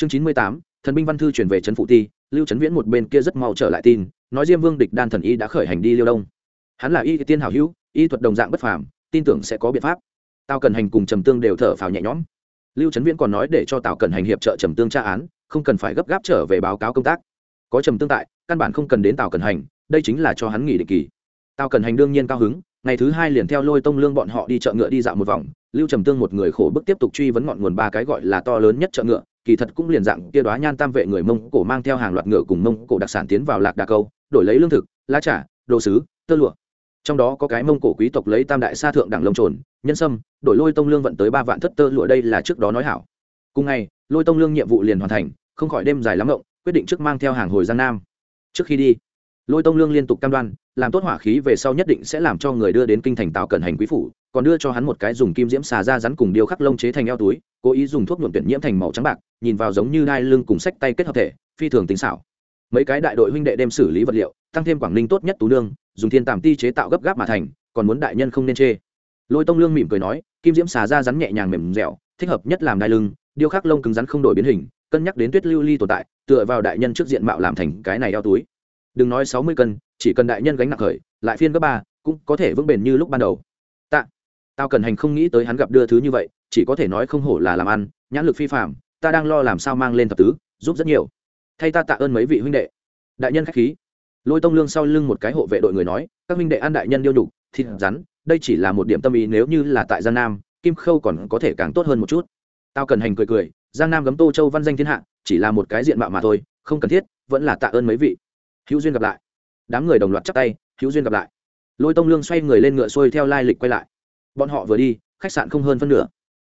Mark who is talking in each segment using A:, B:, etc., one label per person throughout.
A: chương chín mươi tám, thần binh văn thư chuyển về trấn phụ ti, lưu trấn viễn một bên kia rất mau trở lại tin, nói diêm vương địch đan thần y đã khởi hành đi liêu đông. Hắn là y tiên hảo hữu, y thuật đồng dạng bất phàm, tin tưởng sẽ có biện pháp. Tao cần hành cùng trầm tương đều thở phào nhẹ nhõm. Lưu trấn viễn còn nói để cho tào cần hành hiệp trợ trầm tương tra án, không cần phải gấp gáp trở về báo cáo công tác. Có trầm tương tại, căn bản không cần đến tào cần hành, đây chính là cho hắn nghỉ định kỳ. Tào cần hành đương nhiên cao hứng, ngày thứ hai liền theo lôi tông lương bọn họ đi chợ ngựa đi dạo một vòng, lưu trầm tương một người khổ bức tiếp tục truy vấn ngọn nguồn ba cái gọi là to lớn nhất chợ ngựa kỳ thật cũng liền dạng kia đoá nhan tam vệ người mông cổ mang theo hàng loạt ngựa cùng mông cổ đặc sản tiến vào lạc đà câu, đổi lấy lương thực, lá trà, đồ sứ, tơ lụa. Trong đó có cái mông cổ quý tộc lấy tam đại sa thượng đẳng lông trồn, nhân sâm, đổi lôi tông lương vận tới ba vạn thất tơ lụa đây là trước đó nói hảo. Cùng ngày, lôi tông lương nhiệm vụ liền hoàn thành, không khỏi đêm dài lắm rộng quyết định trước mang theo hàng hồi giang nam. Trước khi đi, lôi tông lương liên tục cam đoan, làm tốt hỏa khí về sau nhất định sẽ làm cho người đưa đến kinh thành tào cẩn hành quý phủ còn đưa cho hắn một cái dùng kim diễm xà ra rắn cùng điêu khắc lông chế thành eo túi, cố ý dùng thuốc nhuộm tuyển nhiễm thành màu trắng bạc, nhìn vào giống như đai lưng cùng sách tay kết hợp thể, phi thường tính xảo. Mấy cái đại đội huynh đệ đem xử lý vật liệu, tăng thêm quảng ninh tốt nhất tú nương, dùng thiên tàm ti chế tạo gấp gáp mà thành, còn muốn đại nhân không nên chê. Lôi tông lương mỉm cười nói, kim diễm xà ra rắn nhẹ nhàng mềm dẻo, thích hợp nhất làm đai lưng, điêu khắc lông cứng rắn không đổi biến hình, cân nhắc đến tuyết lưu ly tồn tại, tựa vào đại nhân trước diện mạo làm thành cái này eo túi. Đừng nói sáu mươi cân, chỉ cần đại nhân gánh nặng khởi, lại phiên gấp ba, cũng có thể vững bền như lúc ban đầu tao cần hành không nghĩ tới hắn gặp đưa thứ như vậy, chỉ có thể nói không hổ là làm ăn, nhãn lực phi phạm ta đang lo làm sao mang lên thập tứ, giúp rất nhiều. Thay ta tạ ơn mấy vị huynh đệ. Đại nhân k h á c h khí. Lôi tông lương sau lưng một cái hộ vệ đội người nói, các huynh đệ ăn đại nhân điêu nhục, thịt rắn, đây chỉ là một điểm tâm ý nếu như là tại giang nam, kim khâu còn có thể càng tốt hơn một chút. Tao cần hành cười cười, giang nam gấm tô châu văn danh thiên hạ, chỉ là một cái diện mạo mà thôi, không cần thiết, vẫn là tạ ơn mấy vị. Hữu duyên gặp lại. Đám người đồng loạt chắp tay, hữu duyên gặp lại. Lôi tông lương xoay người lên ngựa xuôi theo lai lịch quay lại bọn họ vừa đi, khách sạn không hơn phân nửa.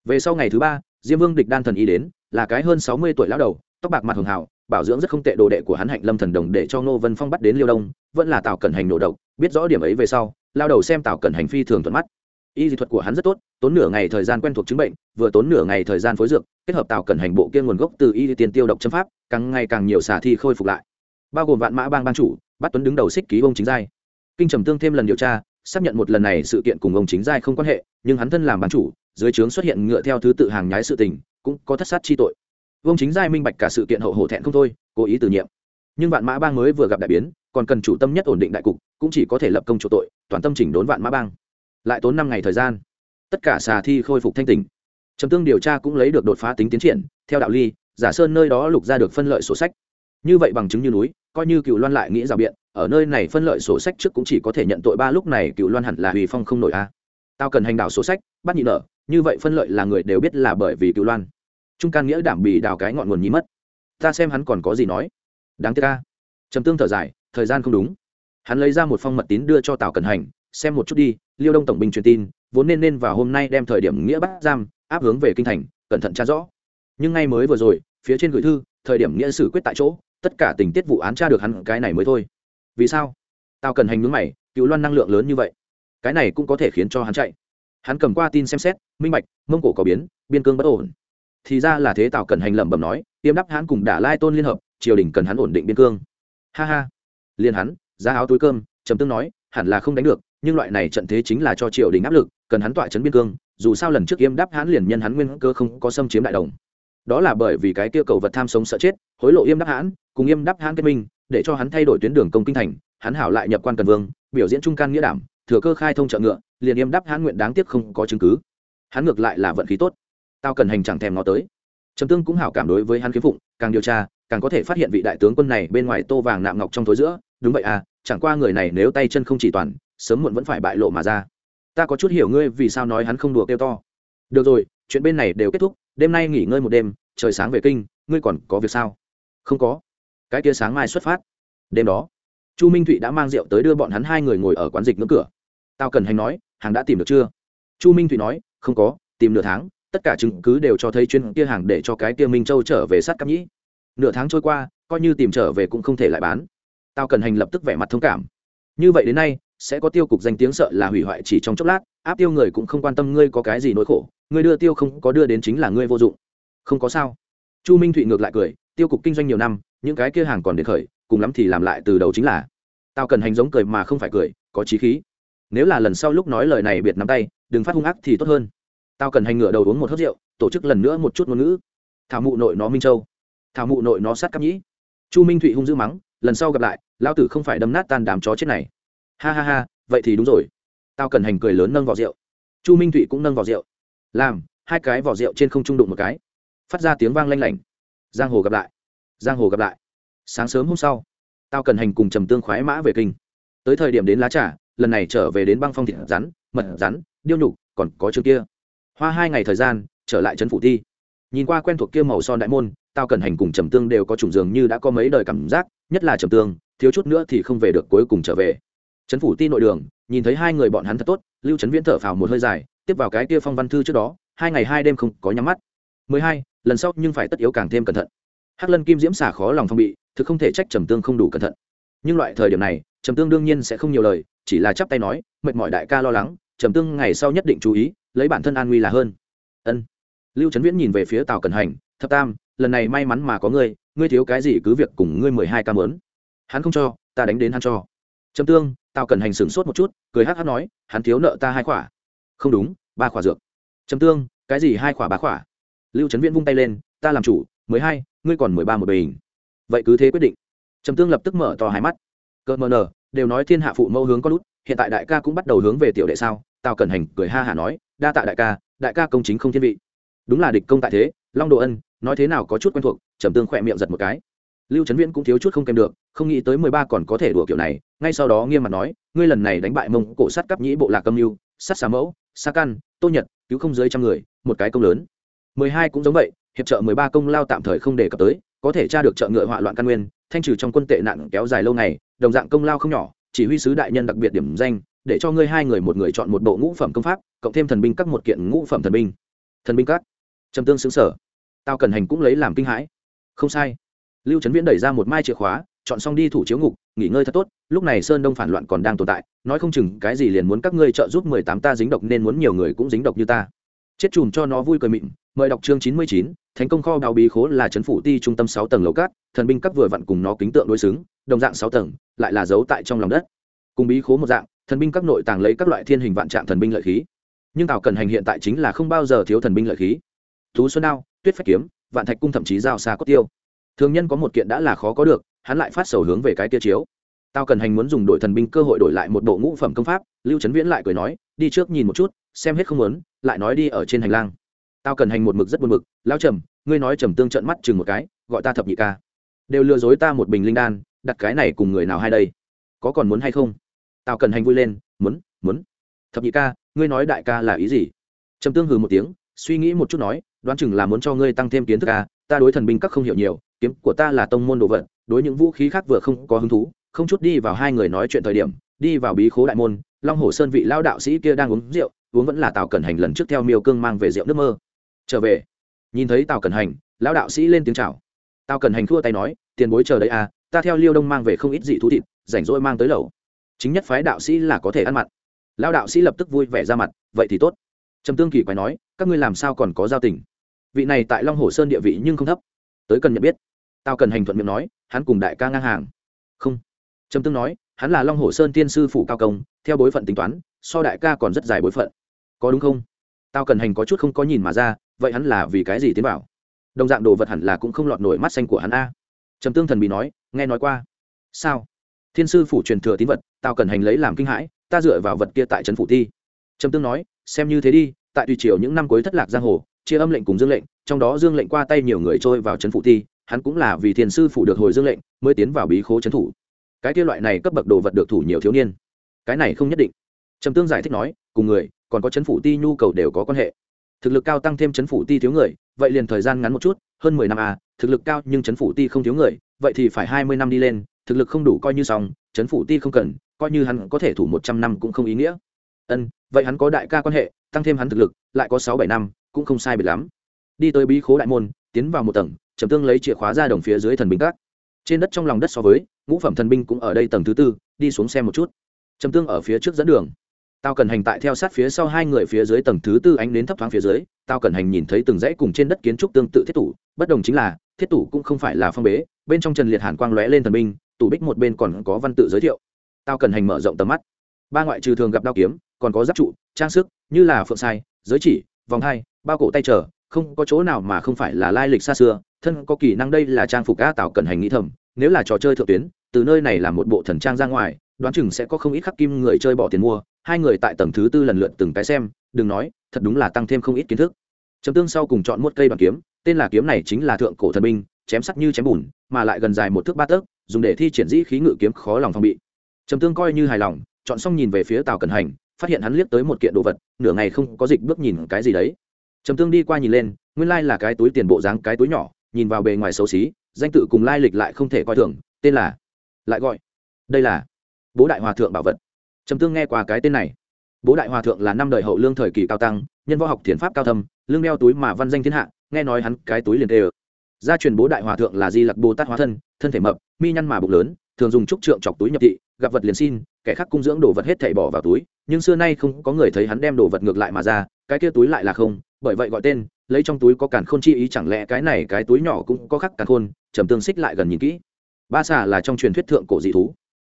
A: Về sau ngày thứ ba, diêm vương địch đan thần y đến, là cái hơn sáu mươi tuổi lão đầu, tóc bạc mặt hường hào, bảo dưỡng rất không tệ đồ đệ của hắn hạnh lâm thần đồng để cho ngô vân phong bắt đến liêu đông, vẫn là tào cẩn hành nổ độc, biết rõ điểm ấy về sau lao đầu xem tào cẩn hành phi thường thuận mắt. Y dị thuật của hắn rất tốt, tốn nửa ngày thời gian quen thuộc chứng bệnh, vừa tốn nửa ngày thời gian phối dược, kết hợp tào cẩn hành bộ kia nguồn gốc từ y tiền tiêu độc châm pháp, càng ngày càng nhiều xả thi khôi phục lại. Bao gồm vạn mã bang ban chủ, bắt tuấn đứng đầu xích ký ông chính giai. Kinh trầm tương thêm lần điều tra xác nhận một lần này sự kiện cùng ông chính giai không quan hệ, nhưng hắn thân làm ban chủ, dưới trướng xuất hiện ngựa theo thứ tự hàng nhái sự tình, cũng có thất sát chi tội. Ông chính giai minh bạch cả sự kiện hậu hổ thẹn không thôi, cố ý từ nhiệm. Nhưng vạn mã bang mới vừa gặp đại biến, còn cần chủ tâm nhất ổn định đại cục, cũng chỉ có thể lập công chủ tội, toàn tâm chỉnh đốn vạn mã bang. Lại tốn năm ngày thời gian. Tất cả xà thi khôi phục thanh tình trầm tương điều tra cũng lấy được đột phá tính tiến triển, theo đạo ly giả sơn nơi đó lục ra được phân lợi sổ sách như vậy bằng chứng như núi, coi như cựu loan lại nghĩ rào biện, ở nơi này phân lợi sổ sách trước cũng chỉ có thể nhận tội ba lúc này cựu loan hẳn là hủy phong không nổi a. Tao cần hành đảo sổ sách, bắt nhị nợ, như vậy phân lợi là người đều biết là bởi vì cựu loan. Trung can nghĩa đảm bị đào cái ngọn nguồn nhí mất. Ta xem hắn còn có gì nói. Đáng tiếc ca trầm tương thở dài, thời gian không đúng. Hắn lấy ra một phong mật tín đưa cho tào cần hành, xem một chút đi, liêu đông tổng binh truyền tin, vốn nên nên vào hôm nay đem thời điểm nghĩa bắt giam, áp hướng về kinh thành, cẩn thận tra rõ. Nhưng ngay mới vừa rồi, phía trên gửi thư, thời điểm nghĩa xử quyết tại chỗ tất cả tình tiết vụ án tra được hắn cái này mới thôi. Vì sao? Tao cần hành ngưỡng mày, cựu loan năng lượng lớn như vậy. Cái này cũng có thể khiến cho hắn chạy. Hắn cầm qua tin xem xét, minh bạch, mông cổ có biến, biên cương bất ổn. Thì ra là thế tào cần hành lẩm bẩm nói, tiêm đắp hắn cùng đả lai tôn liên hợp, triều đình cần hắn ổn định biên cương. Ha ha. Liên hắn ra áo túi cơm, trầm tương nói, hẳn là không đánh được, nhưng loại này trận thế chính là cho triều đình áp lực, cần hắn tọa chấn biên cương, dù sao lần trước yêm đáp hắn liền nhân hắn nguyên cơ không có xâm chiếm đại đồng đó là bởi vì cái kia cầu vật tham sống sợ chết, hối lộ yêm đắc hãn, cùng yêm đắc hãn kết minh, để cho hắn thay đổi tuyến đường công kinh thành, hắn hảo lại nhập quan cần vương, biểu diễn trung can nghĩa đảm, thừa cơ khai thông trợ ngựa, liền yêm đắc hãn nguyện đáng tiếc không có chứng cứ. Hắn ngược lại là vận khí tốt. Tao cần hành chẳng thèm nó tới. Trầm tương cũng hảo cảm đối với hắn kiếm phụng, càng điều tra, càng có thể phát hiện vị đại tướng quân này bên ngoài tô vàng nạm ngọc trong thối giữa. Đúng vậy à chẳng qua người này nếu tay chân không chỉ toàn, sớm muộn vẫn phải bại lộ mà ra. Ta có chút hiểu ngươi vì sao nói hắn không đùa kêu to. Được rồi, chuyện bên này đều kết thúc đêm nay nghỉ ngơi một đêm, trời sáng về kinh, ngươi còn có việc sao? Không có. Cái kia sáng mai xuất phát. Đêm đó, chu minh thụy đã mang rượu tới đưa bọn hắn hai người ngồi ở quán dịch ngưỡng cửa. Tao cần hành nói, hàng đã tìm được chưa? Chu minh thụy nói, không có, tìm nửa tháng, tất cả chứng cứ đều cho thấy chuyên kia hàng để cho cái kia minh châu trở về sát cắp nhĩ. Nửa tháng trôi qua, coi như tìm trở về cũng không thể lại bán. Tao cần hành lập tức vẻ mặt thông cảm. Như vậy đến nay sẽ có tiêu cục danh tiếng sợ là hủy hoại chỉ trong chốc lát, áp tiêu người cũng không quan tâm ngươi có cái gì nỗi khổ, ngươi đưa tiêu không có đưa đến chính là ngươi vô dụng. Không có sao. Chu minh thụy ngược lại cười, tiêu cục kinh doanh nhiều năm, những cái kia hàng còn đến khởi, cùng lắm thì làm lại từ đầu chính là. Tao cần hành giống cười mà không phải cười, có trí khí. Nếu là lần sau lúc nói lời này biệt nắm tay, đừng phát hung ác thì tốt hơn. Tao cần hành ngựa đầu uống một hớt rượu, tổ chức lần nữa một chút ngôn ngữ. Thảo mụ nội nó minh châu. Thảo mụ nội nó sát cắp nhĩ. Chu minh thụy hung dữ mắng, lần sau gặp lại lao tử không phải đâm nát tan đám chó chết này ha ha ha, vậy thì đúng rồi. Tao cần hành cười lớn nâng vỏ rượu. Chu minh thụy cũng nâng vỏ rượu. Làm, hai cái vỏ rượu trên không trung đụng một cái. Phát ra tiếng vang lanh lảnh. Giang hồ gặp lại. Giang hồ gặp lại. Sáng sớm hôm sau, tao cần hành cùng trầm tương khoái mã về kinh. Tới thời điểm đến lá trà, lần này trở về đến băng phong thịt rắn, mật rắn, điêu nhục, còn có chương kia. Hoa hai ngày thời gian, trở lại trấn phủ thi. Nhìn qua quen thuộc kia màu son đại môn, tao cần hành cùng trầm tương đều có trùng dường như đã có mấy đời cảm giác, nhất là trầm tương, thiếu chút nữa thì không về được cuối cùng trở về trấn phủ ti nội đường, nhìn thấy hai người bọn hắn thật tốt, lưu trấn viễn thở phào một hơi dài, tiếp vào cái kia phong văn thư trước đó, hai ngày hai đêm không có nhắm mắt. Mười hai, lần sau nhưng phải tất yếu càng thêm cẩn thận. Hắc lân kim diễm xả khó lòng phong bị, thực không thể trách trầm tương không đủ cẩn thận. Nhưng loại thời điểm này, trầm tương đương nhiên sẽ không nhiều lời, chỉ là chắp tay nói, mệt mỏi đại ca lo lắng, trầm tương ngày sau nhất định chú ý, lấy bản thân an nguy là hơn. Ân. Lưu trấn viễn nhìn về phía tào cần hành, thập tam, lần này may mắn mà có ngươi ngươi thiếu cái gì cứ việc cùng ngươi mười hai ca mớn. Hắn không cho, ta đánh đến hắn cho. Trầm tương tao cần hành sửng sốt một chút, cười hát hát nói, hắn thiếu nợ ta hai khỏa. Không đúng, ba khỏa dược. Trầm tương, cái gì hai khỏa ba khỏa? Lưu trấn viễn vung tay lên, ta làm chủ, mười hai, ngươi còn mười ba một bình. Vậy cứ thế quyết định. Trầm tương lập tức mở to hai mắt. Cợt mờ nờ, đều nói thiên hạ phụ mẫu hướng có lút, hiện tại đại ca cũng bắt đầu hướng về tiểu đệ sao? Tào cẩn hành cười ha hả nói, đa tạ đại ca đại ca công chính không thiên vị. Đúng là địch công tại thế, long đồ ân, nói thế nào có chút quen thuộc trầm tương khỏe miệng giật một cái lưu trấn viễn cũng thiếu chút không kèm được, không nghĩ tới mười ba còn có thể đùa kiểu này, ngay sau đó nghiêm mặt nói, ngươi lần này đánh bại mông cổ sắt cắp nhĩ bộ lạc âm mưu, sát xà mẫu, sa căn tô nhật, cứu không dưới trăm người, một cái công lớn. mười hai cũng giống vậy, hiệp trợ mười ba công lao tạm thời không đề cập tới, có thể tra được trợ ngựa họa loạn căn nguyên, thanh trừ trong quân tệ nạn kéo dài lâu ngày, đồng dạng công lao không nhỏ, chỉ huy sứ đại nhân đặc biệt điểm danh, để cho ngươi hai người một người chọn một bộ ngũ phẩm công pháp, cộng thêm thần binh các một kiện ngũ phẩm thần binh. Thần binh các? Trầm tương xứng sở tao cần hành cũng lấy làm kinh hãi. Không sai lưu trấn viễn đẩy ra một mai chìa khóa, chọn xong đi thủ chiếu ngục, nghỉ ngơi thật tốt, lúc này sơn đông phản loạn còn đang tồn tại, nói không chừng cái gì liền muốn các ngươi trợ giúp mười tám ta dính độc nên muốn nhiều người cũng dính độc như ta. Chết chùm cho nó vui cười mịn, mời đọc chương chín mươi chín thành công kho đào bí khố là trấn phủ ti trung tâm sáu tầng lầu cát, thần binh các vừa vặn cùng nó kính tượng đối xứng, đồng dạng sáu tầng, lại là giấu tại trong lòng đất. Cùng bí khố một dạng, thần binh các nội tàng lấy các loại thiên hình vạn trạng thần binh lợi khí. Nhưng tào cần hành hiện tại chính là không bao giờ thiếu thần binh lợi khí. Thú xuân đao, tuyết phách kiếm, vạn thạch cung thậm chí giao xa cốt tiêu thường nhân có một kiện đã là khó có được, hắn lại phát sầu hướng về cái kia chiếu. Tao cần hành muốn dùng đội thần binh cơ hội đổi lại một bộ ngũ phẩm công pháp, lưu trấn viễn lại cười nói, đi trước nhìn một chút, xem hết không muốn, lại nói đi ở trên hành lang. Tao cần hành một mực rất buồn mực lao trầm, ngươi nói trầm tương trận mắt chừng một cái, gọi ta thập nhị ca. Đều lừa dối ta một bình linh đan, đặt cái này cùng người nào hay đây? Có còn muốn hay không? Tao cần hành vui lên, muốn muốn. Thập nhị ca, ngươi nói đại ca là ý gì? Trầm tương hừ một tiếng, suy nghĩ một chút nói, đoán chừng là muốn cho ngươi tăng thêm kiến thức ca ta đối thần binh các không hiểu nhiều kiếm của ta là tông môn đồ vật, đối những vũ khí khác vừa không có hứng thú, không chút đi vào hai người nói chuyện thời điểm, đi vào bí khố đại môn, long hồ sơn vị lao đạo sĩ kia đang uống rượu, uống vẫn là tào cẩn hành lần trước theo miêu cương mang về rượu nước mơ. Trở về. Nhìn thấy tào cẩn hành lao đạo sĩ lên tiếng chào. Tào cẩn hành thua tay nói, tiền bối chờ đấy à ta theo liêu đông mang về không ít dị thú thịt, rảnh rỗi mang tới lẩu chính nhất phái đạo sĩ là có thể ăn mặn. Lao đạo sĩ lập tức vui vẻ ra mặt, vậy thì tốt. Trầm tương kỳ quái nói, các ngươi làm sao còn có giao tình? Vị này tại long hồ sơn địa vị nhưng không thấp. Tới cần nhận biết tao cần hành thuận miệng nói, hắn cùng đại ca ngang hàng. Không. Trầm tương nói, hắn là long hồ sơn tiên sư phủ cao công, theo bối phận tính toán, so đại ca còn rất dài bối phận. Có đúng không? Tao cần hành có chút không có nhìn mà ra, vậy hắn là vì cái gì tiến bảo đồng dạng đồ vật hẳn là cũng không lọt nổi mắt xanh của hắn a. Trầm tương thần bị nói, nghe nói qua. Sao? Thiên sư phủ truyền thừa tín vật tao cần hành lấy làm kinh hãi, ta dựa vào vật kia tại trấn phủ thi. Trầm tương nói, xem như thế đi, tại tùy triều những năm cuối thất lạc giang hồ, chia âm lệnh cùng dương lệnh, trong đó dương lệnh qua tay nhiều người trôi vào trấn phủ thi hắn cũng là vì thiền sư phụ được hồi dương lệnh, mới tiến vào bí khố trấn thủ. Cái kia loại này cấp bậc đồ vật được thủ nhiều thiếu niên. Cái này không nhất định. Trầm tương giải thích nói, cùng người, còn có chấn phủ ti nhu cầu đều có quan hệ. Thực lực cao tăng thêm chấn phủ ti thiếu người, vậy liền thời gian ngắn một chút, hơn mười năm à thực lực cao nhưng chấn phủ ti không thiếu người, vậy thì phải hai mươi năm đi lên, thực lực không đủ coi như xong, chấn phủ ti không cần, coi như hắn có thể thủ một trăm năm cũng không ý nghĩa. Ân, vậy hắn có đại ca quan hệ, tăng thêm hắn thực lực, lại có sáu bảy năm, cũng không sai biệt lắm. Đi tới bí khố đại môn, tiến vào một tầng trầm tương lấy chìa khóa ra đồng phía dưới thần binh các. Trên đất trong lòng đất so với, ngũ phẩm thần binh cũng ở đây tầng thứ tư, đi xuống xem một chút. Trầm tương ở phía trước dẫn đường. Tao cần hành tại theo sát phía sau hai người phía dưới tầng thứ tư ánh đến thấp thoáng phía dưới, tao cần hành nhìn thấy từng dãy cùng trên đất kiến trúc tương tự thiết tủ, bất đồng chính là, thiết tủ cũng không phải là phong bế, bên trong trần liệt hàn quang lóe lên thần binh, tủ bích một bên còn có văn tự giới thiệu. Tao cần hành mở rộng tầm mắt. Ba ngoại trừ thường gặp đao kiếm, còn có giáp trụ, trang sức, như là phượng sai, giới chỉ, vòng hai, bao cổ tay trở không có chỗ nào mà không phải là lai lịch xa xưa thân có kỳ năng đây là trang phục a tạo cần hành nghĩ thầm, nếu là trò chơi thượng tuyến, từ nơi này là một bộ thần trang ra ngoài, đoán chừng sẽ có không ít khắc kim người chơi bỏ tiền mua, hai người tại tầng thứ tư lần lượt từng cái xem, đừng nói, thật đúng là tăng thêm không ít kiến thức. Trầm tương sau cùng chọn một cây đoàn kiếm, tên là kiếm này chính là thượng cổ thần binh, chém sắc như chém bùn, mà lại gần dài một thước ba tấc, dùng để thi triển dĩ khí ngự kiếm khó lòng phòng bị. Trầm tương coi như hài lòng, chọn xong nhìn về phía tàu cần hành, phát hiện hắn liếc tới một kiện đồ vật, nửa ngày không có dịch bước nhìn cái gì đấy. Trầm tương đi qua nhìn lên, nguyên lai là cái túi tiền bộ dáng cái túi nhỏ nhìn vào bề ngoài xấu xí, danh tự cùng lai lịch lại không thể coi thường, tên là, lại gọi, đây là, bố đại hòa thượng bảo vật. Trầm tương nghe qua cái tên này. Bố đại hòa thượng là năm đời hậu lương thời kỳ cao tăng, nhân võ học thiền pháp cao thâm, lương đeo túi mà văn danh thiên hạ, nghe nói hắn cái túi liền tê gia truyền bố đại hòa thượng là di lặc bồ tát hóa thân thân thể mập, mi nhăn mà bụng lớn, thường dùng trúc trượng chọc túi nhập thị, gặp vật liền xin, kẻ khác cung dưỡng đồ vật hết thảy bỏ vào túi, nhưng xưa nay không có người thấy hắn đem đồ vật ngược lại mà ra cái kia túi lại là không, bởi vậy gọi tên, lấy trong túi có càn khôn chi ý, chẳng lẽ cái này cái túi nhỏ cũng có khắc càn khôn, trầm tương xích lại gần nhìn kỹ. Ba xà là trong truyền thuyết thượng cổ dị thú.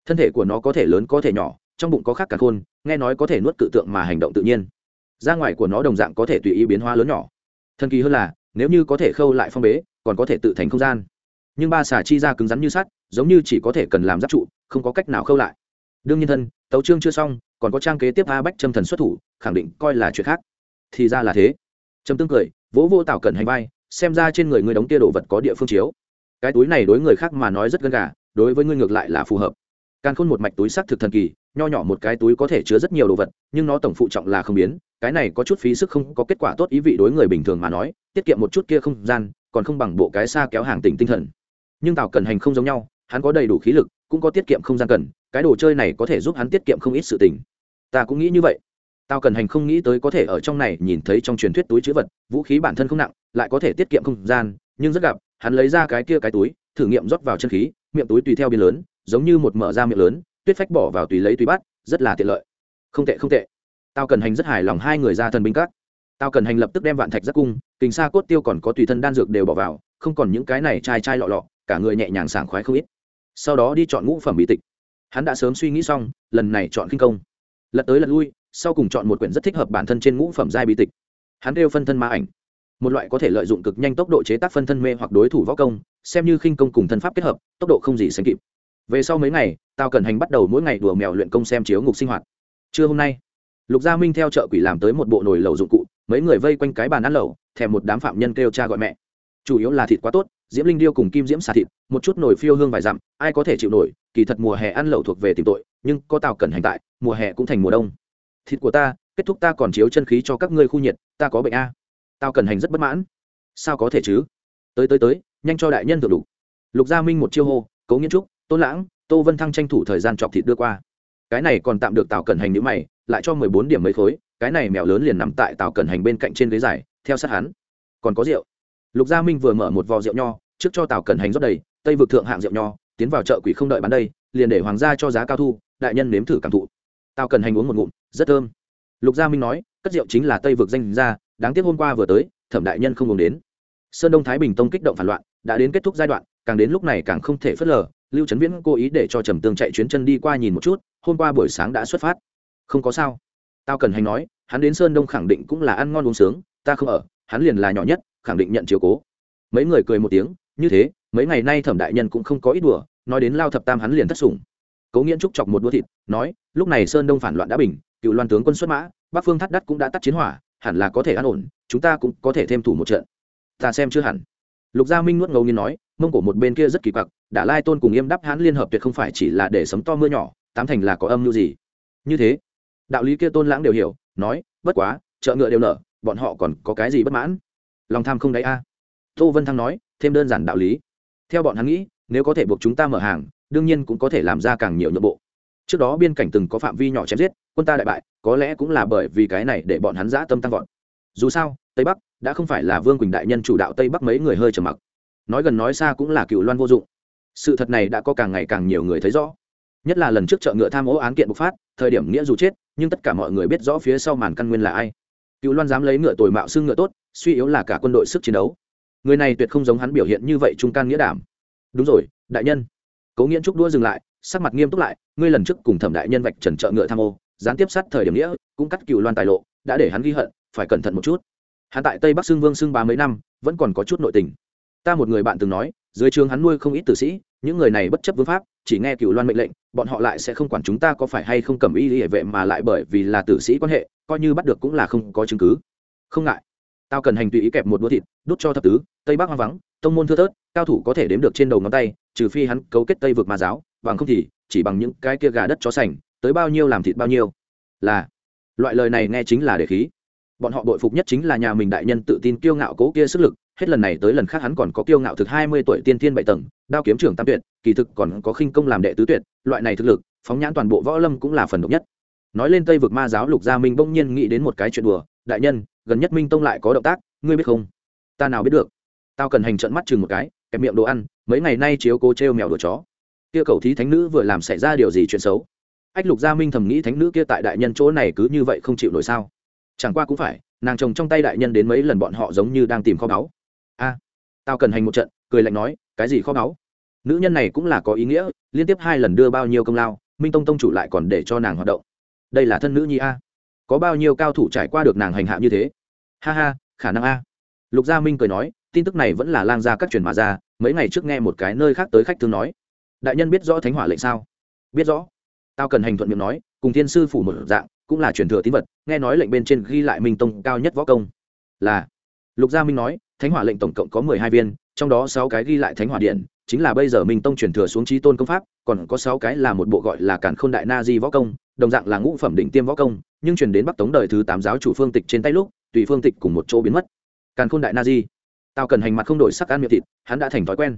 A: Thân thể của nó có thể lớn có thể nhỏ, trong bụng có khắc càn khôn, nghe nói có thể nuốt cự tượng mà hành động tự nhiên. Ra ngoài của nó đồng dạng có thể tùy ý biến hóa lớn nhỏ. Thần kỳ hơn là, nếu như có thể khâu lại phong bế, còn có thể tự thành không gian. Nhưng ba xà chi ra cứng rắn như sắt, giống như chỉ có thể cần làm giáp trụ, không có cách nào khâu lại. Đương nhiên thân, tấu trương chưa xong, còn có trang kế tiếp a bách châm thần xuất thủ, khẳng định coi là chuyện khác thì ra là thế. Trầm tương cười, vỗ vô tảo cẩn hành vai, xem ra trên người ngươi đóng tia đồ vật có địa phương chiếu. Cái túi này đối người khác mà nói rất gần gà, đối với ngươi ngược lại là phù hợp. Càng khôn một mạch túi xác thực thần kỳ, nho nhỏ một cái túi có thể chứa rất nhiều đồ vật, nhưng nó tổng phụ trọng là không biến, cái này có chút phí sức không có kết quả tốt ý vị đối người bình thường mà nói, tiết kiệm một chút kia không gian, còn không bằng bộ cái xa kéo hàng tỉnh tinh thần. Nhưng tào cần hành không giống nhau, hắn có đầy đủ khí lực, cũng có tiết kiệm không gian cần, cái đồ chơi này có thể giúp hắn tiết kiệm không ít sự tình. Ta cũng nghĩ như vậy tao cần hành không nghĩ tới có thể ở trong này nhìn thấy trong truyền thuyết túi chữ vật, vũ khí bản thân không nặng, lại có thể tiết kiệm không gian, nhưng rất gặp, hắn lấy ra cái kia cái túi, thử nghiệm rót vào chân khí, miệng túi tùy theo biên lớn, giống như một mở ra miệng lớn, tuyết phách bỏ vào tùy lấy tùy bắt, rất là tiện lợi. Không tệ không tệ. Tao cần hành rất hài lòng hai người ra thần binh các. Tao cần hành lập tức đem vạn thạch giác cung, kình xa cốt tiêu còn có tùy thân đan dược đều bỏ vào, không còn những cái này chai chai lọ lọ, cả người nhẹ nhàng sảng khoái không ít. Sau đó đi chọn ngũ phẩm bị tịch. Hắn đã sớm suy nghĩ xong, lần này chọn kinh công. Lật tới lật lui sau cùng chọn một quyển rất thích hợp bản thân trên ngũ phẩm giai bí tịch. Hắn đeo phân thân ma ảnh. Một loại có thể lợi dụng cực nhanh tốc độ chế tác phân thân mê hoặc đối thủ võ công, xem như khinh công cùng thân pháp kết hợp, tốc độ không gì sánh kịp. Về sau mấy ngày tao cần hành bắt đầu mỗi ngày đùa mèo luyện công xem chiếu ngục sinh hoạt. Trưa hôm nay, lục gia minh theo chợ quỷ làm tới một bộ nồi lẩu dụng cụ, mấy người vây quanh cái bàn ăn lẩu, thèm một đám phạm nhân kêu cha gọi mẹ. Chủ yếu là thịt quá tốt, diễm linh điêu cùng kim diễm xà thịt, một chút nồi phiêu hương vài dặm, ai có thể chịu nổi, kỳ thật mùa hè ăn lẩu thuộc về tìm tội, nhưng có tàu cần hành tại, mùa hè cũng thành mùa đông thịt của ta, kết thúc ta còn chiếu chân khí cho các ngươi khu nhiệt, ta có bệnh a. Tao cần hành rất bất mãn. Sao có thể chứ? Tới tới tới, nhanh cho đại nhân tự đủ. Lục gia minh một chiêu hô, cấu nghiên trúc tôn lãng, tô vân thăng tranh thủ thời gian chọc thịt đưa qua. Cái này còn tạm được tào cẩn hành nhữ mày, lại cho mười bốn điểm mấy khối, cái này mèo lớn liền nằm tại tào cẩn hành bên cạnh trên ghế dài, theo sát hắn. Còn có rượu. Lục gia minh vừa mở một vò rượu nho, trước cho tào cẩn hành rót đầy, tây vực thượng hạng rượu nho, tiến vào chợ quỷ không đợi bán đây, liền để hoàng gia cho giá cao thu, đại nhân nếm thử cảm thụ. Tào cẩn hành uống một ngụm rất thơm. Lục gia minh nói cất rượu chính là tây vực danh gia, đáng tiếc hôm qua vừa tới thẩm đại nhân không cùng đến. Sơn đông thái bình tông kích động phản loạn đã đến kết thúc giai đoạn càng đến lúc này càng không thể phớt lờ lưu trấn viễn cố ý để cho trầm tương chạy chuyến chân đi qua nhìn một chút hôm qua buổi sáng đã xuất phát. Không có sao. Tao cần hành nói hắn đến sơn đông khẳng định cũng là ăn ngon uống sướng ta không ở hắn liền là nhỏ nhất khẳng định nhận chiếu cố. Mấy người cười một tiếng như thế mấy ngày nay thẩm đại nhân cũng không có ít đùa nói đến lao thập tam hắn liền thất sủng. Cố nghiễn trúc chọc một đũa thịt nói lúc này sơn đông phản loạn đã bình cựu loan tướng quân xuất mã, bắc phương thắt đắt cũng đã tắt chiến hỏa, hẳn là có thể an ổn, chúng ta cũng có thể thêm thủ một trận. Ta xem chưa hẳn. Lục gia minh nuốt ngầu nghiên nói, mông cổ một bên kia rất kỳ quặc đã lai tôn cùng yêm đắp hãn liên hợp tuyệt không phải chỉ là để sấm to mưa nhỏ, tám thành là có âm mưu gì? Như thế, đạo lý kia tôn lãng đều hiểu, nói, bất quá, chợ ngựa đều nở, bọn họ còn có cái gì bất mãn? Lòng tham không đáy a. Tô vân thăng nói, thêm đơn giản đạo lý. Theo bọn hắn nghĩ, nếu có thể buộc chúng ta mở hàng, đương nhiên cũng có thể làm ra càng nhiều nhượng bộ trước đó biên cảnh từng có phạm vi nhỏ chém giết, quân ta đại bại, có lẽ cũng là bởi vì cái này để bọn hắn dã tâm tăng vọt. Dù sao, tây bắc đã không phải là vương quỳnh đại nhân chủ đạo tây bắc mấy người hơi trầm mặc. Nói gần nói xa cũng là cựu loan vô dụng. Sự thật này đã có càng ngày càng nhiều người thấy rõ. Nhất là lần trước chợ ngựa tham ô án kiện bộc phát, thời điểm nghĩa dù chết, nhưng tất cả mọi người biết rõ phía sau màn căn nguyên là ai. Cựu loan dám lấy ngựa tồi mạo xương ngựa tốt, suy yếu là cả quân đội sức chiến đấu. Người này tuyệt không giống hắn biểu hiện như vậy trung can nghĩa đảm. Đúng rồi, đại nhân. Cố nghiễn trúc đua dừng lại sắc mặt nghiêm túc lại, ngươi lần trước cùng thẩm đại nhân vạch trần trợ ngựa tham ô, gián tiếp sát thời điểm nghĩa, cũng cắt cựu loan tài lộ, đã để hắn ghi hận, phải cẩn thận một chút. Hắn tại tây bắc xưng vương xưng ba mấy năm, vẫn còn có chút nội tình. Ta một người bạn từng nói, dưới trường hắn nuôi không ít tử sĩ, những người này bất chấp vương pháp, chỉ nghe cựu loan mệnh lệnh, bọn họ lại sẽ không quản chúng ta có phải hay không cầm y hệ vệ mà lại bởi vì là tử sĩ quan hệ, coi như bắt được cũng là không có chứng cứ. Không ngại. Tao cần hành tùy ý kẹp một đũa thịt, đút cho thập tứ, tây bắc hoang vắng, tông môn thưa thớt, cao thủ có thể đếm được trên đầu ngón tay, trừ phi hắn cấu kết tây vực ma giáo bằng không thì chỉ bằng những cái kia gà đất chó sành, tới bao nhiêu làm thịt bao nhiêu. Là, loại lời này nghe chính là để khí. Bọn họ bội phục nhất chính là nhà mình đại nhân tự tin kiêu ngạo cố kia sức lực, hết lần này tới lần khác hắn còn có kiêu ngạo thực hai mươi tuổi tiên thiên bảy tầng, đao kiếm trưởng tam tuyệt, kỳ thực còn có khinh công làm đệ tứ tuyệt, loại này thực lực, phóng nhãn toàn bộ võ lâm cũng là phần độc nhất. Nói lên tây vực ma giáo lục gia minh bỗng nhiên nghĩ đến một cái chuyện đùa, đại nhân, gần nhất minh tông lại có động tác, ngươi biết không? Ta nào biết được. Tao cần hành trận mắt chừng một cái, kẹp miệng đồ ăn, mấy ngày nay chiếu cố t r e o mèo đồ chó kia cầu thí thánh nữ vừa làm xảy ra điều gì chuyện xấu? Ách lục gia minh thầm nghĩ thánh nữ kia tại đại nhân chỗ này cứ như vậy không chịu nổi sao? Chẳng qua cũng phải, nàng chồng trong tay đại nhân đến mấy lần bọn họ giống như đang tìm kho báu. A, tao cần hành một trận, cười lạnh nói, cái gì kho báu? Nữ nhân này cũng là có ý nghĩa, liên tiếp hai lần đưa bao nhiêu công lao, minh tông tông chủ lại còn để cho nàng hoạt động. Đây là thân nữ nhi a. Có bao nhiêu cao thủ trải qua được nàng hành hạ như thế? Ha ha, khả năng a. Lục gia minh cười nói, tin tức này vẫn là lang ra các truyền mà ra, mấy ngày trước nghe một cái nơi khác tới khách thương nói đại nhân biết rõ thánh hỏa lệnh sao? Biết rõ. Tao cần hành thuận miệng nói, cùng thiên sư phủ một dạng, cũng là truyền thừa tín vật, nghe nói lệnh bên trên ghi lại minh tông cao nhất võ công. Là. Lục gia minh nói, thánh hỏa lệnh tổng cộng có mười hai viên, trong đó sáu cái ghi lại thánh hỏa điện, chính là bây giờ minh tông truyền thừa xuống trí tôn công pháp, còn có sáu cái là một bộ gọi là cản k h ô n đại na di võ công, đồng dạng là ngũ phẩm định tiêm võ công, nhưng truyền đến bắc tống đời thứ tám giáo chủ phương tịch trên tay lúc, tùy phương tịch cùng một chỗ biến mất. Càn khôn đại na di. Tao cần hành mặt không đổi sắc ăn miệng thịt, hắn đã thành thói quen.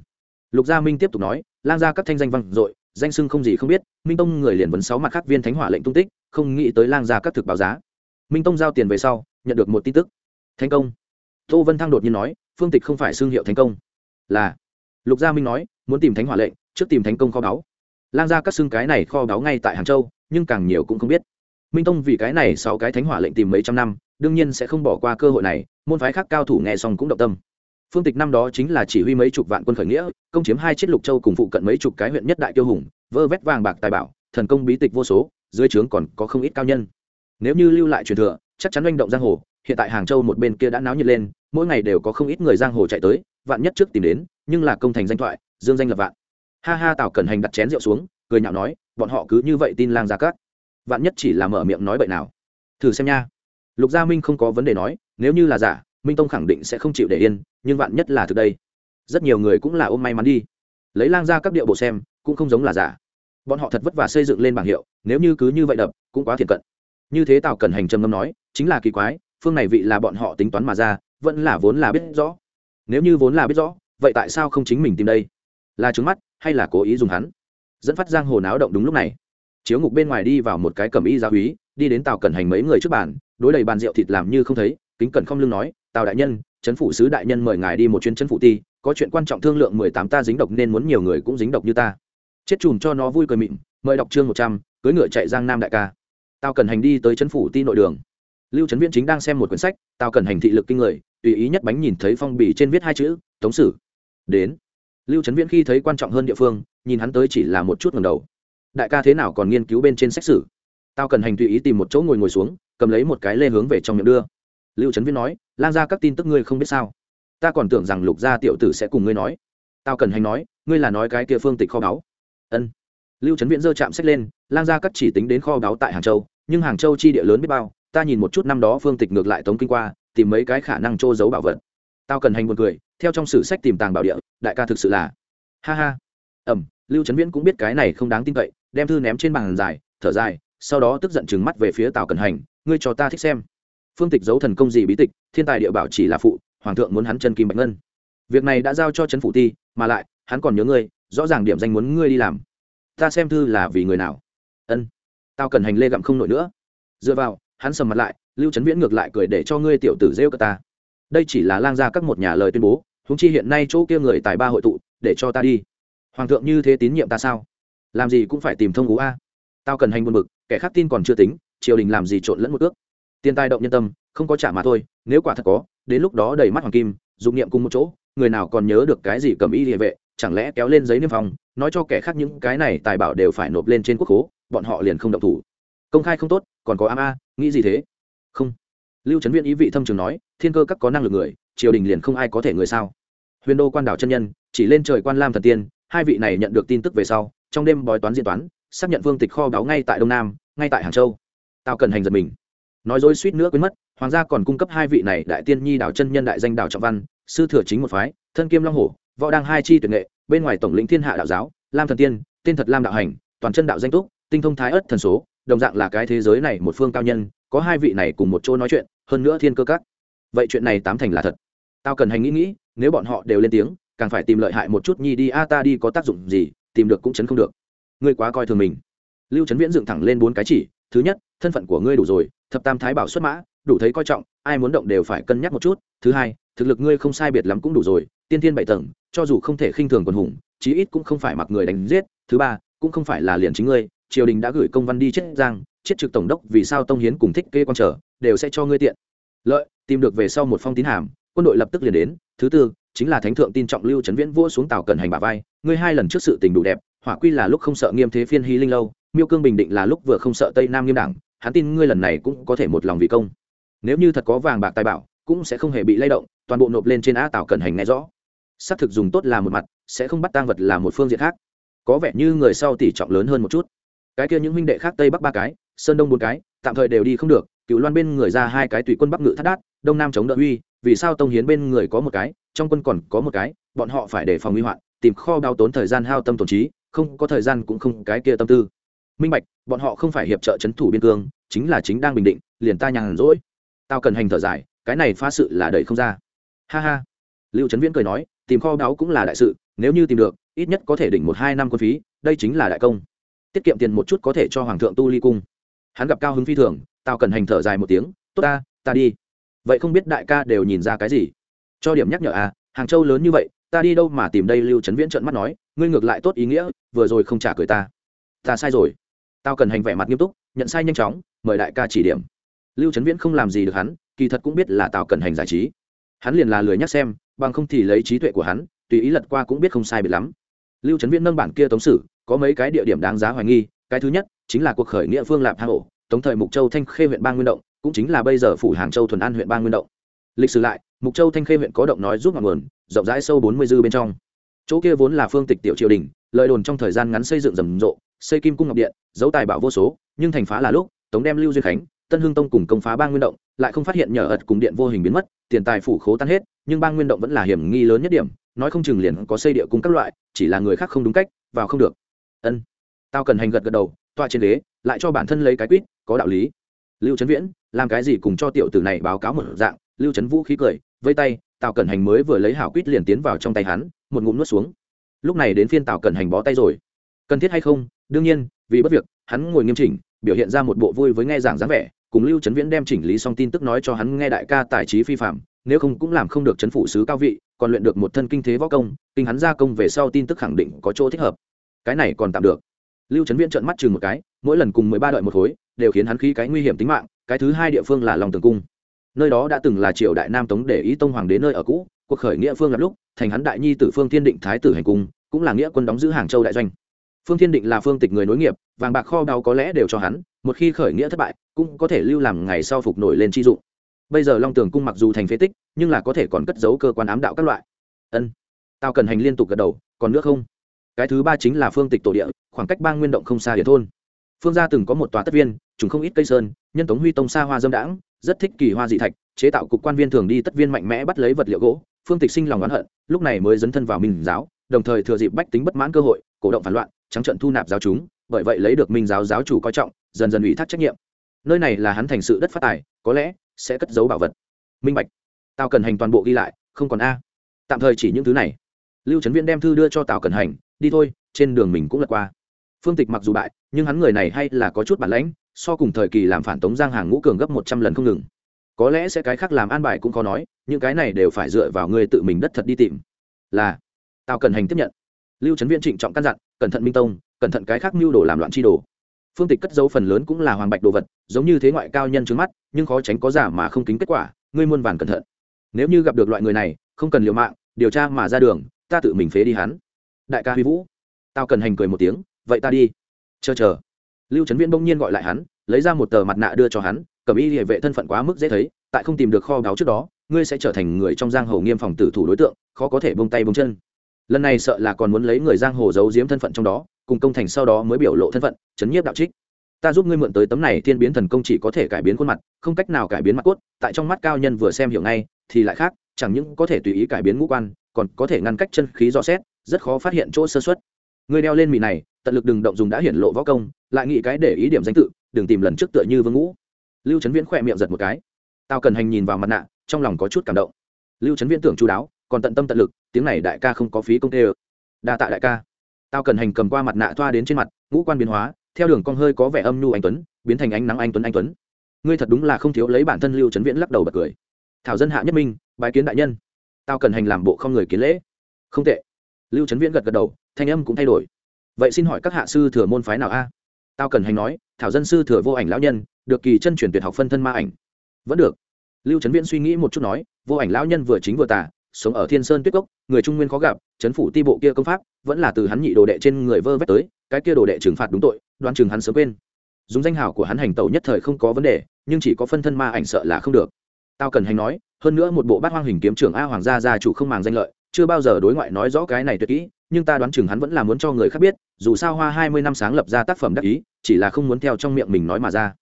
A: Lục gia minh tiếp tục nói lan ra các thanh danh văn dội, danh sưng không gì không biết, minh tông người liền vấn sáu mặt khác viên thánh hỏa lệnh tung tích, không nghĩ tới lang ra các thực báo giá. Minh tông giao tiền về sau, nhận được một tin tức. Thành công. Tô vân thăng đột nhiên nói, phương tịch không phải xương hiệu thành công. Là. Lục gia minh nói, muốn tìm thánh hỏa lệnh, trước tìm thành công kho báu. Lang ra các xương cái này kho báu ngay tại hàng châu, nhưng càng nhiều cũng không biết. Minh tông vì cái này sáu cái thánh hỏa lệnh tìm mấy trăm năm, đương nhiên sẽ không bỏ qua cơ hội này, môn phái khác cao thủ nghe xong cũng động tâm phương tịch năm đó chính là chỉ huy mấy chục vạn quân khởi nghĩa, công chiếm hai chiếc lục châu cùng phụ cận mấy chục cái huyện nhất đại tiêu hùng, vơ vét vàng bạc tài bảo, thần công bí tịch vô số, dưới trướng còn có không ít cao nhân. Nếu như lưu lại truyền thừa, chắc chắn manh động giang hồ, hiện tại hàng châu một bên kia đã náo nhiệt lên, mỗi ngày đều có không ít người giang hồ chạy tới, vạn nhất trước tìm đến, nhưng là công thành danh thoại, dương danh lập vạn. Ha ha, tào cẩn hành đặt chén rượu xuống, cười nhạo nói, bọn họ cứ như vậy tin lang gia cát. Vạn nhất chỉ là mở miệng nói bậy nào. Thử xem nha. Lục gia minh không có vấn đề nói, nếu như là giả minh tông khẳng định sẽ không chịu để yên, nhưng vạn nhất là thực đây. Rất nhiều người cũng là ôm may mắn đi. Lấy lang ra các điệu bộ xem, cũng không giống là giả. Bọn họ thật vất vả xây dựng lên bảng hiệu, nếu như cứ như vậy đập, cũng quá thiệt cận. Như thế tào cẩn hành trầm ngâm nói, chính là kỳ quái, phương này vị là bọn họ tính toán mà ra, vẫn là vốn là biết rõ. Nếu như vốn là biết rõ, vậy tại sao không chính mình tìm đây? Là trứng mắt, hay là cố ý dùng hắn? Dẫn phát giang hồ náo động đúng lúc này. Chiếu ngục bên ngoài đi vào một cái cầm y gia úy đi đến tàu cẩn hành mấy người trước bàn, đối đầy bàn rượu thịt làm như không thấy, kính cẩn không lưng nói tào đại nhân, chấn phủ sứ đại nhân mời ngài đi một chuyến chấn phủ ti, có chuyện quan trọng thương lượng mười tám ta dính độc nên muốn nhiều người cũng dính độc như ta. Chết chùm cho nó vui cười mịn, mời đọc chương một trăm cưới ngựa chạy giang nam đại ca. Tao cần hành đi tới chấn phủ ti nội đường. Lưu trấn viễn chính đang xem một quyển sách tao cần hành thị lực kinh người, tùy ý nhất bánh nhìn thấy phong bì trên viết hai chữ, tống sử. Đến. Lưu trấn viễn khi thấy quan trọng hơn địa phương, nhìn hắn tới chỉ là một chút ngầm đầu. Đại ca thế nào còn nghiên cứu bên trên sách sử? Tao cần hành tùy ý tìm một chỗ ngồi ngồi xuống, cầm lấy một cái lê hướng về trong miệng đưa lưu trấn viễn nói lan ra các tin tức ngươi không biết sao? Ta còn tưởng rằng lục gia tiểu tử sẽ cùng ngươi nói. Tao cần hành nói, ngươi là nói cái kia phương tịch kho báu. Ân. Lưu trấn viễn dơ chạm sách lên lan ra các chỉ tính đến kho báu tại hàng châu, nhưng hàng châu chi địa lớn biết bao, ta nhìn một chút năm đó phương tịch ngược lại tống kinh qua, tìm mấy cái khả năng trô giấu bảo vật. Tao cần hành một người theo trong sử sách tìm tàng bảo địa, đại ca thực sự là ha ha. Ẩm, lưu trấn viễn cũng biết cái này không đáng tin cậy, đem thư ném trên bàn dài, thở dài, sau đó tức giận chừng mắt về phía tào cần hành, ngươi cho ta thích xem phương tịch giấu thần công gì bí tịch, thiên tài địa bảo chỉ là phụ, hoàng thượng muốn hắn chân kim bạch ngân. Việc này đã giao cho trấn phủ ti, mà lại, hắn còn nhớ ngươi, rõ ràng điểm danh muốn ngươi đi làm. Ta xem thư là vì người nào? Ân. Tao cần hành lê gặm không nổi nữa. Dựa vào, hắn sầm mặt lại, lưu trấn viễn ngược lại cười để cho ngươi tiểu tử rêu cơ ta. Đây chỉ là lang ra các một nhà lời tuyên bố húng chi hiện nay chỗ kia người tài ba hội tụ, để cho ta đi. Hoàng thượng như thế tín nhiệm ta sao? Làm gì cũng phải tìm thông ngũ a. Tao cần hành buồn bực, kẻ khác tin còn chưa tính, triều đình làm gì trộn lẫn một ước tiền tài động nhân tâm, không có trả mà thôi, nếu quả thật có, đến lúc đó đầy mắt hoàng kim dụng niệm cùng một chỗ, người nào còn nhớ được cái gì cầm y địa vệ, chẳng lẽ kéo lên giấy niêm phong, nói cho kẻ khác những cái này tài bảo đều phải nộp lên trên quốc khố, bọn họ liền không động thủ. Công khai không tốt, còn có am a, nghĩ gì thế? Không. Lưu trấn viên ý vị thâm trường nói, thiên cơ các có năng lực người, triều đình liền không ai có thể người sao? Huyền đô quan đảo chân nhân, chỉ lên trời quan lam thần tiên, hai vị này nhận được tin tức về sau, trong đêm bói toán diễn toán, xác nhận vương tịch kho báu ngay tại đông nam, ngay tại hàng châu. Tao cần hành giật mình nói dối suýt nữa quên mất, hoàng gia còn cung cấp hai vị này đại tiên nhi đảo chân nhân đại danh đảo trọng văn, sư thừa chính một phái, thân kim long hổ, võ đang hai chi tuyệt nghệ, bên ngoài tổng lĩnh thiên hạ đạo giáo, lam thần tiên tên thật lam đạo hành, toàn chân đạo danh túc, tinh thông thái ất thần số, đồng dạng là cái thế giới này một phương cao nhân, có hai vị này cùng một chỗ nói chuyện, hơn nữa thiên cơ các. Vậy chuyện này tám thành là thật. Tao cần hành nghĩ nghĩ, nếu bọn họ đều lên tiếng, càng phải tìm lợi hại một chút nhi đi, a, ta đi có tác dụng gì, tìm được cũng chấn không được. Ngươi quá coi thường mình. Lưu trấn viễn dựng thẳng lên bốn cái chỉ thứ nhất, thân phận của ngươi đủ rồi, thập tam thái bảo xuất mã, đủ thấy coi trọng, ai muốn động đều phải cân nhắc một chút. Thứ hai, thực lực ngươi không sai biệt lắm cũng đủ rồi, tiên thiên bảy tầng, cho dù không thể khinh thường quần hùng, chí ít cũng không phải mặc người đánh giết. Thứ ba, cũng không phải là liền chính ngươi, triều đình đã gửi công văn đi chết giang chết trực tổng đốc vì sao tông hiến cùng thích kê quan trở, đều sẽ cho ngươi tiện. Lợi, tìm được về sau một phong tín hàm, quân đội lập tức liền đến. Thứ tư, chính là thánh thượng tin trọng lưu trấn viễn vua xuống tàu cần hành bà vai, ngươi hai lần trước sự tình đủ đẹp, hỏa quy là lúc không sợ nghiêm thế phiên hy linh lâu miêu cương bình định là lúc vừa không sợ tây nam nghiêm đảng hắn tin ngươi lần này cũng có thể một lòng vì công nếu như thật có vàng bạc tài bảo cũng sẽ không hề bị lay động toàn bộ nộp lên trên á Tảo cần hành nghe rõ xác thực dùng tốt là một mặt sẽ không bắt tang vật là một phương diện khác có vẻ như người sau tỷ trọng lớn hơn một chút cái kia những huynh đệ khác tây bắc ba cái sơn đông bốn cái tạm thời đều đi không được cựu loan bên người ra hai cái tùy quân bắc ngự thắt đát đông nam chống đỡ uy vì sao tông hiến bên người có một cái trong quân còn có một cái bọn họ phải đề phòng nguy hoạn tìm kho đau tốn thời gian hao tâm tổn trí không có thời gian cũng không cái kia tâm tư minh bạch, bọn họ không phải hiệp trợ c thủ biên cương, chính là chính đang bình định, liền ta nhàn rỗi. Tao cần hành thở dài, cái này phá sự là đẩy không ra. Ha ha. Lưu trấn viễn cười nói, tìm kho báu cũng là đại sự, nếu như tìm được, ít nhất có thể đỉnh một hai năm quân phí, đây chính là đại công. Tiết kiệm tiền một chút có thể cho hoàng thượng tu ly cung. Hắn gặp cao hứng phi thường, tao cần hành thở dài một tiếng, tốt ta ta đi. Vậy không biết đại ca đều nhìn ra cái gì? Cho điểm nhắc nhở à hàng châu lớn như vậy, ta đi đâu mà tìm đây? Lưu trấn viễn trợn mắt nói, ngươi ngược lại tốt ý nghĩa, vừa rồi không trả cười ta. Ta sai rồi tao cần hành vẻ mặt nghiêm túc, nhận sai nhanh chóng, mời đại ca chỉ điểm. Lưu trấn viễn không làm gì được hắn, kỳ thật cũng biết là tao cần hành giải trí. Hắn liền là lười nhắc xem, bằng không thì lấy trí tuệ của hắn, tùy ý lật qua cũng biết không sai biệt lắm. Lưu trấn viễn nâng bản kia tống sử, có mấy cái địa điểm đáng giá hoài nghi, cái thứ nhất chính là cuộc khởi nghĩa phương lạp hang ổ, tống thời mục châu thanh khê huyện ba nguyên động, cũng chính là bây giờ phủ hàng châu thuần an huyện ba nguyên động. Lịch sử lại, mục châu thanh khê huyện có động nói giúp ngọn nguồn, rộng rãi sâu bốn mươi dư bên trong. Chỗ kia vốn là phương tịch tiểu triều đình, lời đồn trong thời gian ngắn xây dựng rầm rộ xây kim cung ngọc điện dấu tài bảo vô số, nhưng thành phá là lúc, tống đem lưu duyên khánh, tân hưng tông cùng công phá ba nguyên động, lại không phát hiện nhờ ật cùng điện vô hình biến mất, tiền tài phủ khố tan hết, nhưng ba nguyên động vẫn là hiểm nghi lớn nhất điểm, nói không chừng liền có xây địa cung các loại, chỉ là người khác không đúng cách, vào không được. Ân. Tao cần hành gật gật đầu toa trên ghế, lại cho bản thân lấy cái quýt, có đạo lý. Lưu trấn viễn, làm cái gì cùng cho tiểu tử này báo cáo một dạng, lưu trấn vũ khí cười, vây tay, tào cẩn hành mới vừa lấy hảo quýt liền tiến vào trong tay hắn, một ngụm nuốt xuống. Lúc này đến phiên tào cẩn hành bó tay rồi. Cần thiết hay không đương nhiên, vì bất việc, hắn ngồi nghiêm chỉnh, biểu hiện ra một bộ vui với nghe giảng dáng vẻ, cùng lưu trấn viễn đem chỉnh lý xong tin tức nói cho hắn nghe đại ca tài trí phi phạm, nếu không cũng làm không được chấn phủ sứ cao vị, còn luyện được một thân kinh thế võ công, kinh hắn gia công về sau tin tức khẳng định có chỗ thích hợp. Cái này còn tạm được. Lưu trấn viễn trợn mắt chừng một cái, mỗi lần cùng mười ba đợi một khối, đều khiến hắn khí cái nguy hiểm tính mạng, cái thứ hai địa phương là lòng tường cung. Nơi đó đã từng là triều đại nam tống để ý tông hoàng đến nơi ở cũ, cuộc khởi nghĩa phương lập lúc, thành hắn đại nhi tử phương thiên định thái tử hành cung, cũng là nghĩa quân đóng giữ hàng châu đại doanh phương thiên định là phương tịch người nối nghiệp, vàng bạc kho đau có lẽ đều cho hắn, một khi khởi nghĩa thất bại, cũng có thể lưu làm ngày sau phục nổi lên chi dụng. Bây giờ long tường cung mặc dù thành phế tích, nhưng là có thể còn cất giấu cơ quan ám đạo các loại. Ân. Tao cần hành liên tục gật đầu, còn nước không? Cái thứ ba chính là phương tịch tổ địa, khoảng cách ba nguyên động không xa địa thôn. Phương gia từng có một tòa tất viên chúng không ít cây sơn, nhân tống huy tông xa hoa dâm đãng, rất thích kỳ hoa dị thạch, chế tạo cục quan viên thường đi tất viên mạnh mẽ bắt lấy vật liệu gỗ, phương tịch sinh lòng oán hận, lúc này mới dấn thân vào minh giáo, đồng thời thừa dịp bách tính bất mãn cơ hội cổ động phản loạn, trắng trận thu nạp giáo chúng, bởi vậy lấy được minh giáo giáo chủ coi trọng, dần dần ủy thác trách nhiệm. Nơi này là hắn thành sự đất phát tài, có lẽ sẽ cất giấu bảo vật. Minh bạch tao cần hành toàn bộ ghi lại, không còn a. Tạm thời chỉ những thứ này. Lưu trấn viễn đem thư đưa cho tào cần hành, đi thôi, trên đường mình cũng lật qua. Phương tịch mặc dù bại, nhưng hắn người này hay là có chút bản lãnh, so cùng thời kỳ làm phản tống giang hàng ngũ cường gấp một trăm lần không ngừng. Có lẽ sẽ cái khác làm an bài cũng khó nói, những cái này đều phải dựa vào người tự mình đất thật đi tìm. Là, tào cần hành tiếp nhận lưu trấn viễn trịnh trọng căn dặn, cẩn thận minh tông, cẩn thận cái khác mưu đồ làm loạn chi đồ. Phương tịch cất dấu phần lớn cũng là hoàng bạch đồ vật, giống như thế ngoại cao nhân trước mắt, nhưng khó tránh có giả mà không kính kết quả, ngươi muôn vàn cẩn thận. Nếu như gặp được loại người này, không cần liều mạng, điều tra mà ra đường, ta tự mình phế đi hắn. Đại ca huy vũ, tao cần hành cười một tiếng, vậy ta đi. Chờ chờ. Lưu trấn viễn bỗng nhiên gọi lại hắn, lấy ra một tờ mặt nạ đưa cho hắn, cầm y hệ vệ thân phận quá mức dễ thấy, tại không tìm được kho báu trước đó, ngươi sẽ trở thành người trong giang hồ nghiêm phòng tử thủ đối tượng, khó có thể bông tay bông chân lần này sợ là còn muốn lấy người giang hồ giấu giếm thân phận trong đó, cùng công thành sau đó mới biểu lộ thân phận, chấn nhiếp đạo trích. Ta giúp ngươi mượn tới tấm này thiên biến thần công chỉ có thể cải biến khuôn mặt, không cách nào cải biến mặt cốt, tại trong mắt cao nhân vừa xem hiểu ngay, thì lại khác, chẳng những có thể tùy ý cải biến ngũ quan, còn có thể ngăn cách chân khí dò xét, rất khó phát hiện chỗ sơ xuất ngươi đeo lên mì này, tận lực đừng động dùng đã hiển lộ võ công, lại nghĩ cái để ý điểm danh tự, đừng tìm lần trước tựa như vương ngũ. Lưu trấn viễn khỏe miệng giật một cái. Tao cần hành nhìn vào mặt nạ, trong lòng có chút cảm động. Lưu trấn viễn tưởng chú đáo, còn tận tâm tận lực tiếng này đại ca không có phí công tê ơ. Đa tạ đại ca. Tao cần hành cầm qua mặt nạ thoa đến trên mặt, ngũ quan biến hóa, theo đường con hơi có vẻ âm nhu anh tuấn, biến thành ánh nắng anh tuấn anh tuấn. Ngươi thật đúng là không thiếu lấy bản thân lưu trấn viễn lắc đầu bật cười. Thảo dân hạ nhất minh bài kiến đại nhân. Tao cần hành làm bộ không người kiến lễ. Không tệ. Lưu trấn viễn gật gật đầu, thanh âm cũng thay đổi. Vậy xin hỏi các hạ sư thừa môn phái nào a? Tao cần hành nói, thảo dân sư thừa vô ảnh lão nhân, được kỳ chân chuyển tuyệt học phân thân ma ảnh. Vẫn được. Lưu trấn viễn suy nghĩ một chút nói, vô ảnh lão nhân vừa chính vừa tả sống ở thiên sơn tuyết cốc, người trung nguyên khó gặp, chấn phủ ti bộ kia công pháp, vẫn là từ hắn nhị đồ đệ trên người vơ vét tới, cái kia đồ đệ trừng phạt đúng tội, đoan chừng hắn sớm quên. Dùng danh hào của hắn hành tẩu nhất thời không có vấn đề, nhưng chỉ có phân thân ma ảnh sợ là không được. Tao cần hành nói, hơn nữa một bộ bát hoang hình kiếm trưởng a hoàng gia gia chủ không màng danh lợi, chưa bao giờ đối ngoại nói rõ cái này tuyệt kỹ, nhưng ta đoán chừng hắn vẫn là muốn cho người khác biết, dù sao hoa hai mươi năm sáng lập ra tác phẩm đắc ý, chỉ là không muốn theo trong miệng mình nói mà ra.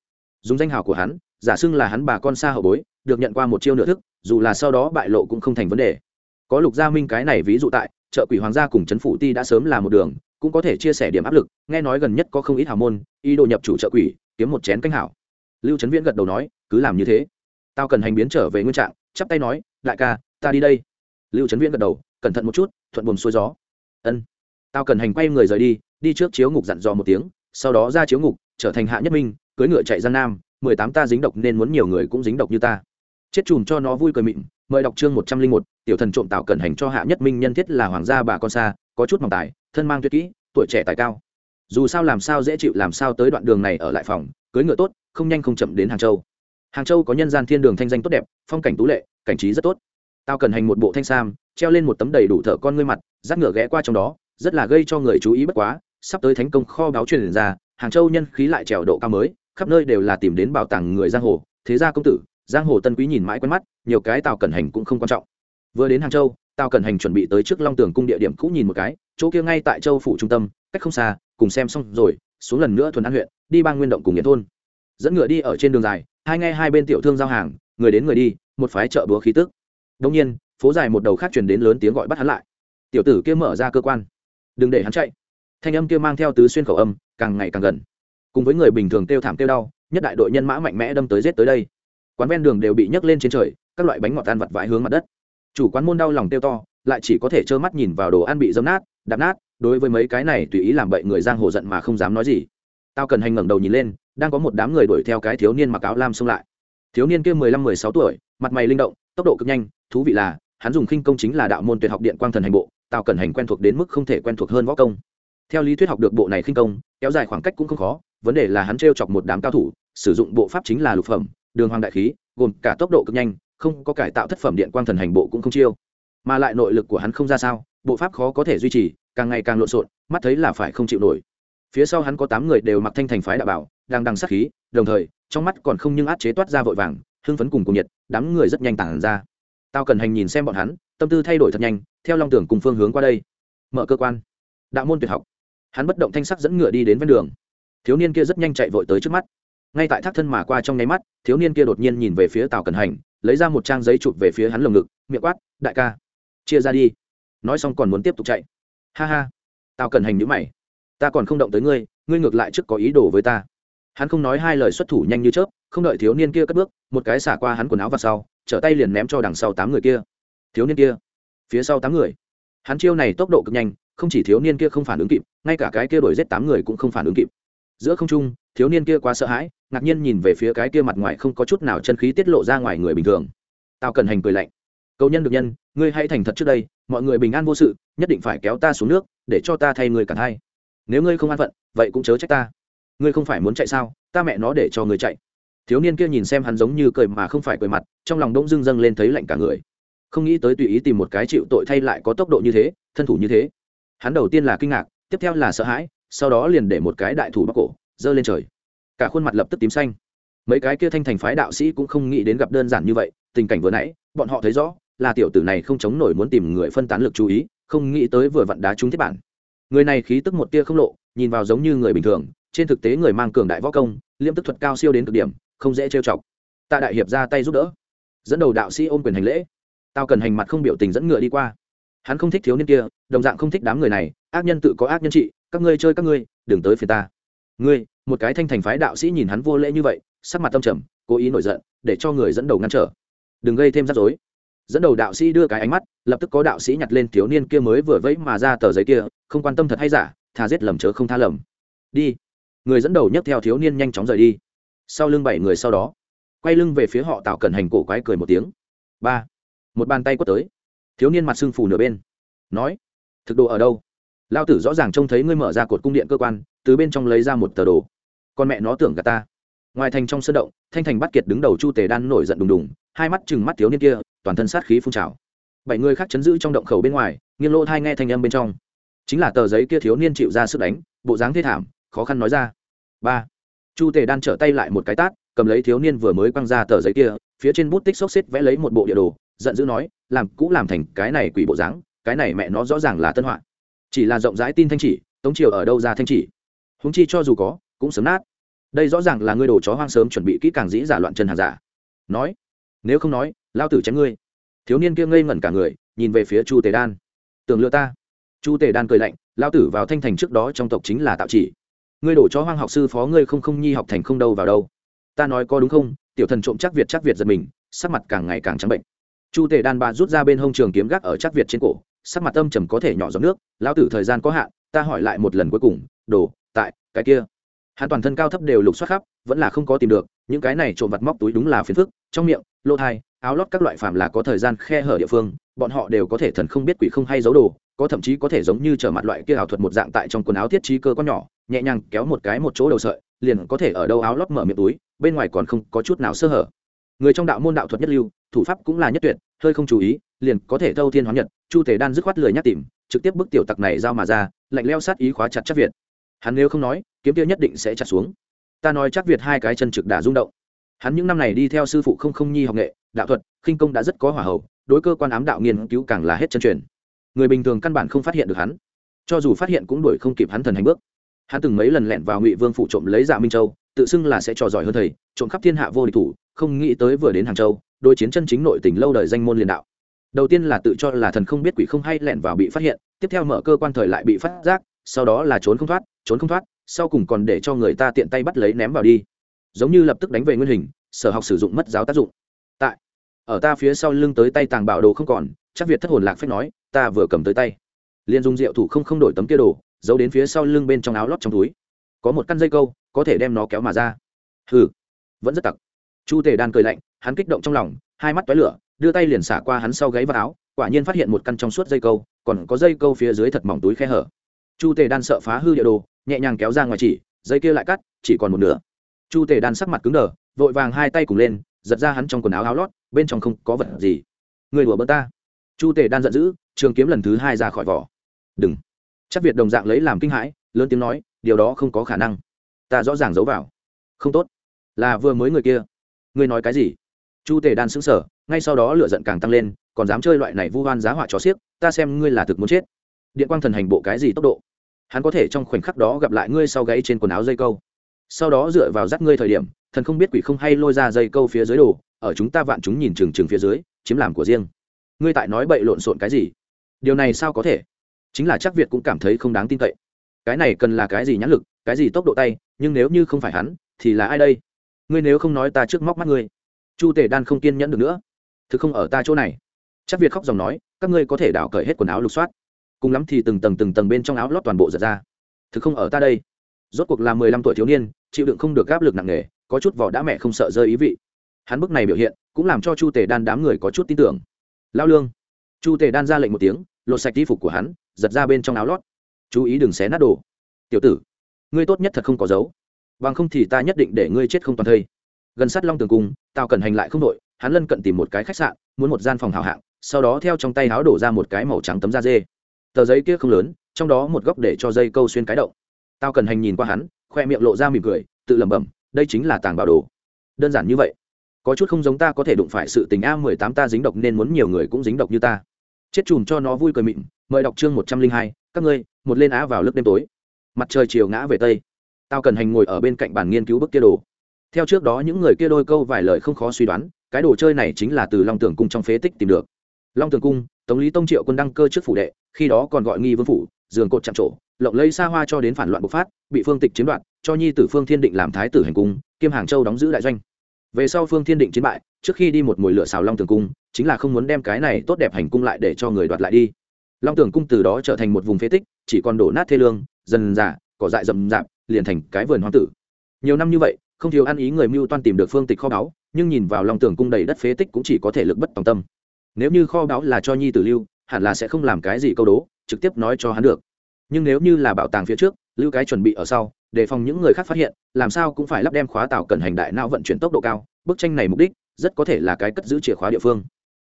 A: Dùng danh hào của hắn giả xưng là hắn bà con xa hậu bối, được nhận qua một chiêu nửa thức, dù là sau đó bại lộ cũng không thành vấn đề. Có lục gia minh cái này ví dụ tại, chợ quỷ hoàng gia cùng trấn phủ ti đã sớm là một đường, cũng có thể chia sẻ điểm áp lực, nghe nói gần nhất có không ít hào môn, ý đồ nhập chủ chợ quỷ, kiếm một chén canh hảo. Lưu trấn viễn gật đầu nói, cứ làm như thế. Tao cần hành biến trở về nguyên trạng, chắp tay nói, đại ca, ta đi đây. Lưu trấn viễn gật đầu, cẩn thận một chút, thuận buồm xuôi gió. Ân. Tao cần hành quay người rời đi đi trước chiếu ngục dặn dò một tiếng, sau đó ra chiếu ngục, trở thành hạ nhất minh, cưỡi ngựa chạy ra nam mười tám ta dính độc nên muốn nhiều người cũng dính độc như ta. Chết chùm cho nó vui cười mịn, mời đọc chương một trăm linh một, tiểu thần trộm tạo cẩn hành cho hạ nhất minh nhân thiết là hoàng gia bà con xa, có chút mỏng tài, thân mang tuyệt kỹ, tuổi trẻ tài cao. Dù sao làm sao dễ chịu, làm sao tới đoạn đường này ở lại phòng, cưới ngựa tốt, không nhanh không chậm đến hàng châu. Hàng châu có nhân gian thiên đường thanh danh tốt đẹp, phong cảnh tú lệ, cảnh trí rất tốt. Tao cần hành một bộ thanh sam, treo lên một tấm đầy đủ thợ con ngươi mặt dắt ngựa ghé qua trong đó, rất là gây cho người chú ý bất quá, sắp tới thánh công kho báo truyền ra, hàng châu nhân khí lại trèo độ cao mới khắp nơi đều là tìm đến bảo tàng người giang hồ, thế gia công tử, giang hồ tân quý nhìn mãi quen mắt, nhiều cái tàu cẩn hành cũng không quan trọng. Vừa đến hàng châu tàu cẩn hành chuẩn bị tới trước long tường cung địa điểm cũ nhìn một cái, chỗ kia ngay tại châu phủ trung tâm, cách không xa, cùng xem xong rồi, xuống lần nữa thuần an huyện, đi bang nguyên động cùng nghĩa thôn. Dẫn ngựa đi ở trên đường dài, hai nghe hai bên tiểu thương giao hàng, người đến người đi, một phái chợ búa khí tức. Đông nhiên, phố dài một đầu khác truyền đến lớn tiếng gọi bắt hắn lại. Tiểu tử kia mở ra cơ quan, đừng để hắn chạy. Thanh âm kia mang theo tứ xuyên khẩu âm, càng ngày càng gần cùng với người bình thường kêu thảm kêu đau, nhất đại đội nhân mã mạnh mẽ đâm tới giết tới đây. Quán ven đường đều bị nhấc lên trên trời, các loại bánh ngọt tan vặt vãi hướng mặt đất. Chủ quán môn đau lòng kêu to, lại chỉ có thể trơ mắt nhìn vào đồ ăn bị dâm nát, đạp nát, đối với mấy cái này tùy ý làm bậy người giang hồ giận mà không dám nói gì. Tao cần hành ngẩng đầu nhìn lên, đang có một đám người đuổi theo cái thiếu niên mặc áo lam xông lại. Thiếu niên kia mười lăm, mười sáu tuổi, mặt mày linh động, tốc độ cực nhanh, thú vị là, hắn dùng khinh công chính là đạo môn tuyệt học điện quang thần hành bộ, tao cần hành quen thuộc đến mức không thể quen thuộc hơn võ công. Theo lý thuyết học được bộ này khinh công, kéo dài khoảng cách cũng không khó vấn đề là hắn t chọc một đám cao thủ, sử dụng bộ pháp chính là lục phẩm, đường hoàng đại khí, gồm cả tốc độ cực nhanh, không có cải tạo thất phẩm điện quang thần hành bộ cũng không chiêu. Mà lại nội lực của hắn không ra sao, bộ pháp khó có thể duy trì, càng ngày càng lộn xộn, mắt thấy là phải không chịu nổi. Phía sau hắn có tám người đều mặc thanh thành phái đạo bảo, đang đằng sát khí, đồng thời, trong mắt còn không nhưng át chế toát ra vội vàng, hưng phấn cùng cùng nhiệt, đám người rất nhanh tản ra. Tao cần hành nhìn xem bọn hắn, tâm tư thay đổi thật nhanh, theo long tưởng cùng phương hướng qua đây. Mở cơ quan. Đạo môn tuyệt học. Hắn bất động thanh sắc dẫn ngựa đi đến ven đường thiếu niên kia rất nhanh chạy vội tới trước mắt. Ngay tại thác thân mà qua trong nháy mắt, thiếu niên kia đột nhiên nhìn về phía tào cần hành, lấy ra một trang giấy chụp về phía hắn lồng ngực, miệng quát, đại ca, chia ra đi. Nói xong còn muốn tiếp tục chạy. Ha ha. Tào cần hành nhữ mày. Ta còn không động tới ngươi ngươi ngược lại trước có ý đồ với ta. Hắn không nói hai lời xuất thủ nhanh như chớp, không đợi thiếu niên kia cất bước, một cái xả qua hắn quần áo và sau, trở tay liền ném cho đằng sau tám người kia. Thiếu niên kia? Phía sau tám người. Hắn chiêu này tốc độ cực nhanh, không chỉ thiếu niên kia không phản ứng kịp, ngay cả cái kia đổi giết tám người cũng không phản ứng kịp giữa không trung, thiếu niên kia quá sợ hãi, ngạc nhiên nhìn về phía cái kia mặt ngoài không có chút nào chân khí tiết lộ ra ngoài người bình thường. Tao cần hành cười lạnh. Cầu nhân được nhân, ngươi hãy thành thật trước đây, mọi người bình an vô sự, nhất định phải kéo ta xuống nước, để cho ta thay người cả hai. Nếu ngươi không an phận, vậy cũng chớ trách ta. Ngươi không phải muốn chạy sao, ta mẹ nó để cho ngươi chạy. Thiếu niên kia nhìn xem hắn giống như cười mà không phải cười mặt, trong lòng đông dưng dâng lên thấy lạnh cả người. Không nghĩ tới tùy ý tìm một cái chịu tội thay lại có tốc độ như thế, thân thủ như thế. Hắn đầu tiên là kinh ngạc, tiếp theo là sợ hãi sau đó liền để một cái đại thủ bắc cổ, giơ lên trời. Cả khuôn mặt lập tức tím xanh. Mấy cái kia thanh thành phái đạo sĩ cũng không nghĩ đến gặp đơn giản như vậy, tình cảnh vừa nãy, bọn họ thấy rõ, là tiểu tử này không chống nổi muốn tìm người phân tán lực chú ý, không nghĩ tới vừa vặn đá trúng thiết bản. Người này khí tức một tia không lộ, nhìn vào giống như người bình thường, trên thực tế người mang cường đại võ công, liêm tức thuật cao siêu đến cực điểm, không dễ trêu chọc. Tạ đại hiệp ra tay giúp đỡ. Dẫn đầu đạo sĩ ôm quyền hành lễ. Tao cần hành mặt không biểu tình dẫn ngựa đi qua. Hắn không thích thiếu niên kia, đồng dạng không thích đám người này, ác nhân tự có ác nhân trị các ngươi chơi các ngươi, đừng tới phía ta. Ngươi, một cái thanh thành phái đạo sĩ nhìn hắn vô lễ như vậy, sắc mặt tâm trầm, cố ý nổi giận, để cho người dẫn đầu ngăn trở. Đừng gây thêm rắc rối. Dẫn đầu đạo sĩ đưa cái ánh mắt, lập tức có đạo sĩ nhặt lên thiếu niên kia mới vừa vẫy mà ra tờ giấy kia, không quan tâm thật hay giả thà giết lầm chớ không tha lầm. Đi. Người dẫn đầu nhấc theo thiếu niên nhanh chóng rời đi. Sau lưng bảy người sau đó, quay lưng về phía họ tạo cẩn hành cổ quái cười một tiếng. Ba. Một bàn tay quất tới. Thiếu niên mặt sưng phù nửa bên. Nói, thực độ ở đâu? Lao tử rõ ràng trông thấy ngươi mở ra cột cung điện cơ quan, từ bên trong lấy ra một tờ đồ. Con mẹ nó tưởng gà ta. Ngoài thành trong sân động, thanh thành bắt kiệt đứng đầu chu tề đan nổi giận đùng đùng, hai mắt chừng mắt thiếu niên kia, toàn thân sát khí phun trào. Bảy người khác chấn giữ trong động khẩu bên ngoài, nghiêng lỗ thai nghe thanh âm bên trong. Chính là tờ giấy kia thiếu niên chịu ra sức đánh, bộ dáng thê thảm, khó khăn nói ra. Ba. Chu tề đan trở tay lại một cái tát, cầm lấy thiếu niên vừa mới quăng ra tờ giấy kia, phía trên bút tích xốc xếp vẽ lấy một bộ địa đồ, giận dữ nói, làm cũ làm thành cái này quỷ bộ dáng, cái này mẹ nó rõ ràng là tân họa chỉ là rộng rãi tin thanh chỉ, tống triều ở đâu ra thanh chỉ? Húng chi cho dù có, cũng sớm nát. Đây rõ ràng là ngươi đồ chó hoang sớm chuẩn bị kỹ càng dĩ giả loạn chân hàng giả. Nói, nếu không nói, lao tử chém ngươi. Thiếu niên kia ngây ngẩn cả người, nhìn về phía chu tề đan. Tưởng lừa ta. Chu tề đan cười lạnh, lao tử vào thanh thành trước đó trong tộc chính là tạo chỉ. Ngươi đổ chó hoang học sư phó ngươi không không nhi học thành không đâu vào đâu. Ta nói có đúng không? Tiểu thần trộm chắc việt chắc việt giật mình, sắc mặt càng ngày càng trắng bệnh. Chu tề đan ba rút ra bên hông trường kiếm gác ở chắc việt trên cổ sắc mặt âm trầm có thể nhỏ giọt nước, lão tử thời gian có hạn, ta hỏi lại một lần cuối cùng, đồ, tại, cái kia. Hắn toàn thân cao thấp đều lục soát khắp, vẫn là không có tìm được, những cái này trộm vặt móc túi đúng là phiền phức, trong miệng lô thai, áo lót các loại phạm là có thời gian khe hở địa phương, bọn họ đều có thể thần không biết quỷ không hay giấu đồ, có thậm chí có thể giống như trở mặt loại kia ảo thuật một dạng tại trong quần áo thiết trí cơ con nhỏ, nhẹ nhàng kéo một cái một chỗ đầu sợi, liền có thể ở đâu áo lót mở miệng túi, bên ngoài còn không có chút nào sơ hở. Người trong đạo môn đạo thuật nhất lưu, thủ pháp cũng là nhất tuyệt, hơi không chú ý, liền có thể thâu thiên hóa nhật chu thể đan dứt khoát lười nhắc tìm, trực tiếp bức tiểu tặc này giao mà ra, lạnh leo sát ý khóa chặt chắc việt. Hắn nếu không nói, kiếm tiêu nhất định sẽ chặt xuống. Ta nói chắc việt hai cái chân trực đã rung động. Hắn những năm này đi theo sư phụ không không nhi học nghệ, đạo thuật, khinh công đã rất có hỏa hậu, đối cơ quan ám đạo nghiên cứu càng là hết chân truyền. Người bình thường căn bản không phát hiện được hắn. Cho dù phát hiện cũng đuổi không kịp hắn thần hành bước. Hắn từng mấy lần lẹn vào ngụy vương phụ trộm lấy dạ minh châu, tự xưng là sẽ trò giỏi hơn thầy, trộm khắp thiên hạ vô địch thủ, không nghĩ tới vừa đến hàng châu đôi chiến chân chính nội tình lâu đời danh môn liền đạo đầu tiên là tự cho là thần không biết quỷ không hay lẻn vào bị phát hiện, tiếp theo mở cơ quan thời lại bị phát giác, sau đó là trốn không thoát, trốn không thoát, sau cùng còn để cho người ta tiện tay bắt lấy ném vào đi. Giống như lập tức đánh về nguyên hình, sở học sử dụng mất giáo tác dụng. Tại, ở ta phía sau lưng tới tay tàng bảo đồ không còn, chắc việt thất hồn lạc phép nói, ta vừa cầm tới tay. Liền dùng rượu thủ không không đổi tấm kia đồ, giấu đến phía sau lưng bên trong áo lót trong túi. Có một căn dây câu, có thể đem nó kéo mà ra. Hừ, vẫn rất tặc. Chu tề đan cười lạnh, hắn kích động trong lòng, hai mắt toái lửa đưa tay liền xả qua hắn sau gáy và áo, quả nhiên phát hiện một căn trong suốt dây câu, còn có dây câu phía dưới thật mỏng túi khe hở. Chu tề đan sợ phá hư địa đồ, nhẹ nhàng kéo ra ngoài chỉ, dây kia lại cắt, chỉ còn một nửa. Chu tề đan sắc mặt cứng đờ, vội vàng hai tay cùng lên, giật ra hắn trong quần áo áo lót, bên trong không có vật gì. Người đùa bỡ ta. Chu tề đan giận dữ, trường kiếm lần thứ hai ra khỏi vỏ. Đừng. Chắc việt đồng dạng lấy làm kinh hãi, lớn tiếng nói, điều đó không có khả năng. Ta rõ ràng giấu vào. Không tốt. Là vừa mới người kia. Ngươi nói cái gì? Chu tề đan xứng sở ngay sau đó lửa giận càng tăng lên, còn dám chơi loại này vu hoan giá họa cho xiếc, ta xem ngươi là thực muốn chết. Điện quang thần hành bộ cái gì tốc độ? Hắn có thể trong khoảnh khắc đó gặp lại ngươi sau gáy trên quần áo dây câu. Sau đó dựa vào dắt ngươi thời điểm, thần không biết quỷ không hay lôi ra dây câu phía dưới đồ, ở chúng ta vạn chúng nhìn trừng trừng phía dưới, chiếm làm của riêng. Ngươi tại nói bậy lộn xộn cái gì? Điều này sao có thể? Chính là chắc việt cũng cảm thấy không đáng tin cậy. Cái này cần là cái gì nhãn lực, cái gì tốc độ tay, nhưng nếu như không phải hắn, thì là ai đây? Ngươi nếu không nói ta trước móc mắt ngươi chu tể đan không kiên nhẫn được nữa. Thực không ở ta chỗ này. Chắc việt khóc dòng nói, các ngươi có thể đảo cởi hết quần áo lục soát. Cùng lắm thì từng tầng từng tầng bên trong áo lót toàn bộ giật ra. Thực không ở ta đây. Rốt cuộc là mười lăm tuổi thiếu niên, chịu đựng không được áp lực nặng nề, có chút vỏ đã mẹ không sợ rơi ý vị. Hắn bức này biểu hiện, cũng làm cho chu tề đan đám người có chút tin tưởng. Lao lương. Chu tề đan ra lệnh một tiếng, lột sạch y phục của hắn, giật ra bên trong áo lót. Chú ý đừng xé nát đồ. Tiểu tử, ngươi tốt nhất thật không có dấu. Bằng không thì ta nhất định để ngươi chết không toàn thây gần sát long tường cung tao cần hành lại không đội hắn lân cận tìm một cái khách sạn, muốn một gian phòng hào hạng, sau đó theo trong tay háo đổ ra một cái màu trắng tấm da dê. Tờ giấy kia không lớn, trong đó một góc để cho dây câu xuyên cái động. Tao cần hành nhìn qua hắn, khoe miệng lộ ra mỉm cười, tự lẩm bẩm, đây chính là tàng bảo đồ. Đơn giản như vậy. Có chút không giống ta có thể đụng phải sự tình a mười tám ta dính độc nên muốn nhiều người cũng dính độc như ta. Chết chùm cho nó vui cười mịn, mời đọc chương một trăm linh hai, các ngươi, một lên á vào lúc đêm tối. Mặt trời chiều ngã về tây. Tao cần hành ngồi ở bên cạnh bàn nghiên cứu bức kia đồ theo trước đó những người kia đôi câu vài lời không khó suy đoán, cái đồ chơi này chính là từ long tường cung trong phế tích tìm được. Long tường cung, tống lý tông triệu quân đăng cơ trước phủ đệ, khi đó còn gọi nghi vương phủ, giường cột chạm trổ, lộng lấy xa hoa cho đến phản loạn bộc phát, bị phương tịch chiếm đoạt, cho nhi tử phương thiên định làm thái tử hành cung, kiêm hàng châu đóng giữ đại doanh. Về sau phương thiên định chiến bại, trước khi đi một mùi lửa xào long tường cung, chính là không muốn đem cái này tốt đẹp hành cung lại để cho người đoạt lại đi. Long tường cung từ đó trở thành một vùng phế tích, chỉ còn đổ nát thê lương, dần dà, cỏ dại rậm rạp, liền thành cái vườn hoang tử. Nhiều năm như vậy không thiếu ăn ý người mưu toan tìm được phương tịch kho báu, nhưng nhìn vào long tường cung đầy đất phế tích cũng chỉ có thể lực bất tòng tâm. Nếu như kho báu là cho nhi tử lưu, hẳn là sẽ không làm cái gì câu đố, trực tiếp nói cho hắn được. Nhưng nếu như là bảo tàng phía trước, lưu cái chuẩn bị ở sau, đề phòng những người khác phát hiện, làm sao cũng phải lắp đem khóa tạo cần hành đại não vận chuyển tốc độ cao, bức tranh này mục đích, rất có thể là cái cất giữ chìa khóa địa phương.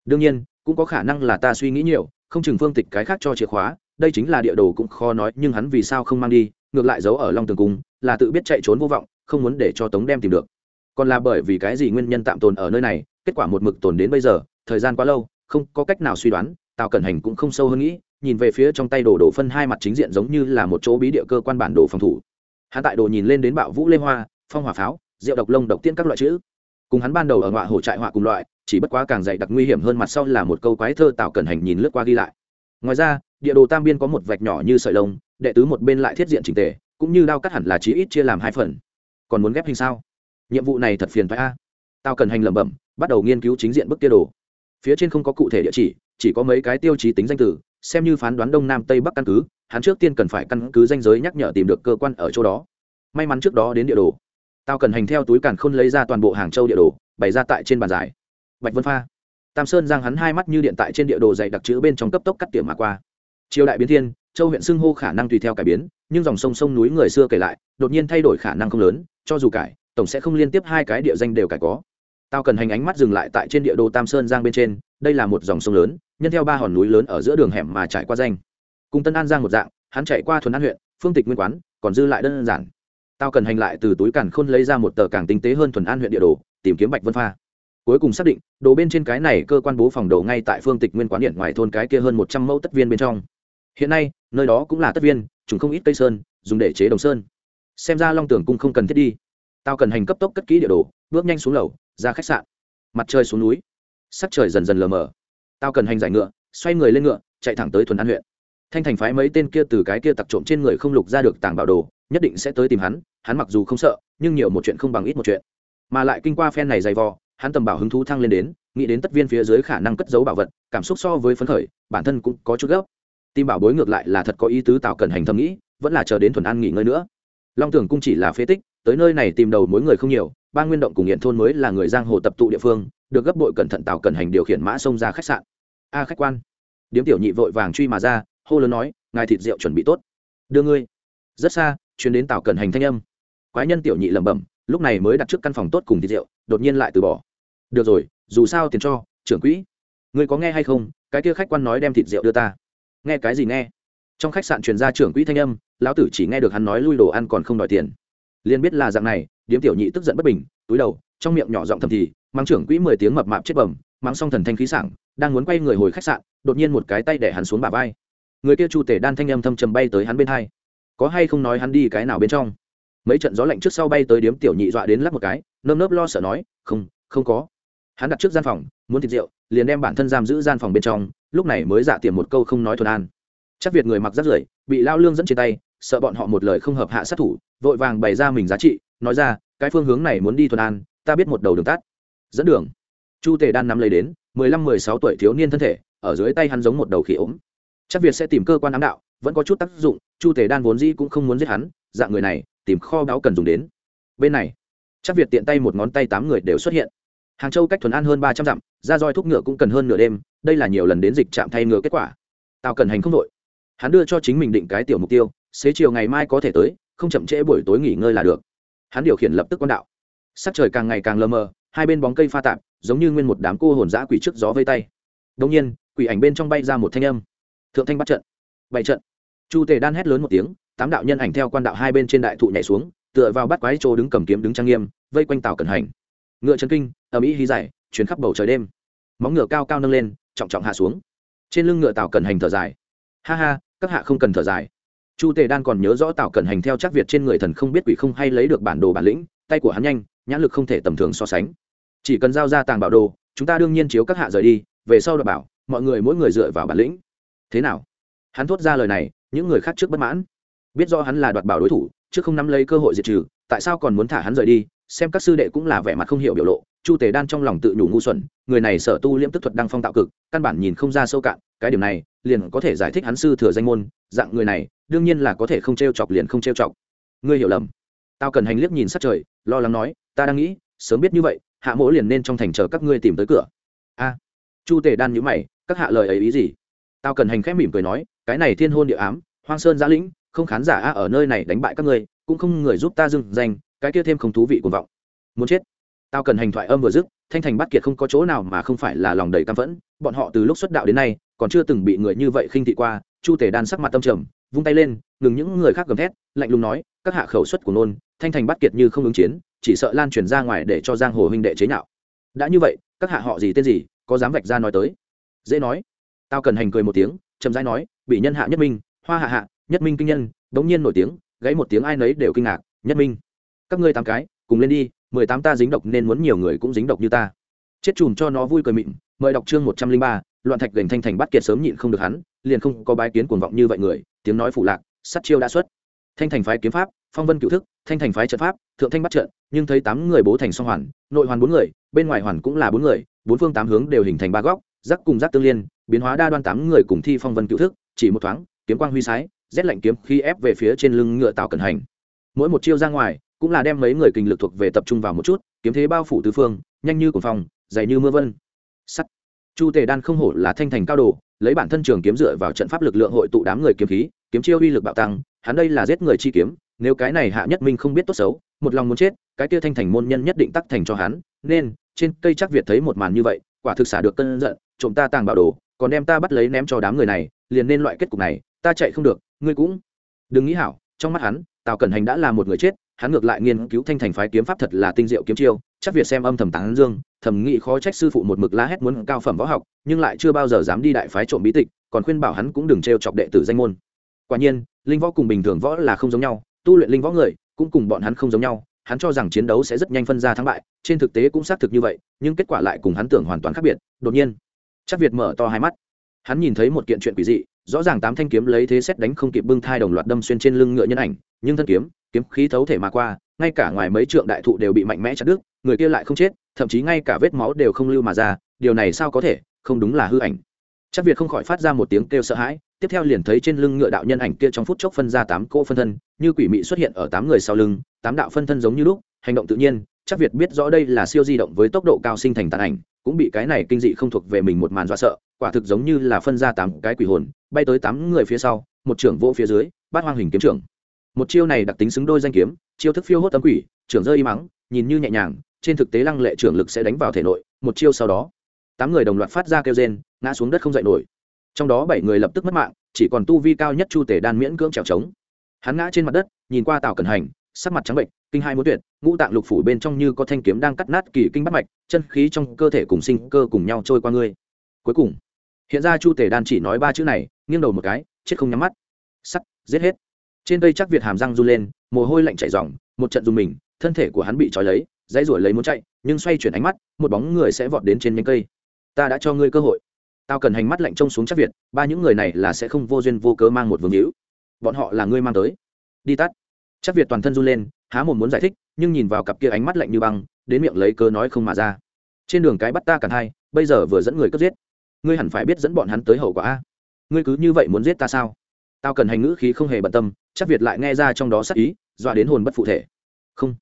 A: Đương nhiên, cũng có khả năng là ta suy nghĩ nhiều, không chừng phương tịch cái khác cho chìa khóa, đây chính là địa đồ cũng khó nói, nhưng hắn vì sao không mang đi, ngược lại giấu ở long tường cung, là tự biết chạy trốn vô vọng không muốn để cho tống đem tìm được. Còn là bởi vì cái gì nguyên nhân tạm tồn ở nơi này, kết quả một mực tồn đến bây giờ, thời gian quá lâu, không có cách nào suy đoán, tào cẩn hành cũng không sâu hơn nghĩ, nhìn về phía trong tay đồ đổ phân hai mặt chính diện giống như là một chỗ bí địa cơ quan bản đồ phòng thủ. Hắn tại đồ nhìn lên đến bạo vũ lê hoa, phong hỏa pháo, rượu độc lông độc tiên các loại chữ. Cùng hắn ban đầu ở ngọa hồ trại họa cùng loại, chỉ bất quá càng dày đặc nguy hiểm hơn mặt sau là một câu quái thơ tào cẩn hành nhìn lướt qua ghi lại. Ngoài ra, địa đồ tam biên có một vạch nhỏ như sợi lông, đệ tứ một bên lại thiết diện trình tề, cũng như đao cắt hẳn là chí ít chia làm hai phần còn muốn ghép hình sao? Nhiệm vụ này thật phiền phải a. Tao cần hành lẩm bẩm, bắt đầu nghiên cứu chính diện bức kia đồ. Phía trên không có cụ thể địa chỉ chỉ có mấy cái tiêu chí tính danh từ, xem như phán đoán đông nam tây bắc căn cứ, hắn trước tiên cần phải căn cứ danh giới nhắc nhở tìm được cơ quan ở chỗ đó. May mắn trước đó đến địa đồ. Tao cần hành theo túi càn khôn lấy ra toàn bộ hàng châu địa đồ, bày ra tại trên bàn giải. Bạch vân pha. Tam sơn giang hắn hai mắt như điện tại trên địa đồ dày đặc chữ bên trong cấp tốc cắt tiệm mà qua. Triều đại biến thiên châu huyện xưng hô khả năng tùy theo cải biến, nhưng dòng sông sông núi người xưa kể lại, đột nhiên thay đổi khả năng không lớn, cho dù cải, tổng sẽ không liên tiếp hai cái địa danh đều cải có. Tao cần hành ánh mắt dừng lại tại trên địa đồ tam sơn giang bên trên, đây là một dòng sông lớn, nhân theo ba hòn núi lớn ở giữa đường hẻm mà trải qua danh. Cùng tân an giang một dạng, hắn chạy qua thuần an huyện, phương tịch nguyên quán, còn dư lại đơn giản. Tao cần hành lại từ túi càn khôn lấy ra một tờ càng tinh tế hơn thuần an huyện địa đồ, tìm kiếm bạch vân pha. Cuối cùng xác định, đồ bên trên cái này cơ quan bố phòng đồ ngay tại phương tịch nguyên quán điện ngoài thôn cái kia hơn một trăm mẫu tất viên bên trong hiện nay, nơi đó cũng là tất viên chúng không ít cây sơn, dùng để chế đồng sơn. Xem ra long tưởng cung không cần thiết đi. Tao cần hành cấp tốc cất kỹ địa đồ, bước nhanh xuống lầu, ra khách sạn. Mặt trời xuống núi. Sắc trời dần dần lờ mờ. Tao cần hành giải ngựa, xoay người lên ngựa, chạy thẳng tới thuần an huyện. Thanh thành phái mấy tên kia từ cái kia tặc trộm trên người không lục ra được tàng bảo đồ, nhất định sẽ tới tìm hắn hắn mặc dù không sợ, nhưng nhiều một chuyện không bằng ít một chuyện. Mà lại kinh qua phen này dày vò, hắn tầm bảo hứng thú thăng lên đến, nghĩ đến tất viên phía dưới khả năng cất giấu bảo vật, cảm xúc so với phấn khởi, bản thân cũng có chút gấp tim bảo bối ngược lại là thật có ý tứ tạo cần hành thầm nghĩ, vẫn là chờ đến thuần an nghỉ ngơi nữa. Long tưởng cung chỉ là phế tích, tới nơi này tìm đầu mối người không nhiều, ba nguyên động cùng hiện thôn mới là người giang hồ tập tụ địa phương, được gấp bội cẩn thận tạo cần hành điều khiển mã xông ra khách sạn. A, khách quan. Điếm tiểu nhị vội vàng truy mà ra, hô lớn nói, ngài thịt rượu chuẩn bị tốt. Đưa ngươi. Rất xa, chuyến đến tàu cần hành thanh âm. Quái nhân tiểu nhị lẩm bẩm, lúc này mới đặt trước căn phòng tốt cùng thịt rượu, đột nhiên lại từ bỏ. Được rồi, dù sao tiền cho, trưởng quỹ. Ngươi có nghe hay không? Cái kia khách quan nói đem thịt rượu đưa ta nghe cái gì nghe? Trong khách sạn truyền ra trưởng quỹ thanh âm, lão tử chỉ nghe được hắn nói lui đồ ăn còn không đòi tiền. Liền biết là dạng này, điếm tiểu nhị tức giận bất bình, túi đầu, trong miệng nhỏ giọng thầm thì, mắng trưởng quỹ mười tiếng mập mạp chết bẩm mắng xong thần thanh khí sảng, đang muốn quay người hồi khách sạn, đột nhiên một cái tay để hắn xuống bả vai. Người kia chu tể đan thanh âm thâm trầm bay tới hắn bên hai. Có hay không nói hắn đi cái nào bên trong? Mấy trận gió lạnh trước sau bay tới điếm tiểu nhị dọa đến lắp một cái, nơm nớp lo sợ nói, không không có. Hắn đặt trước gian phòng, muốn thịt rượu, liền đem bản thân giam giữ gian phòng bên trong lúc này mới dạ giả tiệm một câu không nói thuần an. Chắc việt người mặc rắt rưởi, bị lao lương dẫn trên tay, sợ bọn họ một lời không hợp hạ sát thủ, vội vàng bày ra mình giá trị, nói ra, cái phương hướng này muốn đi thuần an, ta biết một đầu đường tắt. Dẫn đường. Chu tề đan nắm lấy đến, mười lăm mười sáu tuổi thiếu niên thân thể, ở dưới tay hắn giống một đầu khỉ ốm. Chắc việt sẽ tìm cơ quan ám đạo, vẫn có chút tác dụng, chu tề đan vốn dĩ cũng không muốn giết hắn dạng người này, tìm kho báu cần dùng đến. Bên này, chắc việt tiện tay một ngón tay tám người đều xuất hiện. Hàng châu cách thuần an hơn ba trăm dặm, ra roi thúc ngựa cũng cần hơn nửa đêm đây là nhiều lần đến dịch trạm thay ngựa kết quả. Tào cần hành không đội. Hắn đưa cho chính mình định cái tiểu mục tiêu, xế chiều ngày mai có thể tới, không chậm trễ buổi tối nghỉ ngơi là được. Hắn điều khiển lập tức quan đạo. Sắc trời càng ngày càng lờ mờ, hai bên bóng cây pha tạp, giống như nguyên một đám cô hồn dã quỷ trước gió vây tay. Đông nhiên, quỷ ảnh bên trong bay ra một thanh âm. Thượng thanh bắt trận. Bảy trận. Chu tề đan hét lớn một tiếng, tám đạo nhân ảnh theo quan đạo hai bên trên đại thụ nhảy xuống, tựa vào bắt quái chỗ đứng cầm kiếm đứng trang nghiêm, vây quanh tàu cẩn hành. Ngựa chân kinh ở mỹ hí dài chuyến khắp bầu trời đêm. Móng ngựa cao cao nâng lên trọng trọng hạ xuống. Trên lưng ngựa tào cần hành thở dài. Ha ha, các hạ không cần thở dài. Chu tề đan còn nhớ rõ tào cần hành theo chắc việt trên người thần không biết quỷ không hay lấy được bản đồ bản lĩnh, tay của hắn nhanh, nhãn lực không thể tầm thường so sánh. Chỉ cần giao ra tàng bảo đồ, chúng ta đương nhiên chiếu các hạ rời đi, về sau đọc bảo, mọi người mỗi người dựa vào bản lĩnh. Thế nào? Hắn thốt ra lời này, những người khác trước bất mãn. Biết do hắn là đoạt bảo đối thủ, trước không nắm lấy cơ hội diệt trừ, tại sao còn muốn thả hắn rời đi, xem các sư đệ cũng là vẻ mặt không hiểu biểu lộ chu tề đan trong lòng tự nhủ ngu xuẩn, người này sở tu liễm tức thuật đăng phong tạo cực, căn bản nhìn không ra sâu cạn, cái điểm này, liền có thể giải thích hắn sư thừa danh môn, dạng người này, đương nhiên là có thể không t r e o chọc liền không t r e o chọc. Ngươi hiểu lầm. Tao cần hành liếc nhìn sát trời, lo lắng nói, ta đang nghĩ, sớm biết như vậy, hạ mỗ liền nên trong thành chờ các ngươi tìm tới cửa. A. Chu tề đan nhữ mày, các hạ lời ấy ý gì? Tao cần hành khép mỉm cười nói, cái này thiên hôn địa ám, hoang sơn giã lĩnh, không khán giả a ở nơi này đánh bại các ngươi, cũng không người giúp ta dừng danh, cái kia thêm không thú vị cuồng vọng. Muốn chết tao cần hành thoại âm vừa dứt, thanh thành bắt kiệt không có chỗ nào mà không phải là lòng đầy căm phẫn. Bọn họ từ lúc xuất đạo đến nay, còn chưa từng bị người như vậy khinh thị qua. Chu tể đan sắc mặt tâm trầm, vung tay lên, ngừng những người khác gầm thét, lạnh lùng nói, các hạ khẩu xuất của nôn, thanh thành bắt kiệt như không ứng chiến, chỉ sợ lan truyền ra ngoài để cho giang hồ huynh đệ chế nhạo. Đã như vậy, các hạ họ gì tên gì, có dám vạch ra nói tới? Dễ nói. Tao cần hành cười một tiếng, chậm rãi nói bị nhân hạ nhất minh, hoa hạ hạ, nhất minh kinh nhân, bỗng nhiên nổi tiếng, gãy một tiếng ai nấy đều kinh ngạc, nhất minh, các ngươi tám cái, cùng lên đi mười tám ta dính độc nên muốn nhiều người cũng dính độc như ta. Chết chùm cho nó vui cười mịn, mời đọc chương một trăm linh ba, loạn thạch gành thanh thành bắt kiệt sớm nhịn không được hắn, liền không có bái kiến cuồng vọng như vậy người, tiếng nói phụ lạc sắt chiêu đã xuất. Thanh thành phái kiếm pháp, phong vân cựu thức, thanh thành phái trận pháp, thượng thanh bắt trận, nhưng thấy tám người bố thành song hoàn, nội hoàn bốn người, bên ngoài hoàn cũng là bốn người, bốn phương tám hướng đều hình thành ba góc giác cùng giác tương liên, biến hóa đa đoan tám người cùng thi phong vân cựu thức, chỉ một thoáng, kiếm quang huy sái, rét lạnh kiếm khi ép về phía trên lưng ngựa tàu cẩn hành. Mỗi một chiêu ra ngoài cũng là đem mấy người kinh lực thuộc về tập trung vào một chút, kiếm thế bao phủ tứ phương, nhanh như cồn phong, dày như mưa vân. Sắt. Chu tề đan không hổ là thanh thành cao đồ, lấy bản thân trường kiếm dựa vào trận pháp lực lượng hội tụ đám người kiếm khí, kiếm chiêu uy lực bạo tăng, hắn đây là giết người chi kiếm, nếu cái này hạ nhất minh không biết tốt xấu, một lòng muốn chết, cái kia thanh thành môn nhân nhất định tắc thành cho hắn, nên, trên cây chắc việt thấy một màn như vậy, quả thực xả được cơn giận, trộm ta tàng bảo đồ, còn đem ta bắt lấy ném cho đám người này, liền nên loại kết cục này, ta chạy không được, ngươi cũng đừng nghĩ hảo, trong mắt hắn, tào cẩn hành đã là một người chết hắn ngược lại nghiên cứu thanh thành phái kiếm pháp thật là tinh diệu kiếm chiêu, chắc việt xem âm thầm tán dương, thầm nghĩ khó trách sư phụ một mực la hét muốn cao phẩm võ học, nhưng lại chưa bao giờ dám đi đại phái trộm bí tịch, còn khuyên bảo hắn cũng đừng trêu chọc đệ tử danh môn. Quả nhiên, linh võ cùng bình thường võ là không giống nhau, tu luyện linh võ người cũng cùng bọn hắn không giống nhau, hắn cho rằng chiến đấu sẽ rất nhanh phân ra thắng bại, trên thực tế cũng xác thực như vậy, nhưng kết quả lại cùng hắn tưởng hoàn toàn khác biệt, đột nhiên, chắc việt mở to hai mắt. Hắn nhìn thấy một kiện chuyện quỷ dị, rõ ràng tám thanh kiếm lấy thế xét đánh không kịp bưng thai đồng loạt đâm xuyên trên lưng ngựa nhân ảnh, nhưng thân kiếm kiếm khí thấu thể mà qua, ngay cả ngoài mấy trượng đại thụ đều bị mạnh mẽ chặt đứt, người kia lại không chết, thậm chí ngay cả vết máu đều không lưu mà ra, điều này sao có thể, không đúng là hư ảnh. Chắc việt không khỏi phát ra một tiếng kêu sợ hãi, tiếp theo liền thấy trên lưng ngựa đạo nhân ảnh kia trong phút chốc phân ra tám cỗ phân thân, như quỷ mị xuất hiện ở tám người sau lưng, tám đạo phân thân giống như lúc, hành động tự nhiên, chắc việt biết rõ đây là siêu di động với tốc độ cao sinh thành tàn ảnh, cũng bị cái này kinh dị không thuộc về mình một màn dọa sợ, quả thực giống như là phân ra tám cái quỷ hồn, bay tới tám người phía sau, một trưởng vỗ phía dưới, bát hoang hình kiếm trưởng một chiêu này đặc tính xứng đôi danh kiếm, chiêu thức phiêu hốt tấm quỷ, trưởng rơi y mắng, nhìn như nhẹ nhàng, trên thực tế lăng lệ trưởng lực sẽ đánh vào thể nội, một chiêu sau đó, tám người đồng loạt phát ra kêu rên, ngã xuống đất không dậy nổi. Trong đó bảy người lập tức mất mạng, chỉ còn tu vi cao nhất chu tể đan miễn cưỡng trèo trống. Hắn ngã trên mặt đất, nhìn qua tàu cẩn hành, sắc mặt trắng bệnh kinh hai muốn tuyệt, ngũ tạng lục phủ bên trong như có thanh kiếm đang cắt nát kỳ kinh bắt mạch, chân khí trong cơ thể cùng sinh cơ cùng nhau trôi qua ngươi. Cuối cùng, hiện ra chu tể đan chỉ nói ba chữ này, nghiêng đầu một cái, chết không nhắm mắt. Sắt, giết hết trên cây chắc việt hàm răng run lên, mồ hôi lạnh chảy ròng, một trận dùng mình, thân thể của hắn bị trói lấy, dãy ruổi lấy muốn chạy, nhưng xoay chuyển ánh mắt, một bóng người sẽ vọt đến trên nhánh cây. Ta đã cho ngươi cơ hội. Tao cần hành mắt lạnh trông xuống chắc việt, ba những người này là sẽ không vô duyên vô cớ mang một vương hữu. Bọn họ là ngươi mang tới. Đi tắt. Chắc việt toàn thân run lên, há một muốn giải thích, nhưng nhìn vào cặp kia ánh mắt lạnh như băng, đến miệng lấy cớ nói không mà ra. Trên đường cái bắt ta cả hai, bây giờ vừa dẫn người cướp giết. Ngươi hẳn phải biết dẫn bọn hắn tới hậu quả a. Ngươi cứ như vậy muốn giết ta sao? Tao cần hành ngữ khí không hề bận tâm chắc việt lại nghe ra trong đó sắc ý, dọa đến hồn bất phụ thể. Không.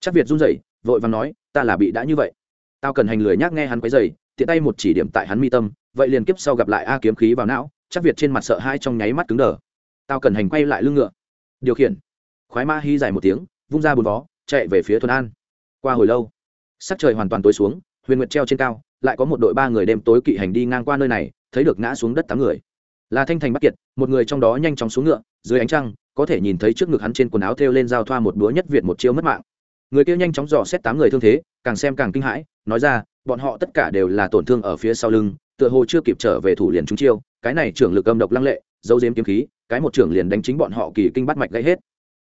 A: Chắc việt run rẩy, vội vàng nói, ta là bị đã như vậy. Tao cần hành lười nhác nghe hắn quấy dày tiện tay một chỉ điểm tại hắn mi tâm, vậy liền kiếp sau gặp lại a kiếm khí vào não, chắc việt trên mặt sợ hai trong nháy mắt cứng đờ. Tao cần hành quay lại lưng ngựa. Điều khiển. Khoái ma hy dài một tiếng, vung ra bùn vó, chạy về phía thuần an. Qua hồi lâu, sắc trời hoàn toàn tối xuống, huyền nguyệt treo trên cao, lại có một đội ba người đêm tối kỵ hành đi ngang qua nơi này, thấy được ngã xuống đất tám người. Là thanh thành bắc kiệt, một người trong đó nhanh chóng xuống ngựa, dưới ánh trăng có thể nhìn thấy trước ngực hắn trên quần áo thêu lên giao thoa một búa nhất việt một chiêu mất mạng. Người kia nhanh chóng dò xét tám người thương thế, càng xem càng kinh hãi, nói ra, bọn họ tất cả đều là tổn thương ở phía sau lưng, tựa hồ chưa kịp trở về thủ liền chúng chiêu, cái này trưởng lực âm độc lăng lệ dấu diếm kiếm khí, cái một trưởng liền đánh chính bọn họ kỳ kinh bắt mạch gãy hết.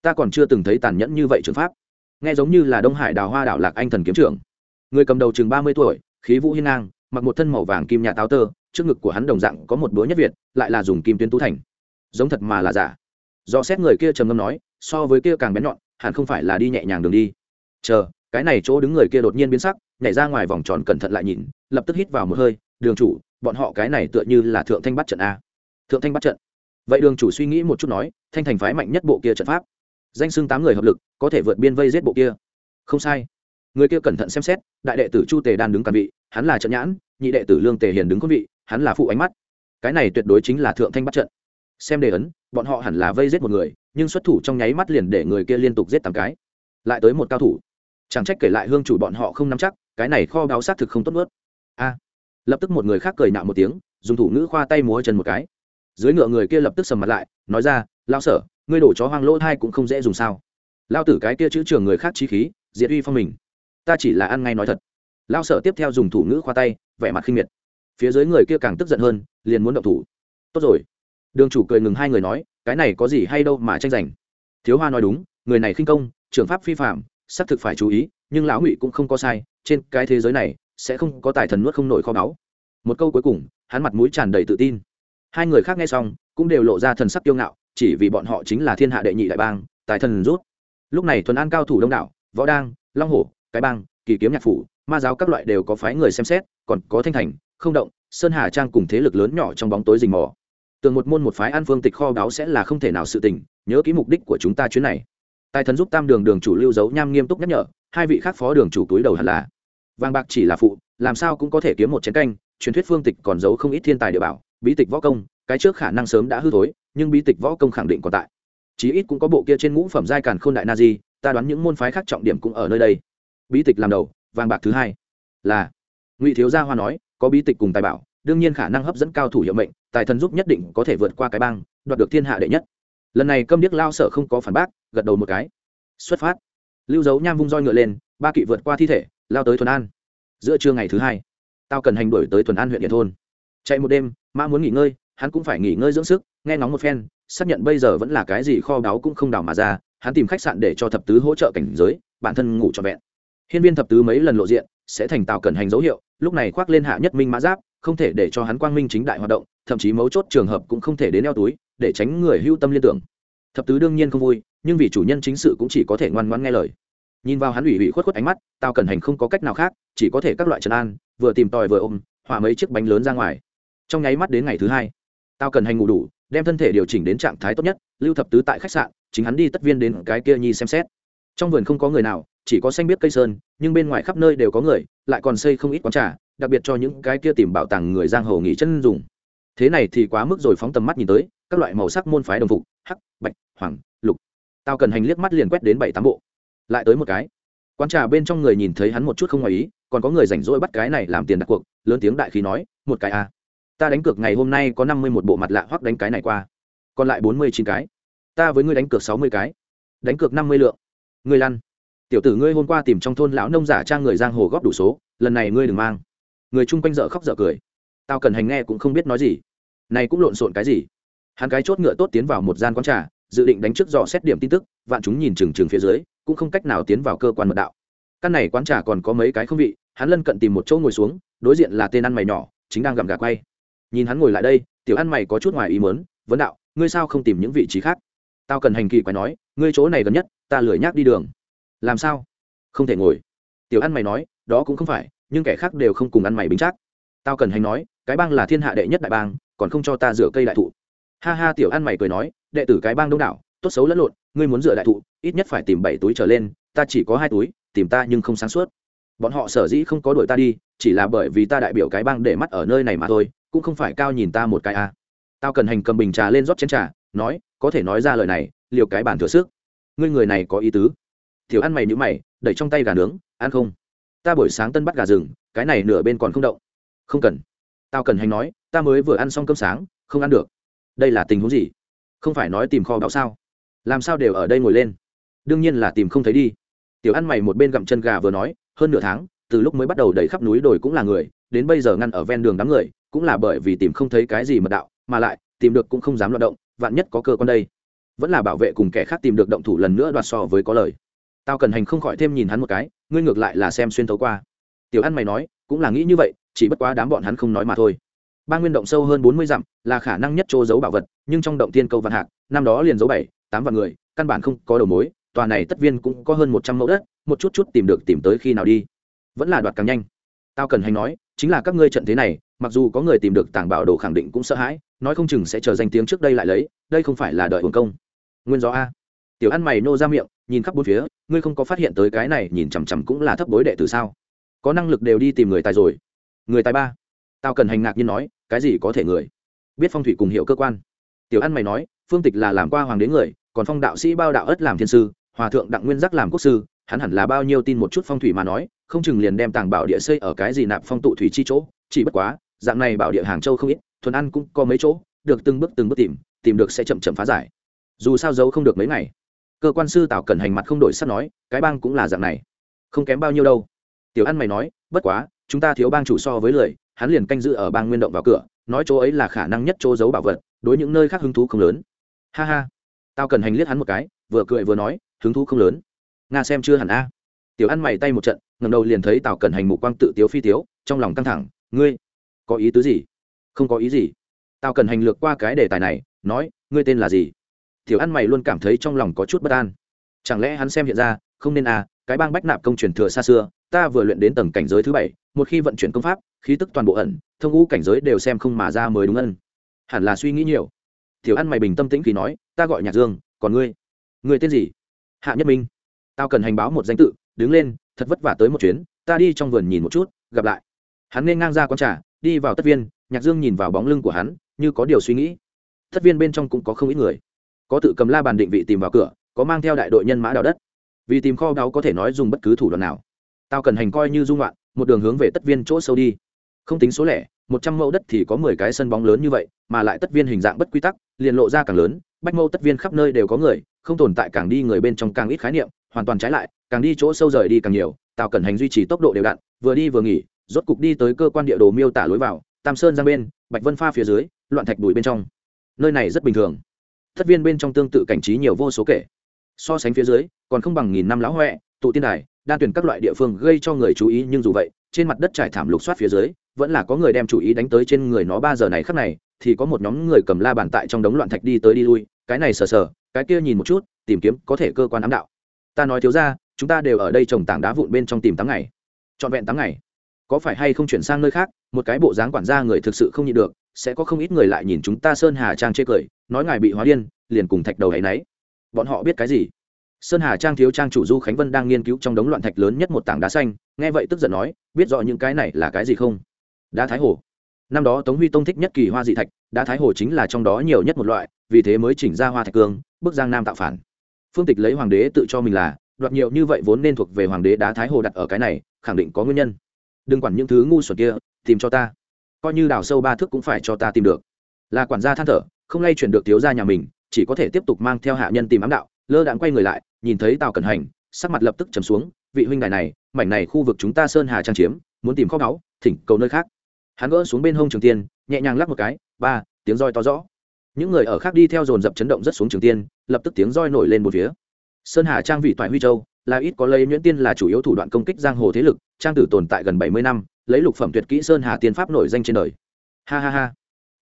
A: Ta còn chưa từng thấy tàn nhẫn như vậy trường pháp. Nghe giống như là đông hải đào hoa đảo lạc anh thần kiếm trưởng. Người cầm đầu chừng ba mươi tuổi, khí vũ hiên ngang, mặc một thân màu vàng kim nhà táo tơ, trước ngực của hắn đồng dạng có một búa nhất việt, lại là dùng kim tuyến tú thành. Giống thật mà là giả do xét người kia trầm ngâm nói, so với kia càng bén nhọn, hẳn không phải là đi nhẹ nhàng đường đi. Chờ, cái này chỗ đứng người kia đột nhiên biến sắc, nhảy ra ngoài vòng tròn cẩn thận lại nhìn, lập tức hít vào một hơi, đường chủ, bọn họ cái này tựa như là thượng thanh bắt trận a. Thượng thanh bắt trận? Vậy đường chủ suy nghĩ một chút nói, thanh thành phái mạnh nhất bộ kia trận pháp. Danh xưng tám người hợp lực, có thể vượt biên vây giết bộ kia. Không sai. Người kia cẩn thận xem xét, đại đệ tử chu tề đan đứng cản vị, hắn là trận nhãn, nhị đệ tử lương tề hiền đứng quân vị, hắn là phụ ánh mắt. Cái này tuyệt đối chính là thượng thanh bắt trận. Xem đề ấn bọn họ hẳn là vây giết một người, nhưng xuất thủ trong nháy mắt liền để người kia liên tục giết tám cái. Lại tới một cao thủ. Chẳng trách kể lại hương chủ bọn họ không nắm chắc, cái này kho báo xác thực không tốt nuốt. A. Lập tức một người khác cười nạo một tiếng, dùng thủ ngữ khoa tay múa chân một cái. Dưới ngựa người kia lập tức sầm mặt lại, nói ra lao sở, ngươi đổ chó hoang lỗ thai cũng không dễ dùng sao? Lao tử cái kia chữ trường người khác trí khí, diệt uy phong mình. Ta chỉ là ăn ngay nói thật. Lao sở tiếp theo dùng thủ ngữ khoa tay, vẻ mặt khinh miệt. Phía dưới người kia càng tức giận hơn, liền muốn động thủ. Tốt rồi đường chủ cười ngừng hai người nói, cái này có gì hay đâu mà tranh giành. Thiếu hoa nói đúng, người này khinh công trường pháp phi phạm xác thực phải chú ý, nhưng lão ngụy cũng không có sai, trên cái thế giới này sẽ không có tài thần nuốt không nổi kho báu. Một câu cuối cùng, hắn mặt mũi tràn đầy tự tin. Hai người khác nghe xong, cũng đều lộ ra thần sắc kiêu ngạo, chỉ vì bọn họ chính là thiên hạ đệ nhị đại bang, tài thần rút. Lúc này thuần an cao thủ đông đảo, võ đang long hổ, cái bang, kỳ kiếm nhạc phủ, ma giáo các loại đều có phái người xem xét, còn có thanh thành, không động, sơn hà trang cùng thế lực lớn nhỏ trong bóng tối rình mò tường một môn một phái an phương tịch kho báu sẽ là không thể nào sự tình, nhớ kỹ mục đích của chúng ta chuyến này. Tài thần giúp tam đường đường chủ lưu giấu nham nghiêm túc nhắc nhở, hai vị khác phó đường chủ túi đầu hẳn là. Vàng bạc chỉ là phụ, làm sao cũng có thể kiếm một chén canh, truyền thuyết phương tịch còn giấu không ít thiên tài địa bảo, bí tịch võ công, cái trước khả năng sớm đã hư thối, nhưng bí tịch võ công khẳng định còn tại. Chí ít cũng có bộ kia trên ngũ phẩm giai càn k h ô n đại na di, ta đoán những môn phái khác trọng điểm cũng ở nơi đây. Bí tịch làm đầu, vàng bạc thứ hai. Là, ngụy thiếu gia hoa nói, có bí tịch cùng tài bảo đương nhiên khả năng hấp dẫn cao thủ hiệu mệnh, tài thần giúp nhất định có thể vượt qua cái bang, đoạt được thiên hạ đệ nhất. Lần này câm điếc lao sợ không có phản bác, gật đầu một cái. Xuất phát. Lưu dấu nham vung roi ngựa lên, ba kỵ vượt qua thi thể, lao tới thuần an. Giữa trưa ngày thứ hai, tao cần hành đuổi tới thuần an huyện điện thôn. Chạy một đêm mã muốn nghỉ ngơi, hắn cũng phải nghỉ ngơi dưỡng sức, nghe ngóng một phen, xác nhận bây giờ vẫn là cái gì kho báu cũng không đào mà ra, hắn tìm khách sạn để cho thập tứ hỗ trợ cảnh giới, bản thân ngủ cho vẹn. Hiên viên thập tứ mấy lần lộ diện, sẽ thành tào cẩn hành dấu hiệu, lúc này khoác lên hạ nhất minh mã giáp không thể để cho hắn quang minh chính đại hoạt động, thậm chí mấu chốt trường hợp cũng không thể đến eo túi, để tránh người hưu tâm liên tưởng. Thập tứ đương nhiên không vui, nhưng vì chủ nhân chính sự cũng chỉ có thể ngoan ngoãn nghe lời. Nhìn vào hắn ủy ủy khuất khuất ánh mắt tao cẩn hành không có cách nào khác, chỉ có thể các loại trần an, vừa tìm tòi vừa ôm hỏa mấy chiếc bánh lớn ra ngoài. Trong nháy mắt đến ngày thứ hai tao cần hành ngủ đủ, đem thân thể điều chỉnh đến trạng thái tốt nhất, lưu thập tứ tại khách sạn, chính hắn đi tất viên đến cái kia nhi xem xét. Trong vườn không có người nào, chỉ có xanh biết cây sơn, nhưng bên ngoài khắp nơi đều có người, lại còn xây không ít quán trà đặc biệt cho những cái kia tìm bảo tàng người giang hồ nghỉ chân dùng. Thế này thì quá mức rồi phóng tầm mắt nhìn tới, các loại màu sắc môn phái đồng phục, hắc, bạch, hoàng, lục. Tao cần hành liếc mắt liền quét đến bảy tám bộ. Lại tới một cái. Quán trà bên trong người nhìn thấy hắn một chút không ngoài ý, còn có người rảnh rỗi bắt cái này làm tiền đặt cuộc, lớn tiếng đại khí nói, một cái a. À. ta đánh cược ngày hôm nay có năm mươi một bộ mặt lạ hoặc đánh cái này qua. Còn lại bốn mươi chín cái. Ta với ngươi đánh cược sáu mươi cái. Đánh cược năm mươi lượng. Ngươi lăn. Tiểu tử ngươi hôm qua tìm trong thôn lão nông giả trang người giang hồ góp đủ số, lần này ngươi đừng mang người chung quanh dở khóc dở cười. Tao cần hành nghe cũng không biết nói gì. Này cũng lộn xộn cái gì? Hắn cái chốt ngựa tốt tiến vào một gian quán trà, dự định đánh trước dò xét điểm tin tức, vạn chúng nhìn chừng chừng phía dưới, cũng không cách nào tiến vào cơ quan mật đạo. Căn này quán trà còn có mấy cái không vị, hắn lân cận tìm một chỗ ngồi xuống, đối diện là tên ăn mày nhỏ, chính đang gặm gà quay. Nhìn hắn ngồi lại đây, tiểu ăn mày có chút ngoài ý mớn vấn đạo, ngươi sao không tìm những vị trí khác? Tao cần hành kỳ quái nói, ngươi chỗ này gần nhất, ta lười nhác đi đường. Làm sao? Không thể ngồi. Tiểu ăn mày nói, đó cũng không phải nhưng kẻ khác đều không cùng ăn mày bính chắc tao cần hành nói, cái bang là thiên hạ đệ nhất đại bang, còn không cho ta rửa cây đại thụ. Ha ha, tiểu ăn mày cười nói, đệ tử cái bang đông đảo, tốt xấu lẫn lộn, ngươi muốn rửa đại thụ, ít nhất phải tìm bảy túi trở lên, ta chỉ có hai túi, tìm ta nhưng không sáng suốt. Bọn họ sở dĩ không có đuổi ta đi, chỉ là bởi vì ta đại biểu cái bang để mắt ở nơi này mà thôi, cũng không phải cao nhìn ta một cái a. À. tao cần hành cầm bình trà lên rót chén trà, nói, có thể nói ra lời này, liều cái bản thừa sức. Ngươi người này có ý tứ. Thiếu ăn mày nhữ mày, đẩy trong tay gà nướng, ăn không? Ta buổi sáng tân bắt gà rừng, cái này nửa bên còn không động. Không cần. Tao cần hành nói, ta mới vừa ăn xong cơm sáng, không ăn được. Đây là tình huống gì? Không phải nói tìm kho bão sao? Làm sao đều ở đây ngồi lên? Đương nhiên là tìm không thấy đi. Tiểu ăn mày một bên gặm chân gà vừa nói, hơn nửa tháng, từ lúc mới bắt đầu đầy khắp núi đồi cũng là người, đến bây giờ ngăn ở ven đường đám người, cũng là bởi vì tìm không thấy cái gì mật đạo, mà lại, tìm được cũng không dám loạt động, vạn nhất có cơ quan đây. Vẫn là bảo vệ cùng kẻ khác tìm được động thủ lần nữa đoạt so với có lời tao cần hành không khỏi thêm nhìn hắn một cái, ngươi ngược lại là xem xuyên thấu qua. Tiểu ăn mày nói, cũng là nghĩ như vậy, chỉ bất quá đám bọn hắn không nói mà thôi. Ba nguyên động sâu hơn bốn mươi dặm, là khả năng nhất chỗ giấu bảo vật, nhưng trong động tiên câu vạn hạc, năm đó liền giấu bảy, tám vạn người, căn bản không có đầu mối, tòa này tất viên cũng có hơn một trăm mẫu đất, một chút chút tìm được tìm tới khi nào đi. Vẫn là đoạt càng nhanh. Tao cần hành nói, chính là các ngươi trận thế này, mặc dù có người tìm được tàng bảo đồ khẳng định cũng sợ hãi, nói không chừng sẽ chờ danh tiếng trước đây lại lấy, đây không phải là đợi hồn công. Nguyên do a. Tiểu ăn mày nô ra miệng nhìn khắp bốn phía, ngươi không có phát hiện tới cái này, nhìn chằm chằm cũng là thấp bối đệ tử sao? Có năng lực đều đi tìm người tài rồi. Người tài ba. Tao cần hành ngạc nhiên nói, cái gì có thể người? Biết phong thủy cùng hiệu cơ quan. Tiểu ăn mày nói, phương tịch là làm qua hoàng đế người, còn phong đạo sĩ bao đạo ất làm thiên sư, hòa thượng đặng nguyên giác làm quốc sư, hắn hẳn là bao nhiêu tin một chút phong thủy mà nói, không chừng liền đem tàng bảo địa xây ở cái gì nạp phong tụ thủy chi chỗ, chỉ bất quá, dạng này bảo địa hàng châu không ít, thuần ăn cũng có mấy chỗ, được từng bước từng bước tìm tìm được sẽ chậm chậm phá giải. Dù sao giấu không được mấy ngày cơ quan sư tào cần hành mặt không đổi sắt nói, cái bang cũng là dạng này. Không kém bao nhiêu đâu. Tiểu ăn mày nói, bất quá, chúng ta thiếu bang chủ so với lười hắn liền canh giữ ở bang nguyên động vào cửa, nói chỗ ấy là khả năng nhất chỗ giấu bảo vật, đối những nơi khác hứng thú không lớn. Ha ha. Tao cần hành liếc hắn một cái, vừa cười vừa nói, hứng thú không lớn. Nga xem chưa hẳn a. Tiểu ăn mày tay một trận ngầm đầu liền thấy tào cần hành mục quang tự tiếu phi tiếu, trong lòng căng thẳng, ngươi, có ý tứ gì? Không có ý gì. Tào cần hành lược qua cái đề tài này, nói, ngươi tên là gì? Tiểu ăn mày luôn cảm thấy trong lòng có chút bất an. Chẳng lẽ hắn xem hiện ra, không nên à cái bang bách nạp công truyền thừa xa xưa, ta vừa luyện đến tầng cảnh giới thứ bảy, một khi vận chuyển công pháp, khí tức toàn bộ ẩn, thông ngũ cảnh giới đều xem không mà ra mới đúng ân. Hẳn là suy nghĩ nhiều. Tiểu ăn mày bình tâm tĩnh khi nói, ta gọi nhạc dương, còn ngươi? Ngươi tên gì? Hạ nhất minh. Tao cần hành báo một danh tự, đứng lên, thật vất vả tới một chuyến, ta đi trong vườn nhìn một chút, gặp lại. Hắn nên ngang ra con trà, đi vào tất viên, nhạc dương nhìn vào bóng lưng của hắn, như có điều suy nghĩ. Tất viên bên trong cũng có không ít người có tự cầm la bàn định vị tìm vào cửa, có mang theo đại đội nhân mã đào đất. Vì tìm kho báu có thể nói dùng bất cứ thủ đoạn nào. Tao cần hành coi như dung loạn, một đường hướng về tất viên chỗ sâu đi. Không tính số lẻ, một trăm mẫu đất thì có mười cái sân bóng lớn như vậy, mà lại tất viên hình dạng bất quy tắc, liền lộ ra càng lớn, bách mẫu tất viên khắp nơi đều có người, không tồn tại càng đi người bên trong càng ít khái niệm, hoàn toàn trái lại, càng đi chỗ sâu rời đi càng nhiều tào cẩn hành duy trì tốc độ đều đặn, vừa đi vừa nghỉ, rốt cục đi tới cơ quan địa đồ miêu tả lối vào, tam sơn giang bên, bạch vân pha phía dưới, loạn thạch bụi bên trong. Nơi này rất bình thường thất viên bên trong tương tự cảnh trí nhiều vô số kể. So sánh phía dưới, còn không bằng nghìn năm lão huệ tụ tiên đài, đan tuyển các loại địa phương gây cho người chú ý, nhưng dù vậy, trên mặt đất trải thảm lục soát phía dưới, vẫn là có người đem chủ ý đánh tới trên người nó ba giờ này khắc này, thì có một nhóm người cầm la bàn tại trong đống loạn thạch đi tới đi lui, cái này sờ sờ, cái kia nhìn một chút, tìm kiếm có thể cơ quan ám đạo. Ta nói thiếu ra, chúng ta đều ở đây trồng tảng đá vụn bên trong tìm tám ngày. Trọn vẹn tám ngày. Có phải hay không chuyển sang nơi khác, một cái bộ dáng quản gia người thực sự không nhịn được sẽ có không ít người lại nhìn chúng ta sơn hà trang chê cười, nói ngài bị hóa điên, liền cùng thạch đầu ấ y bọn họ biết cái gì? Sơn hà trang thiếu trang chủ du khánh vân đang nghiên cứu trong đống loạn thạch lớn nhất một tảng đá xanh, nghe vậy tức giận nói, biết rõ những cái này là cái gì không? Đá thái hồ. Năm đó tống huy tông thích nhất kỳ hoa dị thạch, đá thái hồ chính là trong đó nhiều nhất một loại, vì thế mới chỉnh ra hoa thạch cương bức giang nam tạo phản. Phương tịch lấy hoàng đế tự cho mình là, đoạt nhiều như vậy vốn nên thuộc về hoàng đế đá thái hồ đặt ở cái này, khẳng định có nguyên nhân. Đừng quản những thứ ngu xuẩn kia, tìm cho ta coi như đào sâu ba thước cũng phải cho ta tìm được. Là quản gia than thở, không lay chuyển được thiếu gia nhà mình, chỉ có thể tiếp tục mang theo hạ nhân tìm ám đạo. Lơ đạn quay người lại, nhìn thấy tào cẩn hành, sắc mặt lập tức trầm xuống, vị huynh đài này, mảnh này khu vực chúng ta sơn hà trang chiếm, muốn tìm kho báu, thỉnh cầu nơi khác. Hắn gỡ xuống bên hông trường tiên, nhẹ nhàng lắc một cái, ba, tiếng roi to rõ. Những người ở khác đi theo dồn dập chấn động rất xuống trường tiên, lập tức tiếng roi nổi lên một phía. Sơn hà trang vị toại huy châu là ít có lấy nhuyễn tiên là chủ yếu thủ đoạn công kích giang hồ thế lực, trang tử tồn tại gần bảy mươi năm, lấy lục phẩm tuyệt kỹ sơn hà tiên pháp nổi danh trên đời. Ha ha ha.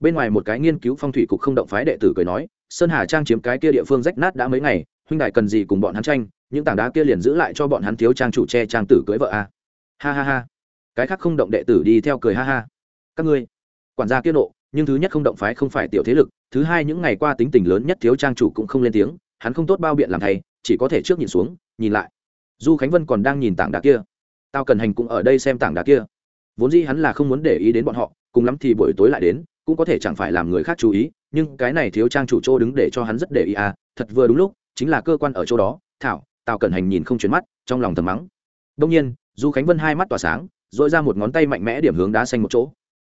A: Bên ngoài một cái nghiên cứu phong thủy cục không động phái đệ tử cười nói, sơn hà trang chiếm cái kia địa phương rách nát đã mấy ngày, huynh đại cần gì cùng bọn hắn tranh, những tảng đá kia liền giữ lại cho bọn hắn thiếu trang chủ tre trang tử cưới vợ a. À. ha ha ha. Cái khác không động đệ tử đi theo cười ha ha. Các ngươi, quản gia kia nộ, nhưng thứ nhất không động phái không phải tiểu thế lực, thứ hai những ngày qua tính tình lớn nhất thiếu trang chủ cũng không lên tiếng, hắn không tốt bao biện làm thầy, chỉ có thể trước nhìn xuống nhìn lại. Du khánh vân còn đang nhìn tảng đá kia. Tao cần hành cũng ở đây xem tảng đá kia. Vốn dĩ hắn là không muốn để ý đến bọn họ, cùng lắm thì buổi tối lại đến, cũng có thể chẳng phải làm người khác chú ý, nhưng cái này thiếu trang chủ chỗ đứng để cho hắn rất để ý à thật vừa đúng lúc, chính là cơ quan ở chỗ đó. Thảo tào cẩn hành nhìn không chuyển mắt, trong lòng thầm mắng. Đông nhiên, du khánh vân hai mắt tỏa sáng dội ra một ngón tay mạnh mẽ điểm hướng đá xanh một chỗ.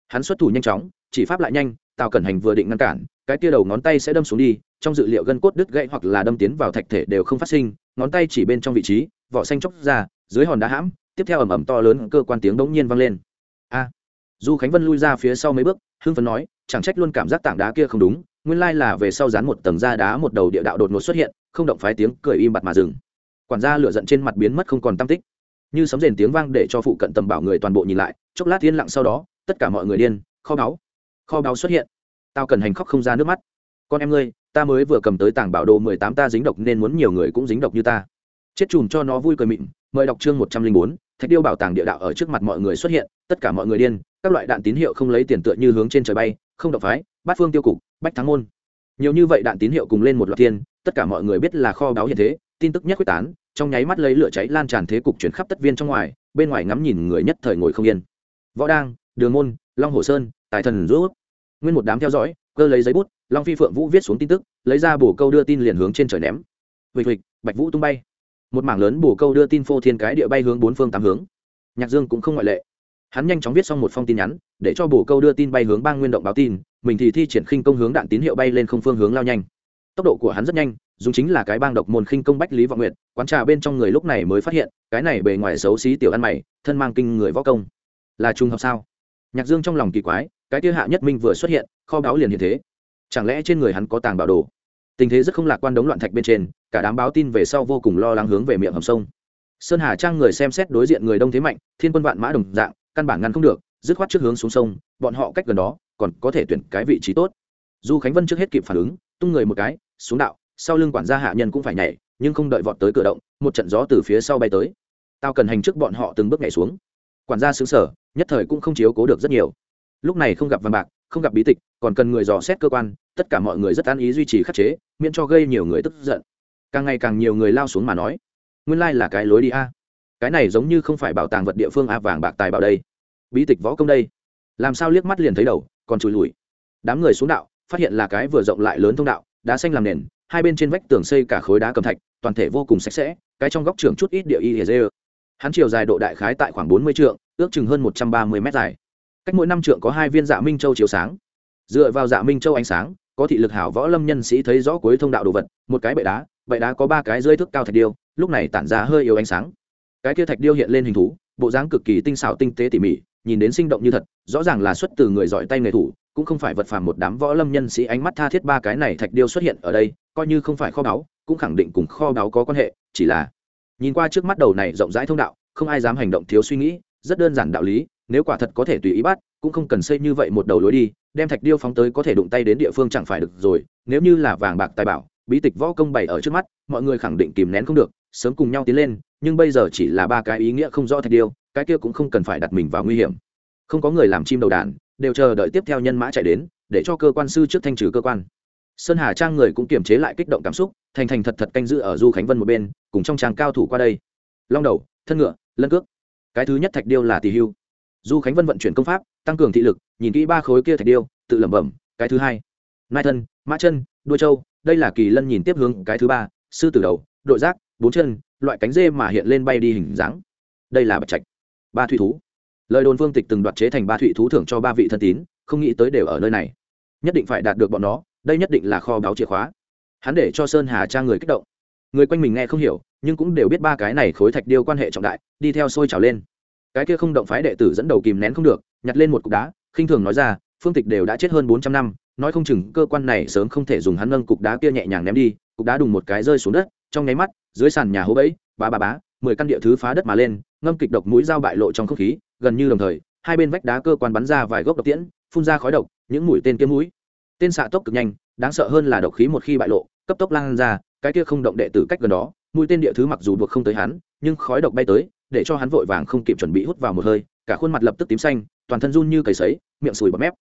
A: Hắn xuất thủ nhanh chóng, chỉ pháp lại nhanh tào cẩn hành vừa định ngăn cản, cái tia đầu ngón tay sẽ đâm xuống đi trong dự liệu gân cốt đứt gãy hoặc là đâm tiến vào thạch thể đều không phát sinh, ngón tay chỉ bên trong vị trí, vỏ xanh chóc ra, dưới hòn đá hãm, tiếp theo ầm ầm to lớn cơ quan tiếng đống nhiên vang lên. A! Du khánh vân lui ra phía sau mấy bước, hưng phấn nói, chẳng trách luôn cảm giác tảng đá kia không đúng, nguyên lai là về sau dán một tầng da đá một đầu địa đạo đột ngột xuất hiện, không động phái tiếng cười im bặt mà dừng. Quản gia lửa giận trên mặt biến mất không còn tam tích. Như sấm rền tiếng vang để cho phụ cận tầm bảo người toàn bộ nhìn lại, chốc lát yên lặng sau đó, tất cả mọi người điên, kho báu. Kho báu xuất hiện. Tao cần hành khóc không ra nước mắt. Con em ngươi ta mới vừa cầm tới tảng bảo đồ mười tám ta dính độc nên muốn nhiều người cũng dính độc như ta. Chết chùm cho nó vui cười mịn, mời đọc chương một trăm linh bốn, thạch điêu bảo tàng địa đạo ở trước mặt mọi người xuất hiện, tất cả mọi người điên, các loại đạn tín hiệu không lấy tiền tựa như hướng trên trời bay, không độc phái, bát phương tiêu cục, bách thắng môn. Nhiều như vậy đạn tín hiệu cùng lên một loạt thiên, tất cả mọi người biết là kho báo hiện thế, tin tức nhất quyết tán, trong nháy mắt lấy lửa cháy lan tràn thế cục chuyển khắp tất viên trong ngoài, bên ngoài ngắm nhìn người nhất thời ngồi không yên. Võ đang, đường môn, long hồ sơn, tài thần rút. Nguyên một đám theo dõi cơ lấy giấy bút, long phi phượng vũ viết xuống tin tức, lấy ra bổ câu đưa tin liền hướng trên trời ném. Vịt vịt bạch vũ tung bay. Một mảng lớn bổ câu đưa tin phô thiên cái địa bay hướng bốn phương tám hướng. Nhạc dương cũng không ngoại lệ. Hắn nhanh chóng viết xong một phong tin nhắn, để cho bổ câu đưa tin bay hướng bang nguyên động báo tin, mình thì thi triển khinh công hướng đạn tín hiệu bay lên không phương hướng lao nhanh. Tốc độ của hắn rất nhanh, dùng chính là cái bang độc môn khinh công bách lý vọng nguyệt, quán trà bên trong người lúc này mới phát hiện, cái này bề ngoài xấu xí tiểu ăn mày, thân mang kinh người võ công. Là trùng hợp sao? Nhạc dương trong lòng kỳ quái cái kia hạ nhất minh vừa xuất hiện, kho báo liền hiện thế. Chẳng lẽ trên người hắn có tàng bảo đồ? Tình thế rất không lạc quan đống loạn thạch bên trên, cả đám báo tin về sau vô cùng lo lắng hướng về miệng hầm sông. Sơn hà trang người xem xét đối diện người đông thế mạnh, thiên quân vạn mã đồng dạng, căn bản ngăn không được, dứt khoát trước hướng xuống sông, bọn họ cách gần đó, còn có thể tuyển cái vị trí tốt. Du khánh vân trước hết kịp phản ứng, tung người một cái, xuống đạo, sau lưng quản gia hạ nhân cũng phải nhảy, nhưng không đợi vọt tới cửa động, một trận gió từ phía sau bay tới. Tao cần hành trước bọn họ từng bước nhảy xuống. Quản gia xứng sở nhất thời cũng không chiếu cố được rất nhiều lúc này không gặp vàng bạc, không gặp bí tịch, còn cần người dò xét cơ quan, tất cả mọi người rất an ý duy trì khắc chế, miễn cho gây nhiều người tức giận. Càng ngày càng nhiều người lao xuống mà nói, nguyên lai là cái lối đi a. Cái này giống như không phải bảo tàng vật địa phương a, vàng bạc tài bảo đây. Bí tịch võ công đây. Làm sao liếc mắt liền thấy đầu, còn chùi lùi. Đám người xuống đạo, phát hiện là cái vừa rộng lại lớn thông đạo, đá xanh làm nền, hai bên trên vách tường xây cả khối đá cầm thạch, toàn thể vô cùng sạch sẽ, cái trong góc trường chút ít địa y hề dê hắn chiều dài độ đại khái tại khoảng bốn mươi trượng, ước chừng hơn một trăm ba mươi mét dài cách mỗi năm trượng có hai viên dạ minh châu chiếu sáng. Dựa vào dạ minh châu ánh sáng, có thị lực hảo võ lâm nhân sĩ thấy rõ cuối thông đạo đồ vật, một cái bệ đá bệ đá có ba cái rơi thước cao thạch điêu, lúc này tản ra hơi yếu ánh sáng. Cái kia thạch điêu hiện lên hình thú, bộ dáng cực kỳ tinh xảo tinh tế tỉ mỉ, nhìn đến sinh động như thật, rõ ràng là xuất từ người giỏi tay nghề thủ, cũng không phải vật phàm một đám võ lâm nhân sĩ ánh mắt tha thiết ba cái này thạch điêu xuất hiện ở đây, coi như không phải kho báu, cũng khẳng định cùng kho báu có quan hệ, chỉ là nhìn qua trước mắt đầu này rộng rãi thông đạo, không ai dám hành động thiếu suy nghĩ, rất đơn giản đạo lý nếu quả thật có thể tùy ý bắt, cũng không cần xây như vậy một đầu lối đi, đem thạch điêu phóng tới có thể đụng tay đến địa phương chẳng phải được rồi, nếu như là vàng bạc tài bảo, bí tịch võ công bày ở trước mắt, mọi người khẳng định kìm nén không được, sớm cùng nhau tiến lên, nhưng bây giờ chỉ là ba cái ý nghĩa không rõ thạch điêu, cái kia cũng không cần phải đặt mình vào nguy hiểm. Không có người làm chim đầu đàn, đều chờ đợi tiếp theo nhân mã chạy đến, để cho cơ quan sư trước thanh trừ cơ quan. Sơn hà trang người cũng kiềm chế lại kích động cảm xúc, thành thành thật thật canh giữ ở du khánh vân một bên, cùng trong tràng cao thủ qua đây. Long đầu, thân ngựa, lân cước. Cái thứ nhất thạch điêu là tỷ hưu du khánh vân vận chuyển công pháp, tăng cường thị lực, nhìn kỹ ba khối kia thạch điêu, tự lẩm bẩm, cái thứ hai. Nai thân, mã chân, đuôi trâu, đây là kỳ lân nhìn tiếp hướng cái thứ ba, sư tử đầu, đội giác bốn chân, loại cánh dê mà hiện lên bay đi hình dáng. Đây là bạch trạch. Ba thủy thú. Lời đồn vương tịch từng đoạt chế thành ba thủy thú thưởng cho ba vị thân tín, không nghĩ tới đều ở nơi này. Nhất định phải đạt được bọn nó, đây nhất định là kho báo chìa khóa. Hắn để cho sơn hà trang người kích động. Người quanh mình nghe không hiểu, nhưng cũng đều biết ba cái này khối thạch điêu quan hệ trọng đại, đi theo sôi trào lên cái kia không động phái đệ tử dẫn đầu kìm nén không được, nhặt lên một cục đá, khinh thường nói ra, phương tịch đều đã chết hơn bốn trăm năm, nói không chừng cơ quan này sớm không thể dùng hắn nâng cục đá kia nhẹ nhàng ném đi, cục đá đùng một cái rơi xuống đất, trong nháy mắt, dưới sàn nhà hố bẫy ba ba bá, mười căn địa thứ phá đất mà lên, ngâm kịch độc mũi dao bại lộ trong không khí, gần như đồng thời, hai bên vách đá cơ quan bắn ra vài gốc độc tiễn, phun ra khói độc, những mũi tên kiếm mũi. Tên xạ tốc cực nhanh, đáng sợ hơn là độc khí một khi bại lộ, cấp tốc lan ra, cái kia không động đệ tử cách gần đó, mũi tên địa thứ mặc dù buộc không tới hắn, nhưng khói độc bay tới để cho hắn vội vàng không kịp chuẩn bị hút vào một hơi, cả khuôn mặt lập tức tím xanh, toàn thân run như cầy sấy, miệng sùi bọt mép.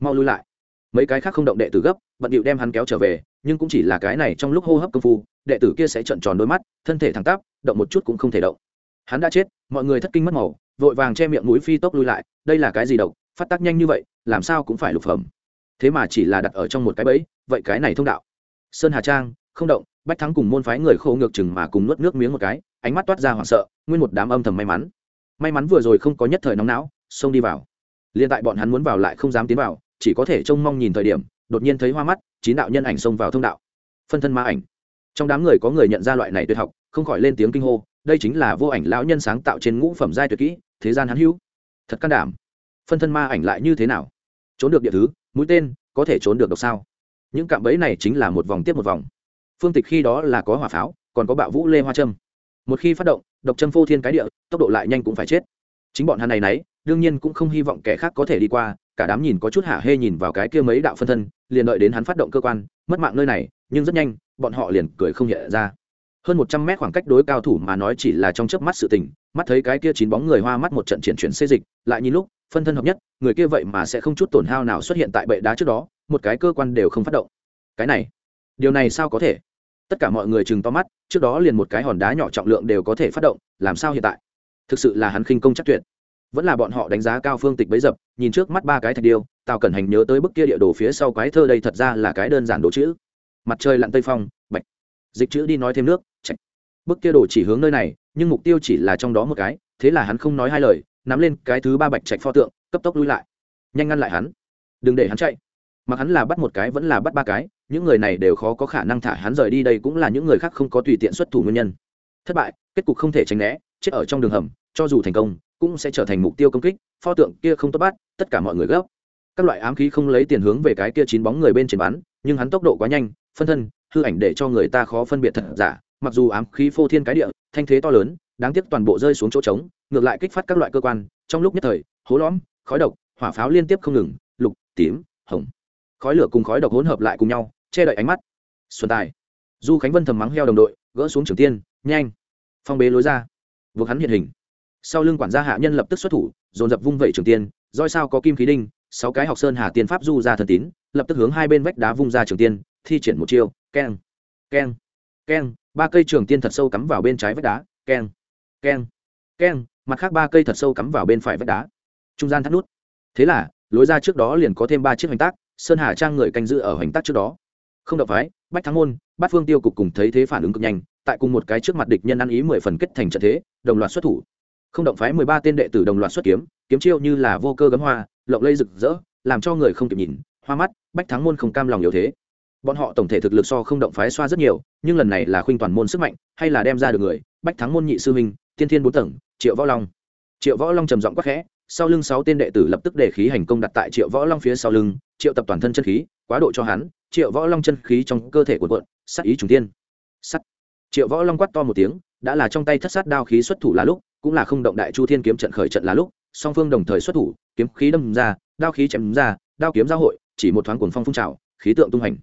A: Mau lui lại. Mấy cái khác không động đệ tử gấp, bận điệu đem hắn kéo trở về, nhưng cũng chỉ là cái này trong lúc hô hấp công phu, đệ tử kia sẽ trợn tròn đôi mắt, thân thể thẳng tắp, động một chút cũng không thể động. Hắn đã chết, mọi người thất kinh mất màu, vội vàng che miệng mũi phi tốc lui lại, đây là cái gì độc, phát tác nhanh như vậy, làm sao cũng phải lục phẩm. Thế mà chỉ là đặt ở trong một cái bẫy, vậy cái này thông đạo. Sơn hà trang, không động, bách thắng cùng môn phái người khô ngược chừng mà cùng nuốt nước miếng một cái ánh mắt toát ra hoảng sợ, nguyên một đám âm thầm may mắn. May mắn vừa rồi không có nhất thời nóng não, xông đi vào. Liên tại bọn hắn muốn vào lại không dám tiến vào, chỉ có thể trông mong nhìn thời điểm, đột nhiên thấy hoa mắt, chín đạo nhân ảnh xông vào thông đạo. Phân thân ma ảnh. Trong đám người có người nhận ra loại này tuyệt học, không khỏi lên tiếng kinh hô, đây chính là vô ảnh lão nhân sáng tạo trên ngũ phẩm giai tuyệt kỹ, thế gian hắn hữu. Thật can đảm. Phân thân ma ảnh lại như thế nào? Trốn được địa thứ, mũi tên, có thể trốn được độc sao? Những cạm bẫy này chính là một vòng tiếp một vòng. Phương tịch khi đó là có hỏa pháo, còn có bạo vũ lê hoa trâm một khi phát động, độc châm phô thiên cái địa, tốc độ lại nhanh cũng phải chết. Chính bọn hắn này nấy, đương nhiên cũng không hy vọng kẻ khác có thể đi qua, cả đám nhìn có chút hả hê nhìn vào cái kia mấy đạo phân thân, liền đợi đến hắn phát động cơ quan, mất mạng nơi này, nhưng rất nhanh, bọn họ liền cười không hiện ra. Hơn một trăm mét khoảng cách đối cao thủ mà nói chỉ là trong chớp mắt sự tình, mắt thấy cái kia chín bóng người hoa mắt một trận triển chuyển xê dịch, lại nhìn lúc, phân thân hợp nhất, người kia vậy mà sẽ không chút tổn hao nào xuất hiện tại bệ đá trước đó, một cái cơ quan đều không phát động. Cái này, điều này sao có thể? Tất cả mọi người chừng to mắt trước đó liền một cái hòn đá nhỏ trọng lượng đều có thể phát động, làm sao hiện tại? Thực sự là hắn khinh công chắc tuyệt. Vẫn là bọn họ đánh giá cao phương tịch bấy dập, nhìn trước mắt ba cái thạch điêu, tào cẩn hành nhớ tới bức kia địa đồ phía sau quái thơ đây thật ra là cái đơn giản đồ chữ. Mặt trời lặn tây phong, bạch. Dịch chữ đi nói thêm nước, chạch. Bức kia đồ chỉ hướng nơi này, nhưng mục tiêu chỉ là trong đó một cái, thế là hắn không nói hai lời, nắm lên cái thứ ba bạch trạch pho tượng, cấp tốc lui lại. Nhanh ngăn lại hắn. Đừng để hắn chạy. Mặc hắn là bắt một cái vẫn là bắt ba cái những người này đều khó có khả năng thả hắn rời đi, đây cũng là những người khác không có tùy tiện xuất thủ nguyên nhân. Thất bại, kết cục không thể tránh né, chết ở trong đường hầm, cho dù thành công, cũng sẽ trở thành mục tiêu công kích, pho tượng kia không tốt bắt, tất cả mọi người gấp. Các loại ám khí không lấy tiền hướng về cái kia chín bóng người bên trên bắn, nhưng hắn tốc độ quá nhanh, phân thân, hư ảnh để cho người ta khó phân biệt thật giả, mặc dù ám khí phô thiên cái địa, thanh thế to lớn, đáng tiếc toàn bộ rơi xuống chỗ trống, ngược lại kích phát các loại cơ quan, trong lúc nhất thời, hố lõm, khói độc, hỏa pháo liên tiếp không ngừng, lục, tím, hồng. Khói lửa cùng khói độc hỗn hợp lại cùng nhau che đậy ánh mắt. Xuân tài. Du khánh vân thầm mắng heo đồng đội, gỡ xuống trường tiên, nhanh. Phong bế lối ra. Buộc hắn hiện hình. Sau lưng quản gia hạ nhân lập tức xuất thủ, dồn dập vung vẩy trường tiên, roi sao có kim khí đinh, sáu cái học sơn hà tiên pháp du ra thần tín, lập tức hướng hai bên vách đá vung ra trường tiên, thi triển một chiêu, keng keng keng. Ba cây trường tiên thật sâu cắm vào bên trái vách đá, keng keng keng. Mặt khác ba cây thật sâu cắm vào bên phải vách đá. Trung gian thắt nút. Thế là, lối ra trước đó liền có thêm ba chiếc hoành tác, sơn hà trang người canh giữ ở hoành tác trước đó không động phái, bách thắng môn, bát phương tiêu cục cùng thấy thế phản ứng cực nhanh, tại cùng một cái trước mặt địch nhân ăn ý mười phần kết thành trận thế, đồng loạt xuất thủ. Không động phái mười ba tên đệ tử đồng loạt xuất kiếm kiếm chiêu như là vô cơ gấm hoa, lộng lây rực rỡ, làm cho người không kịp nhìn, hoa mắt, bách thắng môn không cam lòng yếu thế. Bọn họ tổng thể thực lực so không động phái xoa rất nhiều, nhưng lần này là khuynh toàn môn sức mạnh, hay là đem ra được người, bách thắng môn nhị sư minh tiên thiên bốn tầng, triệu võ long. Triệu võ long trầm giọng quắc khẽ sau lưng sáu tên đệ tử lập tức để khí hành công đặt tại triệu võ long phía sau lưng, triệu tập toàn thân chân khí, quá độ cho hắn, triệu võ long chân khí trong cơ thể cuộn cuộn, sát ý trùng tiên sắt. Triệu võ long quát to một tiếng, đã là trong tay thất sát đao khí xuất thủ là lúc, cũng là không động đại chu thiên kiếm trận khởi trận là lúc, song phương đồng thời xuất thủ, kiếm khí đâm ra, đao khí chém ra, đao kiếm giao hội, chỉ một thoáng cuồng phong phun trào, khí tượng tung hành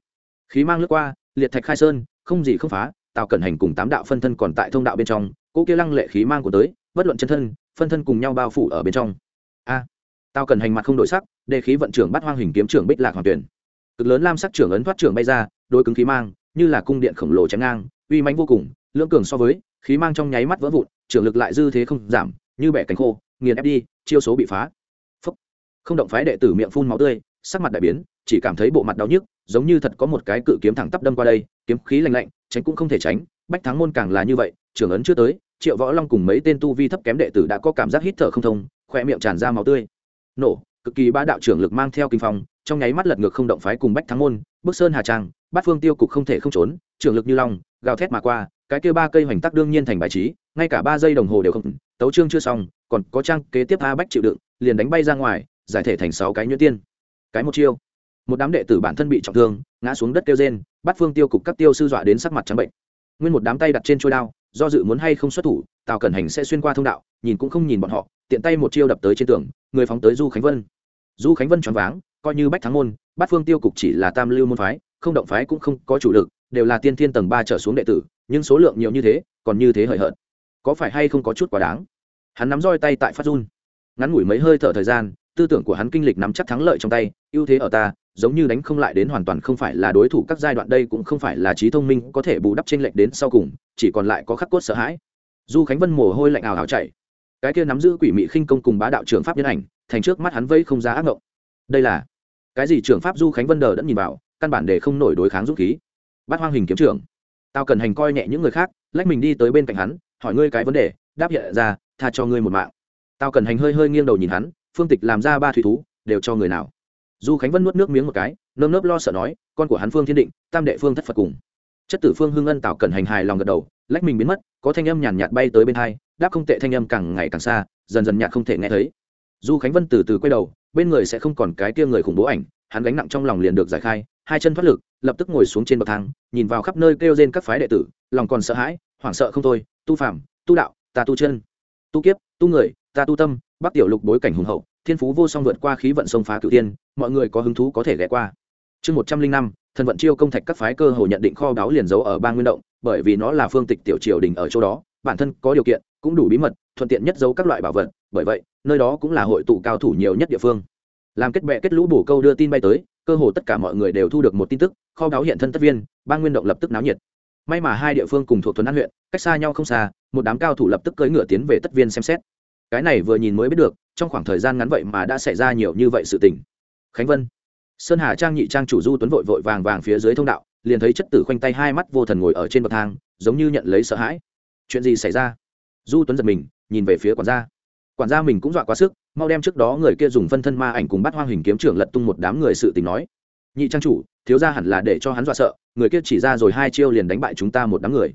A: khí mang lướt qua, liệt thạch khai sơn, không gì không phá, tào cẩn hành cùng tám đạo phân thân còn tại thông đạo bên trong cỗ kia lăng lệ khí mang của tới, bất luận chân thân, phân thân cùng nhau bao phủ ở bên trong tao cần hành mặt không đổi sắc, đề khí vận trưởng bắt hoang hình kiếm trưởng bích lạc hoàng tuyển. Cực lớn lam sắc trưởng ấn thoát trưởng bay ra đôi cứng khí mang, như là cung điện khổng lồ chém ngang, uy mãnh vô cùng, lưỡng cường so với, khí mang trong nháy mắt vỡ vụn, trưởng lực lại dư thế không giảm, như bẻ cánh khô, nghiền ép đi, chiêu số bị phá. Phúc. không động phái đệ tử miệng phun máu tươi, sắc mặt đại biến, chỉ cảm thấy bộ mặt đau nhức, giống như thật có một cái cự kiếm thẳng tắp đâm qua đây, kiếm khí lạnh lạnh, tránh cũng không thể tránh, bách thắng môn càng là như vậy, trưởng ấn chưa tới, triệu võ long cùng mấy tên tu vi thấp kém đệ tử đã có cảm giác hít thở không thông khoe miệng tràn ra máu tươi nổ, cực kỳ ba đạo trưởng lực mang theo kinh phong, trong nháy mắt lật ngược không động phái cùng bách thắng môn, bước sơn hà trang, bát phương tiêu cục không thể không trốn, trưởng lực như long, gào thét mà qua, cái kia ba cây hoành tắc đương nhiên thành bài trí, ngay cả ba giây đồng hồ đều không, tấu trương chưa xong, còn có trang kế tiếp a bách chịu đựng, liền đánh bay ra ngoài, giải thể thành sáu cái nhuyễn tiên. Cái một chiêu. Một đám đệ tử bản thân bị trọng thương, ngã xuống đất kêu rên bắt phương tiêu cục các tiêu sư dọa đến sắc mặt trắng bệnh. Nguyên một đám tay đặt trên trôi đao, do dự muốn hay không xuất thủ, tào cẩn hành sẽ xuyên qua thông đạo, nhìn cũng không nhìn bọn họ tiện tay một chiêu đập tới trên tường, người phóng tới du khánh vân. Du khánh vân choáng váng, coi như bách thắng môn, bát phương tiêu cục chỉ là tam lưu môn phái, không động phái cũng không có chủ lực, đều là tiên thiên tầng ba trở xuống đệ tử, nhưng số lượng nhiều như thế, còn như thế hời hợt. Có phải hay không có chút quá đáng? Hắn nắm roi tay tại phát run. Ngắn ngủi mấy hơi thở thời gian, tư tưởng của hắn kinh lịch nắm chắc thắng lợi trong tay, ưu thế ở ta, giống như đánh không lại đến hoàn toàn không phải là đối thủ các giai đoạn đây cũng không phải là trí thông minh có thể bù đắp tranh lệch đến sau cùng, chỉ còn lại có khắc cốt sợ hãi. Du khánh vân mồ hôi lạnh ảo ảo chạy cái kia nắm giữ quỷ mị khinh công cùng bá đạo trưởng pháp nhân ảnh, thành trước mắt hắn vây không ra ác ngộng. Đây là cái gì trưởng pháp du khánh vân đờ đã nhìn vào, căn bản để không nổi đối kháng dũng khí. Bắt hoang hình kiếm trưởng. Tao cần hành coi nhẹ những người khác, lách mình đi tới bên cạnh hắn, hỏi ngươi cái vấn đề, đáp hiện ra, tha cho ngươi một mạng. Tao cần hành hơi hơi nghiêng đầu nhìn hắn, phương tịch làm ra ba thủy thú, đều cho người nào. Du khánh vân nuốt nước miếng một cái, nơm nớp lo sợ nói, con của hắn phương thiên định, tam đệ phương thất phật cùng. Chất tử phương hưng ân tạo Cần hành hài lòng gật đầu, lách mình biến mất, có thanh âm nhàn nhạt bay tới bên hai đáp không tệ thanh âm càng ngày càng xa, dần dần nhạt không thể nghe thấy. Du khánh vân từ từ quay đầu, bên người sẽ không còn cái tia người khủng bố ảnh, hắn gánh nặng trong lòng liền được giải khai, hai chân thoát lực, lập tức ngồi xuống trên bậc thang, nhìn vào khắp nơi kêu trên các phái đệ tử, lòng còn sợ hãi, hoảng sợ không thôi, tu phạm, tu đạo, ta tu chân, tu kiếp, tu người, ta tu tâm, bắc tiểu lục bối cảnh hùng hậu, thiên phú vô song vượt qua khí vận sông phá cửu tiên mọi người có hứng thú có thể ghé qua. Chương một trăm linh năm, thần vận chiêu công thạch các phái cơ hồ nhận định kho báu liền giấu ở bang nguyên động, bởi vì nó là phương tịch tiểu triều đình ở chỗ đó, bản thân có điều kiện cũng đủ bí mật, thuận tiện nhất giấu các loại bảo vật, bởi vậy, nơi đó cũng là hội tụ cao thủ nhiều nhất địa phương. Làm kết bệ kết lũ bổ câu đưa tin bay tới, cơ hồ tất cả mọi người đều thu được một tin tức, kho báo hiện thân tất viên, bang nguyên động lập tức náo nhiệt. May mà hai địa phương cùng thuộc thuần an huyện, cách xa nhau không xa, một đám cao thủ lập tức cưỡi ngựa tiến về tất viên xem xét. Cái này vừa nhìn mới biết được, trong khoảng thời gian ngắn vậy mà đã xảy ra nhiều như vậy sự tình. Khánh vân, sơn hà trang nhị trang chủ du tuấn vội vội vàng vàng phía dưới thông đạo, liền thấy chất tử khoanh tay hai mắt vô thần ngồi ở trên bậc thang, giống như nhận lấy sợ hãi. Chuyện gì xảy ra? Du tuấn giật mình, nhìn về phía quản gia. Quản gia mình cũng dọa quá sức, mau đem trước đó người kia dùng phân thân ma ảnh cùng bắt hoang hình kiếm trưởng lật tung một đám người sự tình nói. Nhị trang chủ, thiếu ra hẳn là để cho hắn dọa sợ, người kia chỉ ra rồi hai chiêu liền đánh bại chúng ta một đám người.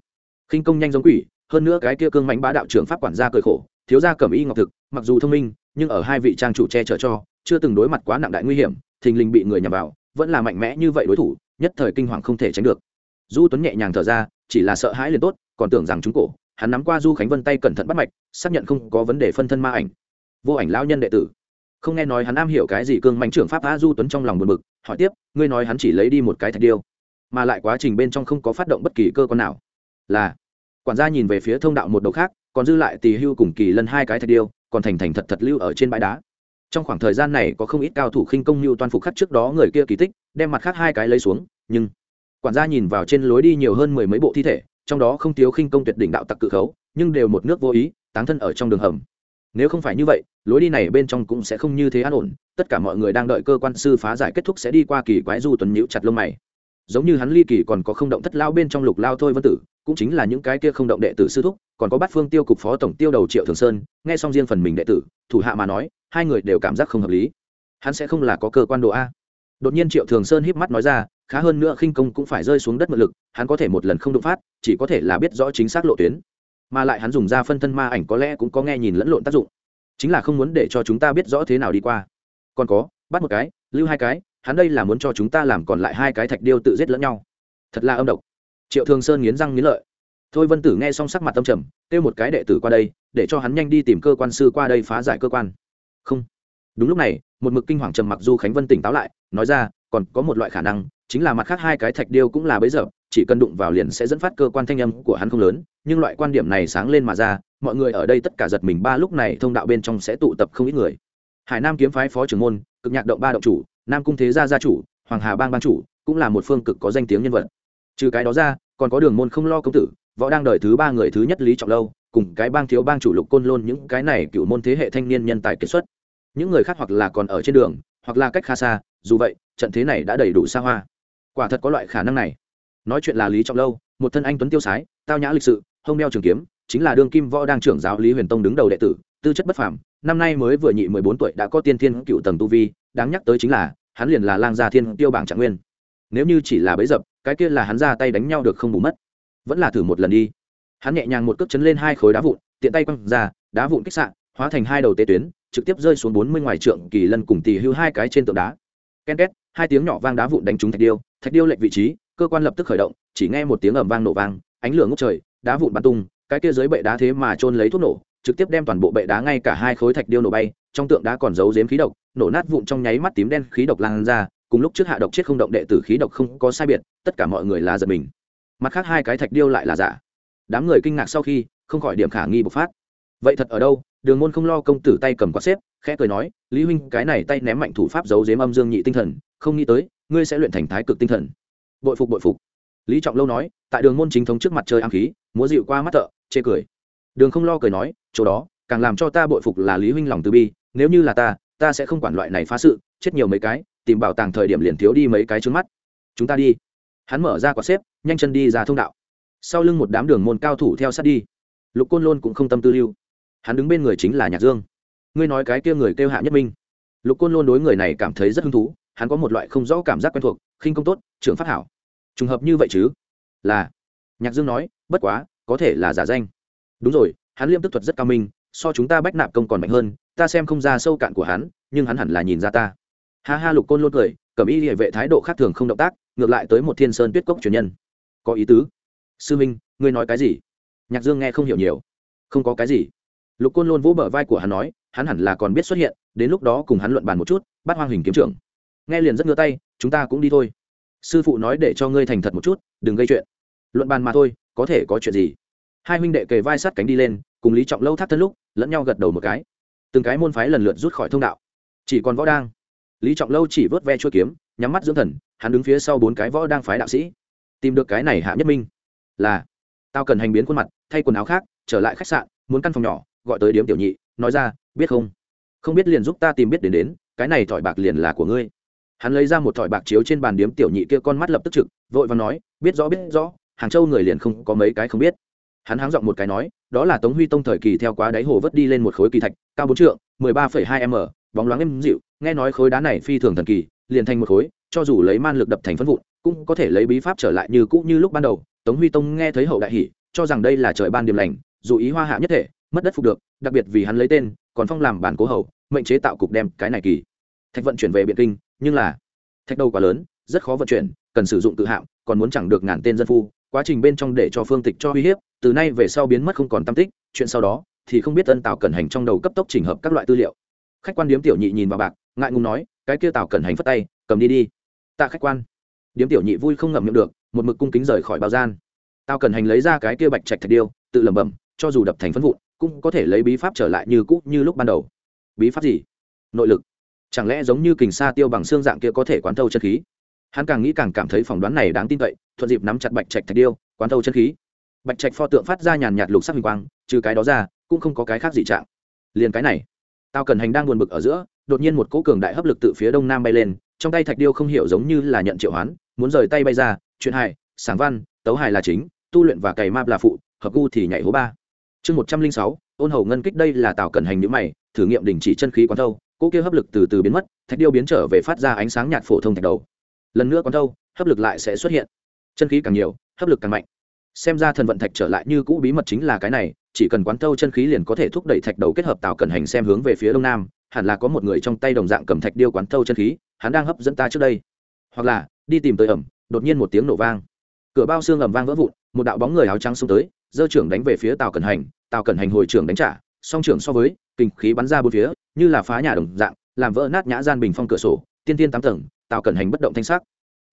A: Khinh công nhanh giống quỷ, hơn nữa cái kia cương mánh bá đạo trưởng pháp quản gia cười khổ, thiếu gia cẩm y ngọc thực, mặc dù thông minh, nhưng ở hai vị trang chủ che chở cho, chưa từng đối mặt quá nặng đại nguy hiểm, thình lình bị người nhằm vào, vẫn là mạnh mẽ như vậy đối thủ, nhất thời kinh hoàng không thể tránh được. Du tuấn nhẹ nhàng thở ra, chỉ là sợ hãi liền tốt, còn tưởng rằng chúng cổ hắn nắm qua du khánh vân tay cẩn thận bắt mạch, xác nhận không có vấn đề phân thân ma ảnh. Vô ảnh lão nhân đệ tử. Không nghe nói hắn am hiểu cái gì cương mạnh trưởng pháp a du tuấn trong lòng buồn bực, hỏi tiếp, ngươi nói hắn chỉ lấy đi một cái thạch điêu, mà lại quá trình bên trong không có phát động bất kỳ cơ quan nào. Là, quản gia nhìn về phía thông đạo một đầu khác, còn dư lại tỳ hưu cùng kỳ lân hai cái thạch điêu, còn thành thành thật thật lưu ở trên bãi đá. Trong khoảng thời gian này có không ít cao thủ khinh công như toàn phục khắc trước đó người kia kỳ tích, đem mặt khác hai cái lấy xuống, nhưng, quản gia nhìn vào trên lối đi nhiều hơn mười mấy bộ thi thể trong đó không thiếu khinh công tuyệt đỉnh đạo tặc cự khấu, nhưng đều một nước vô ý tán thân ở trong đường hầm. Nếu không phải như vậy, lối đi này bên trong cũng sẽ không như thế an ổn, tất cả mọi người đang đợi cơ quan sư phá giải kết thúc sẽ đi qua kỳ quái du tuần nhữ chặt lông mày. Giống như hắn ly kỳ còn có không động thất lao bên trong lục lao thôi vân tử, cũng chính là những cái kia không động đệ tử sư thúc, còn có bát phương tiêu cục phó tổng tiêu đầu triệu thường sơn, nghe xong riêng phần mình đệ tử, thủ hạ mà nói, hai người đều cảm giác không hợp lý. Hắn sẽ không là có cơ quan độ a đột nhiên triệu thường sơn híp mắt nói ra, khá hơn nữa khinh công cũng phải rơi xuống đất mượn lực, hắn có thể một lần không đụng phát, chỉ có thể là biết rõ chính xác lộ tuyến. Mà lại hắn dùng ra phân thân ma ảnh có lẽ cũng có nghe nhìn lẫn lộn tác dụng. Chính là không muốn để cho chúng ta biết rõ thế nào đi qua. Còn có, bắt một cái, lưu hai cái, hắn đây là muốn cho chúng ta làm còn lại hai cái thạch điêu tự giết lẫn nhau. Thật là âm độc. Triệu thường sơn nghiến răng nghiến lợi. Thôi vân tử nghe xong sắc mặt tâm trầm, kêu một cái đệ tử qua đây, để cho hắn nhanh đi tìm cơ quan sư qua đây phá giải cơ quan. Không. Đúng lúc này một mực kinh hoàng trầm mặc du khánh vân tỉnh táo lại nói ra còn có một loại khả năng chính là mặt khác hai cái thạch điêu cũng là bấy giờ chỉ cần đụng vào liền sẽ dẫn phát cơ quan thanh âm của hắn không lớn nhưng loại quan điểm này sáng lên mà ra mọi người ở đây tất cả giật mình ba lúc này thông đạo bên trong sẽ tụ tập không ít người hải nam kiếm phái phó trưởng môn cực nhạc động ba động chủ nam cung thế gia gia chủ hoàng hà bang ban chủ cũng là một phương cực có danh tiếng nhân vật trừ cái đó ra còn có đường môn không lo công tử võ đang đợi thứ ba người thứ nhất lý trọng lâu cùng cái bang thiếu bang chủ lục côn lôn những cái này cựu môn thế hệ thanh niên nhân tài kết xuất những người khác hoặc là còn ở trên đường, hoặc là cách khá xa, dù vậy, trận thế này đã đầy đủ xa hoa. Quả thật có loại khả năng này. Nói chuyện là lý trọng lâu, một thân anh tuấn tiêu sái, tao nhã lịch sự, hông đeo trường kiếm, chính là đương kim võ đang trưởng giáo lý huyền tông đứng đầu đệ tử, tư chất bất phàm, năm nay mới vừa nhị mười bốn tuổi đã có tiên thiên cựu tầng tu vi, đáng nhắc tới chính là, hắn liền là lang gia thiên tiêu bảng trạng nguyên. Nếu như chỉ là bấy dập, cái kia là hắn ra tay đánh nhau được không bù mất. Vẫn là thử một lần đi. Hắn nhẹ nhàng một cước chấn lên hai khối đá vụn, tiện tay quăng ra, đá vụn kích sạn hóa thành hai đầu tế tuyến trực tiếp rơi xuống bốn mươi ngoài trượng kỳ lân cùng tỳ hưu hai cái trên tượng đá. Ken két, hai tiếng nhỏ vang đá vụn đánh trúng thạch điêu thạch điêu lệch vị trí, cơ quan lập tức khởi động, chỉ nghe một tiếng ầm vang nổ vang, ánh lửa ngốc trời, đá vụn bắn tung, cái kia dưới bệ đá thế mà trôn lấy thuốc nổ, trực tiếp đem toàn bộ bệ đá ngay cả hai khối thạch điêu nổ bay, trong tượng đá còn giấu giếm khí độc, nổ nát vụn trong nháy mắt tím đen khí độc lan ra, cùng lúc trước hạ độc chết không động đệ tử khí độc không có sai biệt, tất cả mọi người là giật mình. Mặt khác hai cái thạch điêu lại là giả. Đám người kinh ngạc sau khi, không khỏi điểm khả nghi bộc phát. Vậy thật ở đâu? Đường môn không lo công tử tay cầm quạt xếp, khẽ cười nói, lý huynh, cái này tay ném mạnh thủ pháp giấu dếm âm dương nhị tinh thần, không nghĩ tới, ngươi sẽ luyện thành thái cực tinh thần. Bội phục bội phục. Lý trọng lâu nói, tại đường môn chính thống trước mặt chơi am khí, múa dịu qua mắt thợ, chê cười. Đường không lo cười nói, chỗ đó, càng làm cho ta bội phục là lý huynh lòng từ bi, nếu như là ta ta sẽ không quản loại này phá sự, chết nhiều mấy cái, tìm bảo tàng thời điểm liền thiếu đi mấy cái trước mắt. Chúng ta đi. Hắn mở ra quả xếp, nhanh chân đi ra thông đạo. Sau lưng một đám đường môn cao thủ theo sát đi. Lục côn lôn cũng không tâm tư lưu hắn đứng bên người chính là nhạc dương ngươi nói cái kia người kêu hạ nhất minh lục côn luôn đối người này cảm thấy rất hứng thú hắn có một loại không rõ cảm giác quen thuộc khinh công tốt trưởng phát hảo trùng hợp như vậy chứ là nhạc dương nói bất quá có thể là giả danh đúng rồi hắn liêm tức thuật rất cao minh so chúng ta bách nạp công còn mạnh hơn ta xem không ra sâu cạn của hắn nhưng hắn hẳn là nhìn ra ta ha ha lục côn luôn cười cầm y địa vệ thái độ khác thường không động tác ngược lại tới một thiên sơn tuyết cốc truyền nhân có ý tứ sư minh ngươi nói cái gì nhạc dương nghe không hiểu nhiều không có cái gì lục côn luôn vỗ bờ vai của hắn nói, hắn hẳn là còn biết xuất hiện, đến lúc đó cùng hắn luận bàn một chút, bắt hoang hình kiếm trưởng. Nghe liền rất ngứa tay, chúng ta cũng đi thôi. Sư phụ nói để cho ngươi thành thật một chút, đừng gây chuyện. Luận bàn mà thôi, có thể có chuyện gì? Hai huynh đệ kề vai sát cánh đi lên, cùng lý trọng lâu thắt thân lúc, lẫn nhau gật đầu một cái. Từng cái môn phái lần lượt rút khỏi thông đạo. Chỉ còn võ đang. Lý trọng lâu chỉ vớt ve chuôi kiếm, nhắm mắt dưỡng thần, hắn đứng phía sau bốn cái võ đang phái đạo sĩ. Tìm được cái này hạ nhất minh. Là, tao cần hành biến khuôn mặt, thay quần áo khác, trở lại khách sạn, muốn căn phòng nhỏ gọi tới điếm tiểu nhị, nói ra, biết không? Không biết liền giúp ta tìm biết đến đến, cái này thỏi bạc liền là của ngươi. Hắn lấy ra một thỏi bạc chiếu trên bàn điếm tiểu nhị kia con mắt lập tức trực, vội và nói, biết rõ biết rõ, hàng châu người liền không có mấy cái không biết. Hắn háng giọng một cái nói, đó là tống huy tông thời kỳ theo quá đáy hồ vớt đi lên một khối kỳ thạch, cao bốn trượng, mười ba phẩy hai m, bóng loáng êm dịu, nghe nói khối đá này phi thường thần kỳ, liền thành một khối, cho dù lấy man lực đập thành phân vụn, cũng có thể lấy bí pháp trở lại như cũ như lúc ban đầu. Tống huy tông nghe thấy hậu đại hỷ cho rằng đây là trời ban điểm lành, dù ý hoa hạ nhất thể mất đất phục được, đặc biệt vì hắn lấy tên, còn phong làm bản cố hầu, mệnh chế tạo cục đem cái này kỳ. Thạch vận chuyển về biện kinh, nhưng là, thạch đầu quá lớn, rất khó vận chuyển, cần sử dụng tự hạm, còn muốn chẳng được ngàn tên dân phu, quá trình bên trong để cho phương tịch cho uy hiếp, từ nay về sau biến mất không còn tâm tích, chuyện sau đó, thì không biết tân tào cẩn hành trong đầu cấp tốc chỉnh hợp các loại tư liệu. Khách quan điếm tiểu nhị nhìn vào bạc, ngại ngùng nói, cái kia tào cẩn hành phất tay, cầm đi đi. Tạ khách quan. Điếm tiểu nhị vui không ngậm miệng được, một mực cung kính rời khỏi bao gian. Tào cẩn hành lấy ra cái kia bạch trạch thạch điêu, tự lẩm bẩm, cho dù đập thành phân vụn cũng có thể lấy bí pháp trở lại như cũ như lúc ban đầu. Bí pháp gì? Nội lực. Chẳng lẽ giống như kình sa tiêu bằng xương dạng kia có thể quán thâu chân khí? Hắn càng nghĩ càng cảm thấy phỏng đoán này đáng tin cậy, thuận dịp nắm chặt bạch trạch thạch điêu, quán thâu chân khí. Bạch trạch pho tượng phát ra nhàn nhạt lục sắc hình quang, trừ cái đó ra, cũng không có cái khác gì trạng. Liền cái này, tao cần hành đang buồn bực ở giữa, đột nhiên một cỗ cường đại hấp lực từ phía đông nam bay lên, trong tay thạch điêu không hiểu giống như là nhận triệu hoán, muốn rời tay bay ra, chuyện hài sáng văn, tấu hài là chính, tu luyện và cày map là phụ, hợp gu thì nhảy hố ba chương một trăm linh sáu, ôn hầu ngân kích đây là tạo cần hành nhữ mày, thử nghiệm đình chỉ chân khí quán thâu, cỗ kia hấp lực từ từ biến mất, thạch điêu biến trở về phát ra ánh sáng nhạt phổ thông thạch đầu. Lần nữa quán thâu, hấp lực lại sẽ xuất hiện. Chân khí càng nhiều, hấp lực càng mạnh. Xem ra thần vận thạch trở lại như cũ bí mật chính là cái này, chỉ cần quán thâu chân khí liền có thể thúc đẩy thạch đầu kết hợp tạo cẩn hành xem hướng về phía đông nam, hẳn là có một người trong tay đồng dạng cầm thạch điêu quán thâu chân khí, hắn đang hấp dẫn ta trước đây. Hoặc là, đi tìm tới ẩm, đột nhiên một tiếng nổ vang. Cửa bao xương ẩm vang vỡ vụn, một đạo bóng người áo trắng xông tới giơ trưởng đánh về phía tào cẩn hành, tào cẩn hành hồi trưởng đánh trả, song trưởng so với, kinh khí bắn ra bốn phía, như là phá nhà đồng dạng, làm vỡ nát nhã gian bình phong cửa sổ, tiên tiên tám tầng, tào cẩn hành bất động thanh sắc.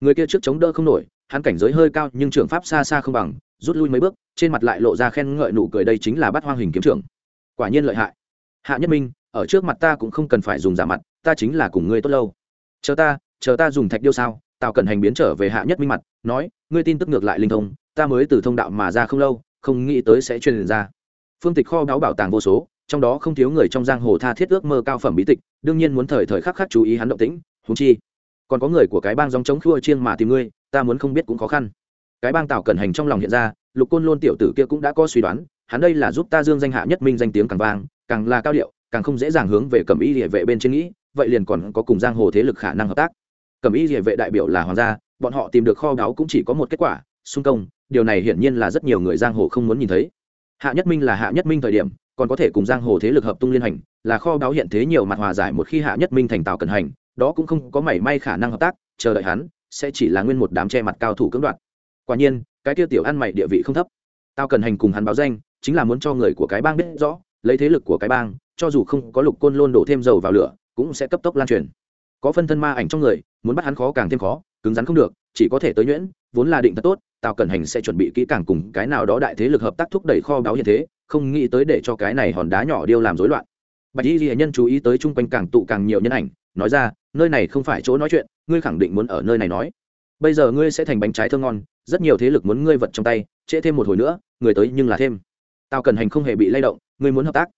A: Người kia trước chống đỡ không nổi, hắn cảnh giới hơi cao nhưng trưởng pháp xa xa không bằng, rút lui mấy bước, trên mặt lại lộ ra khen ngợi nụ cười đây chính là bắt hoang hình kiếm trưởng. Quả nhiên lợi hại. Hạ nhất minh, ở trước mặt ta cũng không cần phải dùng giả mặt, ta chính là cùng ngươi tốt lâu. Chờ ta chờ ta dùng thạch điêu sao? Tào cẩn hành biến trở về hạ nhất minh mặt, nói, ngươi tin tức ngược lại linh thông, ta mới từ thông đạo mà ra không lâu không nghĩ tới sẽ truyền ra. Phương tịch kho đáo bảo tàng vô số, trong đó không thiếu người trong giang hồ tha thiết ước mơ cao phẩm bí tịch, đương nhiên muốn thời thời khắc khắc chú ý hắn động tĩnh húng chi, còn có người của cái bang dòng chống khua chiêng mà tìm ngươi, ta muốn không biết cũng khó khăn. Cái bang tào cẩn hành trong lòng hiện ra, lục côn lôn tiểu tử kia cũng đã có suy đoán, hắn đây là giúp ta dương danh hạ nhất minh danh tiếng càng vang, càng là cao điệu, càng không dễ dàng hướng về cẩm y địa vệ bên trên nghĩ, vậy liền còn có cùng giang hồ thế lực khả năng hợp tác. Cẩm y địa vệ đại biểu là hoàng gia, bọn họ tìm được kho báu cũng chỉ có một kết quả, xung công điều này hiển nhiên là rất nhiều người giang hồ không muốn nhìn thấy. Hạ nhất minh là hạ nhất minh thời điểm, còn có thể cùng giang hồ thế lực hợp tung liên hành, là kho báo hiện thế nhiều mặt hòa giải một khi hạ nhất minh thành tào cẩn hành, đó cũng không có mảy may khả năng hợp tác, chờ đợi hắn, sẽ chỉ là nguyên một đám che mặt cao thủ cưỡng đoạt. Quả nhiên, cái tiêu tiểu ăn mày địa vị không thấp. Tao cần hành cùng hắn báo danh, chính là muốn cho người của cái bang biết rõ, lấy thế lực của cái bang, cho dù không có lục côn lôn đổ thêm dầu vào lửa, cũng sẽ cấp tốc lan truyền. Có phân thân ma ảnh trong người, muốn bắt hắn khó càng thêm khó, cứng rắn không được, chỉ có thể tới nhuyễn, vốn là định thật tốt tao cần hành sẽ chuẩn bị kỹ càng cùng cái nào đó đại thế lực hợp tác thúc đẩy kho báo hiện thế, không nghĩ tới để cho cái này hòn đá nhỏ điêu làm rối loạn. Bạch y ghi nhân chú ý tới chung quanh càng tụ càng nhiều nhân ảnh, nói ra, nơi này không phải chỗ nói chuyện, ngươi khẳng định muốn ở nơi này nói. Bây giờ ngươi sẽ thành bánh trái thơ ngon, rất nhiều thế lực muốn ngươi vật trong tay, trễ thêm một hồi nữa, người tới nhưng là thêm. Tao cần hành không hề bị lay động, ngươi muốn hợp tác?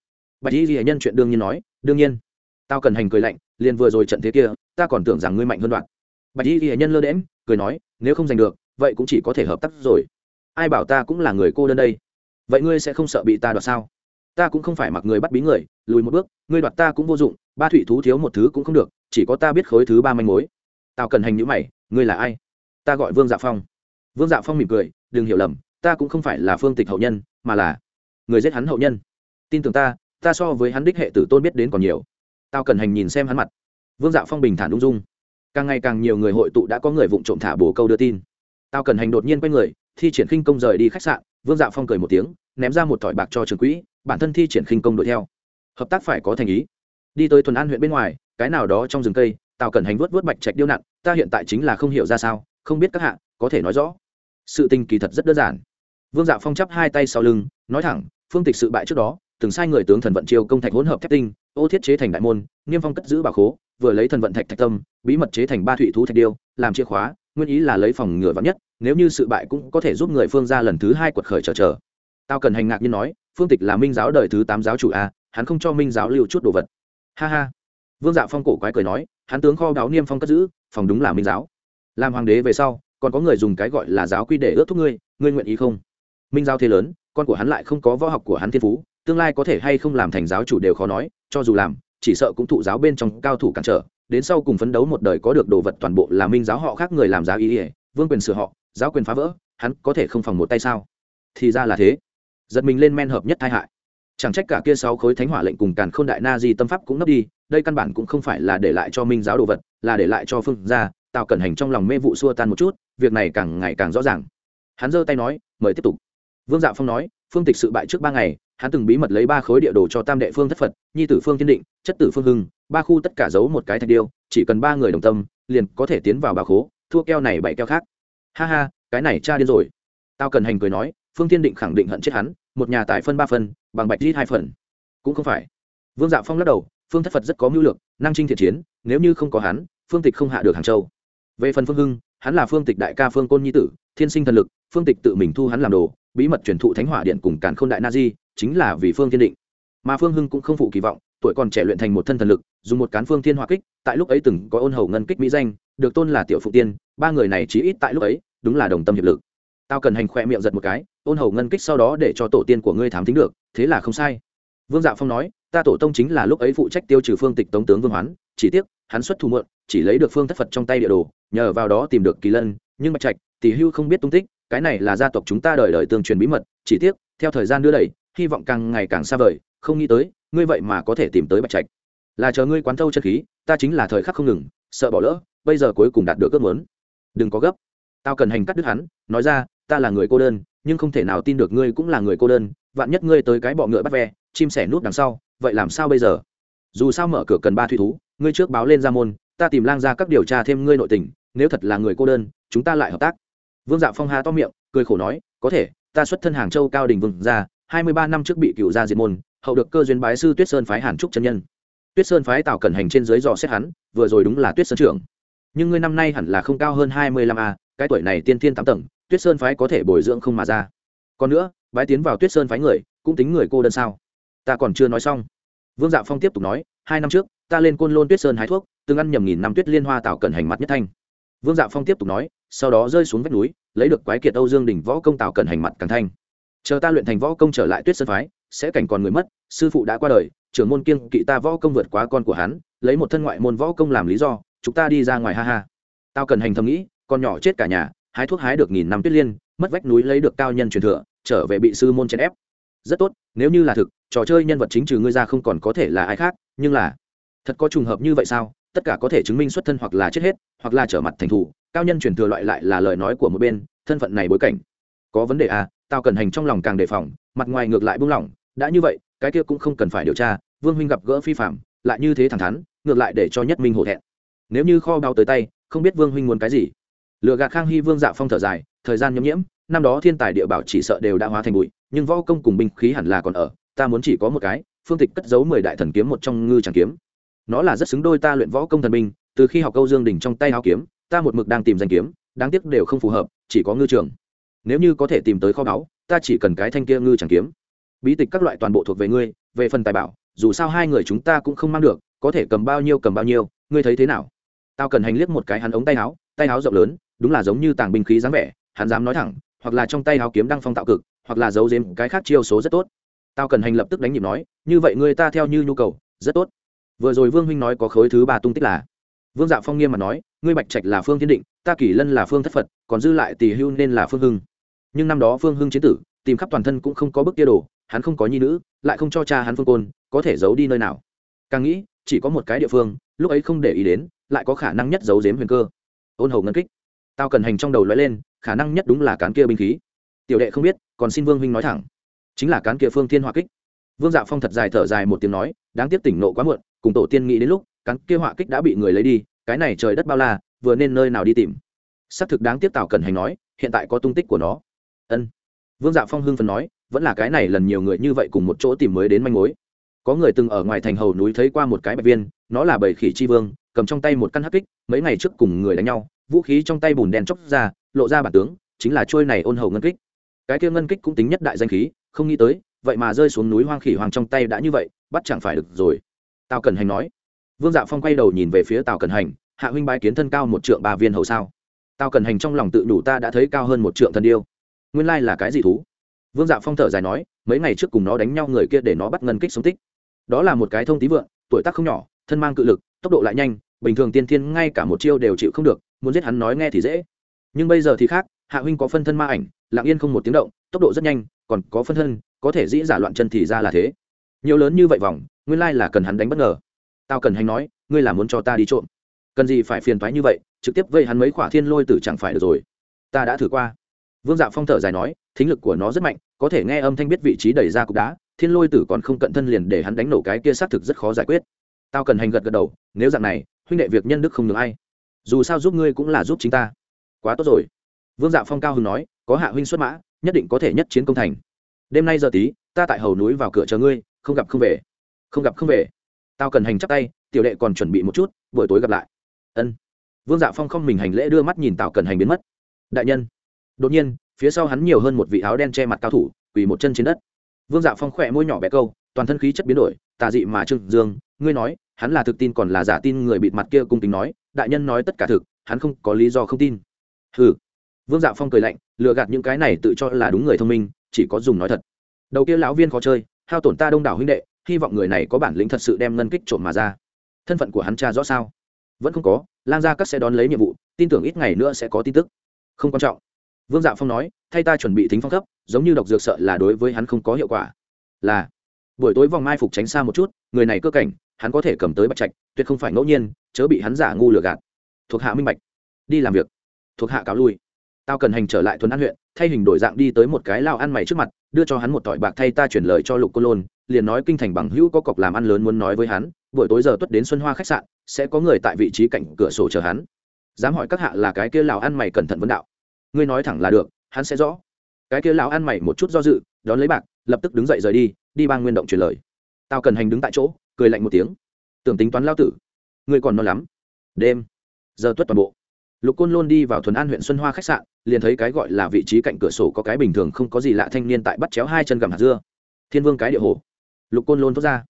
A: Bạch y ghi nhân chuyện đương nhiên nói, đương nhiên. Tao cần hành cười lạnh, liền vừa rồi trận thế kia, ta còn tưởng rằng ngươi mạnh hơn đoạn. Bạch y ghi nhân lơ đễm cười nói, nếu không giành được vậy cũng chỉ có thể hợp tác rồi. Ai bảo ta cũng là người cô đơn đây? Vậy ngươi sẽ không sợ bị ta đoạt sao? Ta cũng không phải mặc người bắt bí người, lùi một bước, ngươi đoạt ta cũng vô dụng, ba thủy thú thiếu một thứ cũng không được, chỉ có ta biết khối thứ ba manh mối. Tao cần hành nhữ mày, ngươi là ai? Ta gọi vương dạ phong. Vương dạ phong mỉm cười, đừng hiểu lầm, ta cũng không phải là phương tịch hậu nhân, mà là người giết hắn hậu nhân. Tin tưởng ta ta so với hắn đích hệ tử tôn biết đến còn nhiều. Tao cần hành nhìn xem hắn mặt. Vương dạ phong bình thản ung dung. Càng ngày càng nhiều người hội tụ đã có người vụng trộm thả bồ câu đưa tin tao cần hành đột nhiên quay người, thi triển khinh công rời đi khách sạn, vương dạ phong cười một tiếng, ném ra một thỏi bạc cho trường quỹ, bản thân thi triển khinh công đuổi theo. Hợp tác phải có thành ý. Đi tới thuần an huyện bên ngoài, cái nào đó trong rừng cây tao cần hành vớt vớt bạch trạch điêu nặng, ta hiện tại chính là không hiểu ra sao, không biết các hạ có thể nói rõ. Sự tình kỳ thật rất đơn giản. Vương dạ phong chắp hai tay sau lưng, nói thẳng, phương tịch sự bại trước đó, từng sai người tướng thần vận chiêu công thạch hỗn hợp thép tinh, ô thiết chế thành đại môn, niêm phong cất giữ bà khố, vừa lấy thần vận thạch thạch tâm, bí mật chế thành ba thủy thú thạch điêu, làm chìa khóa nguyên ý là lấy phòng ngừa vắng nhất, nếu như sự bại cũng có thể giúp người phương ra lần thứ hai quật khởi trở trở. Tao cần hành ngạc như nói, phương tịch là minh giáo đời thứ tám giáo chủ a hắn không cho minh giáo lưu chút đồ vật. Ha ha. Vương dạ phong cổ quái cười nói, hắn tướng kho báo niêm phong cất giữ, phòng đúng là minh giáo. Làm hoàng đế về sau, còn có người dùng cái gọi là giáo quy để ước thúc ngươi ngươi nguyện ý không? Minh giáo thế lớn, con của hắn lại không có võ học của hắn thiên phú, tương lai có thể hay không làm thành giáo chủ đều khó nói, cho dù làm, chỉ sợ cũng thụ giáo bên trong cao thủ cản trở đến sau cùng phấn đấu một đời có được đồ vật toàn bộ là minh giáo họ khác người làm giáo ý ỉa, vương quyền sửa họ, giáo quyền phá vỡ, hắn có thể không phòng một tay sao? Thì ra là thế. Giật mình lên men hợp nhất tai hại. Chẳng trách cả kia sáu khối thánh hỏa lệnh cùng càn khôn đại na di tâm pháp cũng nấp đi, đây căn bản cũng không phải là để lại cho minh giáo đồ vật, là để lại cho phương gia tạo cẩn hành trong lòng mê vụ xua tan một chút, việc này càng ngày càng rõ ràng. Hắn giơ tay nói, mời tiếp tục. Vương dạ phong nói, phương tịch sự bại trước ba ngày hắn từng bí mật lấy ba khối địa đồ cho tam đệ phương thất phật, nhi tử phương thiên định, chất tử phương hưng, ba khu tất cả giấu một cái thạch điêu, chỉ cần ba người đồng tâm, liền có thể tiến vào bà khố, thua keo này bảy keo khác. Ha ha, cái này cha điên rồi. Tao cần hành cười nói, phương thiên định khẳng định hận chết hắn, một nhà tài phân ba phần bằng bạch rít hai phần. Cũng không phải. Vương dạ phong lắc đầu, phương thất phật rất có mưu lược, năng trinh thiện chiến, nếu như không có hắn, phương tịch không hạ được hàng châu. Về phần phương hưng, hắn là phương tịch đại ca phương côn nhi tử, thiên sinh thần lực, phương tịch tự mình thu hắn làm đồ, bí mật truyền thụ thánh hỏa điện cùng càn k h ô n đại na di chính là vì phương thiên định. Mà phương hưng cũng không phụ kỳ vọng, tuổi còn trẻ luyện thành một thân thần lực, dùng một cán phương thiên hỏa kích, tại lúc ấy từng có ôn hầu ngân kích mỹ danh, được tôn là tiểu phụ tiên, ba người này chí ít tại lúc ấy, đúng là đồng tâm hiệp lực. Tao cần hành khoe miệng giật một cái, ôn hầu ngân kích sau đó để cho tổ tiên của ngươi thám tính được, thế là không sai. Vương dạ phong nói, ta tổ tông chính là lúc ấy phụ trách tiêu trừ phương tịch tống tướng vương hoán, chỉ tiếc, hắn xuất thủ mượn chỉ lấy được phương thất phật trong tay địa đồ, nhờ vào đó tìm được kỳ lân, nhưng bạch trạch tỷ hưu không biết tung tích, cái này là gia tộc chúng ta đời đời tương truyền bí mật, chỉ tiếc, theo thời gian đưa đẩy hy vọng càng ngày càng xa vời, không nghĩ tới, ngươi vậy mà có thể tìm tới bạch trạch. Là chờ ngươi quán thâu chân khí, ta chính là thời khắc không ngừng, sợ bỏ lỡ, bây giờ cuối cùng đạt được ước muốn. Đừng có gấp. Tao cần hành cắt đứt hắn, nói ra, ta là người cô đơn, nhưng không thể nào tin được ngươi cũng là người cô đơn, vạn nhất ngươi tới cái bọ ngựa bắt ve, chim sẻ nút đằng sau, vậy làm sao bây giờ? Dù sao mở cửa cần ba thủy thú, ngươi trước báo lên ra môn, ta tìm lang ra các điều tra thêm ngươi nội tình, nếu thật là người cô đơn, chúng ta lại hợp tác. Vương dạ phong hà to miệng, cười khổ nói, có thể, ta xuất thân hàng châu cao đình vương ra hai mươi ba năm trước bị cựu gia diệt môn, hậu được cơ duyên bái sư tuyết sơn phái hàn trúc chân nhân. Tuyết sơn phái tạo cẩn hành trên dưới dò xét hắn, vừa rồi đúng là tuyết sơn trưởng. Nhưng ngươi năm nay hẳn là không cao hơn hai mươi lăm a, cái tuổi này tiên thiên tám tầng, tuyết sơn phái có thể bồi dưỡng không mà ra. Còn nữa, bái tiến vào tuyết sơn phái người, cũng tính người cô đơn sao? Ta còn chưa nói xong. Vương dạ phong tiếp tục nói, hai năm trước, ta lên côn lôn tuyết sơn hái thuốc, từng ăn nhầm nghìn năm tuyết liên hoa tạo cẩn hành mặt nhất thanh. Vương dạ phong tiếp tục nói, sau đó rơi xuống vách núi, lấy được quái kiệt âu dương đỉnh võ công tạo cẩn hành mặt càng thanh chờ ta luyện thành võ công trở lại tuyết sơn phái, sẽ cảnh còn người mất, sư phụ đã qua đời, trưởng môn kiêng kỵ ta võ công vượt quá con của hắn, lấy một thân ngoại môn võ công làm lý do, chúng ta đi ra ngoài ha ha. Tao cần hành thầm nghĩ, con nhỏ chết cả nhà, hái thuốc hái được nghìn năm tuyết liên, mất vách núi lấy được cao nhân truyền thừa, trở về bị sư môn chèn ép. Rất tốt, nếu như là thực, trò chơi nhân vật chính trừ ngươi ra không còn có thể là ai khác, nhưng là, thật có trùng hợp như vậy sao? Tất cả có thể chứng minh xuất thân hoặc là chết hết, hoặc là trở mặt thành thủ, cao nhân truyền thừa loại lại là lời nói của một bên, thân phận này bối cảnh. Có vấn đề à? Tào cần hành trong lòng càng đề phòng, mặt ngoài ngược lại buông lỏng, đã như vậy, cái kia cũng không cần phải điều tra, vương huynh gặp gỡ phi phạm, lại như thế thẳng thắn, ngược lại để cho nhất minh hổ thẹn. Nếu như kho bao tới tay, không biết vương huynh muốn cái gì. Lựa gạt khang hy vương dạ phong thở dài, thời gian nhấm nhiễm, năm đó thiên tài địa bảo chỉ sợ đều đã hóa thành bụi, nhưng võ công cùng binh khí hẳn là còn ở, ta muốn chỉ có một cái, phương tịch cất giấu mười đại thần kiếm một trong ngư tràng kiếm. Nó là rất xứng đôi ta luyện võ công thần binh, từ khi học câu dương đỉnh trong tay hao kiếm, ta một mực đang tìm danh kiếm, đáng tiếc đều không phù hợp, chỉ có ngư trường nếu như có thể tìm tới kho báu, ta chỉ cần cái thanh kia ngư chẳng kiếm. Bí tịch các loại toàn bộ thuộc về ngươi, về phần tài bảo, dù sao hai người chúng ta cũng không mang được, có thể cầm bao nhiêu cầm bao nhiêu, ngươi thấy thế nào? Tao cần hành liếc một cái hắn ống tay áo tay áo rộng lớn, đúng là giống như tàng binh khí dáng vẻ, hắn dám nói thẳng, hoặc là trong tay áo kiếm đang phong tạo cực, hoặc là giấu giếm cái khác chiêu số rất tốt. Tao cần hành lập tức đánh nhịp nói, như vậy ngươi ta theo như nhu cầu, rất tốt. Vừa rồi vương huynh nói có khối thứ ba tung tích là. Vương dạ phong nghiêm mà nói, ngươi bạch trạch là phương thiên định, ta kỷ lân là phương thất phật, còn dư lại tỷ hưu nên là phương hưng nhưng năm đó phương hưng chiến tử tìm khắp toàn thân cũng không có bức kia đồ, hắn không có nhi nữ, lại không cho cha hắn phương côn, có thể giấu đi nơi nào. Càng nghĩ, chỉ có một cái địa phương, lúc ấy không để ý đến, lại có khả năng nhất giấu giếm huyền cơ. Ôn hầu ngân kích. Tao cần hành trong đầu lóe lên, khả năng nhất đúng là cán kia binh khí. Tiểu đệ không biết, còn xin vương huynh nói thẳng. Chính là cán kia phương thiên hỏa kích. Vương dạ phong thật dài thở dài một tiếng nói, đáng tiếc tỉnh nộ quá muộn, cùng tổ tiên nghĩ đến lúc, cán kia hỏa kích đã bị người lấy đi, cái này trời đất bao la, vừa nên nơi nào đi tìm. Xác thực đáng tiếc tào cần hành nói, hiện tại có tung tích của nó ân. Vương dạ phong hưng phần nói, vẫn là cái này lần nhiều người như vậy cùng một chỗ tìm mới đến manh mối. Có người từng ở ngoài thành hầu núi thấy qua một cái bạch viên, nó là bầy khỉ chi vương, cầm trong tay một căn hắc kích, mấy ngày trước cùng người đánh nhau, vũ khí trong tay bùn đen chóc ra, lộ ra bản tướng, chính là trôi này ôn hầu ngân kích. Cái kia ngân kích cũng tính nhất đại danh khí, không nghĩ tới, vậy mà rơi xuống núi hoang khỉ hoàng trong tay đã như vậy, bắt chẳng phải được rồi. Tào cần hành nói. Vương dạ phong quay đầu nhìn về phía tào cần hành, hạ huynh bái kiến thân cao một trượng ba viên hầu sao? Tào cần hành trong lòng tự đủ ta đã thấy cao hơn một trượng thân yêu nguyên lai là cái gì thú? Vương dạ phong thở dài nói, mấy ngày trước cùng nó đánh nhau người kia để nó bắt ngân kích sống tích đó là một cái thông tí vượng, tuổi tác không nhỏ, thân mang cự lực, tốc độ lại nhanh, bình thường tiên thiên ngay cả một chiêu đều chịu không được, muốn giết hắn nói nghe thì dễ. Nhưng bây giờ thì khác, hạ huynh có phân thân ma ảnh, lặng yên không một tiếng động, tốc độ rất nhanh, còn có phân thân, có thể dĩ giả loạn chân thì ra là thế. Nhiều lớn như vậy vòng, nguyên lai là cần hắn đánh bất ngờ. Tao cần hành nói, ngươi là muốn cho ta đi trộm. Cần gì phải phiền thoái như vậy, trực tiếp vây hắn mấy khỏa thiên lôi tử chẳng phải được rồi. Ta đã thử qua vương dạ phong thở dài nói, thính lực của nó rất mạnh, có thể nghe âm thanh biết vị trí đẩy ra cục đá, thiên lôi tử còn không cận thân liền để hắn đánh nổ cái kia xác thực rất khó giải quyết. Tao cần hành gật gật đầu, nếu dạng này, huynh đệ việc nhân đức không được ai. Dù sao giúp ngươi cũng là giúp chính ta. Quá tốt rồi. Vương dạ phong cao hưng nói, có hạ huynh xuất mã, nhất định có thể nhất chiến công thành. Đêm nay giờ tí, ta tại hầu núi vào cửa chờ ngươi, không gặp không về. Không gặp không về. Tao cần hành chắc tay, tiểu đệ còn chuẩn bị một chút, buổi tối gặp lại. Ân. Vương dạ phong không mình hành lễ đưa mắt nhìn tào cần hành biến mất. Đại nhân đột nhiên, phía sau hắn nhiều hơn một vị áo đen che mặt cao thủ, quỳ một chân trên đất. Vương dạ phong khỏe môi nhỏ bé câu, toàn thân khí chất biến đổi, tà dị mà trương dương, ngươi nói, hắn là thực tin còn là giả tin người bịt mặt kia cung tính nói, đại nhân nói tất cả thực, hắn không có lý do không tin. Hừ. Vương dạ phong cười lạnh, lừa gạt những cái này tự cho là đúng người thông minh, chỉ có dùng nói thật. Đầu kia lão viên khó chơi, hao tổn ta đông đảo huynh đệ, hy vọng người này có bản lĩnh thật sự đem ngân kích trộm mà ra. Thân phận của hắn cha rõ sao? Vẫn không có, lang gia các sẽ đón lấy nhiệm vụ, tin tưởng ít ngày nữa sẽ có tin tức. Không quan trọng vương dạ phong nói, thay ta chuẩn bị thính phong cấp, giống như độc dược sợ là đối với hắn không có hiệu quả. Là, buổi tối vòng mai phục tránh xa một chút, người này cơ cảnh, hắn có thể cầm tới bạch trạch, tuyệt không phải ngẫu nhiên, chớ bị hắn giả ngu lừa gạt. Thuộc hạ minh bạch. Đi làm việc. Thuộc hạ cáo lui. Tao cần hành trở lại thuần an huyện, thay hình đổi dạng đi tới một cái lao ăn mày trước mặt, đưa cho hắn một tỏi bạc thay ta chuyển lời cho lục cô lôn, liền nói kinh thành bằng hữu có cọc làm ăn lớn muốn nói với hắn, buổi tối giờ tuất đến xuân hoa khách sạn, sẽ có người tại vị trí cạnh cửa sổ chờ hắn. Dám hỏi các hạ là cái kia lào ăn mày cẩn thận vấn đạo ngươi nói thẳng là được, hắn sẽ rõ. Cái kia lão ăn mày một chút do dự, đón lấy bạc, lập tức đứng dậy rời đi đi bang nguyên động truyền lời. Tao cần hành đứng tại chỗ, cười lạnh một tiếng. Tưởng tính toán lao tử. Ngươi còn non lắm. Đêm. Giờ tuất toàn bộ. Lục côn lôn đi vào thuần an huyện xuân hoa khách sạn, liền thấy cái gọi là vị trí cạnh cửa sổ có cái bình thường không có gì lạ thanh niên tại bắt chéo hai chân gầm hạt dưa. Thiên vương cái địa hồ. Lục côn lôn thốt ra.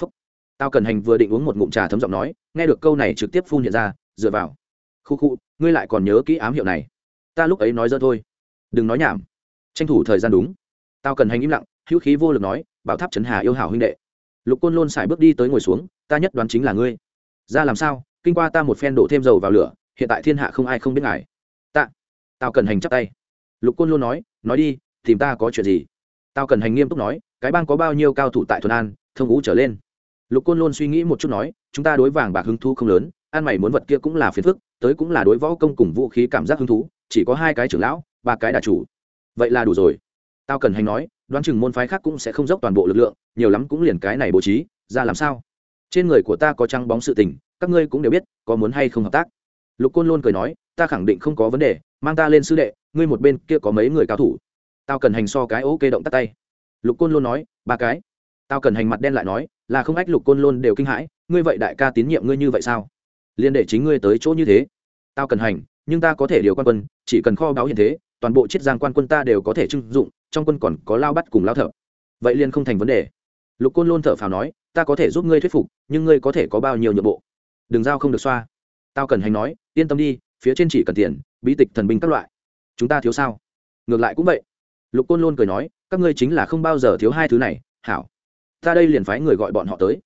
A: Phúc. Tao cần hành vừa định uống một ngụm trà thấm giọng nói, nghe được câu này trực tiếp phun hiện ra, dựa vào. Khu khu, ngươi lại còn nhớ kỹ ám hiệu này ta lúc ấy nói dơ thôi. Đừng nói nhảm. Tranh thủ thời gian đúng. Tao cần hành im lặng, hữu khí vô lực nói, bảo tháp trấn hà yêu hảo huynh đệ. Lục côn lôn xài bước đi tới ngồi xuống, ta nhất đoán chính là ngươi. Ra làm sao? Kinh qua ta một phen đổ thêm dầu vào lửa, hiện tại thiên hạ không ai không biết ngài. Ta, tao cần hành chắp tay. Lục côn lôn nói nói đi, tìm ta có chuyện gì? Tao cần hành nghiêm túc nói, cái bang có bao nhiêu cao thủ tại thuần an, thông ngũ trở lên. Lục côn lôn suy nghĩ một chút nói, chúng ta đối vàng bạc hứng thú không lớn ăn mày muốn vật kia cũng là phiền phức, tới cũng là đối võ công cùng vũ khí cảm giác hứng thú chỉ có hai cái trưởng lão, ba cái đà chủ. Vậy là đủ rồi. Tao cần hành nói, đoán chừng môn phái khác cũng sẽ không dốc toàn bộ lực lượng, nhiều lắm cũng liền cái này bố trí, ra làm sao? Trên người của ta có trăng bóng sự tình, các ngươi cũng đều biết, có muốn hay không hợp tác? Lục côn luôn cười nói, ta khẳng định không có vấn đề, mang ta lên sư đệ, ngươi một bên kia có mấy người cao thủ? Tao cần hành so cái ok động tắt tay. Lục côn luôn nói, ba cái. Tao cần hành mặt đen lại nói, là không ách lục côn luôn đều kinh hãi, ngươi vậy đại ca tín nhiệm ngươi như vậy sao? Liên đệ chính ngươi tới chỗ như thế. Tao cần hành nhưng ta có thể điều quan quân, chỉ cần kho báo hiện thế, toàn bộ chiết giang quan quân ta đều có thể trưng dụng, trong quân còn có lao bắt cùng lao thợ. Vậy liền không thành vấn đề. Lục côn luôn thở phào nói, ta có thể giúp ngươi thuyết phục, nhưng ngươi có thể có bao nhiêu nhượng bộ? Đừng giao không được xoa. Tao cần hành nói, yên tâm đi, phía trên chỉ cần tiền, bí tịch thần binh các loại. Chúng ta thiếu sao? Ngược lại cũng vậy. Lục côn luôn cười nói, các ngươi chính là không bao giờ thiếu hai thứ này, hảo. Ta đây liền phái người gọi bọn họ tới.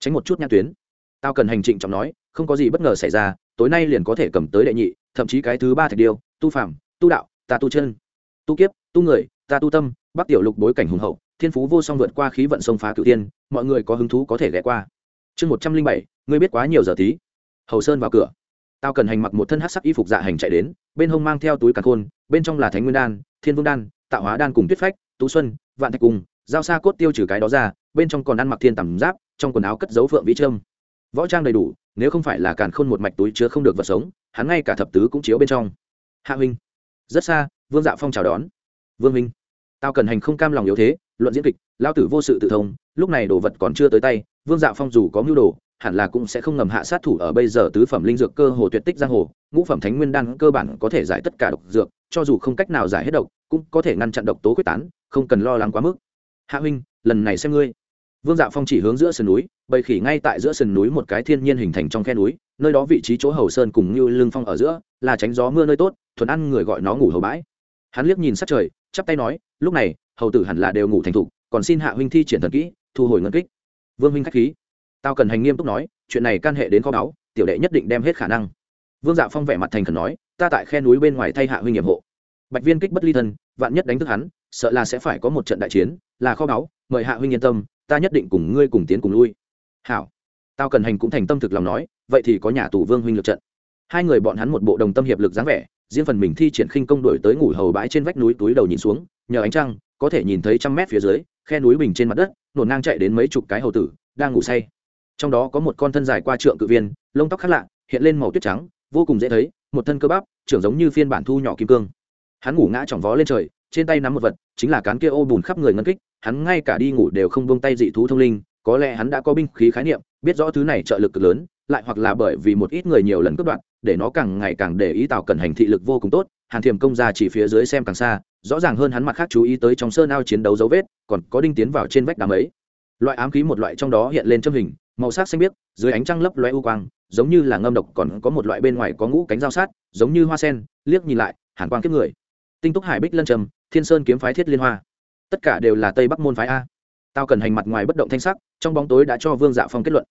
A: Tránh một chút nhãn tuyến. Tao cần hành trịnh trọng nói, không có gì bất ngờ xảy ra tối nay liền có thể cầm tới đệ nhị thậm chí cái thứ ba thạch điêu tu phàm, tu đạo ta tu chân tu kiếp tu người ta tu tâm bắc tiểu lục bối cảnh hùng hậu thiên phú vô song vượt qua khí vận sông phá cửu tiên mọi người có hứng thú có thể ghé qua. Chương một trăm linh bảy ngươi biết quá nhiều giờ tí hầu sơn vào cửa. Tao cần hành mặc một thân hát sắc y phục dạ hành chạy đến bên hông mang theo túi càn khôn bên trong là thánh nguyên đan thiên vương đan tạo hóa đan cùng tuyết phách tú xuân vạn thạch cùng giao xa cốt tiêu trừ cái đó ra bên trong còn ăn mặc thiên tầm giáp trong quần áo cất dấu phượng vĩ trâm võ trang đầy đủ, nếu không phải là càn khôn một mạch túi chứa không được vật sống, hắn ngay cả thập tứ cũng chiếu bên trong. Hạ huynh, rất xa, vương dạ phong chào đón. Vương huynh, tao cần hành không cam lòng yếu thế, luận diễn kịch lao tử vô sự tự thông, lúc này đồ vật còn chưa tới tay, vương dạ phong dù có mưu đồ, hẳn là cũng sẽ không ngầm hạ sát thủ ở bây giờ tứ phẩm linh dược cơ hồ tuyệt tích giang hồ, ngũ phẩm thánh nguyên đan cơ bản có thể giải tất cả độc dược, cho dù không cách nào giải hết độc, cũng có thể ngăn chặn độc tố quyết tán, không cần lo lắng quá mức. Hạ huynh, lần này xem ngươi vương dạ phong chỉ hướng giữa sườn núi, bầy khỉ ngay tại giữa sườn núi một cái thiên nhiên hình thành trong khe núi, nơi đó vị trí chỗ hầu sơn cùng như lưng phong ở giữa, là tránh gió mưa nơi tốt, thuần ăn người gọi nó ngủ hầu bãi. Hắn liếc nhìn sát trời, chắp tay nói, lúc này, hầu tử hẳn là đều ngủ thành thục, còn xin hạ huynh thi triển thần kỹ, thu hồi ngân kích. Vương huynh khách khí. Tao cần hành nghiêm túc nói, chuyện này can hệ đến kho báu, tiểu đệ nhất định đem hết khả năng. Vương dạ phong vẻ mặt thành khẩn nói, ta tại khe núi bên ngoài thay hạ huynh nhiệm hộ. Bạch viên kích bất ly thân, vạn nhất đánh thức hắn, sợ là sẽ phải có một trận đại chiến, là kho báu, mời hạ huynh yên tâm ta nhất định cùng ngươi cùng tiến cùng lui. Hảo. Tao cần hành cũng thành tâm thực lòng nói, vậy thì có nhà tù vương huynh lượt trận. Hai người bọn hắn một bộ đồng tâm hiệp lực dáng vẻ, riêng phần mình thi triển khinh công đổi tới ngủ hầu bãi trên vách núi túi đầu nhìn xuống, nhờ ánh trăng, có thể nhìn thấy trăm mét phía dưới, khe núi bình trên mặt đất nổ ngang chạy đến mấy chục cái hầu tử, đang ngủ say. Trong đó có một con thân dài qua trượng cự viên, lông tóc khác lạ, hiện lên màu tuyết trắng, vô cùng dễ thấy, một thân cơ bắp, trưởng giống như phiên bản thu nhỏ kim cương. Hắn ngủ ngã chỏng vó lên trời, trên tay nắm một vật chính là cán kia ô bùn khắp người ngân kích, hắn ngay cả đi ngủ đều không buông tay dị thú thông linh, có lẽ hắn đã có binh khí khái niệm, biết rõ thứ này trợ lực cực lớn, lại hoặc là bởi vì một ít người nhiều lần cướp đoạt, để nó càng ngày càng để ý tạo cần hành thị lực vô cùng tốt, hàn thiềm công ra chỉ phía dưới xem càng xa, rõ ràng hơn hắn mặt khác chú ý tới trong sơn ao chiến đấu dấu vết, còn có đinh tiến vào trên vách đám ấy. Loại ám khí một loại trong đó hiện lên châm hình, màu sắc xanh biếc, dưới ánh trăng lấp loe u quang, giống như là ngâm độc, còn có một loại bên ngoài có ngũ cánh dao sát, giống như hoa sen, liếc nhìn lại, hàn quang kiếp người tinh túc hải bích lân trầm, thiên sơn kiếm phái thiết liên hoa. Tất cả đều là tây bắc môn phái a. Tao cần hành mặt ngoài bất động thanh sắc, trong bóng tối đã cho vương dạ phong kết luận.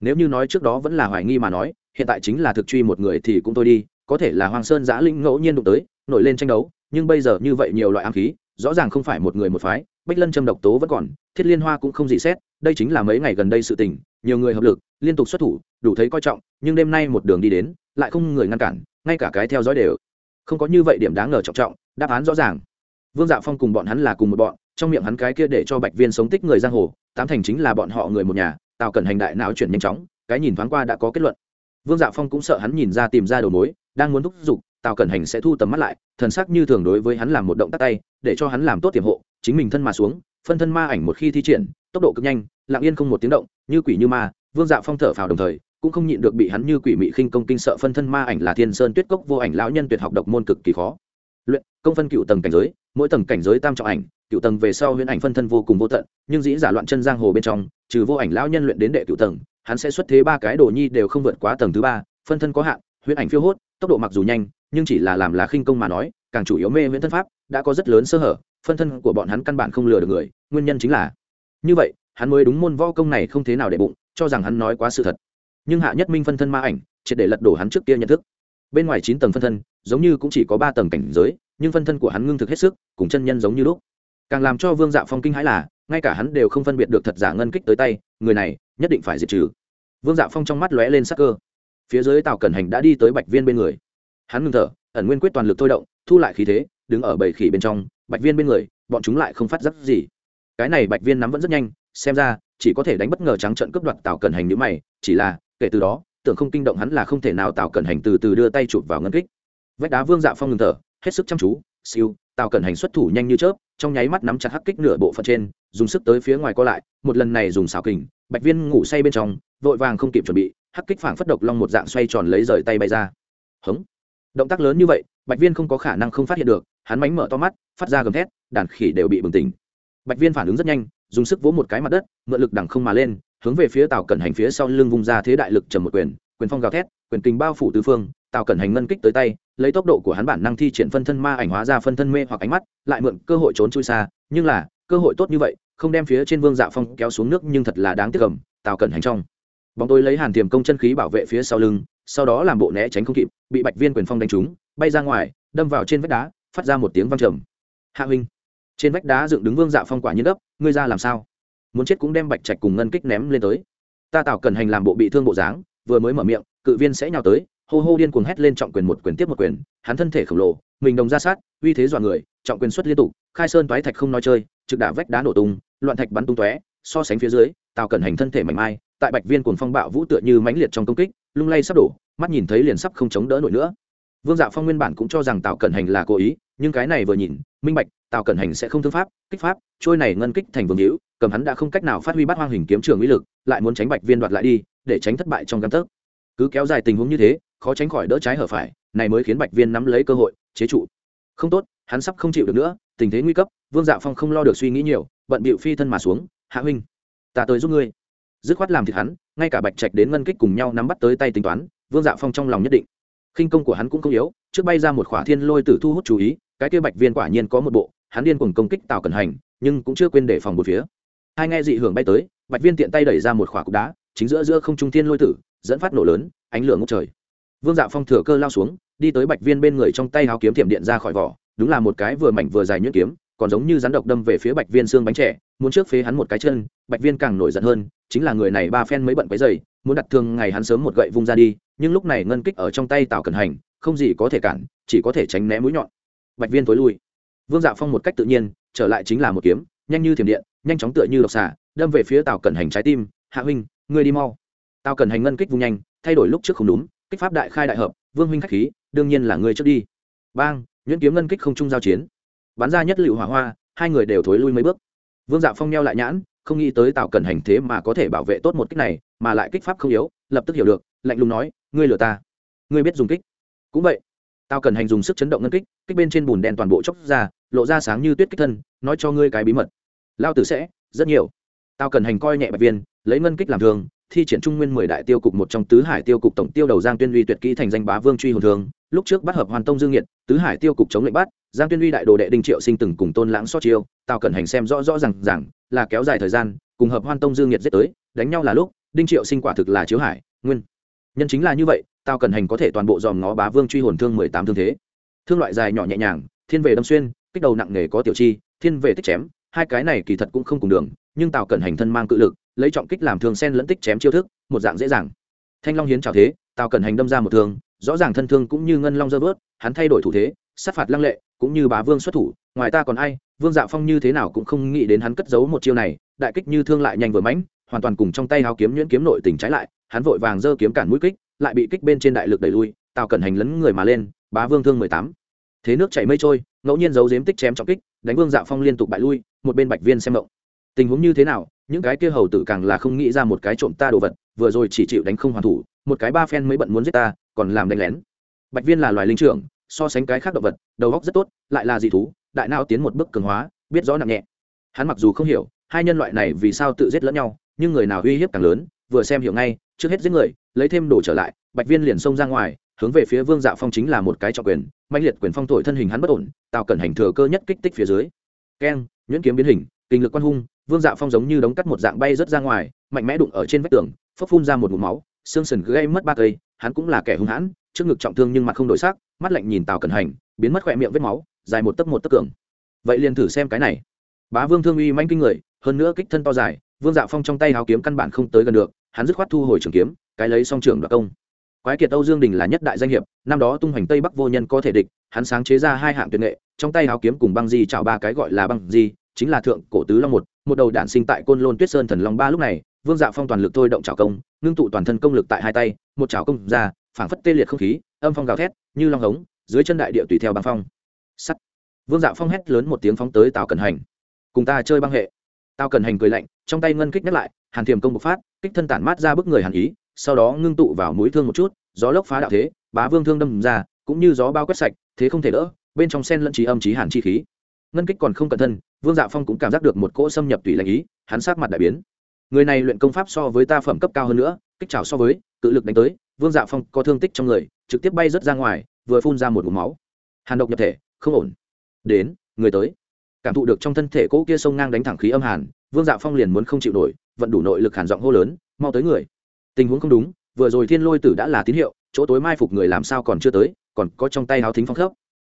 A: Nếu như nói trước đó vẫn là hoài nghi mà nói, hiện tại chính là thực truy một người thì cũng tôi đi, có thể là hoàng sơn giã linh ngẫu nhiên đụng tới, nổi lên tranh đấu, nhưng bây giờ như vậy nhiều loại ám khí, rõ ràng không phải một người một phái bách lân châm độc tố vẫn còn, thiết liên hoa cũng không dị xét, đây chính là mấy ngày gần đây sự tình, nhiều người hợp lực, liên tục xuất thủ, đủ thấy coi trọng, nhưng đêm nay một đường đi đến, lại không người ngăn cản, ngay cả cái theo dõi đều không có như vậy điểm đáng ngờ trọng trọng, đáp án rõ ràng. Vương dạ phong cùng bọn hắn là cùng một bọn, trong miệng hắn cái kia để cho bạch viên sống tích người giang hồ, tám thành chính là bọn họ người một nhà, tào cần hành đại não chuyển nhanh chóng, cái nhìn thoáng qua đã có kết luận. Vương dạ phong cũng sợ hắn nhìn ra tìm ra đầu mối, đang muốn thúc giục, tào cẩn hành sẽ thu tầm mắt lại, thần sắc như thường đối với hắn làm một động tác tay, để cho hắn làm tốt tiềm hộ, chính mình thân mà xuống, phân thân ma ảnh một khi thi triển, tốc độ cực nhanh, lặng yên không một tiếng động, như quỷ như ma, vương dạ phong thở phào đồng thời cũng không nhịn được bị hắn như quỷ mị khinh công kinh sợ phân thân ma ảnh là thiên sơn tuyết cốc vô ảnh lão nhân tuyệt học độc môn cực kỳ khó. Luyện, công phân cựu tầng cảnh giới, mỗi tầng cảnh giới tam trọng ảnh, cựu tầng về sau huyễn ảnh phân thân vô cùng vô tận, nhưng dĩ giả loạn chân giang hồ bên trong, trừ vô ảnh lão nhân luyện đến đệ cựu tầng, hắn sẽ xuất thế ba cái đồ nhi đều không vượt quá tầng thứ ba, phân thân có hạn, huyễn ảnh phiêu hốt, tốc độ mặc dù nhanh, nhưng chỉ là làm là khinh công mà nói, càng chủ yếu mê huyễn thân pháp, đã có rất lớn sơ hở, phân thân của bọn hắn căn bản không lừa được người, nguyên nhân chính là, như vậy, hắn mới đúng môn võ công này không thế nào để bụng, cho rằng hắn nói quá sự thật nhưng hạ nhất minh phân thân ma ảnh, triệt để lật đổ hắn trước kia nhận thức. Bên ngoài chín tầng phân thân, giống như cũng chỉ có ba tầng cảnh giới, nhưng phân thân của hắn ngưng thực hết sức, cùng chân nhân giống như lúc. Càng làm cho vương dạ phong kinh hãi là, ngay cả hắn đều không phân biệt được thật giả ngân kích tới tay, người này nhất định phải diệt trừ. Vương dạ phong trong mắt lóe lên sắc cơ. Phía dưới tàu cẩn hành đã đi tới bạch viên bên người. Hắn ngừng thở, ẩn nguyên quyết toàn lực thôi động, thu lại khí thế, đứng ở bầy khỉ bên trong. Bạch viên bên người, bọn chúng lại không phát giác gì. Cái này bạch viên nắm vẫn rất nhanh, xem ra chỉ có thể đánh bất ngờ trắng trận cướp đoạt tàu cẩn hành như mày, chỉ là kể từ đó, tưởng không kinh động hắn là không thể nào tào cẩn hành từ từ đưa tay chụp vào ngân kích. Vách đá vương dạ phong ngừng thở, hết sức chăm chú, siêu, tào cẩn hành xuất thủ nhanh như chớp, trong nháy mắt nắm chặt hắc kích nửa bộ phận trên, dùng sức tới phía ngoài co lại, một lần này dùng xào kình, bạch viên ngủ say bên trong, vội vàng không kịp chuẩn bị, hắc kích phảng phất độc long một dạng xoay tròn lấy rời tay bay ra. Hống. Động tác lớn như vậy, bạch viên không có khả năng không phát hiện được, hắn mánh mở to mắt, phát ra gầm thét, đàn khỉ đều bị bừng tỉnh. Bạch viên phản ứng rất nhanh, dùng sức vỗ một cái mặt đất, mượn lực đằng không mà lên hướng về phía tàu cẩn hành phía sau lưng vung ra thế đại lực trầm một quyền quyền phong gào thét, quyền kinh bao phủ tứ phương tàu cẩn hành ngân kích tới tay, lấy tốc độ của hắn bản năng thi triển phân thân ma ảnh hóa ra phân thân mê hoặc ánh mắt, lại mượn cơ hội trốn chui xa, nhưng là, cơ hội tốt như vậy, không đem phía trên vương dạ phong kéo xuống nước nhưng thật là đáng tiếc cầm tàu cẩn hành trong. Bóng tôi lấy hàn tiềm công chân khí bảo vệ phía sau lưng, sau đó làm bộ né tránh không kịp, bị bạch viên quyền phong đánh trúng, bay ra ngoài, đâm vào trên vách đá, phát ra một tiếng văng trầm. Hạ huynh, trên vách đá dựng đứng vương dạ phong quả nhiên đấp ngươi ra làm sao? Muốn chết cũng đem bạch trạch cùng ngân kích ném lên tới. Ta tạo cần hành làm bộ bị thương bộ dáng, vừa mới mở miệng, cự viên sẽ nhào tới, hô hô điên cuồng hét lên trọng quyền một quyền tiếp một quyền, hắn thân thể khổng lồ, mình đồng ra sát, uy thế dọa người, trọng quyền xuất liên tục, khai sơn toái thạch không nói chơi, trực đả vách đá nổ tung, loạn thạch bắn tung tóe, so sánh phía dưới tào cẩn hành thân thể mạnh mai, tại bạch viên cuồng phong bạo vũ tựa như mãnh liệt trong công kích, lung lay sắp đổ, mắt nhìn thấy liền sắp không chống đỡ nổi nữa. Vương dạ phong nguyên bản cũng cho rằng tào cẩn hành là cố ý nhưng cái này vừa nhìn, minh bạch, tào cẩn hành sẽ không thương pháp, kích pháp, trôi này ngân kích thành vương hữu, cầm hắn đã không cách nào phát huy bát hoang hình kiếm trường uy lực, lại muốn tránh bạch viên đoạt lại đi, để tránh thất bại trong găng tấc. Cứ kéo dài tình huống như thế, khó tránh khỏi đỡ trái hở phải, này mới khiến bạch viên nắm lấy cơ hội, chế trụ. Không tốt, hắn sắp không chịu được nữa, tình thế nguy cấp, vương dạ phong không lo được suy nghĩ nhiều, bận bịu phi thân mà xuống, hạ huynh, ta tới giúp ngươi. Dứt khoát làm thịt hắn, ngay cả bạch trạch đến ngân kích cùng nhau nắm bắt tới tay tính toán, vương dạ phong trong lòng nhất định khinh công của hắn cũng không yếu, trước bay ra một khỏa thiên lôi tử thu hút chú ý, cái kia bạch viên quả nhiên có một bộ, hắn điên cùng công kích tào cẩn hành, nhưng cũng chưa quên để phòng một phía. Hai nghe dị hưởng bay tới, bạch viên tiện tay đẩy ra một khỏa cục đá, chính giữa giữa không trung thiên lôi tử, dẫn phát nổ lớn, ánh lửa ngốc trời. Vương dạ phong thừa cơ lao xuống, đi tới bạch viên bên người trong tay háo kiếm thiểm điện ra khỏi vỏ, đúng là một cái vừa mảnh vừa dài nhuyễn kiếm, còn giống như rắn độc đâm về phía bạch viên xương bánh trẻ, muốn trước phế hắn một cái chân, bạch viên càng nổi giận hơn, chính là người này ba phen mới bận cái dày muốn đặt thương ngày hắn sớm một gậy vung ra đi nhưng lúc này ngân kích ở trong tay tào cẩn hành, không gì có thể cản, chỉ có thể tránh né mũi nhọn. Bạch viên tối lui. Vương dạ phong một cách tự nhiên, trở lại chính là một kiếm, nhanh như thiểm điện, nhanh chóng tựa như độc xả đâm về phía tào cẩn hành trái tim, hạ huynh, ngươi đi mau. Tào cẩn hành ngân kích vung nhanh, thay đổi lúc trước không đúng, kích pháp đại khai đại hợp, vương huynh khách khí, đương nhiên là ngươi trước đi. Bang, nhuyễn kiếm ngân kích không trung giao chiến. Bắn ra nhất liệu hỏa hoa, hai người đều thối lui mấy bước. Vương dạ phong neo lại nhãn, không nghĩ tới tào cẩn hành thế mà có thể bảo vệ tốt một kích này, mà lại kích pháp không yếu, lập tức hiểu được lạnh lùng nói, ngươi lừa ta. Ngươi biết dùng kích. Cũng vậy. Tao cần hành dùng sức chấn động ngân kích kích bên trên bùn đen toàn bộ chốc ra, lộ ra sáng như tuyết kích thân, nói cho ngươi cái bí mật. Lao tử sẽ, rất nhiều. Tao cần hành coi nhẹ bạch viên, lấy ngân kích làm thường, thi triển trung nguyên mười đại tiêu cục một trong tứ hải tiêu cục tổng tiêu đầu giang tuyên uy tuyệt kỹ thành danh bá vương truy hồn thường, lúc trước bắt hợp hoàn tông dương nhiệt tứ hải tiêu cục chống lệnh bắt, giang tuyên uy đại đồ đệ đinh triệu sinh từng cùng tôn lãng xót chiêu, Tao cần hành xem rõ rõ rằng rằng là kéo dài thời gian, cùng hợp hoan tông dương nhiệt giết tới, đánh nhau là lúc, đinh triệu sinh quả thực là chiếu hải, nguyên nhân chính là như vậy, tao cần hành có thể toàn bộ dòm ngó bá vương truy hồn thương mười tám thương thế. Thương loại dài nhỏ nhẹ nhàng, thiên về đâm xuyên, kích đầu nặng nề có tiểu chi, thiên về tích chém, hai cái này kỳ thật cũng không cùng đường, nhưng tào cẩn hành thân mang cự lực, lấy trọng kích làm thương sen lẫn tích chém chiêu thức, một dạng dễ dàng. Thanh long hiến trào thế tào cẩn hành đâm ra một thương, rõ ràng thân thương cũng như ngân long dơ bớt, hắn thay đổi thủ thế, sát phạt lăng lệ, cũng như bá vương xuất thủ, ngoài ta còn ai, vương dạ phong như thế nào cũng không nghĩ đến hắn cất giấu một chiêu này, đại kích như thương lại nhanh vừa mãnh hoàn toàn cùng trong tay háo kiếm nhuyễn kiếm nội tình trái lại, hắn vội vàng giơ kiếm cản mũi kích, lại bị kích bên trên đại lực đẩy lui, tào cẩn hành lấn người mà lên, bá vương thương mười tám. Thế nước chảy mây trôi, ngẫu nhiên giấu giếm tích chém trọng kích, đánh vương dạ phong liên tục bại lui, một bên bạch viên xem động tình huống như thế nào, những cái kia hầu tử càng là không nghĩ ra một cái trộm ta đồ vật, vừa rồi chỉ chịu đánh không hoàn thủ, một cái ba phen mới bận muốn giết ta, còn làm đánh lén. Bạch viên là loài linh trưởng, so sánh cái khác động vật, đầu óc rất tốt, lại là dị thú, đại não tiến một bước cường hóa, biết rõ nặng nhẹ. Hắn mặc dù không hiểu, hai nhân loại này vì sao tự giết lẫn nhau nhưng người nào uy hiếp càng lớn, vừa xem hiểu ngay, trước hết giết người, lấy thêm đồ trở lại, bạch viên liền xông ra ngoài, hướng về phía vương dạ phong chính là một cái trọng quyền mạnh liệt quyền phong thổi thân hình hắn bất ổn, tạo cẩn hành thừa cơ nhất kích tích phía dưới. Keng, nhuyễn kiếm biến hình, kinh lực quan hung, vương dạ phong giống như đống cắt một dạng bay rớt ra ngoài, mạnh mẽ đụng ở trên vách tường phấp phun ra một mụ máu, xương sần gây mất ba cây, hắn cũng là kẻ hung hãn, trước ngực trọng thương nhưng mặt không đổi sắc, mắt lạnh nhìn tào cẩn hành, biến mất khỏe miệng vết máu, dài một tấc một tấc cường. Vậy liền thử xem cái này. Bá vương thương uy manh kinh người, hơn nữa kích thân to dài vương dạ phong trong tay háo kiếm căn bản không tới gần được, hắn dứt khoát thu hồi trường kiếm, cái lấy song trường đoạt công. Quái kiệt âu dương đình là nhất đại danh hiệp, năm đó tung hoành tây bắc vô nhân có thể địch, hắn sáng chế ra hai hạng tuyệt nghệ, trong tay háo kiếm cùng băng di chảo ba cái gọi là băng di, chính là thượng cổ tứ long một một đầu đản sinh tại côn lôn tuyết sơn thần long ba lúc này, vương dạ phong toàn lực thôi động chảo công, ngưng tụ toàn thân công lực tại hai tay, một chảo công ra, phảng phất tê liệt không khí, âm phong gào thét, như long hống, dưới chân đại địa tùy theo băng phong. Sắt. Vương dạ phong hét lớn một tiếng phóng tới tào cẩn hành. Cùng ta chơi băng hệ tao cần hành cười lạnh, trong tay ngân kích nhắc lại, hàn thiềm công bộc phát, kích thân tản mát ra bức người hàn ý, sau đó ngưng tụ vào mũi thương một chút, gió lốc phá đạo thế, bá vương thương đâm ra, cũng như gió bao quét sạch, thế không thể đỡ, bên trong sen lẫn trí âm trí hàn chi khí. Ngân kích còn không cẩn thân, vương dạ phong cũng cảm giác được một cỗ xâm nhập tùy lạnh ý, hắn sát mặt đại biến. Người này luyện công pháp so với ta phẩm cấp cao hơn nữa, kích trào so với, cự lực đánh tới, vương dạ phong có thương tích trong người, trực tiếp bay rớt ra ngoài, vừa phun ra một vùng máu. Hàn độc nhập thể, không ổn. Đến, người tới cảm thụ được trong thân thể cỗ kia sông ngang đánh thẳng khí âm hàn, vương dạ phong liền muốn không chịu nổi, vận đủ nội lực hàn giọng hô lớn, mau tới người. Tình huống không đúng, vừa rồi thiên lôi tử đã là tín hiệu, chỗ tối mai phục người làm sao còn chưa tới, còn có trong tay háo thính phong khớp.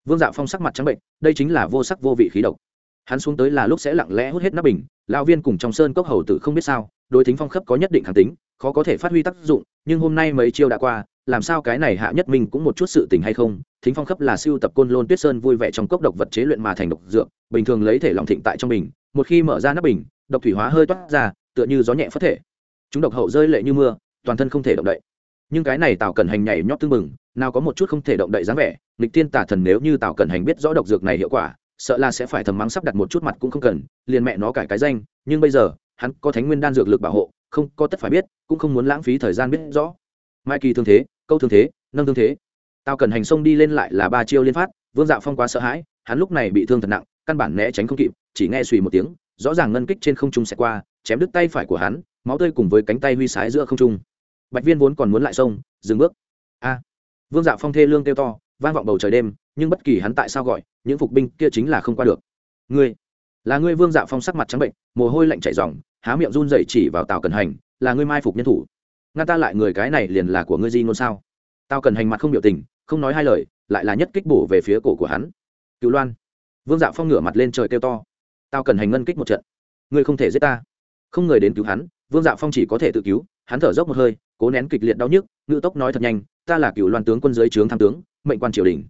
A: Vương dạ phong sắc mặt trắng bệnh, đây chính là vô sắc vô vị khí độc. Hắn xuống tới là lúc sẽ lặng lẽ hút hết nắp bình lao viên cùng trong sơn cốc hầu tử không biết sao, đối thính phong khớp có nhất định khẳng tính, khó có thể phát huy tác dụng, nhưng hôm nay mấy chiêu đã qua, làm sao cái này hạ nhất minh cũng một chút sự tình hay không? Thính phong khớp là siêu tập côn lôn tuyết sơn vui vẻ trong cốc độc vật chế luyện mà thành độc dược bình thường lấy thể lòng thịnh tại trong bình một khi mở ra nắp bình độc thủy hóa hơi toát ra tựa như gió nhẹ phất thể. Chúng độc hậu rơi lệ như mưa toàn thân không thể động đậy. Nhưng cái này tào cẩn hành nhảy nhót tưng mừng, nào có một chút không thể động đậy dáng vẻ nghịch tiên tả thần nếu như tào cẩn hành biết rõ độc dược này hiệu quả sợ là sẽ phải thầm mắng sắp đặt một chút mặt cũng không cần liền mẹ nó cải cái danh nhưng bây giờ hắn có thánh nguyên đan dược lực bảo hộ không có tất phải biết cũng không muốn lãng phí thời gian biết rõ. Mai kỳ thương thế câu thương thế nâng thương thế. Tào cẩn hành xông đi lên lại là ba chiêu liên phát vương dạo phong quá sợ hãi hắn lúc này bị thương thật nặng căn bản né tránh không kịp, chỉ nghe suy một tiếng, rõ ràng ngân kích trên không trung sẽ qua, chém đứt tay phải của hắn, máu tươi cùng với cánh tay huy sái giữa không trung. Bạch viên vốn còn muốn lại sông dừng bước. A! Vương dạ phong thê lương kêu to, vang vọng bầu trời đêm, nhưng bất kỳ hắn tại sao gọi, những phục binh kia chính là không qua được. Ngươi, là ngươi vương dạ phong sắc mặt trắng bệnh, mồ hôi lạnh chảy ròng, há miệng run rẩy chỉ vào tào cần hành, là ngươi mai phục nhân thủ. Ngăn ta lại người cái này liền là của ngươi di ngôn sao? Tao cần hành mặt không biểu tình, không nói hai lời, lại là nhất kích bổ về phía cổ của hắn. Cứu loan vương dạ phong ngửa mặt lên trời kêu to. Tao cần hành ngân kích một trận. Ngươi không thể giết ta. Không người đến cứu hắn, vương dạ phong chỉ có thể tự cứu, hắn thở dốc một hơi, cố nén kịch liệt đau nhức ngự tốc nói thật nhanh, ta là cựu loan tướng quân giới trướng tham tướng, mệnh quan triều đình.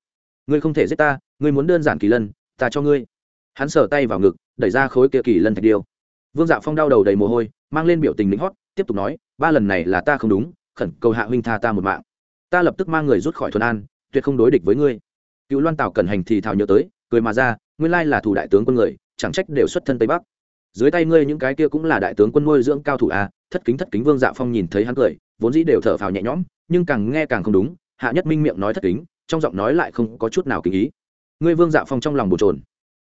A: Ngươi không thể giết ta, ngươi muốn đơn giản kỳ lân, ta cho ngươi. Hắn sờ tay vào ngực, đẩy ra khối kia kỳ lân thạch điêu. Vương dạ phong đau đầu đầy mồ hôi, mang lên biểu tình lính hót, tiếp tục nói, ba lần này là ta không đúng, khẩn cầu hạ huynh tha ta một mạng. Ta lập tức mang người rút khỏi thuần an, tuyệt không đối địch với ngươi. Cựu loan tào cần hành thì thảo nhớ tới cười mà ra, nguyên lai là thủ đại tướng quân người, chẳng trách đều xuất thân tây bắc. Dưới tay ngươi những cái kia cũng là đại tướng quân nuôi dưỡng cao thủ a thất kính thất kính vương dạ phong nhìn thấy hắn cười, vốn dĩ đều thở phào nhẹ nhõm, nhưng càng nghe càng không đúng, hạ nhất minh miệng nói thất kính, trong giọng nói lại không có chút nào kính ý. Ngươi vương dạ phong trong lòng bồn trồn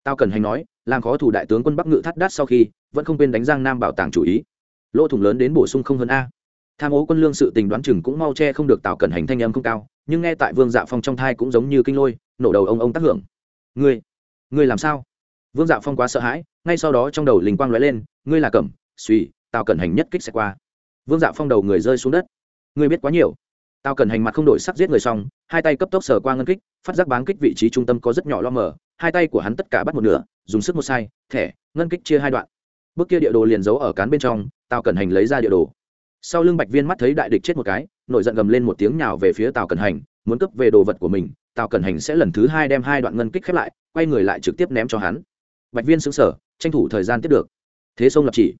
A: tao cần hành nói, làm khó thủ đại tướng quân bắc ngự thắt đát sau khi, vẫn không quên đánh giang nam bảo tàng chủ ý. Lỗ thủng lớn đến bổ sung không hơn a. Tham ố quân lương sự tình đoán chừng cũng mau che không được tạo cần hành thanh âm không cao, nhưng nghe tại vương dạ phong trong thai cũng giống như kinh lôi, nổ đầu ông ông tác hưởng ngươi ngươi làm sao? Vương dạ phong quá sợ hãi, ngay sau đó trong đầu linh quang lóe lên, ngươi là cẩm suy tao cần hành nhất kích sẽ qua. Vương dạ phong đầu người rơi xuống đất. Ngươi biết quá nhiều. Tao cần hành mặt không đổi sắc giết người xong, hai tay cấp tốc sờ qua ngân kích, phát giác báng kích vị trí trung tâm có rất nhỏ lo mờ hai tay của hắn tất cả bắt một nửa, dùng sức một sai, thẻ, ngân kích chia hai đoạn. Bước kia địa đồ liền giấu ở cán bên trong tao cần hành lấy ra địa đồ. Sau lưng bạch viên mắt thấy đại địch chết một cái, nổi giận gầm lên một tiếng nhào về phía tào cần hành, muốn cấp về đồ vật của mình tào Cẩn hành sẽ lần thứ hai đem hai đoạn ngân kích khép lại, quay người lại trực tiếp ném cho hắn. Bạch viên xứng sở tranh thủ thời gian tiếp được. Thế sông lập chỉ.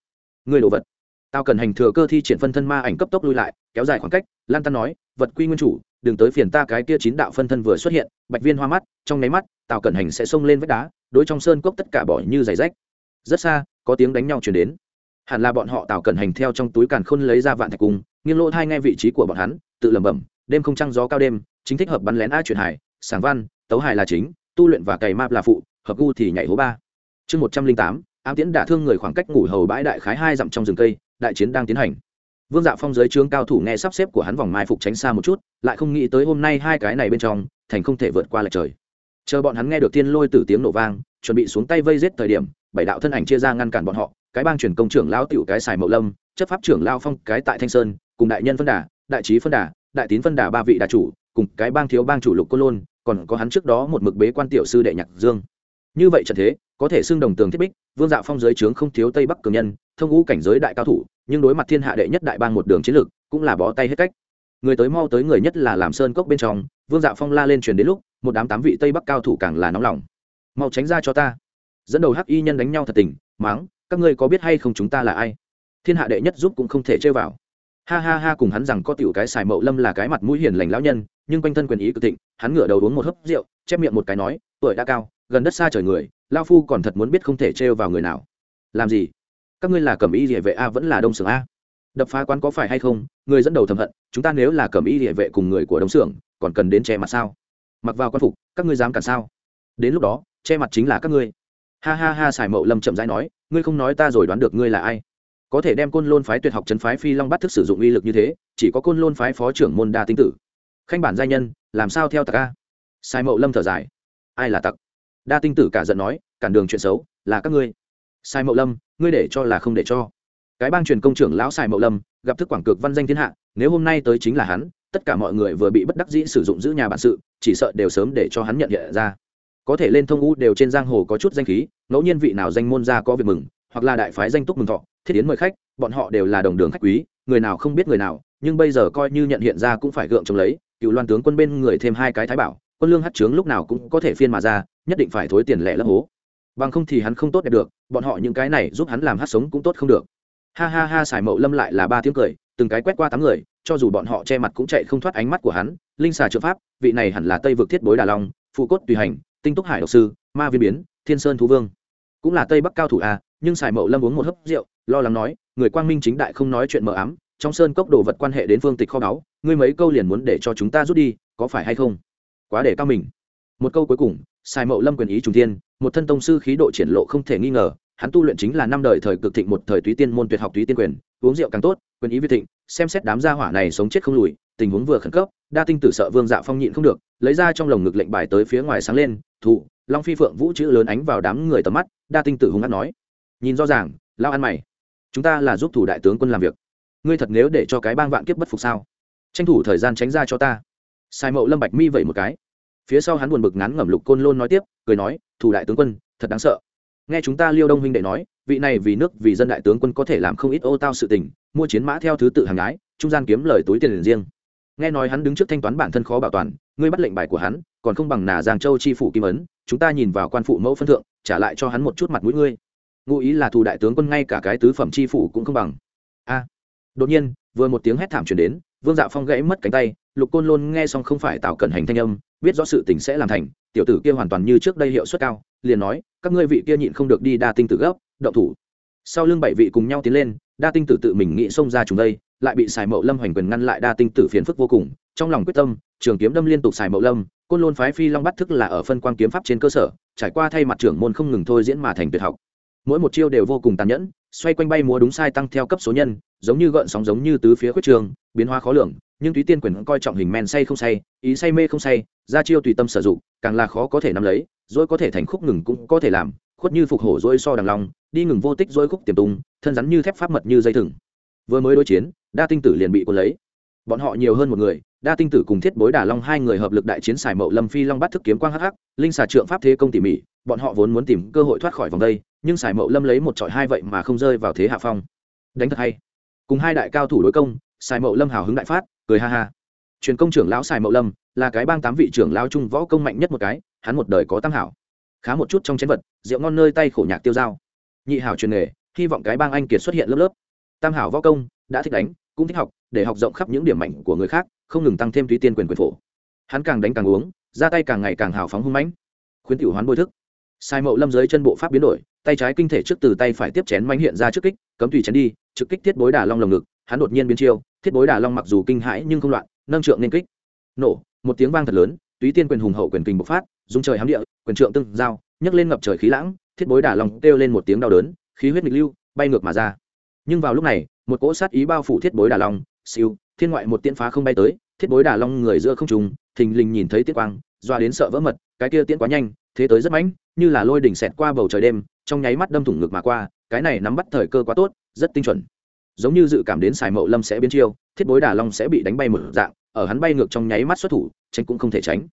A: Người đồ vật. Tào Cẩn hành thừa cơ thi triển phân thân ma ảnh cấp tốc lui lại, kéo dài khoảng cách, lan tan nói, vật quy nguyên chủ, đừng tới phiền ta cái kia chín đạo phân thân vừa xuất hiện. Bạch viên hoa mắt, trong nháy mắt, tào cẩn hành sẽ xông lên vách đá, đối trong sơn cốc tất cả bỏ như giày rách. Rất xa, có tiếng đánh nhau chuyển đến. Hẳn là bọn họ tào cẩn hành theo trong túi càn khôn lấy ra vạn thạch cung, nghiêng lỗ thai ngay vị trí của bọn hắn, tự lẩm bẩm, đêm không trăng gió cao đêm, chính thích hợp bắn lén a truyền hải sảng văn, tấu hài là chính, tu luyện và cày map là phụ, hợp gu thì nhảy hố ba. Chương một trăm linh tám, ám tiễn đả thương người khoảng cách ngủ hầu bãi đại khái hai dặm trong rừng cây, đại chiến đang tiến hành. Vương dạ phong giới trướng cao thủ nghe sắp xếp của hắn vòng mai phục tránh xa một chút, lại không nghĩ tới hôm nay hai cái này bên trong, thành không thể vượt qua lại trời. Chờ bọn hắn nghe được thiên lôi từ tiếng nổ vang, chuẩn bị xuống tay vây giết thời điểm, bảy đạo thân ảnh chia ra ngăn cản bọn họ, cái bang truyền công trưởng Lão tiểu cái xài mậu lâm, chấp pháp trưởng lao phong cái tại thanh sơn, cùng đại nhân phân đà, đại trí phân đà, đại tín phân đà ba vị đà chủ, cùng cái bang thiếu bang chủ lục côn lôn còn có hắn trước đó một mực bế quan tiểu sư đệ nhạc dương. Như vậy trận thế, có thể xưng đồng tường thiết bích, vương dạ phong giới trướng không thiếu tây bắc cường nhân, thông ngũ cảnh giới đại cao thủ, nhưng đối mặt thiên hạ đệ nhất đại bang một đường chiến lược, cũng là bó tay hết cách. Người tới mau tới người nhất là làm sơn cốc bên trong, vương dạ phong la lên truyền đến lúc, một đám tám vị tây bắc cao thủ càng là nóng lòng. Mau tránh ra cho ta. Dẫn đầu hắc y nhân đánh nhau thật tình, máng, các ngươi có biết hay không chúng ta là ai? Thiên hạ đệ nhất giúp cũng không thể chơi vào ha ha ha cùng hắn rằng có tiểu cái xài mậu lâm là cái mặt mũi hiền lành lão nhân, nhưng quanh thân quyền ý cực thịnh, hắn ngửa đầu uống một hớp rượu, chép miệng một cái nói, tuổi đã cao, gần đất xa trời người lao phu còn thật muốn biết không thể trêu vào người nào. Làm gì? Các ngươi là cầm y địa vệ a, vẫn là đông xưởng a? Đập phá quán có phải hay không? Người dẫn đầu thầm hận, chúng ta nếu là cầm y địa vệ cùng người của đông xưởng, còn cần đến che mặt sao? Mặc vào quan phục, các ngươi dám cản sao? Đến lúc đó, che mặt chính là các ngươi. Ha ha ha, xài mậu lâm chậm rãi nói, ngươi không nói ta rồi đoán được ngươi là ai có thể đem côn lôn phái tuyệt học chấn phái phi long bắt thức sử dụng uy lực như thế, chỉ có côn lôn phái phó trưởng môn đa tinh tử. Khanh bản gia nhân, làm sao theo tặc a? Sai mậu lâm thở dài. Ai là tặc? Đa tinh tử cả giận nói, cản đường chuyện xấu, là các ngươi. Sai mậu lâm, ngươi để cho là không để cho. Cái bang truyền công trưởng lão sai mậu lâm, gặp thức quảng cực văn danh thiên hạ, nếu hôm nay tới chính là hắn, tất cả mọi người vừa bị bất đắc dĩ sử dụng giữ nhà bản sự, chỉ sợ đều sớm để cho hắn nhận hiện ra. Có thể lên thông u đều trên giang hồ có chút danh khí, ngẫu nhiên vị nào danh môn gia có việc mừng hoặc là đại phái danh túc mừng thọ, thiết yến mời khách, bọn họ đều là đồng đường khách quý, người nào không biết người nào, nhưng bây giờ coi như nhận hiện ra cũng phải gượng chống lấy, cựu loan tướng quân bên người thêm hai cái thái bảo, quân lương hát trướng lúc nào cũng có thể phiên mà ra, nhất định phải thối tiền lẻ lấp hố. Bằng không thì hắn không tốt đẹp được, bọn họ những cái này giúp hắn làm hát sống cũng tốt không được. Ha ha ha xài mậu lâm lại là ba tiếng cười, từng cái quét qua tám người, cho dù bọn họ che mặt cũng chạy không thoát ánh mắt của hắn, linh xà trợ pháp, vị này hẳn là tây vực thiết bối đà long phụ cốt tùy hành, tinh túc hải độc sư, ma viên biến, thiên sơn thú vương. Cũng là tây bắc cao thủ a nhưng sài mậu lâm uống một hớp rượu, lo lắng nói, người quang minh chính đại không nói chuyện mờ ám, trong sơn cốc đồ vật quan hệ đến phương tịch kho báu, ngươi mấy câu liền muốn để cho chúng ta rút đi, có phải hay không? Quá để cao mình. Một câu cuối cùng sài mậu lâm quyền ý trùng thiên, một thân tông sư khí độ triển lộ không thể nghi ngờ, hắn tu luyện chính là năm đời thời cực thịnh một thời túy tiên môn tuyệt học túy tiên quyền, uống rượu càng tốt, quyền ý vi thịnh, xem xét đám gia hỏa này sống chết không lùi, tình huống vừa khẩn cấp, đa tinh tử sợ vương dạ phong nhịn không được, lấy ra trong lồng ngực lệnh bài tới phía ngoài sáng lên thủ long phi phượng vũ chữ lớn ánh vào đám người tầm mắt, đa tinh tử hung hát nói nhìn rõ ràng, lao ăn mày. Chúng ta là giúp thủ đại tướng quân làm việc. Ngươi thật nếu để cho cái bang vạn kiếp bất phục sao? Tranh thủ thời gian tránh ra cho ta. Sai mậu lâm bạch mi vẩy một cái. Phía sau hắn buồn bực ngắn ngẩm lục côn lôn nói tiếp, cười nói, thủ đại tướng quân, thật đáng sợ. Nghe chúng ta liêu đông huynh đệ nói, vị này vì nước vì dân đại tướng quân có thể làm không ít ô tao sự tình, mua chiến mã theo thứ tự hàng gái, trung gian kiếm lời túi tiền riêng. Nghe nói hắn đứng trước thanh toán bản thân khó bảo toàn, ngươi bắt lệnh bài của hắn, còn không bằng nà giang châu chi phủ kim ấn, chúng ta nhìn vào quan phụ mẫu phân thượng, trả lại cho hắn một chút mặt mũi ngươi ngụ ý là thủ đại tướng quân ngay cả cái tứ phẩm chi phủ cũng không bằng. A, đột nhiên, vừa một tiếng hét thảm truyền đến, vương dạ phong gãy mất cánh tay, lục côn lôn nghe xong không phải tạo cẩn hành thanh âm, biết rõ sự tình sẽ làm thành, tiểu tử kia hoàn toàn như trước đây hiệu suất cao, liền nói, các ngươi vị kia nhịn không được đi đa tinh tử gấp, động thủ. Sau lưng bảy vị cùng nhau tiến lên, đa tinh tử tự mình nghĩ xông ra chúng đây, lại bị xài mậu lâm hoành quyền ngăn lại đa tinh tử phiền phức vô cùng, trong lòng quyết tâm, trường kiếm đâm liên tục xài mậu lâm, côn lôn phái phi long bắt thức là ở phân quang kiếm pháp trên cơ sở, trải qua thay mặt trưởng môn không ngừng thôi diễn mà thành tuyệt học mỗi một chiêu đều vô cùng tàn nhẫn, xoay quanh bay múa đúng sai tăng theo cấp số nhân, giống như gợn sóng giống như tứ phía khuyết trường, biến hóa khó lường, nhưng túy tiên quyền coi trọng hình men say không say, ý say mê không say, ra chiêu tùy tâm sử dụng, càng là khó có thể nắm lấy dỗi có thể thành khúc ngừng cũng có thể làm, khuất như phục hổ dỗi so đằng long, đi ngừng vô tích dỗi khúc tiềm tung, thân rắn như thép pháp mật như dây thừng. Vừa mới đối chiến, đa tinh tử liền bị cuốn lấy. Bọn họ nhiều hơn một người, đa tinh tử cùng thiết bối đà long hai người hợp lực đại chiến xài mậu lâm phi long bắt thức kiếm quang hắc hắc, linh xà trượng pháp thế công tỉ mỉ, bọn họ vốn muốn tìm cơ hội thoát khỏi vòng đây nhưng sải mậu lâm lấy một trọi hai vậy mà không rơi vào thế hạ phong. Đánh thật hay. Cùng hai đại cao thủ đối công, sải mậu lâm hào hứng đại phát, cười ha ha. Truyền công trưởng lão sải mậu lâm là cái bang tám vị trưởng lão trung võ công mạnh nhất một cái, hắn một đời có tam hảo. Khá một chút trong chén vật, rượu ngon nơi tay khổ nhạc tiêu dao. Nhị hảo truyền nghề, hy vọng cái bang anh kiệt xuất hiện lớp lớp. Tam hảo võ công, đã thích đánh, cũng thích học, để học rộng khắp những điểm mạnh của người khác, không ngừng tăng thêm túy tiên quyền quyền phổ. Hắn càng đánh càng uống, ra tay càng ngày càng hào phóng hung mãnh. Khuyến tiểu hoán bôi thức. Sai mậu lâm dưới chân bộ pháp biến đổi tay trái kinh thể trước từ tay phải tiếp chén manh hiện ra trước kích, cấm tùy chén đi, trực kích thiết bối đà long lồng ngực, hắn đột nhiên biến chiêu, thiết bối đà long mặc dù kinh hãi nhưng không loạn, nâng trượng nên kích. Nổ, một tiếng vang thật lớn, túy tiên quyền hùng hậu quyền kình bộc phát, dung trời hám địa, quyền trượng tương giao, nhấc lên ngập trời khí lãng, thiết bối đà long kêu lên một tiếng đau đớn, khí huyết nghịch lưu, bay ngược mà ra. Nhưng vào lúc này, một cỗ sát ý bao phủ thiết bối đà long, siêu, thiên ngoại một tiên phá không bay tới, thiết bối đà long người giữa không trùng thình lình nhìn thấy tiết quang, doa đến sợ vỡ mật, cái kia tiễn quá nhanh, thế tới rất mãnh, như là lôi đỉnh xẹt qua bầu trời đêm trong nháy mắt đâm thủng ngực mà qua, cái này nắm bắt thời cơ quá tốt, rất tinh chuẩn. Giống như dự cảm đến sài mậu lâm sẽ biến chiêu, thiết bối đà long sẽ bị đánh bay một dạng, ở hắn bay ngược trong nháy mắt xuất thủ, tránh cũng không thể tránh.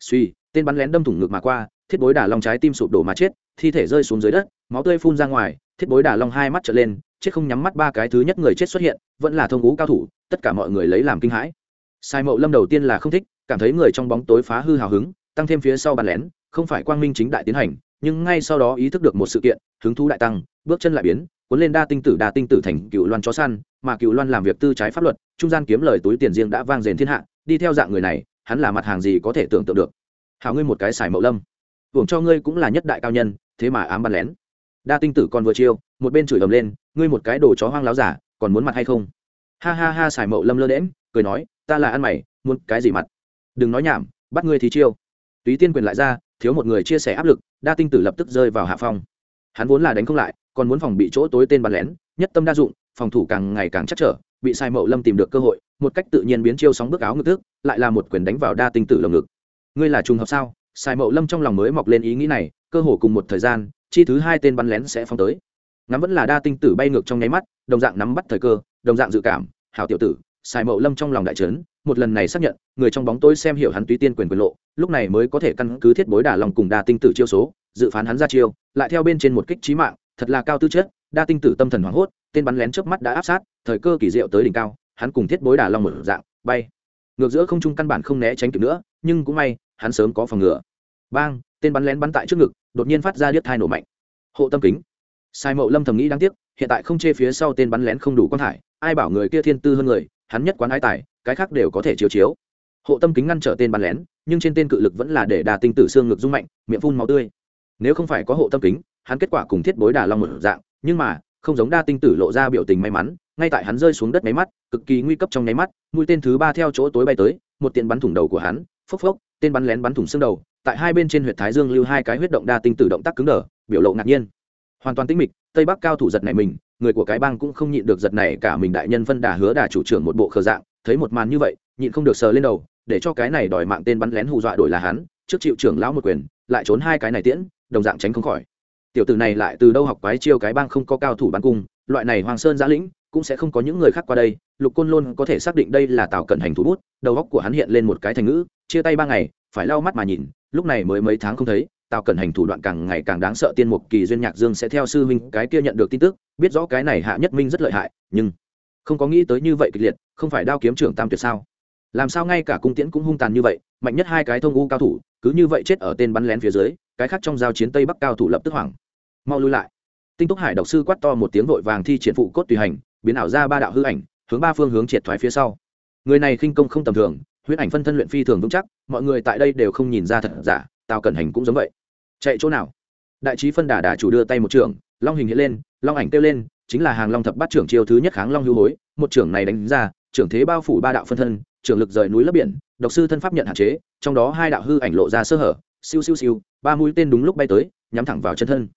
A: Suy, tên bắn lén đâm thủng ngực mà qua, thiết bối đà long trái tim sụp đổ mà chết, thi thể rơi xuống dưới đất, máu tươi phun ra ngoài, thiết bối đà long hai mắt trở lên, chết không nhắm mắt ba cái thứ nhất người chết xuất hiện, vẫn là thông ngũ cao thủ, tất cả mọi người lấy làm kinh hãi. Sai mậu lâm đầu tiên là không thích, cảm thấy người trong bóng tối phá hư hào hứng, tăng thêm phía sau bàn lén, không phải quang minh chính đại tiến hành nhưng ngay sau đó ý thức được một sự kiện, hứng thú đại tăng, bước chân lại biến, cuốn lên đa tinh tử, đa tinh tử thành cựu loan chó săn, mà cựu loan làm việc tư trái pháp luật, trung gian kiếm lời túi tiền riêng đã vang dền thiên hạ, đi theo dạng người này, hắn là mặt hàng gì có thể tưởng tượng được? Hảo ngươi một cái xài mậu lâm, hưởng cho ngươi cũng là nhất đại cao nhân, thế mà ám bắn lén. Đa tinh tử còn vừa chiêu, một bên chửi ầm lên, ngươi một cái đồ chó hoang láo giả, còn muốn mặt hay không? Ha ha ha, xài mậu lâm lơ đễm cười nói, ta là ăn mày, muốn cái gì mặt? Đừng nói nhảm, bắt ngươi thì chiêu. Túy tiên quyền lại ra thiếu một người chia sẻ áp lực, đa tinh tử lập tức rơi vào hạ phong. Hắn vốn là đánh không lại, còn muốn phòng bị chỗ tối tên bắn lén, nhất tâm đa dụng, phòng thủ càng ngày càng chắc trở, bị sai mậu lâm tìm được cơ hội, một cách tự nhiên biến chiêu sóng bước áo ngực tức lại là một quyền đánh vào đa tinh tử lồng ngực. Ngươi là trùng hợp sao? Sai mậu lâm trong lòng mới mọc lên ý nghĩ này, cơ hồ cùng một thời gian, chi thứ hai tên bắn lén sẽ phóng tới. Ngắm vẫn là đa tinh tử bay ngược trong nháy mắt, đồng dạng nắm bắt thời cơ, đồng dạng dự cảm, hảo tiểu tử sài mậu lâm trong lòng đại trấn một lần này xác nhận, người trong bóng tối xem hiểu hắn túy tiên quyền quyền lộ, lúc này mới có thể căn cứ thiết bối đả lòng cùng đa tinh tử chiêu số, dự phán hắn ra chiêu, lại theo bên trên một kích trí mạng, thật là cao tư chất, đa tinh tử tâm thần hoảng hốt, tên bắn lén trước mắt đã áp sát, thời cơ kỳ diệu tới đỉnh cao, hắn cùng thiết bối đả long một dạng, bay. Ngược giữa không trung căn bản không né tránh kịp nữa, nhưng cũng may, hắn sớm có phòng ngừa. Bang, tên bắn lén bắn tại trước ngực, đột nhiên phát ra điếc thai nổ mạnh. Hộ tâm kính. Sai mậu lâm thầm nghĩ đáng tiếc, hiện tại không chê phía sau tên bắn lén không đủ quan thải, ai bảo người kia thiên tư hơn người hắn nhất quán ái tài, cái khác đều có thể chiếu chiếu. Hộ tâm kính ngăn trở tên bắn lén, nhưng trên tên cự lực vẫn là để đà tinh tử xương ngực rung mạnh, miệng phun máu tươi. Nếu không phải có hộ tâm kính, hắn kết quả cùng thiết bối đà long một dạng, nhưng mà, không giống đa tinh tử lộ ra biểu tình may mắn, ngay tại hắn rơi xuống đất máy mắt, cực kỳ nguy cấp trong nháy mắt, mũi tên thứ ba theo chỗ tối bay tới, một tiện bắn thủng đầu của hắn, phốc phốc, tên bắn lén bắn thủng xương đầu, tại hai bên trên huyệt thái dương lưu hai cái huyết động đa tinh tử động tác cứng đờ, biểu lộ ngạc nhiên. Hoàn toàn tĩnh mịch tây bắc cao thủ giật này mình, người của cái bang cũng không nhịn được giật này cả mình đại nhân phân đà hứa đà chủ trưởng một bộ khờ dạng, thấy một màn như vậy, nhịn không được sờ lên đầu, để cho cái này đòi mạng tên bắn lén hù dọa đổi là hắn, trước chịu trưởng lão một quyền, lại trốn hai cái này tiễn, đồng dạng tránh không khỏi. Tiểu tử này lại từ đâu học quái chiêu cái bang không có cao thủ bắn cung, loại này hoàng sơn giã lĩnh, cũng sẽ không có những người khác qua đây, lục côn luôn có thể xác định đây là tào cận hành thủ bút, đầu góc của hắn hiện lên một cái thành ngữ, chia tay ba ngày, phải lau mắt mà nhìn, lúc này mới mấy tháng không thấy tào cẩn hành thủ đoạn càng ngày càng đáng sợ, tiên mục kỳ duyên nhạc dương sẽ theo sư huynh cái kia nhận được tin tức, biết rõ cái này hạ nhất minh rất lợi hại, nhưng không có nghĩ tới như vậy kịch liệt, không phải đao kiếm trưởng tam tuyệt sao? Làm sao ngay cả cung tiễn cũng hung tàn như vậy, mạnh nhất hai cái thông u cao thủ, cứ như vậy chết ở tên bắn lén phía dưới, cái khác trong giao chiến tây bắc cao thủ lập tức hoảng. Mau lui lại. Tinh túc hải độc sư quát to một tiếng vội vàng thi triển phụ cốt tùy hành, biến ảo ra ba đạo hư ảnh, hướng ba phương hướng triệt thoái phía sau. Người này khinh công không tầm thường, huyết ảnh phân thân luyện phi thường vững chắc, mọi người tại đây đều không nhìn ra thật giả tào cẩn hành cũng giống vậy chạy chỗ nào? Đại trí phân đà đà chủ đưa tay một trưởng, long hình hiện lên, long ảnh kêu lên, chính là hàng long thập bát trưởng chiêu thứ nhất kháng long hưu hối, một trưởng này đánh ra, trưởng thế bao phủ ba đạo phân thân, trưởng lực rời núi lấp biển, độc sư thân pháp nhận hạn chế, trong đó hai đạo hư ảnh lộ ra sơ hở, siêu siêu siêu, ba mũi tên đúng lúc bay tới, nhắm thẳng vào chân thân.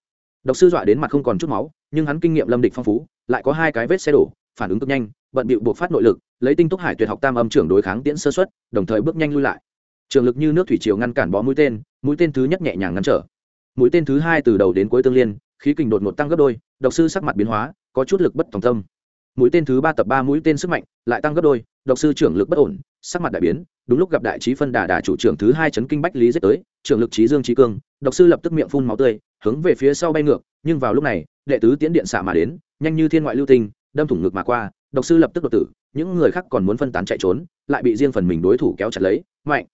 A: Độc sư dọa đến mặt không còn chút máu, nhưng hắn kinh nghiệm lâm địch phong phú, lại có hai cái vết xe đổ, phản ứng cực nhanh, bận bịu buộc phát nội lực, lấy tinh túc hải tuyệt học tam âm trưởng đối kháng tiễn sơ xuất đồng thời bước nhanh lui lại. Trường lực như nước thủy triều ngăn cản bó mũi tên mũi tên thứ nhất nhẹ nhàng ngăn trở mũi tên thứ hai từ đầu đến cuối tương liên, khí kình đột ngột tăng gấp đôi, độc sư sắc mặt biến hóa, có chút lực bất tòng tâm. Mũi tên thứ ba tập ba mũi tên sức mạnh lại tăng gấp đôi, độc sư trưởng lực bất ổn, sắc mặt đại biến, đúng lúc gặp đại trí phân đà đà chủ trưởng thứ hai chấn kinh bách lý giết tới, trưởng lực trí dương trí cương, độc sư lập tức miệng phun máu tươi, hướng về phía sau bay ngược, nhưng vào lúc này, đệ tứ tiễn điện xạ mà đến, nhanh như thiên ngoại lưu tinh, đâm thủng ngực mà qua, độc sư lập tức đột tử, những người khác còn muốn phân tán chạy trốn, lại bị riêng phần mình đối thủ kéo chặt lấy, mạnh.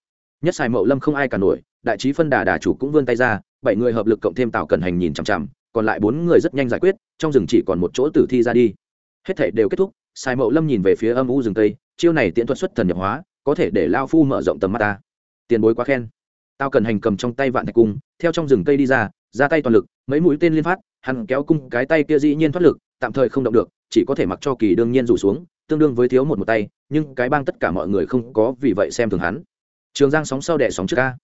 A: Nhất xài mậu lâm không ai cả nổi, đại trí phân đà đà chủ cũng vươn tay ra bảy người hợp lực cộng thêm tào cần hành nhìn chằm chằm, còn lại bốn người rất nhanh giải quyết, trong rừng chỉ còn một chỗ tử thi ra đi. Hết thể đều kết thúc, sai mậu lâm nhìn về phía âm u rừng tây, chiêu này tiễn thuật xuất thần nhập hóa, có thể để lao phu mở rộng tầm mắt ta. Tiền bối quá khen. Tao cần hành cầm trong tay vạn thạch cung, theo trong rừng cây đi ra ra tay toàn lực, mấy mũi tên liên phát, hắn kéo cung cái tay kia dĩ nhiên thoát lực, tạm thời không động được, chỉ có thể mặc cho kỳ đương nhiên rủ xuống, tương đương với thiếu một một tay, nhưng cái bang tất cả mọi người không có vì vậy xem thường hắn. Trường giang sóng sau đẻ sóng trước ca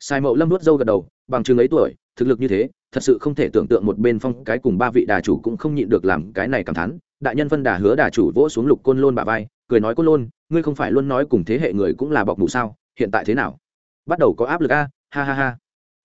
A: sai mậu lâm nuốt dâu gật đầu, bằng chừng ấy tuổi, thực lực như thế, thật sự không thể tưởng tượng một bên phong cái cùng ba vị đà chủ cũng không nhịn được làm cái này cảm thán. Đại nhân phân đà hứa đà chủ vỗ xuống lục côn lôn bà vai, cười nói, côn lôn, ngươi không phải luôn nói cùng thế hệ người cũng là bọc mù sao, hiện tại thế nào? Bắt đầu có áp lực a, ha ha ha.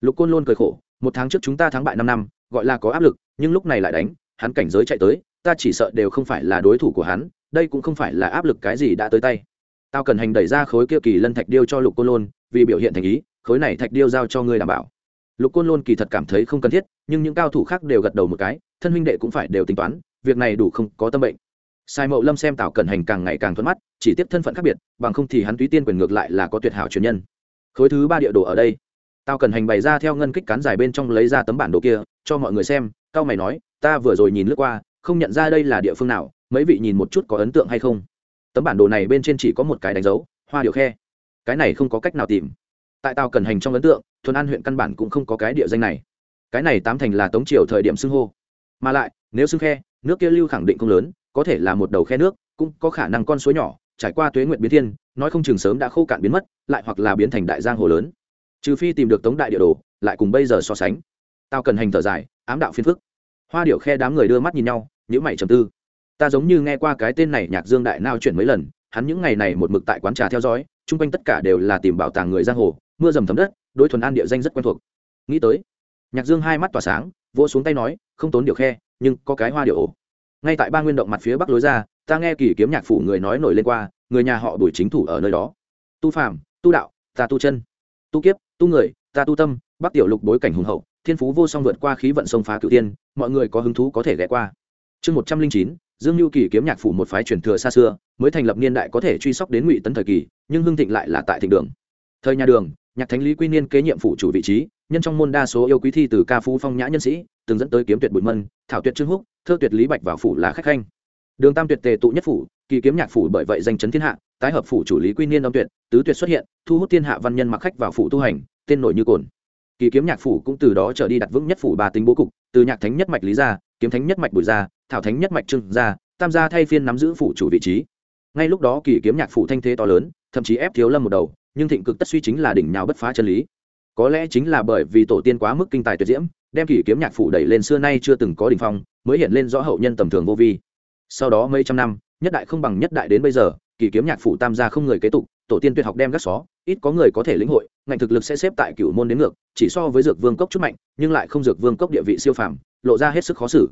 A: Lục côn lôn cười khổ, một tháng trước chúng ta thắng bại năm năm, gọi là có áp lực, nhưng lúc này lại đánh, hắn cảnh giới chạy tới, ta chỉ sợ đều không phải là đối thủ của hắn, đây cũng không phải là áp lực cái gì đã tới tay. Tao cần hành đẩy ra khối kia kỳ lân thạch điêu cho lục côn lôn, vì biểu hiện thành ý khối này thạch điêu giao cho ngươi đảm bảo. Lục côn lôn kỳ thật cảm thấy không cần thiết, nhưng những cao thủ khác đều gật đầu một cái, thân huynh đệ cũng phải đều tính toán, việc này đủ không có tâm bệnh. Sai mậu lâm xem tào cẩn hành càng ngày càng thuận mắt, chỉ tiếp thân phận khác biệt, bằng không thì hắn túy tiên quyền ngược lại là có tuyệt hảo truyền nhân. Khối thứ ba địa đồ ở đây. Tao cần hành bày ra theo ngân kích cán dài bên trong lấy ra tấm bản đồ kia, cho mọi người xem, cao mày nói, ta vừa rồi nhìn lướt qua, không nhận ra đây là địa phương nào, mấy vị nhìn một chút có ấn tượng hay không? Tấm bản đồ này bên trên chỉ có một cái đánh dấu, hoa điệu khe. Cái này không có cách nào tìm tại tao cần hành trong ấn tượng, thuần an huyện căn bản cũng không có cái địa danh này. Cái này tám thành là tống triều thời điểm xưng hô. Mà lại, nếu xưng khe, nước kia lưu khẳng định không lớn, có thể là một đầu khe nước, cũng có khả năng con suối nhỏ, trải qua tuế nguyện biến thiên, nói không chừng sớm đã khô cạn biến mất, lại hoặc là biến thành đại giang hồ lớn. Trừ phi tìm được tống đại địa đồ, lại cùng bây giờ so sánh. Tao cần hành thở dài, ám đạo phiên phức. Hoa điệu khe đám người đưa mắt nhìn nhau nhữ mày trầm tư. Ta giống như nghe qua cái tên này nhạc dương đại nao chuyển mấy lần hắn những ngày này một mực tại quán trà theo dõi, chung quanh tất cả đều là tìm bảo tàng người giang hồ, mưa dầm thấm đất, đối thuần an địa danh rất quen thuộc. Nghĩ tới, nhạc dương hai mắt tỏa sáng, vỗ xuống tay nói, không tốn điều khe, nhưng có cái hoa điệu ổ. Ngay tại ba nguyên động mặt phía bắc lối ra, ta nghe kỳ kiếm nhạc phủ người nói nổi lên qua, người nhà họ đuổi chính thủ ở nơi đó. Tu phàm, tu đạo, ta tu chân, tu kiếp, tu người, ta tu tâm, bắc tiểu lục bối cảnh hùng hậu, thiên phú vô song vượt qua khí vận sông phá cửu tiên, mọi người có hứng thú có thể ghé qua chương một trăm linh chín, dương lưu kỳ kiếm nhạc phủ một phái truyền thừa xa xưa, mới thành lập niên đại có thể truy sóc đến ngụy tấn thời kỳ, nhưng hưng thịnh lại là tại thịnh đường. Thời nhà đường, nhạc thánh lý quy niên kế nhiệm phủ chủ vị trí, nhân trong môn đa số yêu quý thi từ ca phú phong nhã nhân sĩ, từng dẫn tới kiếm tuyệt bụi mân, thảo tuyệt trương húc, thơ tuyệt lý bạch vào phủ là khách khanh. Đường tam tuyệt tề tụ nhất phủ, kỳ kiếm nhạc phủ bởi vậy danh chấn thiên hạ, tái hợp phủ chủ lý quy niên đông tuyệt, tứ tuyệt xuất hiện, thu hút thiên hạ văn nhân mặc khách vào phủ tu hành, tên nổi như cồn. Kỳ kiếm nhạc phủ cũng từ đó trở đi đặt vững nhất phủ ba tính bố cục từ nhạc thánh nhất mạch lý gia, kiếm thánh nhất mạch bùi gia, thảo thánh nhất mạch trưng gia, tam gia thay phiên nắm giữ phủ chủ vị trí. Ngay lúc đó kỳ kiếm nhạc phủ thanh thế to lớn, thậm chí ép thiếu lâm một đầu, nhưng thịnh cực tất suy chính là đỉnh nhào bất phá chân lý. Có lẽ chính là bởi vì tổ tiên quá mức kinh tài tuyệt diễm, đem kỳ kiếm nhạc phủ đẩy lên xưa nay chưa từng có đỉnh phong, mới hiện lên rõ hậu nhân tầm thường vô vi. Sau đó mấy trăm năm, nhất đại không bằng nhất đại đến bây giờ, kỳ kiếm nhạc phủ tam gia không người kế tục, tổ tiên tuyệt học đem gác xó ít có người có thể lĩnh hội, ngành thực lực sẽ xếp tại cửu môn đến ngược, chỉ so với dược vương cốc chút mạnh, nhưng lại không dược vương cốc địa vị siêu phàm, lộ ra hết sức khó xử.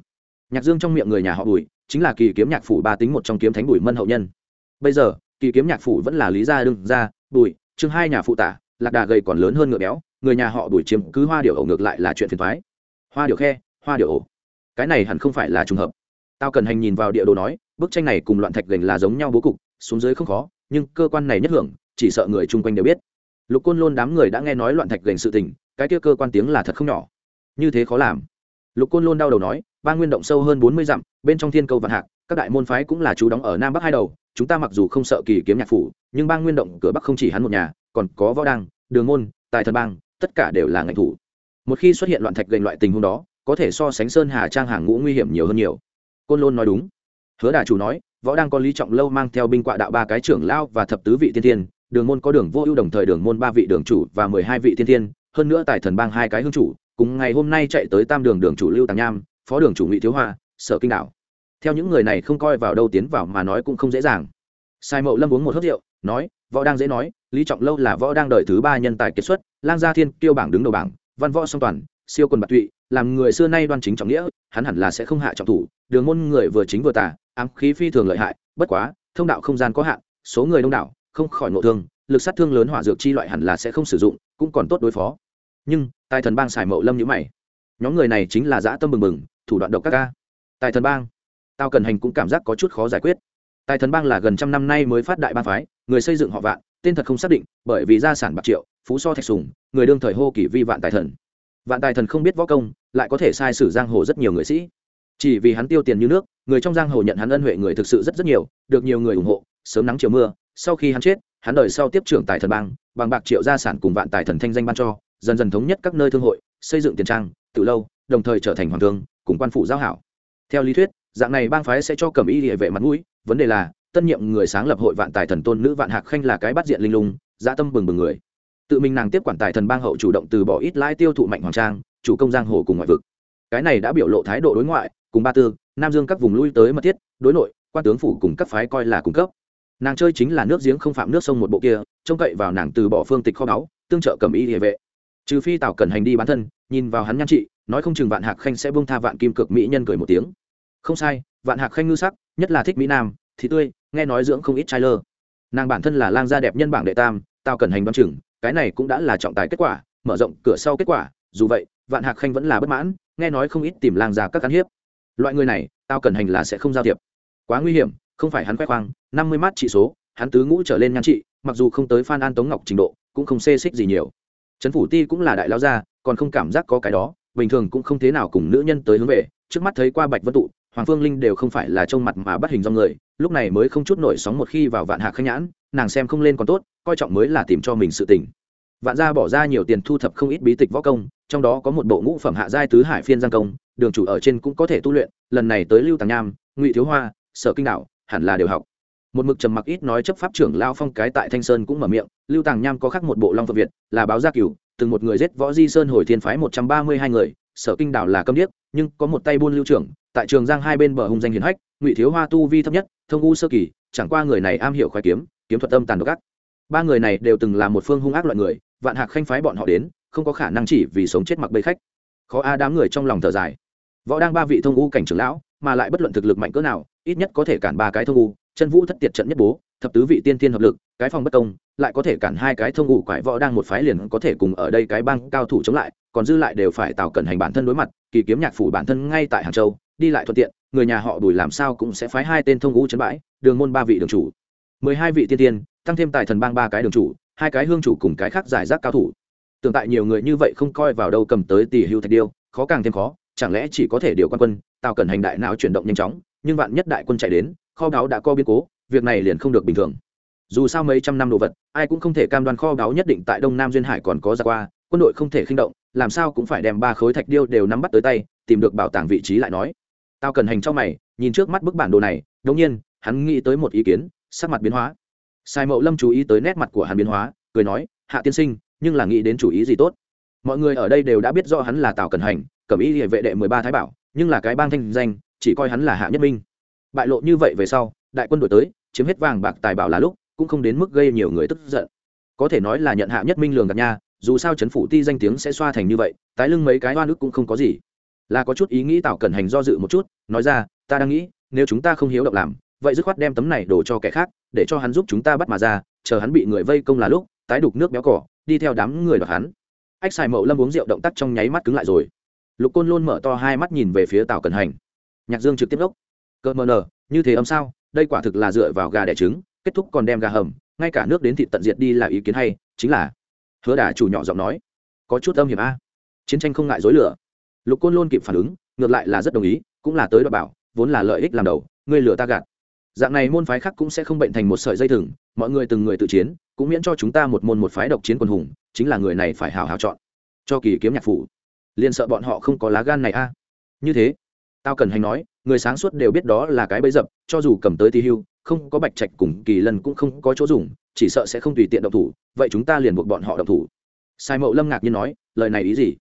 A: Nhạc dương trong miệng người nhà họ bùi, chính là kỳ kiếm nhạc phủ ba tính một trong kiếm thánh bùi mân hậu nhân. Bây giờ, kỳ kiếm nhạc phủ vẫn là lý gia đương gia, bùi, chương hai nhà phụ tả, lạc đà gầy còn lớn hơn ngựa béo, người nhà họ bùi chiếm cứ hoa điệu ổ ngược lại là chuyện phiền thoái hoa điệu khe, hoa điệu ổ. Cái này hẳn không phải là trùng hợp. Tao cần hành nhìn vào địa đồ nói, bức tranh này cùng loạn thạch gành là giống nhau bố cục, xuống dưới không khó, nhưng cơ quan này nhất hưởng chỉ sợ người chung quanh đều biết. Lục côn lôn đám người đã nghe nói loạn thạch gành sự tình, cái kia cơ quan tiếng là thật không nhỏ. Như thế khó làm. Lục côn lôn đau đầu nói, ba nguyên động sâu hơn bốn mươi dặm, bên trong thiên câu vạn hạc, các đại môn phái cũng là chú đóng ở nam bắc hai đầu, chúng ta mặc dù không sợ kỳ kiếm nhạc phủ, nhưng ba nguyên động cửa bắc không chỉ hắn một nhà, còn có võ đăng, đường môn, tài thần bang, tất cả đều là ngành thủ. Một khi xuất hiện loạn thạch gành loại tình huống đó, có thể so sánh sơn hà trang hàng ngũ nguy hiểm nhiều hơn nhiều. Côn lôn nói đúng. Hứa đà chủ nói, võ đang có lý trọng lâu mang theo binh quạ đạo ba cái trưởng lao và thập tứ vị tiên tiên đường môn có đường vô ưu đồng thời đường môn ba vị đường chủ và mười hai vị thiên tiên hơn nữa tài thần bang hai cái hương chủ, cùng ngày hôm nay chạy tới tam đường đường chủ lưu tàng nham, phó đường chủ ngụy thiếu hoa, sở kinh đảo. theo những người này không coi vào đâu tiến vào mà nói cũng không dễ dàng sai mậu lâm uống một hớt rượu, nói, võ đang dễ nói, lý trọng lâu là võ đang đợi thứ ba nhân tài kiệt xuất, lang gia thiên tiêu bảng đứng đầu bảng, văn võ song toàn, siêu quần bạc tụy, làm người xưa nay đoan chính trọng nghĩa, hắn hẳn là sẽ không hạ trọng thủ, đường môn người vừa chính vừa tả ám khí phi thường lợi hại, bất quá, thông đạo không gian có hạn, số người đông đảo không khỏi nội thương, lực sát thương lớn hỏa dược chi loại hẳn là sẽ không sử dụng, cũng còn tốt đối phó. Nhưng, tài thần bang xài mậu lâm nhữ mày. Nhóm người này chính là dã tâm bừng bừng, thủ đoạn độc các ca. Tài thần bang, tao cần hành cũng cảm giác có chút khó giải quyết. Tài thần bang là gần trăm năm nay mới phát đại bang phái, người xây dựng họ vạn, tên thật không xác định, bởi vì gia sản bạc triệu, phú so thạch sùng, người đương thời hô kỷ vi vạn tài thần. Vạn tài thần không biết võ công, lại có thể sai sử giang hồ rất nhiều người sĩ. Chỉ vì hắn tiêu tiền như nước, người trong giang hồ nhận hắn ân huệ người thực sự rất rất nhiều, được nhiều người ủng hộ sớm nắng chiều mưa, sau khi hắn chết, hắn đời sau tiếp trưởng tài thần bang, bằng bạc triệu gia sản cùng vạn tài thần thanh danh ban cho, dần dần thống nhất các nơi thương hội, xây dựng tiền trang từ lâu, đồng thời trở thành hoàng thương, cùng quan phủ giao hảo. Theo lý thuyết, dạng này bang phái sẽ cho cầm y địa vệ mặt mũi, vấn đề là, tân nhiệm người sáng lập hội vạn tài thần tôn nữ vạn hạc khanh là cái bắt diện linh lung dã tâm bừng bừng người. Tự mình nàng tiếp quản tài thần bang hậu chủ động từ bỏ ít lãi tiêu thụ mạnh hoàng trang, chủ công giang hồ cùng ngoại vực. Cái này đã biểu lộ thái độ đối ngoại, cùng ba tư, nam dương các vùng lui tới mật thiết, đối nội, quan tướng phủ cùng các phái coi là cung cấp nàng chơi chính là nước giếng không phạm nước sông một bộ kia, trông cậy vào nàng từ bỏ phương tịch kho báu, tương trợ cầm y địa vệ. Trừ phi tào cần hành đi bán thân, nhìn vào hắn nhan trị, nói không chừng vạn hạc khanh sẽ bông tha vạn kim cực mỹ nhân cười một tiếng. Không sai, vạn hạc khanh ngư sắc, nhất là thích mỹ nam, thì tươi, nghe nói dưỡng không ít trai lơ nàng bản thân là lang gia đẹp nhân bảng đệ tam, tào cần hành đoán chừng, cái này cũng đã là trọng tài kết quả, mở rộng cửa sau kết quả, dù vậy, vạn hạc khanh vẫn là bất mãn, nghe nói không ít tìm lang gia các cán hiếp. Loại người này tao cần hành là sẽ không giao thiệp. Quá nguy hiểm không phải hắn khoe khoang, năm mươi mát trị số, hắn tứ ngũ trở lên nhan trị, mặc dù không tới phan an tống ngọc trình độ, cũng không xê xích gì nhiều. Trấn phủ ti cũng là đại lao gia, còn không cảm giác có cái đó, bình thường cũng không thế nào cùng nữ nhân tới hướng về, trước mắt thấy qua bạch vân tụ, hoàng phương linh đều không phải là trông mặt mà bắt hình do người, lúc này mới không chút nổi sóng một khi vào vạn hạ khanh nhãn, nàng xem không lên còn tốt, coi trọng mới là tìm cho mình sự tình. Vạn gia bỏ ra nhiều tiền thu thập không ít bí tịch võ công, trong đó có một bộ ngũ phẩm hạ giai tứ hải phiên giang công, đường chủ ở trên cũng có thể tu luyện, lần này tới lưu tàng nham, ngụy thiếu hoa, sở kinh đạo hẳn là đều học. Một mực trầm mặc ít nói chấp pháp trưởng lao phong cái tại thanh sơn cũng mở miệng, lưu tàng nham có khắc một bộ long phật việt, là báo gia cửu, từng một người giết võ di sơn hồi thiên phái một trăm ba mươi hai người, sở kinh đảo là câm điếc, nhưng có một tay buôn lưu trưởng, tại trường giang hai bên bờ hùng danh hiền hách, ngụy thiếu hoa tu vi thấp nhất, thông u sơ kỳ, chẳng qua người này am hiểu khoái kiếm kiếm thuật âm tàn độc ác. Ba người này đều từng là một phương hung ác loại người, vạn hạc khanh phái bọn họ đến, không có khả năng chỉ vì sống chết mặc bầy khách. Khó a đám người trong lòng thở dài. Võ đang ba vị thông u cảnh trưởng lão, mà lại bất luận thực lực mạnh cỡ nào ít nhất có thể cản ba cái thông u, chân vũ thất tiệt trận nhất bố, thập tứ vị tiên tiên hợp lực, cái phòng bất công, lại có thể cản hai cái thông ngủ quải võ đang một phái liền có thể cùng ở đây cái băng cao thủ chống lại, còn dư lại đều phải tạo cẩn hành bản thân đối mặt, kỳ kiếm nhạc phủ bản thân ngay tại hàng châu, đi lại thuận tiện, người nhà họ bùi làm sao cũng sẽ phái hai tên thông ngũ chấn bãi, đường môn ba vị đường chủ. Mười hai vị tiên tiên tăng thêm tài thần bang ba cái đường chủ, hai cái hương chủ cùng cái khác giải rác cao thủ. Tưởng tại nhiều người như vậy không coi vào đâu cầm tới tỷ hưu thạch điêu, khó càng thêm khó, chẳng lẽ chỉ có thể điều quan quân tào cẩn hành đại não chuyển động nhanh chóng nhưng vạn nhất đại quân chạy đến, kho báu đã co biến cố, việc này liền không được bình thường. Dù sao mấy trăm năm đồ vật, ai cũng không thể cam đoan kho báu nhất định tại đông nam duyên hải còn có ra qua, quân đội không thể khinh động, làm sao cũng phải đem ba khối thạch điêu đều nắm bắt tới tay, tìm được bảo tàng vị trí lại nói. Tao cần hành cho mày, nhìn trước mắt bức bản đồ này, đống nhiên, hắn nghĩ tới một ý kiến, sắc mặt biến hóa. Sai mậu lâm chú ý tới nét mặt của hắn biến hóa, cười nói, hạ tiên sinh, nhưng là nghĩ đến chủ ý gì tốt? Mọi người ở đây đều đã biết rõ hắn là tào cần hành, cẩm ý địa vệ đệ mười ba thái bảo, nhưng là cái bang thanh danh chỉ coi hắn là hạ nhất minh. Bại lộ như vậy về sau, đại quân đổi tới, chiếm hết vàng bạc tài bảo là lúc, cũng không đến mức gây nhiều người tức giận. Có thể nói là nhận hạ nhất minh lường gạt nha, dù sao chấn phủ ti danh tiếng sẽ xoa thành như vậy, tái lưng mấy cái oan ức cũng không có gì. Là có chút ý nghĩ tạo cẩn hành do dự một chút, nói ra, ta đang nghĩ, nếu chúng ta không hiếu động làm, vậy dứt khoát đem tấm này đổ cho kẻ khác, để cho hắn giúp chúng ta bắt mà ra, chờ hắn bị người vây công là lúc, tái đục nước béo cỏ, đi theo đám người đoạt hắn. Ách xài mậu lâm uống rượu động tác trong nháy mắt cứng lại rồi. Lục côn luôn mở to hai mắt nhìn về phía tào cẩn hành nhạc dương trực tiếp đốc. Cơ mờ nờ, như thế âm sao? Đây quả thực là dựa vào gà đẻ trứng, kết thúc còn đem gà hầm. Ngay cả nước đến thịt tận diệt đi là ý kiến hay, chính là. Hứa đà chủ nhỏ giọng nói. Có chút âm hiểm a. Chiến tranh không ngại dối lửa. Lục côn luôn kịp phản ứng, ngược lại là rất đồng ý, cũng là tới đoạn bảo, vốn là lợi ích làm đầu, ngươi lừa ta gạt. Dạng này môn phái khác cũng sẽ không bệnh thành một sợi dây thừng, mọi người từng người tự chiến, cũng miễn cho chúng ta một môn một phái độc chiến quân hùng, chính là người này phải hào hào chọn. Cho kỳ kiếm nhạc phủ. Liền sợ bọn họ không có lá gan này a. Như thế tao cần hành nói, người sáng suốt đều biết đó là cái bẫy dập, cho dù cầm tới thì hưu, không có bạch trạch cùng kỳ lần cũng không có chỗ dùng, chỉ sợ sẽ không tùy tiện động thủ, vậy chúng ta liền buộc bọn họ động thủ. Sai mậu lâm ngạc nhiên nói, lời này ý gì?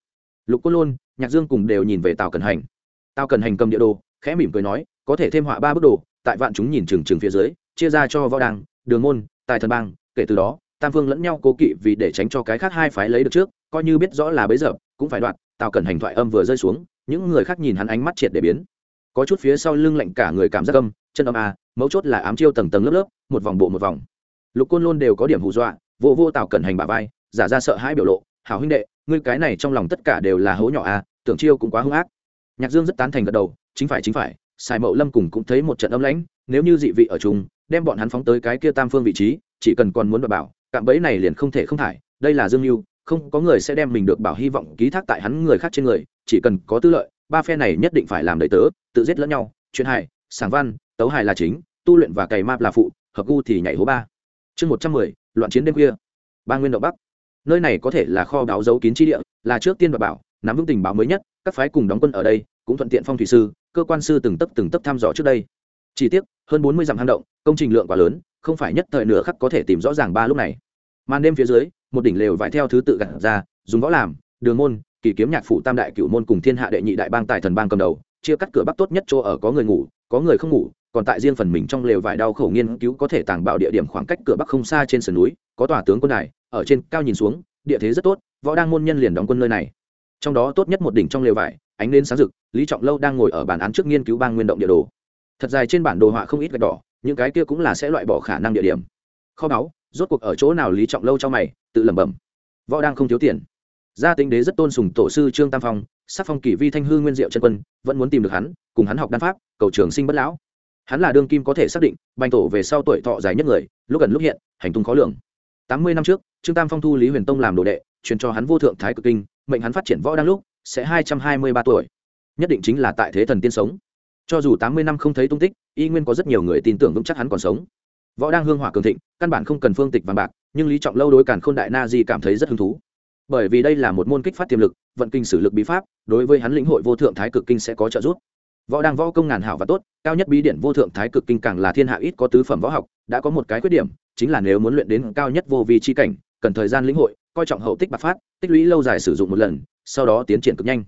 A: Lục côn lôn, nhạc dương cùng đều nhìn về tào cần hành. Tào cần hành cầm địa đồ, khẽ mỉm cười nói, có thể thêm họa ba bức đồ, tại vạn chúng nhìn trừng trừng phía dưới, chia ra cho võ đăng, đường môn, tài thần bang, kể từ đó, tam phương lẫn nhau cố kỵ vì để tránh cho cái khác hai phái lấy được trước, coi như biết rõ là bấy giờ, cũng phải đoạt tào cần hành thoại âm vừa rơi xuống những người khác nhìn hắn ánh mắt triệt để biến. Có chút phía sau lưng lạnh cả người cảm giác âm, chân âm a, mấu chốt là ám chiêu tầng tầng lớp lớp, một vòng bộ một vòng. Lục côn luôn đều có điểm hù dọa, vô vô tào cẩn hành bà vai, giả ra sợ hãi biểu lộ, hảo huynh đệ, ngươi cái này trong lòng tất cả đều là hố nhỏ a, tưởng chiêu cũng quá hung ác. Nhạc dương rất tán thành gật đầu, chính phải chính phải sài mậu lâm cùng cũng thấy một trận âm lãnh, nếu như dị vị ở chung, đem bọn hắn phóng tới cái kia tam phương vị trí, chỉ cần còn muốn đảm bảo, cạm bẫy này liền không thể không thải, đây là dương mưu không có người sẽ đem mình được bảo hy vọng ký thác tại hắn người khác trên người, chỉ cần có tư lợi, ba phe này nhất định phải làm đầy tớ, tự giết lẫn nhau. Chuyện hài, sảng văn, tấu hài là chính, tu luyện và cày map là phụ, hợp gu thì nhảy hố ba. Chương một trăm mười, loạn chiến đêm khuya. Ba nguyên động bắc. Nơi này có thể là kho báo dấu kín chi địa, là trước tiên và bảo, nắm vững tình báo mới nhất, các phái cùng đóng quân ở đây, cũng thuận tiện phong thủy sư, cơ quan sư từng tấp từng tấp thăm dò trước đây. Chỉ tiếc, hơn bốn mươi dặm hang động, công trình lượng quá lớn, không phải nhất thời nửa khắc có thể tìm rõ ràng ba lúc này. Màn đêm phía dưới một đỉnh lều vải theo thứ tự gặt ra, dùng võ làm, đường môn, kỳ kiếm nhạc phụ tam đại cựu môn cùng thiên hạ đệ nhị đại bang tài thần bang cầm đầu, chia cắt cửa bắc tốt nhất chỗ ở có người ngủ, có người không ngủ, còn tại riêng phần mình trong lều vải đau khổ nghiên cứu có thể tàng bạo địa điểm khoảng cách cửa bắc không xa trên sườn núi, có tòa tướng quân đài, ở trên cao nhìn xuống, địa thế rất tốt, võ đang môn nhân liền đóng quân nơi này. Trong đó tốt nhất một đỉnh trong lều vải, ánh lên sáng rực, lý trọng lâu đang ngồi ở bản án trước nghiên cứu bang nguyên động địa đồ. Thật dài trên bản đồ họa không ít gạch đỏ, những cái kia cũng là sẽ loại bỏ khả năng địa điểm. Kho báu, rốt cuộc ở chỗ nào lý trọng lâu cho mày? Tự lẩm bẩm. Võ đang không thiếu tiền. Gia tính đế rất tôn sùng tổ sư trương tam phong, sắc phong kỷ vi thanh hư nguyên diệu chân quân, vẫn muốn tìm được hắn, cùng hắn học đan pháp, cầu trường sinh bất lão. Hắn là đương kim có thể xác định, bành tổ về sau tuổi thọ dài nhất người, lúc gần lúc hiện, hành tung khó lường. Tám mươi năm trước, trương tam phong thu lý huyền tông làm đồ đệ, truyền cho hắn vô thượng thái cực kinh, mệnh hắn phát triển võ đang lúc, sẽ hai trăm hai mươi ba tuổi. Nhất định chính là tại thế thần tiên sống. Cho dù tám mươi năm không thấy tung tích, y nguyên có rất nhiều người tin tưởng vững chắc hắn còn sống. Võ đang hương hỏa cường thịnh, căn bản không cần phương tịch vàng bạc nhưng lý trọng lâu đối cản k h ô n đại na di cảm thấy rất hứng thú. Bởi vì đây là một môn kích phát tiềm lực, vận kinh sử lực bí pháp, đối với hắn lĩnh hội vô thượng thái cực kinh sẽ có trợ giúp. Võ đang võ công ngàn hảo và tốt, cao nhất bí điển vô thượng thái cực kinh càng là thiên hạ ít có tứ phẩm võ học, đã có một cái khuyết điểm, chính là nếu muốn luyện đến cao nhất vô vi c h i cảnh, cần thời gian lĩnh hội, coi trọng hậu tích bạc phát, tích lũy lâu dài sử dụng một lần, sau đó tiến triển cực nhanh.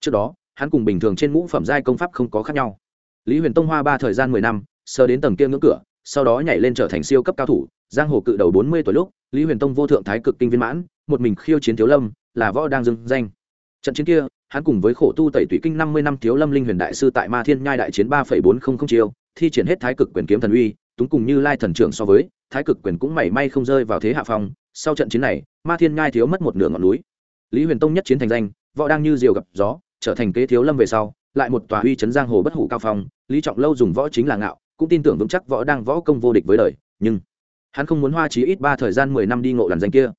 A: Trước đó, hắn cùng bình thường trên ngũ phẩm giai công pháp không có khác nhau. Lý huyền tông hoa ba thời gian mười năm sơ đến tầng kia ngưỡng cửa, sau đó nhảy lên trở thành siêu cấp cao thủ giang hồ cự đầu bốn mươi tuổi lúc, lý huyền tông vô thượng thái cực kinh viên mãn, một mình khiêu chiến thiếu lâm, là võ đang dưng danh. Trận chiến kia, hắn cùng với khổ tu tẩy tủy kinh năm mươi năm thiếu lâm linh huyền đại sư tại ma thiên nhai đại chiến ba phẩy bốn không không chiêu, thi triển hết thái cực quyền kiếm thần uy, túng cùng như lai thần trưởng so với, thái cực quyền cũng mảy may không rơi vào thế hạ phong. Sau trận chiến này, ma thiên Nhai thiếu mất một nửa ngọn núi. Lý huyền tông nhất chiến thành danh, võ đang như diều gặp gió, trở thành kế thiếu lâm về sau, lại một tòa uy chấn giang hồ bất hủ cao phong. Lý trọng lâu dùng võ chính là ngạo, cũng tin tưởng vững chắc võ đang võ công vô địch với đời, nhưng hắn không muốn hoa chí ít ba thời gian mười năm đi ngộ lần danh kia.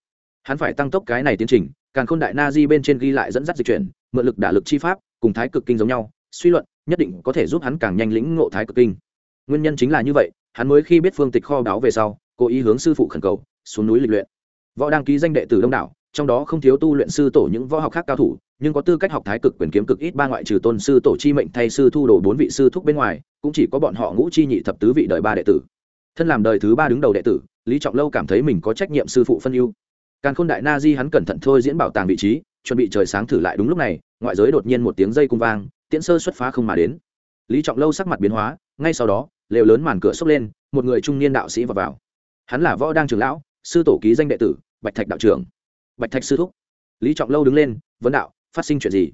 A: Hắn phải tăng tốc cái này tiến trình, càng khôn đại na di bên trên ghi lại dẫn dắt dịch chuyển, mượn lực đả lực chi pháp, cùng thái cực kinh giống nhau, suy luận, nhất định có thể giúp hắn càng nhanh lĩnh ngộ thái cực kinh. Nguyên nhân chính là như vậy, hắn mới khi biết phương tịch kho báo về sau, cố ý hướng sư phụ khẩn cầu, xuống núi lịch luyện. Võ đăng ký danh đệ tử đông đảo, trong đó không thiếu tu luyện sư tổ những võ học khác cao thủ, nhưng có tư cách học thái cực quyền kiếm cực ít ba ngoại trừ tôn sư tổ chi mệnh thay sư thu đồ bốn vị sư thúc bên ngoài, cũng chỉ có bọn họ ngũ chi nhị thập tứ vị đời ba đệ tử thân làm đời thứ ba đứng đầu đệ tử, lý trọng lâu cảm thấy mình có trách nhiệm sư phụ phân ưu. Càn khôn đại na di hắn cẩn thận thôi diễn bảo tàng vị trí, chuẩn bị trời sáng thử lại đúng lúc này, ngoại giới đột nhiên một tiếng dây cung vang, tiễn sơ xuất phá không mà đến. Lý trọng lâu sắc mặt biến hóa, ngay sau đó, lều lớn màn cửa xốc lên, một người trung niên đạo sĩ vào vào. Hắn là võ đang trường lão, sư tổ ký danh đệ tử, bạch thạch đạo trưởng. Bạch thạch sư thúc. Lý trọng lâu đứng lên, vấn đạo, phát sinh chuyện gì?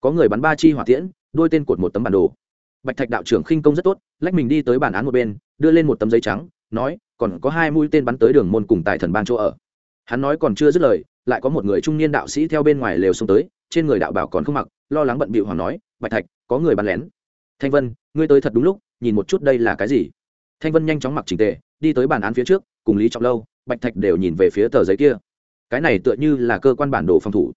A: Có người bắn ba chi hỏa tiễn, đôi tên cột một tấm bản đồ. Bạch thạch đạo trưởng khinh công rất tốt, lách mình đi tới bản án một bên đưa lên một tấm giấy trắng, nói, còn có hai mũi tên bắn tới đường môn cùng tại thần bang chỗ ở. Hắn nói còn chưa dứt lời, lại có một người trung niên đạo sĩ theo bên ngoài lều xông tới, trên người đạo bảo còn không mặc, lo lắng bận bịu hoàng nói, bạch thạch, có người bắn lén. Thanh vân, ngươi tới thật đúng lúc, nhìn một chút đây là cái gì? Thanh vân nhanh chóng mặc trình tề, đi tới bản án phía trước, cùng lý trọng lâu, bạch thạch đều nhìn về phía tờ giấy kia. Cái này tựa như là cơ quan bản đồ phòng thủ.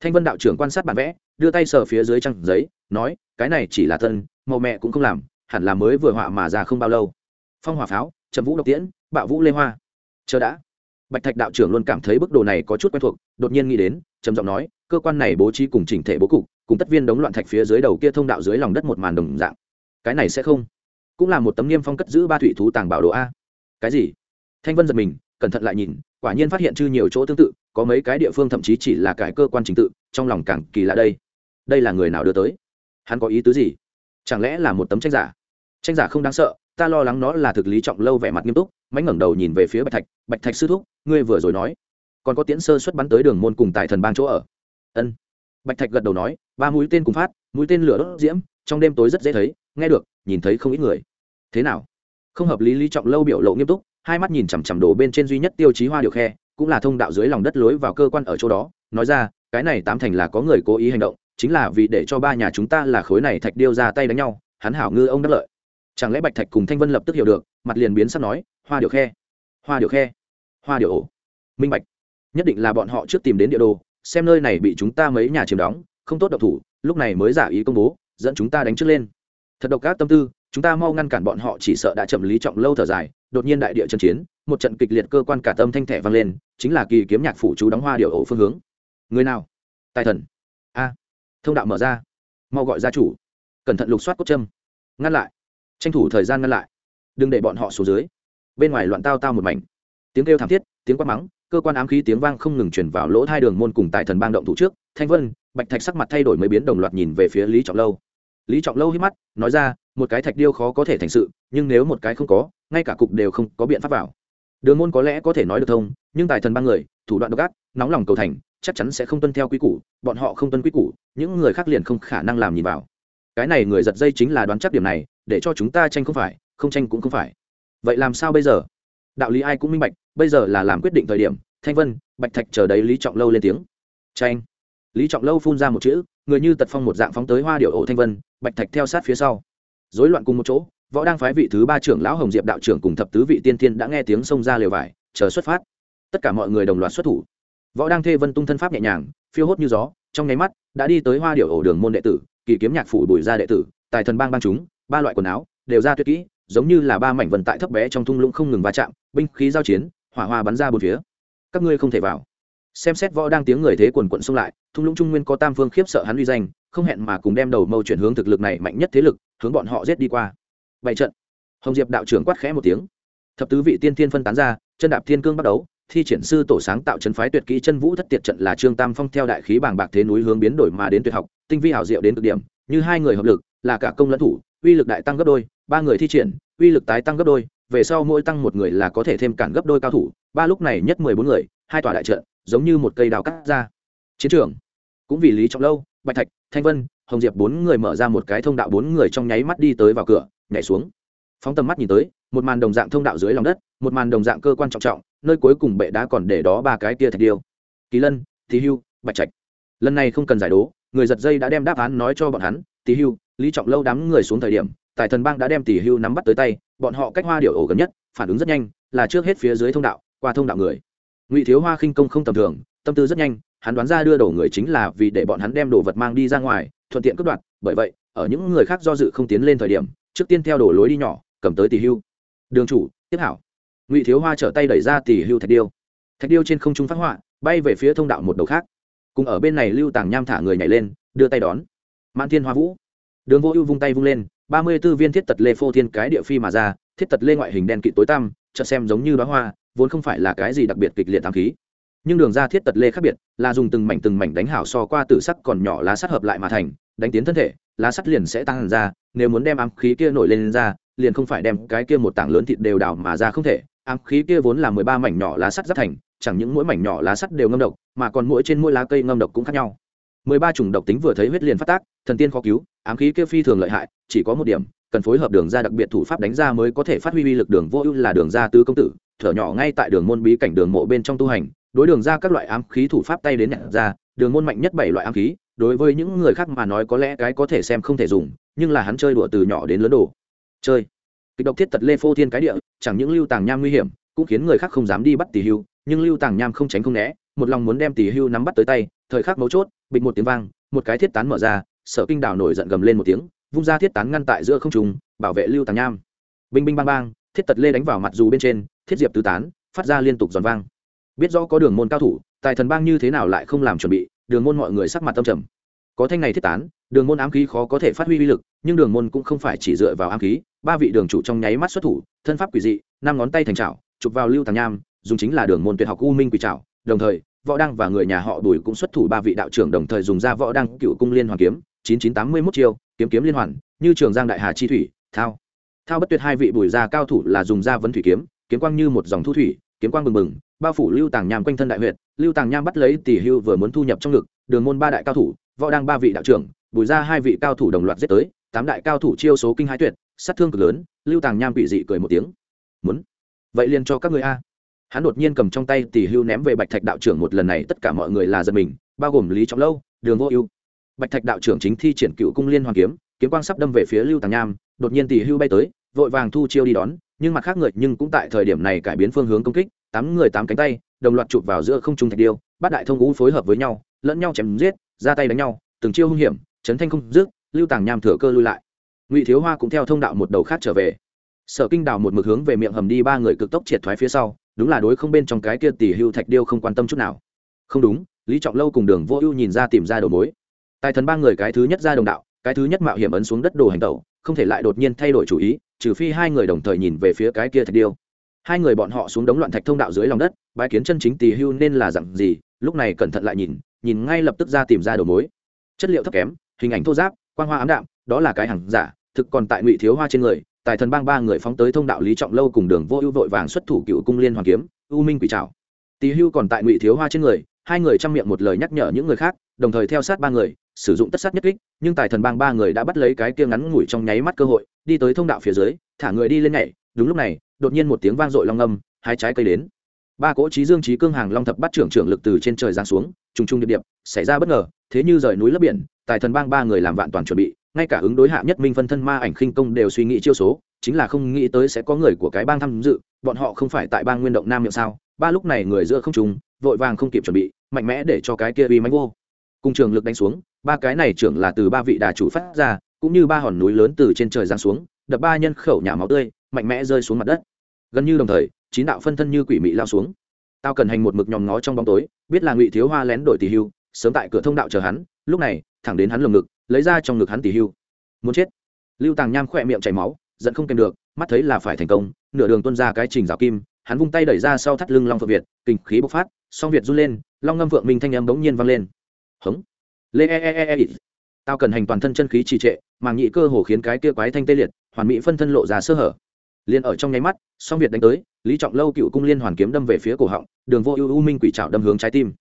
A: Thanh vân đạo trưởng quan sát bản vẽ, đưa tay sờ phía dưới trang giấy, nói, cái này chỉ là thân, màu mẹ cũng không làm, hẳn là mới vừa họa mà ra không bao lâu phong hỏa pháo trầm vũ độc tiễn, bạo vũ lê hoa. Chờ đã. Bạch thạch đạo trưởng luôn cảm thấy bức đồ này có chút quen thuộc, đột nhiên nghĩ đến, trầm giọng nói, cơ quan này bố trí cùng chỉnh thể bố cục, cùng tất viên đống loạn thạch phía dưới đầu kia thông đạo dưới lòng đất một màn đồng dạng. Cái này sẽ không. Cũng là một tấm niêm phong cất giữ ba thủy thú tàng bảo đồ a. Cái gì? Thanh vân giật mình, cẩn thận lại nhìn, quả nhiên phát hiện chưa nhiều chỗ tương tự, có mấy cái địa phương thậm chí chỉ là cái cơ quan trình tự, trong lòng càng kỳ lạ đây. Đây là người nào đưa tới? Hắn có ý tứ gì? Chẳng lẽ là một tấm tranh giả? Tranh giả không đáng sợ ta lo lắng nó là thực lý trọng lâu vẻ mặt nghiêm túc mánh ngẩng đầu nhìn về phía bạch thạch bạch thạch sư thúc, ngươi vừa rồi nói, còn có tiễn sơ xuất bắn tới đường môn cùng tại thần bang chỗ ở. Ân. Bạch thạch gật đầu nói, ba mũi tên cùng phát, mũi tên lửa đốt diễm, trong đêm tối rất dễ thấy, nghe được, nhìn thấy không ít người. Thế nào? Không hợp lý lý trọng lâu biểu lộ nghiêm túc, hai mắt nhìn chằm chằm đồ bên trên duy nhất tiêu chí hoa điều khe, cũng là thông đạo dưới lòng đất lối vào cơ quan ở chỗ đó, nói ra, cái này tám thành là có người cố ý hành động, chính là vì để cho ba nhà chúng ta là khối này thạch điêu ra tay đánh nhau, hắn hảo ngư ông đắc lợi chẳng lẽ bạch thạch cùng thanh vân lập tức hiểu được, mặt liền biến sắp nói, hoa điều khe, hoa điều khe, hoa điều ổ. Minh bạch, nhất định là bọn họ trước tìm đến địa đồ, xem nơi này bị chúng ta mấy nhà chiếm đóng, không tốt độc thủ, lúc này mới giả ý công bố, dẫn chúng ta đánh trước lên. Thật độc các tâm tư, chúng ta mau ngăn cản bọn họ chỉ sợ đã chậm lý trọng lâu thở dài, đột nhiên đại địa trận chiến, một trận kịch liệt cơ quan cả tâm thanh thẻ vang lên, chính là kỳ kiếm nhạc phủ chú đóng hoa điệu ổ phương hướng. Người nào? Tài thần. A. Thông đạo mở ra. Mau gọi gia chủ. Cẩn thận lục soát cốt châm. Ngăn lại tranh thủ thời gian ngăn lại. Đừng để bọn họ xuống dưới. Bên ngoài loạn tao tao một mảnh. Tiếng kêu thảm thiết, tiếng quát mắng, cơ quan ám khí tiếng vang không ngừng chuyển vào lỗ hai đường môn cùng tài thần bang động thủ trước. Thanh vân, bạch thạch sắc mặt thay đổi mới biến đồng loạt nhìn về phía lý trọng lâu. Lý trọng lâu hít mắt, nói ra, một cái thạch điêu khó có thể thành sự, nhưng nếu một cái không có, ngay cả cục đều không có biện pháp vào. Đường môn có lẽ có thể nói được thông, nhưng tài thần ba người, thủ đoạn độc ác, nóng lòng cầu thành, chắc chắn sẽ không tuân theo quy củ, bọn họ không tuân quy củ, những người khác liền không khả năng làm nhìn vào. Cái này người giật dây chính là đoán chắc điểm này để cho chúng ta tranh không phải, không tranh cũng không phải. Vậy làm sao bây giờ? Đạo lý ai cũng minh bạch, bây giờ là làm quyết định thời điểm. Thanh vân, bạch thạch chờ đấy lý trọng lâu lên tiếng. Tranh. Lý trọng lâu phun ra một chữ, người như tật phong một dạng phóng tới hoa điệu ổ thanh vân, bạch thạch theo sát phía sau. Dối loạn cùng một chỗ, võ đang phái vị thứ ba trưởng lão hồng diệp đạo trưởng cùng thập tứ vị tiên thiên đã nghe tiếng xông ra lều vải, chờ xuất phát. Tất cả mọi người đồng loạt xuất thủ. Võ đang thê vân tung thân pháp nhẹ nhàng, phiêu hốt như gió, trong nháy mắt, đã đi tới hoa điệu ổ đường môn đệ tử, kỳ kiếm nhạc phủ bùi gia đệ tử, tài thần bang bang chúng ba loại quần áo, đều ra tuyệt kỹ, giống như là ba mảnh vần tại thấp bé trong thung lũng không ngừng va chạm, binh khí giao chiến, hỏa hoa bắn ra bốn phía. Các ngươi không thể vào. Xem xét võ đang tiếng người thế quần quận xông lại, thung lũng trung nguyên có tam phương khiếp sợ hắn uy danh, không hẹn mà cùng đem đầu mâu chuyển hướng thực lực này mạnh nhất thế lực, hướng bọn họ giết đi qua. Bảy trận. Hồng diệp đạo trưởng quát khẽ một tiếng. Thập tứ vị tiên thiên phân tán ra, chân đạp thiên cương bắt đấu thi triển sư tổ sáng tạo chân phái tuyệt kỹ chân vũ thất tiệt trận là trương tam phong theo đại khí bàng bạc thế núi hướng biến đổi mà đến tuyệt học, tinh vi hảo diệu đến cực điểm, như hai người hợp lực, là cả công lẫn thủ uy lực đại tăng gấp đôi, ba người thi triển, uy lực tái tăng gấp đôi, về sau mỗi tăng một người là có thể thêm cản gấp đôi cao thủ, ba lúc này nhất mười bốn người, hai tòa đại trận, giống như một cây đào cắt ra. Chiến trường, cũng vì lý trọng lâu, bạch thạch, thanh vân, hồng diệp bốn người mở ra một cái thông đạo bốn người trong nháy mắt đi tới vào cửa, nhảy xuống. Phóng tầm mắt nhìn tới, một màn đồng dạng thông đạo dưới lòng đất, một màn đồng dạng cơ quan trọng trọng, nơi cuối cùng bệ đá còn để đó ba cái tia thạch điêu. Kỳ lân thì hưu, bạch trạch. Lần này không cần giải đố, người giật dây đã đem đáp án nói cho bọn hắn tí hưu lý trọng lâu đám người xuống thời điểm, tài thần bang đã đem tỷ hưu nắm bắt tới tay, bọn họ cách hoa điệu ổ gần nhất, phản ứng rất nhanh, là trước hết phía dưới thông đạo, qua thông đạo người. Ngụy thiếu hoa khinh công không tầm thường, tâm tư rất nhanh, hắn đoán ra đưa đổ người chính là vì để bọn hắn đem đồ vật mang đi ra ngoài, thuận tiện cướp đoạt, bởi vậy, ở những người khác do dự không tiến lên thời điểm, trước tiên theo đổ lối đi nhỏ, cầm tới tỷ hưu. Đường chủ, tiếp hảo. Ngụy thiếu hoa trở tay đẩy ra tỷ hưu thạch điêu. Thạch điêu trên không trung phát họa, bay về phía thông đạo một đầu khác. Cùng ở bên này lưu tàng nham thả người nhảy lên, đưa tay đón. Mãn thiên hoa vũ đường vô ưu vung tay vung lên ba mươi b ố viên thiết tật lê phô thiên cái địa phi mà ra thiết tật lê ngoại hình đen kịt tối tăm chợt xem giống như đoá hoa vốn không phải là cái gì đặc biệt kịch liệt tam khí. Nhưng đường ra thiết tật lê khác biệt là dùng từng mảnh từng mảnh đánh hảo so qua tử sắc còn nhỏ lá sắt hợp lại mà thành đánh tiến thân thể lá sắt liền sẽ tăng ra nếu muốn đem ám khí kia nổi lên, lên ra liền không phải đem cái kia một tảng lớn thịt đều đào mà ra không thể. Ám khí kia vốn là mười ba mảnh nhỏ lá sắt giáp thành chẳng những mỗi mảnh nhỏ lá sắt đều ngâm độc mà còn mỗi trên mỗi lá cây ngâm độc cũng khác nhau mười ba chủng độc tính vừa thấy huyết liền phát tác, thần tiên khó cứu, ám khí kia phi thường lợi hại, chỉ có một điểm, cần phối hợp đường ra đặc biệt thủ pháp đánh ra mới có thể phát huy uy lực đường vô ưu là đường ra tứ công tử, thở nhỏ ngay tại đường môn bí cảnh đường mộ bên trong tu hành, đối đường ra các loại ám khí thủ pháp tay đến nhận ra, đường môn mạnh nhất bảy loại ám khí, đối với những người khác mà nói có lẽ cái có thể xem không thể dùng, nhưng là hắn chơi đùa từ nhỏ đến lớn đồ. Chơi. Kịch độc thiết tật lê phô thiên cái địa, chẳng những lưu tàng nham nguy hiểm, cũng khiến người khác không dám đi bắt tỷ hưu, nhưng lưu tàng nham không tránh không né một lòng muốn đem tỷ hưu nắm bắt tới tay, thời khắc mấu chốt, bịch một tiếng vang, một cái thiết tán mở ra, sở kinh đảo nổi giận gầm lên một tiếng, vung ra thiết tán ngăn tại giữa không trùng bảo vệ lưu tàng nham. Binh binh bang bang, thiết tật lê đánh vào mặt dù bên trên, thiết diệp tứ tán, phát ra liên tục giòn vang. Biết rõ có đường môn cao thủ, tài thần bang như thế nào lại không làm chuẩn bị, đường môn mọi người sắc mặt tâm trầm. Có thanh này thiết tán, đường môn ám khí khó có thể phát huy uy lực, nhưng đường môn cũng không phải chỉ dựa vào ám khí, ba vị đường chủ trong nháy mắt xuất thủ, thân pháp quỷ dị, năm ngón tay thành trào chụp vào lưu tàng nham, dùng chính là đường môn tuyệt học u minh quỷ trào đồng thời, võ đăng và người nhà họ bùi cũng xuất thủ ba vị đạo trưởng đồng thời dùng ra võ đăng cựu cung liên hoàn kiếm, chín chín tám mươi mốt chiêu, kiếm kiếm liên hoàn, như trường giang đại hà chi thủy, thao. Thao bất tuyệt hai vị bùi gia cao thủ là dùng ra vấn thủy kiếm kiếm quang như một dòng thu thủy, kiếm quang bừng bừng, bao phủ lưu tàng nham quanh thân đại huyện lưu tàng nham bắt lấy tỷ hưu vừa muốn thu nhập trong ngực, đường môn ba đại cao thủ, võ đăng ba vị đạo trưởng, bùi ra hai vị cao thủ đồng loạt giết tới, tám đại cao thủ chiêu số kinh hai tuyệt, sát thương cực lớn, lưu tàng nham bị dị cười một tiếng. Muốn? Vậy liền cho các người a hắn đột nhiên cầm trong tay tỷ hưu ném về bạch thạch đạo trưởng một lần này, tất cả mọi người là giật mình, bao gồm lý trọng lâu, đường vô ưu. Bạch thạch đạo trưởng chính thi triển cựu cung liên hoàng kiếm kiếm quang sắp đâm về phía lưu tàng nham, đột nhiên tỷ hưu bay tới, vội vàng thu chiêu đi đón, nhưng mặt khác người nhưng cũng tại thời điểm này cải biến phương hướng công kích, tám người tám cánh tay, đồng loạt chụp vào giữa không trung thạch điêu bát đại thông ngũ phối hợp với nhau, lẫn nhau chém giết, ra tay đánh nhau, từng chiêu hung hiểm, chấn thanh không dứt, lưu tàng nham thừa cơ lui lại. Ngụy thiếu hoa cũng theo thông đạo một đầu khác trở về. Sở kinh đào một mực hướng về miệng hầm đi, ba người cực tốc triệt thoái phía sau đúng là đối không bên trong cái kia tỷ hưu thạch điêu không quan tâm chút nào. Không đúng, lý trọng lâu cùng đường vô ưu nhìn ra tìm ra đầu mối. Tài thần ba người cái thứ nhất ra đồng đạo, cái thứ nhất mạo hiểm ấn xuống đất đồ hành tẩu, không thể lại đột nhiên thay đổi chủ ý, trừ phi hai người đồng thời nhìn về phía cái kia thạch điêu. Hai người bọn họ xuống đống loạn thạch thông đạo dưới lòng đất bãi kiến chân chính tỷ hưu nên là dặn gì, lúc này cẩn thận lại nhìn nhìn ngay lập tức ra tìm ra đầu mối. Chất liệu thấp kém, hình ảnh thô giáp quan hoa ám đạm, đó là cái hàng giả, thực còn tại ngụy thiếu hoa trên người tài thần bang ba người phóng tới thông đạo lý trọng lâu cùng đường vô ưu vội vàng xuất thủ cựu cung liên hoàng kiếm, u minh quỷ trào tỳ hưu còn tại ngụy thiếu hoa trên người, hai người chăm miệng một lời nhắc nhở những người khác, đồng thời theo sát ba người, sử dụng tất sát nhất kích, nhưng tài thần bang ba người đã bắt lấy cái kia ngắn ngủi trong nháy mắt cơ hội, đi tới thông đạo phía dưới, thả người đi lên nhảy, đúng lúc này, đột nhiên một tiếng vang dội long âm, hai trái cây đến. Ba cỗ trí dương trí cương hàng long thập bắt trưởng trưởng lực từ trên trời giáng xuống, trùng trùng điệp điệp, xảy ra bất ngờ, thế như rời núi lấp biển, tài thần bang ba người làm vạn toàn chuẩn bị ngay cả ứng đối hạ nhất minh phân thân ma ảnh khinh công đều suy nghĩ chiêu số, chính là không nghĩ tới sẽ có người của cái bang tham dự, bọn họ không phải tại bang nguyên động nam miệng sao? Ba lúc này người giữa không trùng vội vàng không kịp chuẩn bị, mạnh mẽ để cho cái kia uy mánh vô. Cùng trường lực đánh xuống, ba cái này trưởng là từ ba vị đà chủ phát ra, cũng như ba hòn núi lớn từ trên trời giáng xuống, đập ba nhân khẩu nhà máu tươi, mạnh mẽ rơi xuống mặt đất. Gần như đồng thời, chín đạo phân thân như quỷ mị lao xuống. Tao cần hành một mực nhòm ngó trong bóng tối, biết là ngụy thiếu hoa lén đổi tỷ hưu, sớm tại cửa thông đạo chờ hắn, lúc này thẳng đến hắn lồng ngực, lấy ra trong ngực hắn tỉ hưu. Muốn chết. Lưu tàng nham khỏe miệng chảy máu, giận không kèm được, mắt thấy là phải thành công, nửa đường tuân ra cái trình rào kim, hắn vung tay đẩy ra sau thắt lưng long phượng việt, kinh khí bộc phát, song việt run lên, long ngâm vượng minh thanh âm bỗng nhiên vang lên. Hống. Lê e, e e e e tao cần hành toàn thân chân khí trì trệ, màng nhị cơ hồ khiến cái kia quái thanh tê liệt, hoàn mỹ phân thân lộ ra sơ hở. Liền ở trong nháy mắt, song việt đánh tới, lý trọng lâu cựu cung liên hoàn kiếm đâm về phía cổ họng, đường vô ưu u minh quỷ trảo đâm hướng trái tim.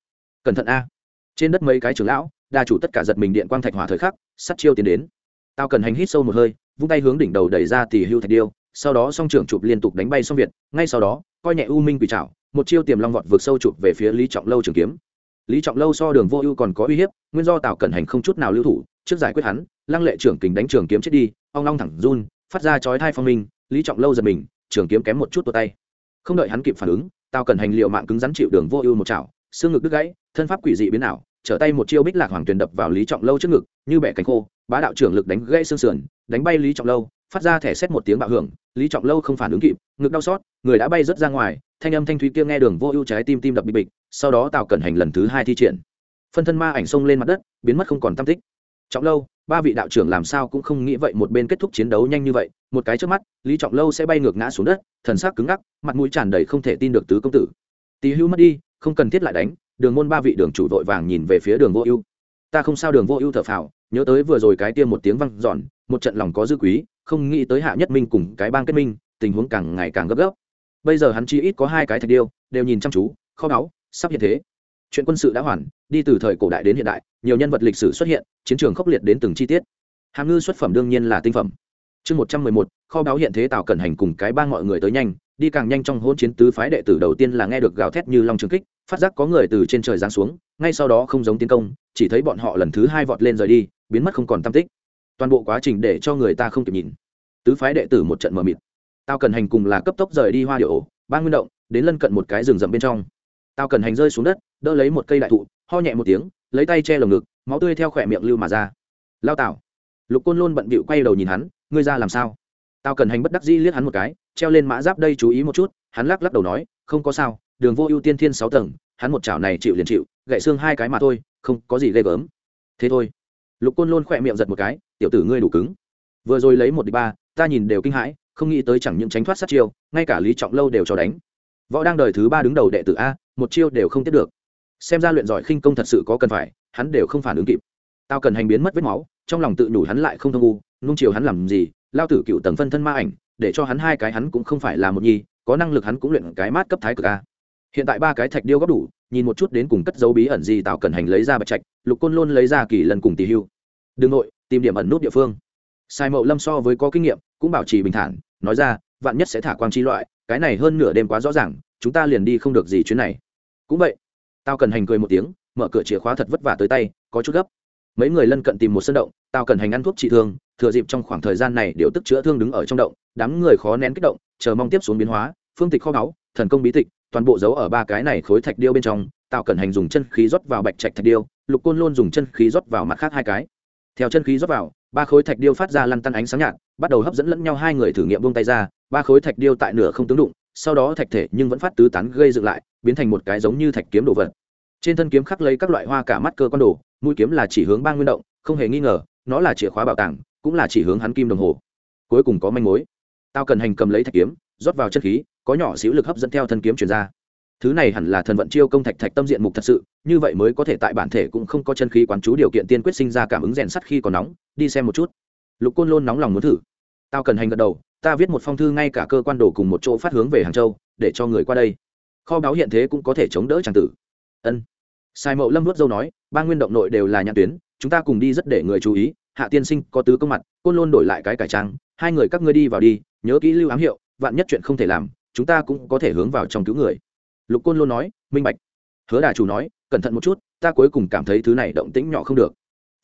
A: Cẩn thận a. Trên đất mấy cái trưởng lão đa chủ tất cả giật mình điện quang thạch hỏa thời khắc, sắt chiêu tiến đến. Tao cần hành hít sâu một hơi, vung tay hướng đỉnh đầu đẩy ra thì hưu thạch điêu, sau đó song trưởng chụp liên tục đánh bay song việt, ngay sau đó, coi nhẹ u minh quỷ trảo, một chiêu tiềm long vọt vượt sâu chụp về phía lý trọng lâu trường kiếm. Lý trọng lâu so đường vô ưu còn có uy hiếp, nguyên do tào cẩn hành không chút nào lưu thủ, trước giải quyết hắn, lăng lệ trưởng kình đánh trường kiếm chết đi ông long thẳng run, phát ra chói thai phong minh, lý trọng lâu giật mình, trường kiếm kém một chút tột tay. Không đợi hắn kịp phản ứng, tào cẩn hành liệu mạng cứng rắn chịu đường vô ưu một chảo xương ngực đứt gãy, thân pháp quỷ dị biến ảo trở tay một chiêu bích lạc hoàng tuyền đập vào lý trọng lâu trước ngực như bẻ cánh khô bá đạo trưởng lực đánh gãy xương sườn đánh bay lý trọng lâu phát ra thẻ xét một tiếng bạo hưởng lý trọng lâu không phản ứng kịp ngực đau xót người đã bay rớt ra ngoài thanh âm thanh thúy kia nghe đường vô ưu trái tim tim đập bịch bịch sau đó tào cẩn hành lần thứ hai thi triển phân thân ma ảnh xông lên mặt đất biến mất không còn tam tích trọng lâu ba vị đạo trưởng làm sao cũng không nghĩ vậy một bên kết thúc chiến đấu nhanh như vậy một cái trước mắt lý trọng lâu sẽ bay ngược ngã xuống đất thần sắc cứng ngắc mặt mũi tràn đầy không thể tin được tứ công tử tỳ hưu mất đi không cần thiết lại đánh đường môn ba vị đường chủ vội vàng nhìn về phía đường vô ưu. Ta không sao đường vô ưu thở phào, nhớ tới vừa rồi cái tiêm một tiếng văng giòn một trận lòng có dư quý, không nghĩ tới hạ nhất minh cùng cái bang kết minh, tình huống càng ngày càng gấp gáp bây giờ hắn chi ít có hai cái thạch điêu, đều nhìn chăm chú, kho báu, sắp hiện thế. Chuyện quân sự đã hoàn, đi từ thời cổ đại đến hiện đại, nhiều nhân vật lịch sử xuất hiện, chiến trường khốc liệt đến từng chi tiết. Hàm ngư xuất phẩm đương nhiên là tinh phẩm. Chương một trăm mười một, kho báu hiện thế tạo cẩn hành cùng cái bang mọi người tới nhanh, đi càng nhanh trong hôn chiến tứ phái đệ tử đầu tiên là nghe được gào thét như long trường kích phát giác có người từ trên trời giáng xuống, ngay sau đó không giống tiến công, chỉ thấy bọn họ lần thứ hai vọt lên rời đi, biến mất không còn tam tích. Toàn bộ quá trình để cho người ta không kịp nhìn. Tứ phái đệ tử một trận mờ mịt. Tao cần hành cùng là cấp tốc rời đi hoa điệu ổ ba nguyên động, đến lân cận một cái rừng rậm bên trong. Tao cần hành rơi xuống đất, đỡ lấy một cây đại thụ, ho nhẹ một tiếng, lấy tay che lồng ngực, máu tươi theo khỏe miệng lưu mà ra. Lao tạo lục côn luôn bận bịu quay đầu nhìn hắn, ngươi ra làm sao? Tao cần hành bất đắc dĩ liếc hắn một cái, treo lên mã giáp đây chú ý một chút, hắn lắc lắc đầu nói, không có sao đường vô ưu tiên thiên sáu tầng, hắn một chảo này chịu liền chịu gậy xương hai cái mà thôi, không có gì ghê gớm. Thế thôi. Lục côn lôn khỏe miệng giật một cái, tiểu tử ngươi đủ cứng. Vừa rồi lấy một đi ba, ta nhìn đều kinh hãi, không nghĩ tới chẳng những tránh thoát sát chiêu, ngay cả lý trọng lâu đều cho đánh. Võ đang đời thứ ba đứng đầu đệ tử a, một chiêu đều không tiếp được. Xem ra luyện giỏi khinh công thật sự có cần phải, hắn đều không phản ứng kịp. Tao cần hành biến mất vết máu, trong lòng tự nhủ hắn lại không thông u nung chiều hắn làm gì, lao tử cựu tầng phân thân ma ảnh, để cho hắn hai cái hắn cũng không phải là một nhi, có năng lực hắn cũng luyện cái mát cấp thái cực a hiện tại ba cái thạch điêu góp đủ, nhìn một chút đến cùng cất dấu bí ẩn gì tào cần hành lấy ra bạch trạch, lục côn lôn lấy ra kỳ lần cùng tỷ hưu. Đương nội, tìm điểm ẩn nút địa phương. Sai mậu lâm so với có kinh nghiệm, cũng bảo trì bình thản, nói ra, vạn nhất sẽ thả quang chi loại, cái này hơn nửa đêm quá rõ ràng, chúng ta liền đi không được gì chuyến này. Cũng vậy tao cần hành cười một tiếng, mở cửa chìa khóa thật vất vả tới tay, có chút gấp. Mấy người lân cận tìm một sân động tao cần hành ăn thuốc trị thương, thừa dịp trong khoảng thời gian này điều tức chữa thương đứng ở trong động, đám người khó nén kích động, chờ mong tiếp xuống biến hóa, phương tịch kho báu, thần công bí tịch toàn bộ giấu ở ba cái này khối thạch điêu bên trong tạo cẩn hành dùng chân khí rót vào bạch trạch thạch điêu, lục côn luôn dùng chân khí rót vào mặt khác hai cái. Theo chân khí rót vào, ba khối thạch điêu phát ra lăn tăn ánh sáng nhạt, bắt đầu hấp dẫn lẫn nhau hai người thử nghiệm buông tay ra, ba khối thạch điêu tại nửa không tướng đụng, sau đó thạch thể nhưng vẫn phát tứ tán gây dựng lại, biến thành một cái giống như thạch kiếm đồ vật. Trên thân kiếm khắc lấy các loại hoa cả mắt cơ quan đồ, mũi kiếm là chỉ hướng ba nguyên động, không hề nghi ngờ, nó là chìa khóa bảo tàng, cũng là chỉ hướng hắn kim đồng hồ. Cuối cùng có manh mối. Tao cần hành cầm lấy thạch kiếm, rót vào chân khí có nhỏ xíu lực hấp dẫn theo thân kiếm chuyển ra. Thứ này hẳn là thần vận chiêu công thạch thạch tâm diện mục thật sự, như vậy mới có thể tại bản thể cũng không có chân khí quán chú điều kiện tiên quyết sinh ra cảm ứng rèn sắt khi còn nóng, đi xem một chút. Lục côn lôn nóng lòng muốn thử. Tao cần hành gật đầu, ta viết một phong thư ngay cả cơ quan đồ cùng một chỗ phát hướng về hàng châu, để cho người qua đây. Kho báo hiện thế cũng có thể chống đỡ tràng tử. Ân. Sai mậu lâm vớt dâu nói, ba nguyên động nội đều là nhãn tuyến, chúng ta cùng đi rất để người chú ý, hạ tiên sinh có tứ công mặt, côn lôn đổi lại cái cải trang, hai người các ngươi đi vào đi, nhớ kỹ lưu ám hiệu, vạn nhất chuyện không thể làm chúng ta cũng có thể hướng vào trong cứu người. Lục côn lôn nói, minh bạch. Hứa đà chủ nói, cẩn thận một chút, ta cuối cùng cảm thấy thứ này động tĩnh nhỏ không được.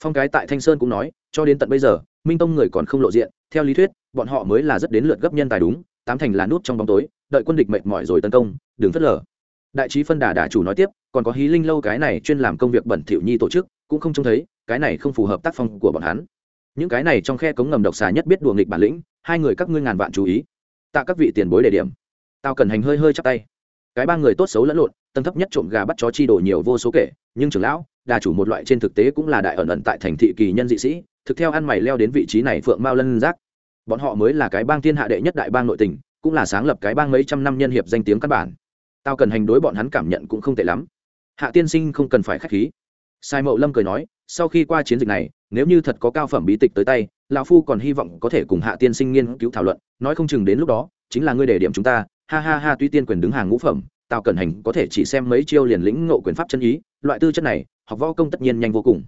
A: Phong cái tại thanh sơn cũng nói, cho đến tận bây giờ, minh tông người còn không lộ diện, theo lý thuyết, bọn họ mới là rất đến lượt gấp nhân tài đúng, tám thành là nút trong bóng tối, đợi quân địch mệt mỏi rồi tấn công, đừng phớt lờ. Đại trí phân đà đà chủ nói tiếp, còn có hí linh lâu cái này chuyên làm công việc bẩn thỉu nhi tổ chức, cũng không trông thấy, cái này không phù hợp tác phong của bọn hắn. Những cái này trong khe cống ngầm độc xà nhất biết đùa nghịch bản lĩnh, hai người các ngươi ngàn vạn chú ý. Tạ các vị tiền bối đề điểm tao cần hành hơi hơi chắp tay. Cái ba người tốt xấu lẫn lộn, tầng thấp nhất trộm gà bắt chó chi đổ nhiều vô số kể, nhưng trưởng lão, đà chủ một loại trên thực tế cũng là đại ẩn ẩn tại thành thị kỳ nhân dị sĩ, thực theo ăn mày leo đến vị trí này phượng mao lân giác. Bọn họ mới là cái bang thiên hạ đệ nhất đại bang nội tình, cũng là sáng lập cái bang mấy trăm năm nhân hiệp danh tiếng căn bản. Tao cần hành đối bọn hắn cảm nhận cũng không tệ lắm. Hạ tiên sinh không cần phải k h á c h khí. Sai mậu lâm cười nói, sau khi qua chiến dịch này, nếu như thật có cao phẩm bí tịch tới tay, lão phu còn hy vọng có thể cùng hạ tiên sinh nghiên cứu thảo luận, nói không chừng đến lúc đó, chính là ngươi đề điểm chúng ta ha ha ha, tuy tiên quyền đứng hàng ngũ phẩm, tào cẩn hành có thể chỉ xem mấy chiêu liền lĩnh ngộ quyền pháp chân ý, loại tư chất này, học võ công tất nhiên nhanh vô cùng.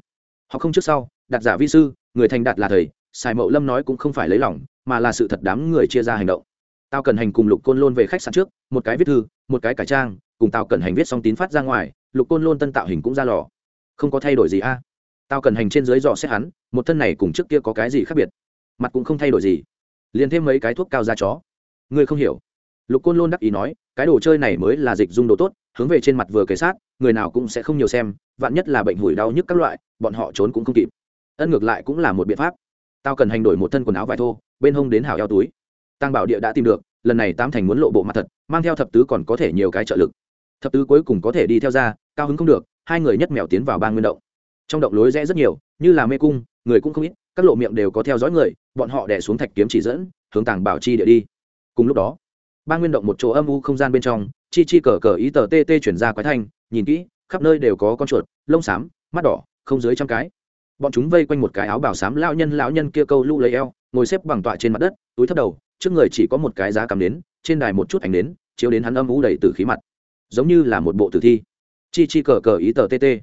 A: Học không trước sau, đạt giả vi sư, người thành đạt là thầy, sài mậu lâm nói cũng không phải lấy lòng, mà là sự thật đám người chia ra hành động. Tao cần hành cùng lục côn lôn về khách sạn trước, một cái viết thư, một cái cải trang, cùng tao cần hành viết xong tín phát ra ngoài, lục côn lôn tân tạo hình cũng ra lò. Không có thay đổi gì a. Tao cần hành trên dưới dò xét hắn, một thân này cùng trước kia có cái gì khác biệt? Mặt cũng không thay đổi gì. Liền thêm mấy cái thuốc cao da chó. Ngươi không hiểu lục côn lôn đắc ý nói, cái đồ chơi này mới là dịch dung đồ tốt, hướng về trên mặt vừa kế sát, người nào cũng sẽ không nhiều xem, vạn nhất là bệnh hủi đau nhức các loại, bọn họ trốn cũng không kịp. Ân ngược lại cũng là một biện pháp. Tao cần hành đổi một thân quần áo vải thô, bên hông đến hảo eo túi. Tăng bảo địa đã tìm được, lần này tám thành muốn lộ bộ mặt thật, mang theo thập tứ còn có thể nhiều cái trợ lực. Thập tứ cuối cùng có thể đi theo ra, cao hứng không được, hai người nhất mèo tiến vào ba nguyên động. Trong động lối rẽ rất nhiều, như là mê cung, người cũng không ít, các lộ miệng đều có theo dõi người, bọn họ đẻ xuống thạch kiếm chỉ dẫn, hướng tàng bảo chi địa đi. Cùng lúc đó ba nguyên động một chỗ âm u không gian bên trong, chi chi cờ cờ ý tờ tê tê chuyển ra quái thanh, nhìn kỹ, khắp nơi đều có con chuột, lông xám, mắt đỏ, không dưới trăm cái. Bọn chúng vây quanh một cái áo bảo xám lão nhân lão nhân kia câu lũ lấy eo, ngồi xếp bằng tọa trên mặt đất, túi thấp đầu, trước người chỉ có một cái giá cắm đến trên đài một chút ánh đến chiếu đến hắn âm u đầy từ khí mặt. Giống như là một bộ tử thi. Chi chi cờ cờ ý tờ tê tê.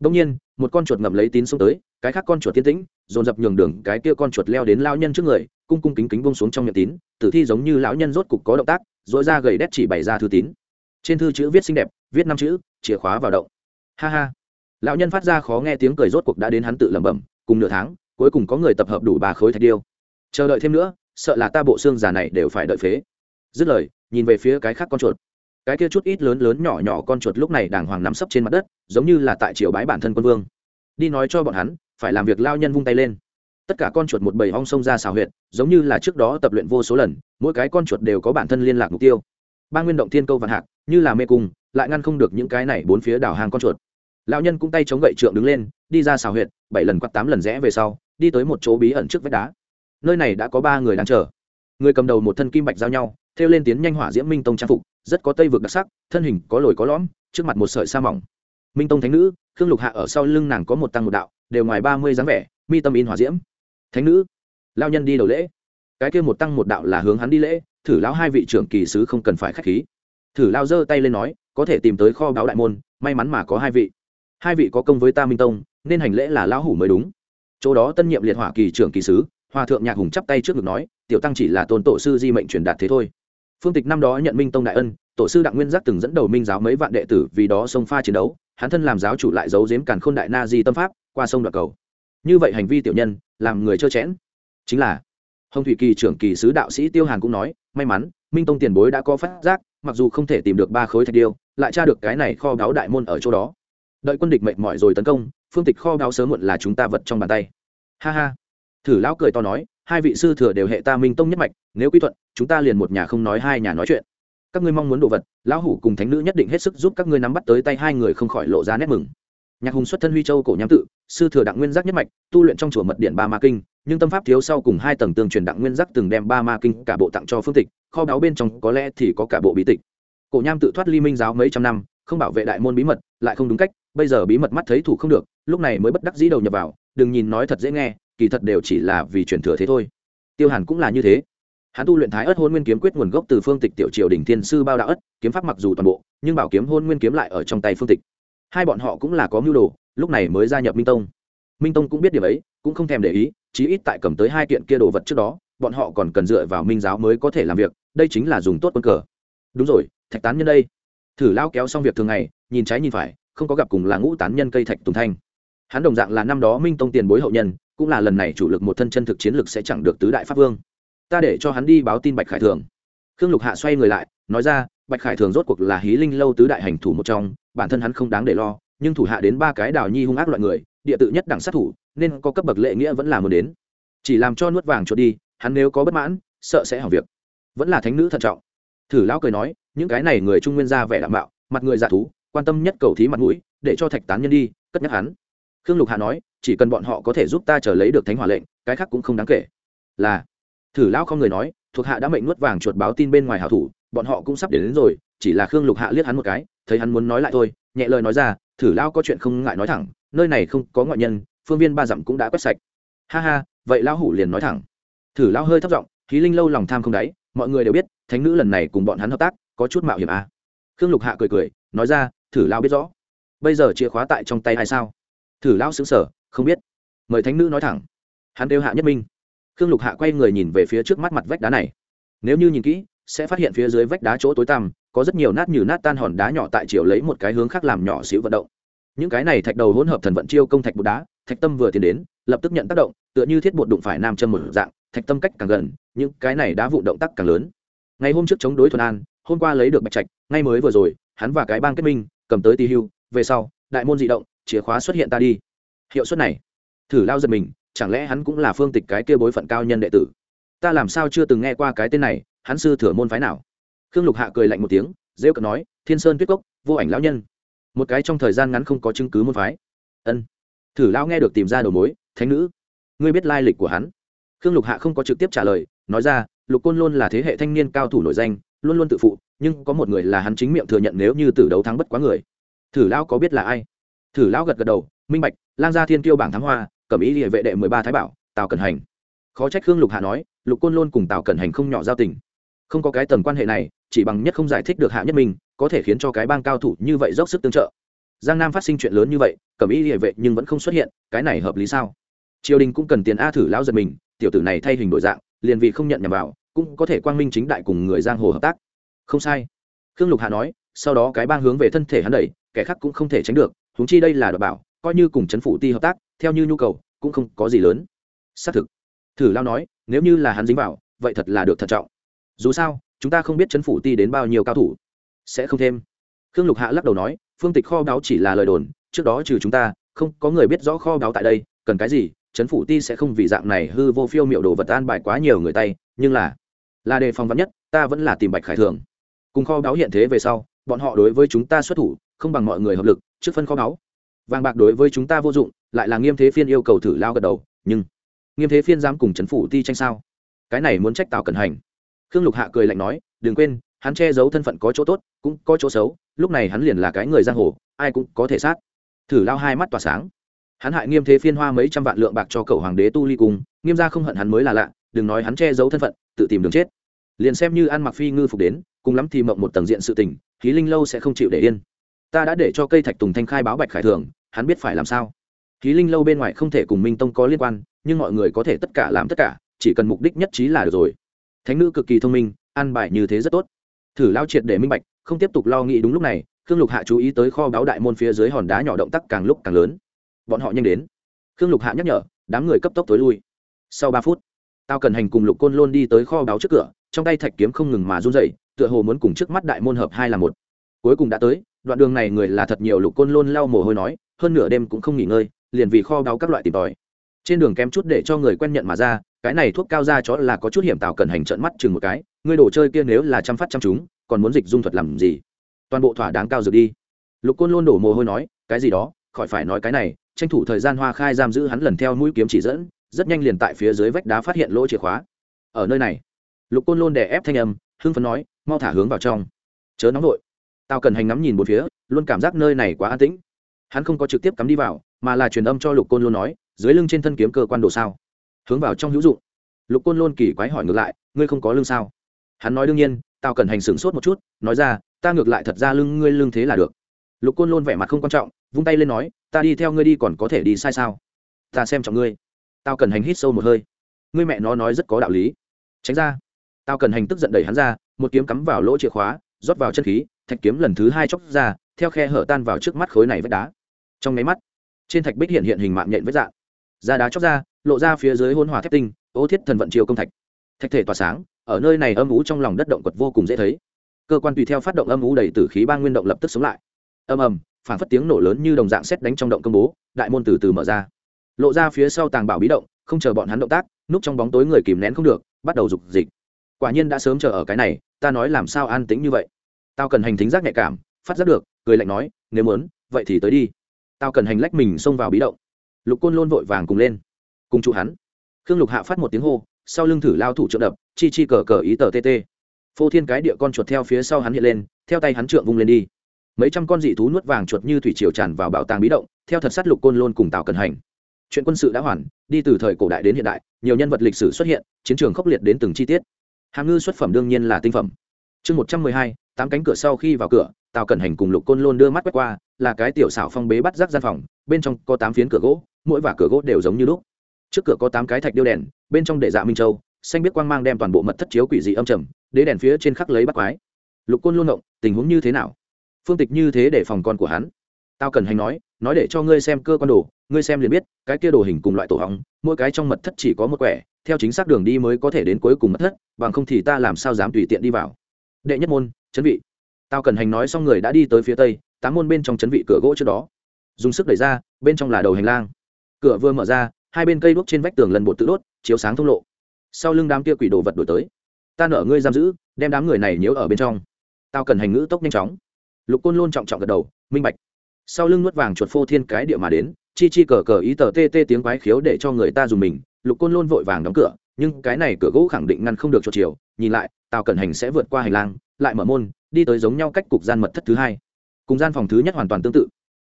A: Đông nhiên, một con chuột ngậm lấy tín xuống tới, cái khác con chuột tiên tĩnh, dồn dập nhường đường cái kia con chuột leo đến lão nhân trước người cung cung kính kính bông xuống trong miệng tín, tử thi giống như lão nhân rốt cục có động tác dội ra gầy đét chỉ bày ra thư tín. Trên thư chữ viết xinh đẹp, viết năm chữ, chìa khóa vào động. Ha ha. Lão nhân phát ra khó nghe tiếng cười rốt cuộc đã đến hắn tự lẩm bẩm, cùng nửa tháng, cuối cùng có người tập hợp đủ ba khối thạch điêu. Chờ đợi thêm nữa, sợ là ta bộ xương già này đều phải đợi phế. Dứt lời, nhìn về phía cái khác con chuột. Cái kia chút ít lớn lớn nhỏ nhỏ con chuột lúc này đàng hoàng nắm sấp trên mặt đất, giống như là tại triều bái bản thân quân vương. Đi nói cho bọn hắn, phải làm việc lao nhân vung tay lên tất cả con chuột một bầy hong sông ra xào huyệt, giống như là trước đó tập luyện vô số lần, mỗi cái con chuột đều có bản thân liên lạc mục tiêu. Ba nguyên động thiên câu vạn hạc, như là mê cung, lại ngăn không được những cái này bốn phía đảo hàng con chuột. Lão nhân cũng tay chống gậy trượng đứng lên, đi ra xào huyệt, bảy lần quắt tám lần rẽ về sau, đi tới một chỗ bí ẩn trước vách đá. Nơi này đã có ba người đang chờ. Người cầm đầu một thân kim bạch giao nhau theo lên tiến nhanh hỏa diễm minh tông trang phục, rất có tây vực đặc sắc, thân hình có lồi có lõm, trước mặt một sợi sa mỏng. Minh tông thánh nữ, khương lục hạ ở sau lưng nàng có một tăng một đạo, đều ngoài ba mươi dáng vẻ, mi tâm in hỏa diễm thánh nữ. Lao nhân đi đầu lễ. Cái kia một tăng một đạo là hướng hắn đi lễ, thử lão hai vị trưởng kỳ sứ không cần phải k h á c h khí. Thử lao giơ tay lên nói, có thể tìm tới kho báo đại môn, may mắn mà có hai vị. Hai vị có công với ta minh tông, nên hành lễ là lão hủ mới đúng. Chỗ đó tân nhiệm liệt hỏa kỳ trưởng kỳ sứ, hòa thượng nhạc hùng chắp tay trước ngực nói, tiểu tăng chỉ là tôn tổ sư di mệnh truyền đạt thế thôi. Phương tịch năm đó nhận minh tông đại ân, tổ sư đặng nguyên giác từng dẫn đầu minh giáo mấy vạn đệ tử vì đó sông pha chiến đấu, hắn thân làm giáo chủ lại giấu giếm càn khôn đại na di tâm pháp, qua sông đoạt cầu như vậy hành vi tiểu nhân, làm người trơ chẽn. Chính là, hồng thủy kỳ trưởng kỳ sứ đạo sĩ tiêu hàn cũng nói, may mắn, minh tông tiền bối đã có phát giác, mặc dù không thể tìm được ba khối thạch điêu, lại tra được cái này kho báu đại môn ở chỗ đó. Đợi quân địch mệt mỏi rồi tấn công, phương tịch kho báu sớm muộn là chúng ta vật trong bàn tay. Ha ha. Thử lão cười to nói, hai vị sư thừa đều hệ ta minh tông nhất mạch, nếu quy thuận, chúng ta liền một nhà không nói hai nhà nói chuyện. Các ngươi mong muốn đồ vật, lão hủ cùng thánh nữ nhất định hết sức giúp các ngươi nắm bắt tới tay hai người không khỏi lộ ra nét mừng nhạc hùng xuất thân huy châu cổ nham tự, sư thừa đặng nguyên giác nhất mạch, tu luyện trong chùa mật điện ba ma kinh, nhưng tâm pháp thiếu sau cùng hai tầng tương truyền đặng nguyên giác từng đem ba ma kinh cả bộ tặng cho phương tịch, kho báu bên trong có lẽ thì có cả bộ bí tịch. Cổ nham tự thoát ly minh giáo mấy trăm năm, không bảo vệ đại môn bí mật, lại không đúng cách, bây giờ bí mật mắt thấy thủ không được, lúc này mới bất đắc dĩ đầu nhập vào, đừng nhìn nói thật dễ nghe, kỳ thật đều chỉ là vì truyền thừa thế thôi. Tiêu hàn cũng là như thế. Hắn tu luyện thái ất hôn nguyên kiếm quyết nguồn gốc từ phương tịch tiểu triều đỉnh thiên sư bao đạo ất, kiếm pháp mặc dù toàn bộ, nhưng bảo kiếm hôn nguyên kiếm lại ở trong tay phương tịch hai bọn họ cũng là có mưu đồ, lúc này mới gia nhập minh tông. Minh tông cũng biết điều ấy, cũng không thèm để ý, chí ít tại cầm tới hai kiện kia đồ vật trước đó, bọn họ còn cần dựa vào minh giáo mới có thể làm việc, đây chính là dùng tốt quân cờ. Đúng rồi, thạch tán nhân đây. Thử lao kéo xong việc thường ngày, nhìn trái nhìn phải, không có gặp cùng là ngũ tán nhân cây thạch tùng thanh. Hắn đồng dạng là năm đó minh tông tiền bối hậu nhân, cũng là lần này chủ lực một thân chân thực chiến lực sẽ chẳng được tứ đại pháp vương. Ta để cho hắn đi báo tin bạch khải thường. Khương lục hạ xoay người lại, nói ra bạch khải thường rốt cuộc là hí linh lâu tứ đại hành thủ một trong bản thân hắn không đáng để lo nhưng thủ hạ đến ba cái đào nhi hung ác loại người địa tự nhất đẳng sát thủ nên có cấp bậc lệ nghĩa vẫn là muốn đến. Chỉ làm cho nuốt vàng chuột đi hắn nếu có bất mãn sợ sẽ hỏng việc. Vẫn là thánh nữ thận trọng. Thử lão cười nói những cái này người trung nguyên ra vẻ đảm bảo, mặt người giả thú quan tâm nhất cầu thí mặt mũi để cho thạch tán nhân đi cất nhắc hắn. Khương lục hạ nói chỉ cần bọn họ có thể giúp ta trở lấy được thánh hỏa lệnh cái khác cũng không đáng kể. Là thử lão không người nói thuộc hạ đã mệnh nuốt vàng chuột báo tin bên ngoài hảo thủ bọn họ cũng sắp đến, đến rồi chỉ là khương lục hạ liếc hắn một cái thấy hắn muốn nói lại thôi nhẹ lời nói ra thử lao có chuyện không ngại nói thẳng nơi này không có ngoại nhân phương viên ba dặm cũng đã quét sạch. Ha ha vậy lão hủ liền nói thẳng. Thử lao hơi thất giọng khí linh lâu lòng tham không đáy mọi người đều biết thánh nữ lần này cùng bọn hắn hợp tác có chút mạo hiểm à. khương lục hạ cười cười nói ra thử lao biết rõ bây giờ chìa khóa tại trong tay hay sao? Thử lao xứng sở không biết. Mời thánh nữ nói thẳng. Hắn đều hạ nhất minh. Khương lục hạ quay người nhìn về phía trước mắt mặt vách đá này. Nếu như nhìn kỹ sẽ phát hiện phía dưới vách đá chỗ tối tăm, có rất nhiều nát như nát tan hòn đá nhỏ tại chiều lấy một cái hướng khác làm nhỏ xíu vận động. Những cái này thạch đầu hỗn hợp thần vận chiêu công thạch bột đá, thạch tâm vừa tiến đến, lập tức nhận tác động, tựa như thiết bột đụng phải nam châm một dạng, thạch tâm cách càng gần, những cái này đá vụ động tác càng lớn. Ngày hôm trước chống đối thuần an, hôm qua lấy được bạch trạch, ngay mới vừa rồi, hắn và cái bang kết minh, cầm tới tì hưu, về sau, đại môn dị động, chìa khóa xuất hiện ta đi. Hiệu suất này, thử lao giật mình, chẳng lẽ hắn cũng là phương tịch cái kia bối phận cao nhân đệ tử? Ta làm sao chưa từng nghe qua cái tên này, hắn sư thừa môn phái nào? Khương lục hạ cười lạnh một tiếng dễ cận nói, thiên sơn tuyết cốc, vô ảnh lão nhân. Một cái trong thời gian ngắn không có chứng cứ môn phái. Ân. Thử lão nghe được tìm ra đầu mối, thánh nữ. Ngươi biết lai lịch của hắn? Khương lục hạ không có trực tiếp trả lời, nói ra, lục côn luôn là thế hệ thanh niên cao thủ nổi danh, luôn luôn tự phụ, nhưng có một người là hắn chính miệng thừa nhận nếu như tử đấu thắng bất quá người. Thử lão có biết là ai? Thử lão gật gật đầu, minh bạch, lang gia thiên kiêu bảng thắng hoa, cẩm ý địa vệ đệ mười ba thái bảo, tào cần hành. Khó trách khương lục hạ nói lục côn luôn cùng tào cẩn hành không nhỏ giao tình. Không có cái tầng quan hệ này, chỉ bằng nhất không giải thích được hạ nhất mình, có thể khiến cho cái bang cao thủ như vậy dốc sức tương trợ. Giang nam phát sinh chuyện lớn như vậy, cẩm ý địa vệ nhưng vẫn không xuất hiện, cái này hợp lý sao? Triều đình cũng cần tiền a thử lão giật mình, tiểu tử này thay hình đổi dạng, liền vì không nhận nhầm vào, cũng có thể quang minh chính đại cùng người giang hồ hợp tác. Không sai. Khương lục hạ nói, sau đó cái bang hướng về thân thể hắn đẩy, kẻ khác cũng không thể tránh được, huống chi đây là đảm bảo, coi như cùng chấn phủ ti hợp tác, theo như nhu cầu, cũng không có gì lớn. Xác thực. Thử lao nói nếu như là hắn dính vào, vậy thật là được thận trọng. Dù sao, chúng ta không biết chấn phủ ti đến bao nhiêu cao thủ. Sẽ không thêm. Khương lục hạ lắc đầu nói, phương tịch kho báo chỉ là lời đồn, trước đó trừ chúng ta, không có người biết rõ kho báo tại đây, cần cái gì, chấn phủ ti sẽ không vì dạng này hư vô phiêu miệu đồ vật an bài quá nhiều người tay, nhưng là là đề phòng vắn nhất, ta vẫn là tìm bạch khải thường. Cùng kho báo hiện thế về sau, bọn họ đối với chúng ta xuất thủ, không bằng mọi người hợp lực, trước phân kho báo vàng bạc đối với chúng ta vô dụng, lại là nghiêm thế phiên yêu cầu thử lao gật đầu, nhưng nghiêm thế phiên dám cùng chấn phủ ti tranh sao? Cái này muốn trách tào cẩn hành. Khương lục hạ cười lạnh nói, đừng quên, hắn che giấu thân phận có chỗ tốt, cũng có chỗ xấu, lúc này hắn liền là cái người giang hồ, ai cũng có thể sát. Thử lao hai mắt tỏa sáng. Hắn hại nghiêm thế phiên hoa mấy trăm vạn lượng bạc cho cậu hoàng đế tu ly cung nghiêm ra không hận hắn mới là lạ, đừng nói hắn che giấu thân phận, tự tìm đường chết. Liền xem như ăn mặc phi ngư phục đến, cùng lắm thì mộng một tầng diện sự tình khí linh lâu sẽ không chịu để yên. Ta đã để cho cây thạch tùng thanh khai báo bạch khải thường, hắn biết phải làm sao. Khí linh lâu bên ngoài không thể cùng minh tông có liên quan nhưng mọi người có thể tất cả làm tất cả, chỉ cần mục đích nhất trí là được rồi. Thánh nữ cực kỳ thông minh ăn bài như thế rất tốt. Thử lao triệt để minh bạch, không tiếp tục lo nghĩ đúng lúc này, khương lục hạ chú ý tới kho báo đại môn phía dưới hòn đá nhỏ động tác càng lúc càng lớn. Bọn họ nhanh đến. Khương lục hạ nhắc nhở, đám người cấp tốc tối lui. Sau ba phút tao cần hành cùng lục côn lôn đi tới kho báo trước cửa, trong tay thạch kiếm không ngừng mà run dậy tựa hồ muốn cùng trước mắt đại môn hợp hai là một. Cuối cùng đã tới, đoạn đường này người là thật nhiều lục côn lôn lau mồ hôi nói, hơn nửa đêm cũng không nghỉ ngơi, liền vì kho báo các loại tìm tòi trên đường kém chút để cho người quen nhận mà ra, cái này thuốc cao ra chó là có chút hiểm tạo cần hành trận mắt chừng một cái, ngươi đồ chơi kia nếu là chăm phát chăm chúng, còn muốn dịch dung thuật làm gì? Toàn bộ thỏa đáng cao dược đi. Lục côn luôn đổ mồ hôi nói, cái gì đó, khỏi phải nói cái này, tranh thủ thời gian hoa khai giam giữ hắn lần theo mũi kiếm chỉ dẫn, rất nhanh liền tại phía dưới vách đá phát hiện lỗ chìa khóa. Ở nơi này, lục côn lôn đè ép thanh âm, hưng phấn nói, mau thả hướng vào trong. Chớ nóng vội. Tao cần hành ngắm nhìn một phía, luôn cảm giác nơi này quá an tĩnh. Hắn không có trực tiếp cắm đi vào, mà là truyền âm cho lục côn lôn nói dưới lưng trên thân kiếm cơ quan đồ sao? Hướng vào trong hữu dụng. Lục côn lôn kỳ quái hỏi ngược lại, ngươi không có lưng sao? Hắn nói đương nhiên tao cần hành sửng sốt một chút, nói ra, ta ngược lại thật ra lưng ngươi lưng thế là được. Lục côn lôn vẻ mặt không quan trọng, vung tay lên nói, ta đi theo ngươi đi còn có thể đi sai sao? Ta xem trọng ngươi. Tao cần hành hít sâu một hơi. Ngươi mẹ nó nói rất có đạo lý. Tránh ra. Tao cần hành tức giận đẩy hắn ra, một kiếm cắm vào lỗ chìa khóa, rót vào chân khí, thạch kiếm lần thứ hai chóc ra, theo khe hở tan vào trước mắt khối này vách đá. Trong máy mắt, trên thạch bích hiện hiện hình mạng nhện vết dạng ra đá chóc ra, lộ ra phía dưới hôn hòa thép tinh, ô thiết thần vận chiều công thạch. Thạch thể tỏa sáng, ở nơi này âm ú trong lòng đất động quật vô cùng dễ thấy. Cơ quan tùy theo phát động âm ú đầy tử khí ba nguyên động lập tức sống lại. Âm ầm, phản phất tiếng nổ lớn như đồng dạng xét đánh trong động công bố, đại môn từ từ mở ra. Lộ ra phía sau tàng bảo bí động, không chờ bọn hắn động tác, núp trong bóng tối người kìm nén không được, bắt đầu rục dịch. Quả nhiên đã sớm chờ ở cái này, ta nói làm sao an tĩnh như vậy? Tao cần hành thính giác nhạy cảm, phát giác được, cười lạnh nói, nếu muốn, vậy thì tới đi. Tao cần hành lách mình xông vào bí động lục côn lôn vội vàng cùng lên. Cùng trụ hắn. Khương lục hạ phát một tiếng hô, sau lưng thử lao thủ trợ đập, chi chi cờ cờ ý tờ tt phô thiên cái địa con chuột theo phía sau hắn hiện lên, theo tay hắn trượng vung lên đi. Mấy trăm con dị thú nuốt vàng chuột như thủy triều tràn vào bảo tàng bí động, theo thật sát lục côn lôn cùng tào cần hành. Chuyện quân sự đã hoàn, đi từ thời cổ đại đến hiện đại, nhiều nhân vật lịch sử xuất hiện, chiến trường khốc liệt đến từng chi tiết. Hàm ngư xuất phẩm đương nhiên là tinh phẩm. Chương một trăm mười hai, tám cánh cửa sau khi vào cửa, tào cẩn hành cùng lục côn lôn đưa mắt quét qua, là cái tiểu xảo phong bế bắt rác gian phòng, bên trong có tám phiến cửa gỗ mỗi và cửa gỗ đều giống như lúc. Trước cửa có tám cái thạch điêu đèn, bên trong để dạ minh châu, xanh biết quang mang đem toàn bộ mật thất chiếu quỷ dị âm trầm, đế đèn phía trên khắc lấy bắt quái. Lục côn luôn ngộng, tình huống như thế nào? Phương tịch như thế để phòng con của hắn. Tao cần hành nói nói để cho ngươi xem cơ quan đồ, ngươi xem liền biết, cái kia đồ hình cùng loại tổ hóng, mỗi cái trong mật thất chỉ có một quẻ, theo chính xác đường đi mới có thể đến cuối cùng mật thất, bằng không thì ta làm sao dám tùy tiện đi vào. Đệ nhất môn, chấn vị. Tao cần hành nói xong người đã đi tới phía tây, tám môn bên trong chấn vị cửa gỗ trước đó. Dùng sức đẩy ra, bên trong là đầu hành lang cửa vừa mở ra, hai bên cây đuốc trên vách tường lần bột tự đốt, chiếu sáng thông lộ. Sau lưng đám kia quỷ đồ vật đổi tới. Ta nợ ngươi giam giữ, đem đám người này nhớ ở bên trong. Tao cần hành ngữ tốc nhanh chóng. Lục côn luôn trọng trọng gật đầu, minh bạch. Sau lưng nuốt vàng chuột phô thiên cái địa mà đến, chi chi cờ cờ ý tờ tê tê tiếng quái khiếu để cho người ta dùng mình, lục côn luôn vội vàng đóng cửa, nhưng cái này cửa gỗ khẳng định ngăn không được chuột chiều. Nhìn lại, tào cẩn hành sẽ vượt qua hành lang, lại mở môn, đi tới giống nhau cách cục gian mật thất thứ hai. Cùng gian phòng thứ nhất hoàn toàn tương tự.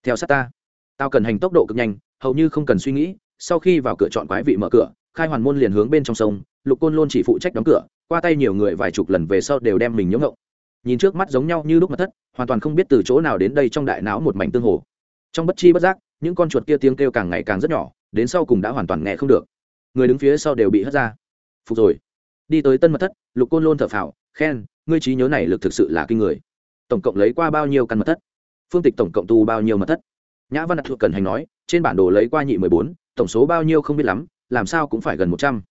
A: Theo sát ta. Tao cần hành tốc độ cực nhanh hầu như không cần suy nghĩ, sau khi vào cửa chọn quái vị mở cửa, khai hoàn môn liền hướng bên trong sông, lục côn luôn chỉ phụ trách đóng cửa, qua tay nhiều người vài chục lần về sau đều đem mình nhớ ngộng. Nhìn trước mắt giống nhau như lúc mật thất, hoàn toàn không biết từ chỗ nào đến đây trong đại não một mảnh tương hồ. Trong bất chi bất giác, những con chuột kia tiếng kêu càng ngày càng rất nhỏ, đến sau cùng đã hoàn toàn nghe không được. Người đứng phía sau đều bị hất ra. Phục rồi. Đi tới tân mật thất, lục côn lôn thở phào, khen, ngươi trí nhớ này lực thực sự là kinh người. Tổng cộng lấy qua bao nhiêu căn mật thất? Phương tịch tổng cộng tu bao nhiêu mật thất? Nhã văn đặt thuộc cần hành nói trên bản đồ lấy qua nhị mười bốn, tổng số bao nhiêu không biết lắm, làm sao cũng phải gần một trăm.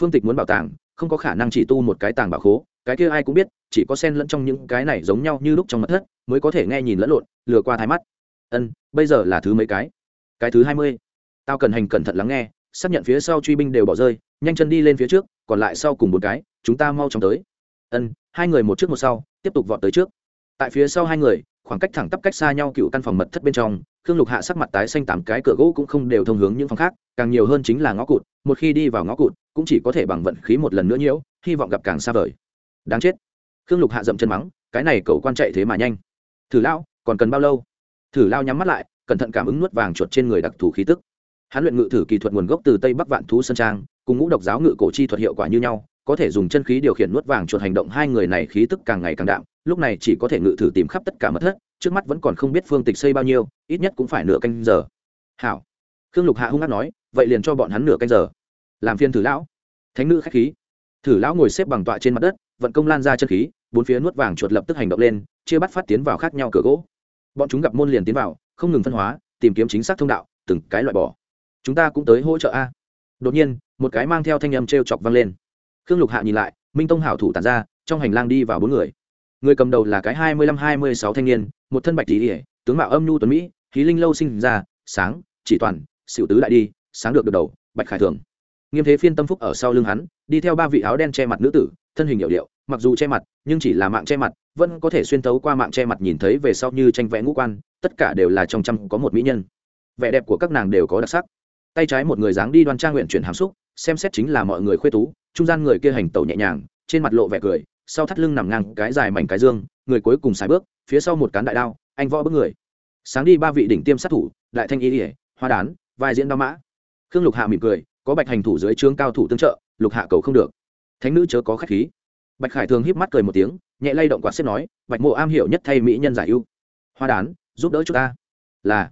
A: Phương tịch muốn bảo tàng, không có khả năng chỉ tu một cái tàng bảo khố, cái kia ai cũng biết, chỉ có sen lẫn trong những cái này giống nhau như lúc trong mật thất, mới có thể nghe nhìn lẫn lộn, lừa qua thái mắt. Ân, bây giờ là thứ mấy cái? Cái thứ hai mươi. Tao cần hành cẩn thận lắng nghe, xác nhận phía sau truy binh đều bỏ rơi, nhanh chân đi lên phía trước, còn lại sau cùng một cái, chúng ta mau chóng tới. Ân, hai người một trước một sau, tiếp tục vọt tới trước. Tại phía sau hai người, khoảng cách thẳng tắp cách xa nhau cựu căn phòng mật thất bên trong khương lục hạ sắc mặt tái xanh tám cái cửa gỗ cũng không đều thông hướng những phòng khác, càng nhiều hơn chính là ngõ cụt, một khi đi vào ngõ cụt, cũng chỉ có thể bằng vận khí một lần nữa nhiễu, hy vọng gặp càng xa vời. Đáng chết. Khương lục hạ dậm chân mắng, cái này cậu quan chạy thế mà nhanh. Thử lão, còn cần bao lâu? Thử lao nhắm mắt lại, cẩn thận cảm ứng nuốt vàng chuột trên người đặc thù khí tức. Hãn luyện ngự thử kỳ thuật nguồn gốc từ tây bắc vạn thú sơn trang, cùng ngũ độc giáo ngự cổ chi thuật hiệu quả như nhau, có thể dùng chân khí điều khiển nuốt vàng chuột hành động hai người này khí tức càng ngày càng đạm, lúc này chỉ có thể ngự thử tìm khắp tất cả mất thất trước mắt vẫn còn không biết phương tịch xây bao nhiêu, ít nhất cũng phải nửa canh giờ. Hảo. Khương lục hạ hung hát nói, vậy liền cho bọn hắn nửa canh giờ. Làm phiên thử lão. Thánh nữ khách khí. Thử lão ngồi xếp bằng tọa trên mặt đất, vận công lan ra chân khí, bốn phía nuốt vàng chuột lập tức hành động lên, chia bắt phát tiến vào khác nhau cửa gỗ. Bọn chúng gặp môn liền tiến vào, không ngừng phân hóa, tìm kiếm chính xác thông đạo, từng cái loại bỏ. Chúng ta cũng tới hỗ trợ a. Đột nhiên, một cái mang theo thanh âm t r e o chọc vang lên. Khương lục hạ nhìn lại, minh tông hảo thủ tàn ra, trong hành lang đi vào bốn người. Người cầm đầu là cái hai mươi lăm hai mươi sáu thanh niên một thân bạch tỷ ỉa, tướng mạo âm nhu tuấn mỹ, khí linh lâu sinh ra, sáng, chỉ toàn xỉu tứ lại đi, sáng được được đầu, bạch khải thường. Nghiêm thế phiên tâm phúc ở sau lưng hắn, đi theo ba vị áo đen che mặt nữ tử, thân hình hiệu điệu, mặc dù che mặt, nhưng chỉ là mạng che mặt, vẫn có thể xuyên tấu qua mạng che mặt nhìn thấy về sau như tranh vẽ ngũ quan, tất cả đều là trong trăm có một mỹ nhân. Vẻ đẹp của các nàng đều có đặc sắc. Tay trái một người dáng đi đoan trang nguyện chuyển hàm xúc, xem xét chính là mọi người khuê tú, trung gian người kia hành tẩu nhẹ nhàng, trên mặt lộ vẻ cười sau thắt lưng nằm ngang cái dài mảnh cái dương, người cuối cùng xài bước, phía sau một cán đại đao, anh võ bước người. Sáng đi ba vị đỉnh tiêm sát thủ, đại thanh y ỉa hoa đán, vai diễn đao mã. Khương lục hạ mỉm cười, có bạch hành thủ dưới trướng cao thủ tương trợ, lục hạ cầu không được. Thánh nữ chớ có khách khí. Bạch khải thường híp mắt cười một tiếng, nhẹ lay động quạt xếp nói, bạch mộ am hiểu nhất thay mỹ nhân giải ưu. Hoa đán, giúp đỡ chúng ta. Là.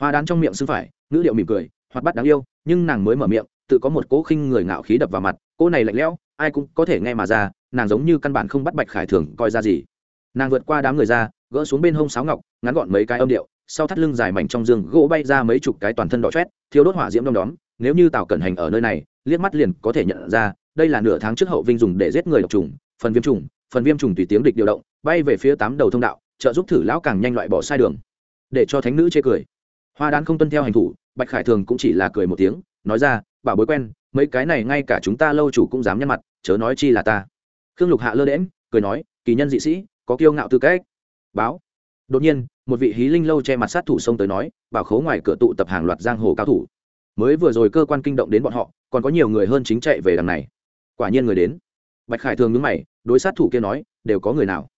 A: Hoa đán trong miệng xưng phải, ngữ điệu mỉm cười, hoạt bắt đáng yêu, nhưng nàng mới mở miệng, tự có một cỗ khinh người ngạo khí đập vào mặt cỗ này lạnh lẽo, ai cũng có thể nghe mà ra nàng giống như căn bản không bắt bạch khải thường coi ra gì. Nàng vượt qua đám người ra, gỡ xuống bên hông sáo ngọc, ngắn gọn mấy cái âm điệu, sau thắt lưng dài mảnh trong giường gỗ bay ra mấy chục cái toàn thân đỏ chét thiếu đốt hỏa diễm đom đóm, nếu như tào cẩn hành ở nơi này, liếc mắt liền có thể nhận ra, đây là nửa tháng trước hậu vinh dùng để giết người độc trùng, phần viêm trùng, phần viêm trùng tùy tiếng địch điều động, bay về phía tám đầu thông đạo, trợ giúp thử lão càng nhanh loại bỏ sai đường, để cho thánh nữ chê cười. Hoa đán không tuân theo hành thủ, bạch khải thường cũng chỉ là cười một tiếng, nói ra, bảo bối quen, mấy cái này ngay cả chúng ta lâu chủ cũng dám nhăn mặt, chớ nói chi là ta khương lục hạ lơ đễm cười nói, kỳ nhân dị sĩ, có kiêu ngạo tư cách. Báo. Đột nhiên, một vị hí linh lâu che mặt sát thủ xông tới nói, bảo khố ngoài cửa tụ tập hàng loạt giang hồ cao thủ. Mới vừa rồi cơ quan kinh động đến bọn họ, còn có nhiều người hơn chính chạy về đằng này. Quả nhiên người đến. Bạch khải thường nhớ mày, đối sát thủ kia nói, đều có người nào?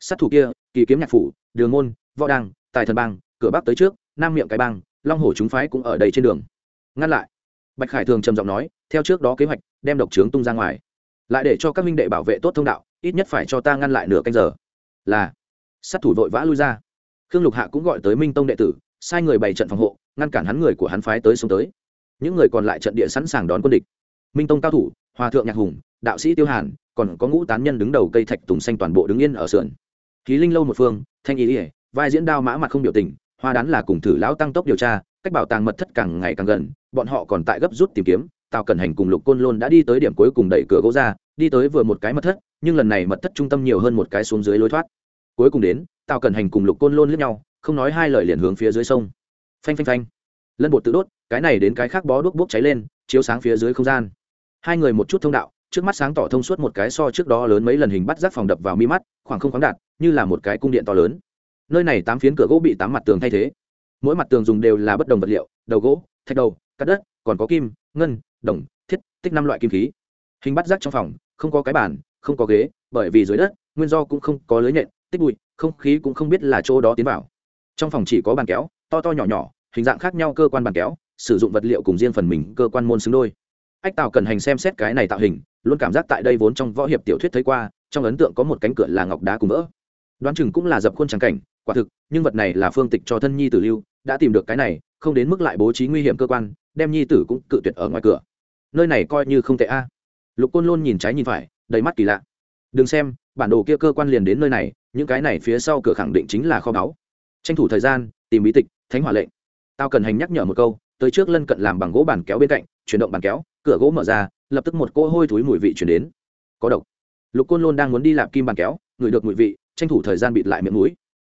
A: Sát thủ kia, kỳ kiếm nhạc phủ, đường môn, võ đăng, tài thần bang, cửa bắc tới trước, nam miệng cái bang, long hồ chúng phái cũng ở đây trên đường. Ngăn lại. Bạch khải thường trầm giọng nói, theo trước đó kế hoạch, đem độc trướng tung ra ngoài lại để cho các minh đệ bảo vệ tốt thông đạo, ít nhất phải cho ta ngăn lại nửa canh giờ. Là. Sát thủ vội vã lui ra. Khương lục hạ cũng gọi tới minh tông đệ tử, sai người bày trận phòng hộ, ngăn cản hắn người của hắn phái tới xuống tới. Những người còn lại trận địa sẵn sàng đón quân địch. Minh tông cao thủ, hòa thượng nhạc hùng, đạo sĩ tiêu hàn, còn có ngũ tán nhân đứng đầu cây thạch tùng xanh toàn bộ đứng yên ở sườn. Khí linh lâu một phương, thanh ý ỉa vai diễn đao mã mặt không biểu tình, hoa đán là cùng thử lão tăng tốc điều tra, cách bảo tàng mật thất càng ngày càng gần, bọn họ còn tại gấp rút tìm kiếm tào cẩn hành cùng lục côn lôn đã đi tới điểm cuối cùng đẩy cửa gỗ ra, đi tới vừa một cái mật thất, nhưng lần này mật thất trung tâm nhiều hơn một cái xuống dưới lối thoát. Cuối cùng đến, tào cẩn hành cùng lục côn lôn lướt nhau, không nói hai lời liền hướng phía dưới sông. Phanh phanh phanh. Lân bột tự đốt, cái này đến cái khác bó đuốc bốc cháy lên, chiếu sáng phía dưới không gian. Hai người một chút thông đạo, trước mắt sáng tỏ thông suốt một cái so trước đó lớn mấy lần hình bắt rác phòng đập vào mi mắt, khoảng không khoáng đạt, như là một cái cung điện to lớn. Nơi này tám phiến cửa gỗ bị tám mặt tường thay thế. Mỗi mặt tường dùng đều là bất đồng vật liệu, đầu gỗ, thạch đầu cắt đất, còn có kim, ngân đồng, thiết, tích năm loại kim khí. Hình bắt rác trong phòng, không có cái bàn, không có ghế, bởi vì dưới đất, nguyên do cũng không có lưới nhện, tích bụi, không khí cũng không biết là chỗ đó tiến vào. Trong phòng chỉ có bàn kéo, to to nhỏ nhỏ, hình dạng khác nhau cơ quan bàn kéo, sử dụng vật liệu cùng riêng phần mình cơ quan môn xứng đôi. Ách tào cần hành xem xét cái này tạo hình, luôn cảm giác tại đây vốn trong võ hiệp tiểu thuyết thấy qua, trong ấn tượng có một cánh cửa là ngọc đá cùng vỡ. Đoán chừng cũng là dập khuôn trắng cảnh, quả thực, nhưng vật này là phương tịch cho thân nhi tử lưu, đã tìm được cái này, không đến mức lại bố trí nguy hiểm cơ quan, đem nhi tử cũng cự tuyệt ở ngoài cửa nơi này coi như không tệ a. Lục côn luôn nhìn trái nhìn phải, đầy mắt kỳ lạ. Đừng xem, bản đồ kia cơ quan liền đến nơi này, những cái này phía sau cửa khẳng định chính là kho báu. Tranh thủ thời gian, tìm bí tịch, thánh hỏa lệnh. Tao cần hành nhắc nhở một câu, tới trước lân cận làm bằng gỗ bàn kéo bên cạnh, chuyển động bàn kéo, cửa gỗ mở ra, lập tức một cỗ hôi thúi mùi vị chuyển đến. Có độc. Lục côn lôn đang muốn đi lạp kim bàn kéo, ngửi được mùi vị, tranh thủ thời gian bịt lại miệng mũi.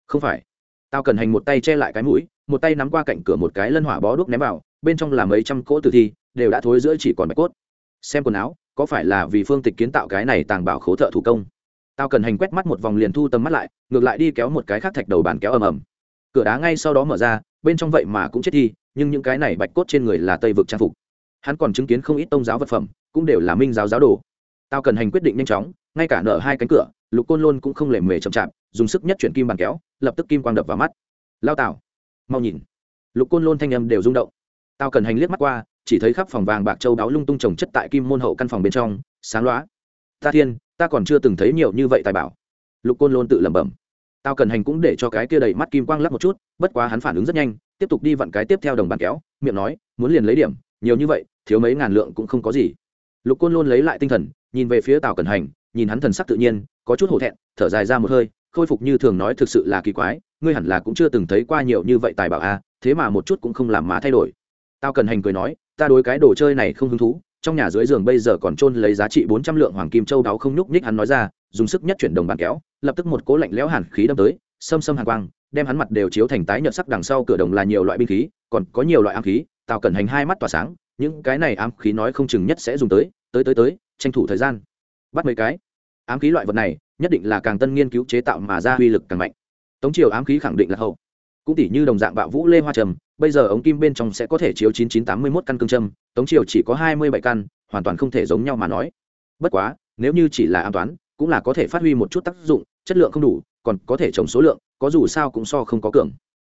A: Không phải. Tao cần hành một tay che lại cái mũi, một tay nắm qua cạnh cửa một cái lân hỏa bó đuốc ném vào, bên trong là mấy trăm cỗ tử thi đều đã thối giữa chỉ còn bạch cốt. Xem quần áo, có phải là vì phương tịch kiến tạo cái này tàng bảo khố thợ thủ công? Tao cần hành quét mắt một vòng liền thu tầm mắt lại, ngược lại đi kéo một cái khác thạch đầu bàn kéo ầm ầm. Cửa đá ngay sau đó mở ra, bên trong vậy mà cũng chết thi nhưng những cái này bạch cốt trên người là tây vực trang phục. Hắn còn chứng kiến không ít tôn giáo vật phẩm, cũng đều là minh giáo giáo đồ. Tao cần hành quyết định nhanh chóng, ngay cả nở hai cánh cửa, lục côn luôn cũng không lề mề chậm chạp, dùng sức nhất chuyển kim bàn kéo, lập tức kim quang đập vào mắt. Lao tảo, mau nhìn. Lục côn lôn thanh âm đều rung động. Tao cần hành liếc mắt qua chỉ thấy khắp phòng vàng bạc châu đáo lung tung trồng chất tại kim môn hậu căn phòng bên trong sáng loá. Ta thiên ta còn chưa từng thấy nhiều như vậy tài bảo. Lục côn lôn tự lẩm bẩm. Tao cần hành cũng để cho cái kia đầy mắt kim quang lắc một chút bất quá hắn phản ứng rất nhanh tiếp tục đi vặn cái tiếp theo đồng bàn kéo miệng nói muốn liền lấy điểm nhiều như vậy thiếu mấy ngàn lượng cũng không có gì. Lục côn lôn lấy lại tinh thần nhìn về phía tào cần hành nhìn hắn thần sắc tự nhiên có chút hổ thẹn thở dài ra một hơi khôi phục như thường nói thực sự là kỳ quái ngươi hẳn là cũng chưa từng thấy qua nhiều như vậy tài bảo a à, thế mà một chút cũng không làm má thay đổi. Tao cần hành cười nói ta đối cái đồ chơi này không hứng thú, trong nhà dưới giường bây giờ còn trôn lấy giá trị bốn trăm lượng hoàng kim châu đáo không nhúc nhích hắn nói ra, dùng sức nhất chuyển đồng bàn kéo, lập tức một cố lạnh lẽo hàn khí đâm tới xâm xâm hàng quang, đem hắn mặt đều chiếu thành tái nhợt sắc đằng sau cửa đồng là nhiều loại binh khí, còn có nhiều loại ám khí, tào cẩn hành hai mắt tỏa sáng, những cái này ám khí nói không chừng nhất sẽ dùng tới tới tới tới, tranh thủ thời gian, bắt mấy cái. Ám khí loại vật này, nhất định là càng tân nghiên cứu chế tạo mà ra uy lực càng mạnh. Tống triều ám khí khẳng định là hậu. Cũng tỷ như đồng dạng bạo vũ lê hoa trầm bây giờ ống kim bên trong sẽ có thể chiếu chín chín tám mươi mốt căn cương châm, tống triều chỉ có hai mươi bảy căn, hoàn toàn không thể giống nhau mà nói. Bất quá, nếu như chỉ là an toán, cũng là có thể phát huy một chút tác dụng, chất lượng không đủ, còn có thể trồng số lượng, có dù sao cũng so không có cường.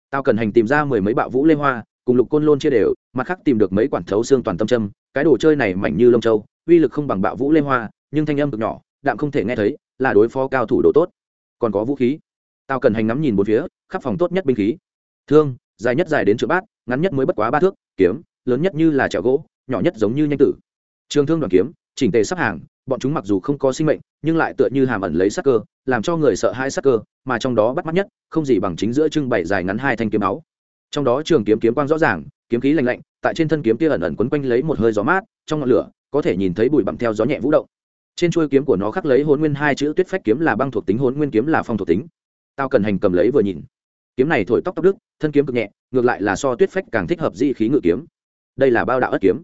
A: Tao cần hành tìm ra mười mấy bạo vũ lê hoa, cùng lục côn lôn chia đều, mặt khác tìm được mấy quản thấu xương toàn tâm châm, cái đồ chơi này mảnh như lông châu, uy lực không bằng bạo vũ lê hoa, nhưng thanh âm cực nhỏ, đạm không thể nghe thấy, là đối phó cao thủ độ tốt. Còn có vũ khí. Tao cần hành ngắm nhìn bốn phía, khắp phòng tốt nhất binh khí. Thương dài nhất dài đến trượng bát, ngắn nhất mới bất quá ba thước, kiếm, lớn nhất như là chảo gỗ, nhỏ nhất giống như nhanh tử. Trường thương đoàn kiếm, chỉnh tề sắp hàng, bọn chúng mặc dù không có sinh mệnh, nhưng lại tựa như hàm ẩn lấy sắc cơ, làm cho người sợ hai sắc cơ, mà trong đó bắt mắt nhất, không gì bằng chính giữa trưng bày dài ngắn hai thanh kiếm áo. Trong đó trường kiếm kiếm quang rõ ràng, kiếm khí lạnh lạnh, tại trên thân kiếm kia ẩn ẩn quấn quanh lấy một hơi gió mát, trong ngọn lửa, có thể nhìn thấy bụi bặm theo gió nhẹ vũ động. Trên chuôi kiếm của nó khắc lấy hôn nguyên hai chữ tuyết phách kiếm là băng thuộc tính hôn nguyên kiếm là phong thuộc tính. Tao cần hành cầm lấy vừa nhìn kiếm này thổi tóc tóc đức thân kiếm cực nhẹ, ngược lại là so tuyết phách càng thích hợp di khí ngự kiếm. Đây là bao đạo ất kiếm.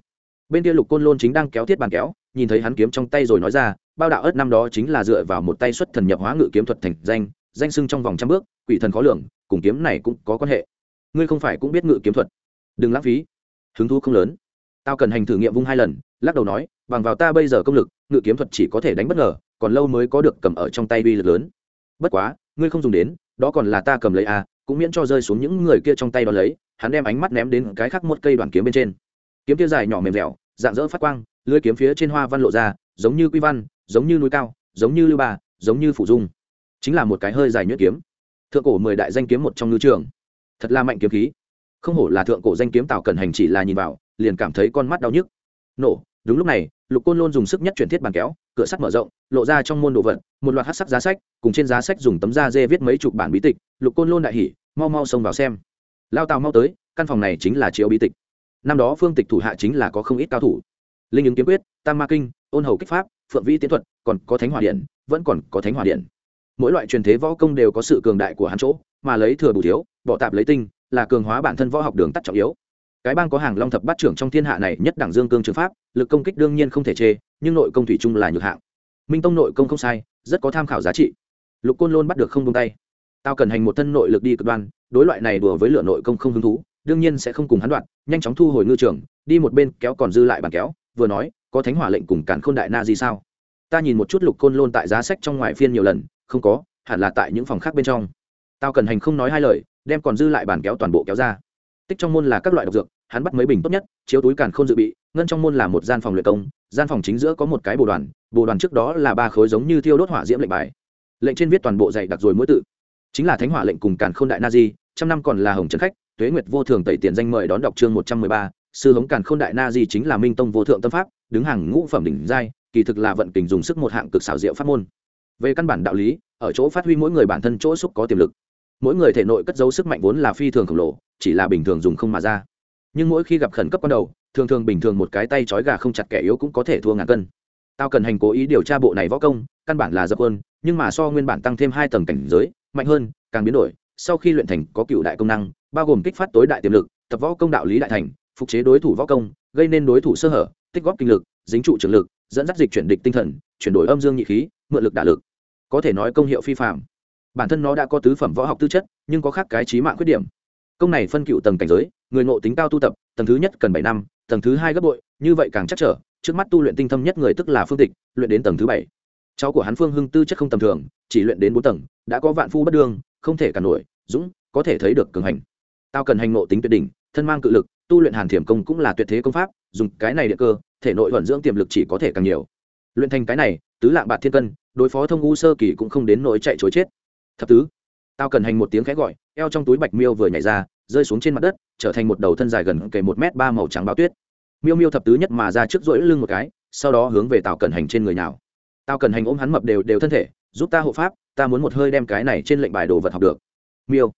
A: Bên kia lục côn lôn chính đang kéo thiết bàn kéo, nhìn thấy hắn kiếm trong tay rồi nói ra, bao đạo ất năm đó chính là dựa vào một tay xuất thần nhập hóa ngự kiếm thuật thành danh danh sưng trong vòng trăm bước, quỷ thần khó lường, cùng kiếm này cũng có quan hệ. Ngươi không phải cũng biết ngự kiếm thuật. Đừng lãng phí. Hứng thú không lớn. Tao cần hành thử nghiệm vung hai lần, lắc đầu nói, bằng vào ta bây giờ công lực, ngự kiếm thuật chỉ có thể đánh bất ngờ, còn lâu mới có được cầm ở trong tay uy lực lớn. Bất quá, ngươi không dùng đến, đó còn là ta cầm lấy a cũng miễn cho rơi xuống những người kia trong tay đó lấy, hắn đem ánh mắt ném đến cái khác một cây đoàn kiếm bên trên. Kiếm kia dài nhỏ mềm dẻo, dạng dỡ phát quang, lưới kiếm phía trên hoa văn lộ ra, giống như quy văn, giống như núi cao, giống như lưu ba, giống như phủ dung. Chính là một cái hơi dài nhuyễn kiếm. Thượng cổ mười đại danh kiếm một trong ngư trường. Thật là mạnh kiếm khí. Không hổ là thượng cổ danh kiếm tạo cần hành chỉ là nhìn vào, liền cảm thấy con mắt đau nhức. Nổ đúng lúc này, lục côn lôn dùng sức nhất chuyển thiết bàn kéo, cửa sắt mở rộng, lộ ra trong môn đồ vật, một loạt hát sắc giá sách, cùng trên giá sách dùng tấm da dê viết mấy chục bản bí tịch, lục côn lôn đại hỉ, mau mau xông vào xem. Lao tàu mau tới, căn phòng này chính là chiếu bí tịch. Năm đó phương tịch thủ hạ chính là có không ít cao thủ. Linh ứng kiếm quyết, tam ma kinh, ôn hầu kích pháp, phượng vĩ tiến thuật, còn có thánh hỏa điện, vẫn còn có thánh hỏa điện. Mỗi loại truyền thế võ công đều có sự cường đại của hắn chỗ, mà lấy thừa bù thiếu, bỏ tạp lấy tinh, là cường hóa bản thân võ học đường tắt trọng yếu cái bang có hàng long thập bát trưởng trong thiên hạ này nhất đẳng dương cương trường pháp, lực công kích đương nhiên không thể chê, nhưng nội công thủy chung là nhược hạng. Minh tông nội công không sai, rất có tham khảo giá trị. Lục côn lôn bắt được không tung tay. Tao cần hành một thân nội lực đi cực đoan, đối loại này đùa với lửa nội công không hứng thú, đương nhiên sẽ không cùng hắn đoạn nhanh chóng thu hồi ngư trường, đi một bên kéo còn dư lại bàn kéo, vừa nói, có thánh hỏa lệnh cùng cản khôn đại na gì sao? Ta nhìn một chút lục côn lôn tại giá sách trong ngoài phiên nhiều lần, không có, hẳn là tại những phòng khác bên trong. Tao cần hành không nói hai lời, đem còn dư lại bàn kéo toàn bộ kéo ra. Tích trong môn là các loại độc dược hắn bắt mấy bình tốt nhất, chiếu túi càn khôn dự bị, ngân trong môn là một gian phòng luyện công, gian phòng chính giữa có một cái bồ đoàn bồ đoàn trước đó là ba khối giống như thiêu đốt hỏa diễm lệnh bài. Lệnh trên viết toàn bộ dạy đặc rồi mỗi tự. Chính là thánh hỏa lệnh cùng càn khôn đại na di, trăm năm còn là hồng trấn khách, tuế nguyệt vô thường tẩy tiền danh mời đón đọc chương một trăm mười ba, sư hống càn khôn đại na di chính là minh tông vô thượng tâm pháp, đứng hàng ngũ phẩm đỉnh giai, kỳ thực là vận tình dùng sức một hạng cực xảo diệu pháp môn. Về căn bản đạo lý, ở chỗ phát huy mỗi người bản thân chỗ xúc có tiềm lực. Mỗi người thể nội cất giấu sức mạnh vốn là phi thường khổng lồ, chỉ là bình thường dùng không mà ra nhưng mỗi khi gặp khẩn cấp ban đầu, thường thường bình thường một cái tay trói gà không chặt kẻ yếu cũng có thể thua ngàn cân. Tao cần hành cố ý điều tra bộ này võ công, căn bản là dập hơn nhưng mà so nguyên bản tăng thêm hai tầng cảnh giới, mạnh hơn, càng biến đổi. Sau khi luyện thành có cựu đại công năng, bao gồm kích phát tối đại tiềm lực, tập võ công đạo lý đại thành, phục chế đối thủ võ công, gây nên đối thủ sơ hở, tích góp kinh lực, dính trụ trường lực, dẫn dắt dịch chuyển địch tinh thần, chuyển đổi âm dương nhị khí, mượn lực đả lực. Có thể nói công hiệu phi phạm bản thân nó đã có tứ phẩm võ học tư chất, nhưng có khác cái trí mạng khuyết điểm. Công này phân cựu tầng cảnh giới người ngộ tính cao tu tập, tầng thứ nhất cần bảy năm, tầng thứ hai gấp bội, như vậy càng chắc trở, trước mắt tu luyện tinh thâm nhất người tức là phương tịch, luyện đến tầng thứ bảy. Cháu của hắn phương hưng tư chất không tầm thường, chỉ luyện đến bốn tầng, đã có vạn phu bất đương, không thể cả nổi, dũng, có thể thấy được cường hành. Tao cần hành ngộ tính tuyệt đỉnh, thân mang cự lực, tu luyện hàn thiểm công cũng là tuyệt thế công pháp, dùng cái này địa cơ, thể nội vận dưỡng tiềm lực chỉ có thể càng nhiều. Luyện thành cái này, tứ lạng bạc thiên cân, đối phó thông u sơ kỳ cũng không đến nỗi chạy chối chết. Thập tứ, tao cần hành một tiếng khẽ gọi, eo trong túi bạch miêu vừa nhảy ra rơi xuống trên mặt đất, trở thành một đầu thân dài gần kề một m ba màu trắng báo tuyết. Miêu miêu thập tứ nhất mà ra trước rỗi lưng một cái, sau đó hướng về tào cần hành trên người nào. Tào cần hành ôm hắn mập đều đều thân thể, giúp ta hộ pháp, ta muốn một hơi đem cái này trên lệnh bài đồ vật học được. Miêu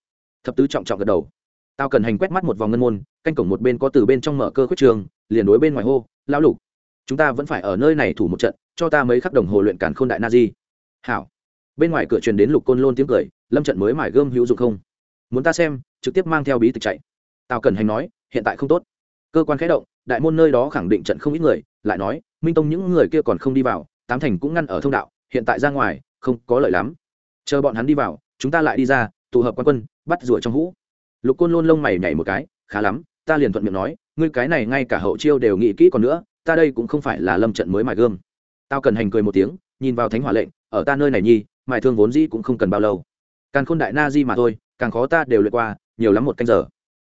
A: thập tứ trọng trọng gật đầu. Tào cần hành quét mắt một vòng ngân môn, canh cổng một bên có từ bên trong mở cơ khuyết trường, liền đối bên ngoài hô, lão lục, chúng ta vẫn phải ở nơi này thủ một trận, cho ta mấy khắc đồng hồ luyện cản khôn đại na di. Hảo. Bên ngoài cửa truyền đến lục côn lôn tiếng cười, lâm trận mới mải gươm hữu dụng không? Muốn ta xem, trực tiếp mang theo bí tịch chạy. Tào cần hành nói, hiện tại không tốt. Cơ quan khẽ động, đại môn nơi đó khẳng định trận không ít người, lại nói, minh tông những người kia còn không đi vào, tám thành cũng ngăn ở thông đạo, hiện tại ra ngoài, không có lợi lắm. Chờ bọn hắn đi vào, chúng ta lại đi ra, tụ hợp quan quân, bắt rủa trong hũ. Lục côn lôn lông mày nhảy một cái, khá lắm, ta liền thuận miệng nói, ngươi cái này ngay cả hậu chiêu đều nghĩ kỹ còn nữa, ta đây cũng không phải là lâm trận mới mài gươm. Tao cần hành cười một tiếng, nhìn vào thánh hỏa lệnh, ở ta nơi này nhi, mài thương vốn dĩ cũng không cần bao lâu. Càng khôn đại na di mà thôi càng khó ta đều lượt qua, nhiều lắm một canh giờ.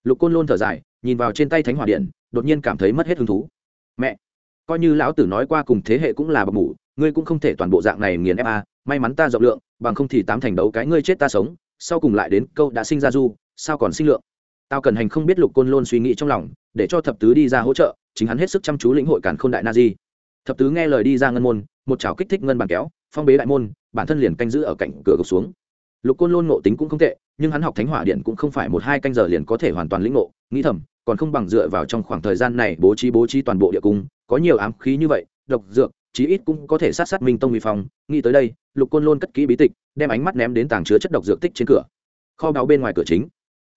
A: Lục côn lôn thở dài, nhìn vào trên tay thánh hỏa điện, đột nhiên cảm thấy mất hết hứng thú. Mẹ, coi như lão tử nói qua cùng thế hệ cũng là bậc mủ ngươi cũng không thể toàn bộ dạng này nghiền ép a, may mắn ta rộng lượng, bằng không thì tám thành đấu cái ngươi chết ta sống, sau cùng lại đến câu đã sinh ra du, sao còn sinh lượng? Tao cần hành không biết lục côn lôn suy nghĩ trong lòng, để cho thập tứ đi ra hỗ trợ, chính hắn hết sức chăm chú lĩnh hội cản k h ô n đại na di. Thập tứ nghe lời đi ra ngân môn, một chảo kích thích ngân bàn kéo, phong bế đại môn, bản thân liền canh giữ ở cạnh cửa gục xuống lục côn lôn ngộ tính cũng không tệ, nhưng hắn học thánh hỏa điện cũng không phải một hai canh giờ liền có thể hoàn toàn lĩnh ngộ, nghĩ thầm, còn không bằng dựa vào trong khoảng thời gian này bố trí bố trí toàn bộ địa cung, có nhiều ám khí như vậy, độc dược, chí ít cũng có thể sát sát minh tông bị phong. Nghĩ tới đây, lục côn lôn cất kỹ bí tịch, đem ánh mắt ném đến tàng chứa chất độc dược tích trên cửa. Kho báu bên ngoài cửa chính,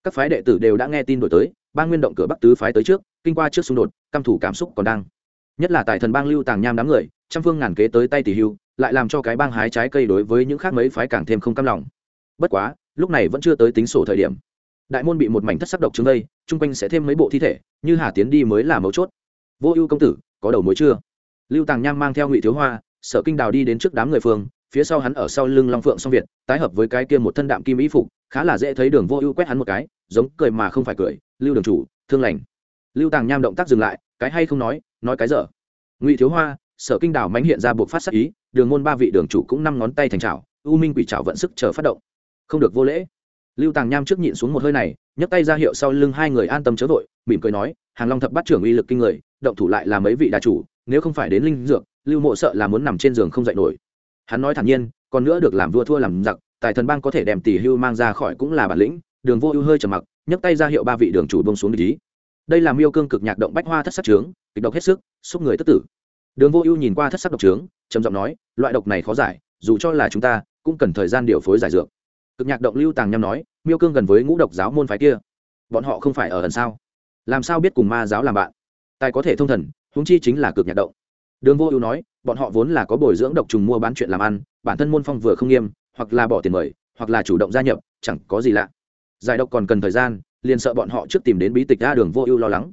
A: các phái đệ tử đều đã nghe tin đổi tới, ba nguyên động cửa bắc tứ phái tới trước, kinh qua trước xung đột, căm thủ cảm xúc còn đang. Nhất là tài thần bang lưu tàng nham đám người, trăm phương ngàn kế tới tay tỷ hưu, lại làm cho cái bang hái trái cây đối với những khác mấy phái càng thêm không cam lòng bất quá, lúc này vẫn chưa tới tính sổ thời điểm. Đại môn bị một mảnh thất sắc độc trứng đây chung quanh sẽ thêm mấy bộ thi thể, như hà tiến đi mới là mấu chốt. Vô ưu công tử, có đầu mối chưa? Lưu tàng nham mang theo ngụy thiếu hoa, sở kinh đào đi đến trước đám người phương phía sau hắn ở sau lưng long phượng song việt, tái hợp với cái kia một thân đạm kim ý phục, khá là dễ thấy đường vô ưu quét hắn một cái, giống cười mà không phải cười, lưu đường chủ, thương lành. Lưu tàng nham động tác dừng lại, cái hay không nói nói cái dở. Ngụy thiếu hoa, sở kinh đào mánh hiện ra buộc phát sắc ý, đường môn ba vị đường chủ cũng năm ngón tay thành trào u minh quỷ trào vận sức chờ phát động không được vô lễ. Lưu tàng nham trước nhịn xuống một hơi này, nhấc tay ra hiệu sau lưng hai người an tâm chớ vội, mỉm cười nói, hàng long thập bắt trưởng uy lực kinh người, động thủ lại là mấy vị đà chủ, nếu không phải đến linh dược, lưu mộ sợ là muốn nằm trên giường không dậy nổi. Hắn nói thản nhiên, còn nữa được làm vua thua làm giặc, tài thần bang có thể đem tỷ hưu mang ra khỏi cũng là bản lĩnh. Đường vô ưu hơi trầm mặc, nhấc tay ra hiệu ba vị đường chủ bông xuống lý đây là miêu cương cực nhạc động bách hoa thất sắc trướng, kịch độc hết sức, xúc người tất tử. Đường vô ưu nhìn qua thất sắc độc trướng, trầm giọng nói, loại độc này khó giải, dù cho là chúng ta, cũng cần thời gian điều phối giải dược cực nhạc động lưu tàng nhâm nói, miêu cương gần với ngũ độc giáo môn phái kia. Bọn họ không phải ở ẩn sao? Làm sao biết cùng ma giáo làm bạn? Tài có thể thông thần, huống chi chính là cực nhạc động. Đường vô ưu nói, bọn họ vốn là có bồi dưỡng độc trùng mua bán chuyện làm ăn, bản thân môn phong vừa không nghiêm, hoặc là bỏ tiền mời, hoặc là chủ động gia nhập, chẳng có gì lạ. Giải độc còn cần thời gian, liền sợ bọn họ trước tìm đến bí tịch ra đường vô ưu lo lắng.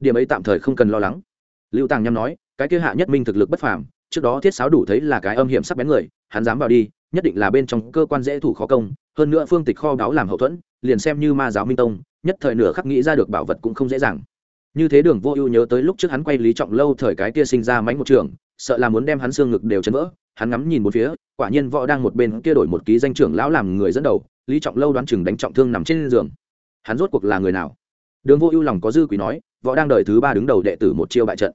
A: Điểm ấy tạm thời không cần lo lắng. Lưu tàng nhâm nói, cái kia hạ nhất minh thực lực bất phàm, trước đó thiết sáo đủ thấy là cái âm hiểm sắc bén người, hắn dám vào đi, nhất định là bên trong cơ quan dễ thủ khó công hơn nữa phương tịch kho đáo làm hậu thuẫn, liền xem như ma giáo minh tông, nhất thời nửa khắc nghĩ ra được bảo vật cũng không dễ dàng. Như thế đường vô ưu nhớ tới lúc trước hắn quay lý trọng lâu thời cái kia sinh ra mánh một trường, sợ là muốn đem hắn xương ngực đều chấn vỡ, hắn ngắm nhìn một phía, quả nhiên võ đang một bên kia đổi một ký danh trưởng lão làm người dẫn đầu, lý trọng lâu đoán chừng đánh trọng thương nằm trên giường. Hắn rốt cuộc là người nào? Đường vô ưu lòng có dư quý nói, võ đang đợi thứ ba đứng đầu đệ tử một chiêu bại trận.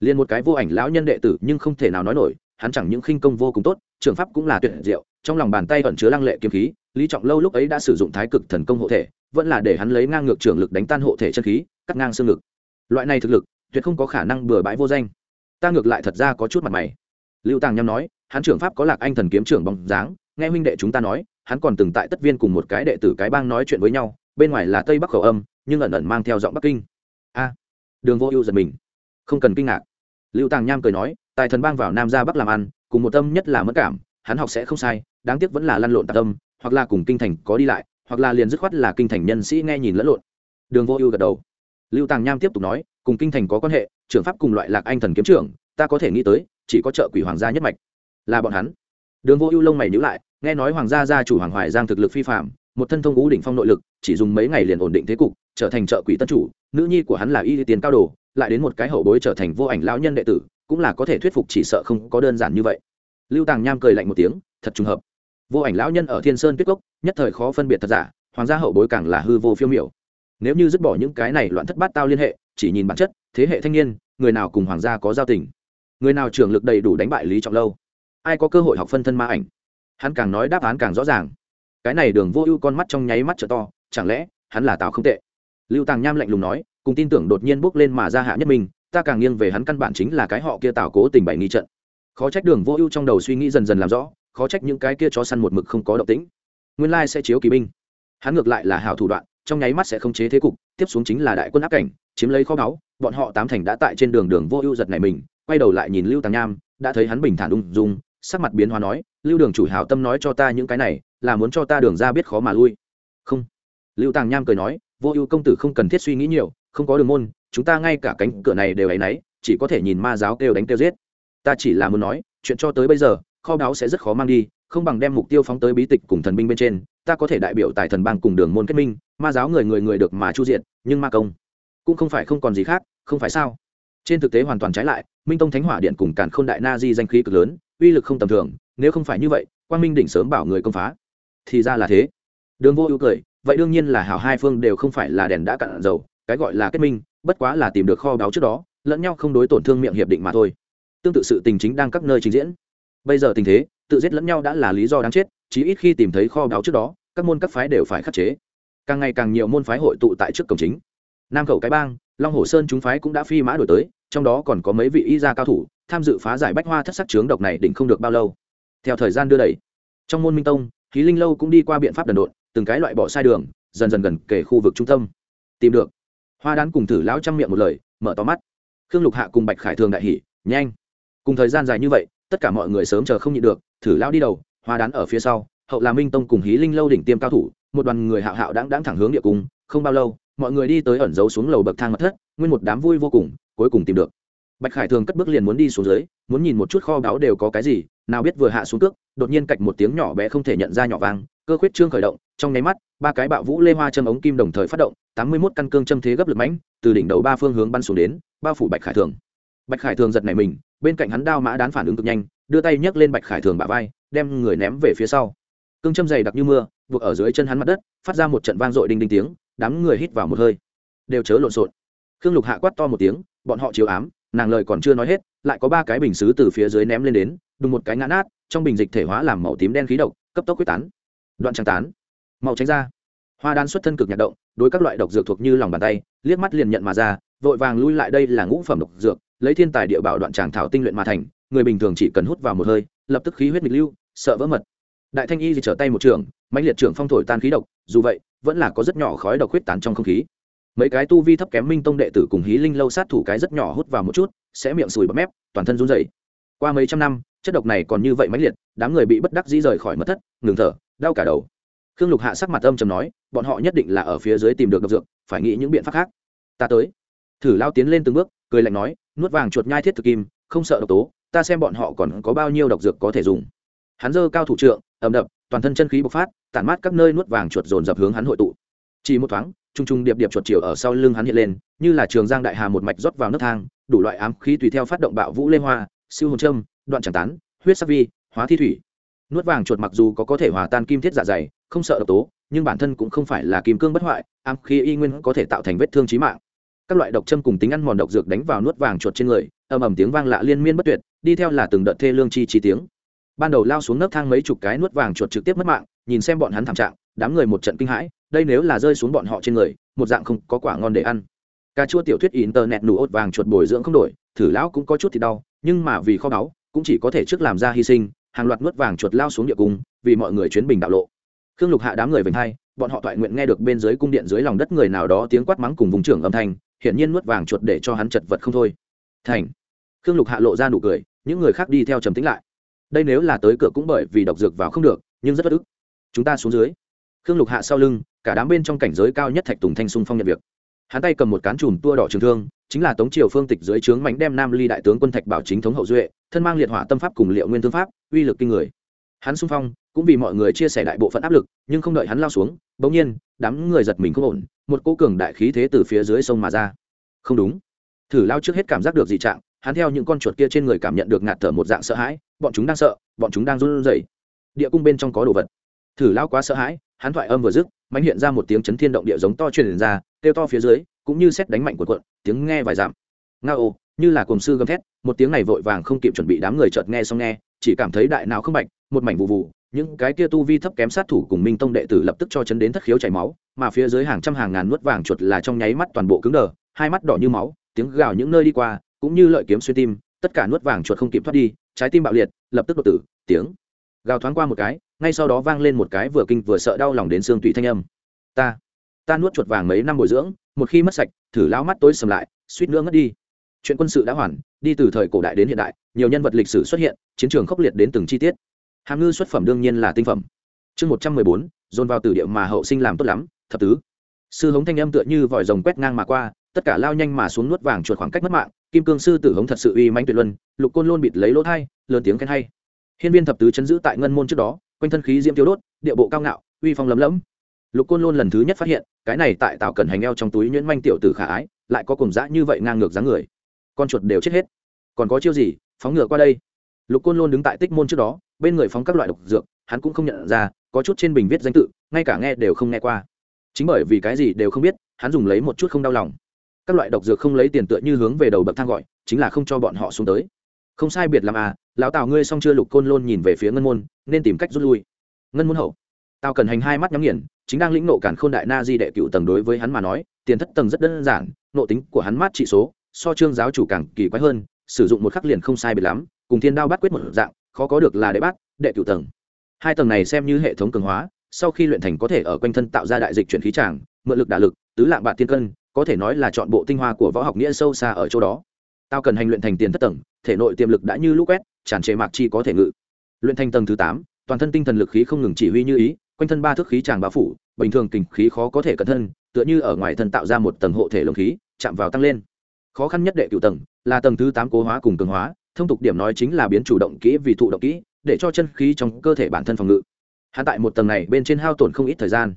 A: Liền một cái vô ảnh lão nhân đệ tử nhưng không thể nào nói nổi, hắn chẳng những khinh công vô cùng tốt, trường pháp cũng là tuyệt diệu trong lòng bàn tay ẩn chứa lăng lệ kiếm khí, lý trọng lâu lúc ấy đã sử dụng thái cực thần công hộ thể, vẫn là để hắn lấy ngang ngược trường lực đánh tan hộ thể chân khí, cắt ngang xương lực. loại này thực lực, tuyệt không có khả năng bừa bãi vô danh. Ta ngược lại thật ra có chút mặt mày. Lưu tàng nhâm nói, hắn trưởng pháp có lạc anh thần kiếm trưởng bóng dáng, nghe huynh đệ chúng ta nói, hắn còn từng tại tất viên cùng một cái đệ tử cái bang nói chuyện với nhau, bên ngoài là tây bắc khẩu âm, nhưng ẩn ẩn mang theo giọng bắc kinh. A, đường vô ưu giật mình. Không cần kinh ngạc. Lưu tàng nham cười nói, tài thần bang vào nam ra bắc làm ăn, cùng một tâm nhất là mất cảm hắn học sẽ không sai, đáng tiếc vẫn là lăn lộn tạc tâm, hoặc là cùng kinh thành có đi lại, hoặc là liền dứt khoát là kinh thành nhân sĩ nghe nhìn lẫn lộn. Đường vô ưu gật đầu. Lưu tàng nham tiếp tục nói, cùng kinh thành có quan hệ, trưởng pháp cùng loại lạc anh thần kiếm trưởng, ta có thể nghĩ tới, chỉ có trợ quỷ hoàng gia nhất mạch. Là bọn hắn. Đường vô ưu lông mày nhữ lại, nghe nói hoàng gia gia chủ hoàng hoài giang thực lực phi phạm một thân thông ngũ đỉnh phong nội lực, chỉ dùng mấy ngày liền ổn định thế cục, trở thành trợ quỷ tân chủ, nữ nhi của hắn là y tiến cao đồ, lại đến một cái hậu bối trở thành vô ảnh lão nhân đệ tử, cũng là có thể thuyết phục chỉ sợ không có đơn giản như vậy lưu tàng nham cười lạnh một tiếng, thật trùng hợp. Vô ảnh lão nhân ở thiên sơn tuyết cốc, nhất thời khó phân biệt thật giả, hoàng gia hậu bối càng là hư vô phiêu miểu. Nếu như dứt bỏ những cái này loạn thất bát tao liên hệ, chỉ nhìn bản chất, thế hệ thanh niên, người nào cùng hoàng gia có giao tình? Người nào trưởng lực đầy đủ đánh bại lý trọng lâu? Ai có cơ hội học phân thân ma ảnh? Hắn càng nói đáp án càng rõ ràng. Cái này đường vô ưu con mắt trong nháy mắt trở to, chẳng lẽ hắn là tào không tệ? Lưu tàng nham lạnh lùng nói, cùng tin tưởng đột nhiên bước lên mà ra hạ nhất mình, ta càng nghiêng về hắn căn bản chính là cái họ kia tào cố tình bày nghi trận khó trách đường vô ưu trong đầu suy nghĩ dần dần làm rõ, khó trách những cái kia chó săn một mực không có động tĩnh. Nguyên lai sẽ chiếu kỳ binh. Hắn ngược lại là hảo thủ đoạn, trong nháy mắt sẽ không chế thế cục, tiếp xuống chính là đại quân áp cảnh, chiếm lấy kho báu, bọn họ tám thành đã tại trên đường đường vô ưu giật này mình, quay đầu lại nhìn lưu tàng nham, đã thấy hắn bình thản ung dung, sắc mặt biến hóa nói, lưu đường chủ hảo tâm nói cho ta những cái này, là muốn cho ta đường ra biết khó mà lui. Không. Lưu tàng nham cười nói, vô ưu công tử không cần thiết suy nghĩ nhiều, không có đường môn, chúng ta ngay cả cánh cửa này đều áy náy chỉ có thể nhìn ma giáo kêu đánh kêu giết ta chỉ là muốn nói, chuyện cho tới bây giờ, kho báu sẽ rất khó mang đi, không bằng đem mục tiêu phóng tới bí tịch cùng thần binh bên trên, ta có thể đại biểu tại thần bang cùng đường môn kết minh, ma giáo người người người được mà chu diện nhưng ma công cũng không phải không còn gì khác, không phải sao? Trên thực tế hoàn toàn trái lại, minh tông thánh hỏa điện cùng càn k h ô n đại na di danh khí cực lớn, uy lực không tầm thường, nếu không phải như vậy quan minh đỉnh sớm bảo người công phá, thì ra là thế. Đường vô ưu cười, vậy đương nhiên là hảo hai phương đều không phải là đèn đã cạn dầu, cái gọi là kết minh, bất quá là tìm được kho báu trước đó, lẫn nhau không đối tổn thương miệng hiệp định mà thôi tương tự sự tình chính đang các nơi trình diễn. Bây giờ tình thế, tự giết lẫn nhau đã là lý do đáng chết, chí ít khi tìm thấy kho báu trước đó, các môn các phái đều phải khắc chế. Càng ngày càng nhiều môn phái hội tụ tại trước cổng chính. Nam khẩu cái bang, long hồ sơn chúng phái cũng đã phi mã đổi tới, trong đó còn có mấy vị y gia cao thủ, tham dự phá giải bách hoa thất sắc trướng độc này định không được bao lâu. Theo thời gian đưa đẩy, trong môn minh tông, khí linh lâu cũng đi qua biện pháp đần độn, từng cái loại bỏ sai đường, dần dần gần kể khu vực trung tâm. Tìm được. Hoa đán cùng thử lão chăm miệng một lời, mở to mắt. Khương lục hạ cùng bạch khải thường đại hỉ, nhanh cùng thời gian dài như vậy, tất cả mọi người sớm chờ không nhịn được, thử lão đi đầu hoa đán ở phía sau, hậu là minh tông cùng hí linh lâu đỉnh tiêm cao thủ, một đoàn người hạo hạo đáng đáng thẳng hướng địa cung, không bao lâu, mọi người đi tới ẩn giấu xuống lầu bậc thang mật thất, nguyên một đám vui vô cùng, cuối cùng tìm được bạch khải thường cất bước liền muốn đi xuống dưới, muốn nhìn một chút kho báu đều có cái gì, nào biết vừa hạ xuống cước, đột nhiên cạch một tiếng nhỏ bé không thể nhận ra nhỏ vàng. cơ khuyết trương khởi động, trong nháy mắt, ba cái bạo vũ lê hoa châm ống kim đồng thời phát động, tám mươi mốt căn cương châm thế gấp lực mãnh, từ đỉnh đầu ba phương hướng bắn xuống đến, bao phủ bạch khải thường bạch khải thường giật này mình bên cạnh hắn đao mã đán phản ứng cực nhanh, đưa tay nhấc lên bạch khải thường bả vai, đem người ném về phía sau. Cương châm dày đặc như mưa, buộc ở dưới chân hắn mặt đất, phát ra một trận vang dội đinh đinh tiếng, đám người hít vào một hơi. Đều chớ lộn xộn. Khương lục hạ quát to một tiếng, bọn họ chiếu ám, nàng lời còn chưa nói hết, lại có ba cái bình xứ từ phía dưới ném lên đến, đùng một cái ngã nát, trong bình dịch thể hóa làm màu tím đen khí độc, cấp tốc quyết tán. Đoạn trang tán. Màu tránh ra. Hoa đan xuất thân cực nhạt động, đối các loại độc dược thuộc như lòng bàn tay, liếc mắt liền nhận mà ra, vội vàng lui lại đây là ngũ phẩm độc dược lấy thiên tài địa bảo đoạn tràng thảo tinh luyện mà thành, người bình thường chỉ cần hút vào một hơi, lập tức khí huyết nghịch lưu, sợ vỡ mật. Đại thanh y thì trở tay một trường mạnh liệt trưởng phong thổi tan khí độc, dù vậy, vẫn là có rất nhỏ khói độc huyết tán trong không khí. Mấy cái tu vi thấp kém minh tông đệ tử cùng hí linh lâu sát thủ cái rất nhỏ hút vào một chút, sẽ miệng sùi bắp mép, toàn thân run rẩy. Qua mấy trăm năm, chất độc này còn như vậy mãnh liệt, đám người bị bất đắc dĩ rời khỏi mất thất, ngừng thở, đau cả đầu. Khương lục hạ sắc mặt âm chầm nói, bọn họ nhất định là ở phía dưới tìm được độc dược, phải nghĩ những biện pháp khác. Ta tới. Thử lao tiến lên từng bước, cười lạnh nói nuốt vàng chuột nhai thiết thực kim, không sợ độc tố, ta xem bọn họ còn có bao nhiêu độc dược có thể dùng. Hắn dơ cao thủ trượng ẩm đập, toàn thân chân khí bộc phát, tản mát các nơi nuốt vàng chuột dồn dập hướng hắn hội tụ. Chỉ một thoáng trung trung điệp điệp chuột chiều ở sau lưng hắn hiện lên, như là trường giang đại hà một mạch rót vào nước thang, đủ loại ám khí tùy theo phát động bạo vũ lê hoa, siêu hồn trâm đoạn tràng tán, huyết sắc vi, hóa thi thủy. Nuốt vàng chuột mặc dù có có thể hòa tan kim thiết dạ dày, không sợ độc tố, nhưng bản thân cũng không phải là kim cương bất hoại, ám khí y nguyên có thể tạo thành vết thương trí mạng các loại độc châm cùng tính ăn mòn độc dược đánh vào nuốt vàng chuột trên người, ầm ầm tiếng vang lạ liên miên bất tuyệt, đi theo là từng đợt thê lương chi chi tiếng. Ban đầu lao xuống nấc thang mấy chục cái nuốt vàng chuột trực tiếp mất mạng, nhìn xem bọn hắn thảm trạng, đám người một trận kinh hãi, đây nếu là rơi xuống bọn họ trên người, một dạng không có quả ngon để ăn. Cà chua tiểu thuyết internet nụ ốt vàng chuột bồi dưỡng không đổi, thử lão cũng có chút thì đau, nhưng mà vì kho báu, cũng chỉ có thể trước làm ra hy sinh, hàng loạt nuốt vàng chuột lao xuống địa cung, vì mọi người chuyến bình đạo lộ. Khương lục hạ đám người vành hai, bọn họ thoại nguyện nghe được bên dưới cung điện dưới lòng đất người nào đó tiếng quát mắng cùng vùng trưởng âm thanh hiển nhiên nuốt vàng chuột để cho hắn chật vật không thôi. Thành. Khương lục hạ lộ ra nụ cười, những người khác đi theo trầm tính lại. Đây nếu là tới cửa cũng bởi vì độc dược vào không được, nhưng rất bất ức. Chúng ta xuống dưới. Khương lục hạ sau lưng, cả đám bên trong cảnh giới cao nhất thạch tùng thanh sung phong nhận việc. Hắn tay cầm một cán chùm tua đỏ trường thương, chính là tống triều phương tịch dưới trướng mánh đem nam ly đại tướng quân thạch bảo chính thống hậu duệ, thân mang liệt hỏa tâm pháp cùng liệu nguyên thương pháp, uy lực kinh người. Hắn xung phong, cũng vì mọi người chia sẻ đại bộ phận áp lực, nhưng không đợi hắn lao xuống, bỗng nhiên, đám người giật mình không ổn một cỗ cường đại khí thế từ phía dưới sông mà ra. Không đúng. Thử lao trước hết cảm giác được dị trạng hắn theo những con chuột kia trên người cảm nhận được ngạt thở một dạng sợ hãi bọn chúng đang sợ bọn chúng đang run rẩy. Địa cung bên trong có đồ vật. Thử lao quá sợ hãi hắn thoại âm vừa dứt mạnh hiện ra một tiếng chấn thiên động địa giống to truyền ra kêu to phía dưới cũng như xét đánh mạnh của cuộn, tiếng nghe vài giảm nga ô như là cồn sư gầm thét một tiếng này vội vàng không kịp chuẩn bị đám người chợt nghe xong nghe chỉ cảm thấy đại não không bạch một mảnh vụ vụ những cái kia tu vi thấp kém sát thủ cùng minh tông đệ tử lập tức cho chấn đến thất khiếu chảy máu, mà phía dưới hàng trăm hàng ngàn nuốt vàng chuột là trong nháy mắt toàn bộ cứng đờ, hai mắt đỏ như máu, tiếng gào những nơi đi qua, cũng như lợi kiếm xuyên tim, tất cả nuốt vàng chuột không kịp thoát đi, trái tim bạo liệt, lập tức đột tử, tiếng gào thoáng qua một cái, ngay sau đó vang lên một cái vừa kinh vừa sợ đau lòng đến xương tụy thanh âm. Ta ta nuốt chuột vàng mấy năm bồi dưỡng, một khi mất sạch, thử lao mắt tối sầm lại, suýt nữa ngất đi. Chuyện quân sự đã hoàn, đi từ thời cổ đại đến hiện đại, nhiều nhân vật lịch sử xuất hiện, chiến trường khốc liệt đến từng chi tiết hàm ngư xuất phẩm đương nhiên là tinh phẩm. Chương một trăm mười bốn, dồn vào từ địa mà hậu sinh làm tốt lắm, thập tứ. Sư hống thanh âm tựa như vòi rồng quét ngang mà qua, tất cả lao nhanh mà xuống nuốt vàng chuột khoảng cách mất mạng, kim cương sư tử hống thật sự uy manh tuyệt luân, lục côn lôn bịt lấy lỗ thai, lớn tiếng khen hay. Hiên viên thập tứ chấn giữ tại ngân môn trước đó, quanh thân khí diễm tiêu đốt, địa bộ cao ngạo, uy phong lấm lẫm lục côn lôn lần thứ nhất phát hiện, cái này tại tạo cần hành eo trong túi nhuyễn manh tiểu tử khả ái, lại có cùng dã như vậy ngang ngược dáng người. Con chuột đều chết hết. Còn có chiêu gì, phóng ngựa qua đây? Lục côn lôn đứng tại tích môn trước đó, bên người phóng các loại độc dược, hắn cũng không nhận ra, có chút trên bình viết danh tự, ngay cả nghe đều không nghe qua. Chính bởi vì cái gì đều không biết, hắn dùng lấy một chút không đau lòng. Các loại độc dược không lấy tiền tựa như hướng về đầu bậc thang gọi, chính là không cho bọn họ xuống tới. Không sai biệt làm à lão tào ngươi xong chưa? Lục côn lôn nhìn về phía ngân môn, nên tìm cách rút lui. Ngân môn hậu. Tào cần hành hai mắt nhắm nghiền, chính đang lĩnh nộ cản khôn đại na di đệ cựu tầng đối với hắn mà nói, tiền thất tầng rất đơn giản, nộ tính của hắn mát trị số, so trương giáo chủ càng kỳ quái hơn, sử dụng một khắc liền không sai biệt lắm cùng thiên đao bắt quyết một dạng, khó có được là đệ bát, đệ cựu tầng. Hai tầng này xem như hệ thống cường hóa, sau khi luyện thành có thể ở quanh thân tạo ra đại dịch chuyển khí tràng, mượn lực đả lực, tứ lạng bạn thiên cân, có thể nói là chọn bộ tinh hoa của võ học nghĩa sâu xa ở chỗ đó. Tao cần hành luyện thành tiền thất tầng, thể nội tiềm lực đã như lũ quét, tràn trề mạc chi có thể ngự. Luyện thành tầng thứ tám, toàn thân tinh thần lực khí không ngừng chỉ huy như ý, quanh thân ba thước khí tràng bao phủ, bình thường kình khí khó có thể cẩn thân, tựa như ở ngoài thân tạo ra một tầng hộ thể lồng khí, chạm vào tăng lên. Khó khăn nhất đệ cựu tầng, là tầng thứ tám cố hóa cùng cường hóa thông tục điểm nói chính là biến chủ động kỹ vì thụ động kỹ, để cho chân khí trong cơ thể bản thân phòng ngự. Hạ tại một tầng này bên trên hao tổn không ít thời gian,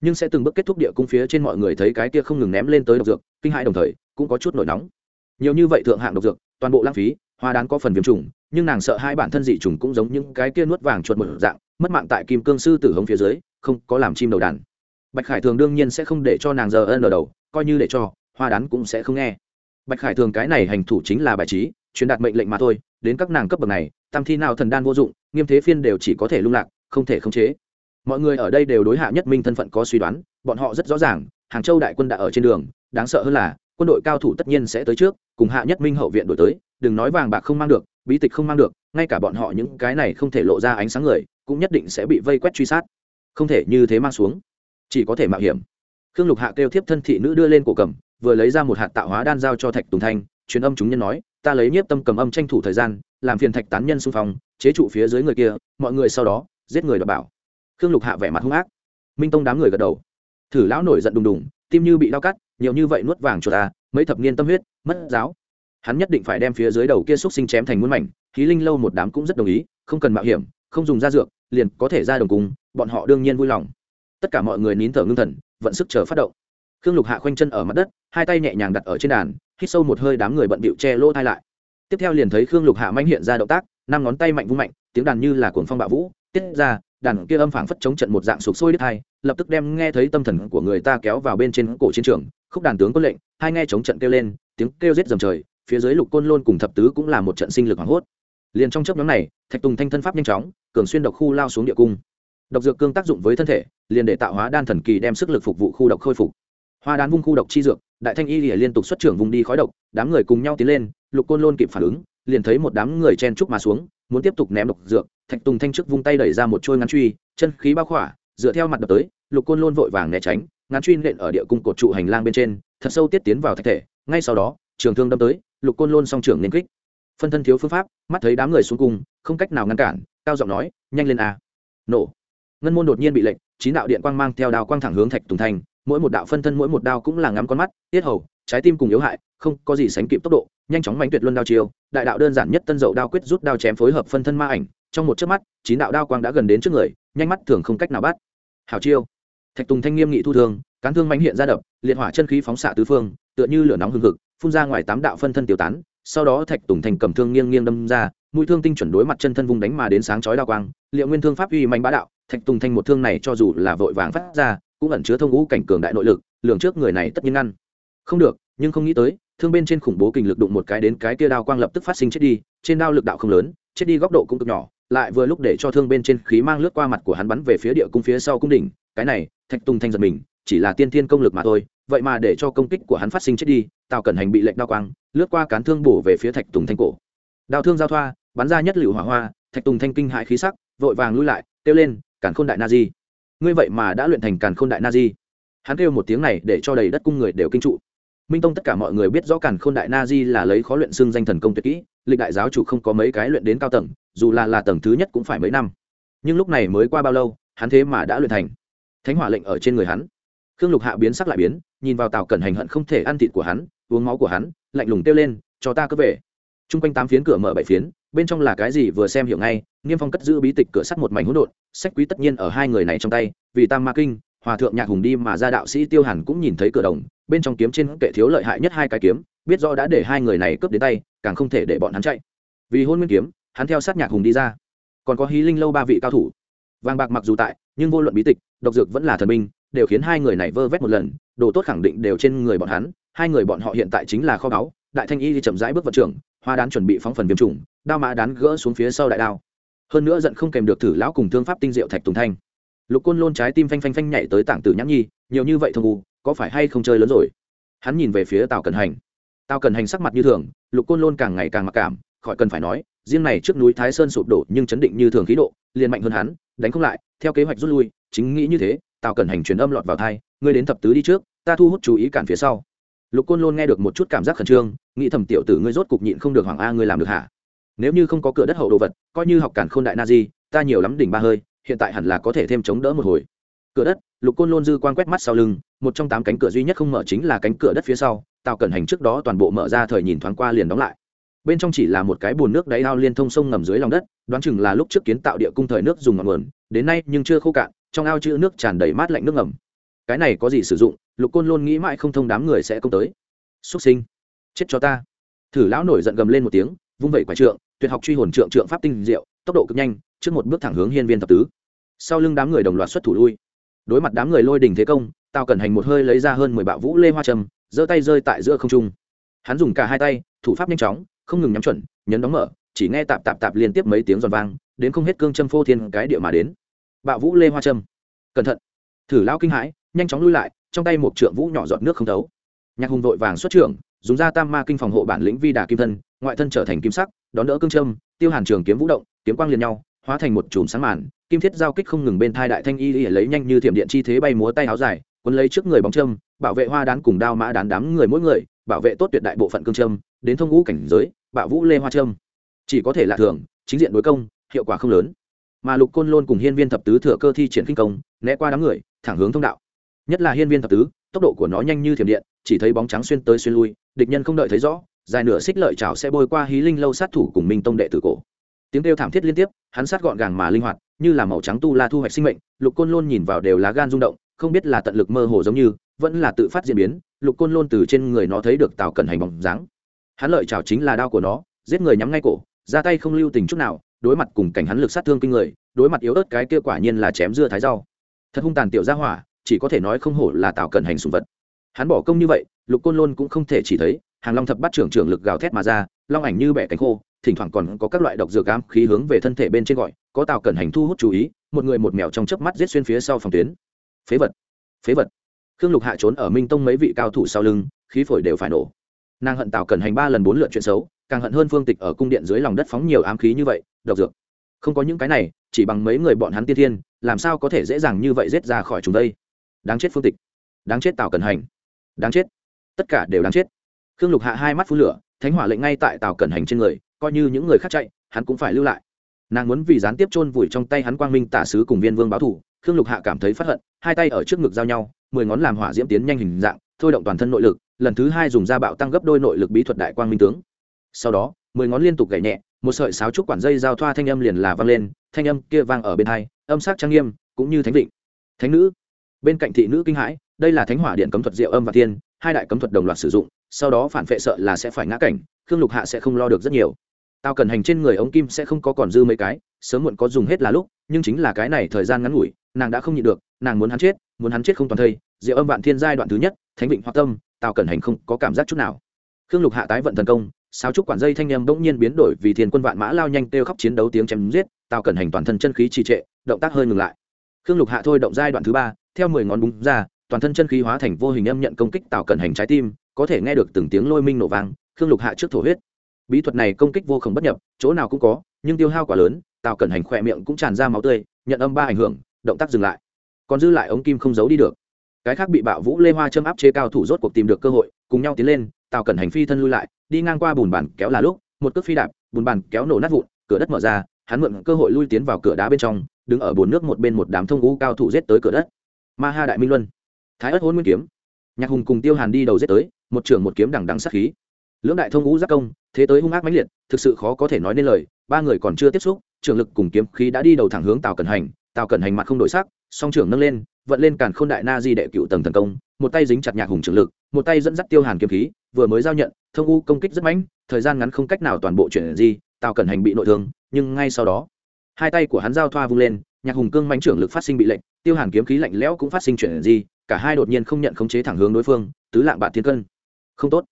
A: nhưng sẽ từng bước kết thúc địa cung phía trên mọi người thấy cái kia không ngừng ném lên tới độc dược, kinh hãi đồng thời, cũng có chút nổi nóng. Nhiều như vậy thượng hạng độc dược, toàn bộ lãng phí, hoa đán có phần viêm trùng, nhưng nàng sợ hai bản thân dị trùng cũng giống những cái kia nuốt vàng chuột một dạng, mất mạng tại kim cương sư tử hống phía dưới, không có làm chim đầu đàn. Bạch khải thường đương nhiên sẽ không để cho nàng giờ ân ở đầu, coi như để cho, hoa đán cũng sẽ không nghe. Bạch khải thường cái này hành thủ chính là bài trí truyền đạt mệnh lệnh mà thôi, đến các nàng cấp bậc này, tam thi nào thần đan vô dụng, nghiêm thế phiên đều chỉ có thể lung lạc, không thể khống chế. Mọi người ở đây đều đối hạ nhất minh thân phận có suy đoán, bọn họ rất rõ ràng, hàng châu đại quân đã ở trên đường, đáng sợ hơn là, quân đội cao thủ tất nhiên sẽ tới trước, cùng hạ nhất minh hậu viện đổi tới, đừng nói vàng bạc không mang được, bí tịch không mang được, ngay cả bọn họ những cái này không thể lộ ra ánh sáng người, cũng nhất định sẽ bị vây quét truy sát. Không thể như thế mang xuống. Chỉ có thể mạo hiểm. Khương lục hạ kêu thiếp thân thị nữ đưa lên cổ cầm, vừa lấy ra một hạt tạo hóa đan giao cho thạch tùng thanh, truyền âm chúng nhân nói ta lấy nhiếp tâm cầm âm tranh thủ thời gian, làm phiền thạch tán nhân xung phong, chế trụ phía dưới người kia, mọi người sau đó, giết người đọc bảo. Khương lục hạ vẻ mặt hung ác. Minh tông đám người gật đầu. Thử lão nổi giận đùng đùng, tim như bị đau cắt, nhiều như vậy nuốt vàng cho ta, mấy thập niên tâm huyết, mất giáo. Hắn nhất định phải đem phía dưới đầu kia xúc sinh chém thành muôn mảnh khí linh lâu một đám cũng rất đồng ý, không cần mạo hiểm, không dùng da dược, liền có thể ra đồng cung, bọn họ đương nhiên vui lòng. Tất cả mọi người nín thở ngưng thần, vận sức chờ phát động. Khương lục hạ khoanh chân ở mặt đất, hai tay nhẹ nhàng đặt ở trên đàn hít sâu một hơi đám người bận bịu che lỗ thai lại. Tiếp theo liền thấy khương lục hạ manh hiện ra động tác, năm ngón tay mạnh vung mạnh, tiếng đàn như là cuồng phong bạo vũ, tiết ra, đàn kia âm phảng phất chống trận một dạng sụp sôi đứt hai, lập tức đem nghe thấy tâm thần của người ta kéo vào bên trên cổ chiến trường, khúc đàn tướng có lệnh, hai nghe chống trận kêu lên, tiếng kêu giết dầm trời, phía dưới lục côn lôn cùng thập tứ cũng là một trận sinh lực hoảng hốt. Liền trong chớp nhóm này, thạch tùng thanh thân pháp nhanh chóng, cường xuyên độc khu lao xuống địa cung. Độc dược cương tác dụng với thân thể, liền để tạo hóa đan thần kỳ đem sức lực phục vụ khu độc khôi phục. Hoa đan vung khu độc chi dược đại thanh y lìa liên tục xuất trưởng vùng đi khói độc, đám người cùng nhau tiến lên, lục côn lôn kịp phản ứng, liền thấy một đám người chen trúc mà xuống, muốn tiếp tục ném độc dược, thạch tùng thanh trước vung tay đẩy ra một trôi ngắn truy, chân khí bao khỏa, dựa theo mặt đập tới, lục côn lôn vội vàng né tránh, ngắn truy nện ở địa cung cột trụ hành lang bên trên, thật sâu tiết tiến vào thạch thể, ngay sau đó, trường thương đâm tới, lục côn lôn song trưởng nên kích. Phân thân thiếu phương pháp, mắt thấy đám người xuống cung không cách nào ngăn cản, cao giọng nói, nhanh lên a. Nổ. Ngân môn đột nhiên bị lệnh, chín đạo điện quang mang theo đao quang thẳng hướng thạch tùng thanh mỗi một đạo phân thân mỗi một đao cũng là ngắm con mắt, tiết hầu, trái tim cùng yếu hại, không có gì sánh kịp tốc độ, nhanh chóng mánh tuyệt luân đao chiêu, đại đạo đơn giản nhất tân dậu đao quyết rút đao chém phối hợp phân thân ma ảnh, trong một chớp mắt, chín đạo đao quang đã gần đến trước người, nhanh mắt thường không cách nào bắt. Hảo chiêu. Thạch tùng thanh nghiêm nghị thu thương, cán thương mánh hiện ra đập, liệt hỏa chân khí phóng xạ tứ phương, tựa như lửa nóng hừng hực, phun ra ngoài tám đạo phân thân tiêu tán, sau đó thạch tùng thành cầm thương nghiêng nghiêng đâm ra, mũi thương tinh chuẩn đối mặt chân thân vùng đánh mà đến sáng chói đao quang, liệu nguyên thương pháp uy mạnh bá đạo, thạch tùng thanh một thương này cho dù là vội vàng phát ra cũng ẩn chứa thông ngũ cảnh cường đại nội lực, lường trước người này tất nhiên ngăn. Không được, nhưng không nghĩ tới, thương bên trên khủng bố kình lực đụng một cái đến cái kia đao quang lập tức phát sinh chết đi, trên đao lực đạo không lớn, chết đi góc độ cũng cực nhỏ, lại vừa lúc để cho thương bên trên khí mang lướt qua mặt của hắn bắn về phía địa cung phía sau cung đỉnh, cái này, thạch tùng thanh giật mình, chỉ là tiên thiên công lực mà thôi, vậy mà để cho công kích của hắn phát sinh chết đi, tào cẩn hành bị lệnh đao quang, lướt qua cán thương bổ về phía thạch tùng thanh cổ. Đao thương giao thoa, bắn ra nhất liệu hỏa hoa, thạch tùng thanh kinh hại khí sắc, vội vàng lui lại, kêu lên cản khôn đại na di ngươi vậy mà đã luyện thành càn khôn đại na di hắn kêu một tiếng này để cho đầy đất cung người đều kinh trụ. Minh tông tất cả mọi người biết rõ càn khôn đại na di là lấy khó luyện xưng danh thần công tuyệt kỹ, lịch đại giáo chủ không có mấy cái luyện đến cao tầng, dù là là tầng thứ nhất cũng phải mấy năm. Nhưng lúc này mới qua bao lâu, hắn thế mà đã luyện thành. Thánh hỏa lệnh ở trên người hắn. Khương lục hạ biến sắc lại biến, nhìn vào tàu cẩn hành hận không thể ăn thịt của hắn, uống máu của hắn, lạnh lùng kêu lên, cho ta cướp về t r u n g quanh tám phiến cửa mở bảy phiến, bên trong là cái gì vừa xem hiểu ngay, niêm phong cất giữ bí tịch cửa sắt một mảnh hỗn độn, sách quý tất nhiên ở hai người này trong tay, vì tam ma kinh, hòa thượng nhạc hùng đi mà ra đạo sĩ tiêu hàn cũng nhìn thấy cửa đồng, bên trong kiếm trên kệ thiếu lợi hại nhất hai cái kiếm, biết rõ đã để hai người này cướp đến tay, càng không thể để bọn hắn chạy. Vì hôn nguyên kiếm, hắn theo sát nhạc hùng đi ra. Còn có hí linh lâu ba vị cao thủ. Vàng bạc mặc dù tại, nhưng vô luận bí tịch, độc dược vẫn là thần minh đều khiến hai người này vơ vét một lần, đồ tốt khẳng định đều trên người bọn hắn, hai người bọn họ hiện tại chính là kho báu đại thanh y đi chậm rãi bước vào trường hoa đán chuẩn bị phóng phần viêm trùng, đao mã đán gỡ xuống phía sau đại đao. Hơn nữa giận không kèm được thử lão cùng thương pháp tinh diệu thạch tùng thanh. Lục côn lôn trái tim phanh phanh phanh nhảy tới tảng tử nhãn nhi, nhiều như vậy thông u, có phải hay không chơi lớn rồi? Hắn nhìn về phía Tào cần hành. Tào cần hành sắc mặt như thường, lục côn lôn càng ngày càng mặc cảm, khỏi cần phải nói, riêng này trước núi thái sơn sụp đổ nhưng chấn định như thường khí độ, liền mạnh hơn hắn, đánh không lại, theo kế hoạch rút lui, chính nghĩ như thế, tào cẩn hành truyền âm lọt vào thai ngươi đến thập tứ đi trước, ta thu hút chú ý cản phía sau lục côn lôn nghe được một chút cảm giác khẩn trương, nghĩ thầm tiểu tử ngươi rốt cục nhịn không được hoàng a ngươi làm được hả? Nếu như không có cửa đất hậu đồ vật, coi như học cản khôn đại na di, ta nhiều lắm đỉnh ba hơi, hiện tại hẳn là có thể thêm chống đỡ một hồi. Cửa đất, lục côn lôn dư quan quét mắt sau lưng, một trong tám cánh cửa duy nhất không mở chính là cánh cửa đất phía sau tàu cẩn hành trước đó toàn bộ mở ra thời nhìn thoáng qua liền đóng lại. Bên trong chỉ là một cái bùn nước đáy ao liên thông sông ngầm dưới lòng đất, đoán chừng là lúc trước kiến tạo địa cung thời nước dùng ngọn nguồn, đến nay nhưng chưa khô cạn, trong ao chữ nước tràn đầy mát lạnh nước ngầm cái này có gì sử dụng, lục côn luôn nghĩ mãi không thông đám người sẽ công tới. Xuất sinh, chết cho ta. Thử lão nổi giận gầm lên một tiếng, vung vẩy quái trượng, tuyệt học truy hồn trượng trượng pháp tinh diệu, tốc độ cực nhanh, trước một bước thẳng hướng hiên viên thập tứ. Sau lưng đám người đồng loạt xuất thủ lui. Đối mặt đám người lôi đình thế công tao cần hành một hơi lấy ra hơn mười bạo vũ lê hoa trầm giơ tay rơi tại giữa không trung. Hắn dùng cả hai tay, thủ pháp nhanh chóng, không ngừng nhắm chuẩn, nhấn đóng mở, chỉ nghe tạp tạp tạp liên tiếp mấy tiếng giòn vang, đến không hết cương châm phô thiên cái địa mà đến. Bạo vũ lê hoa trâm. Cẩn thận. Thử lao kinh hãi nhanh chóng lui lại, trong tay một trượng vũ nhỏ giọt nước không thấu. Nhạc hùng vội vàng xuất trưởng, dùng ra tam ma kinh phòng hộ bản lĩnh vi đà kim thân, ngoại thân trở thành kim sắc, đón đỡ cương trâm tiêu hàn trường kiếm vũ động, kiếm quang liền nhau, hóa thành một chùm sáng màn, kim thiết giao kích không ngừng bên thai đại thanh y lấy nhanh như thiểm điện chi thế bay múa tay áo dài quấn lấy trước người bóng trâm bảo vệ hoa đán cùng đao mã đán đám người mỗi người, bảo vệ tốt tuyệt đại bộ phận cương trâm đến thông ngũ cảnh giới bạo vũ lê hoa trâm chỉ có thể là thường, chính diện đối công, hiệu quả không lớn. Mà lục côn lôn cùng hiên viên thập tứ thừa cơ thi triển kinh công, né qua đám người, thẳng hướng thông đạo nhất là hiên viên thập tứ, tốc độ của nó nhanh như thiểm điện, chỉ thấy bóng trắng xuyên tới xuyên lui, địch nhân không đợi thấy rõ, dài nửa xích lợi chảo sẽ bôi qua hí linh lâu sát thủ cùng minh tông đệ tử cổ. Tiếng kêu thảm thiết liên tiếp, hắn sát gọn gàng mà linh hoạt, như là màu trắng tu la thu hoạch sinh mệnh, lục côn lôn nhìn vào đều lá gan rung động, không biết là tận lực mơ hồ giống như, vẫn là tự phát diễn biến, lục côn lôn từ trên người nó thấy được tào cẩn hành bóng dáng. Hắn lợi chảo chính là đao của nó, giết người nhắm ngay cổ, ra tay không lưu tình chút nào, đối mặt cùng cảnh hắn lực sát thương kinh người, đối mặt yếu ớt cái kia quả nhiên là chém dưa thái rau. Thật hung tàn tiểu gia hỏa chỉ có thể nói không hổ là tạo cận hành sùng vật. Hắn bỏ công như vậy, lục côn lôn cũng không thể chỉ thấy, hàng long thập bắt trưởng trưởng lực gào thét mà ra, long ảnh như bẻ cánh khô, thỉnh thoảng còn có các loại độc dược ám khí hướng về thân thể bên trên gọi, có tạo cận hành thu hút chú ý, một người một mèo trong chớp mắt giết xuyên phía sau phòng tuyến. Phế vật phế vật. Khương lục hạ trốn ở minh tông mấy vị cao thủ sau lưng, khí phổi đều phải nổ. Nàng hận tạo cẩn hành ba lần bốn lượt chuyện xấu, càng hận hơn phương tịch ở cung điện dưới lòng đất phóng nhiều ám khí như vậy, độc dược. Không có những cái này, chỉ bằng mấy người bọn hắn tiên thiên, làm sao có thể dễ dàng như vậy rết ra khỏi chúng đây? Đáng chết phương tịch. Đáng chết tào cần hành. Đáng chết. Tất cả đều đáng chết. Khương lục hạ hai mắt phun lửa, thánh hỏa lệnh ngay tại tào cẩn hành trên người, coi như những người khác chạy, hắn cũng phải lưu lại. Nàng muốn vì gián tiếp chôn vùi trong tay hắn quang minh tả sứ cùng viên vương báo thủ, khương lục hạ cảm thấy phát hận, hai tay ở trước ngực giao nhau, mười ngón làm hỏa diễm tiến nhanh hình dạng, thôi động toàn thân nội lực, lần thứ hai dùng da bạo tăng gấp đôi nội lực bí thuật đại quang minh tướng. Sau đó, mười ngón liên tục gảy nhẹ, một sợi sáo trúc quản dây giao thoa thanh âm liền là vang lên, thanh âm kia vang ở bên hai, âm sắc trang nghiêm, cũng như thánh định thánh nữ bên cạnh thị nữ kinh hãi, đây là thánh hỏa điện cấm thuật diệu âm và tiên hai đại cấm thuật đồng loạt sử dụng, sau đó phản vệ sợ là sẽ phải ngã cảnh, khương lục hạ sẽ không lo được rất nhiều. Tao cần hành trên người ống kim sẽ không có còn dư mấy cái, sớm muộn có dùng hết là lúc, nhưng chính là cái này thời gian ngắn ngủi, nàng đã không nhịn được, nàng muốn hắn chết, muốn hắn chết không toàn thây, diệu âm vạn thiên giai đoạn thứ nhất, thánh vịnh hoa tâm, tao cẩn hành không có cảm giác chút nào. Khương lục hạ tái vận thần công sao trúc quản dây thanh em bỗng nhiên biến đổi vì thiên quân vạn mã lao nhanh kêu khóc chiến đấu tiếng chém giết, tao cẩn hành toàn thân chân khí trì trệ, động tác hơi ngừng lại. Khương lục hạ thôi động giai đoạn thứ ba theo mười ngón búng ra, toàn thân chân khí hóa thành vô hình âm nhận công kích tào cẩn hành trái tim, có thể nghe được từng tiếng lôi minh nổ vang, khương lục hạ trước thổ huyết. Bí thuật này công kích vô khổng bất nhập, chỗ nào cũng có, nhưng tiêu hao quá lớn tào cẩn hành khỏe miệng cũng tràn ra máu tươi, nhận âm ba ảnh hưởng, động tác dừng lại. Còn dư lại ống kim không giấu đi được. Cái khác bị bạo vũ lê hoa châm áp chế cao thủ rốt cuộc tìm được cơ hội, cùng nhau tiến lên tào cẩn hành phi thân lui lại, đi ngang qua bùn bàn kéo là lúc, một cước phi đạp, bùn bàn kéo nổ nát vụn, cửa đất mở ra, hắn mượn cơ hội lui tiến vào cửa đá bên trong, đứng ở bồn nước một bên một đám thông ngũ cao thủ giết tới cửa đất ma ha đại minh luân thái ất hôn nguyên kiếm nhạc hùng cùng tiêu hàn đi đầu dết tới một trưởng một kiếm đằng đằng sát khí lưỡng đại thông ngũ giác công thế tới hung ác mãnh liệt thực sự khó có thể nói nên lời ba người còn chưa tiếp xúc trưởng lực cùng kiếm khí đã đi đầu thẳng hướng tào cẩn hành tào cẩn hành mặt không đổi sắc song trưởng nâng lên vận lên càn khôn đại na di đệ cựu tầng thần công một tay dính chặt nhạc hùng trưởng lực một tay dẫn dắt tiêu hàn kiếm khí vừa mới giao nhận thông u công kích rất mãnh thời gian ngắn không cách nào toàn bộ chuyển di tào cẩn hành bị nội thương nhưng ngay sau đó hai tay của hắn giao thoa vung lên nhạc hùng cương mánh trưởng lực phát sinh bị lệnh tiêu hàn kiếm khí lạnh lẽo cũng phát sinh chuyển gì, cả hai đột nhiên không nhận khống chế thẳng hướng đối phương tứ lạng bạn thiên cân. Không tốt.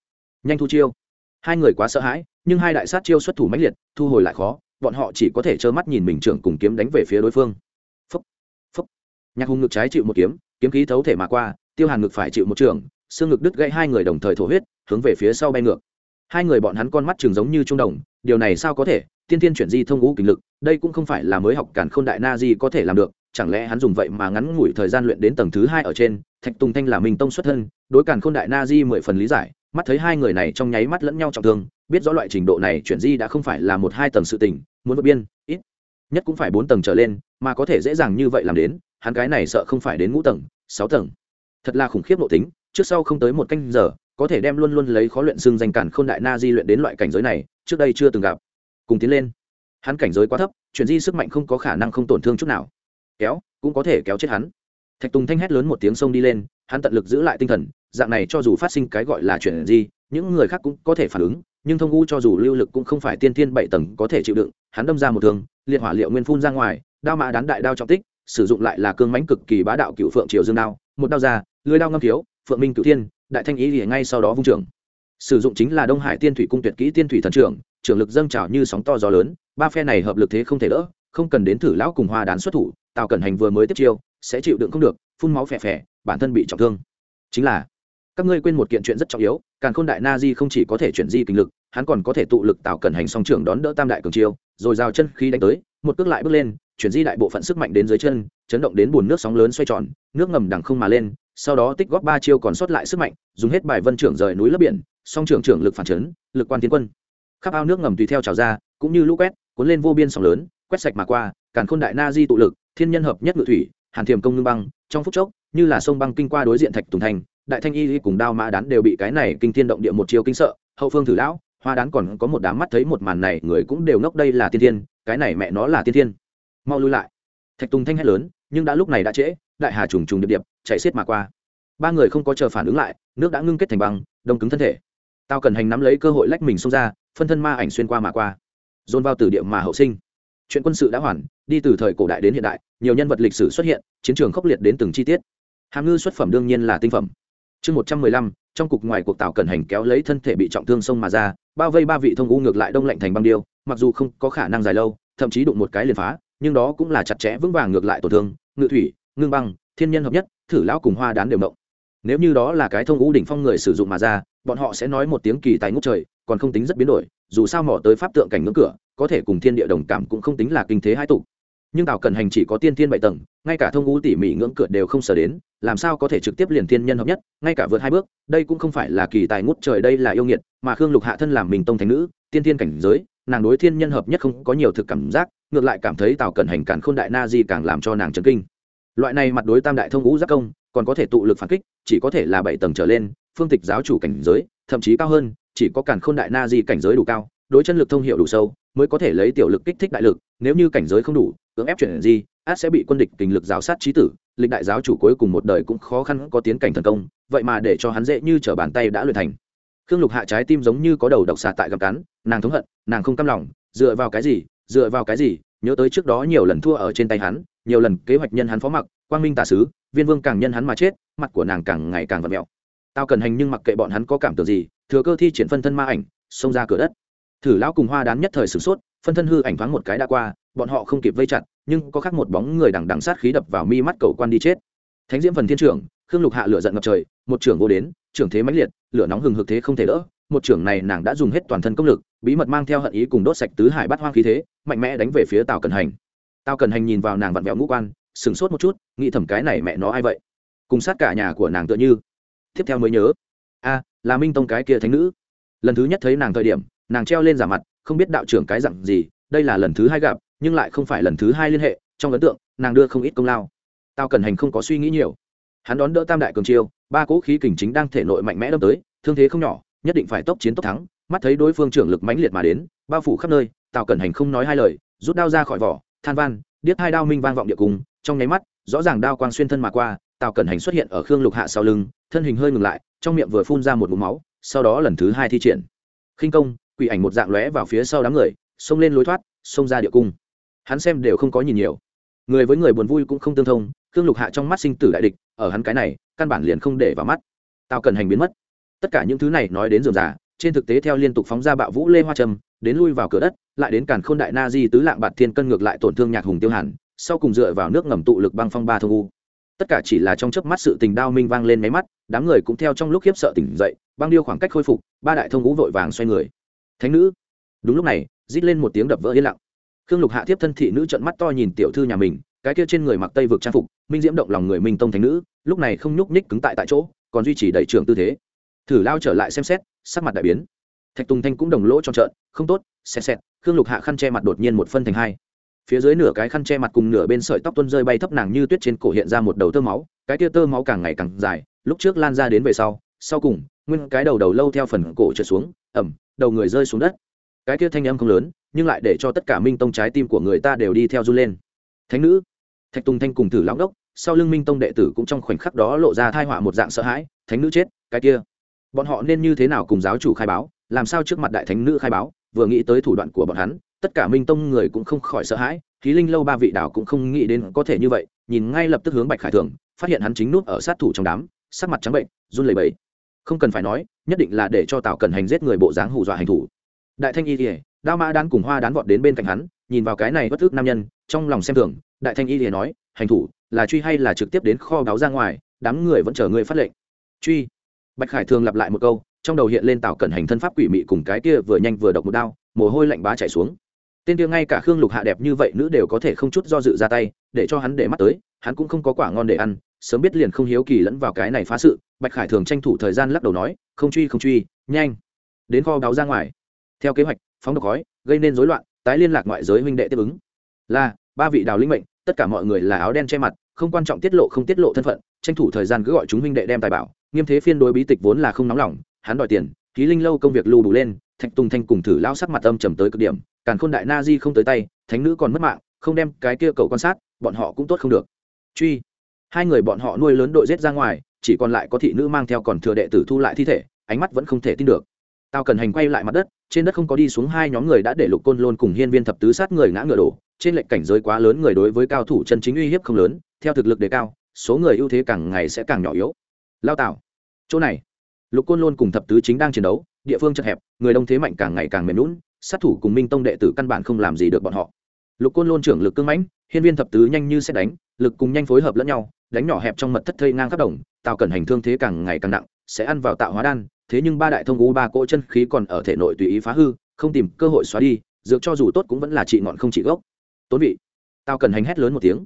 A: Nhanh thu chiêu. Hai người quá sợ hãi nhưng hai đại sát chiêu xuất thủ mãnh liệt thu hồi lại khó bọn họ chỉ có thể trơ mắt nhìn mình trưởng cùng kiếm đánh về phía đối phương. Phúc. Phúc. Nhạc hùng ngực trái chịu một kiếm kiếm khí thấu thể mà qua tiêu hàn ngực phải chịu một trường xương ngực đứt gãy hai người đồng thời thổ huyết hướng về phía sau bay ngược. Hai người bọn hắn con mắt trường giống như trung đồng điều này sao có thể? Tiên tiên chuyển di thông ngũ kinh lực, đây cũng không phải là mới học cản khôn đại na di có thể làm được, chẳng lẽ hắn dùng vậy mà ngắn ngủi thời gian luyện đến tầng thứ hai ở trên, thạch tùng thanh là minh tông xuất thân, đối cản khôn đại na di mười phần lý giải, mắt thấy hai người này trong nháy mắt lẫn nhau trọng thương, biết rõ loại trình độ này chuyển di đã không phải là một hai tầng sự tình, muốn vượt biên, ít nhất cũng phải bốn tầng trở lên, mà có thể dễ dàng như vậy làm đến, hắn cái này sợ không phải đến ngũ tầng, sáu tầng. Thật là khủng khiếp nội tính, trước sau không tới một canh giờ, có thể đem luôn luôn lấy khó luyện xương danh cản khôn đại na di luyện đến loại cảnh giới này, trước đây chưa từng gặp cùng tiến lên. Hắn cảnh giới quá thấp, chuyển di sức mạnh không có khả năng không tổn thương chút nào. Kéo, cũng có thể kéo chết hắn. Thạch tùng thanh hét lớn một tiếng sông đi lên, hắn tận lực giữ lại tinh thần, dạng này cho dù phát sinh cái gọi là chuyển di, những người khác cũng có thể phản ứng, nhưng thông u cho dù lưu lực cũng không phải tiên thiên bảy tầng có thể chịu đựng, hắn đâm ra một thương, liệt hỏa liệu nguyên phun ra ngoài, đao mã đán đại đao trọng tích, sử dụng lại là cương mãnh cực kỳ bá đạo cựu phượng triều dương đao, một đao ra, lưới đao ngâm thiếu, phượng minh cựu thiên, đại thanh ý thì ngay sau đó vung trưởng. Sử dụng chính là đông hải tiên thủy cung tuyệt kỹ tiên thủy thần trưởng trưởng lực dâng trào như sóng to gió lớn, ba phe này hợp lực thế không thể đỡ, không cần đến thử lão cùng hoa đán xuất thủ, tào cẩn hành vừa mới tiếp chiêu, sẽ chịu đựng không được, phun máu phè phè, bản thân bị trọng thương. Chính là, các ngươi quên một kiện chuyện rất trọng yếu, càn khôn đại na di không chỉ có thể chuyển di kinh lực, hắn còn có thể tụ lực tạo cẩn hành song trưởng đón đỡ tam đại cường chiêu, rồi rào chân khí đánh tới, một cước lại bước lên, chuyển di đại bộ phận sức mạnh đến dưới chân, chấn động đến bùn nước sóng lớn xoay tròn, nước ngầm đằng không mà lên, sau đó tích góp ba chiêu còn sót lại sức mạnh, dùng hết bài vân trưởng rời núi lấp biển, song trưởng trưởng lực phản chấn, lực quan tiến quân khắp ao nước ngầm tùy theo trào ra, cũng như lũ quét, cuốn lên vô biên sóng lớn, quét sạch mà qua, càn khôn đại na di tụ lực, thiên nhân hợp nhất ngự thủy, hàn thiềm công ngưng băng, trong phút chốc, như là sông băng kinh qua đối diện thạch tùng thành, đại thanh y cùng đao mã đán đều bị cái này kinh thiên động địa một chiều kinh sợ, hậu phương thử lão, hoa đán còn có một đám mắt thấy một màn này, người cũng đều ngốc đây là tiên thiên, cái này mẹ nó là tiên thiên. Mau lui lại. Thạch tùng thanh hét lớn, nhưng đã lúc này đã trễ, đại hà trùng trùng điệp điệp chạy xiết mà qua. Ba người không có chờ phản ứng lại, nước đã ngưng kết thành băng, đông cứng thân thể tao cần hành nắm lấy cơ hội lách mình xông ra, phân thân ma ảnh xuyên qua mà qua. Dồn vào tử địa mà hậu sinh. Chuyện quân sự đã hoàn, đi từ thời cổ đại đến hiện đại, nhiều nhân vật lịch sử xuất hiện, chiến trường khốc liệt đến từng chi tiết. Hàm ngư xuất phẩm đương nhiên là tinh phẩm. Chương một trăm mười lăm, trong cục ngoài cuộc tạo cần hành kéo lấy thân thể bị trọng thương sông mà ra, bao vây ba vị thông u ngược lại đông lạnh thành băng điêu, mặc dù không có khả năng dài lâu, thậm chí đụng một cái liền phá, nhưng đó cũng là chặt chẽ vững vàng ngược lại tổn thương, ngự thủy, ngưng băng, thiên nhân hợp nhất, thử lão cùng hoa đán đều động nếu như đó là cái thông ngũ đỉnh phong người sử dụng mà ra, bọn họ sẽ nói một tiếng kỳ tài ngút trời, còn không tính rất biến đổi, dù sao mỏ tới pháp tượng cảnh ngưỡng cửa, có thể cùng thiên địa đồng cảm cũng không tính là kinh thế hai tục nhưng tào cẩn hành chỉ có tiên thiên bảy tầng, ngay cả thông ngũ tỉ mỉ ngưỡng cửa đều không sở đến, làm sao có thể trực tiếp liền thiên nhân hợp nhất, ngay cả vượt hai bước, đây cũng không phải là kỳ tài ngút trời, đây là yêu nghiệt, mà khương lục hạ thân làm mình tông thành nữ, tiên thiên cảnh giới, nàng đối thiên nhân hợp nhất không có nhiều thực cảm giác, ngược lại cảm thấy tào cẩn hành càng khôn đại na di càng làm cho nàng chấn kinh. Loại này mặt đối tam đại thông ngũ giác công còn có thể tụ lực phản kích, chỉ có thể là bảy tầng trở lên, phương tịch giáo chủ cảnh giới, thậm chí cao hơn, chỉ có cản khôn đại na di cảnh giới đủ cao, đối chân lực thông hiệu đủ sâu, mới có thể lấy tiểu lực kích thích đại lực, nếu như cảnh giới không đủ, cưỡng ép chuyển gì át sẽ bị quân địch kình lực giáo sát trí tử, lịch đại giáo chủ cuối cùng một đời cũng khó khăn có tiến cảnh thần công, vậy mà để cho hắn dễ như trở bàn tay đã luyện thành. Khương lục hạ trái tim giống như có đầu độc xà tại gầm cắn, nàng thống hận, nàng không căm lòng, dựa vào cái gì, dựa vào cái gì, nhớ tới trước đó nhiều lần thua ở trên tay hắn, nhiều lần kế hoạch nhân hắn phó mặc, quang minh tả sứ viên vương càng nhân hắn mà chết, mặt của nàng càng ngày càng vặt mẹo. Tao cần hành nhưng mặc kệ bọn hắn có cảm tưởng gì, thừa cơ thi triển phân thân ma ảnh, xông ra cửa đất. Thử lão cùng hoa đán nhất thời sửng sốt, phân thân hư ảnh thoáng một cái đã qua, bọn họ không kịp vây chặt, nhưng có khác một bóng người đằng đằng sát khí đập vào mi mắt cầu quan đi chết. Thánh diễm phần thiên trưởng, khương lục hạ lửa giận ngập trời, một trưởng vô đến, trưởng thế mãnh liệt, lửa nóng hừng hực thế không thể đỡ, một trưởng này nàng đã dùng hết toàn thân công lực, bí mật mang theo hận ý cùng đốt sạch tứ hải bắt hoang khí thế, mạnh mẽ đánh về phía tào cần hành. Tào cần hành nhìn vào nàng vặn vẹo ngũ quan sửng sốt một chút, nghĩ thầm cái này mẹ nó ai vậy? Cùng sát cả nhà của nàng tựa như. Tiếp theo mới nhớ. A, là minh tông cái kia thánh nữ. Lần thứ nhất thấy nàng thời điểm, nàng treo lên giả mặt, không biết đạo trưởng cái dặn gì, đây là lần thứ hai gặp, nhưng lại không phải lần thứ hai liên hệ, trong ấn tượng, nàng đưa không ít công lao. Tao cần hành không có suy nghĩ nhiều. Hắn đón đỡ tam đại cường chiêu, ba cỗ khí kình chính đang thể nội mạnh mẽ đâm tới, thương thế không nhỏ, nhất định phải tốc chiến tốc thắng, mắt thấy đối phương trưởng lực mãnh liệt mà đến, bao phủ khắp nơi, tào cẩn hành không nói hai lời, rút đao ra khỏi vỏ, than van, điếc hai đao minh vang vọng địa cung trong nháy mắt, rõ ràng đao quang xuyên thân mà qua, tào cẩn hành xuất hiện ở khương lục hạ sau lưng, thân hình hơi ngừng lại, trong miệng vừa phun ra một mũ máu, sau đó lần thứ hai thi triển. Khinh công, quỷ ảnh một dạng lóe vào phía sau đám người, xông lên lối thoát, xông ra địa cung. Hắn xem đều không có nhìn nhiều. Người với người buồn vui cũng không tương thông, khương lục hạ trong mắt sinh tử đại địch, ở hắn cái này, căn bản liền không để vào mắt. Tào cẩn hành biến mất. Tất cả những thứ này nói đến dườm già, trên thực tế theo liên tục phóng ra bạo vũ lê hoa trầm đến lui vào cửa đất, lại đến càn khôn đại na di tứ lạng bạt thiên cân ngược lại tổn thương nhạc hùng tiêu hàn sau cùng dựa vào nước ngầm tụ lực băng phong ba thông u. Tất cả chỉ là trong chớp mắt sự tình đao minh vang lên máy mắt, đám người cũng theo trong lúc khiếp sợ tỉnh dậy, băng điêu khoảng cách khôi phục, ba đại thông ngũ vội vàng xoay người. Thánh nữ! Đúng lúc này, rít lên một tiếng đập vỡ yên lặng. Khương lục hạ tiếp thân thị nữ trận mắt to nhìn tiểu thư nhà mình, cái kia trên người mặc tây vực trang phục, minh diễm động lòng người minh tông thánh nữ, lúc này không nhúc nhích cứng tại tại chỗ, còn duy trì đẩy trưởng tư thế. Thử lao trở lại xem xét, sắc mặt đại biến. Thạch tùng thanh cũng đồng lỗ trong trợn, không tốt, xẹt xẹt. Khương lục hạ khăn che mặt đột nhiên một phân thành hai phía dưới nửa cái khăn che mặt cùng nửa bên sợi tóc tuân rơi bay thấp nàng như tuyết trên cổ hiện ra một đầu tơ máu, cái kia tơ máu càng ngày càng dài, lúc trước lan ra đến về sau sau cùng, nguyên cái đầu đầu lâu theo phần cổ trượt xuống, ẩm, đầu người rơi xuống đất. Cái kia thanh âm không lớn, nhưng lại để cho tất cả minh tông trái tim của người ta đều đi theo run lên. Thánh nữ, thạch tùng thanh cùng thử lão đốc, sau lưng minh tông đệ tử cũng trong khoảnh khắc đó lộ ra thai họa một dạng sợ hãi, thánh nữ chết, cái kia. Bọn họ nên như thế nào cùng giáo chủ khai báo, làm sao trước mặt đại thánh nữ khai báo, vừa nghĩ tới thủ đoạn của bọn hắn tất cả minh tông người cũng không khỏi sợ hãi khí linh lâu ba vị đảo cũng không nghĩ đến có thể như vậy, nhìn ngay lập tức hướng bạch khải thường phát hiện hắn chính nút ở sát thủ trong đám, sắc mặt trắng bệnh, run lẩy bẩy. Không cần phải nói, nhất định là để cho tào cẩn hành giết người bộ dáng hù dọa hành thủ. Đại thanh y thì đao mã đan cùng hoa đán vọt đến bên cạnh hắn, nhìn vào cái này bất thức nam nhân, trong lòng xem thường, đại thanh y thì nói, hành thủ, là truy hay là trực tiếp đến kho báo ra ngoài, đám người vẫn chờ người phát lệnh. Truy? Bạch khải thường lặp lại một câu, trong đầu hiện lên tào cẩn hành thân pháp quỷ mị cùng cái kia vừa nhanh vừa độc một đao, mồ hôi lạnh bá chảy xuống tên kia ngay cả khương lục hạ đẹp như vậy nữ đều có thể không chút do dự ra tay, để cho hắn để mắt tới, hắn cũng không có quả ngon để ăn, sớm biết liền không hiếu kỳ lẫn vào cái này phá sự, bạch khải thường tranh thủ thời gian lắc đầu nói, không truy không truy, nhanh, đến kho báo ra ngoài. Theo kế hoạch, phóng độc khói, gây nên rối loạn, tái liên lạc ngoại giới huynh đệ tiếp ứng. Là, ba vị đào linh mệnh, tất cả mọi người là áo đen che mặt, không quan trọng tiết lộ, không tiết lộ thân phận, tranh thủ thời gian cứ gọi chúng huynh đệ đem tài bảo, nghiêm thế phiên đối bí tịch vốn là không nóng lòng, hắn đòi tiền ký linh lâu công việc lưu đủ lên, thạch tùng thanh cùng thử lao sắc mặt âm trầm tới cực điểm, càn khôn đại na di không tới tay, thánh nữ còn mất mạng, không đem cái kia cầu quan sát, bọn họ cũng tốt không được. Truy. Hai người bọn họ nuôi lớn đội rết ra ngoài, chỉ còn lại có thị nữ mang theo còn thừa đệ tử thu lại thi thể, ánh mắt vẫn không thể tin được. Tao cần hành quay lại mặt đất, trên đất không có đi xuống hai nhóm người đã để lục côn lôn cùng hiên viên thập tứ sát người ngã ngựa đổ, trên lệnh cảnh giới quá lớn người đối với cao thủ chân chính uy hiếp không lớn, theo thực lực đề cao, số người ưu thế càng ngày sẽ càng nhỏ yếu. Lao tạo chỗ này lục côn lôn cùng thập tứ chính đang chiến đấu, địa phương chật hẹp, người đông thế mạnh càng ngày càng mềm lún sát thủ cùng minh tông đệ tử căn bản không làm gì được bọn họ. Lục côn lôn trưởng lực cưng mãnh, hiên viên thập tứ nhanh như xét đánh, lực cùng nhanh phối hợp lẫn nhau, đánh nhỏ hẹp trong mật thất thây ngang khắp đồng tạo cẩn hành thương thế càng ngày càng nặng, sẽ ăn vào tạo hóa đan, thế nhưng ba đại thông u ba cỗ chân khí còn ở thể nội tùy ý phá hư, không tìm cơ hội xóa đi, dược cho dù tốt cũng vẫn là trị ngọn không trị gốc. Tốn vị. Tao cần hành hét lớn một tiếng.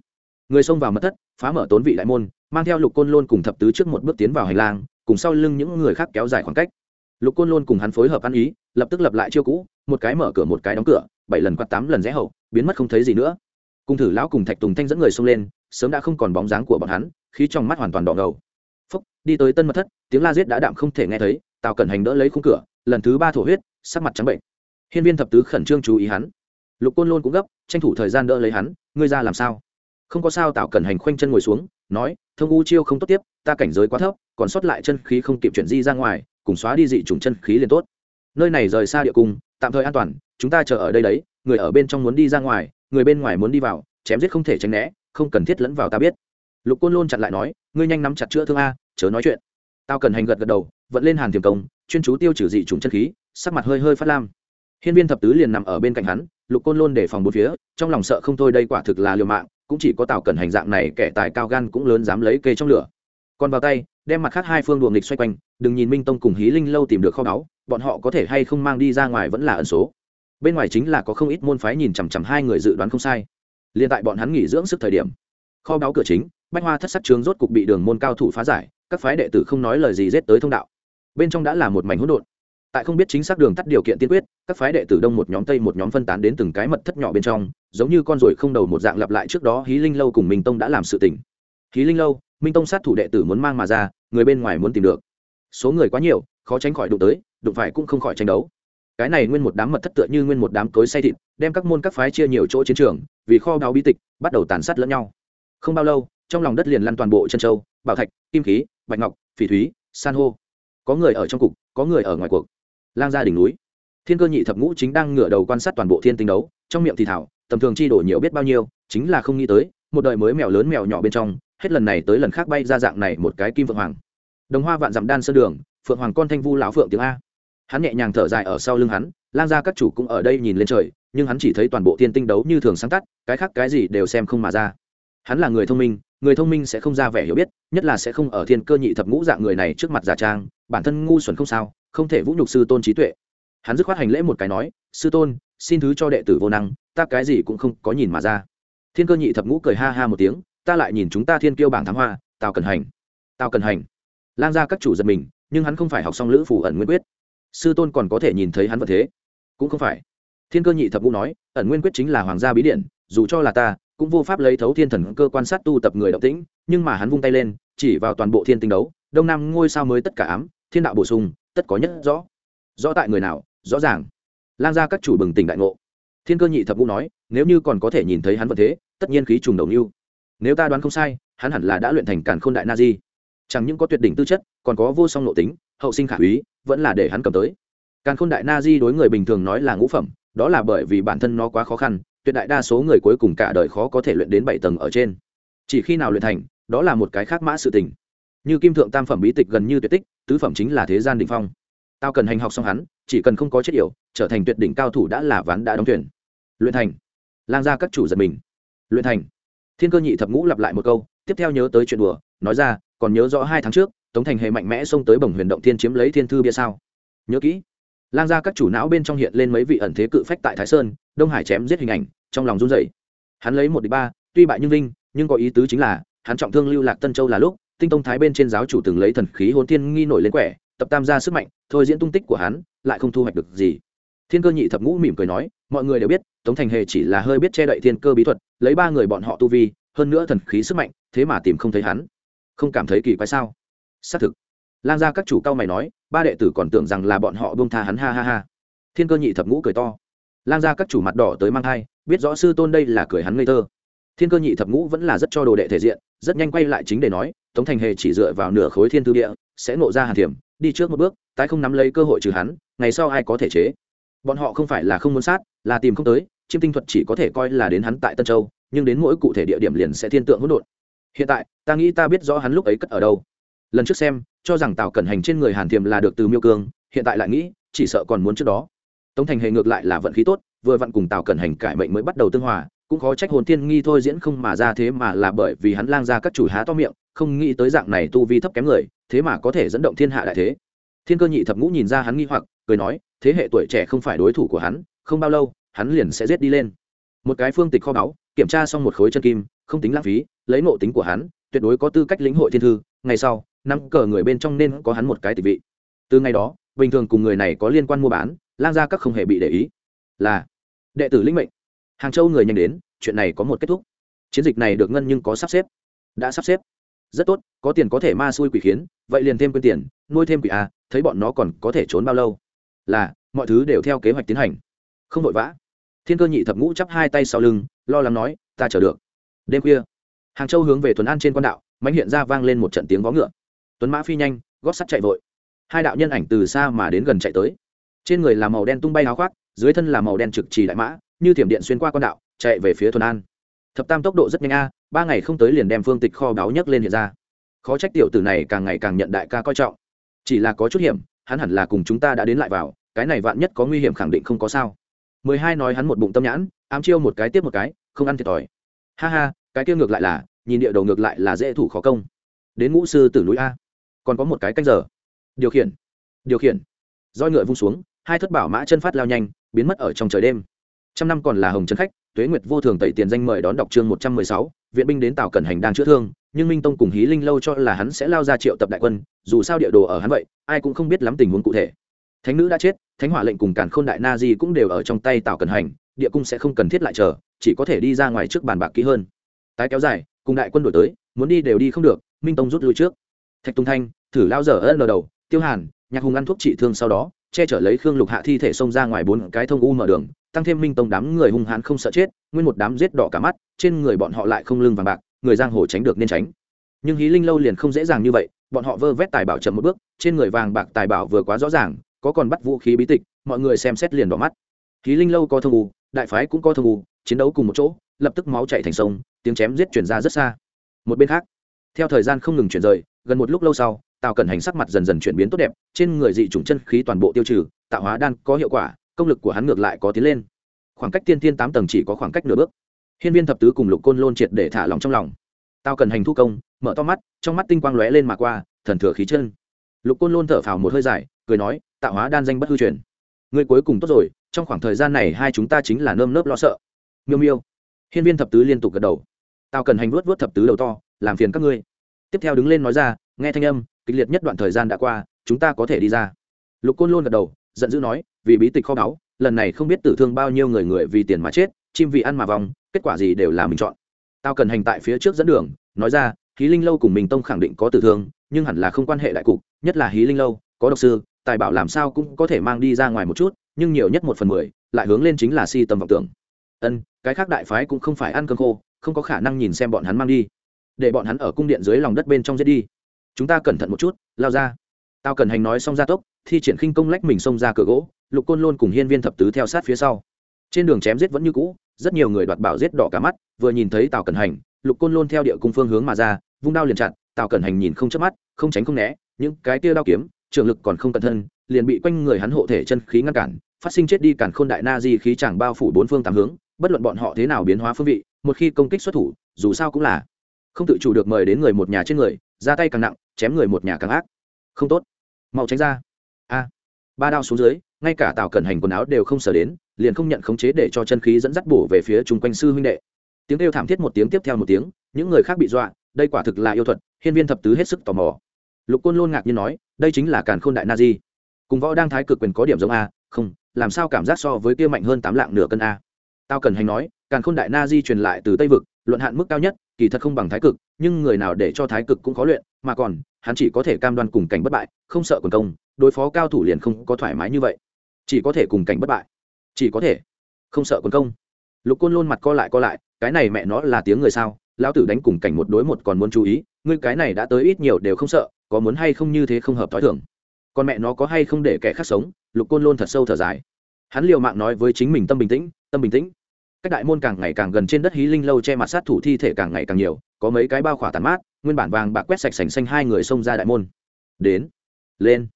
A: Người xông vào mật thất, phá mở tốn vị đại môn, mang theo lục côn lôn cùng thập tứ trước một bước tiến vào hành lang cùng sau lưng những người khác kéo dài khoảng cách. Lục côn lôn cùng hắn phối hợp ăn ý, lập tức lập lại chiêu cũ, một cái mở cửa một cái đóng cửa, bảy lần quạt tám lần rẽ hậu, biến mất không thấy gì nữa. Cùng thử lão cùng thạch tùng thanh dẫn người xông lên, sớm đã không còn bóng dáng của bọn hắn, khí trong mắt hoàn toàn đỏ ngầu. Phúc, đi tới tân mật thất, tiếng la giết đã đạm không thể nghe thấy, tào cẩn hành đỡ lấy khung cửa, lần thứ ba thổ huyết, sắc mặt trắng bệnh. Hiên viên thập tứ khẩn trương chú ý hắn. Lục côn lôn cũng gấp, tranh thủ thời gian đỡ lấy hắn, ngươi ra làm sao? Không có sao, tào cẩn hành khoanh chân ngồi xuống nói, thông u chiêu không tốt tiếp, ta cảnh giới quá thấp, còn sót lại chân khí không kịp chuyển di ra ngoài, cùng xóa đi dị trùng chân khí liền tốt. Nơi này rời xa địa cung, tạm thời an toàn, chúng ta chờ ở đây đấy, người ở bên trong muốn đi ra ngoài, người bên ngoài muốn đi vào, chém giết không thể tránh né, không cần thiết lẫn vào ta biết. Lục côn lôn chặn lại nói, ngươi nhanh nắm chặt chữa thương a, chớ nói chuyện. Tao cần hành gật gật đầu, vận lên hàn tiềm công, chuyên chú tiêu trừ dị trùng chân khí, sắc mặt hơi hơi phát lam. Hiên viên thập tứ liền nằm ở bên cạnh hắn, lục côn lôn để phòng bốn phía, trong lòng sợ không thôi, đây quả thực là liều mạng cũng chỉ có tào cẩn hành dạng này, kẻ tài cao gan cũng lớn dám lấy kê trong lửa. Còn vào tay, đem mặt khác hai phương đùa nghịch xoay quanh, đừng nhìn minh tông cùng hí linh lâu tìm được kho báu, bọn họ có thể hay không mang đi ra ngoài vẫn là ẩn số. Bên ngoài chính là có không ít môn phái nhìn chằm chằm hai người dự đoán không sai. Liền tại bọn hắn nghỉ dưỡng sức thời điểm, kho báu cửa chính, bách hoa thất sắc trướng rốt cục bị đường môn cao thủ phá giải, các phái đệ tử không nói lời gì rết tới thông đạo. Bên trong đã là một mảnh hỗn độn. Tại không biết chính xác đường tắt điều kiện tiên quyết, các phái đệ tử đông một nhóm, tây một nhóm phân tán đến từng cái mật thất nhỏ bên trong giống như con ruồi không đầu một dạng lặp lại trước đó hí linh lâu cùng minh tông đã làm sự tình. Hí linh lâu, minh tông sát thủ đệ tử muốn mang mà ra, người bên ngoài muốn tìm được. Số người quá nhiều, khó tránh khỏi đụng tới, đụng phải cũng không khỏi tranh đấu. Cái này nguyên một đám mật thất tựa như nguyên một đám cối say thịt, đem các môn các phái chia nhiều chỗ chiến trường, vì kho báu bí tịch, bắt đầu tàn sát lẫn nhau. Không bao lâu, trong lòng đất liền lăn toàn bộ chân châu, bảo thạch, kim khí, bạch ngọc, phỉ thúy, san hô. Có người ở trong cục, có người ở ngoài cuộc. Lang ra đỉnh núi. Thiên cơ nhị thập ngũ chính đang ngửa đầu quan sát toàn bộ thiên tinh đấu, trong miệng thì thảo tầm thường chi đổ nhiều biết bao nhiêu, chính là không nghĩ tới, một đời mới mèo lớn mèo nhỏ bên trong, hết lần này tới lần khác bay ra dạng này một cái kim phượng hoàng. Đồng hoa vạn dặm đan sơn đường, phượng hoàng con thanh vu lão phượng tiếng a. Hắn nhẹ nhàng thở dài ở sau lưng hắn, lang ra các chủ cũng ở đây nhìn lên trời, nhưng hắn chỉ thấy toàn bộ thiên tinh đấu như thường sáng tắt, cái khác cái gì đều xem không mà ra. Hắn là người thông minh, người thông minh sẽ không ra vẻ hiểu biết, nhất là sẽ không ở thiên cơ nhị thập ngũ dạng người này trước mặt giả trang, bản thân ngu xuẩn không sao, không thể vũ nhục sư tôn trí tuệ. Hắn dứt khoát hành lễ một cái nói, sư tôn, xin thứ cho đệ tử vô năng ta cái gì cũng không có nhìn mà ra. Thiên cơ nhị thập ngũ cười ha ha một tiếng, ta lại nhìn chúng ta thiên kiêu bảng thám hoa, tào cần hành. Tào cần hành. Lang ra các chủ giật mình, nhưng hắn không phải học xong lữ phủ ẩn nguyên quyết. Sư tôn còn có thể nhìn thấy hắn vật thế. Cũng không phải. Thiên cơ nhị thập ngũ nói, ẩn nguyên quyết chính là hoàng gia bí điện, dù cho là ta, cũng vô pháp lấy thấu thiên thần cơ quan sát tu tập người động tĩnh, nhưng mà hắn vung tay lên, chỉ vào toàn bộ thiên tinh đấu, đông nam ngôi sao mới tất cả ám, thiên đạo bổ sung, tất có nhất rõ. Rõ tại người nào, rõ ràng. Lang gia các chủ bừng tỉnh đại ngộ thiên cơ nhị thập ngũ nói, nếu như còn có thể nhìn thấy hắn vận thế, tất nhiên khí trùng đầu mưu nếu ta đoán không sai, hắn hẳn là đã luyện thành càn khôn đại na di. Chẳng những có tuyệt đỉnh tư chất, còn có vô song nội tính, hậu sinh khả úy, vẫn là để hắn cầm tới. Càn khôn đại na di đối người bình thường nói là ngũ phẩm, đó là bởi vì bản thân nó quá khó khăn, tuyệt đại đa số người cuối cùng cả đời khó có thể luyện đến bảy tầng ở trên. Chỉ khi nào luyện thành, đó là một cái khác mã sự tình. Như kim thượng tam phẩm bí tịch gần như tuyệt tích, tứ phẩm chính là thế gian đình phong. Tao cần hành học xong hắn, chỉ cần không có chết yểu, trở thành tuyệt đỉnh cao thủ đã là ván đã đóng tuyển luyện thành. Lang ra các chủ giật mình. Luyện thành. Thiên cơ nhị thập ngũ lặp lại một câu, tiếp theo nhớ tới chuyện đùa, nói ra, còn nhớ rõ hai tháng trước, tống thành hề mạnh mẽ xông tới bồng huyền động thiên chiếm lấy thiên thư bia sao? Nhớ kỹ. Lang ra các chủ não bên trong hiện lên mấy vị ẩn thế cự phách tại thái sơn, đông hải chém giết hình ảnh, trong lòng run dậy hắn lấy một đ ba, tuy bại nhưng vinh, nhưng có ý tứ chính là, hắn trọng thương lưu lạc tân châu là lúc, tinh tông thái bên trên giáo chủ từng lấy thần khí hôn thiên nghi nổi lên quẻ, tập tam gia sức mạnh, thôi diễn tung tích của hắn, lại không thu hoạch được gì thiên cơ nhị thập ngũ mỉm cười nói, mọi người đều biết, tống thành hề chỉ là hơi biết che đậy thiên cơ bí thuật, lấy ba người bọn họ tu vi, hơn nữa thần khí sức mạnh, thế mà tìm không thấy hắn. Không cảm thấy kỳ quái sao? Xác thực. Lan ra các chủ cao mày nói, ba đệ tử còn tưởng rằng là bọn họ buông tha hắn, ha ha ha. Thiên cơ nhị thập ngũ cười to. Lan ra các chủ mặt đỏ tới mang thai, biết rõ sư tôn đây là cười hắn ngây thơ. Thiên cơ nhị thập ngũ vẫn là rất cho đồ đệ thể diện, rất nhanh quay lại chính để nói, tống thành hề chỉ dựa vào nửa khối thiên thư địa, sẽ nộ ra hàn thiểm, đi trước một bước, tái không nắm lấy cơ hội trừ hắn, ngày sau ai có thể chế? Bọn họ không phải là không muốn sát, là tìm không tới, chiêm tinh thuật chỉ có thể coi là đến hắn tại tân châu, nhưng đến mỗi cụ thể địa điểm liền sẽ thiên tượng hỗn độn. Hiện tại, ta nghĩ ta biết rõ hắn lúc ấy cất ở đâu. Lần trước xem, cho rằng tào cẩn hành trên người hàn thiềm là được từ miêu cương, hiện tại lại nghĩ, chỉ sợ còn muốn trước đó. Tống thành hề ngược lại là vận khí tốt, vừa vặn cùng tào cẩn hành cải mệnh mới bắt đầu tương hòa, cũng khó trách hồn thiên nghi thôi diễn không mà ra thế mà là bởi vì hắn lang ra các chủ há to miệng, không nghĩ tới dạng này tu vi thấp kém người, thế mà có thể dẫn động thiên hạ đại thế thiên cơ nhị thập ngũ nhìn ra hắn nghi hoặc, cười nói, thế hệ tuổi trẻ không phải đối thủ của hắn, không bao lâu, hắn liền sẽ giết đi lên. Một cái phương tịch kho báu, kiểm tra xong một khối chân kim, không tính lãng phí, lấy nộ tính của hắn, tuyệt đối có tư cách lĩnh hội thiên thư, ngày sau, năm cờ người bên trong nên có hắn một cái tịch vị. Từ ngày đó, bình thường cùng người này có liên quan mua bán lan ra các không hề bị để ý. Là, đệ tử lĩnh mệnh. Hàng châu người nhanh đến, chuyện này có một kết thúc. Chiến dịch này được ngân nhưng có sắp xếp. Đã sắp xếp. Rất tốt, có tiền có thể ma xui quỷ khiến, vậy liền thêm quên tiền, nuôi thêm quỷ a thấy bọn nó còn có thể trốn bao lâu? Là, mọi thứ đều theo kế hoạch tiến hành. Không vội vã. Thiên cơ nhị thập ngũ chắp hai tay sau lưng, lo lắng nói, ta chờ được. Đêm khuya, hàng châu hướng về tuấn an trên quan đạo, mãnh hiện ra vang lên một trận tiếng vó ngựa. Tuấn mã phi nhanh, gót sắt chạy vội. Hai đạo nhân ảnh từ xa mà đến gần chạy tới. Trên người là màu đen tung bay áo khoác, dưới thân là màu đen trực trì đại mã, như thiểm điện xuyên qua quan đạo, chạy về phía thuần an. Thập tam tốc độ rất nhanh a, ba ngày không tới liền đem phương tịch kho báo nhấc lên hiện ra. Khó trách tiểu tử này càng ngày càng nhận đại ca coi trọng chỉ là có chút hiểm, hắn hẳn là cùng chúng ta đã đến lại vào, cái này vạn nhất có nguy hiểm khẳng định không có sao. Mười hai nói hắn một bụng tâm nhãn, ám chiêu một cái tiếp một cái, không ăn thiệt thòi. Ha ha, cái kia ngược lại là, nhìn địa đầu ngược lại là dễ thủ khó công. Đến ngũ sư tử núi a. Còn có một cái canh giờ. Điều khiển. Điều khiển. Roi ngựa vung xuống, hai thất bảo mã chân phát lao nhanh, biến mất ở trong trời đêm. Trăm năm còn là hồng trấn khách, tuế nguyệt vô thường tẩy tiền danh mời đón đọc chương một trăm mười sáu, viện binh đến tào cẩn hành đang chữa thương nhưng minh tông cùng hí linh lâu cho là hắn sẽ lao ra triệu tập đại quân, dù sao địa đồ ở hắn vậy, ai cũng không biết lắm tình huống cụ thể. Thánh nữ đã chết, thánh hỏa lệnh cùng cản khôn đại na di cũng đều ở trong tay tào cẩn hành, địa cung sẽ không cần thiết lại chờ, chỉ có thể đi ra ngoài trước bàn bạc kỹ hơn. Tái kéo dài, cùng đại quân đổi tới, muốn đi đều đi không được, minh tông rút lui trước. Thạch tùng thanh, thử lao dở ân lờ đầu, tiêu hàn, nhạc hùng ăn thuốc trị thương sau đó, che chở lấy khương lục hạ thi thể xông ra ngoài bốn cái thông u mở đường, tăng thêm minh tông đám người hung hãn không sợ chết, nguyên một đám giết đỏ cả mắt, trên người bọn họ lại không lưng vàng bạc người giang hồ tránh được nên tránh. Nhưng hí linh lâu liền không dễ dàng như vậy, bọn họ vơ vét tài bảo chậm một bước, trên người vàng bạc tài bảo vừa quá rõ ràng, có còn bắt vũ khí bí tịch, mọi người xem xét liền đỏ mắt. Hí linh lâu có thông u, đại phái cũng có thông u, chiến đấu cùng một chỗ, lập tức máu chạy thành sông, tiếng chém giết chuyển ra rất xa. Một bên khác, theo thời gian không ngừng chuyển rời, gần một lúc lâu sau, tào cẩn hành sắc mặt dần dần chuyển biến tốt đẹp, trên người dị chủng chân khí toàn bộ tiêu trừ, tạo hóa đan có hiệu quả, công lực của hắn ngược lại có tiến lên. Khoảng cách tiên tiên tám tầng chỉ có khoảng cách nửa bước hiên viên thập tứ cùng lục côn lôn triệt để thả lòng trong lòng. Tao cần hành thu công, mở to mắt, trong mắt tinh quang lóe lên mà qua, thần thừa khí chân. Lục côn lôn thở phào một hơi dài, cười nói, tạo hóa đan danh bất hư truyền. Người cuối cùng tốt rồi, trong khoảng thời gian này hai chúng ta chính là nơm nớp lo sợ. Miêu miêu. Hiên viên thập tứ liên tục gật đầu. Tao cần hành vuốt vuốt thập tứ đầu to, làm phiền các ngươi. Tiếp theo đứng lên nói ra, nghe thanh âm, kịch liệt nhất đoạn thời gian đã qua, chúng ta có thể đi ra. Lục côn lôn gật đầu, giận dữ nói, vì bí tịch kho báu, lần này không biết tử thương bao nhiêu người người vì tiền mà chết, chim vì ăn mà vòng kết quả gì đều là mình chọn. Tao cần hành tại phía trước dẫn đường, nói ra, hí linh lâu cùng mình tông khẳng định có tử thương, nhưng hẳn là không quan hệ đại cục, nhất là hí linh lâu, có độc sư, tài bảo làm sao cũng có thể mang đi ra ngoài một chút, nhưng nhiều nhất một phần mười, lại hướng lên chính là si tầm vọng tưởng. Ân, cái khác đại phái cũng không phải ăn cơm khô, không có khả năng nhìn xem bọn hắn mang đi. Để bọn hắn ở cung điện dưới lòng đất bên trong giết đi. Chúng ta cẩn thận một chút, lao ra. Tao cần hành nói xong ra tốc, thi triển khinh công lách mình xông ra cửa gỗ, lục côn lôn cùng hiên viên thập tứ theo sát phía sau. Trên đường chém giết vẫn như cũ rất nhiều người đoạt bảo giết đỏ cả mắt, vừa nhìn thấy tào cẩn hành, lục côn lôn theo địa cung phương hướng mà ra, vung đao liền chặn, tào cẩn hành nhìn không chớp mắt, không tránh không né, những cái tia đao kiếm, trường lực còn không cẩn thân, liền bị quanh người hắn hộ thể chân khí ngăn cản, phát sinh chết đi cản khôn đại na di khí chẳng bao phủ bốn phương tám hướng, bất luận bọn họ thế nào biến hóa phương vị, một khi công kích xuất thủ, dù sao cũng là không tự chủ được mời đến người một nhà trên người, ra tay càng nặng, chém người một nhà càng ác. Không tốt. Mau tránh ra. A. Ba đao xuống dưới ngay cả tào cẩn hành quần áo đều không sở đến, liền không nhận khống chế để cho chân khí dẫn dắt bổ về phía chung quanh sư huynh đệ. Tiếng kêu thảm thiết một tiếng tiếp theo một tiếng, những người khác bị dọa, đây quả thực là yêu thuật, hiên viên thập tứ hết sức tò mò. Lục côn luôn ngạc nhiên nói, đây chính là càn khôn đại na di. Cùng võ đang thái cực quyền có điểm giống a, không, làm sao cảm giác so với kia mạnh hơn tám lạng nửa cân a. Tao cần hành nói, càn khôn đại na di truyền lại từ tây vực, luận hạn mức cao nhất, kỳ thật không bằng thái cực, nhưng người nào để cho thái cực cũng khó luyện, mà còn, hắn chỉ có thể cam đoan cùng cảnh bất bại, không sợ quần công, đối phó cao thủ liền không có thoải mái như vậy chỉ có thể cùng cảnh bất bại. Chỉ có thể. Không sợ quân công. Lục côn lôn mặt co lại co lại, cái này mẹ nó là tiếng người sao? Lão tử đánh cùng cảnh một đối một còn muốn chú ý, ngươi cái này đã tới ít nhiều đều không sợ, có muốn hay không như thế không hợp t h ó i thường. Còn mẹ nó có hay không để kẻ khác sống? Lục côn lôn thật sâu thở dài. Hắn liều mạng nói với chính mình tâm bình tĩnh, tâm bình tĩnh. Các đại môn càng ngày càng gần trên đất hí linh lâu che mặt sát thủ thi thể càng ngày càng nhiều, có mấy cái bao khỏa tàn mát, nguyên bản vàng bạc quét sạch sành xanh hai người xông ra đại môn. Đến. Lên.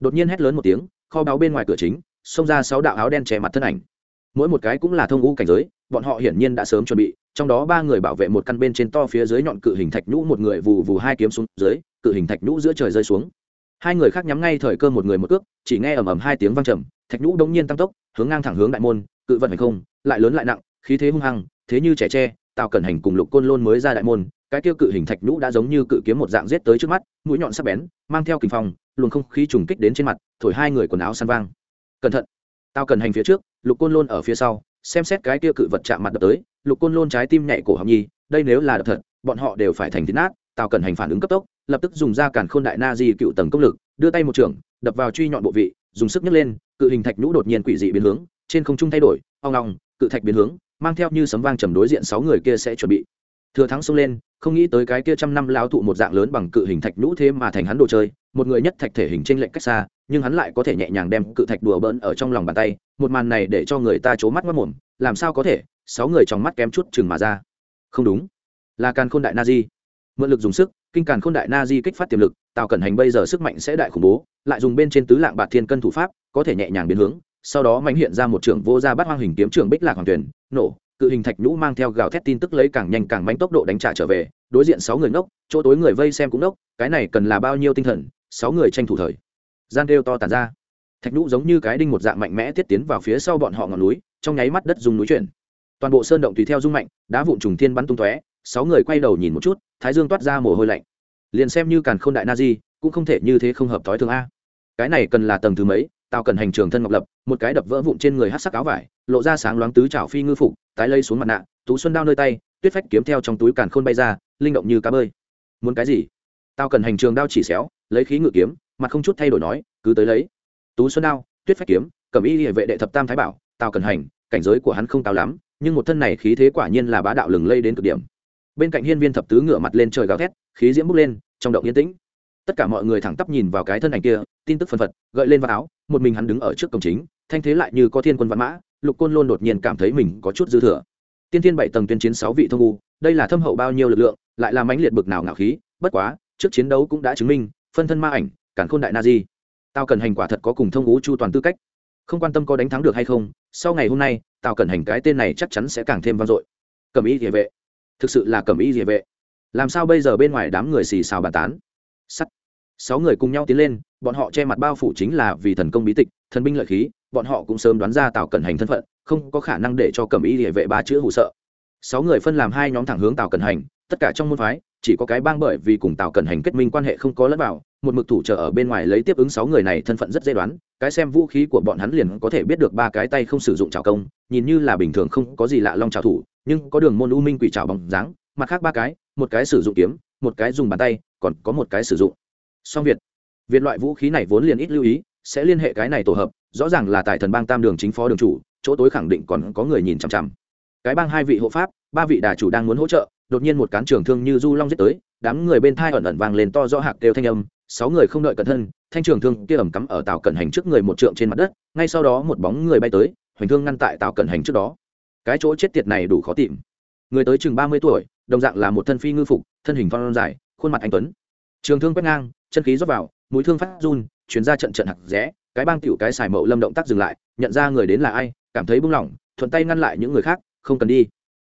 A: Đột nhiên hét lớn một tiếng, kho báo bên ngoài cửa chính xông ra sáu đạo áo đen che mặt thân ảnh. Mỗi một cái cũng là thông ngũ cảnh giới, bọn họ hiển nhiên đã sớm chuẩn bị, trong đó ba người bảo vệ một căn bên trên to phía dưới nhọn cự hình thạch nhũ, một người vù vù hai kiếm xuống dưới, cự hình thạch nhũ giữa trời rơi xuống. Hai người khác nhắm ngay thời cơ một người một cước, chỉ nghe ầm ầm hai tiếng vang trầm, thạch nhũ đống nhiên tăng tốc, hướng ngang thẳng hướng đại môn, cự vận hành không, lại lớn lại nặng, khí thế hung hăng, thế như trẻ tre, tào cẩn hành cùng lục côn lôn mới ra đại môn, cái tiêu cự hình thạch nhũ đã giống như cự kiếm một dạng giết tới trước mắt, mũi nhọn sắc bén, mang theo kình phong, luồng không khí trùng kích đến trên mặt, thổi hai người quần áo săn vang cẩn thận. Tao cần hành phía trước, lục côn lôn ở phía sau, xem xét cái kia cự vật chạm mặt đập tới, lục côn lôn trái tim nhảy cổ học nhi, đây nếu là đập thật, bọn họ đều phải thành thịt nát, tao cần hành phản ứng cấp tốc, lập tức dùng ra cản khôn đại na di cựu tầng công lực, đưa tay một trường, đập vào truy nhọn bộ vị, dùng sức nhấc lên, cự hình thạch nhũ đột nhiên quỷ dị biến hướng, trên không trung thay đổi, ong ong, cự thạch biến hướng, mang theo như sấm vang trầm đối diện sáu người kia sẽ chuẩn bị thừa thắng xông lên, không nghĩ tới cái kia trăm năm lao thụ một dạng lớn bằng cự hình thạch nhũ thế mà thành hắn đồ chơi, một người nhất thạch thể hình trên lệnh cách xa, nhưng hắn lại có thể nhẹ nhàng đem cự thạch đùa bỡn ở trong lòng bàn tay, một màn này để cho người ta c mắt mất mồm, làm sao có thể, sáu người trong mắt kém chút chừng mà ra. Không đúng. Là càn khôn đại na di. Mượn lực dùng sức, kinh càn khôn đại na di kích phát tiềm lực, tào cẩn hành bây giờ sức mạnh sẽ đại khủng bố, lại dùng bên trên tứ lạng bạc thiên cân thủ pháp, có thể nhẹ nhàng biến hướng, sau đó mạnh hiện ra một trưởng vô gia bắt hoang hình kiếm trưởng bích lạc hoàng tuyển nổ cự hình thạch nhũ mang theo gào thét tin tức lấy càng nhanh càng mánh tốc độ đánh trả trở về, đối diện sáu người ngốc, chỗ tối người vây xem cũng ngốc, cái này cần là bao nhiêu tinh thần, sáu người tranh thủ thời. Gian kêu to tàn ra. Thạch nhũ giống như cái đinh một dạng mạnh mẽ tiết tiến vào phía sau bọn họ ngọn núi, trong nháy mắt đất dùng núi chuyển. Toàn bộ sơn động tùy theo rung mạnh, đá vụn trùng thiên bắn tung tóe, sáu người quay đầu nhìn một chút, thái dương toát ra mồ hôi lạnh. Liền xem như càn k h ô n đại na di, cũng không thể như thế không hợp thói thường a. Cái này cần là tầng thứ mấy, tao cần hành trường thân ngọc lập một cái đập vỡ vụn trên người hát sắc áo vải, lộ ra sáng loáng tứ trào phi ngư phục, tái lây xuống mặt nạ, tú xuân đao nơi tay, tuyết phách kiếm theo trong túi càn khôn bay ra, linh động như cá bơi. Muốn cái gì? Tao cần hành trường đao chỉ xéo, lấy khí ngự kiếm, mặt không chút thay đổi nói, cứ tới lấy. Tú xuân đao, tuyết phách kiếm, cầm y hệ vệ đệ thập tam thái bảo, tao cần hành, cảnh giới của hắn không cao lắm, nhưng một thân này khí thế quả nhiên là bá đạo lừng lây đến cực điểm. Bên cạnh hiên viên thập tứ ngửa mặt lên trời gào thét, khí diễm bốc lên, trong động yên tĩnh. Tất cả mọi người thẳng tắp nhìn vào cái thân ảnh kia, tin tức phân phật, gợi lên vào áo, một mình hắn đứng ở trước cổng chính thanh thế lại như có thiên quân văn mã, lục côn lôn đột nhiên cảm thấy mình có chút dư thừa. Tiên thiên bảy tầng tuyên chiến sáu vị thông u đây là thâm hậu bao nhiêu lực lượng, lại là mãnh liệt bực nào ngạo khí, bất quá, trước chiến đấu cũng đã chứng minh, phân thân ma ảnh cản khôn đại na di. Tao cần hành quả thật có cùng thông ngũ chu toàn tư cách. Không quan tâm có đánh thắng được hay không, sau ngày hôm nay tao cần hành cái tên này chắc chắn sẽ càng thêm vang dội. Cầm ý địa vệ. Thực sự là cầm ý địa vệ. Làm sao bây giờ bên ngoài đám người xì xào bàn tán? Sắt sáu người cùng nhau tiến lên, bọn họ che mặt bao phủ chính là vì thần công bí tịch, thần binh lợi khí, bọn họ cũng sớm đoán ra tào cẩn hành thân phận, không có khả năng để cho Cẩm ý địa vệ ba chữ hụ sợ. Sáu người phân làm hai nhóm thẳng hướng tào cẩn hành, tất cả trong môn phái, chỉ có cái bang bởi vì cùng tào cẩn hành kết minh quan hệ không có lẫn vào, một mực thủ trợ ở bên ngoài lấy tiếp ứng sáu người này thân phận rất dễ đoán, cái xem vũ khí của bọn hắn liền có thể biết được ba cái tay không sử dụng trào công, nhìn như là bình thường không có gì lạ long trào thủ, nhưng có đường môn u minh quỷ trào bằng dáng, mặt khác ba cái, một cái sử dụng kiếm, một cái dùng bàn tay, còn có một cái sử dụng song việt việt loại vũ khí này vốn liền ít lưu ý, sẽ liên hệ cái này tổ hợp, rõ ràng là tại thần bang tam đường chính phó đường chủ, chỗ tối khẳng định còn có người nhìn chằm chằm. Cái bang hai vị hộ pháp, ba vị đà chủ đang muốn hỗ trợ, đột nhiên một cán trường thương như du long giết tới, đám người bên thai ẩn ẩn vang lên to rõ hạc đều thanh âm, sáu người không đợi cẩn thân, thanh trường thương kia ẩm cắm ở tàu cẩn hành trước người một trượng trên mặt đất, ngay sau đó một bóng người bay tới, hoành thương ngăn tại tàu cẩn hành trước đó. Cái chỗ chết tiệt này đủ khó tìm. Người tới chừng ba mươi tuổi, đồng dạng là một thân phi ngư phục, thân hình phong dài, khuôn mặt anh tuấn. Trường thương quét ngang chân khí rót vào, mũi thương phát run chuyển ra trận trận hặc rẽ, cái bang tiểu cái xài mậu lâm động tác dừng lại, nhận ra người đến là ai, cảm thấy buông lỏng, thuận tay ngăn lại những người khác, không cần đi.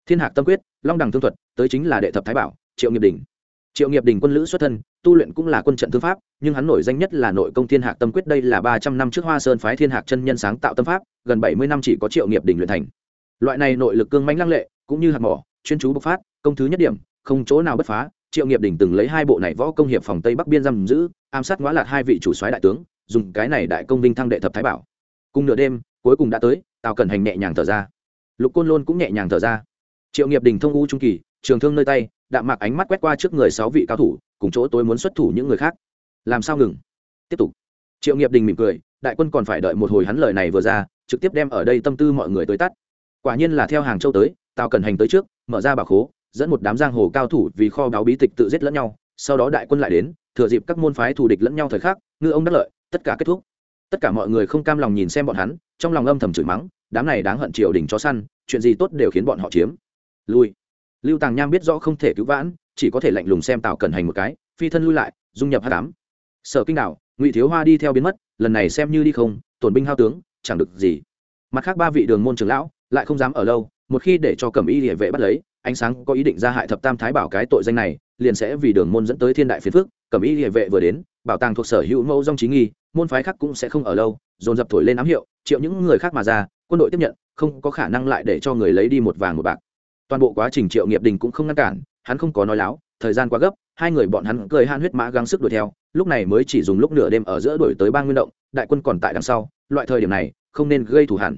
A: Thiên hạc tâm quyết, long đằng thương thuật, tới chính là đệ thập thái bảo, triệu nghiệp đình triệu nghiệp đình quân lữ xuất thân, tu luyện cũng là quân trận thương pháp, nhưng hắn nổi danh nhất là nội công thiên hạc tâm quyết đây là ba trăm năm trước hoa sơn phái thiên hạc chân nhân sáng tạo tâm pháp, gần bảy mươi năm chỉ có triệu nghiệp đình luyện thành. Loại này nội lực cương mãnh lăng lệ, cũng như hạt mỏ, chuyên chú bộc phát, công thứ nhất điểm, không chỗ nào bất phá triệu nghiệp đình từng lấy hai bộ này võ công hiệp phòng tây bắc biên giam giữ, ám sát ngõ lạc hai vị chủ soái đại tướng, dùng cái này đại công vinh thăng đệ thập thái bảo. Cùng nửa đêm, cuối cùng đã tới, tào cẩn hành nhẹ nhàng thở ra. Lục côn lôn cũng nhẹ nhàng thở ra. Triệu nghiệp đình thông u trung kỳ, trường thương nơi tay, đạm mạc ánh mắt quét qua trước người sáu vị cao thủ, cùng chỗ tôi muốn xuất thủ những người khác. Làm sao ngừng? Tiếp tục. Triệu nghiệp đình mỉm cười, đại quân còn phải đợi một hồi hắn lời này vừa ra, trực tiếp đem ở đây tâm tư mọi người tới tắt. Quả nhiên là theo hàng châu tới, tào cần hành tới trước, mở ra bà khố dẫn một đám giang hồ cao thủ vì kho báo bí tịch tự giết lẫn nhau, sau đó đại quân lại đến, thừa dịp các môn phái thù địch lẫn nhau thời khắc, ngư ông đắc lợi, tất cả kết thúc. Tất cả mọi người không cam lòng nhìn xem bọn hắn, trong lòng âm thầm chửi mắng, đám này đáng hận triều đình cho săn, chuyện gì tốt đều khiến bọn họ chiếm. Lui. Lưu tàng nham biết rõ không thể cứu vãn, chỉ có thể lạnh lùng xem tào cẩn hành một cái, phi thân lui lại, dung nhập hát đám sở kinh đạo ngụy thiếu hoa đi theo biến mất, lần này xem như đi không, tổn binh hao tướng, chẳng được gì. Mặt khác ba vị đường môn trưởng lão, lại không dám ở lâu, một khi để cho cẩm y địa vệ bắt lấy ánh sáng có ý định ra hại thập tam thái bảo cái tội danh này, liền sẽ vì đường môn dẫn tới thiên đại phiền phước cẩm y địa vệ vừa đến, bảo tàng thuộc sở hữu mẫu dòng trí nghi, môn phái khác cũng sẽ không ở lâu, dồn dập thổi lên ám hiệu, triệu những người khác mà ra, quân đội tiếp nhận, không có khả năng lại để cho người lấy đi một vàng một bạc. Toàn bộ quá trình triệu nghiệp đình cũng không ngăn cản, hắn không có nói láo, thời gian quá gấp, hai người bọn hắn cười han huyết mã gắng sức đuổi theo, lúc này mới chỉ dùng lúc nửa đêm ở giữa đuổi tới ba nguyên động, đại quân còn tại đằng sau, loại thời điểm này, không nên gây thù hẳn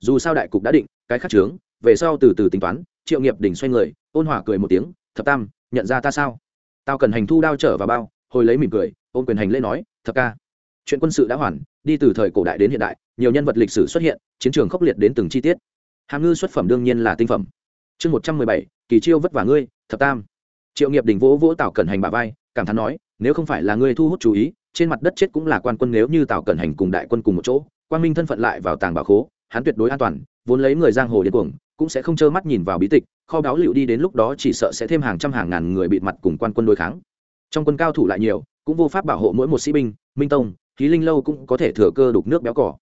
A: dù sao đại cục đã định, cái khắc trướng về sau từ từ tính toán triệu nghiệp đỉnh xoay người, ôn hòa cười một tiếng, thập tam, nhận ra ta sao? Tao cần hành thu đao trở vào bao. Hồi lấy mỉm cười, ôn quyền hành lễ nói, thập ca, chuyện quân sự đã hoàn, đi từ thời cổ đại đến hiện đại, nhiều nhân vật lịch sử xuất hiện, chiến trường khốc liệt đến từng chi tiết. Hàm ngư xuất phẩm đương nhiên là tinh phẩm. Chương một trăm mười bảy, kỳ chiêu vất vả ngươi, thập tam. Triệu nghiệp đỉnh vỗ vỗ tào cẩn hành bà vai, cảm thán nói, nếu không phải là ngươi thu hút chú ý, trên mặt đất chết cũng là quan quân nếu như tào cẩn hành cùng đại quân cùng một chỗ quan minh thân phận lại vào tàng bảo khố, hắn tuyệt đối an toàn vốn lấy người giang hồ điên cuồng, cũng sẽ không trơ mắt nhìn vào bí tịch, kho báo liệu đi đến lúc đó chỉ sợ sẽ thêm hàng trăm hàng ngàn người bị mặt cùng quan quân đối kháng. Trong quân cao thủ lại nhiều, cũng vô pháp bảo hộ mỗi một sĩ binh, minh tông khí linh lâu cũng có thể thừa cơ đục nước béo cỏ.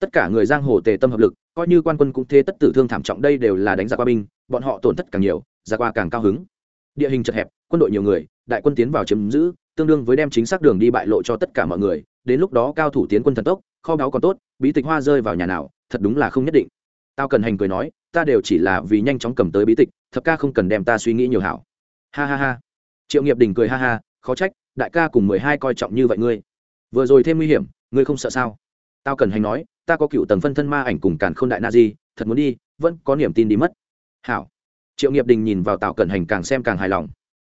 A: Tất cả người giang hồ tề tâm hợp lực, coi như quan quân cũng thế tất tử thương thảm trọng đây đều là đánh giặc qua binh, bọn họ tổn thất càng nhiều, giặc qua càng cao hứng. Địa hình chật hẹp, quân đội nhiều người, đại quân tiến vào chiếm giữ, tương đương với đem chính xác đường đi bại lộ cho tất cả mọi người, đến lúc đó cao thủ tiến quân thần tốc, kho báu còn tốt, bí tịch hoa rơi vào nhà nào, thật đúng là không nhất định tao cần hành cười nói, ta đều chỉ là vì nhanh chóng cầm tới bí tịch, thập ca không cần đem ta suy nghĩ nhiều hảo. Ha ha ha. Triệu nghiệp đình cười ha ha, khó trách, đại ca cùng mười hai coi trọng như vậy ngươi. Vừa rồi thêm nguy hiểm, ngươi không sợ sao? Tao cần hành nói, ta có cựu tầng phân thân ma ảnh cùng càn k h ô n đại na di, thật muốn đi, vẫn có niềm tin đi mất. Hảo. Triệu nghiệp đình nhìn vào tào cẩn hành càng xem càng hài lòng.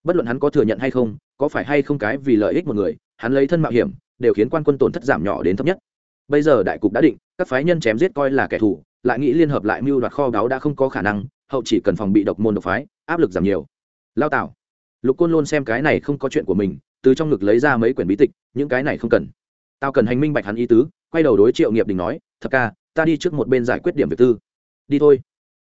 A: Bất luận hắn có thừa nhận hay không, có phải hay không cái vì lợi ích một người, hắn lấy thân mạo hiểm, đều khiến quan quân tổn thất giảm nhỏ đến thấp nhất. Bây giờ đại cục đã định, các phái nhân chém giết coi là kẻ thù lại nghĩ liên hợp lại mưu đoạt kho báu đã không có khả năng, hậu chỉ cần phòng bị độc môn độc phái, áp lực giảm nhiều. Lao tạo lục côn luôn xem cái này không có chuyện của mình, từ trong ngực lấy ra mấy quyển bí tịch, những cái này không cần. Tao cần hành minh bạch hắn ý tứ, quay đầu đối triệu nghiệp đình nói, thật ca, ta đi trước một bên giải quyết điểm việc tư. Đi thôi.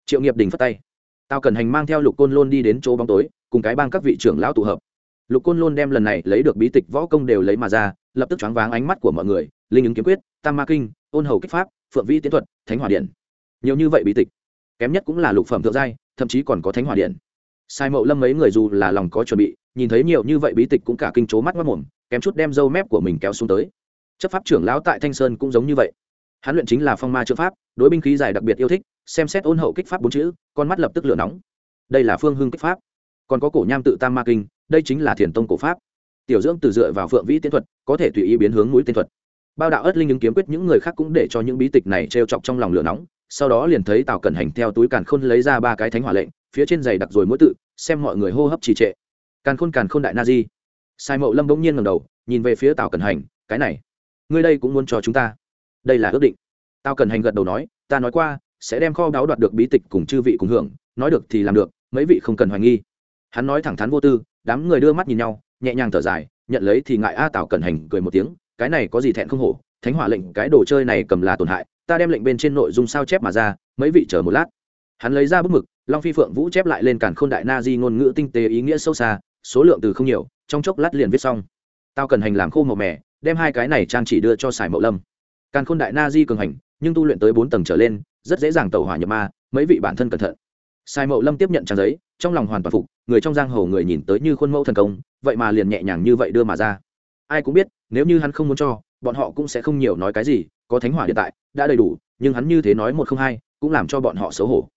A: Triệu nghiệp đình phất tay. Tao cần hành mang theo lục côn lôn đi đến chỗ bóng tối, cùng cái bang các vị trưởng lão tụ hợp. Lục côn lôn đem lần này lấy được bí tịch võ công đều lấy mà ra, lập tức choáng váng ánh mắt của mọi người, linh ứng kiếm quyết, tam ma kinh, ôn hầu kích pháp, phượng vi tiến thuật, thánh hỏa điện nhiều như vậy bí tịch, kém nhất cũng là lục phẩm thượng giai, thậm chí còn có thánh hỏa điện. Sai mậu lâm mấy người dù là lòng có chuẩn bị, nhìn thấy nhiều như vậy bí tịch cũng cả kinh chố mắt mất mồm, kém chút đem dâu mép của mình kéo xuống tới. Chấp pháp trưởng lão tại thanh sơn cũng giống như vậy. Hắn luyện chính là phong ma chữ pháp, đối binh khí dài đặc biệt yêu thích, xem xét ôn hậu kích pháp bốn chữ, con mắt lập tức lửa nóng. Đây là phương hưng kích pháp. Còn có cổ nham tự tam ma kinh, đây chính là thiền tông cổ pháp. Tiểu dưỡng từ dựa vào phượng vĩ tiến thuật, có thể tùy ý biến hướng mũi tiên thuật. Bao đạo ất linh ứng kiếm quyết, những người khác cũng để cho những bí tịch này trêu chọc trong lòng lửa nóng sau đó liền thấy tào cẩn hành theo túi càn khôn lấy ra ba cái thánh hỏa lệnh, phía trên giày đặc rồi mỗi tự, xem mọi người hô hấp trì trệ. Càn khôn càn khôn đại na di. Sai mậu lâm bỗng nhiên ngầm đầu, nhìn về phía tào cẩn hành, cái này, ngươi đây cũng muốn cho chúng ta? Đây là ước định. Tào cẩn hành gật đầu nói, ta nói qua, sẽ đem kho đáo đoạt được bí tịch cùng chư vị cùng hưởng, nói được thì làm được, mấy vị không cần hoài nghi. Hắn nói thẳng thắn vô tư, đám người đưa mắt nhìn nhau, nhẹ nhàng thở dài, nhận lấy thì ngại a tào cẩn hành cười một tiếng, cái này có gì thẹn không hổ, thánh hỏa lệnh cái đồ chơi này cầm là tổn hại ta đem lệnh bên trên nội dung sao chép mà ra, mấy vị chờ một lát. Hắn lấy ra bức mực, long phi phượng vũ chép lại lên cản khôn đại na di ngôn ngữ tinh tế ý nghĩa sâu xa, số lượng từ không nhiều, trong chốc lát liền viết xong. Tao cần hành làm khô màu mẻ đem hai cái này trang chỉ đưa cho sài mậu lâm. Càn khôn đại na di cường hành, nhưng tu luyện tới bốn tầng trở lên, rất dễ dàng tẩu hỏa nhập ma, mấy vị bản thân cẩn thận. Sai mậu lâm tiếp nhận trang giấy, trong lòng hoàn toàn phục, người trong giang hồ người nhìn tới như khuôn mẫu thần công, vậy mà liền nhẹ nhàng như vậy đưa mà ra. Ai cũng biết, nếu như hắn không muốn cho bọn họ cũng sẽ không nhiều nói cái gì, có thánh hỏa hiện tại, đã đầy đủ, nhưng hắn như thế nói một không hai, cũng làm cho bọn họ xấu hổ.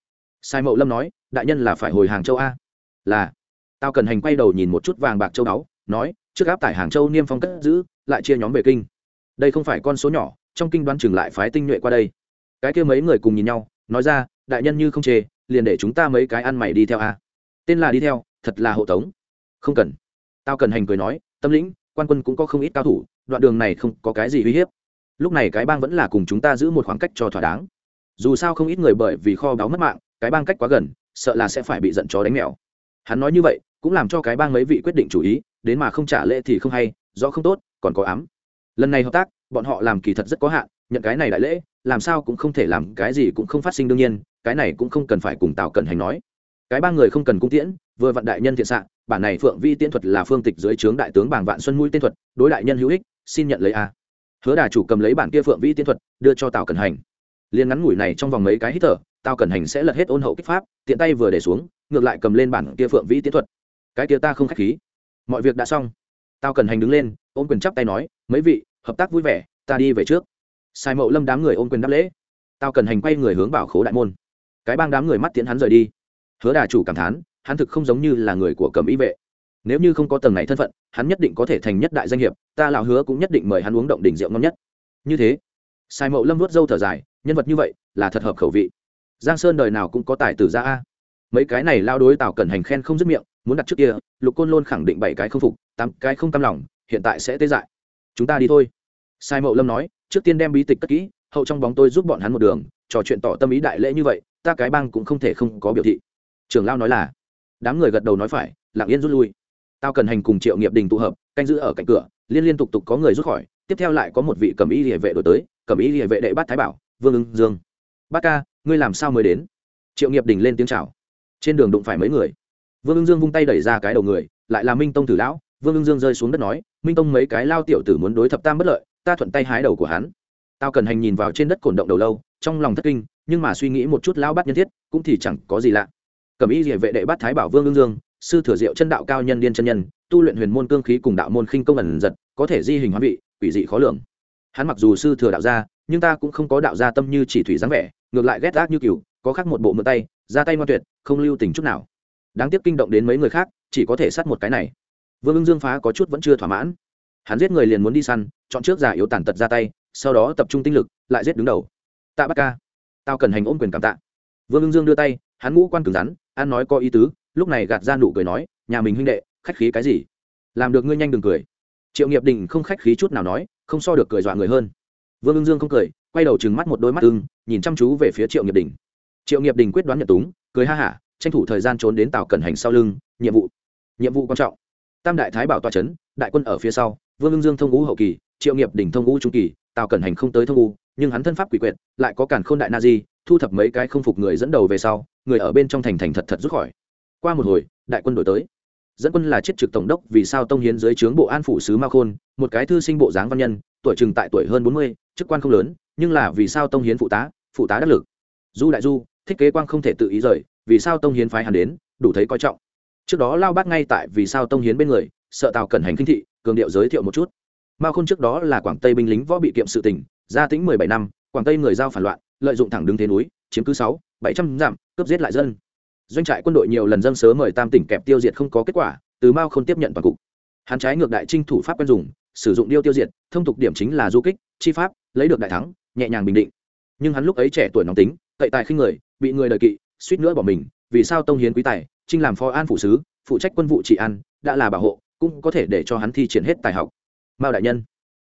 A: Sai mậu lâm nói, đại nhân là phải hồi hàng châu a. Là. Tao cần hành quay đầu nhìn một chút vàng bạc châu đáo nói, trước áp tải hàng châu niêm phong cất giữ, lại chia nhóm về kinh. Đây không phải con số nhỏ, trong kinh đoán chừng lại phái tinh nhuệ qua đây. Cái kia mấy người cùng nhìn nhau, nói ra, đại nhân như không chê, liền để chúng ta mấy cái ăn mày đi theo a. Tên là đi theo, thật là hộ tống. Không cần. Tao cần hành cười nói, tâm lĩnh, quan quân cũng có không ít cao thủ đoạn đường này không có cái gì uy hiếp. Lúc này cái bang vẫn là cùng chúng ta giữ một khoảng cách cho thỏa đáng. Dù sao không ít người bởi vì kho báu mất mạng, cái bang cách quá gần, sợ là sẽ phải bị giận chó đánh mèo. Hắn nói như vậy, cũng làm cho cái bang mấy vị quyết định chủ ý, đến mà không trả lễ thì không hay do không tốt, còn có ám. Lần này hợp tác, bọn họ làm kỳ thật rất có hạn, nhận cái này đại lễ, làm sao cũng không thể làm cái gì cũng không phát sinh đương nhiên, cái này cũng không cần phải cùng tào cẩn hành nói. Cái ba người không cần cung tiễn, vừa vặn đại nhân thiện xạ, bản này phượng vi tiễn thuật là phương tịch dưới trướng đại tướng bảng vạn xuân mũi tiên thuật, đối đại nhân hữu ích xin nhận lấy a. Hứa đà chủ cầm lấy bản kia phượng vi tiên thuật, đưa cho tào cẩn hành. Liên ngắn ngủi này trong vòng mấy cái hít thở, tào cẩn hành sẽ lật hết ôn hậu kích pháp, tiện tay vừa để xuống, ngược lại cầm lên bản kia phượng vi tiên thuật. Cái kia ta không khách khí. Mọi việc đã xong. Tào cần hành đứng lên, ôm quyền chắp tay nói, mấy vị, hợp tác vui vẻ, ta đi về trước. Sai mậu lâm đám người ôm quyền đáp lễ. Tào cần hành quay người hướng bảo khố đại môn. Cái bang đám người mắt tiến hắn rời đi. Hứa đà chủ cảm thán, hắn thực không giống như là người của cầm ý vệ nếu như không có tầng này thân phận, hắn nhất định có thể thành nhất đại danh hiệp, ta lão hứa cũng nhất định mời hắn uống động đỉnh rượu ngon nhất. Như thế, sai mậu lâm vuốt dâu thở dài, nhân vật như vậy, là thật hợp khẩu vị. Giang sơn đời nào cũng có tài tử ra a. Mấy cái này lao đối tào cẩn hành khen không dứt miệng, muốn đặt trước kia, lục côn lôn khẳng định bảy cái không phục, tám cái không cam lòng, hiện tại sẽ tê dại. Chúng ta đi thôi. Sai mậu lâm nói, trước tiên đem bí tịch cất kỹ, hậu trong bóng tôi giúp bọn hắn một đường, trò chuyện tỏ tâm ý đại lễ như vậy, ta cái bang cũng không thể không có biểu thị. Trường lao nói là, đám người gật đầu nói phải, lặng yên rút lui tao cần hành cùng triệu nghiệp đình tụ hợp, canh giữ ở cạnh cửa, liên liên tục tục có người rút khỏi, tiếp theo lại có một vị cầm y địa vệ đổi tới, cầm y địa vệ đệ bát thái bảo, vương ưng dương. Bát ca, ngươi làm sao mới đến? Triệu nghiệp đình lên tiếng chào. Trên đường đụng phải mấy người. Vương ưng dương vung tay đẩy ra cái đầu người, lại là minh tông tử lão. Vương ưng dương rơi xuống đất nói, minh tông mấy cái lao tiểu tử muốn đối thập tam bất lợi, ta thuận tay hái đầu của hắn. Tao cần hành nhìn vào trên đất cổn động đầu lâu, trong lòng thất kinh, nhưng mà suy nghĩ một chút lao bắt nhân thiết, cũng thì chẳng có gì lạ. Cầm ý địa vệ đệ bắt thái bảo vương ưng dương sư thừa diệu chân đạo cao nhân điên chân nhân, tu luyện huyền môn cương khí cùng đạo môn khinh công ẩn giật, có thể di hình hóa vị, quỷ dị khó lường. Hắn mặc dù sư thừa đạo gia, nhưng ta cũng không có đạo gia tâm như chỉ thủy dáng vẻ, ngược lại ghét ác như cừu có khác một bộ mượn tay, ra tay ngoan tuyệt, không lưu tình chút nào. Đáng tiếc kinh động đến mấy người khác, chỉ có thể sát một cái này. Vương ưng dương phá có chút vẫn chưa thỏa mãn. Hắn giết người liền muốn đi săn, chọn trước giả yếu tàn tật ra tay, sau đó tập trung tinh lực, lại giết đứng đầu. Tạ bác ca. Tao cần hành ôm quyền cảm tạ. Vương ưng dương đưa tay, hắn ngũ quan cứng rắn an nói có ý tứ lúc này gạt ra nụ cười nói, nhà mình huynh đệ, khách khí cái gì? Làm được ngươi nhanh đừng cười. Triệu nghiệp đình không khách khí chút nào nói, không so được cười dọa người hơn. Vương ưng dương không cười, quay đầu trừng mắt một đôi mắt ưng, nhìn chăm chú về phía triệu nghiệp đình. Triệu nghiệp đình quyết đoán nhận túng, cười ha hả, tranh thủ thời gian trốn đến tàu cẩn hành sau lưng, nhiệm vụ. Nhiệm vụ quan trọng. Tam đại thái bảo toa c đại quân ở phía sau, vương ưng dương thông ngũ hậu kỳ, triệu nghiệp đỉnh thông ngũ trung kỳ tàu cẩn hành không tới thông ngũ, nhưng hắn thân pháp quỷ quyệt, lại có cản k h ô n đại na di, thu thập mấy cái không phục người dẫn đầu về sau, người ở bên trong thành thành thật thật rút khỏi qua một hồi, đại quân đổi tới. Dẫn quân là chiết trực tổng đốc vì sao tông hiến dưới trướng bộ an phủ sứ ma khôn, một cái thư sinh bộ dáng văn nhân, tuổi chừng tại tuổi hơn bốn mươi, chức quan không lớn, nhưng là vì sao tông hiến phụ tá phụ tá đắc lực. Du đại du thiết kế quang không thể tự ý rời, vì sao tông hiến phái hắn đến, đủ thấy coi trọng. Trước đó lao bác ngay tại vì sao tông hiến bên người, sợ tào cẩn hành kinh thị, cường điệu giới thiệu một chút. Ma khôn trước đó là quảng tây binh lính võ bị kiệm sự tỉnh gia tính mười bảy năm, quảng tây người giao phản loạn, lợi dụng thẳng đứng thế núi, chiếm cứ sáu, bảy trăm dặm, cướp giết lại dân doanh trại quân đội nhiều lần dâng sớ mời tam tỉnh kẹp tiêu diệt không có kết quả, từ mao không tiếp nhận toàn cục. Hắn trái ngược đại trinh thủ pháp quen dùng, sử dụng điêu tiêu diệt, thông tục điểm chính là du kích, chi pháp, lấy được đại thắng, nhẹ nhàng bình định. Nhưng hắn lúc ấy trẻ tuổi nóng tính, cậy tài khinh người, bị người đời kỵ, suýt nữa bỏ mình, vì sao tông hiến quý tài, trinh làm phó an phụ sứ, phụ trách quân vụ trị an, đã là bảo hộ, cũng có thể để cho hắn thi triển hết tài học. Mao đại nhân,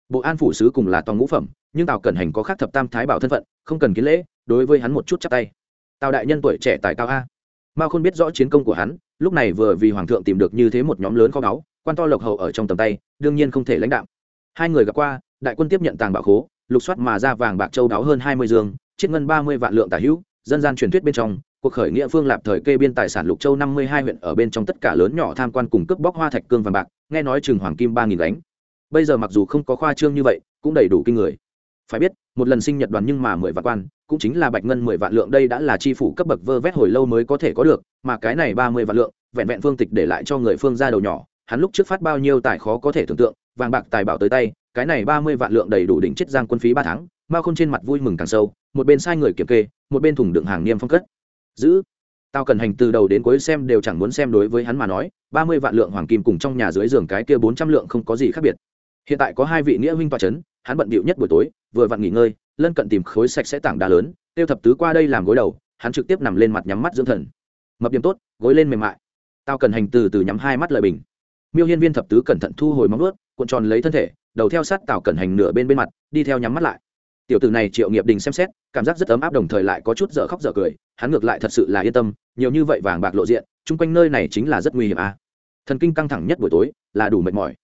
A: bộ an phủ sứ cùng là toàn ngũ phẩm, nhưng tào cẩn hành có khác thập tam thái bảo thân phận, không cần kiến lễ, đối với hắn một chút chắc tay. Tào đại nhân tuổi trẻ tài cao a mao Khôn biết rõ chiến công của hắn, lúc này vừa vì hoàng thượng tìm được như thế một nhóm lớn kho báu, quan to lộc hậu ở trong tầm tay, đương nhiên không thể lãnh đạo. Hai người gặp qua, đại quân tiếp nhận tàng bảo khố, lục soát mà ra vàng bạc châu đáo hơn hai mươi dương, chiết ngân ba mươi vạn lượng tả hữu, dân gian truyền thuyết bên trong, cuộc khởi nghĩa phương lạp thời kê biên tài sản lục châu năm mươi hai huyện ở bên trong tất cả lớn nhỏ tham quan cùng cướp bóc hoa thạch cương vàng bạc, nghe nói chừng hoàng kim ba nghìn đánh bây giờ mặc dù không có khoa trương như vậy, cũng đầy đủ kinh người. Phải biết một lần sinh nhật đoàn nhưng mà mười vạn quan, cũng chính là bạch ngân mười vạn lượng đây đã là chi phủ cấp bậc vơ vét hồi lâu mới có thể có được, mà cái này ba mươi vạn lượng, vẹn vẹn phương tịch để lại cho người phương ra đầu nhỏ, hắn lúc trước phát bao nhiêu tài khó có thể tưởng tượng, vàng bạc tài bảo tới tay, cái này ba mươi vạn lượng đầy đủ đỉnh chết giang quân phí ba tháng, mao không trên mặt vui mừng càng sâu, một bên sai người kiểm kê, một bên thùng đựng hàng niêm phong cất. Giữ. Tao cần hành từ đầu đến cuối xem đều chẳng muốn xem đối với hắn mà nói, ba mươi vạn lượng hoàng kim cùng trong nhà dưới giường cái kia bốn trăm lượng không có gì khác biệt. Hiện tại có hai vị nghĩa huynh toa c h ấ n hắn bận bịu nhất buổi tối, vừa vặn nghỉ ngơi, lân cận tìm khối sạch sẽ tảng đá lớn, tiêu thập tứ qua đây làm gối đầu, hắn trực tiếp nằm lên mặt nhắm mắt dưỡng thần. Mập điểm tốt, gối lên mềm mại. Tao cần hành từ từ nhắm hai mắt lợi bình. Miêu hiên viên thập tứ cẩn thận thu hồi móng ướt cuộn tròn lấy thân thể, đầu theo sát tào cẩn hành nửa bên bên mặt, đi theo nhắm mắt lại. Tiểu tử này triệu nghiệp đình xem xét, cảm giác rất ấm áp đồng thời lại có chút dở khóc dở cười, hắn ngược lại thật sự là yên tâm, nhiều như vậy vàng bạc lộ diện, chung quanh nơi này chính là rất nguy hiểm à. thần kinh căng thẳng nhất buổi tối, là đủ mệt mỏi.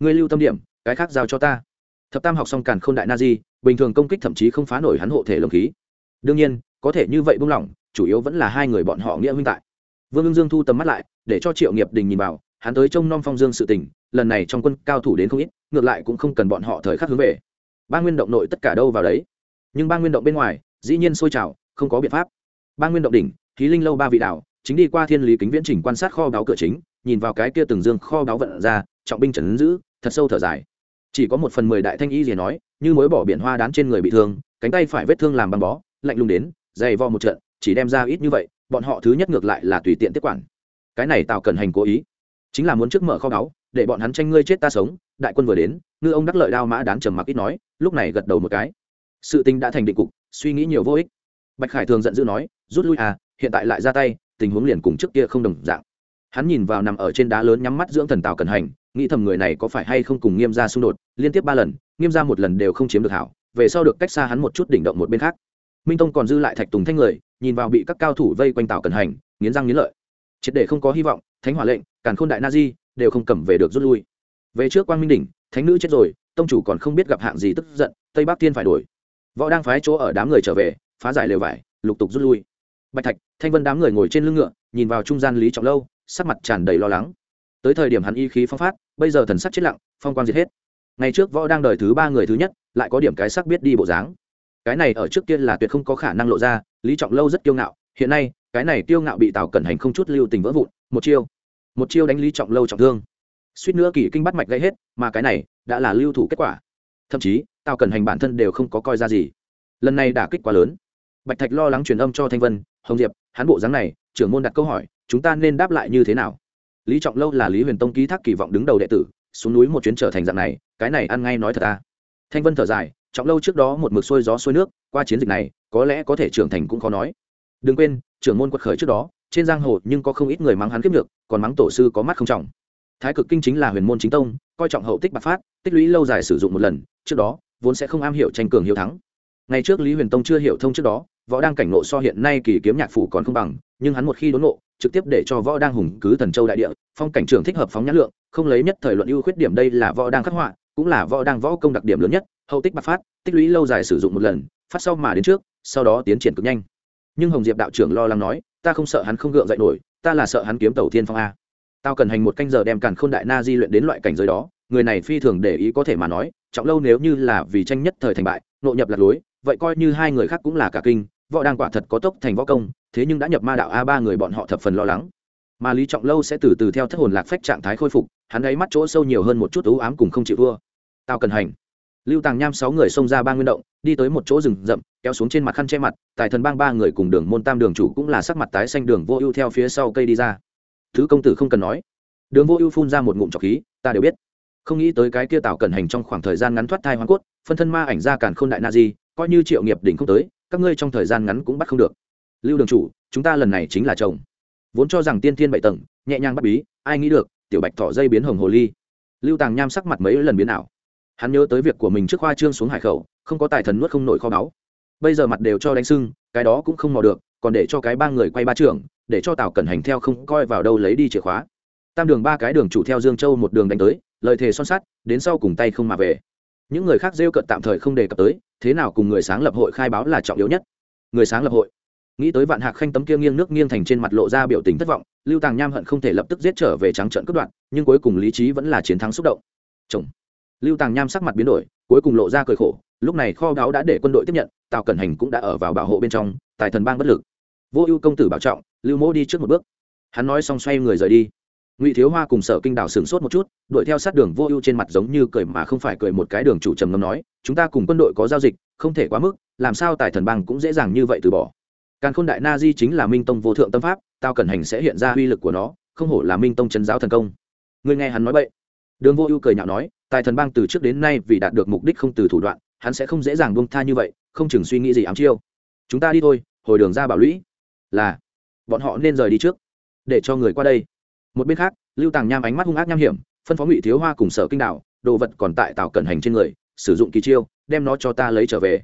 A: Ngươi lưu tâm điểm, cái khác giao cho ta thập tam học xong càn k h ô n đại na di, bình thường công kích thậm chí không phá nổi hắn hộ thể lồng khí. Đương nhiên, có thể như vậy buông lỏng, chủ yếu vẫn là hai người bọn họ nghĩa huynh tại. Vương ương dương thu tầm mắt lại, để cho triệu nghiệp đình nhìn vào, hắn tới trông nom phong dương sự tình, lần này trong quân cao thủ đến không ít, ngược lại cũng không cần bọn họ thời khắc hướng về. Ba nguyên động nội tất cả đâu vào đấy? Nhưng ba nguyên động bên ngoài, dĩ nhiên sôi trào, không có biện pháp. Ba nguyên động đỉnh khí linh lâu ba vị đạo, chính đi qua thiên lý kính viễn trình quan sát kho báo cửa chính, nhìn vào cái kia từng dương kho báo vận ra, trọng binh trần giữ, thật sâu thở dài chỉ có một phần mười đại thanh y gì nói, như mối bỏ biển hoa đán trên người bị thương, cánh tay phải vết thương làm băng bó, lạnh lùng đến, dày vo một trận, chỉ đem ra ít như vậy, bọn họ thứ nhất ngược lại là tùy tiện tiếp quản. Cái này tạo cần hành cố ý, chính là muốn trước mở kho báu, để bọn hắn tranh ngươi chết ta sống, đại quân vừa đến, ngư ông đắc lợi đao mã đán trầm mặc ít nói, lúc này gật đầu một cái. Sự tình đã thành định cục, suy nghĩ nhiều vô ích. Bạch khải thường giận dữ nói, rút lui à hiện tại lại ra tay, tình huống liền cùng trước kia không đồng dạng. Hắn nhìn vào nằm ở trên đá lớn nhắm mắt dưỡng thần tào cần hành nghĩ thầm người này có phải hay không cùng nghiêm ra xung đột, liên tiếp ba lần, nghiêm ra một lần đều không chiếm được hảo, về sau được cách xa hắn một chút đỉnh động một bên khác. Minh tông còn dư lại thạch tùng thanh người, nhìn vào bị các cao thủ vây quanh tàu cần hành, nghiến răng nghiến lợi. Triệt để không có hy vọng, thánh hỏa lệnh, càn khôn đại na di đều không cầm về được rút lui. Về trước quang minh đỉnh, thánh nữ chết rồi, tông chủ còn không biết gặp hạng gì tức giận, tây bắc tiên phải đổi. Võ đang phái chỗ ở đám người trở về, phá giải lều vải, lục tục rút lui. Bạch thạch, thanh vân đám người ngồi trên lưng ngựa, nhìn vào trung gian lý trọng lâu, sắc mặt tràn đầy lo lắng tới thời điểm hắn y khí phong phát, bây giờ thần sắc chết lặng, phong quang diệt hết. Ngày trước võ đang đời thứ ba người thứ nhất, lại có điểm cái sắc biết đi bộ dáng. Cái này ở trước kia là tuyệt không có khả năng lộ ra, lý trọng lâu rất kiêu ngạo, hiện nay, cái này kiêu ngạo bị tào cẩn hành không chút lưu tình vỡ vụn, một chiêu. Một chiêu đánh lý trọng lâu trọng thương. Suýt nữa kỳ kinh bắt mạch gây hết, mà cái này đã là lưu thủ kết quả. Thậm chí, tào cẩn hành bản thân đều không có coi ra gì. Lần này đả kích quá lớn. Bạch thạch lo lắng truyền âm cho thanh vân, hồng diệp, hắn bộ dáng này, trưởng môn đặt câu hỏi, chúng ta nên đáp lại như thế nào? Lý trọng lâu là lý huyền tông ký thác kỳ vọng đứng đầu đệ tử, xuống núi một chuyến trở thành dạng này, cái này ăn ngay nói thật ta. Thanh vân thở dài, trọng lâu trước đó một mực xuôi gió xuôi nước, qua chiến dịch này, có lẽ có thể trưởng thành cũng khó nói. Đừng quên, trưởng môn quật khởi trước đó, trên giang hồ nhưng có không ít người mắng hắn kiếp được còn mắng tổ sư có mắt không trọng. Thái cực kinh chính là huyền môn chính tông, coi trọng hậu tích bạc phát, tích lũy lâu dài sử dụng một lần, trước đó, vốn sẽ không am hiểu tranh cường hiếu thắng. Ngày trước lý huyền tông chưa hiểu thông trước đó, võ đang cảnh nộ so hiện nay kỳ kiếm nhạc phủ còn không bằng, nhưng hắn một khi đốn nộ trực tiếp để cho võ đang hùng cứ thần châu đại địa, phong cảnh trường thích hợp phóng nhãn lượng, không lấy nhất thời luận ưu khuyết điểm đây là võ đang khắc họa, cũng là võ đang võ công đặc điểm lớn nhất, hậu tích bạc phát, tích lũy lâu dài sử dụng một lần, phát sau mà đến trước, sau đó tiến triển cực nhanh. Nhưng hồng diệp đạo trưởng lo lắng nói, ta không sợ hắn không gượng dậy nổi, ta là sợ hắn kiếm tàu thiên phong a. Tao cần hành một canh giờ đem càn khôn đại na di luyện đến loại cảnh giới đó, người này phi thường để ý có thể mà nói, trọng lâu nếu như là vì tranh nhất thời thành bại, nội nhập lạc lối, vậy coi như hai người khác cũng là cả kinh võ đang quả thật có tốc thành võ công, thế nhưng đã nhập ma đạo a ba người bọn họ thập phần lo lắng. Mà lý trọng lâu sẽ từ từ theo thất hồn lạc phách trạng thái khôi phục, hắn ấy mắt chỗ sâu nhiều hơn một chút ưu ám cùng không chịu thua. Tao cần hành, lưu tàng nham sáu người xông ra ba nguyên động, đi tới một chỗ rừng rậm, kéo xuống trên mặt khăn che mặt, tài thần bang ba người cùng đường môn tam đường chủ cũng là sắc mặt tái xanh đường vô ưu theo phía sau cây đi ra. Thứ công tử không cần nói. Đường vô ưu phun ra một ngụm trọc khí, ta đều biết. Không nghĩ tới cái kia tạo cần hành trong khoảng thời gian ngắn thoát thai hoa cốt, phân thân ma ảnh ra càn khôn đại na di, coi như triệu nghiệp đỉnh không tới các ngươi trong thời gian ngắn cũng bắt không được. Lưu đường chủ, chúng ta lần này chính là chồng. Vốn cho rằng tiên thiên bảy tầng, nhẹ nhàng bắt bí, ai nghĩ được, tiểu bạch thỏ dây biến hồng hồ ly. Lưu tàng nham sắc mặt mấy lần biến ảo. Hắn nhớ tới việc của mình trước khoa trương xuống hải khẩu, không có tài thần nuốt không nổi kho báu. Bây giờ mặt đều cho đánh sưng, cái đó cũng không mò được, còn để cho cái ba người quay ba trưởng, để cho tào cẩn hành theo không coi vào đâu lấy đi chìa khóa. Tam đường ba cái đường chủ theo dương châu một đường đánh tới, lời thề son sắt, đến sau cùng tay không mà về. Những người khác rêu cận tạm thời không đề cập tới thế nào cùng người sáng lập hội khai báo là trọng yếu nhất? Người sáng lập hội. Nghĩ tới vạn hạc khanh tấm kia nghiêng nước nghiêng thành trên mặt lộ ra biểu tình thất vọng, lưu tàng nham hận không thể lập tức giết trở về trắng trận cướp đoạn nhưng cuối cùng lý trí vẫn là chiến thắng xúc động. Chồng. Lưu tàng nham sắc mặt biến đổi, cuối cùng lộ ra cười khổ, lúc này kho báu đã để quân đội tiếp nhận, tào cẩn hành cũng đã ở vào bảo hộ bên trong, tài thần bang bất lực. Vô ưu công tử bảo trọng, lưu mỗ đi trước một bước. Hắn nói xong xoay người rời đi ngụy thiếu hoa cùng sở kinh đảo sửng sốt một chút đuổi theo sát đường vô ưu trên mặt giống như cười mà không phải cười một cái đường chủ trầm ngâm nói chúng ta cùng quân đội có giao dịch không thể quá mức làm sao tài thần bang cũng dễ dàng như vậy từ bỏ càn khôn đại na di chính là minh tông vô thượng tâm pháp tao cẩn hành sẽ hiện ra uy lực của nó không hổ là minh tông chân giáo thần công người nghe hắn nói vậy đường vô ưu cười nhạo nói tài thần bang từ trước đến nay vì đạt được mục đích không từ thủ đoạn hắn sẽ không dễ dàng buông tha như vậy không chừng suy nghĩ gì ám chiêu chúng ta đi thôi hồi đường ra bảo lũy là bọn họ nên rời đi trước để cho người qua đây một bên khác, lưu tàng nham ánh mắt hung ác nham hiểm, phân phó ngụy thiếu hoa cùng sở kinh đạo đồ vật còn tại tàu cẩn hành trên người, sử dụng kỳ chiêu, đem nó cho ta lấy trở về.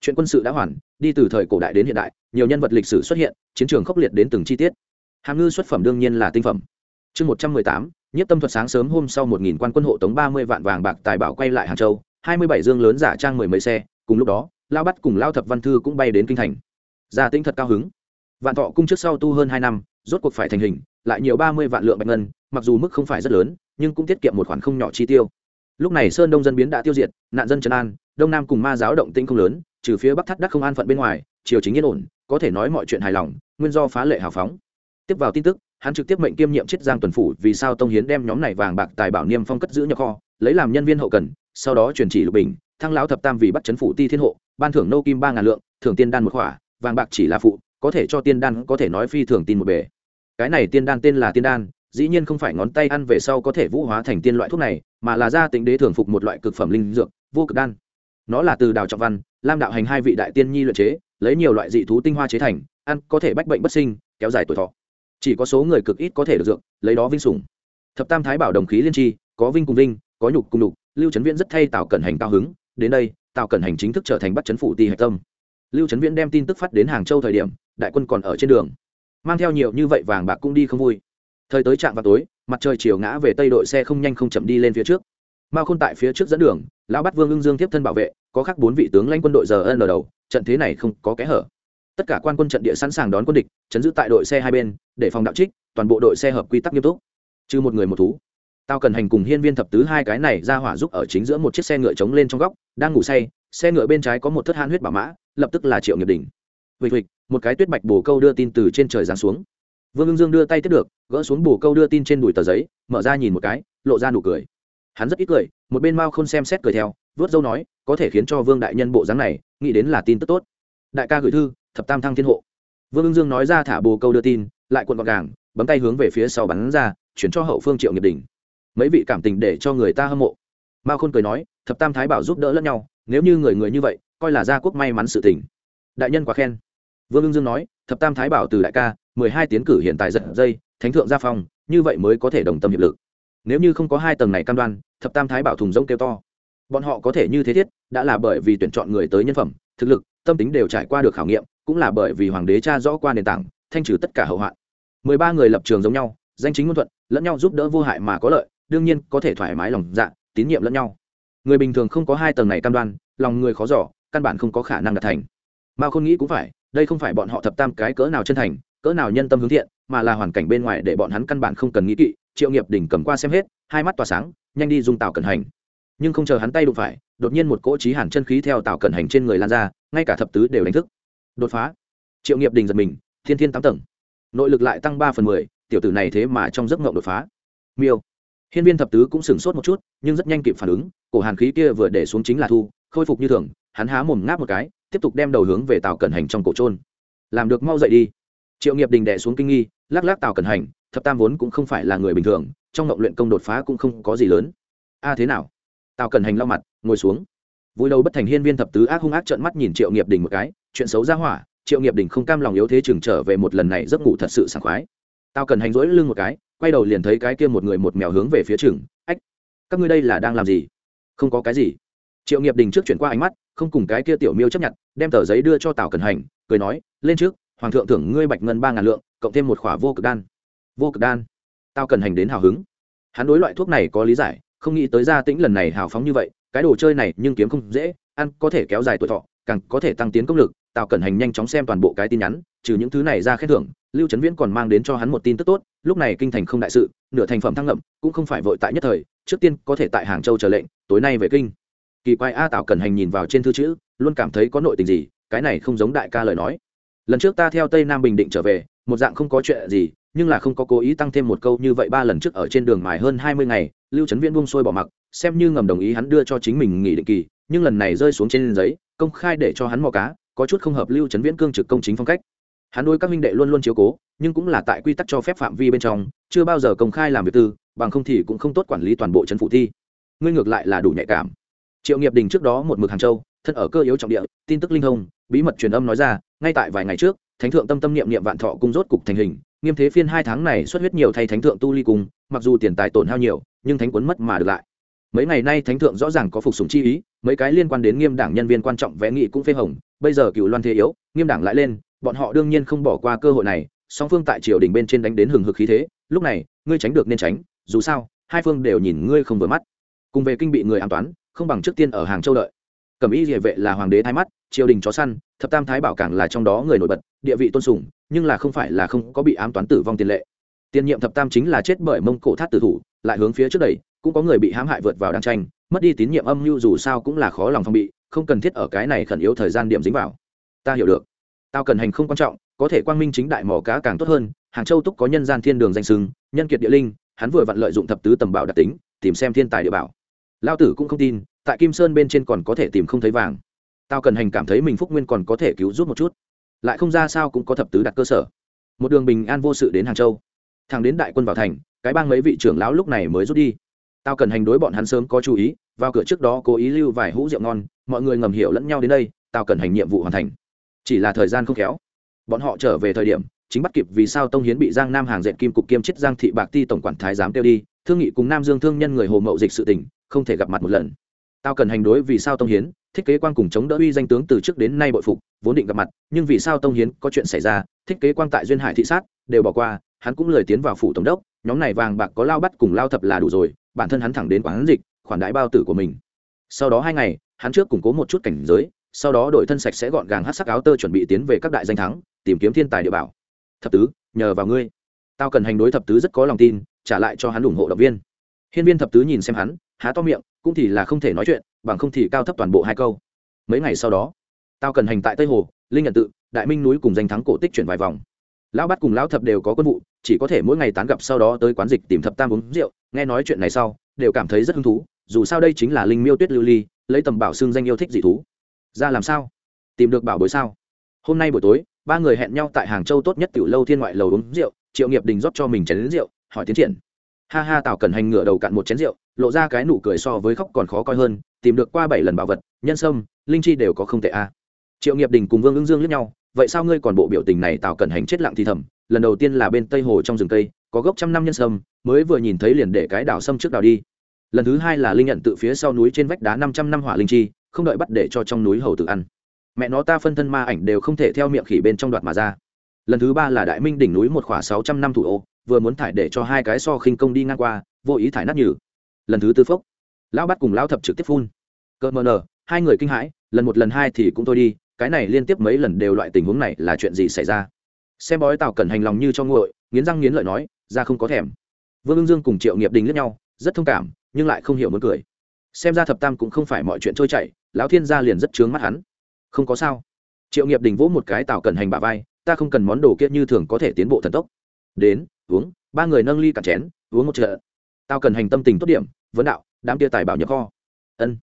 A: Chuyện quân sự đã hoàn, đi từ thời cổ đại đến hiện đại, nhiều nhân vật lịch sử xuất hiện, chiến trường khốc liệt đến từng chi tiết. Hàm ngư xuất phẩm đương nhiên là tinh phẩm. Chương một trăm mười tám, nhất tâm thuật sáng sớm hôm sau một nghìn quan quân hộ tống ba mươi vạn vàng bạc tài bảo quay lại hàng châu, hai mươi bảy dương lớn giả trang mười mấy xe, cùng lúc đó, lao bắt cùng lao thập văn thư cũng bay đến kinh thành. Gia tinh thật cao hứng. Vạn thọ cung trước sau tu hơn hai năm, rốt cuộc phải thành hình lại nhiều ba mươi vạn lượng bạch ngân, mặc dù mức không phải rất lớn, nhưng cũng tiết kiệm một khoản không nhỏ chi tiêu. Lúc này sơn đông dân biến đã tiêu diệt, nạn dân trấn an, đông nam cùng ma giáo động tĩnh không lớn, trừ phía bắc thắt đắc không an phận bên ngoài, triều chính yên ổn, có thể nói mọi chuyện hài lòng, nguyên do phá lệ hào phóng. Tiếp vào tin tức, hắn trực tiếp mệnh kiêm nhiệm chiết giang tuần phủ vì sao tông hiến đem nhóm này vàng bạc tài bảo niêm phong cất giữ nhập kho, lấy làm nhân viên hậu cần, sau đó truyền chỉ lục bình, thăng lão thập tam vì bắt chấn phủ ti thiên hộ, ban thưởng nô kim ba ngàn lượng, thưởng tiên đan một khỏa, vàng bạc chỉ là phụ, có thể cho tiên đan có thể nói phi thường tin một bề cái này tiên đan tên là tiên đan, dĩ nhiên không phải ngón tay ăn về sau có thể vũ hóa thành tiên loại thuốc này, mà là gia tịnh đế thường phục một loại cực phẩm linh dược, vô cực đan. Nó là từ đào trọng văn, lam đạo hành hai vị đại tiên nhi luyện chế, lấy nhiều loại dị thú tinh hoa chế thành, ăn có thể bách bệnh bất sinh, kéo dài tuổi thọ. Chỉ có số người cực ít có thể được dược, lấy đó vinh sủng. Thập tam thái bảo đồng khí liên tri, có vinh cùng vinh, có nhục cùng nhục, lưu trấn viễn rất thay tạo cẩn hành cao hứng, đến đây tạo cẩn hành chính thức trở thành bắt chấn phủ ti hạch tâm. Lưu trấn viễn đem tin tức phát đến hàng châu thời điểm, đại quân còn ở trên đường mang theo nhiều như vậy vàng bạc cũng đi không vui. Thời tới trạm vào tối, mặt trời chiều ngã về tây đội xe không nhanh không chậm đi lên phía trước. Mao khôn tại phía trước dẫn đường, lão bắt vương ưng dương tiếp thân bảo vệ, có khác bốn vị tướng lãnh quân đội giờ ân ở đầu, trận thế này không có kẽ hở. Tất cả quan quân trận địa sẵn sàng đón quân địch, chấn giữ tại đội xe hai bên, để phòng đạo trích, toàn bộ đội xe hợp quy tắc nghiêm túc. Trừ một người một thú. Tao cần hành cùng hiên viên thập tứ hai cái này ra hỏa giúp ở chính giữa một chiếc xe ngựa trống lên trong góc, đang ngủ say, xe ngựa bên trái có một thất han huyết bảo mã, lập tức là triệu nghiệp đỉnh vịt vịt một cái tuyết bạch bồ câu đưa tin từ trên trời giáng xuống. Vương ưng dương đưa tay tiếp được, gỡ xuống bồ câu đưa tin trên đùi tờ giấy, mở ra nhìn một cái, lộ ra nụ cười. Hắn rất ít cười, một bên mao không xem xét cười theo vớt dâu nói, có thể khiến cho vương đại nhân bộ dáng này, nghĩ đến là tin tức tốt. Đại ca gửi thư, thập tam thăng thiên hộ. Vương ưng dương nói ra thả bồ câu đưa tin, lại cuộn gọn gàng, bấm tay hướng về phía sau bắn ra, chuyển cho hậu phương triệu nghiệp đình. Mấy vị cảm tình để cho người ta hâm mộ. Mao khôn cười nói, thập tam thái bảo giúp đỡ lẫn nhau, nếu như người người như vậy, coi là gia quốc may mắn sự tình. Đại nhân quá khen vương ưng dương nói, thập tam thái bảo từ đại ca, mười hai tiến cử hiện tại giật dây, thánh thượng gia phong, như vậy mới có thể đồng tâm hiệp lực. Nếu như không có hai tầng này cam đoan, thập tam thái bảo thùng rông kêu to. Bọn họ có thể như thế thiết, đã là bởi vì tuyển chọn người tới nhân phẩm, thực lực, tâm tính đều trải qua được khảo nghiệm, cũng là bởi vì hoàng đế cha rõ qua nền tảng, thanh trừ tất cả hậu hoạn. Mười ba người lập trường giống nhau, danh chính ngôn thuận, lẫn nhau giúp đỡ vô hại mà có lợi, đương nhiên có thể thoải mái lòng dạ tín nhiệm lẫn nhau. Người bình thường không có hai tầng này cam đoan, lòng người khó giỏ căn bản không có khả năng đạt thành. Mà không nghĩ cũng phải đây không phải bọn họ thập tam cái cỡ nào chân thành, cỡ nào nhân tâm hướng thiện, mà là hoàn cảnh bên ngoài để bọn hắn căn bản không cần nghĩ kỵ, triệu nghiệp đỉnh cầm qua xem hết, hai mắt tỏa sáng, nhanh đi dùng tàu cẩn hành. Nhưng không chờ hắn tay đụng phải, đột nhiên một cỗ trí hàn chân khí theo tàu cẩn hành trên người lan ra, ngay cả thập tứ đều đánh thức. Đột phá. Triệu nghiệp đình giật mình, thiên thiên tám tầng. Nội lực lại tăng ba phần mười, tiểu tử này thế mà trong giấc ngộng đột phá. Miêu. Hiên viên thập tứ cũng sửng sốt một chút, nhưng rất nhanh kịp phản ứng, cổ hàn khí kia vừa để xuống chính là thu, khôi phục như thường hắn há mồm ngáp một cái, tiếp tục đem đầu hướng về tàu cẩn hành trong cổ trôn làm được mau dậy đi. Triệu nghiệp đình đẻ xuống kinh nghi, lắc lắc tàu cẩn hành, thập tam vốn cũng không phải là người bình thường, trong ngộng luyện công đột phá cũng không có gì lớn. A à, thế nào? Tàu cẩn hành lau mặt, ngồi xuống. Vui đầu bất thành hiên viên thập tứ ác hung ác trợn mắt nhìn triệu nghiệp đình một cái, chuyện xấu ra hỏa, triệu nghiệp đình không cam lòng yếu thế chừng trở về một lần này giấc ngủ thật sự sảng khoái. Tao cần hành rỗi lưng một cái, quay đầu liền thấy cái kia một người một mèo hướng về phía chừng ách, các ngươi đây là đang làm gì? Không có cái gì. Triệu nghiệp đình trước chuyển qua ánh mắt không cùng cái kia tiểu miêu chấp nhận, đem tờ giấy đưa cho tào cần hành, cười nói, lên trước, hoàng thượng thưởng ngươi bạch ngân ba ngàn lượng, cộng thêm một khỏa vô cực đan. Vô cực đan? Tao cần hành đến hào hứng. Hắn đối loại thuốc này có lý giải, không nghĩ tới gia tĩnh lần này hào phóng như vậy, cái đồ chơi này nhưng kiếm không dễ, ăn có thể kéo dài tuổi thọ, càng có thể tăng tiến công lực, tào cẩn hành nhanh chóng xem toàn bộ cái tin nhắn, trừ những thứ này ra khen thưởng, lưu trấn viễn còn mang đến cho hắn một tin tức tốt, lúc này kinh thành không đại sự, nửa thành phẩm thăng ngậm, cũng không phải vội tại nhất thời, trước tiên có thể tại hàng châu chờ lệnh, tối nay về kinh kỳ quái a tạo cần hành nhìn vào trên thư chữ, luôn cảm thấy có nội tình gì, cái này không giống đại ca lời nói. Lần trước ta theo tây nam bình định trở về, một dạng không có chuyện gì, nhưng là không có cố ý tăng thêm một câu như vậy ba lần trước ở trên đường mài hơn hai mươi ngày, lưu trấn viễn buông xuôi bỏ mặc, xem như ngầm đồng ý hắn đưa cho chính mình nghỉ định kỳ, nhưng lần này rơi xuống trên giấy, công khai để cho hắn mò cá, có chút không hợp lưu trấn viễn cương trực công chính phong cách. Hắn đôi các minh đệ luôn luôn chiếu cố, nhưng cũng là tại quy tắc cho phép phạm vi bên trong, chưa bao giờ công khai làm việc tư, bằng không thì cũng không tốt quản lý toàn bộ trấn phụ thi. Ngươi ngược lại là đủ nhạy cảm triệu nghiệp đình trước đó một mực hàng châu, thân ở cơ yếu trọng địa, tin tức linh thông, bí mật truyền âm nói ra, ngay tại vài ngày trước, thánh thượng tâm tâm niệm niệm vạn thọ cung rốt cục thành hình, nghiêm thế phiên hai tháng này xuất huyết nhiều thay thánh thượng tu ly cung, mặc dù tiền tài tổn hao nhiều, nhưng thánh quấn mất mà được lại. Mấy ngày nay thánh thượng rõ ràng có phục sùng chi ý, mấy cái liên quan đến nghiêm đảng nhân viên quan trọng vẽ nghị cũng phê hồng, bây giờ cựu loan thế yếu, nghiêm đảng lại lên, bọn họ đương nhiên không bỏ qua cơ hội này, song phương tại triều đình bên trên đánh đến hừng hực khí thế, lúc này, ngươi tránh được nên tránh, dù sao, hai phương đều nhìn ngươi không vừa mắt. Cùng về kinh bị người an toán không bằng trước tiên ở hàng châu đợi. Cẩm y địa vệ là hoàng đế thái mắt, triều đình chó săn, thập tam thái bảo càng là trong đó người nổi bật, địa vị tôn sùng, nhưng là không phải là không có bị ám toán tử vong tiền lệ. Tiền nhiệm thập tam chính là chết bởi mông cổ thát tử thủ, lại hướng phía trước đây cũng có người bị hãm hại vượt vào đăng tranh, mất đi tín nhiệm âm mưu dù sao cũng là khó lòng phong bị, không cần thiết ở cái này khẩn yếu thời gian điểm dính vào. Ta hiểu được. Tao cần hành không quan trọng, có thể quang minh chính đại mỏ cá càng tốt hơn, hàng châu túc có nhân gian thiên đường danh sưng, nhân kiệt địa linh, hắn vừa vặn lợi dụng thập tứ tầm bảo đặc tính, tìm xem thiên tài địa bảo lao tử cũng không tin, tại kim sơn bên trên còn có thể tìm không thấy vàng. Tao cần hành cảm thấy mình phúc nguyên còn có thể cứu giúp một chút. Lại không ra sao cũng có thập tứ đặt cơ sở. Một đường bình an vô sự đến hàng châu. Thằng đến đại quân vào thành, cái bang mấy vị trưởng lão lúc này mới rút đi. Tao cần hành đối bọn hắn sớm có chú ý, vào cửa trước đó cố ý lưu vài hũ rượu ngon, mọi người ngầm hiểu lẫn nhau đến đây, tao cần hành nhiệm vụ hoàn thành. Chỉ là thời gian không khéo. Bọn họ trở về thời điểm, chính bắt kịp vì sao tông hiến bị giang nam hàng dệt kim cục kiêm chết giang thị bạc ti tổng quản thái giám kêu đi, thương nghị cùng nam dương thương nhân người hồ mậu dịch sự tỉnh không thể gặp mặt một lần. Tao cần hành đối vì sao tông hiến thiết kế quan cùng chống đỡ uy danh tướng từ trước đến nay bội phục, vốn định gặp mặt, nhưng vì sao tông hiến có chuyện xảy ra thiết kế quan tại duyên hải thị sát, đều bỏ qua, hắn cũng lời tiến vào phủ tổng đốc, nhóm này vàng bạc có lao bắt cùng lao thập là đủ rồi, bản thân hắn thẳng đến quán dịch, khoản đại bao tử của mình. Sau đó hai ngày, hắn trước củng cố một chút cảnh giới, sau đó đổi thân sạch sẽ gọn gàng hát sắc áo tơ chuẩn bị tiến về các đại danh thắng, tìm kiếm thiên tài địa bảo. Thập tứ, nhờ vào ngươi. Tao cần hành đối thập tứ rất có lòng tin, trả lại cho hắn ủng hộ động viên. Hiên viên thập tứ nhìn xem hắn há to miệng, cũng thì là không thể nói chuyện, bằng không thì cao thấp toàn bộ hai câu. Mấy ngày sau đó, tao cần hành tại tây hồ, linh nhận tự, đại minh núi cùng danh thắng cổ tích chuyển vài vòng. Lão bắt cùng lão thập đều có quân vụ, chỉ có thể mỗi ngày tán gặp sau đó tới quán dịch tìm thập tam uống rượu, nghe nói chuyện này sau, đều cảm thấy rất hứng thú, dù sao đây chính là linh miêu tuyết lưu ly, lấy tầm bảo xương danh yêu thích dị thú. Ra làm sao? Tìm được bảo bối sao? Hôm nay buổi tối, ba người hẹn nhau tại hàng châu tốt nhất tiểu lâu thiên ngoại lầu uống rượu, triệu nghiệp đình rót cho mình chén rượu, hỏi tiến triển. Ha ha, tào cần hành ngửa đầu cạn một chén rượu lộ ra cái nụ cười so với khóc còn khó coi hơn, tìm được qua bảy lần bảo vật, nhân sâm, linh chi đều có không tệ a. Triệu nghiệp đình cùng vương ưng dương lướt nhau, vậy sao ngươi còn bộ biểu tình này tào cẩn hành chết lặng thì thầm, lần đầu tiên là bên tây hồ trong rừng cây, có gốc trăm năm nhân sâm, mới vừa nhìn thấy liền để cái đảo sâm trước đảo đi. Lần thứ hai là linh nhận tự phía sau núi trên vách đá năm trăm năm hỏa linh chi, không đợi bắt để cho trong núi hầu tự ăn. Mẹ nó ta phân thân ma ảnh đều không thể theo miệng khỉ bên trong đoạt mà ra. Lần thứ ba là đại minh đỉnh núi một khỏa sáu trăm năm thủ ô, vừa muốn thải để cho hai cái so khinh công đi ngang qua, vô ý thải nát nhử lần thứ tư phốc. Lão bắt cùng lão thập trực tiếp phun. Cơ mờ nờ, hai người kinh hãi, lần một lần hai thì cũng thôi đi, cái này liên tiếp mấy lần đều loại tình huống này là chuyện gì xảy ra? Xem bói tào cẩn hành lòng như cho nguội, nghiến răng nghiến lợi nói, ra không có thèm. Vương ương dương cùng triệu nghiệp đình lẫn nhau, rất thông cảm, nhưng lại không hiểu muốn cười. Xem ra thập tam cũng không phải mọi chuyện trôi chảy, lão thiên gia liền rất chướng mắt hắn. Không có sao. Triệu nghiệp đình vỗ một cái tào cẩn hành bà vai, ta không cần món đồ kia như thường có thể tiến bộ thần tốc. Đến, uống, ba người nâng ly cả chén, uống một chợ. Tao cần hành tâm tình tốt điểm vấn đạo, đám tia tài bảo nhập kho. Ân.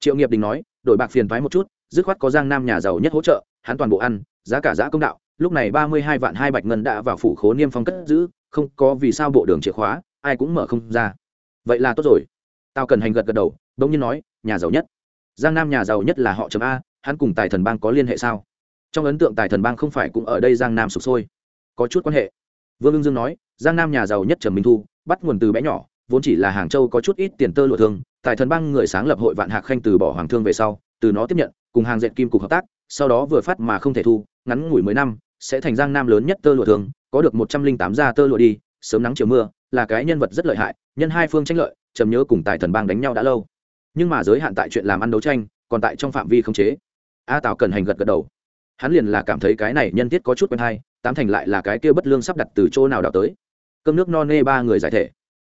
A: Triệu nghiệp đình nói, đổi bạc phiền thoái một chút, dứt khoát có giang nam nhà giàu nhất hỗ trợ, hắn toàn bộ ăn, giá cả giã công đạo, lúc này ba mươi hai vạn hai bạch ngân đã vào phủ khố niêm phong cất giữ, không có vì sao bộ đường chìa khóa, ai cũng mở không ra. Vậy là tốt rồi. Tao cần hành gật gật đầu đông nhiên nói, nhà giàu nhất. Giang nam nhà giàu nhất là họ chấm a, hắn cùng tài thần bang có liên hệ sao? Trong ấn tượng tài thần bang không phải cũng ở đây giang nam sụp sôi. Có chút quan hệ. Vương ưng dương nói, giang nam nhà giàu nhất trầm minh thu, bắt nguồn từ bé nhỏ vốn chỉ là hàng châu có chút ít tiền tơ lụa thương tài thần bang người sáng lập hội vạn hạc khanh từ bỏ hoàng thương về sau, từ nó tiếp nhận, cùng hàng dệt kim cục hợp tác, sau đó vừa phát mà không thể thu, ngắn ngủi mười năm, sẽ thành giang nam lớn nhất tơ lụa thương, có được một trăm linh tám gia tơ lụa đi, sớm nắng chiều mưa, là cái nhân vật rất lợi hại, nhân hai phương tranh lợi, trầm nhớ cùng tài thần bang đánh nhau đã lâu. Nhưng mà giới hạn tại chuyện làm ăn đấu tranh, còn tại trong phạm vi không chế. A tào cần hành gật gật đầu. Hắn liền là cảm thấy cái này nhân tiết có chút quen hay, tám thành lại là cái kia bất lương sắp đặt từ chỗ nào đào tới. Cơm nước no nê ba người giải thể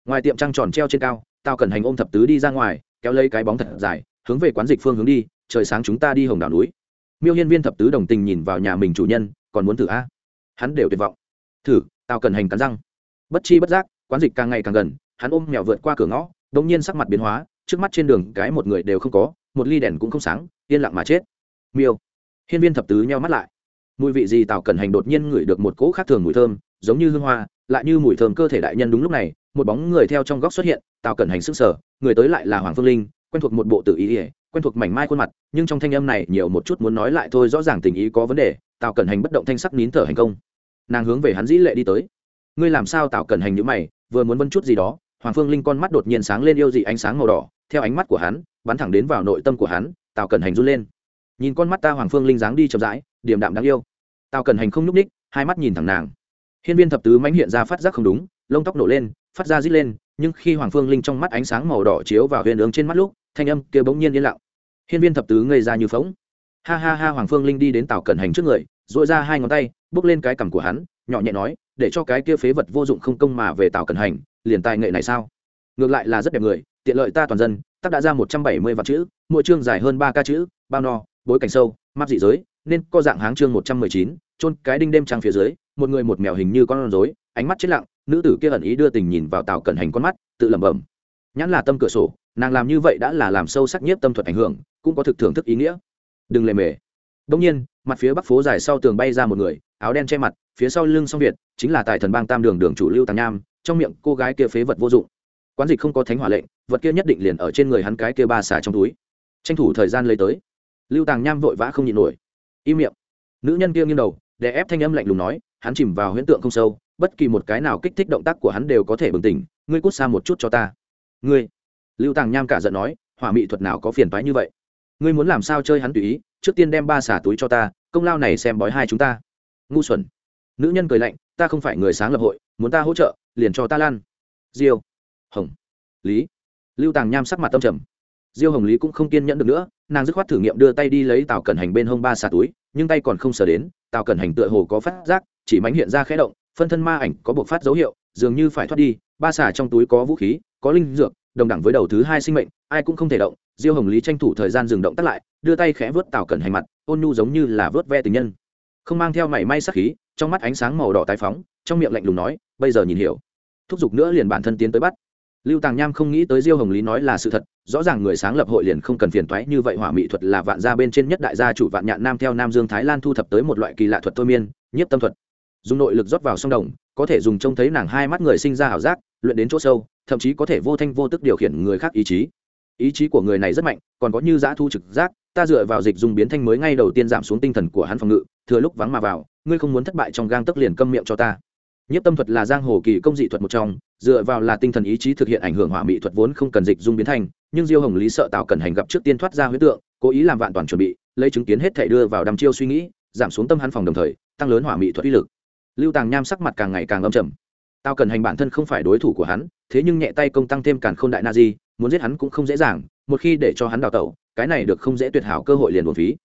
A: ngoài tiệm trăng tròn treo trên cao, tao cần hành ôm thập tứ đi ra ngoài, kéo lấy cái bóng thật dài, hướng về quán dịch phương hướng đi, trời sáng chúng ta đi hồng đảo núi. Miêu hiên viên thập tứ đồng tình nhìn vào nhà mình chủ nhân, còn muốn thử a. Hắn đều tuyệt vọng. Thử, tao cần hành cắn răng. Bất chi bất giác, quán dịch càng ngày càng gần, hắn ôm mèo vượt qua cửa ngõ đ nhiên sắc mặt biến hóa, trước mắt trên đường cái một người đều không có, một ly đèn cũng không sáng, yên lặng mà chết. Miêu hiên viên thập tứ nheo mắt lại. Mùi vị gì tào cần hành đột nhiên ngửi được một cỗ khác thường mùi thơm, giống như hương hoa, lại như mùi thơm cơ thể đại nhân đúng lúc này một bóng người theo trong góc xuất hiện, tào Cẩn hành sức sở người tới lại là hoàng phương linh, quen thuộc một bộ tự ý ỉa quen thuộc mảnh mai khuôn mặt, nhưng trong thanh âm này nhiều một chút muốn nói lại thôi, rõ ràng tình ý có vấn đề, tào Cẩn hành bất động thanh sắc nín thở hành công. Nàng hướng về hắn dĩ lệ đi tới. Ngươi làm sao? Tào cẩn hành như mày, vừa muốn vân chút gì đó, hoàng phương linh con mắt đột nhiên sáng lên yêu dị ánh sáng màu đỏ, theo ánh mắt của hắn, bắn thẳng đến vào nội tâm của hắn, tào cẩn hành run lên. Nhìn con mắt ta, hoàng phương linh dáng đi chậm rãi điểm đạm đáng yêu. Tào cẩn hành không nhúc ních hai mắt nhìn thẳng nàng. Hiên viên thập tứ mãnh hiện ra phát giác không đúng, lông tóc nổ lên phát ra rít lên, nhưng khi hoàng phương linh trong mắt ánh sáng màu đỏ chiếu vào huyền ứng trên mắt lúc, thanh âm kia bỗng nhiên yên lặng. Hiên viên thập tứ ngây ra như phóng ha ha ha, hoàng phương linh đi đến tào cẩn hành trước người dội ra hai ngón tay, bước lên cái cằm của hắn, nhỏ nhẹ nói, để cho cái kia phế vật vô dụng không công mà về tào cẩn hành, liền tài nghệ này sao? Ngược lại là rất đẹp người, tiện lợi ta toàn dân, tắc đã ra một trăm bảy mươi vạn chữ, mỗi chương dài hơn ba ca chữ, bao no, bối cảnh sâu, map dị giới, nên có dạng háng chương một trăm mười chín trôn cái đinh đêm trăng phía dưới, một người một mèo hình như con rối ánh mắt chết lặng, nữ tử kia ẩn ý đưa tình nhìn vào tào cẩn hành con mắt, tự lẩm bẩm. Nhãn là tâm cửa sổ, nàng làm như vậy đã là làm sâu sắc nhất tâm thuật ảnh hưởng, cũng có thực thưởng thức ý nghĩa. Đừng lề mề. Đông nhiên, mặt phía bắc phố dài sau tường bay ra một người, áo đen che mặt, phía sau lưng song việt, chính là tài thần bang tam đường đường chủ lưu tàng nham, trong miệng cô gái kia phế vật vô dụng. Quán dịch không có thánh hỏa lệnh, vật kia nhất định liền ở trên người hắn cái kia ba xả trong túi. Tranh thủ thời gian lấy tới. Lưu tàng nham vội vã không nhịn nổi. Im miệng. Nữ nhân kia nghiêng đầu để ép thanh âm lạnh lùng nói, hắn chìm vào huyễn tượng không sâu bất kỳ một cái nào kích thích động tác của hắn đều có thể bừng tỉnh, ngươi cút xa một chút cho ta. Ngươi. Lưu tàng nham cả giận nói, hỏa mỹ thuật nào có phiền toái như vậy? Ngươi muốn làm sao chơi hắn tùy ý, trước tiên đem ba xả túi cho ta, công lao này xem bói hai chúng ta. Ngu xuẩn. Nữ nhân cười lạnh, ta không phải người sáng lập hội, muốn ta hỗ trợ, liền cho ta lan. Diêu hồng lý. Lưu tàng nham sắc mặt tâm trầm. Diêu hồng lý cũng không kiên nhẫn được nữa, nàng dứt khoát thử nghiệm đưa tay đi lấy tàu cẩn hành bên hông ba xà túi, nhưng tay còn không sờ đến tàu cẩn hành tựa hồ có phát giác, chỉ mánh hiện ra khẽ động phân thân ma ảnh có buộc phát dấu hiệu, dường như phải thoát đi, ba xà trong túi có vũ khí, có linh dược, đồng đẳng với đầu thứ hai sinh mệnh, ai cũng không thể động, diêu hồng lý tranh thủ thời gian dừng động tắt lại, đưa tay khẽ vớt tào cẩn hành mặt, ôn nhu giống như là vớt ve tình nhân. Không mang theo mảy may sắc khí, trong mắt ánh sáng màu đỏ tái phóng, trong miệng lạnh lùng nói, bây giờ nhìn hiểu. Thúc giục nữa liền bản thân tiến tới bắt. Lưu tàng nham không nghĩ tới diêu hồng lý nói là sự thật, rõ ràng người sáng lập hội liền không cần phiền toái, như vậy hỏa mỹ thuật là vạn gia bên trên nhất đại gia chủ vạn nhạn nam theo nam dương thái lan thu thập tới một loại kỳ lạ thuật thôi miên, nhiếp tâm thuật dùng nội lực rót vào sông đồng, có thể dùng trông thấy nàng hai mắt người sinh ra ảo giác, luyện đến chỗ sâu, thậm chí có thể vô thanh vô tức điều khiển người khác ý chí. Ý chí của người này rất mạnh, còn có như giã thu trực giác, ta dựa vào dịch dùng biến thanh mới ngay đầu tiên giảm xuống tinh thần của hắn phòng ngự, thừa lúc vắng mà vào, ngươi không muốn thất bại trong gang tấc liền câm miệng cho ta. Nhất tâm thuật là giang hồ kỳ công dị thuật một trong, dựa vào là tinh thần ý chí thực hiện ảnh hưởng hỏa mỹ thuật vốn không cần dịch dung biến thành nhưng diêu hồng lý sợ tạo cần hành gặp trước tiên thoát ra huyết tượng, cố ý làm vạn toàn chuẩn bị, lấy chứng kiến hết thể đưa vào đăm chiêu suy nghĩ, giảm xuống tâm hắn phòng đồng thời, tăng lớn hỏa mỹ thuật uy lực lưu tàng nham sắc mặt càng ngày càng âm trầm. Tao cần hành bản thân không phải đối thủ của hắn, thế nhưng nhẹ tay công tăng thêm càn k h ô n đại na di, muốn giết hắn cũng không dễ dàng, một khi để cho hắn đào tẩu, cái này được không dễ tuyệt hảo cơ hội liền một phí.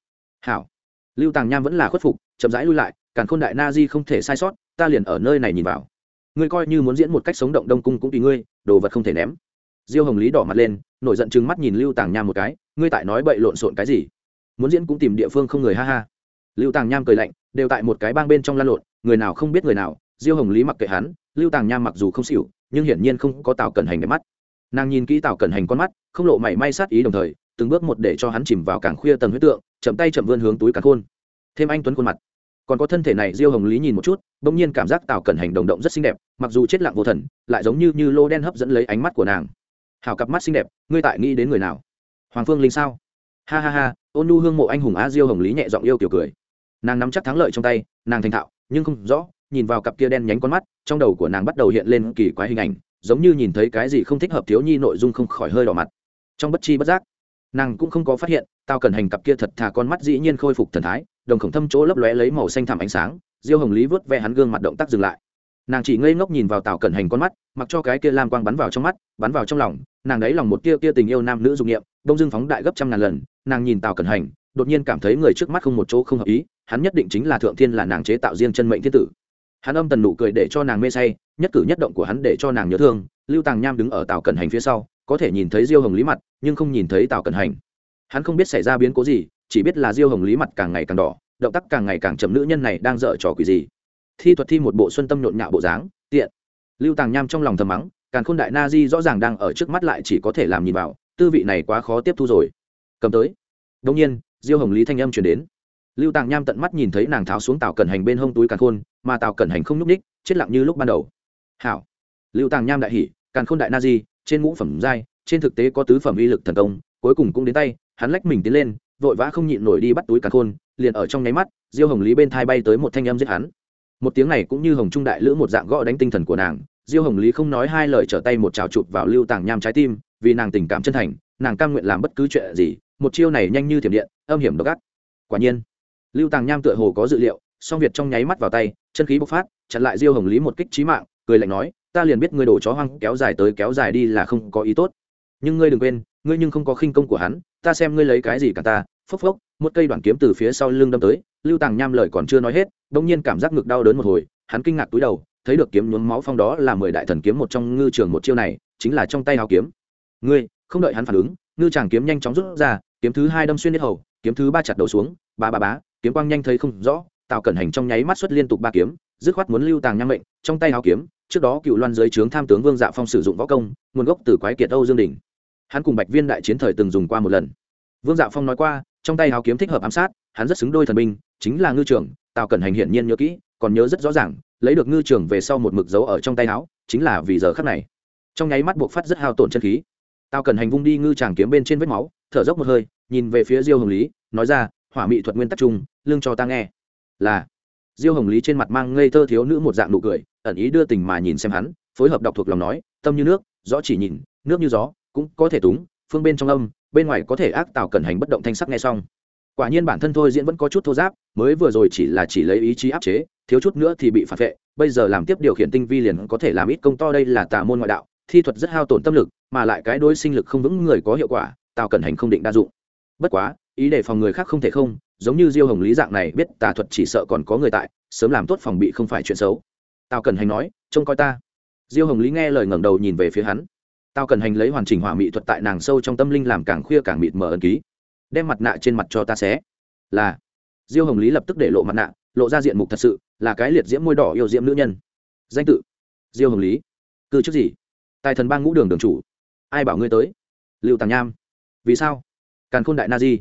A: Hảo. Lưu tàng nham vẫn là khuất phục, chậm rãi lui lại, càn khôn đại na di không thể sai sót, ta liền ở nơi này nhìn vào. Ngươi coi như muốn diễn một cách sống động đông cung cũng tùy ngươi, đồ vật không thể ném. Diêu hồng lý đỏ mặt lên, nổi giận chừng mắt nhìn lưu tàng nham một cái, ngươi tại nói bậy lộn xộn cái gì? Muốn diễn cũng tìm địa phương không người ha ha. Lưu tàng nham cười lạnh, đều tại một cái bang bên trong lan lộn người nào không biết người nào, diêu hồng lý mặc kệ hắn, lưu tàng nham mặc dù không xỉu, nhưng hiển nhiên không có tào cẩn hành đẹp mắt. Nàng nhìn kỹ tào cẩn hành con mắt, không lộ mảy may sát ý đồng thời, từng bước một để cho hắn chìm vào cảng khuya tầng huyết tượng, chậm tay chậm vươn hướng túi càng khôn. Thêm anh tuấn khuôn mặt. Còn có thân thể này, diêu hồng lý nhìn một chút, bỗng nhiên cảm giác tào cẩn hành đồng động rất xinh đẹp, mặc dù chết lặng vô thần, lại giống như như lô đen hấp dẫn lấy ánh mắt của nàng. Hào cặp mắt xinh đẹp, ngươi tại nghĩ đến người nào? Hoàng phương linh sao? Ha ha ha, ôn nu hương mộ anh hùng á diêu hồng lý nhẹ giọng yêu kiểu cười. Nàng nắm chắc thắng lợi trong tay, nàng thành thạo nhưng không rõ, nhìn vào cặp kia đen nhánh con mắt, trong đầu của nàng bắt đầu hiện lên kỳ quái hình ảnh, giống như nhìn thấy cái gì không thích hợp thiếu nhi nội dung không khỏi hơi đỏ mặt. Trong bất chi bất giác, nàng cũng không có phát hiện tao cần hành cặp kia thật thà con mắt dĩ nhiên khôi phục thần thái, đồng khổng thâm chỗ lấp lóe lấy màu xanh thảm ánh sáng, diêu hồng lý vớt ve hắn gương mặt động tác dừng lại. Nàng chỉ ngây ngốc nhìn vào tào cẩn hành con mắt, mặc cho cái kia lam quang bắn vào trong mắt, bắn vào trong lòng, nàng đấy lòng một tia kia tình yêu nam nữ dục nghiệm đông dương phóng đại gấp trăm ngàn lần, nàng nhìn tào cẩn hành, đột nhiên cảm thấy người trước mắt không một chỗ không hợp ý hắn nhất định chính là thượng thiên là nàng chế tạo riêng chân mệnh thiên tử. Hắn âm tần nụ cười để cho nàng mê say, nhất cử nhất động của hắn để cho nàng nhớ thương. Lưu tàng nham đứng ở tàu cẩn hành phía sau, có thể nhìn thấy diêu hồng lý mặt, nhưng không nhìn thấy tàu cẩn hành. Hắn không biết xảy ra biến cố gì, chỉ biết là diêu hồng lý mặt càng ngày càng đỏ, động tác càng ngày càng chậm nữ nhân này đang dở trò quỷ gì. Thi thuật thi một bộ xuân tâm nhộn nhạo bộ dáng, tiện. Lưu tàng nham trong lòng thầm mắng càng khôn đại na di rõ ràng đang ở trước mắt lại chỉ có thể làm nhìn vào, tư vị này quá khó tiếp thu rồi. Cầm tới. Đông nhiên, diêu hồng lý thanh âm chuyển đến lưu tàng nham tận mắt nhìn thấy nàng tháo xuống tàu cẩn hành bên hông túi càn khôn, mà tàu cẩn hành không n ú c ních chết lặng như lúc ban đầu. Hảo. Lưu tàng nham đại hỷ càn khôn đại na di, trên ngũ phẩm giai, trên thực tế có tứ phẩm uy lực thần công, cuối cùng cũng đến tay, hắn lách mình tiến lên, vội vã không nhịn nổi đi bắt túi càn khôn, liền ở trong nháy mắt, diêu hồng lý bên thai bay tới một thanh âm giết hắn. Một tiếng này cũng như hồng trung đại lữ một dạng gõ đánh tinh thần của nàng, diêu hồng lý không nói hai lời trở tay một trào chụp vào lưu tàng nham trái tim, vì nàng tình cảm chân thành, nàng cam nguyện làm bất cứ chuyện gì, một chiêu này nhanh như thiểm điện, âm hiểm độc ác. Quả nhiên lưu tàng nham tựa hồ có dự liệu, song việt trong nháy mắt vào tay, chân khí bộc phát, chặn lại diêu hồng lý một kích trí mạng, cười lạnh nói, ta liền biết ngươi đổ chó hoang, kéo dài tới kéo dài đi là không có ý tốt. Nhưng ngươi đừng quên, ngươi nhưng không có khinh công của hắn, ta xem ngươi lấy cái gì cả ta. Phốc phốc, một cây đoạn kiếm từ phía sau lưng đâm tới, lưu tàng nham lời còn chưa nói hết, bỗng nhiên cảm giác ngực đau đớn một hồi, hắn kinh ngạc túi đầu, thấy được kiếm nhuốm máu phong đó là mười đại thần kiếm một trong ngư trường một chiêu này, chính là trong tay hào kiếm. Ngươi, không đợi hắn phản ứng, ngư chàng kiếm nhanh chóng rút ra, kiếm thứ hai đâm xuyên hết hầu, kiếm thứ ba chặt đầu xuống ba ba bá kiếm quang nhanh thấy không rõ tào cẩn hành trong nháy mắt xuất liên tục ba kiếm dứt khoát muốn lưu tàng nhang mệnh trong tay áo kiếm trước đó cựu loan dưới trướng tham tướng vương dạ phong sử dụng võ công nguồn gốc từ quái kiệt âu dương đình. Hắn cùng bạch viên đại chiến thời từng dùng qua một lần. Vương dạ phong nói qua trong tay áo kiếm thích hợp ám sát hắn rất xứng đôi thần binh chính là ngư trưởng, tào cẩn hành hiển nhiên nhớ kỹ còn nhớ rất rõ ràng lấy được ngư trưởng về sau một mực dấu ở trong tay áo chính là vì giờ khắc này. Trong nháy mắt buộc phát rất hao tổn chân khí. Tào cẩn hành vung đi ngư tràng kiếm bên trên vết máu thở dốc một hơi nhìn về phía diêu hồng lý nói ra hỏa mỹ thuật nguyên tắc chung lương cho ta nghe. Là. Diêu hồng lý trên mặt mang ngây thơ thiếu nữ một dạng nụ cười, ẩn ý đưa tình mà nhìn xem hắn, phối hợp đọc thuộc lòng nói, tâm như nước rõ chỉ nhìn, nước như gió, cũng có thể túng, phương bên trong âm, bên ngoài có thể ác tạo cẩn hành bất động thanh sắc nghe xong. Quả nhiên bản thân thôi diễn vẫn có chút thô giáp, mới vừa rồi chỉ là chỉ lấy ý chí áp chế, thiếu chút nữa thì bị phản vệ, bây giờ làm tiếp điều khiển tinh vi liền có thể làm ít công to đây là tà môn ngoại đạo, thi thuật rất hao tổn tâm lực, mà lại cái đối sinh lực không vững người có hiệu quả tào cẩn hành không định đa dụng. Bất quá, ý để phòng người khác không thể không giống như diêu hồng lý dạng này, biết tà thuật chỉ sợ còn có người tại, sớm làm tốt phòng bị không phải chuyện xấu. Tào cần hành nói, trông coi ta. Diêu hồng lý nghe lời ngẩng đầu nhìn về phía hắn. Tao cần hành lấy hoàn chỉnh hỏa mỹ thuật tại nàng sâu trong tâm linh làm càng khuya càng mịt mờ ân ký. Đem mặt nạ trên mặt cho ta xé. Là. Diêu hồng lý lập tức để lộ mặt nạ, lộ ra diện mục thật sự, là cái liệt diễm môi đỏ yêu diễm nữ nhân. Danh tự. Diêu hồng lý. Cư chức gì? Tài thần bang ngũ đường đường chủ. Ai bảo ngươi tới? Lưu tàng nham. Vì sao? Càn khôn đại na di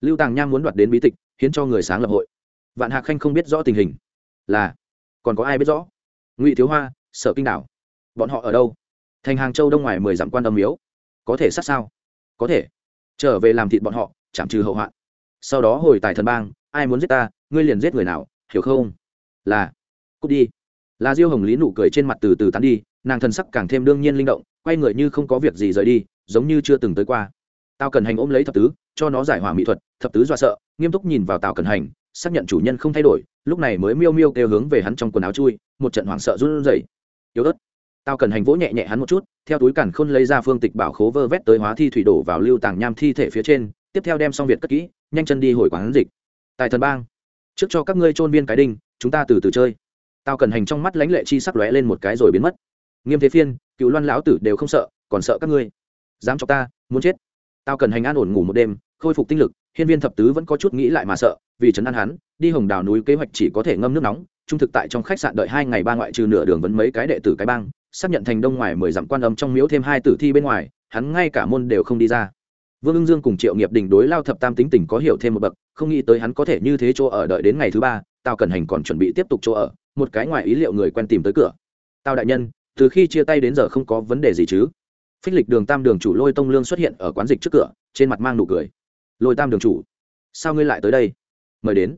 A: lưu tàng nham muốn đoạt đến bí tịch, hiến cho người sáng lập hội. Vạn hạc khanh không biết rõ tình hình. Là, còn có ai biết rõ? Ngụy thiếu hoa, sở kinh đảo. Bọn họ ở đâu? Thành hàng châu đông ngoài mười dặm quan âm miếu. Có thể sát sao? Có thể. Trở về làm thịt bọn họ, chạm trừ hậu hoạn. Sau đó hồi tài thần bang, ai muốn giết ta, ngươi liền giết người nào, hiểu không? Là, cút đi. Là diêu hồng lý nụ cười trên mặt từ từ tán đi, nàng thần sắc càng thêm đương nhiên linh động, quay người như không có việc gì rời đi, giống như chưa từng tới qua tao cần hành ôm lấy thập tứ, cho nó giải hòa mỹ thuật, thập tứ dọa sợ, nghiêm túc nhìn vào tào cần hành, xác nhận chủ nhân không thay đổi, lúc này mới miêu miêu kêu hướng về hắn trong quần áo chui, một trận hoảng sợ run rẩy. Yếu ớt. Tao cần hành vỗ nhẹ nhẹ hắn một chút, theo túi cản khôn lấy ra phương tịch bảo khố vơ vét tới hóa thi thủy đổ vào lưu tàng nham thi thể phía trên, tiếp theo đem xong việc cất kỹ, nhanh chân đi hồi quán dịch. Tại thần bang, trước cho các ngươi trôn viên cái đinh, chúng ta từ từ chơi. Tao cần hành trong mắt lãnh lệ chi sắc lóe lên một cái rồi biến mất. Nghiêm thế phiên cựu loan lão tử đều không sợ, còn sợ các ngươi. Dám cho ta, muốn chết tao cần hành an ổn ngủ một đêm, khôi phục tinh lực, hiên viên thập tứ vẫn có chút nghĩ lại mà sợ, vì trấn an hắn, đi hồng đào núi kế hoạch chỉ có thể ngâm nước nóng, trung thực tại trong khách sạn đợi hai ngày ba ngoại trừ nửa đường vẫn mấy cái đệ tử cái bang, xác nhận thành đông ngoài mười dặm quan âm trong miếu thêm hai tử thi bên ngoài, hắn ngay cả môn đều không đi ra. Vương ưng dương cùng triệu nghiệp đình đối lao thập tam tính tình có hiểu thêm một bậc, không nghĩ tới hắn có thể như thế chỗ ở đợi đến ngày thứ ba tao cần hành còn chuẩn bị tiếp tục chỗ ở, một cái ngoài ý liệu người quen tìm tới cửa. Tao đại nhân, từ khi chia tay đến giờ không có vấn đề gì chứ? Phích lịch đường tam đường chủ lôi tông lương xuất hiện ở quán dịch trước cửa, trên mặt mang nụ cười. Lôi tam đường chủ, sao ngươi lại tới đây? Mời đến.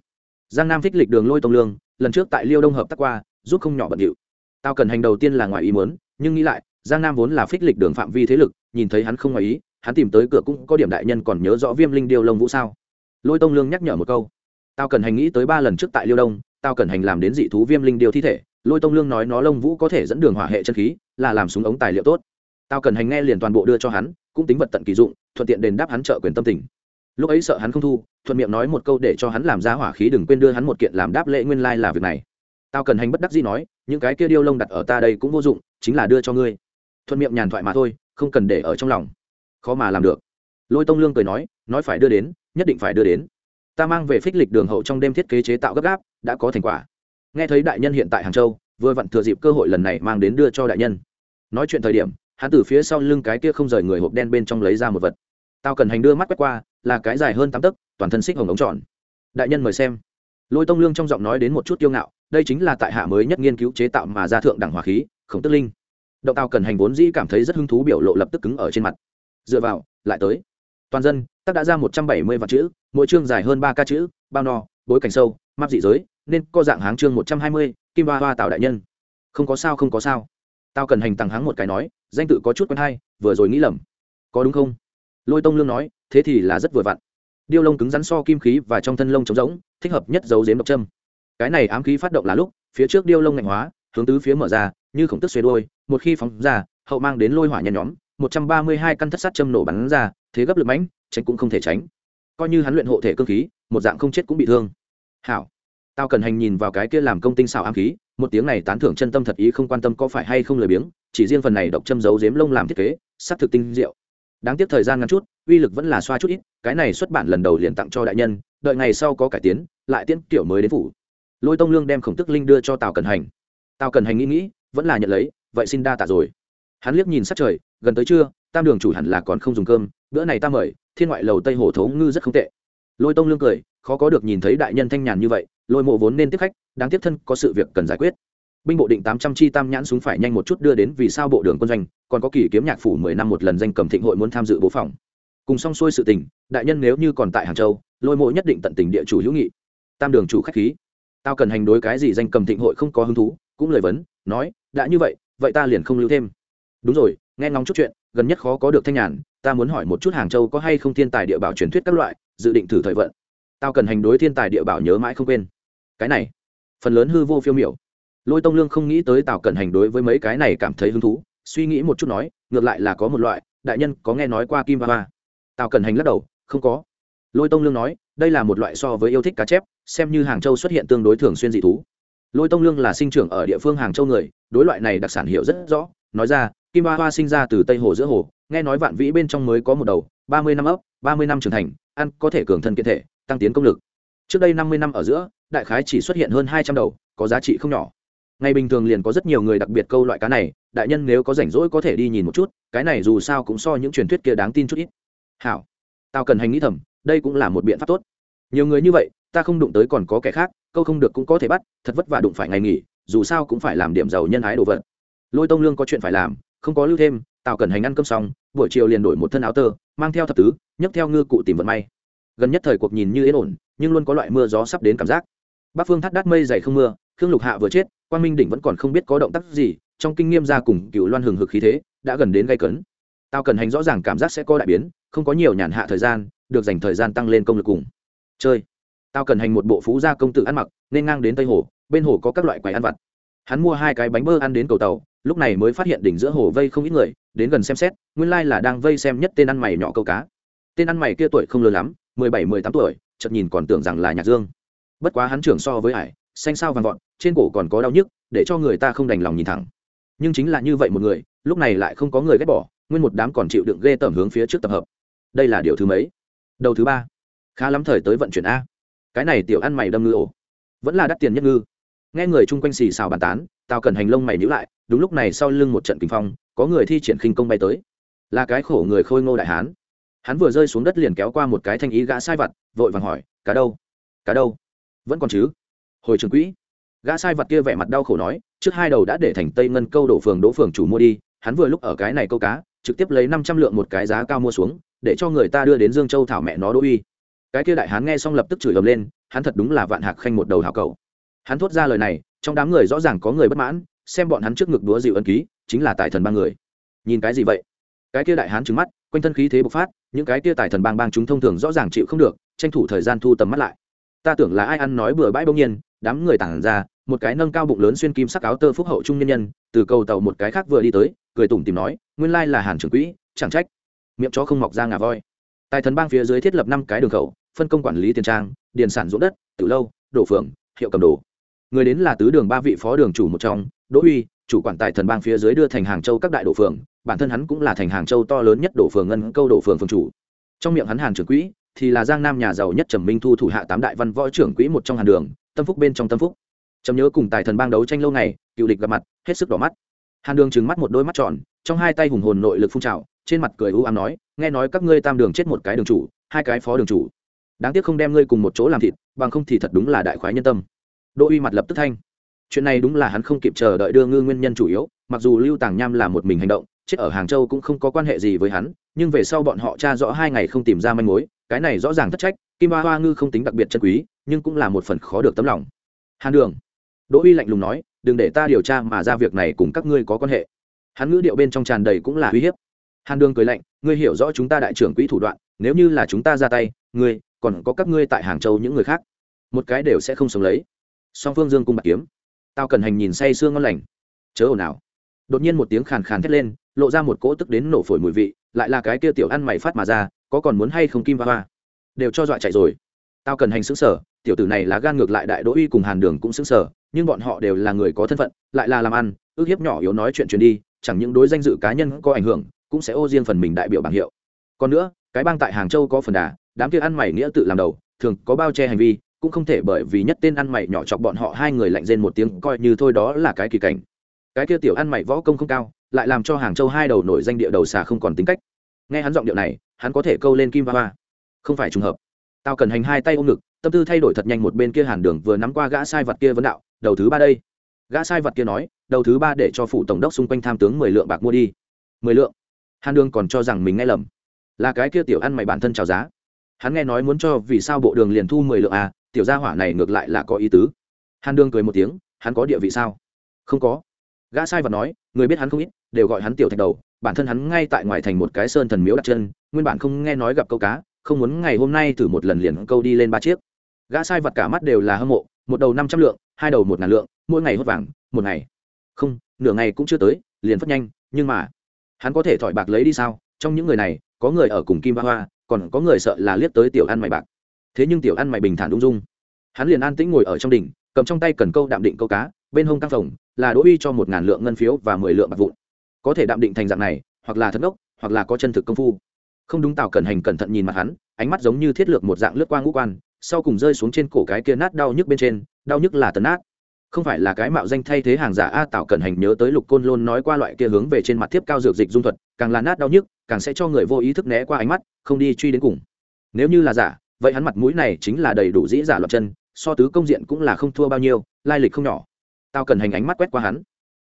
A: Giang nam phích lịch đường lôi tông lương, lần trước tại liêu đông hợp tác qua, giúp không nhỏ bận điệu. Tao cần hành đầu tiên là ngoài ý muốn, nhưng nghĩ lại, giang nam vốn là phích lịch đường phạm vi thế lực, nhìn thấy hắn không ngoài ý, hắn tìm tới cửa cũng có điểm đại nhân còn nhớ rõ viêm linh điêu lông vũ sao? Lôi tông lương nhắc nhở một câu. Tao cần hành nghĩ tới ba lần trước tại liêu đông, tao cần hành làm đến dị thú viêm linh điêu thi thể. Lôi tông lương nói nó lông vũ có thể dẫn đường hỏa hệ chân khí, là làm súng ống tài liệu tốt tao cần hành nghe liền toàn bộ đưa cho hắn, cũng tính vật tận kỳ dụng, thuận tiện đền đáp hắn trợ quyền tâm tình. Lúc ấy sợ hắn không thu, thuận miệng nói một câu để cho hắn làm ra hỏa khí đừng quên đưa hắn một kiện làm đáp lễ nguyên lai、like、là việc này. Tao cần hành bất đắc gì nói, những cái kia điêu lông đặt ở ta đây cũng vô dụng, chính là đưa cho ngươi. Thuận miệng nhàn thoại mà thôi, không cần để ở trong lòng. Khó mà làm được. Lôi tông lương cười nói nói phải đưa đến, nhất định phải đưa đến. Ta mang về phích lịch đường hậu trong đêm thiết kế chế tạo gấp gáp, đã có thành quả. Nghe thấy đại nhân hiện tại hàng châu, vừa vặn thừa dịp cơ hội lần này mang đến đưa cho đại nhân. Nói chuyện thời điểm hắn từ phía sau lưng cái kia không rời người hộp đen bên trong lấy ra một vật. Tao cần hành đưa mắt quét qua, là cái dài hơn tám tấc, toàn thân xích hồng ống tròn. Đại nhân mời xem. Lôi tông lương trong giọng nói đến một chút kiêu ngạo, đây chính là tại hạ mới nhất nghiên cứu chế tạo mà ra thượng đẳng hỏa khí, khổng tức linh. Động tao cần hành vốn dĩ cảm thấy rất hứng thú biểu lộ lập tức cứng ở trên mặt. Dựa vào, lại tới. Toàn dân tác đã ra một trăm bảy mươi vạn chữ, mỗi chương dài hơn ba ca chữ, bao no, bối cảnh sâu, map dị giới, nên có dạng háng chương một trăm hai mươi, kim ba hoa tạo đại nhân. Không có sao, không có sao. Tao cần hành tăng háng một cái nói danh tự có chút quen hay, vừa rồi nghĩ lầm. Có đúng không? Lôi tông lương nói, thế thì là rất vừa vặn. Điêu lông cứng rắn so kim khí và trong thân lông trống rỗng, thích hợp nhất dấu dếm độc châm. Cái này ám khí phát động là lúc, phía trước điêu lông ngạnh hóa, hướng tứ phía mở ra, như khổng tức xuế đôi một khi phóng ra, hậu mang đến lôi hỏa nhen nhóm, một trăm ba mươi hai căn thất sát châm nổ bắn ra, thế gấp lực mãnh, tránh cũng không thể tránh. Coi như hắn luyện hộ thể cơ khí, một dạng không chết cũng bị thương. Hảo. Tao cần hành nhìn vào cái kia làm công tinh xảo ám khí, một tiếng này tán thưởng chân tâm thật ý không quan tâm có phải hay không lười biếng chỉ riêng phần này độc châm giấu giếm lông làm thiết kế s thực tinh diệu. Đáng tiếc thời gian ngắn chút, uy lực vẫn là xoa chút ít, cái này xuất bản lần đầu liền tặng cho đại nhân, đợi ngày sau có cải tiến, lại tiễn kiểu mới đến phủ. Lôi tông lương đem khổng tức linh đưa cho tào cần hành. Tào cần hành nghĩ nghĩ, vẫn là nhận lấy, vậy xin đa tạ rồi. Hắn liếc nhìn sát trời, gần tới trưa, tam đường chủ hẳn là còn không dùng cơm, bữa này ta mời, thiên ngoại lầu tây hồ thấu ngư rất không tệ. Lôi tông lương cười, khó có được nhìn thấy đại nhân thanh nhàn như vậy, lôi mộ vốn nên tiếp khách, đáng tiếp thân có sự việc cần giải quyết binh bộ định tám trăm chi tam nhãn súng phải nhanh một chút đưa đến vì sao bộ đường quân doanh, còn có kỳ kiếm nhạc phủ mười năm một lần danh cầm thịnh hội muốn tham dự bố phòng. Cùng xong xuôi sự tình, đại nhân nếu như còn tại hàng châu, lôi mộ nhất định tận tình địa chủ hữu nghị. Tam đường chủ khách khí. Tao cần hành đối cái gì danh cầm thịnh hội không có hứng thú, cũng lời vấn, nói, đã như vậy vậy ta liền không lưu thêm. Đúng rồi, nghe ngóng chút chuyện, gần nhất khó có được thanh nhàn, ta muốn hỏi một chút hàng châu có hay không thiên tài địa bảo truyền thuyết các loại, dự định thử thời vận. Tao cần hành đối thiên tài địa bảo nhớ mãi không quên. Cái này, phần lớn hư vô phiêu miểu lôi tông lương không nghĩ tới tào cẩn hành đối với mấy cái này cảm thấy hứng thú, suy nghĩ một chút nói, ngược lại là có một loại, đại nhân có nghe nói qua kim ba ba? Tào cẩn hành lắc đầu, không có. Lôi tông lương nói, đây là một loại so với yêu thích cá chép, xem như hàng châu xuất hiện tương đối thường xuyên dị thú. Lôi tông lương là sinh trưởng ở địa phương hàng châu người, đối loại này đặc sản hiểu rất rõ. Nói ra, kim ba hoa sinh ra từ tây hồ giữa hồ, nghe nói vạn vĩ bên trong mới có một đầu, ba mươi năm ấp, ba mươi năm trưởng thành, ăn có thể cường thân kiện thể, tăng tiến công lực. Trước đây năm mươi năm ở giữa, đại khái chỉ xuất hiện hơn hai trăm đầu, có giá trị không nhỏ ngày bình thường liền có rất nhiều người đặc biệt câu loại cá này, đại nhân nếu có rảnh rỗi có thể đi nhìn một chút, cái này dù sao cũng so những truyền thuyết kia đáng tin chút ít. Hảo. Tao cần hành nghĩ thầm, đây cũng là một biện pháp tốt. Nhiều người như vậy, ta không đụng tới còn có kẻ khác, câu không được cũng có thể bắt, thật vất vả đụng phải ngày nghỉ, dù sao cũng phải làm điểm giàu nhân ái đồ vật. Lôi tông lương có chuyện phải làm, không có lưu thêm tào cần hành ăn cơm xong, buổi chiều liền đổi một thân áo tơ, mang theo thập tứ, nhấc theo ngư cụ tìm vận may. Gần nhất thời cuộc nhìn như yên ổn, nhưng luôn có loại mưa gió sắp đến cảm giác. Bắc phương thắt đắt mây dày không mưa, khương lục hạ vừa chết quan minh đỉnh vẫn còn không biết có động tác gì, trong kinh nghiêm ra cùng cựu loan hừng hực khí thế, đã gần đến gây cấn. Tao cần hành rõ ràng cảm giác sẽ có đại biến, không có nhiều nhàn hạ thời gian, được dành thời gian tăng lên công lực cùng. Chơi. Tao cần hành một bộ phú gia công tử ăn mặc, nên ngang đến tây hồ, bên hồ có các loại quầy ăn vặt. Hắn mua hai cái bánh bơ ăn đến cầu tàu, lúc này mới phát hiện đỉnh giữa hồ vây không ít người, đến gần xem xét, nguyên lai là đang vây xem nhất tên ăn mày nhỏ câu cá. Tên ăn mày kia tuổi không lớn lắm, mười bảy, mười tám tuổi, chợt nhìn còn tưởng rằng là nhạc dương. Bất quá hắn trưởng so với ải xanh sao vàng vọt, trên cổ còn có đau nhức, để cho người ta không đành lòng nhìn thẳng. Nhưng chính là như vậy một người, lúc này lại không có người ghét bỏ, nguyên một đám còn chịu đựng ghê tởm hướng phía trước tập hợp. Đây là điều thứ mấy? Đầu thứ ba. Khá lắm thời tới vận chuyển a. Cái này tiểu ăn mày đâm ngư ổ. Vẫn là đắt tiền nhất ngư. Nghe người chung quanh xì xào bàn tán tao cần hành lông mày nhữ lại, đúng lúc này sau lưng một trận kinh phong, có người thi triển khinh công bay tới. Là cái khổ người khôi ngô đại hán. Hắn vừa rơi xuống đất liền kéo qua một cái thanh ý gã sai vặt, vội vàng hỏi, cá đâu? Cá đâu? Vẫn còn chứ? Hồi trường quỹ. Gã sai vật kia vẻ mặt đau khổ nói, trước hai đầu đã để thành tây ngân câu đổ phường đỗ phường chủ mua đi, hắn vừa lúc ở cái này câu cá, trực tiếp lấy năm trăm lượng một cái giá cao mua xuống, để cho người ta đưa đến dương châu thảo mẹ nó đỗ uy. Cái kia đại hán nghe xong lập tức chửi ầm lên, hắn thật đúng là vạn hạc khanh một đầu hào cầu. Hắn thốt ra lời này, trong đám người rõ ràng có người bất mãn, xem bọn hắn trước ngực đúa dịu ân ký, chính là tài thần ba người. Nhìn cái gì vậy? Cái kia đại hán trứng mắt, quanh thân khí thế bộc phát, những cái kia tài thần bang bang chúng thông thường rõ ràng chịu không được, tranh thủ thời gian thu tầm mắt lại. Ta tưởng là ai ăn nói bừa bãi bỗng nhiên đám người tản ra, một cái nâng cao bụng lớn xuyên kim sắc áo tơ phúc hậu trung nhân nhân, từ cầu tàu một cái khác vừa đi tới, cười tủm tìm nói, nguyên lai là hàn trưởng quỹ, chẳng trách. Miệng chó không mọc ra ngà voi. Tài thần bang phía dưới thiết lập năm cái đường khẩu, phân công quản lý tiền trang, điền sản ruộng đất tự lâu, đổ phường hiệu cầm đồ. Người đến là tứ đường ba vị phó đường chủ một trong, đỗ uy chủ quản tại thần bang phía dưới đưa thành hàng châu các đại đổ phường bản thân hắn cũng là thành hàng châu to lớn nhất đổ phường ngân câu đổ phường phường chủ. Trong miệng hắn hàn trưởng quỹ thì là giang nam nhà giàu nhất trầm minh thu thủ hạ tám đại văn võ trưởng quỹ một trong hàn đường tâm phúc bên trong tâm phúc. Trầm nhớ cùng tài thần bang đấu tranh lâu ngày, cựu địch gặp mặt, hết sức đỏ mắt. Hàn đường trừng mắt một đôi mắt tròn, trong hai tay hùng hồn nội lực phun trào, trên mặt cười u ám nói, nghe nói các ngươi tam đường chết một cái đường chủ, hai cái phó đường chủ. Đáng tiếc không đem ngươi cùng một chỗ làm thịt, bằng không thì thật đúng là đại khoái nhân tâm. Đỗ uy mặt lập tức thanh. Chuyện này đúng là hắn không kịp chờ đợi đưa ngư nguyên nhân chủ yếu, mặc dù lưu tàng nham là một mình hành động, chết ở hàng châu cũng không có quan hệ gì với hắn nhưng về sau bọn họ tra rõ hai ngày không tìm ra manh mối, cái này rõ ràng thất trách, kim hoa hoa ngư không tính đặc biệt chân quý, nhưng cũng là một phần khó được tấm lòng. Hàn đường. Đỗ uy lạnh lùng nói, đừng để ta điều tra mà ra việc này cùng các ngươi có quan hệ. Hắn ngữ điệu bên trong tràn đầy cũng là uy hiếp. Hàn đường cười lạnh, ngươi hiểu rõ chúng ta đại trưởng quỹ thủ đoạn, nếu như là chúng ta ra tay, ngươi, còn có các ngươi tại hàng châu những người khác, một cái đều sẽ không sống lấy. Song phương dương cung bạc kiếm. Tao cần hành nhìn say sương ngon lành. Chớ ồn ào. Đột nhiên một tiếng khàn khàn thét lên, lộ ra một cỗ tức đến nổ phổi mùi vị lại là cái kia tiểu ăn mày phát mà ra, có còn muốn hay không kim va va đều cho dọa chạy rồi. Tao cần hành xứng sở, tiểu tử này là gan ngược lại đại đỗ uy cùng hàn đường cũng xứng sở, nhưng bọn họ đều là người có thân phận, lại là làm ăn, ước hiếp nhỏ yếu nói chuyện truyền đi, chẳng những đối danh dự cá nhân có ảnh hưởng, cũng sẽ ô riêng phần mình đại biểu bảng hiệu. Còn nữa, cái bang tại hàng châu có phần đà, đám kia ăn mày nghĩa tự làm đầu, thường có bao che hành vi, cũng không thể bởi vì nhất tên ăn mày nhỏ chọc bọn họ hai người lạnh rên một tiếng, coi như thôi đó là cái kỳ cảnh. Cái kia tiểu ăn mày võ công không cao lại làm cho hàng châu hai đầu nổi danh địa đầu xà không còn tính cách. Nghe hắn giọng điệu này, hắn có thể câu lên kim va ba không phải trùng hợp. Tao cần hành hai tay ôm ngực, tâm tư thay đổi thật nhanh một bên kia hàn đường vừa nắm qua gã sai vật kia vấn đạo, đầu thứ ba đây. Gã sai vật kia nói, đầu thứ ba để cho phụ tổng đốc xung quanh tham tướng mười lượng bạc mua đi. Mười lượng? Hàn đường còn cho rằng mình nghe lầm. Là cái kia tiểu ăn mày bản thân chào giá. Hắn nghe nói muốn cho vì sao bộ đường liền thu mười lượng à tiểu gia hỏa này ngược lại là có ý tứ. Hàn đường cười một tiếng, hắn có địa vị sao? Không có gã sai vật nói, người biết hắn không ít, đều gọi hắn tiểu thạch đầu, bản thân hắn ngay tại ngoài thành một cái sơn thần miếu đặt chân, nguyên bản không nghe nói gặp câu cá, không muốn ngày hôm nay thử một lần liền câu đi lên ba chiếc. Gã sai vật cả mắt đều là hâm mộ, một đầu năm trăm lượng, hai đầu một ngàn lượng, mỗi ngày hốt vàng, một ngày. Không, nửa ngày cũng chưa tới, liền phất nhanh, nhưng mà, hắn có thể thỏi bạc lấy đi sao? Trong những người này, có người ở cùng kim ba hoa, còn có người sợ là liếc tới tiểu ăn mày bạc. Thế nhưng tiểu ăn mày bình thản ung dung. Hắn liền an tĩnh ngồi ở trong đỉnh, cầm trong tay cần câu đạm định câu cá, bên hông căng phòng là đỗ uy cho một ngàn lượng ngân phiếu và mười lượng bạc vụn. Có thể đạm định thành dạng này, hoặc là thất ốc hoặc là có chân thực công phu. Không đúng tào cẩn hành cẩn thận nhìn mặt hắn, ánh mắt giống như thiết lược một dạng lướt qua ngũ quan, sau cùng rơi xuống trên cổ cái kia nát đau nhức bên trên, đau nhức là tấn nát. Không phải là cái mạo danh thay thế hàng giả a tào cẩn hành nhớ tới lục côn lôn nói qua loại kia hướng về trên mặt thiếp cao dược dịch dung thuật, càng là nát đau nhức, càng sẽ cho người vô ý thức né qua ánh mắt, không đi truy đến cùng. Nếu như là giả, vậy hắn mặt mũi này chính là đầy đủ dĩ giả loạt chân, so tứ công diện cũng là không thua bao nhiêu, lai lịch không nhỏ tao cần hành ánh mắt quét qua hắn.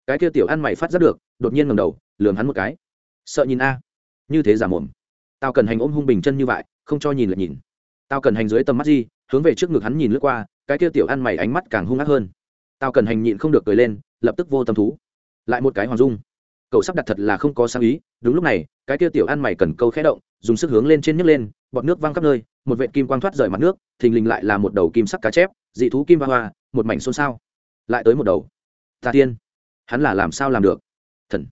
A: Cái kia tiểu ăn mày phát giác được, đột nhiên ngầm đầu lường hắn một cái. Sợ nhìn a. Như thế giả mồm. Tao cần hành ôm hung bình chân như vậy, không cho nhìn lại nhìn. Tao cần hành dưới tầm mắt gì, hướng về trước ngực hắn nhìn lướt qua, cái kia tiểu ăn mày ánh mắt càng hung ác hơn. Tao cần hành nhịn không được cười lên, lập tức vô tâm thú. Lại một cái hoàng dung. Cậu sắp đặt thật là không có sáng ý, đúng lúc này, cái kia tiểu ăn mày cần câu khẽ động, dùng sức hướng lên trên nhấc lên, bọt nước văng khắp nơi, một vệ kim quang thoát rời mặt nước, thình lình lại là một đầu kim sắc cá chép, dị thú kim ba hoa, một mảnh xôn xao lại tới một đầu. Tà tiên, hắn là làm sao làm được? Thần.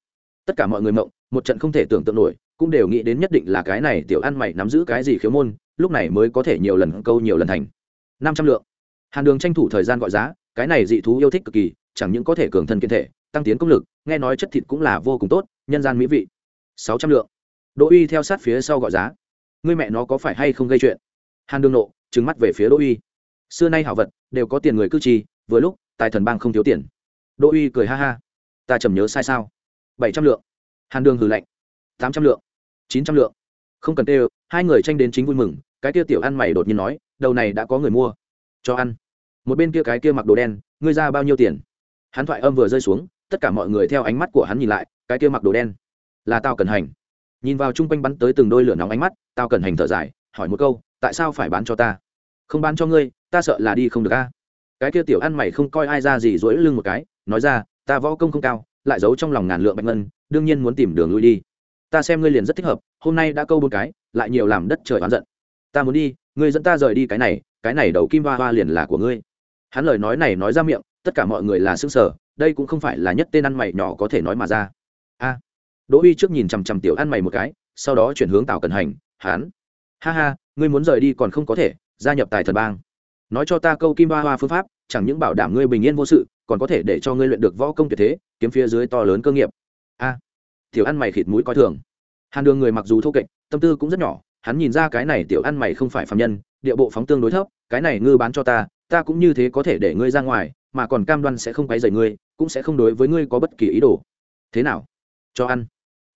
A: Tất cả mọi người mộng, một trận không thể tưởng tượng nổi, cũng đều nghĩ đến nhất định là cái này tiểu ăn mày nắm giữ cái gì khiếu môn, lúc này mới có thể nhiều lần câu nhiều lần thành. Năm trăm lượng. Hàn đường tranh thủ thời gian gọi giá, cái này dị thú yêu thích cực kỳ, chẳng những có thể cường thân kiên thể, tăng tiến công lực, nghe nói chất thịt cũng là vô cùng tốt, nhân gian mỹ vị. Sáu trăm lượng. Đỗ uy theo sát phía sau gọi giá. Người mẹ nó có phải hay không gây chuyện? Hàn đường nộ, trừng mắt về phía đỗ uy. Xưa nay hảo vật, đều có tiền người cư trì, vừa lúc tài thần bang không thiếu tiền. Đỗ uy cười ha ha. Ta trầm nhớ sai sao? Bảy trăm lượng. Hàn đường hử lạnh. Tám trăm lượng. Chín trăm lượng. Không cần tê hai người tranh đến chính vui mừng, cái kia tiểu ăn mày đột nhiên nói, đầu này đã có người mua. Cho ăn. Một bên kia cái kia mặc đồ đen, ngươi ra bao nhiêu tiền? Hắn thoại âm vừa rơi xuống, tất cả mọi người theo ánh mắt của hắn nhìn lại, cái kia mặc đồ đen. Là tao cần hành. Nhìn vào chung quanh bắn tới từng đôi lửa nóng ánh mắt tao cần hành thở dài, hỏi một câu, tại sao phải bán cho ta? Không bán cho ngươi, ta sợ là đi không được a cái kia tiểu ăn mày không coi ai ra gì dỗi lưng một cái, nói ra, ta võ công không cao, lại giấu trong lòng ngàn lượng bạch ngân, đương nhiên muốn tìm đường lui đi. Ta xem ngươi liền rất thích hợp, hôm nay đã câu bốn cái, lại nhiều làm đất trời oán giận. Ta muốn đi, ngươi dẫn ta rời đi cái này cái này đầu kim hoa hoa liền là của ngươi. Hắn lời nói này nói ra miệng, tất cả mọi người là xương sở đây cũng không phải là nhất tên ăn mày nhỏ có thể nói mà ra. A. Đỗ uy trước nhìn chằm chằm tiểu ăn mày một cái, sau đó chuyển hướng tào cần hành, hắn. Ha ha, ngươi muốn rời đi còn không có thể, gia nhập tài thần bang nói cho ta câu kim ba hoa phương pháp, chẳng những bảo đảm ngươi bình yên vô sự, còn có thể để cho ngươi luyện được võ công tuyệt thế, kiếm phía dưới to lớn cơ nghiệp. A, tiểu ăn mày khịt mũi coi thường. Hàn đường người mặc dù thô kệch, tâm tư cũng rất nhỏ, hắn nhìn ra cái này tiểu ăn mày không phải phạm nhân, địa bộ phóng tương đối thấp, cái này ngư bán cho ta ta cũng như thế có thể để ngươi ra ngoài, mà còn cam đoan sẽ không quấy rầy ngươi, cũng sẽ không đối với ngươi có bất kỳ ý đồ. Thế nào? Cho ăn.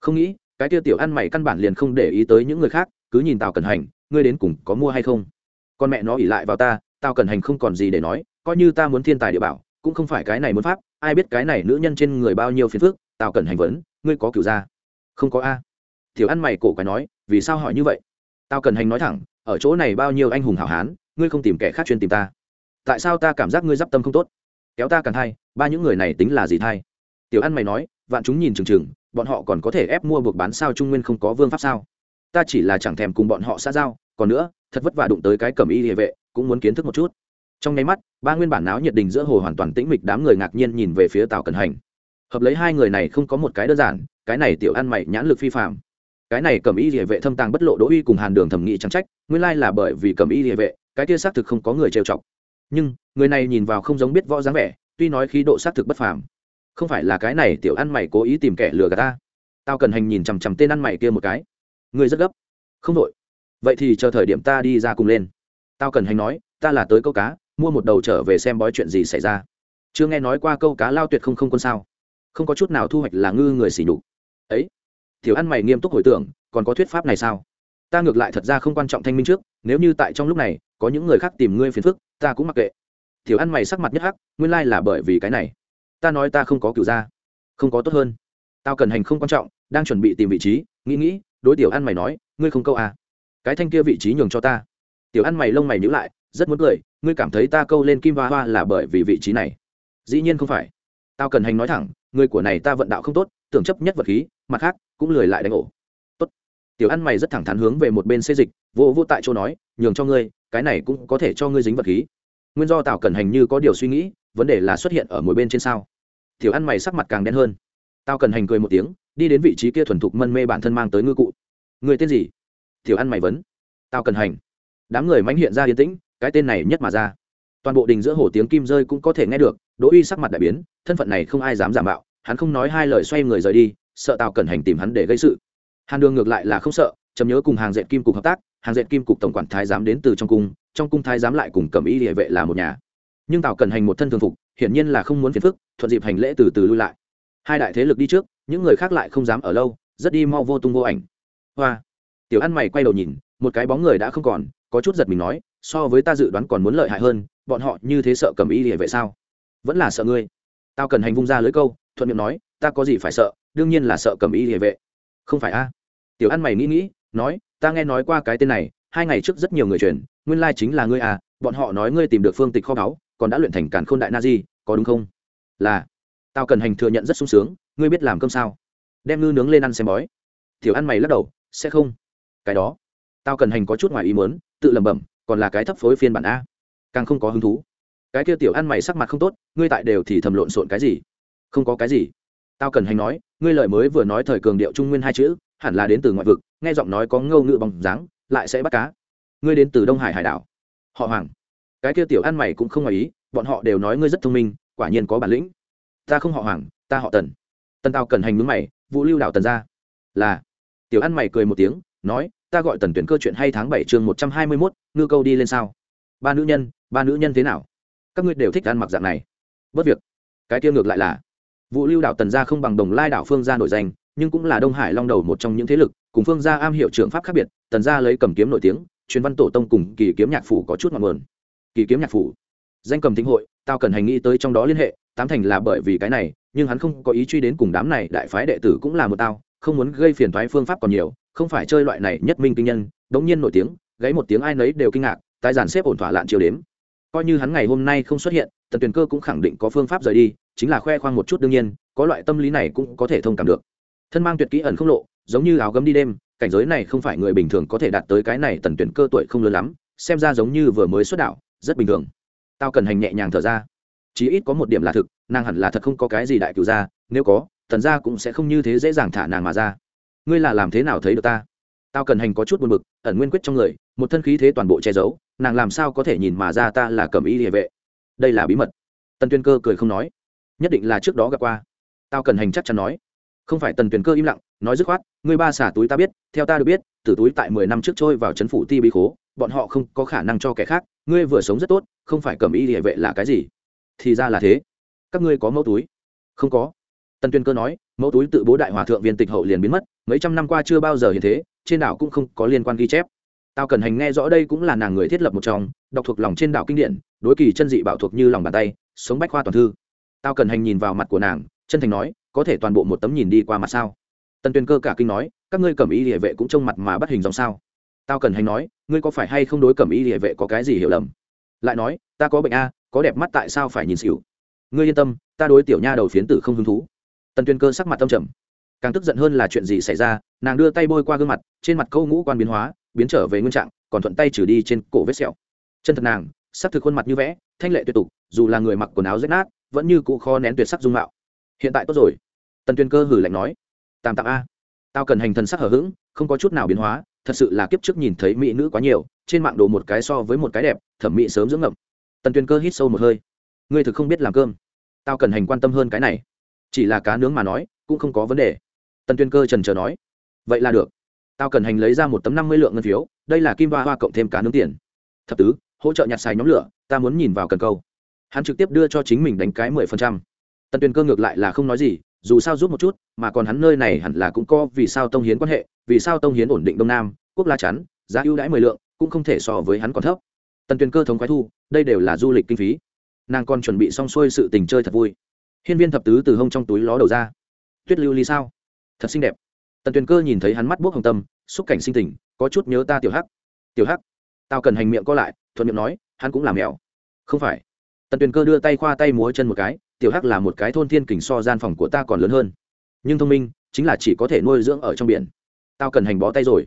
A: Không nghĩ, cái kia tiểu ăn mày căn bản liền không để ý tới những người khác, cứ nhìn tào cẩn hành, ngươi đến cùng có mua hay không? Con mẹ nó ỉ lại vào ta Tao cẩn hành không còn gì để nói, coi như ta muốn thiên tài địa bảo, cũng không phải cái này muốn pháp, ai biết cái này nữ nhân trên người bao nhiêu phiền phức tao cần hành vấn, ngươi có cửu gia không có a. Tiểu ăn mày cổ quái nói, vì sao hỏi như vậy? Tao cần hành nói thẳng, ở chỗ này bao nhiêu anh hùng hảo hán, ngươi không tìm kẻ khác chuyên tìm ta. Tại sao ta cảm giác ngươi d tâm không tốt? Kéo ta càng thay ba những người này tính là gì thay? tiểu ăn mày nói, vạn chúng nhìn chừng chừng, bọn họ còn có thể ép mua buộc bán sao trung nguyên không có vương pháp sao? Ta chỉ là chẳng thèm cùng bọn họ xã giao, còn nữa, thật vất vả đụng tới cái cẩm y địa vệ cũng muốn kiến thức một chút. Trong nháy mắt, ba nguyên bản náo nhiệt đình giữa hồ hoàn toàn tĩnh mịch đám người ngạc nhiên nhìn về phía tào cẩn hành. Hợp lấy hai người này không có một cái đơn giản, cái này tiểu ăn mày nhãn lực phi phạm cái này cẩm y địa vệ thâm tàng bất lộ đỗ uy cùng hàn đường thẩm nghị trắng trách, nguyên lai là bởi vì cẩm y địa vệ, cái kia xác thực không có người trêu chọc. Nhưng, người này nhìn vào không giống biết võ dáng vẻ, tuy nói khí độ xác thực bất phàm. Không phải là cái này tiểu ăn mày cố ý tìm kẻ lừa gạt ta. Tao cần hành nhìn chằm chằm tên ăn mày kia một cái. Người rất gấp. Không đội vậy thì chờ thời điểm ta đi ra cùng lên tao cần hành nói ta là tới câu cá mua một đầu trở về xem bói chuyện gì xảy ra. Chưa nghe nói qua câu cá lao tuyệt không không quân sao. Không có chút nào thu hoạch là ngư người xỉ nhục. Ấy tiểu ăn mày nghiêm túc hồi tưởng còn có thuyết pháp này sao? Ta ngược lại thật ra không quan trọng thanh minh trước nếu như tại trong lúc này có những người khác tìm ngươi phiền phức ta cũng mặc kệ. Tiểu ăn mày sắc mặt nhất hắc nguyên lai là bởi vì cái này. Ta nói ta không có cựu ra, không có tốt hơn. Tao cần hành không quan trọng đang chuẩn bị tìm vị trí nghĩ nghĩ đối tiểu ăn mày nói ngươi không câu à. Cái thanh kia vị trí nhường cho ta tiểu ăn mày lông mày nhữ lại, rất muốn cười, ngươi cảm thấy ta câu lên kim hoa hoa là bởi vì vị trí này. Dĩ nhiên không phải. Tao cần hành nói thẳng, người của này ta vận đạo không tốt, tưởng chấp nhất vật khí, mặt khác, cũng lười lại đánh ổ. Tốt. Tiểu ăn mày rất thẳng thắn hướng về một bên xê dịch, vô vô tại chỗ nói, nhường cho ngươi, cái này cũng có thể cho ngươi dính vật khí. Nguyên do tào cẩn hành như có điều suy nghĩ, vấn đề là xuất hiện ở mỗi bên trên sao. Tiểu ăn mày sắc mặt càng đen hơn. Tao cần hành cười một tiếng, đi đến vị trí kia thuần thục mân mê bản thân mang tới ngư cụ. Người tên gì? Tiểu ăn mày vấn. Tao cần hành đám người mãnh hiện ra yên tĩnh, cái tên này nhất mà ra. Toàn bộ đình giữa hồ tiếng kim rơi cũng có thể nghe được, đỗ uy sắc mặt đại biến, thân phận này không ai dám giả mạo, hắn không nói hai lời xoay người rời đi, sợ tào cẩn hành tìm hắn để gây sự. Hàn đường ngược lại là không sợ, chấm nhớ cùng hàng dệt kim cục hợp tác, hàng dệt kim cục tổng quản thái giám đến từ trong cung trong cung thái giám lại cùng cầm y địa vệ là một nhà. Nhưng tào cẩn hành một thân thường phục, hiển nhiên là không muốn phiền phức, thuận dịp hành lễ từ từ lui lại. Hai đại thế lực đi trước, những người khác lại không dám ở lâu, rất đi mau vô tung vô ảnh. Hoa! Tiểu ăn mày quay đầu nhìn, một cái bóng người đã không còn có chút giật mình nói, so với ta dự đoán còn muốn lợi hại hơn, bọn họ như thế sợ cầm y địa vệ sao? Vẫn là sợ ngươi. Tao cần hành vung ra lưới câu, thuận miệng nói, ta có gì phải sợ, đương nhiên là sợ cầm y địa vệ không phải a? Tiểu ăn mày nghĩ nghĩ, nói, ta nghe nói qua cái tên này, hai ngày trước rất nhiều người truyền, nguyên lai chính là ngươi à bọn họ nói ngươi tìm được phương tịch kho báu, còn đã luyện thành cản khôn đại na di, có đúng không? Là. Tao cần hành thừa nhận rất sung sướng, ngươi biết làm cơm sao? Đem ngư nướng lên ăn xem bói. Tiểu ăn mày lắc đầu, sẽ không. Cái đó. Tao cần hành có chút ngoài ý muốn tự lẩm bẩm, còn là cái thấp phối phiên bản a. Càng không có hứng thú. Cái kia tiểu ăn mày sắc mặt không tốt, ngươi tại đều thì thầm lộn xộn cái gì? Không có cái gì. Tao cần hành nói, ngươi lời mới vừa nói thời cường điệu trung nguyên hai chữ, hẳn là đến từ ngoại vực, nghe giọng nói có ngâu ngự bằng dáng, lại sẽ bắt cá. Ngươi đến từ đông hải hải đảo. Họ hoàng. Cái kia tiểu ăn mày cũng không ngoài ý, bọn họ đều nói ngươi rất thông minh, quả nhiên có bản lĩnh. Ta không họ hoàng, ta họ tần. Tần tao cần hành mướn mày, vũ lưu đảo tần ra. Là. Tiểu ăn mày cười một tiếng, nói ta gọi tần tuyển cơ chuyện hay tháng bảy chương một trăm hai mươi mốt, ngư câu đi lên sao? Ba nữ nhân, ba nữ nhân thế nào? Các ngươi đều thích ăn mặc dạng này. Bất việc. Cái tiêu ngược lại là vụ lưu đảo tần gia không bằng đồng lai đảo phương gia nổi danh, nhưng cũng là đông hải long đầu một trong những thế lực, cùng phương gia am hiệu trưởng pháp khác biệt, tần gia lấy cầm kiếm nổi tiếng, truyền văn tổ tông cùng kỳ kiếm nhạc phủ có chút ngọn nguồn. Kỳ kiếm nhạc phủ. Danh cầm thính hội, tao cần hành nghĩ tới trong đó liên hệ, tám thành là bởi vì cái này, nhưng hắn không có ý truy đến cùng đám này đại phái đệ tử cũng là một tao, không muốn gây phiền thoái phương pháp còn nhiều không phải chơi loại này nhất minh kinh nhân, đống nhiên nổi tiếng, gáy một tiếng ai nấy đều kinh ngạc tài giản xếp ổn thỏa lạn chiều đếm. Coi như hắn ngày hôm nay không xuất hiện, tần tuyền cơ cũng khẳng định có phương pháp rời đi, chính là khoe khoang một chút đương nhiên, có loại tâm lý này cũng có thể thông cảm được. Thân mang tuyệt kỹ ẩn không lộ, giống như áo gấm đi đêm, cảnh giới này không phải người bình thường có thể đạt tới cái này tần tuyển cơ tuổi không lớn lắm, xem ra giống như vừa mới xuất đạo, rất bình thường. Tao cần hành nhẹ nhàng thở ra. Chí ít có một điểm là thực, nàng hẳn là thật không có cái gì đại cựu ra, nếu có, tần gia cũng sẽ không như thế dễ dàng thả nàng mà ra ngươi là làm thế nào thấy được ta? Tao cần hành có chút buồn bực, ẩn nguyên quyết trong người, một thân khí thế toàn bộ che giấu, nàng làm sao có thể nhìn mà ra ta là cầm y địa vệ? Đây là bí mật. Tần tuyên cơ cười không nói. Nhất định là trước đó gặp qua. Tao cần hành chắc chắn nói. Không phải tần tuyển cơ im lặng, nói dứt khoát, ngươi ba xả túi ta biết, theo ta được biết, tử túi tại mười năm trước trôi vào c h ấ n phủ ti bí khố, bọn họ không có khả năng cho kẻ khác, ngươi vừa sống rất tốt, không phải cầm y địa vệ là cái gì? Thì ra là thế. Các ngươi có mẫu túi? Không có. Tần tuyên cơ nói, mẫu túi tự bố đại hòa thượng viên tịch hậu liền biến mất mấy trăm năm qua chưa bao giờ hiện thế, trên đảo cũng không có liên quan ghi chép. Tao cần hành nghe rõ đây cũng là nàng người thiết lập một trong, đọc thuộc lòng trên đảo kinh điển, đối kỳ chân dị bảo thuộc như lòng bàn tay, sống bách khoa toàn thư. Tao cần hành nhìn vào mặt của nàng, chân thành nói, có thể toàn bộ một tấm nhìn đi qua mặt sao? Tần tuyền cơ cả kinh nói, các ngươi cầm ý địa vệ cũng trông mặt mà bắt hình dòng sao? Tao cần hành nói, ngươi có phải hay không đối cầm ý địa vệ có cái gì hiểu lầm? Lại nói, ta có bệnh a, có đẹp mắt tại sao phải nhìn xỉu? Ngươi yên tâm, ta đối tiểu nha đầu phiến tử không hứng thú. Tần tuyền cơ sắc mặt tâm trầm càng tức giận hơn là chuyện gì xảy ra, nàng đưa tay bôi qua gương mặt, trên mặt câu ngũ quan biến hóa, biến trở về nguyên trạng, còn thuận tay trừ đi trên cổ vết sẹo. Chân thật nàng, sắc thực khuôn mặt như vẽ, thanh lệ tuyệt tục, dù là người mặc quần áo rách nát, vẫn như cụ kho nén tuyệt sắc dung mạo. Hiện tại tốt rồi. Tần tuyên cơ hử lạnh nói. Tạm tạm a. Tao cần hành thần sắc hở h ữ g không có chút nào biến hóa, thật sự là kiếp trước nhìn thấy mỹ nữ quá nhiều, trên mạng đồ một cái so với một cái đẹp, thẩm mỹ sớm dưỡng ngậm. Tần tuyên cơ hít sâu một hơi. Ngươi thực không biết làm cơm. Tao cần hành quan tâm hơn cái này. Chỉ là cá nướng mà nói, cũng không có vấn đề tần tuyên cơ trần trờ nói, vậy là được. Tao cần hành lấy ra một tấm năm mươi lượng ngân phiếu, đây là kim ba hoa cộng thêm cá nướng tiền. Thập tứ, hỗ trợ nhặt xài nhóm lửa, ta muốn nhìn vào cần câu. Hắn trực tiếp đưa cho chính mình đánh cái mười phần trăm. Tần Tuyên cơ ngược lại là không nói gì, dù sao giúp một chút, mà còn hắn nơi này hẳn là cũng có vì sao tông hiến quan hệ, vì sao tông hiến ổn định đông nam, quốc la chắn, giá ưu đãi mười lượng, cũng không thể so với hắn còn thấp. Tần Tuyên cơ thống quái thu, đây đều là du lịch kinh phí. Nàng còn chuẩn bị xong xuôi sự tình chơi thật vui. Hiên viên thập tứ từ hông trong túi ló đầu ra. Tuyết lưu ly sao? Thật xinh đẹp. Tần tuyền cơ nhìn thấy hắn mắt buốc hồng tâm, xúc cảnh sinh tình, có chút nhớ ta tiểu hắc. Tiểu hắc, tao cần hành miệng co lại, thuận miệng nói, hắn cũng làm mèo. Không phải. Tần tuyền cơ đưa tay khoa tay múa chân một cái, tiểu hắc là một cái thôn thiên kình so gian phòng của ta còn lớn hơn. Nhưng thông minh, chính là chỉ có thể nuôi dưỡng ở trong biển. Tao cần hành bó tay rồi.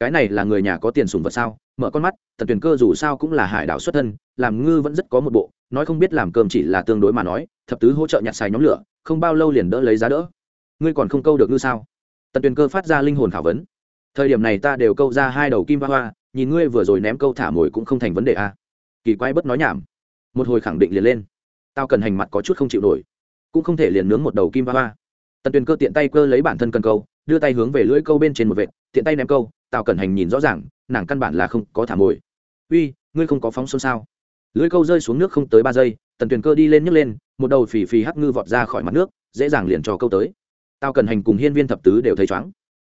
A: Cái này là người nhà có tiền sùng vật sao? Mở con mắt, tần tuyền cơ dù sao cũng là hải đảo xuất thân, làm ngư vẫn rất có một bộ, nói không biết làm cơm chỉ là tương đối mà nói, thập tứ hỗ trợ nhặt xài nhóm lửa, không bao lâu liền đỡ lấy giá đỡ ngươi còn không câu được ngư sao? Tần tuyền cơ phát ra linh hồn khảo vấn. Thời điểm này ta đều câu ra hai đầu kim hoa hoa, nhìn ngươi vừa rồi ném câu thả mồi cũng không thành vấn đề à. kỳ quái bất nói nhảm. Một hồi khẳng định liền lên. Tao cần hành mặt có chút không chịu nổi. Cũng không thể liền nướng một đầu kim ba hoa. tần tuyền cơ tiện tay cơ lấy bản thân cần câu, đưa tay hướng về lưỡi câu bên trên một vệt, tiện tay ném câu Tào Cẩn hành nhìn rõ ràng, nàng căn bản là không có thả mồi. Uy, ngươi không có phóng xôn sao lưỡi câu rơi xuống nước không tới ba giây, tần tuyền cơ đi lên nhấc lên, một đầu phì phì hắc ngư vọt ra khỏi mặt nước, dễ dàng liền cho câu tới tao cần hành cùng hiên viên thập tứ đều thấy chóng.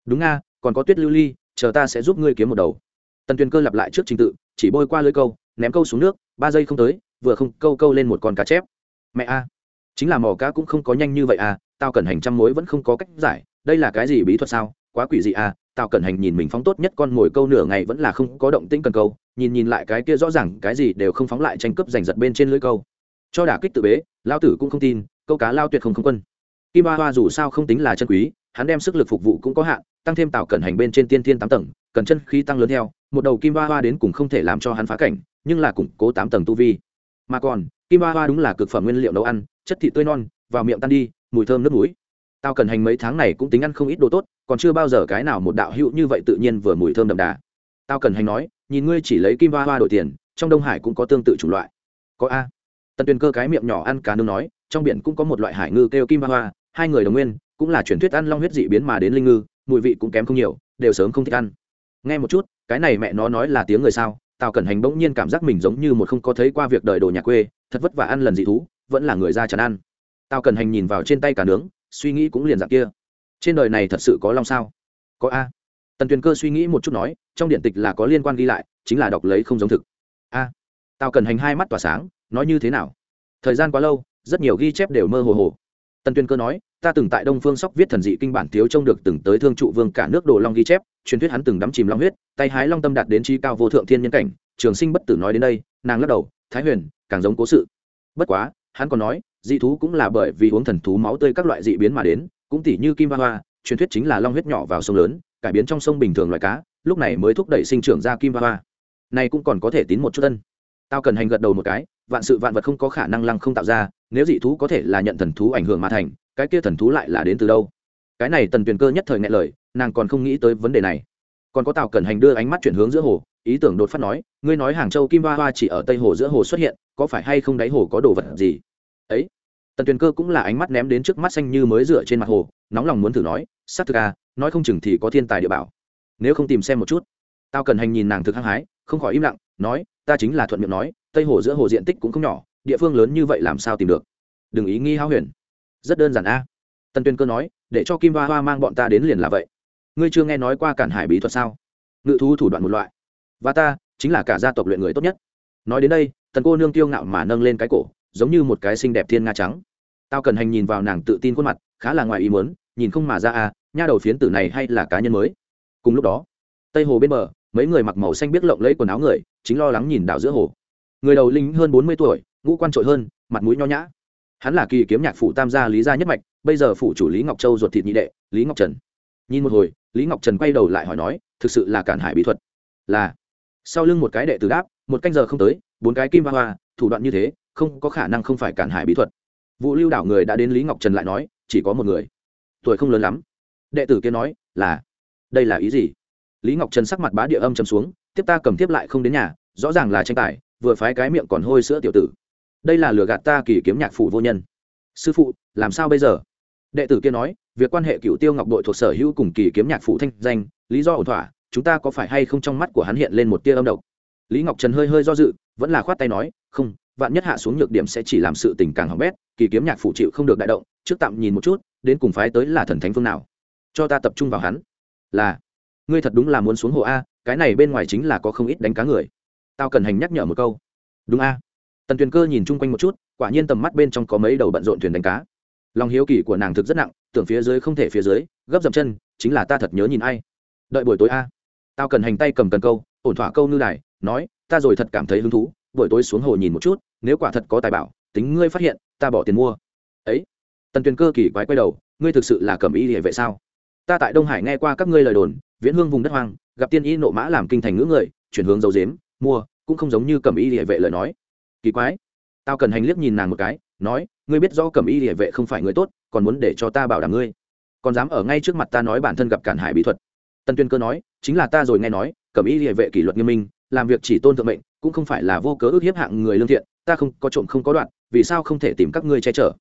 A: Đúng nga, còn có tuyết lưu ly, chờ ta sẽ giúp ngươi kiếm một đầu. Tần tuyền cơ lặp lại trước trình tự, chỉ bôi qua lưỡi câu, ném câu xuống nước, ba giây không tới, vừa không, câu câu lên một con cá chép. Mẹ a, chính là mò cá cũng không có nhanh như vậy à tao cần hành trăm mối vẫn không có cách giải, đây là cái gì bí thuật sao, quá quỷ dị à tao cần hành nhìn mình phóng tốt nhất con mồi câu nửa ngày vẫn là không có động tĩnh cần câu, nhìn nhìn lại cái kia rõ ràng, cái gì đều không phóng lại tranh cướp giành giật bên trên lưới câu. Cho đả kích tự bế lao tử cũng không tin, câu cá lao tuyệt không không quân kim ba hoa dù sao không tính là chân quý, hắn đem sức lực phục vụ cũng có hạn, tăng thêm tạo cẩn hành bên trên tiên thiên tám tầng, cần chân khí tăng lớn theo, một đầu kim ba hoa đến cùng không thể làm cho hắn phá cảnh, nhưng là củng cố tám tầng tu vi. Mà còn, kim ba hoa đúng là cực phẩm nguyên liệu nấu ăn, chất thịt tươi non, vào miệng tan đi, mùi thơm nước núi tao cần hành mấy tháng này cũng tính ăn không ít đồ tốt, còn chưa bao giờ cái nào một đạo hữu như vậy tự nhiên vừa mùi thơm đậm đà. Tao cần hành nói, nhìn ngươi chỉ lấy kim ba hoa đổi tiền, trong đông hải cũng có tương tự chủng loại. Có a. Tần tuyền cơ cái miệng nhỏ ăn cá nương nói, trong biển cũng có một loại hải ngư kêu kim ba hoa hai người đồng nguyên cũng là truyền thuyết ăn long huyết dị biến mà đến linh ngư, mùi vị cũng kém không nhiều, đều sớm không thích ăn. Nghe một chút, cái này mẹ nó nói là tiếng người sao, tào cẩn hành bỗng nhiên cảm giác mình giống như một không có thấy qua việc đời đồ nhà quê, thật vất vả ăn lần dị thú, vẫn là người ra chán ăn. Tào cẩn hành nhìn vào trên tay cả nướng, suy nghĩ cũng liền dạng kia. Trên đời này thật sự có long sao? Có a. Tần tuyền cơ suy nghĩ một chút nói, trong điện tịch là có liên quan ghi lại, chính là đọc lấy không giống thực. A. Tào cẩn hành hai mắt tỏa sáng, nói như thế nào? Thời gian quá lâu, rất nhiều ghi chép đều mơ hồ hồ tần Tuyên cơ nói, ta từng tại đông phương sóc viết thần dị kinh bản thiếu trông được từng tới thương trụ vương cả nước đồ long ghi chép, truyền thuyết hắn từng đắm chìm long huyết, tay hái long tâm đạt đến chi cao vô thượng thiên nhân cảnh. Trường sinh bất tử nói đến đây, nàng lắc đầu, thái huyền, càng giống cố sự. Bất quá, hắn còn nói, dị thú cũng là bởi vì uống thần thú máu tươi các loại dị biến mà đến, cũng tỉ như kim ba hoa, truyền thuyết chính là long huyết nhỏ vào sông lớn, cải biến trong sông bình thường loài cá, lúc này mới thúc đẩy sinh trưởng ra kim ba hoa. Này cũng còn có thể tín một chút tân tao cần hành gật đầu một cái vạn sự vạn vật không có khả năng lăng không tạo ra, nếu dị thú có thể là nhận thần thú ảnh hưởng mà thành, cái kia thần thú lại là đến từ đâu? Cái này tần tuyền cơ nhất thời ngại lời, nàng còn không nghĩ tới vấn đề này. Còn có tào cẩn hành đưa ánh mắt chuyển hướng giữa hồ, ý tưởng đột phát nói, ngươi nói hàng châu kim hoa hoa chỉ ở tây hồ giữa hồ xuất hiện, có phải hay không đáy hồ có đồ vật gì? Ấy, tần tuyền cơ cũng là ánh mắt ném đến trước mắt xanh như mới dựa trên mặt hồ, nóng lòng muốn thử nói s thực à nói không chừng thì có thiên tài địa bảo. Nếu không tìm xem một chút. Tao cần hành nhìn nàng thực hăng hái, không khỏi im lặng, nói, ta chính là thuận miệng nói tây hồ giữa hồ diện tích cũng không nhỏ, địa phương lớn như vậy làm sao tìm được? Đừng ý nghi hao huyền. Rất đơn giản a. Tần tuyên cơ nói, để cho kim hoa hoa mang bọn ta đến liền là vậy. Ngươi chưa nghe nói qua cản hải bí thuật sao? Ngự thú thủ đoạn một loại. Và ta, chính là cả gia tộc luyện người tốt nhất. Nói đến đây, tần cô nương tiêu ngạo mà nâng lên cái cổ, giống như một cái xinh đẹp thiên nga trắng. Tao cần hành nhìn vào nàng tự tin khuôn mặt, khá là ngoài ý muốn, nhìn không mà ra à nha đầu phiến tử này hay là cá nhân mới. Cùng lúc đó, tây hồ bên bờ, mấy người mặc màu xanh biết lộng lấy quần áo người, chính lo lắng nhìn đảo giữa hồ người đầu lính hơn bốn mươi tuổi, ngũ quan trội hơn, mặt mũi nho nhã. Hắn là kỳ kiếm nhạc phủ tam gia lý gia nhất mạch, bây giờ phủ chủ lý ngọc châu ruột thịt nhị đệ, lý ngọc trần. Nhìn một hồi, lý ngọc trần quay đầu lại hỏi nói, thực sự là cản hải bí thuật? Là. Sau lưng một cái đệ tử đáp, một canh giờ không tới, bốn cái kim hoa hoa, thủ đoạn như thế, không có khả năng không phải cản hải bí thuật. Vụ lưu đảo người đã đến lý ngọc trần lại nói, chỉ có một người. Tuổi không lớn lắm. Đệ tử kia nói, là. Đây là ý gì? Lý ngọc trần sắc mặt bá địa âm chấm xuống, tiếp ta cầm tiếp lại không đến nhà, rõ ràng là tranh tài vừa phái cái miệng còn hôi sữa tiểu tử. Đây là lừa gạt ta kỳ kiếm nhạc phủ vô nhân. Sư phụ, làm sao bây giờ? Đệ tử kia nói, việc quan hệ cựu tiêu ngọc đội thuộc sở hữu cùng kỳ kiếm nhạc phủ thanh danh, lý do ổn thỏa, chúng ta có phải hay không trong mắt của hắn hiện lên một tia âm độc? Lý ngọc trần hơi hơi do dự, vẫn là khoát tay nói, không, vạn nhất hạ xuống nhược điểm sẽ chỉ làm sự tình càng hỏng bét, kỳ kiếm nhạc phụ chịu không được đại động, trước tạm nhìn một chút, đến cùng phái tới là thần thánh phương nào? Cho ta tập trung vào hắn. Là, ngươi thật đúng là muốn xuống hồ a, cái này bên ngoài chính là có không ít đánh cá người tao cần hành nhắc nhở một câu. Đúng a. Tần tuyền cơ nhìn chung quanh một chút, quả nhiên tầm mắt bên trong có mấy đầu bận rộn thuyền đánh cá. Lòng hiếu kỳ của nàng thực rất nặng, tưởng phía dưới không thể phía dưới, gấp dậm chân, chính là ta thật nhớ nhìn ai. Đợi buổi tối a. Tao cần hành tay cầm cần câu, ổn thỏa câu ngư đài, nói, ta rồi thật cảm thấy hứng thú, buổi tối xuống hồ nhìn một chút, nếu quả thật có tài bảo, tính ngươi phát hiện, ta bỏ tiền mua. Ấy. Tần tuyền cơ kỳ quái quay đầu, ngươi thực sự là cầm y địa vệ sao? Ta tại đông hải nghe qua các ngươi lời đồn, viễn hương vùng đất hoang, gặp tiên y nộ mã làm kinh thành ngữ người, chuyển hướng dầu dếm mua, cũng không giống như cầm y địa vệ lời nói. Kỳ quái. Tao cần hành liếc nhìn nàng một cái, nói, ngươi biết do cầm y địa vệ không phải người tốt, còn muốn để cho ta bảo đảm ngươi. Còn dám ở ngay trước mặt ta nói bản thân gặp cản hải bí thuật. Tân tuyên cơ nói, chính là ta rồi nghe nói cầm y địa vệ kỷ luật nghiêm minh, làm việc chỉ tôn thượng mệnh, cũng không phải là vô cớ ước hiếp hạng người lương thiện, ta không, có trộm không có đoạn, vì sao không thể tìm các ngươi che chở?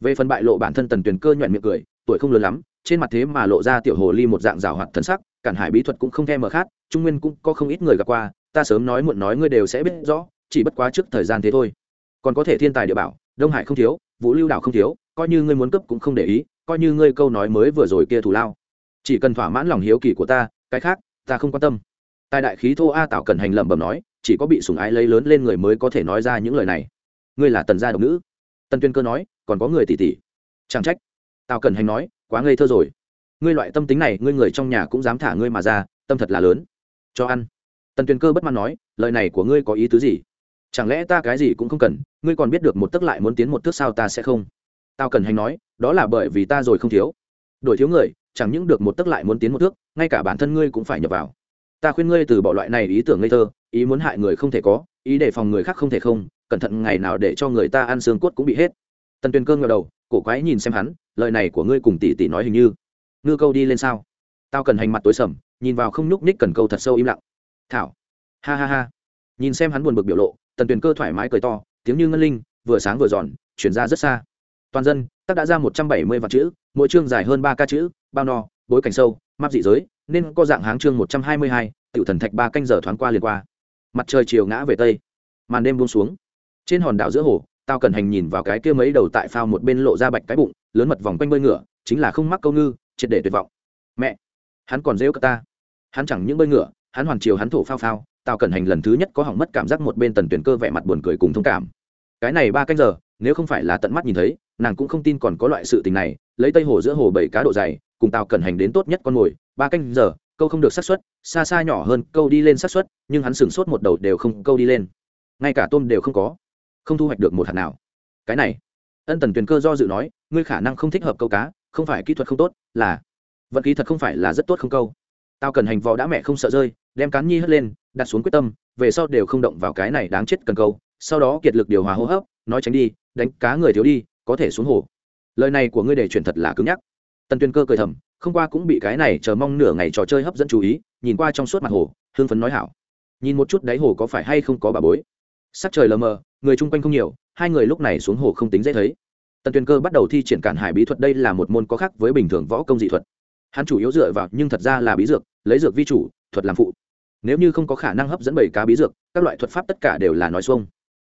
A: Về phần bại lộ bản thân tần tuyền cơ nhoẹn miệng cười, tuổi không lớn lắm, trên mặt thế mà lộ ra tiểu hồ ly một dạng rào hoạt thân sắc, cản hải bí thuật cũng không thèm mở khát, trung nguyên cũng có không ít người gặp qua ta sớm nói muộn nói ngươi đều sẽ biết rõ, chỉ bất quá trước thời gian thế thôi. Còn có thể thiên tài địa bảo, đông hải không thiếu, vũ lưu đảo không thiếu, coi như ngươi muốn cấp cũng không để ý, coi như ngươi câu nói mới vừa rồi kia thủ lao. Chỉ cần thỏa mãn lòng hiếu kỳ của ta, cái khác, ta không quan tâm. Tài đại khí thô a tạo cần hành lẩm bẩm nói, chỉ có bị sùng ái lấy lớn lên người mới có thể nói ra những lời này. Ngươi là tần gia độc nữ. Tần tuyên cơ nói, còn có người tỷ tỷ. Chẳng trách. Tào cần hành nói, quá ngây thơ rồi. Ngươi loại tâm tính này, ngươi người trong nhà cũng dám thả ngươi mà ra, tâm thật là lớn. Cho ăn tần tuyên cơ bất mãn nói, lời này của ngươi có ý tứ gì? Chẳng lẽ ta cái gì cũng không cần, ngươi còn biết được một tức lại muốn tiến một thước sao ta sẽ không? Tao cần hành nói, đó là bởi vì ta rồi không thiếu. Đổi thiếu người, chẳng những được một tức lại muốn tiến một thước, ngay cả bản thân ngươi cũng phải nhập vào. Ta khuyên ngươi từ bỏ loại này ý tưởng ngây thơ, ý muốn hại người không thể có, ý đề phòng người khác không thể không, cẩn thận ngày nào để cho người ta ăn xương cốt cũng bị hết. Tần tuyền Cơ ngờ đầu, cổ quái nhìn xem hắn, lời này của ngươi cùng tỷ tỷ nói hình như. Ngư câu đi lên sao? Tao cần hành mặt tối sầm, nhìn vào không nhúc ních cần câu thật sâu im lặng thảo. Ha ha ha. Nhìn xem hắn buồn bực biểu lộ, tần tuyền cơ thoải mái cười to, tiếng như ngân linh, vừa sáng vừa giòn, chuyển ra rất xa. Toàn dân, tắc đã ra một trăm bảy mươi vạn chữ, mỗi chương dài hơn ba ca chữ, bao no, bối cảnh sâu, map dị giới, nên có dạng háng chương một trăm hai mươi hai, tiểu thần thạch ba canh giờ thoáng qua liền qua. Mặt trời chiều ngã về tây, màn đêm buông xuống. Trên hòn đảo giữa hồ, tao cần hành nhìn vào cái kia mấy đầu tại phao một bên lộ ra bạch cái bụng, lớn mật vòng quanh bơi ngựa, chính là không mắc câu ngư, triệt để tuyệt vọng. Mẹ, hắn còn rêu cả ta. Hắn chẳng những bơi ngựa hắn hoàn chiều hắn thổ phao phao, tào cẩn hành lần thứ nhất có hỏng mất cảm giác một bên tần tuyển cơ vẻ mặt buồn cười cùng thông cảm. Cái này ba canh giờ, nếu không phải là tận mắt nhìn thấy, nàng cũng không tin còn có loại sự tình này, lấy tây hồ giữa hồ bảy cá độ dày, cùng tào cẩn hành đến tốt nhất con mồi, ba canh giờ, câu không được xác suất, xa xa nhỏ hơn, câu đi lên xác suất, nhưng hắn sửng sốt một đầu đều không, câu đi lên. Ngay cả tôm đều không có, không thu hoạch được một hạt nào. Cái này, ân tần tuyền cơ do dự nói, ngươi khả năng không thích hợp câu cá, không phải kỹ thuật không tốt, là, vận khí thật không phải là rất tốt không câu tao cần hành vò đã mẹ không sợ rơi, đem cán nhi hất lên, đặt xuống quyết tâm, về sau đều không động vào cái này đáng chết cần câu. Sau đó kiệt lực điều hòa hô hấp, nói tránh đi, đánh cá người thiếu đi, có thể xuống hồ. Lời này của ngươi để chuyển thật là cứng nhắc. Tần tuyên cơ cười thầm, không qua cũng bị cái này chờ mong nửa ngày trò chơi hấp dẫn chú ý, nhìn qua trong suốt mặt hồ, hương phấn nói hảo. Nhìn một chút đáy hồ có phải hay không có bà bối. Sắc trời lờ mờ, người chung quanh không nhiều, hai người lúc này xuống hồ không tính dễ thấy. Tần Tuyên cơ bắt đầu thi triển cản hải bí thuật, đây là một môn có khác với bình thường võ công dị thuật hắn chủ yếu dựa vào nhưng thật ra là bí dược, lấy dược vi chủ, thuật làm phụ. Nếu như không có khả năng hấp dẫn bảy cá bí dược, các loại thuật pháp tất cả đều là nói xuông.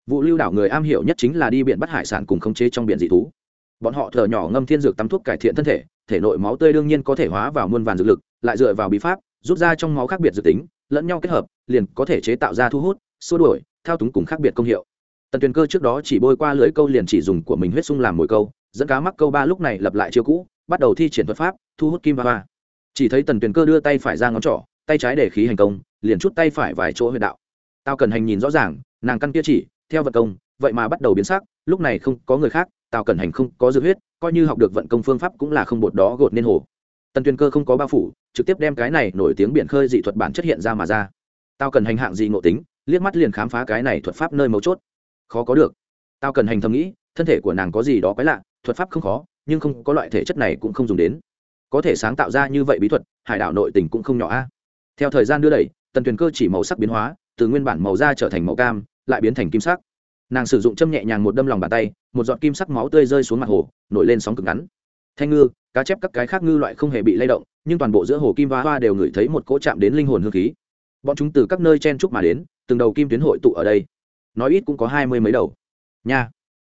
A: Vụ lưu đảo người am hiểu nhất chính là đi biển bắt hải sản cùng khống chế trong biển dị thú. Bọn họ thở nhỏ ngâm thiên dược tắm thuốc cải thiện thân thể thể nội máu tươi đương nhiên có thể hóa vào muôn vàn dược lực, lại dựa vào bí pháp, rút ra trong máu khác biệt dược tính, lẫn nhau kết hợp, liền có thể chế tạo ra thu hút, xua đuổi, thao túng cùng khác biệt công hiệu. Tần tuyền cơ trước đó chỉ bôi qua lưới câu liền chỉ dùng của mình huyết sung làm mồi câu, dẫn cá mắc câu ba lúc này lập lại chiêu cũ bắt đầu thi triển thuật pháp, thu hút kim ba ba chỉ thấy tần tuyền cơ đưa tay phải ra ngón trỏ, tay trái để khí hành công, liền chút tay phải vài chỗ huyệt đạo. Tao cần hành nhìn rõ ràng, nàng căn kia chỉ, theo vận công, vậy mà bắt đầu biến sắc, lúc này không có người khác tao cần hành không có dư huyết, coi như học được vận công phương pháp cũng là không bột đó gột nên hồ. Tần tuyền cơ không có bao phủ, trực tiếp đem cái này nổi tiếng biển khơi dị thuật bản chất hiện ra mà ra. Tao cần hành hạng gì ngộ tính, liếc mắt liền khám phá cái này thuật pháp nơi mấu chốt. Khó có được. Tao cần hành thầm nghĩ, thân thể của nàng có gì đó quái lạ, thuật pháp không khó nhưng không có loại thể chất này cũng không dùng đến. Có thể sáng tạo ra như vậy bí thuật, hải đảo nội tình cũng không nhỏ a. Theo thời gian đưa đẩy, tần tuyền cơ chỉ màu sắc biến hóa, từ nguyên bản màu da trở thành màu cam, lại biến thành kim sắc. Nàng sử dụng châm nhẹ nhàng một đâm lòng bàn tay, một giọt kim sắc máu tươi rơi xuống mặt hồ, nổi lên sóng cực ngắn. Thanh ngư, cá chép các cái khác ngư loại không hề bị lay động, nhưng toàn bộ giữa hồ kim và hoa đều ngửi thấy một cỗ chạm đến linh hồn hương khí. Bọn chúng từ các nơi chen trúc mà đến, từng đầu kim tuyến hội tụ ở đây. Nói ít cũng có hai mươi mấy đầu. Nha.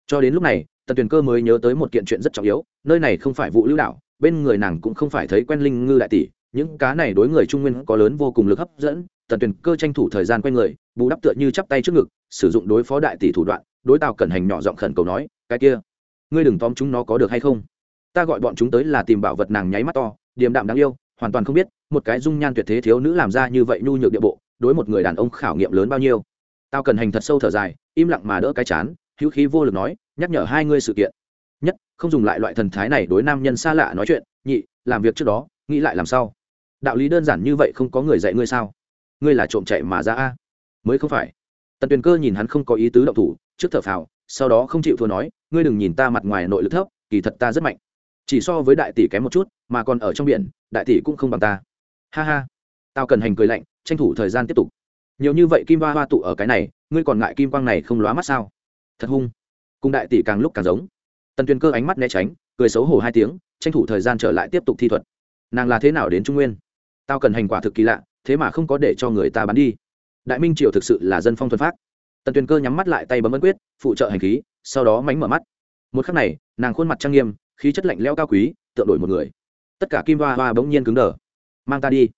A: Cho đến lúc này tần tuyền cơ mới nhớ tới một kiện chuyện rất trọng yếu, nơi này không phải vụ lưu đảo, bên người nàng cũng không phải thấy quen linh ngư đại tỷ, những cá này đối người trung nguyên có lớn vô cùng lực hấp dẫn, tần tuyền cơ tranh thủ thời gian q u a n người, bù đắp tựa như chắp tay trước ngực, sử dụng đối phó đại tỷ thủ đoạn, đối tàu cẩn hành nhỏ giọng khẩn cầu nói, cái kia, ngươi đừng tóm chúng nó có được hay không? Ta gọi bọn chúng tới là tìm bảo vật nàng nháy mắt to, điềm đạm đáng yêu, hoàn toàn không biết, một cái dung nhan tuyệt thế thiếu nữ làm ra như vậy nhu nhược địa bộ, đối một người đàn ông khảo nghiệm lớn bao nhiêu? Tao cần hành thật sâu thở dài, im lặng mà đỡ cái chán hữu khí vô lực nói, nhắc nhở hai ngươi sự kiện. Nhất, không dùng lại loại thần thái này đối nam nhân xa lạ nói chuyện. Nhị, làm việc trước đó, nghĩ lại làm sao đạo lý đơn giản như vậy không có người dạy ngươi sao? Ngươi là trộm chạy mà ra a? Mới không phải. Tần tuyền cơ nhìn hắn không có ý tứ động thủ, trước thở phào, sau đó không chịu thua nói, ngươi đừng nhìn ta mặt ngoài nội lực thấp, kỳ thật ta rất mạnh. Chỉ so với đại tỷ kém một chút, mà còn ở trong biển, đại tỷ cũng không bằng ta. Ha ha. Tao cần hành cười lạnh, tranh thủ thời gian tiếp tục. Nhiều như vậy kim hoa hoa tụ ở cái này, ngươi còn ngại kim quang này không lóa mắt sao? Thật hung. Cùng đại tỷ càng lúc càng giống. Tần tuyền cơ ánh mắt né tránh, cười xấu hổ hai tiếng, tranh thủ thời gian trở lại tiếp tục thi thuật. Nàng là thế nào đến trung nguyên? Tao cần hành quả thực kỳ lạ, thế mà không có để cho người ta bắn đi. Đại minh triều thực sự là dân phong thuần phát tần tuyền cơ nhắm mắt lại tay bấm ấn quyết, phụ trợ hành khí, sau đó mánh mở mắt. Một khắc này, nàng khuôn mặt trang nghiêm, khí chất lạnh leo cao quý tựa đổi một người. Tất cả kim hoa hoa bỗng nhiên cứng đờ. Mang ta đi.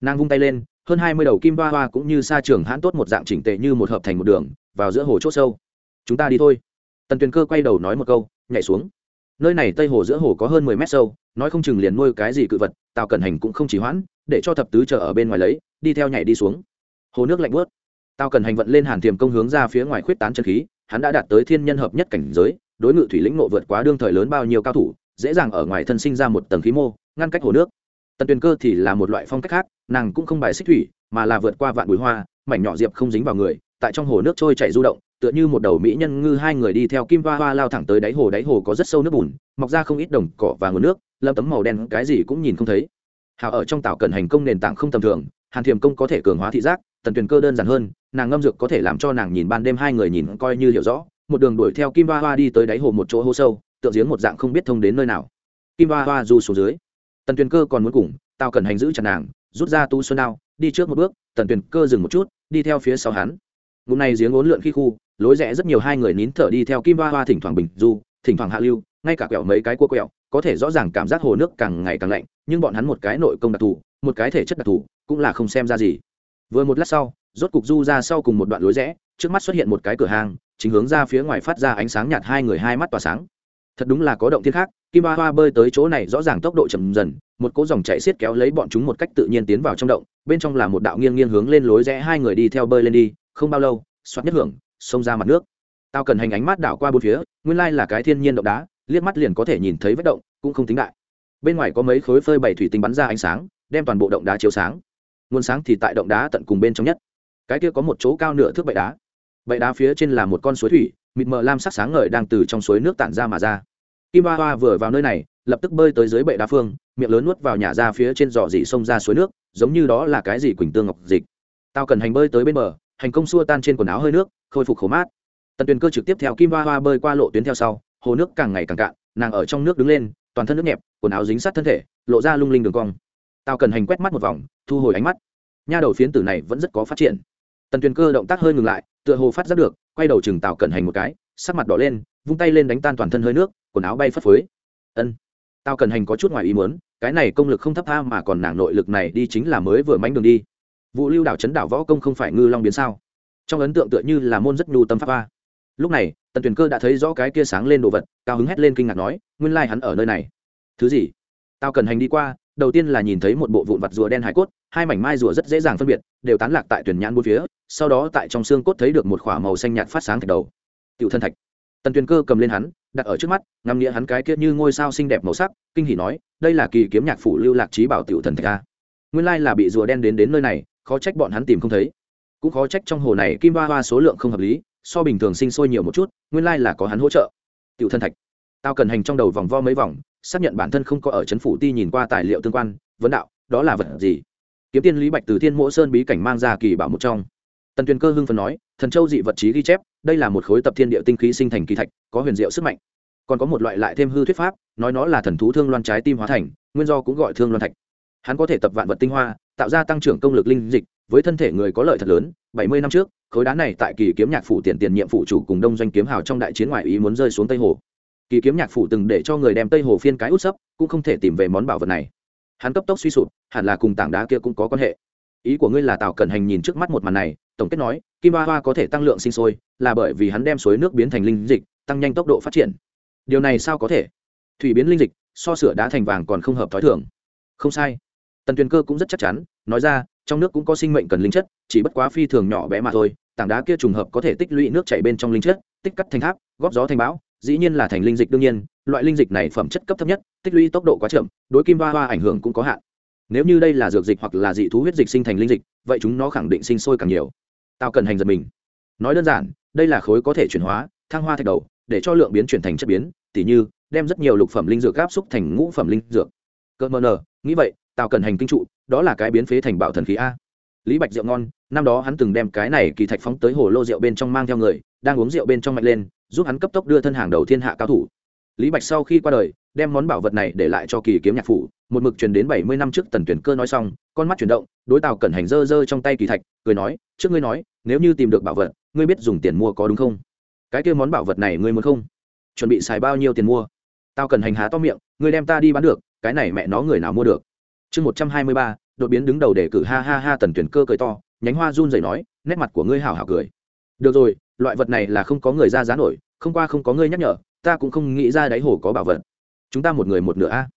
A: Nàng vung tay lên, hơn hai mươi đầu kim hoa hoa cũng như sa trường hãn tốt một dạng chỉnh tệ như một hợp thành một đường, vào giữa hồ c h ỗ sâu chúng ta đi thôi. Tần tuyền cơ quay đầu nói một câu, nhảy xuống. Nơi này tây hồ giữa hồ có hơn mười mét sâu, nói không chừng liền nuôi cái gì cự vật, tào cẩn hành cũng không chỉ hoãn, để cho thập tứ chờ ở bên ngoài lấy, đi theo nhảy đi xuống. Hồ nước lạnh bớt Tào Cẩn hành vận lên hàn tiềm công hướng ra phía ngoài khuyết tán chân khí, hắn đã đạt tới thiên nhân hợp nhất cảnh giới, đối ngự thủy lĩnh nộ vượt quá đương thời lớn bao nhiêu cao thủ, dễ dàng ở ngoài thân sinh ra một tầng khí mô, ngăn cách hồ nước. Tần tuyền cơ thì là một loại phong cách khác, nàng cũng không bài xích thủy, mà là vượt qua vạn bụi hoa, mảnh nhỏ diệp không dính vào người tại trong hồ nước trôi chảy du động, tựa như một đầu mỹ nhân ngư hai người đi theo kim hoa hoa lao thẳng tới đáy hồ đáy hồ có rất sâu nước bùn, mọc ra không ít đồng cỏ và nguồn nước lâm tấm màu đen cái gì cũng nhìn không thấy. Hào ở trong tạo cần hành công nền tảng không tầm thường, hàn thiềm công có thể cường hóa thị giác, tần tuyền cơ đơn giản hơn, nàng ngâm dược có thể làm cho nàng nhìn ban đêm hai người nhìn coi như hiểu rõ, một đường đuổi theo kim ba hoa đi tới đáy hồ một chỗ hố sâu, tựa giếng một dạng không biết thông đến nơi nào. Kim ba hoa du xuống dưới, tần tuyền cơ còn muốn cùng tao cần hành giữ chặt nàng, rút ra tu xuân đao, đi trước một bước, tần tuyền cơ dừng một chút, đi theo phía sau hắn ngụm này giếng ốn lượn khi khu, lối rẽ rất nhiều hai người nín thở đi theo kim ba hoa, thỉnh thoảng bình du, thỉnh thoảng hạ lưu, ngay cả quẹo mấy cái cua quẹo, có thể rõ ràng cảm giác hồ nước càng ngày càng lạnh, nhưng bọn hắn một cái nội công đặc thù, một cái thể chất đặc thù, cũng là không xem ra gì. Vừa một lát sau, rốt cục du ra sau cùng một đoạn lối rẽ, trước mắt xuất hiện một cái cửa hàng chính hướng ra phía ngoài phát ra ánh sáng nhạt hai người hai mắt tỏa sáng. Thật đúng là có động thiên khác, kim ba hoa bơi tới chỗ này rõ ràng tốc độ chậm dần, một cỗ dòng chạy xiết kéo lấy bọn chúng một cách tự nhiên tiến vào trong động, bên trong là một đạo nghiêng nghiêng hướng lên lối rẽ, hai người đi theo bơi lên đi không bao lâu, xoát nhất hưởng, xông ra mặt nước. Tao cần hành ánh mắt đảo qua bốn phía, nguyên lai là cái thiên nhiên động đá, liếc mắt liền có thể nhìn thấy vết động, cũng không tính đại. Bên ngoài có mấy khối phơi bày thủy tinh bắn ra ánh sáng, đem toàn bộ động đá chiếu sáng. Nguồn sáng thì tại động đá tận cùng bên trong nhất. Cái kia có một chỗ cao nửa thước bệ đá. Bệ đá phía trên là một con suối thủy, mịt mờ lam sắc sáng ngời đang từ trong suối nước tản ra mà ra. Kim hoa hoa vừa vào nơi này, lập tức bơi tới dưới bệ đá phương, miệng lớn nuốt vào nhà ra phía trên giỏ dị sông ra suối nước, giống như đó là cái gì quỳnh tương ngọc dịch. Tao cần hành bơi tới bên bờ hành công xua tan trên quần áo hơi nước, khôi phục khổ mát. Tần tuyền cơ trực tiếp theo kim hoa hoa bơi qua lộ tuyến theo sau, hồ nước càng ngày càng cạn, nàng ở trong nước đứng lên, toàn thân nước nhẹp, quần áo dính sát thân thể, lộ ra lung linh đường cong. Tao cần hành quét mắt một vòng, thu hồi ánh mắt. Nha đầu phiến tử này vẫn rất có phát triển. Tần tuyền cơ động tác hơi ngừng lại, tựa hồ phát giác được, quay đầu chừng tào cẩn hành một cái, sắc mặt đỏ lên, vung tay lên đánh tan toàn thân hơi nước, quần áo bay phất phới. Ân. Tào Cẩn hành có chút ngoài ý muốn, cái này công lực không thấp tha mà còn nàng nội lực này đi chính là mới vừa mánh đường đi vụ lưu đảo chấn đảo võ công không phải ngư long biến sao? Trong ấn tượng tựa như là môn rất nhu tâm pháp ba lúc này, tần tuyền cơ đã thấy rõ cái kia sáng lên đồ vật, cao hứng hét lên kinh ngạc nói, nguyên lai hắn ở nơi này. Thứ gì? Tao cần hành đi qua, đầu tiên là nhìn thấy một bộ vụn vặt rùa đen hải cốt, hai mảnh mai rùa rất dễ dàng phân biệt, đều tán lạc tại tuyển nhãn bốn phía, sau đó tại trong xương cốt thấy được một k h ỏ a màu xanh nhạt phát sáng thạch đầu. Tiểu thân thạch. Tần tuyền cơ cầm lên hắn, đặt ở trước mắt, ngắm nghĩa hắn cái kia như ngôi sao xinh đẹp màu sắc, kinh hỉ nói, đây là kỳ kiếm nhạc phủ lưu lạc trí bảo tiểu thần thạch a. Nguyên lai là bị rùa đen đến đến nơi này khó trách bọn hắn tìm không thấy. Cũng khó trách trong hồ này kim Ba hoa số lượng không hợp lý, so bình thường sinh sôi nhiều một chút, nguyên lai là có hắn hỗ trợ. Tiểu thân thạch, tao cần hành trong đầu vòng vo mấy vòng, xác nhận bản thân không có ở c phủ ti nhìn qua tài liệu tương quan, vấn đạo, đó là vật gì? Kiếm tiên lý bạch từ thiên mỗ sơn bí cảnh mang ra kỳ bảo một trong. Tần tuyền cơ hưng phần nói, thần châu dị vật trí ghi chép, đây là một khối tập thiên địa tinh khí sinh thành kỳ thạch, có huyền diệu sức mạnh. Còn có một loại lại thêm hư thuyết pháp, nói nó là thần thú thương loan trái tim hóa thành, nguyên do cũng gọi thương loan thạch hắn có thể tập vạn vật tinh hoa, tạo ra tăng trưởng công lực linh dịch, với thân thể người có lợi thật lớn, bảy mươi năm trước, khối đá này tại kỳ kiếm nhạc phủ tiền tiền nhiệm phụ chủ cùng đông doanh kiếm hào trong đại chiến ngoại ý muốn rơi xuống tây hồ. Kỳ kiếm nhạc phủ từng để cho người đem tây hồ phiên cái út sấp, cũng không thể tìm về món bảo vật này. Hắn cấp tốc suy sụp, hẳn là cùng tảng đá kia cũng có quan hệ. Ý của ngươi là tào cẩn hành nhìn trước mắt một màn này, tổng kết nói, kim Ba hoa có thể tăng lượng sinh sôi, là bởi vì hắn đem suối nước biến thành linh dịch, tăng nhanh tốc độ phát triển. Điều này sao có thể? Thủy biến linh dịch, so sửa đá thành vàng còn không hợp t h ó i thường. Không sai tần tuyền cơ cũng rất chắc chắn, nói ra, trong nước cũng có sinh mệnh cần linh chất, chỉ bất quá phi thường nhỏ bé mà thôi, tảng đá kia trùng hợp có thể tích lũy nước chảy bên trong linh chất, tích cắt thành tháp, góp gió thành bão, dĩ nhiên là thành linh dịch đương nhiên, loại linh dịch này phẩm chất cấp thấp nhất, tích lũy tốc độ quá chậm, đối kim ba hoa ảnh hưởng cũng có hạn. Nếu như đây là dược dịch hoặc là dị thú huyết dịch sinh thành linh dịch, vậy chúng nó khẳng định sinh sôi càng nhiều. Tao cần hành giật mình. Nói đơn giản, đây là khối có thể chuyển hóa, thăng hoa thạch đầu, để cho lượng biến chuyển thành chất biến, tỉ như, đem rất nhiều lục phẩm linh dược áp xúc thành ngũ phẩm linh dược. Cơn mờ nờ, nghĩ vậy Tào cần hành kinh trụ, đó là cái biến phế thành bạo thần khí a. Lý bạch rượu ngon, năm đó hắn từng đem cái này kỳ thạch phóng tới hồ lô rượu bên trong mang theo người, đang uống rượu bên trong mạnh lên, giúp hắn cấp tốc đưa thân hàng đầu thiên hạ cao thủ. Lý bạch sau khi qua đời, đem món bảo vật này để lại cho kỳ kiếm nhạc phủ, một mực truyền đến bảy mươi năm trước tần tuyển cơ nói xong, con mắt chuyển động, đối tào cẩn hành dơ dơ trong tay kỳ thạch, cười nói, trước ngươi nói, nếu như tìm được bảo vật, ngươi biết dùng tiền mua có đúng không? Cái kia món bảo vật này ngươi muốn không? Chuẩn bị xài bao nhiêu tiền mua? Tao cần hành há to miệng, ngươi đem ta đi bán được, cái này mẹ nó người nào mua được? Chương một trăm hai mươi ba, đột biến đứng đầu để cử ha ha ha tần tuyển cơ cười to, nhánh hoa run rẩy nói, nét mặt của ngươi hảo hảo cười. Được rồi, loại vật này là không có người ra giá nổi, không qua không có ngươi nhắc nhở, ta cũng không nghĩ ra đáy hồ có bảo vật. Chúng ta một người một nửa a.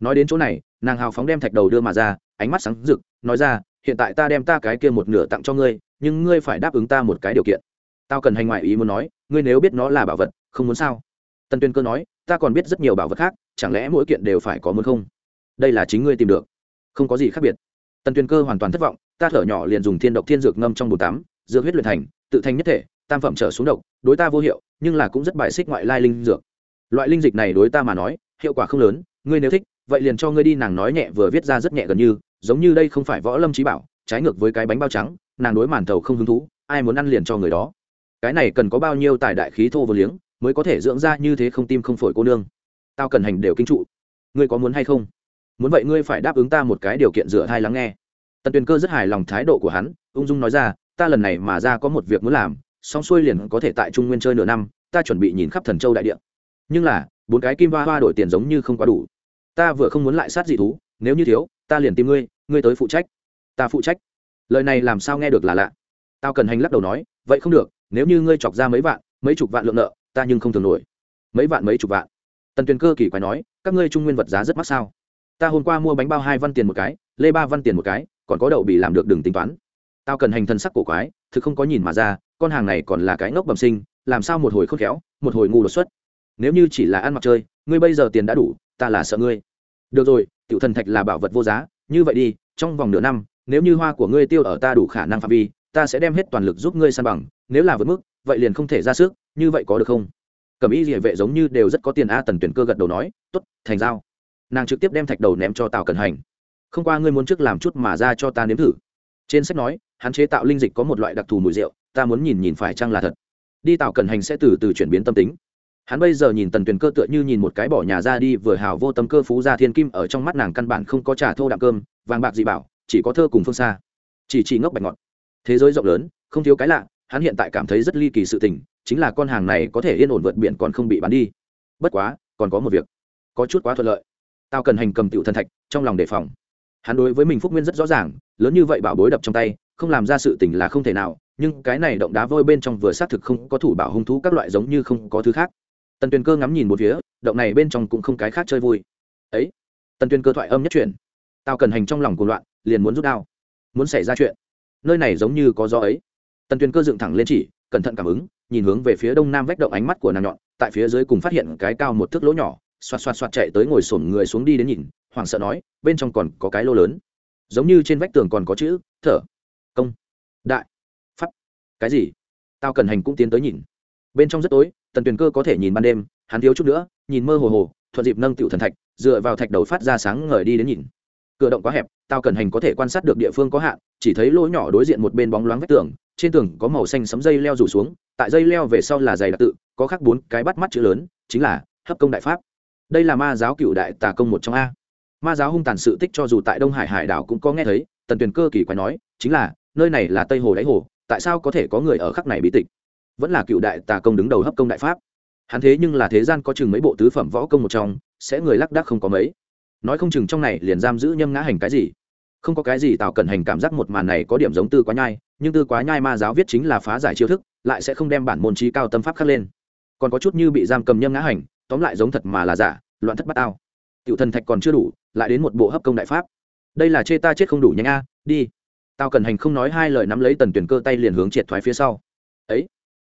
A: Nói đến chỗ này, nàng hào phóng đem thạch đầu đưa mà ra, ánh mắt sáng rực, nói ra, hiện tại ta đem ta cái kia một nửa tặng cho ngươi, nhưng ngươi phải đáp ứng ta một cái điều kiện. Tao cần hành ngoại ý muốn nói, ngươi nếu biết nó là bảo vật, không muốn sao? Tần tuyên cơ nói, ta còn biết rất nhiều bảo vật khác, chẳng lẽ mỗi kiện đều phải có muốn không? Đây là chính ngươi tìm được không có gì khác biệt. Tần tuyên cơ hoàn toàn thất vọng, ta thở nhỏ liền dùng thiên độc thiên dược ngâm trong bồn tắm, dược huyết luyện thành, tự thành nhất thể, tam phẩm trở xuống độc, đối ta vô hiệu, nhưng là cũng rất bài xích ngoại lai linh dược. Loại linh dịch này đối ta mà nói, hiệu quả không lớn, ngươi nếu thích, vậy liền cho ngươi đi, nàng nói nhẹ vừa viết ra rất nhẹ gần như, giống như đây không phải võ lâm trí bảo, trái ngược với cái bánh bao trắng, nàng đối màn thầu không hứng thú, ai muốn ăn liền cho người đó. Cái này cần có bao nhiêu tài đại khí thô vô liếng, mới có thể dưỡng ra như thế không tim không phổi cô nương. Tao cần hành đều kinh trụ. Ngươi có muốn hay không? Muốn vậy ngươi phải đáp ứng ta một cái điều kiện dựa hai lắng nghe. Tần tuyền cơ rất hài lòng thái độ của hắn, ung dung nói ra, ta lần này mà ra có một việc muốn làm, xong xuôi liền có thể tại trung nguyên chơi nửa năm, ta chuẩn bị nhìn khắp thần châu đại địa. Nhưng là, bốn cái kim hoa hoa đổi tiền giống như không quá đủ. Ta vừa không muốn lại sát dị thú, nếu như thiếu, ta liền tìm ngươi ngươi tới phụ trách. Ta phụ trách. Lời này làm sao nghe được là lạ. Tao cần hành lắc đầu nói, vậy không được, nếu như ngươi chọc ra mấy vạn, mấy chục vạn lượng nợ, ta nhưng không thường nổi. Mấy vạn mấy chục vạn? Tần tuyền cơ kỳ quái nói, các ngươi trung nguyên vật giá rất mắc sao? Ta hôm qua mua bánh bao hai văn tiền một cái, lê ba văn tiền một cái, còn có đậu bị làm được đừng tính toán. Tao cần hành thân sắc cổ quái, thực không có nhìn mà ra, con hàng này còn là cái ngốc bẩm sinh, làm sao một hồi khôn khéo, một hồi ngu đột xuất. Nếu như chỉ là ăn mặc chơi, ngươi bây giờ tiền đã đủ, ta là sợ ngươi. Được rồi, tiểu thần thạch là bảo vật vô giá, như vậy đi, trong vòng nửa năm, nếu như hoa của ngươi tiêu ở ta đủ khả năng phạm vi, ta sẽ đem hết toàn lực giúp ngươi san bằng, nếu là vượt mức, vậy liền không thể ra sức, như vậy có được không? Cẩm ý địa vệ giống như đều rất có tiền a, tần tuyển cơ gật đầu nói t ố t thành giao nàng trực tiếp đem thạch đầu ném cho tào cẩn hành không qua ngươi muốn trước làm chút mà ra cho ta nếm thử trên sách nói hắn chế tạo linh dịch có một loại đặc thù mùi rượu ta muốn nhìn nhìn phải chăng là thật đi tào cẩn hành sẽ từ từ chuyển biến tâm tính hắn bây giờ nhìn tần tuyền cơ tựa như nhìn một cái bỏ nhà ra đi vừa hào vô tâm cơ phú gia thiên kim ở trong mắt nàng căn bản không có trà thô đạm cơm vàng bạc gì bảo chỉ có thơ cùng phương xa chỉ chỉ ngốc bạch ngọt thế giới rộng lớn không thiếu cái lạ hắn hiện tại cảm thấy rất ly kỳ sự tình chính là con hàng này có thể yên ổn vượt biển còn không bị bắn đi bất quá còn có một việc có chút quá thuận lợi tao cần hành cầm tiểu thần thạch, trong lòng đề phòng. Hắn đối với mình phúc nguyên rất rõ ràng, lớn như vậy bảo bối đập trong tay, không làm ra sự tình là không thể nào, nhưng cái này động đá vôi bên trong vừa xác thực không có thủ bảo hung thú các loại giống như không có thứ khác. Tần tuyền cơ ngắm nhìn một phía, động này bên trong cũng không cái khác chơi vui. Ấy, tần tuyền cơ thoại âm nhất chuyển tao cần hành trong lòng cuồng loạn, liền muốn rút đao. Muốn xảy ra chuyện. Nơi này giống như có gió ấy. Tần tuyền cơ dựng thẳng lên chỉ, cẩn thận cảm ứng, nhìn hướng về phía đông nam vách động ánh mắt của nàng nhọn, tại phía dưới cùng phát hiện cái cao một thước lỗ nhỏ xoạt xoạt xoạt chạy tới ngồi sổm người xuống đi đến nhìn, hoảng sợ nói, bên trong còn có cái lô lớn. Giống như trên vách tường còn có chữ, thở. Công. Đại. Pháp. Cái gì? Tao cần hành cũng tiến tới nhìn. Bên trong rất tối, tần tuyền cơ có thể nhìn ban đêm, hắn thiếu chút nữa, nhìn mơ hồ hồ, thuận dịp nâng tựu thần thạch, dựa vào thạch đầu phát ra sáng ngời đi đến nhìn. Cửa động quá hẹp, tao cần hành có thể quan sát được địa phương có hạn, chỉ thấy lỗ nhỏ đối diện một bên bóng loáng vách tường, trên tường có màu xanh sấm dây leo rủ xuống, tại dây leo về sau là dày đặc tự, có khắc bốn cái bắt mắt chữ lớn, chính là hấp công đại pháp đây là ma giáo cựu đại tà công một trong a. Ma giáo hung tàn sự tích cho dù tại đông hải hải đảo cũng có nghe thấy, tần tuyền cơ kỳ quái nói, chính là, nơi này là tây hồ đáy hồ, tại sao có thể có người ở khắc này bị tịch? Vẫn là cựu đại tà công đứng đầu hấp công đại pháp. Hắn thế nhưng là thế gian có chừng mấy bộ tứ phẩm võ công một trong, sẽ người lắc đắc không có mấy. Nói không chừng trong này liền giam giữ nhâm ngã hành cái gì. Không có cái gì tạo cẩn hành cảm giác một màn này có điểm giống tư quá nhai, nhưng tư quá nhai ma giáo viết chính là phá giải chiêu thức, lại sẽ không đem bản môn trí cao tâm pháp khắc lên. Còn có chút như bị giam cầm nhâm ngã hành tóm lại giống thật mà là giả, loạn thất bát ao tiểu thần thạch còn chưa đủ, lại đến một bộ hấp công đại pháp. Đây là chê ta chết không đủ nhanh a, đi. Tao cần hành không nói hai lời nắm lấy tần tuyển cơ tay liền hướng triệt thoái phía sau. Ấy,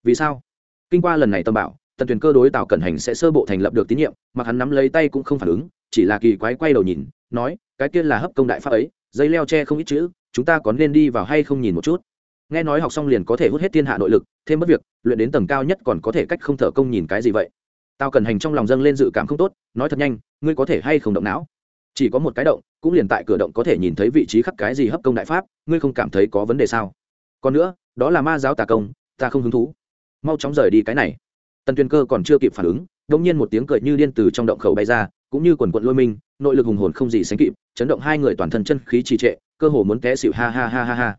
A: vì sao? Kinh qua lần này tâm bảo, tần tuyển cơ đối tào cẩn hành sẽ sơ bộ thành lập được tín nhiệm, mà hắn nắm lấy tay cũng không phản ứng, chỉ là kỳ quái quay đầu nhìn, nói, cái kia là hấp công đại pháp ấy, dây leo tre không ít chữ, chúng ta có nên đi vào hay không nhìn một chút? Nghe nói học xong liền có thể hút hết thiên hạ nội lực, thêm mất việc, luyện đến tầng cao nhất còn có thể cách không thở công nhìn cái gì vậy? Tao cần hành trong lòng dâng lên dự cảm không tốt, nói thật nhanh, ngươi có thể hay không động não? Chỉ có một cái động, cũng liền tại cửa động có thể nhìn thấy vị trí khắc cái gì hấp công đại pháp, ngươi không cảm thấy có vấn đề sao? Còn nữa, đó là ma giáo tà công, ta không hứng thú. Mau chóng rời đi cái này. Tần tuyên cơ còn chưa kịp phản ứng đống nhiên một tiếng cười như điên từ trong động khẩu bay ra, cũng như quần quận lôi minh nội lực hùng hồn không gì sánh kịp, chấn động hai người toàn thân chân khí trì trệ, cơ hồ muốn té xịu ha ha ha ha ha.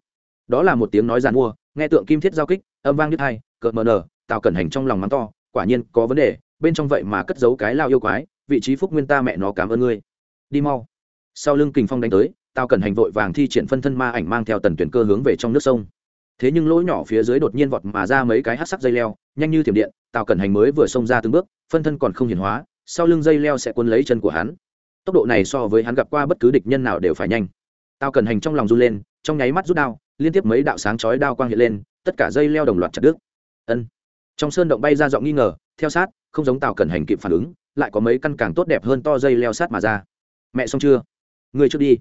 A: Đó là một tiếng nói giàn mua, nghe tượng kim thiết giao kích, âm vang đứt hai cợt mờ nở tạo cẩn hành trong lòng mắng to, quả nhiên có vấn đề bên trong vậy mà cất giấu cái lao yêu quái, vị trí phúc nguyên ta mẹ nó cảm ơn ngươi. Đi mau. Sau lưng kình phong đánh tới tao cần hành vội vàng thi triển phân thân ma ảnh mang theo tần tuyển cơ hướng về trong nước sông. Thế nhưng lỗ nhỏ phía dưới đột nhiên vọt mà ra mấy cái hát sắc dây leo, nhanh như thiểm điện tao cần hành mới vừa xông ra từng bước, phân thân còn không hiển hóa, sau lưng dây leo sẽ cuốn lấy chân của hắn. Tốc độ này so với hắn gặp qua bất cứ địch nhân nào đều phải nhanh. Tao cần hành trong lòng run lên, trong nháy mắt rút đao, liên tiếp mấy đạo sáng chói đao quang hiện lên, tất cả dây leo đồng loạt chặt đứt. Ân trong sơn động bay ra giọng nghi ngờ, theo sát, không giống tàu cần hành kịp phản ứng, lại có mấy căn càng tốt đẹp hơn to dây leo sát mà ra. Mẹ xong chưa? Người trước đi.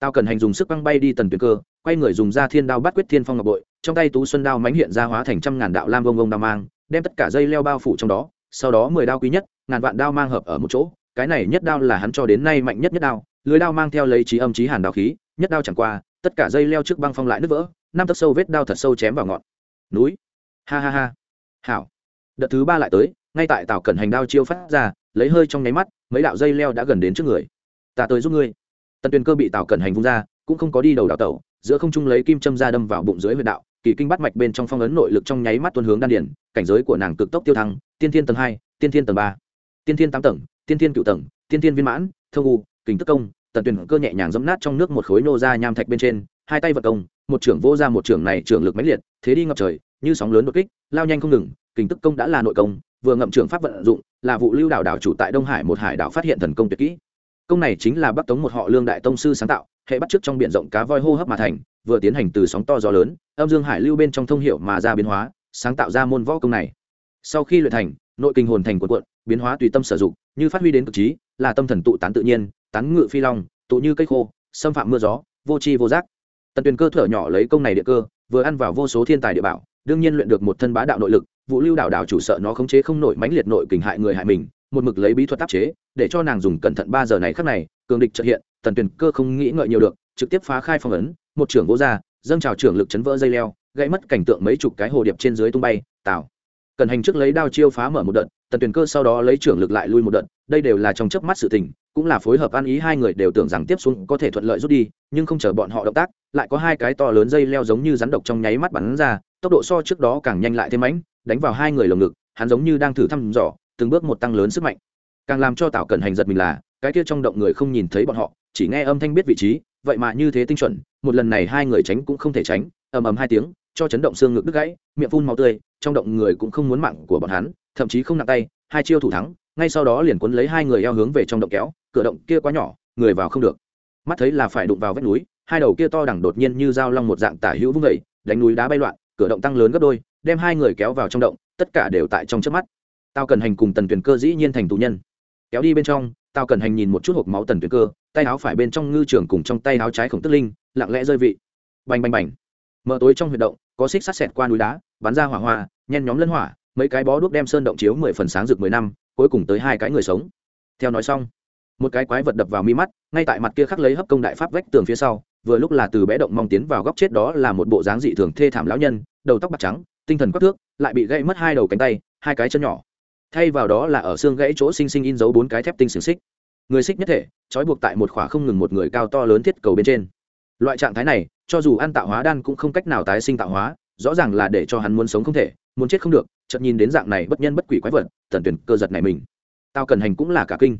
A: Tao cần hành dùng sức băng bay đi tần tuyến cơ, quay người dùng ra thiên đao bắt quyết thiên phong ngọc bội, trong tay tú xuân đao mánh hiện ra hóa thành trăm ngàn đạo lam vông vông đao mang, đem tất cả dây leo bao phủ trong đó, sau đó mười đao quý nhất, ngàn vạn đao mang hợp ở một chỗ, cái này nhất đao là hắn cho đến nay mạnh nhất nhất đao, lưới đao mang theo lấy trí âm trí hàn đao khí, nhất đao chẳng qua, tất cả dây leo trước băng phong lại nứt vỡ, năm tấc sâu vết đao thật sâu chém vào ngọn núi. Ha ha ha hảo. Đợt thứ ba lại tới, ngay tại Tào cẩn hành đao chiêu phát ra, lấy hơi trong nháy mắt, mấy đạo dây leo đã gần đến trước người. Ta tới giúp ngươi. Tần tuyền cơ bị Tào cẩn hành vung ra, cũng không có đi đầu đảo tẩu, giữa không trung lấy kim châm ra đâm vào bụng dưới huyệt đạo, kỳ kinh bắt mạch bên trong phong ấn nội lực trong nháy mắt tuôn hướng đan điển cảnh giới của nàng cực tốc tiêu thăng, tiên thiên tầng hai, tiên thiên tầng ba, tiên thiên tám tầng, tiên thiên cựu tầng, tiên thiên viên mãn thông u, kính tức công, tần tuyền cơ nhẹ nhàng dẫm nát trong nước một khối nô ra nham thạch bên trên, hai tay vật công, một trưởng vô ra một trưởng này trưởng lực mãnh liệt, thế đi ngập trời như sóng lớn đột kích, lao nhanh không ngừng, kình tức công đã là nội công, vừa ngậm trưởng pháp vận dụng, là vụ lưu đảo đảo chủ tại đông hải một hải đảo phát hiện thần công tuyệt kỹ. Công này chính là bắc tống một họ lương đại tông sư sáng tạo, hệ bắt trước trong biển rộng cá voi hô hấp mà thành, vừa tiến hành từ sóng to gió lớn, âm dương hải lưu bên trong thông hiệu mà ra biến hóa, sáng tạo ra môn võ công này. Sau khi luyện thành, nội kinh hồn thành quần quận biến hóa tùy tâm sử dụng, như phát huy đến cực trí, là tâm thần tụ tán tự nhiên, tán ngự phi long, tụ như cây khô, xâm phạm mưa gió, vô tri vô giác. Tần tuyền cơ thở nhỏ lấy công này địa cơ, vừa ăn vào vô số thiên tài địa bảo đương nhiên luyện được một thân bá đạo nội lực vụ lưu đảo đảo chủ sợ nó khống chế không nổi mãnh liệt nội kình hại người hại mình, một mực lấy bí thuật áp chế, để cho nàng dùng cẩn thận ba giờ này khắc này, cường địch trợ hiện, tần tuyền cơ không nghĩ ngợi nhiều được, trực tiếp phá khai phong ấn, một trưởng vô gia dâng trào trưởng lực chấn vỡ dây leo, gãy mất cảnh tượng mấy chục cái hồ điệp trên dưới tung bay tạo cần hành trước lấy đao chiêu phá mở một đợt, tần tuyền cơ sau đó lấy trưởng lực lại lui một đợt, đây đều là trong chớp mắt sự tình, cũng là phối hợp ăn ý hai người đều tưởng rằng tiếp xuống có thể thuận lợi rút đi, nhưng không chờ bọn họ động tác, lại có hai cái to lớn dây leo giống như rắn độc trong nháy mắt bắn ra tốc độ so trước đó càng nhanh lại thêm mãnh, đánh vào hai người lồng ngực, hắn giống như đang thử thăm dò, từng bước một tăng lớn sức mạnh. Càng làm cho tào cẩn hành giật mình là, cái kia trong động người không nhìn thấy bọn họ, chỉ nghe âm thanh biết vị trí, vậy mà như thế tinh chuẩn, một lần này hai người tránh cũng không thể tránh, ầm ầm hai tiếng, cho chấn động xương ngực đứt gãy, miệng phun máu tươi, trong động người cũng không muốn mạng của bọn hắn, thậm chí không nặng tay, hai chiêu thủ thắng, ngay sau đó liền cuốn lấy hai người eo hướng về trong động kéo, cửa động kia quá nhỏ, người vào không được. Mắt thấy là phải đụng vào vách núi, hai đầu kia to đẳng đột nhiên như dao long một dạng tả hữu vung vẩy đánh núi đá bay loạn cửa động tăng lớn gấp đôi, đem hai người kéo vào trong động, tất cả đều tại trong trước mắt. Tao cần hành cùng tần tuyển cơ dĩ nhiên thành tù nhân. Kéo đi bên trong tao cần hành nhìn một chút hộp máu tần tuyển cơ, tay áo phải bên trong ngư trường cùng trong tay áo trái khổng tức linh, lặng lẽ rơi vị. Bành bành bành. Mở tối trong huyệt động, có xích sắt xẹt qua núi đá, bắn ra hỏa hoa, nhen nhóm lân hỏa, mấy cái bó đuốc đem sơn động chiếu mười phần sáng rực mười năm, cuối cùng tới hai cái người sống. Theo nói xong một cái quái vật đập vào mi mắt, ngay tại mặt kia khắc lấy hấp công đại pháp vách tường phía sau, vừa lúc là từ bé động mong tiến vào góc chết đó là một bộ dáng dị thường thê thảm lão nhân, đầu tóc bạc trắng, tinh thần quắc thước, lại bị gãy mất hai đầu cánh tay, hai cái chân nhỏ. Thay vào đó là ở xương gãy chỗ xinh xinh in dấu bốn cái thép tinh xiềng xích. Người xích nhất thể, trói buộc tại một khỏa không ngừng một người cao to lớn thiết cầu bên trên. Loại trạng thái này, cho dù ăn tạo hóa đan cũng không cách nào tái sinh tạo hóa, rõ ràng là để cho hắn muốn sống không thể, muốn chết không được, chợt nhìn đến dạng này bất nhân bất quỷ quái vật, tần tuyển cơ giật này mình. Tao cần hành cũng là cả kinh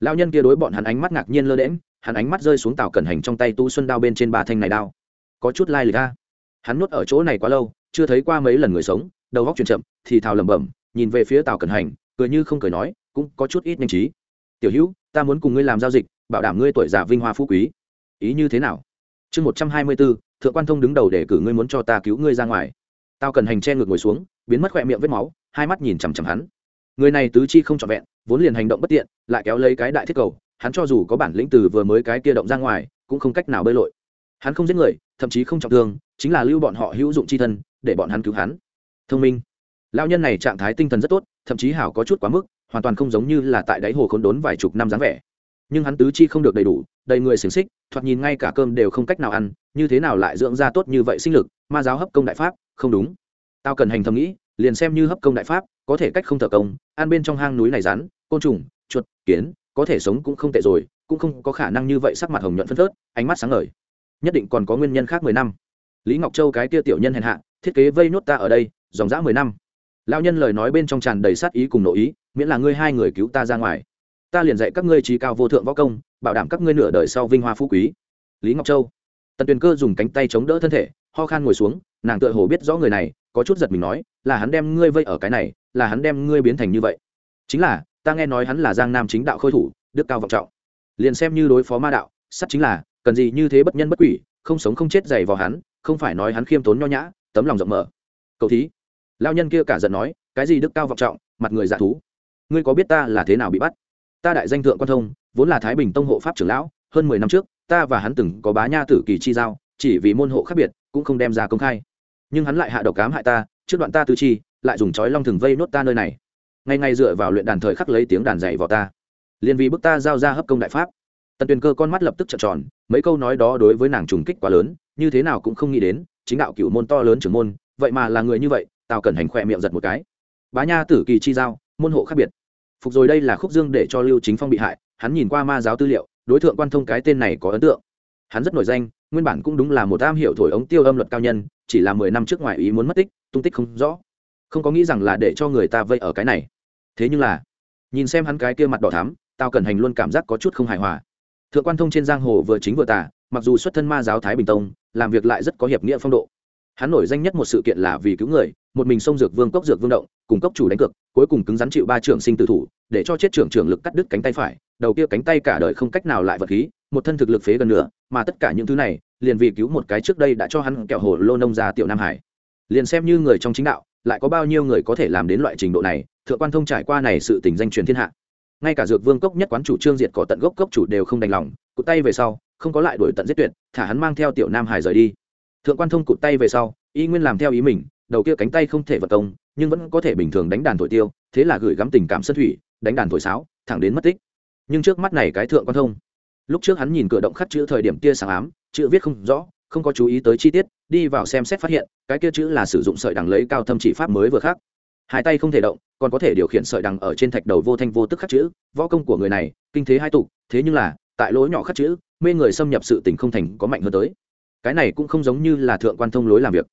A: lao nhân kia đối bọn hắn ánh mắt ngạc nhiên lơ đễm hắn ánh mắt rơi xuống tàu cẩn hành trong tay tu xuân đao bên trên ba thanh này đao. Có chút lai lịch ra, hắn nuốt ở chỗ này quá lâu chưa thấy qua mấy lần người sống đầu góc chuyển chậm thì thào lẩm bẩm nhìn về phía tàu cẩn hành cười như không cười nói cũng có chút ít nhanh trí. Tiểu hữu ta muốn cùng ngươi làm giao dịch bảo đảm ngươi tuổi già vinh hoa phú quý. Ý như thế nào? Chương một trăm hai mươi bốn thượng quan thông đứng đầu để cử ngươi muốn cho ta cứu ngươi ra ngoài. Tao cần hành che ngược ngồi xuống biến mất khỏe miệng vết máu hai mắt nhìn chằm chằm hắn. Người này tứ chi không trọn vẹn vốn liền hành động bất tiện, lại kéo lấy cái đại thiết cầu, hắn cho dù có bản lĩnh từ vừa mới cái kia động ra ngoài, cũng không cách nào bơi lội. Hắn không giết người, thậm chí không trọng thương, chính là lưu bọn họ hữu dụng c h i thân, để bọn hắn cứu hắn. Thông minh. Lao nhân này trạng thái tinh thần rất tốt, thậm chí hảo có chút quá mức, hoàn toàn không giống như là tại đáy hồ khốn đốn vài chục năm dáng vẻ. Nhưng hắn tứ chi không được đầy đủ, đầy người xiềng xích, thoạt nhìn ngay cả cơm đều không cách nào ăn, như thế nào lại dưỡng ra tốt như vậy sinh lực, ma giáo hấp công đại pháp, không đúng. Tao cần hành thầm nghĩ, liền xem như hấp công đại pháp, có thể cách không thở công, ăn bên trong hang núi này rắn côn trùng, chuột, kiến, có thể sống cũng không tệ rồi, cũng không có khả năng như vậy sắc mặt hồng nhuận phân phớt, ánh mắt sáng ngời. Nhất định còn có nguyên nhân khác mười năm. Lý ngọc châu cái tia tiểu nhân hèn hạ, thiết kế vây nốt ta ở đây, dòng dã mười năm. Lao nhân lời nói bên trong tràn đầy sát ý cùng nội ý, miễn là ngươi hai người cứu ta ra ngoài. Ta liền dạy các ngươi trí cao vô thượng võ công, bảo đảm các ngươi nửa đời sau vinh hoa phú quý. Lý ngọc châu. Tần tuyền cơ dùng cánh tay chống đỡ thân thể, ho khan ngồi xuống, nàng tựa hồ biết rõ người này, có chút giật mình nói, là hắn đem ngươi vây ở cái này, là hắn đem ngươi biến thành như vậy. Chính là ta nghe nói hắn là giang nam chính đạo khôi thủ, đức cao vọng trọng. Liền xem như đối phó ma đạo, sắt chính là, cần gì như thế bất nhân bất quỷ, không sống không chết dày vào hắn, không phải nói hắn khiêm tốn nho nhã, tấm lòng rộng mở. Cậu thí. Lao nhân kia cả giận nói, cái gì đức cao vọng trọng, mặt người dạ thú. Ngươi có biết ta là thế nào bị bắt? Ta đại danh thượng quan thông, vốn là thái bình tông hộ pháp trưởng lão, hơn mười năm trước, ta và hắn từng có bá nha tử kỳ chi giao, chỉ vì môn hộ khác biệt, cũng không đem ra công khai. Nhưng hắn lại hạ độc cám hại ta, trước đoạn ta tư chi, lại dùng chói long thường vây nốt ta nơi này ngày ngày dựa vào luyện đàn thời khắc lấy tiếng đàn dạy vào ta. Liền vì bức ta giao ra hấp công đại pháp. Tần tuyền cơ con mắt lập tức trợn tròn, mấy câu nói đó đối với nàng trùng kích quá lớn, như thế nào cũng không nghĩ đến, chính đạo cựu môn to lớn trưởng môn, vậy mà là người như vậy, tào cần hành khỏe miệng giật một cái. Bá nha tử kỳ chi giao, môn hộ khác biệt. Phục rồi đây là khúc dương để cho lưu chính phong bị hại, hắn nhìn qua ma giáo tư liệu, đối tượng quan thông cái tên này có ấn tượng. Hắn rất nổi danh, nguyên bản cũng đúng là một am hiểu thổi ống tiêu âm luật cao nhân, chỉ là mười năm trước ngoài ý muốn mất tích, tung tích không rõ. Không có nghĩ rằng là để cho người ta vây ở cái này thế nhưng là, nhìn xem hắn cái kia mặt đỏ thắm tao cẩn hành luôn cảm giác có chút không hài hòa. Thượng quan thông trên giang hồ vừa chính vừa tả mặc dù xuất thân ma giáo thái bình tông, làm việc lại rất có hiệp nghĩa phong độ. Hắn nổi danh nhất một sự kiện là vì cứu người, một mình xông dược vương cốc dược vương động, cùng cốc chủ đánh cược, cuối cùng cứng rắn chịu ba trưởng sinh tử thủ, để cho chết trưởng trưởng lực cắt đứt cánh tay phải, đầu kia cánh tay cả đời không cách nào lại vật khí, một thân thực lực phế gần nữa mà tất cả những thứ này, liền vì cứu một cái trước đây đã cho hắn kẹo hồ lô nông ra tiểu nam hải. Liền xem như người trong chính đạo, lại có bao nhiêu người có thể làm đến loại trình độ này thượng quan thông trải qua này sự tình danh truyền thiên hạ. Ngay cả dược vương cốc nhất quán chủ trương diệt cỏ tận gốc cốc chủ đều không đành lòng, cụt tay về sau, không có lại đuổi tận giết tuyệt, thả hắn mang theo tiểu nam hải rời đi. Thượng quan thông cụt tay về sau, y nguyên làm theo ý mình, đầu kia cánh tay không thể vật công, nhưng vẫn có thể bình thường đánh đàn thổi tiêu, thế là gửi gắm tình cảm sân thủy, đánh đàn thổi sáo, thẳng đến mất tích. Nhưng trước mắt này cái thượng quan thông, lúc trước hắn nhìn cửa động khắc chữ thời điểm kia sáng ám, chữ viết không rõ, không có chú ý tới chi tiết, đi vào xem xét phát hiện, cái kia chữ là sử dụng sợi đằng lấy cao thâm chỉ pháp mới vừa khác hai tay không thể động, còn có thể điều khiển sợi đằng ở trên thạch đầu vô thanh vô tức khắc chữ, võ công của người này, kinh thế hai tục thế nhưng là, tại lỗ nhỏ khắc chữ, mê người xâm nhập sự tình không thành có mạnh hơn tới. Cái này cũng không giống như là thượng quan thông lối làm việc.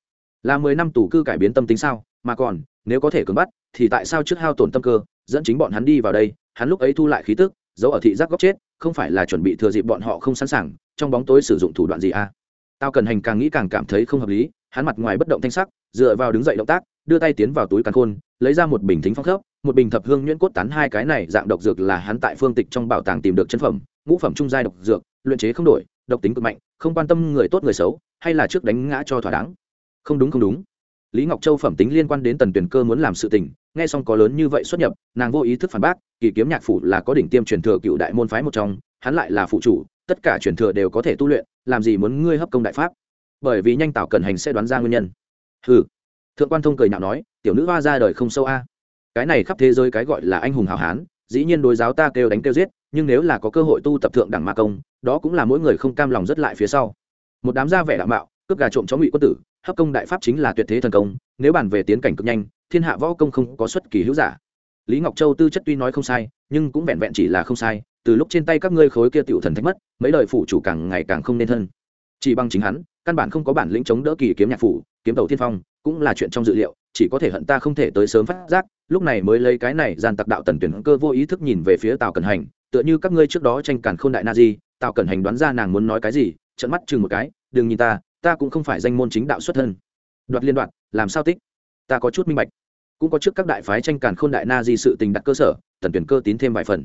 A: Là mười năm tù cư cải biến tâm tính sao? Mà còn, nếu có thể cưỡng bắt, thì tại sao trước hao tổn tâm cơ, dẫn chính bọn hắn đi vào đây, hắn lúc ấy thu lại khí tức, giấu ở thị giác góc chết, không phải là chuẩn bị thừa dịp bọn họ không sẵn sàng, trong bóng tối sử dụng thủ đoạn gì à? Tao cần hành càng nghĩ càng cảm thấy không hợp lý, hắn mặt ngoài bất động thanh sắc, dựa vào đứng dậy động tác đưa tay tiến vào túi càn khôn, lấy ra một bình thính phong khớp, một bình thập hương nhuyễn cốt tán hai cái này dạng độc dược là hắn tại phương tịch trong bảo tàng tìm được chân phẩm, ngũ phẩm trung giai độc dược, luyện chế không đổi, độc tính cực mạnh, không quan tâm người tốt người xấu, hay là trước đánh ngã cho thỏa đáng. Không đúng không đúng. Lý ngọc châu phẩm tính liên quan đến tần tuyển cơ muốn làm sự tình, nghe xong có lớn như vậy xuất nhập, nàng vô ý thức phản bác, kỳ kiếm nhạc phủ là có đỉnh tiêm truyền thừa cựu đại môn phái một trong, hắn lại là phụ chủ, tất cả truyền thừa đều có thể tu luyện, làm gì muốn ngươi hấp công đại pháp? Bởi vì nhanh tạo cần hành sẽ đoán ra nguyên nhân. Ừ thượng quan thông cười nhạo nói, tiểu nữ hoa ra đời không sâu a. Cái này khắp thế giới cái gọi là anh hùng hảo hán, dĩ nhiên đối giáo ta kêu đánh kêu giết, nhưng nếu là có cơ hội tu tập thượng đẳng ma công, đó cũng là mỗi người không cam lòng rất lại phía sau. Một đám gia vẻ đạo mạo, cướp gà trộm chó ngụy quân tử, hấp công đại pháp chính là tuyệt thế thần công, nếu bàn về tiến cảnh cực nhanh, thiên hạ võ công không có xuất kỳ hữu giả. Lý ngọc châu tư chất tuy nói không sai, nhưng cũng vẹn vẹn chỉ là không sai, từ lúc trên tay các ngươi khối kia tiểu thần thách mất, mấy đời phủ chủ càng ngày càng không nên thân. Chỉ bằng chính hắn, căn bản không có bản lĩnh chống đỡ kỳ kiếm nhạc phủ, kiếm tàu thiên phong cũng là chuyện trong dự liệu, chỉ có thể hận ta không thể tới sớm phát giác, lúc này mới lấy cái này gian tặc đạo tần tuyển cơ vô ý thức nhìn về phía tào cẩn hành, tựa như các ngươi trước đó tranh cản k h ô n đại na di tào cẩn hành đoán ra nàng muốn nói cái gì trận mắt chừng một cái, đừng nhìn ta ta cũng không phải danh môn chính đạo xuất thân. Đoạt liên đoạn làm sao tích ta có chút minh bạch. Cũng có trước các đại phái tranh cản k h ô n đại na di sự tình đặt cơ sở, tần tuyển cơ tín thêm vài phần.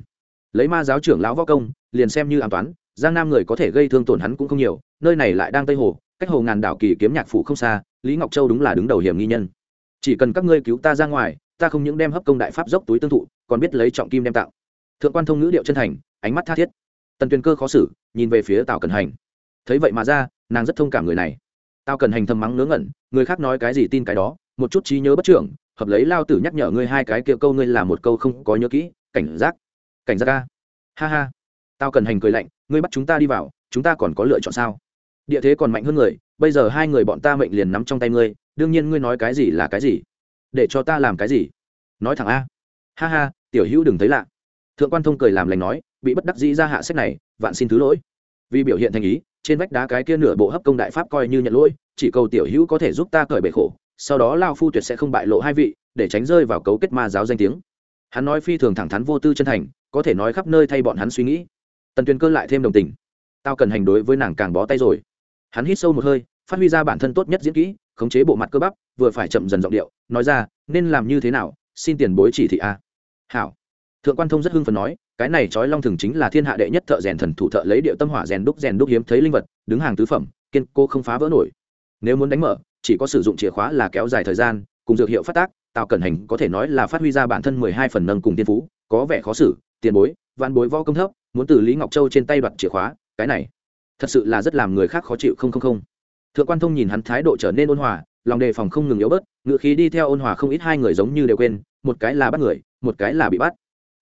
A: Lấy ma giáo trưởng lão võ công, liền xem như an toán, giang nam người có thể gây thương tổn hắn cũng không nhiều, nơi này lại đang tây hồ cách hồ ngàn đảo kỳ kiếm nhạc phủ không xa, lý ngọc châu đúng là đứng đầu hiểm nghi nhân. Chỉ cần các ngươi cứu ta ra ngoài, ta không những đem hấp công đại pháp dốc túi tương thụ, còn biết lấy trọng kim đem tạo. Thượng quan thông ngữ điệu chân thành, ánh mắt tha thiết. Tần tuyền cơ khó xử, nhìn về phía tào cần hành. Thấy vậy mà ra, nàng rất thông cảm người này. Tào cần hành thầm mắng ngớ ngẩn, người khác nói cái gì tin cái đó, một chút trí nhớ bất trưởng, hợp lấy lao tử nhắc nhở ngươi hai cái kia câu ngươi là một câu không có nhớ kỹ, cảnh giác cảnh giác ca ha ha. Tao cần hành cười lạnh, ngươi bắt chúng ta đi vào, chúng ta còn có lựa chọn sao? Địa thế còn mạnh hơn người, bây giờ hai người bọn ta mệnh liền nắm trong tay ngươi, đương nhiên ngươi nói cái gì là cái gì? Để cho ta làm cái gì? Nói thẳng a. Ha ha, tiểu hữu đừng thấy lạ. Thượng quan thông cười làm lành nói, bị bất đắc dĩ ra hạ sách này, vạn xin thứ lỗi. Vì biểu hiện thành ý, trên vách đá cái kia nửa bộ hấp công đại pháp coi như nhận lỗi, chỉ cầu tiểu hữu có thể giúp ta cởi bể khổ, sau đó lao phu tuyệt sẽ không bại lộ hai vị, để tránh rơi vào cấu kết ma giáo danh tiếng. Hắn nói phi thường thẳng thắn vô tư chân thành, có thể nói khắp nơi thay bọn hắn suy nghĩ. Tần tuyền cơ lại thêm đồng tình. Tao cần hành đối với nàng càng bó tay rồi hắn hít sâu một hơi, phát huy ra bản thân tốt nhất diễn kỹ, khống chế bộ mặt cơ bắp, vừa phải chậm dần giọng điệu, nói ra, nên làm như thế nào, xin tiền bối chỉ thị a. Hảo. Thượng quan thông rất hưng phấn nói, cái này trói long thường chính là thiên hạ đệ nhất thợ rèn thần thủ thợ lấy điệu tâm hỏa rèn đúc rèn đúc hiếm thấy linh vật, đứng hàng tứ phẩm, kiên cô không phá vỡ nổi. Nếu muốn đánh mở, chỉ có sử dụng chìa khóa là kéo dài thời gian, cùng dược hiệu phát tác tạo cẩn hành có thể nói là phát huy ra bản thân mười hai phần nâng cùng tiên phú, có vẻ khó xử, tiền bối văn bối võ công thấp, muốn từ lý ngọc châu trên tay đoạt chìa khóa, cái này thật sự là rất làm người khác khó chịu không không không. Thượng quan thông nhìn hắn thái độ trở nên ôn hòa, lòng đề phòng không ngừng yếu bớt ngự khí đi theo ôn hòa không ít hai người giống như đều quên, một cái là bắt người, một cái là bị bắt.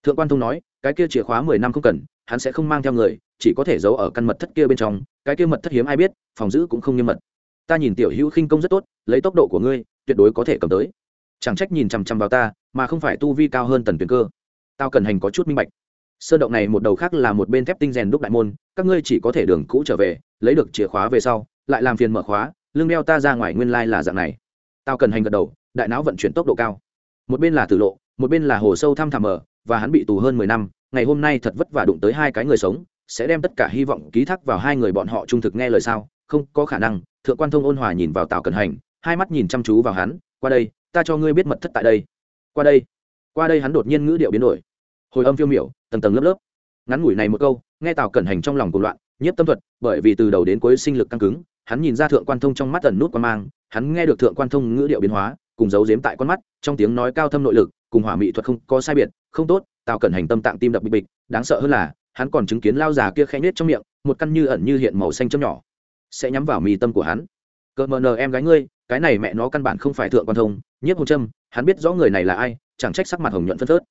A: Thượng quan thông nói, cái kia chìa khóa mười năm không cần, hắn sẽ không mang theo người, chỉ có thể giấu ở căn mật thất kia bên trong, cái kia mật thất hiếm ai biết, phòng giữ cũng không nghiêm mật. Ta nhìn tiểu hữu khinh công rất tốt, lấy tốc độ của ngươi, tuyệt đối có thể cầm tới. Chẳng trách nhìn chằm chằm vào ta, mà không phải tu vi cao hơn tần tuyển cơ. Tao cần hành có chút minh bạch sơn động này một đầu khác là một bên thép tinh rèn đúc đại môn, các ngươi chỉ có thể đường cũ trở về, lấy được chìa khóa về sau, lại làm phiền mở khóa, lưng đeo ta ra ngoài nguyên lai là dạng này. Tao cần hành gật đầu, đại não vận chuyển tốc độ cao. Một bên là tử lộ, một bên là hồ sâu thăm thẳm ở, và hắn bị tù hơn mười năm, ngày hôm nay thật vất vả đụng tới hai cái người sống, sẽ đem tất cả hy vọng ký thác vào hai người bọn họ trung thực nghe lời sao? Không, có khả năng, thượng quan thông ôn hòa nhìn vào tào cần hành, hai mắt nhìn chăm chú vào hắn, qua đây, ta cho ngươi biết mật thất tại đây. Qua đây. Qua đây hắn đột nhiên ngữ điệu biến đổi hồi âm phiêu miểu, tầng tầng lớp lớp. Ngắn ngủi này một câu, nghe tào cẩn hành trong lòng cuộc loạn, nhiếp tâm thuật, bởi vì từ đầu đến cuối sinh lực căng cứng, hắn nhìn ra thượng quan thông trong mắt tần nút quan mang, hắn nghe được thượng quan thông ngữ điệu biến hóa, cùng giấu giếm tại con mắt, trong tiếng nói cao thâm nội lực, cùng hỏa mỹ thuật không có sai biệt, không tốt, tào cẩn hành tâm tạng tim đập bịch bịch, đáng sợ hơn là, hắn còn chứng kiến lao già kia khẽ nết trong miệng, một căn như ẩn như hiện màu xanh chấm nhỏ, sẽ nhắm vào mì tâm của hắn. Cỡ mờ nờ em gái ngươi, cái này mẹ nó căn bản không phải thượng quan thông, nhiếp hồn trâm hắn biết rõ người này là ai, chẳng trách sắc mặt hồng nhuận phân phớt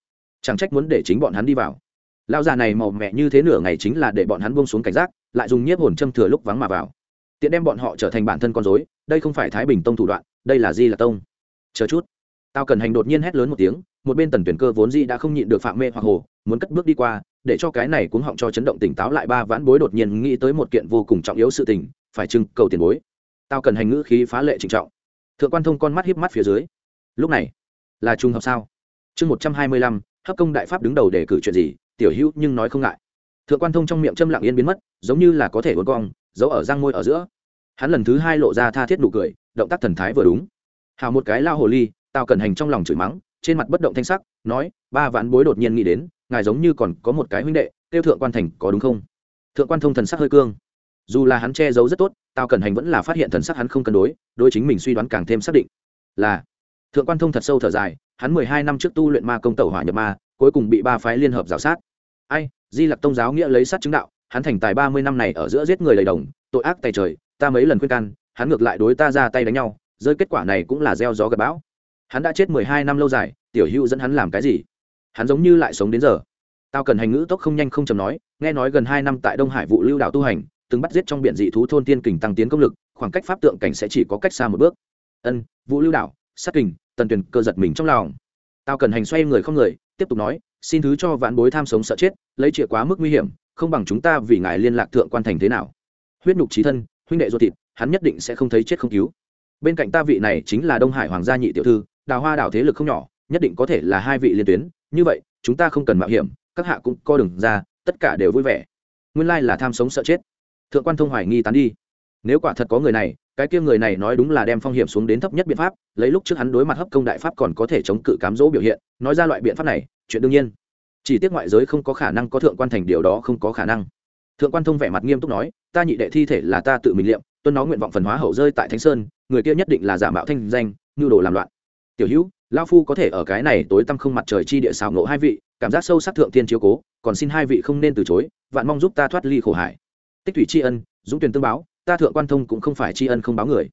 A: chẳng trách muốn để chính bọn hắn đi vào. Lão già này màu mẹ như thế nửa ngày chính là để bọn hắn buông xuống cảnh giác, lại dùng nhiếp hồn châm thừa lúc vắng mà vào. Tiện đem bọn họ trở thành bản thân con dối đây không phải thái bình tông thủ đoạn, đây là di là tông. Chờ chút. Tao cần hành đột nhiên hét lớn một tiếng, một bên tần tuyển cơ vốn di đã không nhịn được phạm mê hoặc hồ, muốn cất bước đi qua, để cho cái này cuống họng cho chấn động tỉnh táo lại ba vãn bối đột nhiên nghĩ tới một kiện vô cùng trọng yếu sự tình, phải trưng cầu tiền bối. Tao cần hành ngữ khí phá lệ trịnh trọng. Thượng quan thông con mắt hiếp mắt phía dưới. Lúc này, là trùng hợp sao? Chương một trăm hai mươi lăm hấp công đại pháp đứng đầu để cử chuyện gì, tiểu hữu nhưng nói không ngại. Thượng quan thông trong miệng châm lặng yên biến mất, giống như là có thể uốn cong, giấu ở răng môi ở giữa. Hắn lần thứ hai lộ ra tha thiết nụ cười, động tác thần thái vừa đúng. Hào một cái lao hồ ly tao cần hành trong lòng chửi mắng, trên mặt bất động thanh sắc, nói, ba vạn bối đột nhiên nghĩ đến, ngài giống như còn có một cái huynh đệ, tiêu thượng quan thành có đúng không? Thượng quan thông thần sắc hơi cương. Dù là hắn che giấu rất tốt tao cần hành vẫn là phát hiện thần sắc hắn không cân đối đôi chính mình suy đoán càng thêm xác định. Là thượng quan thông thật sâu thở dài, hắn mười hai năm trước tu luyện ma công tẩu hỏa nhập ma, cuối cùng bị ba phái liên hợp giáo sát. Ai, di lặc tông giáo nghĩa lấy sát chứng đạo, hắn thành tài ba mươi năm này ở giữa giết người lầy đồng, tội ác tay trời, ta mấy lần khuyên can, hắn ngược lại đối ta ra tay đánh nhau, rơi kết quả này cũng là gieo gió gặp bão. Hắn đã chết mười hai năm lâu dài, tiểu hữu dẫn hắn làm cái gì? Hắn giống như lại sống đến giờ. Tao cần hành ngữ tốc không nhanh không chầm nói, nghe nói gần hai năm tại đông hải vụ lưu đảo tu hành, từng bắt giết trong biển dị thú thôn tiên kình tăng tiến công lực, khoảng cách pháp tượng cảnh sẽ chỉ có cách xa một bước. Ân, vụ lưu đảo sát kình, tần tuyền cơ giật mình trong lòng. Tao cần hành xoay người không người, tiếp tục nói, xin thứ cho vạn bối tham sống sợ chết, lấy chìa quá mức nguy hiểm, không bằng chúng ta vì ngài liên lạc thượng quan thành thế nào. Huyết nhục trí thân, huynh đệ ruột thịt, hắn nhất định sẽ không thấy chết không cứu. Bên cạnh ta vị này chính là đông hải hoàng gia nhị tiểu thư, đào hoa đảo thế lực không nhỏ, nhất định có thể là hai vị liên tuyến. Như vậy, chúng ta không cần mạo hiểm, các hạ cũng co đừng ra, tất cả đều vui vẻ. Nguyên lai là tham sống sợ chết. Thượng quan thông hoài nghi tán đi. Nếu quả thật có người này cái kia người này nói đúng là đem phong hiểm xuống đến thấp nhất biện pháp, lấy lúc trước hắn đối mặt hấp công đại pháp còn có thể chống cự cám dỗ biểu hiện, nói ra loại biện pháp này, chuyện đương nhiên. Chỉ tiếc ngoại giới không có khả năng có thượng quan thành điều đó không có khả năng. Thượng quan thông vẻ mặt nghiêm túc nói, ta nhị đệ thi thể là ta tự mình liệm, tuân nó nguyện vọng phần hóa hậu rơi tại thánh sơn, người kia nhất định là giả mạo thanh danh nhu đồ làm loạn. Tiểu hữu lao phu có thể ở cái này tối tăm không mặt trời chi địa xào nộ hai vị, cảm giác sâu sắc thượng thiên chiếu cố, còn xin hai vị không nên từ chối, vạn mong giúp ta thoát ly khổ hải. Tích thủy tri ân, dũng tuyển tương báo ta thượng quan thông cũng không phải tri ân không báo người.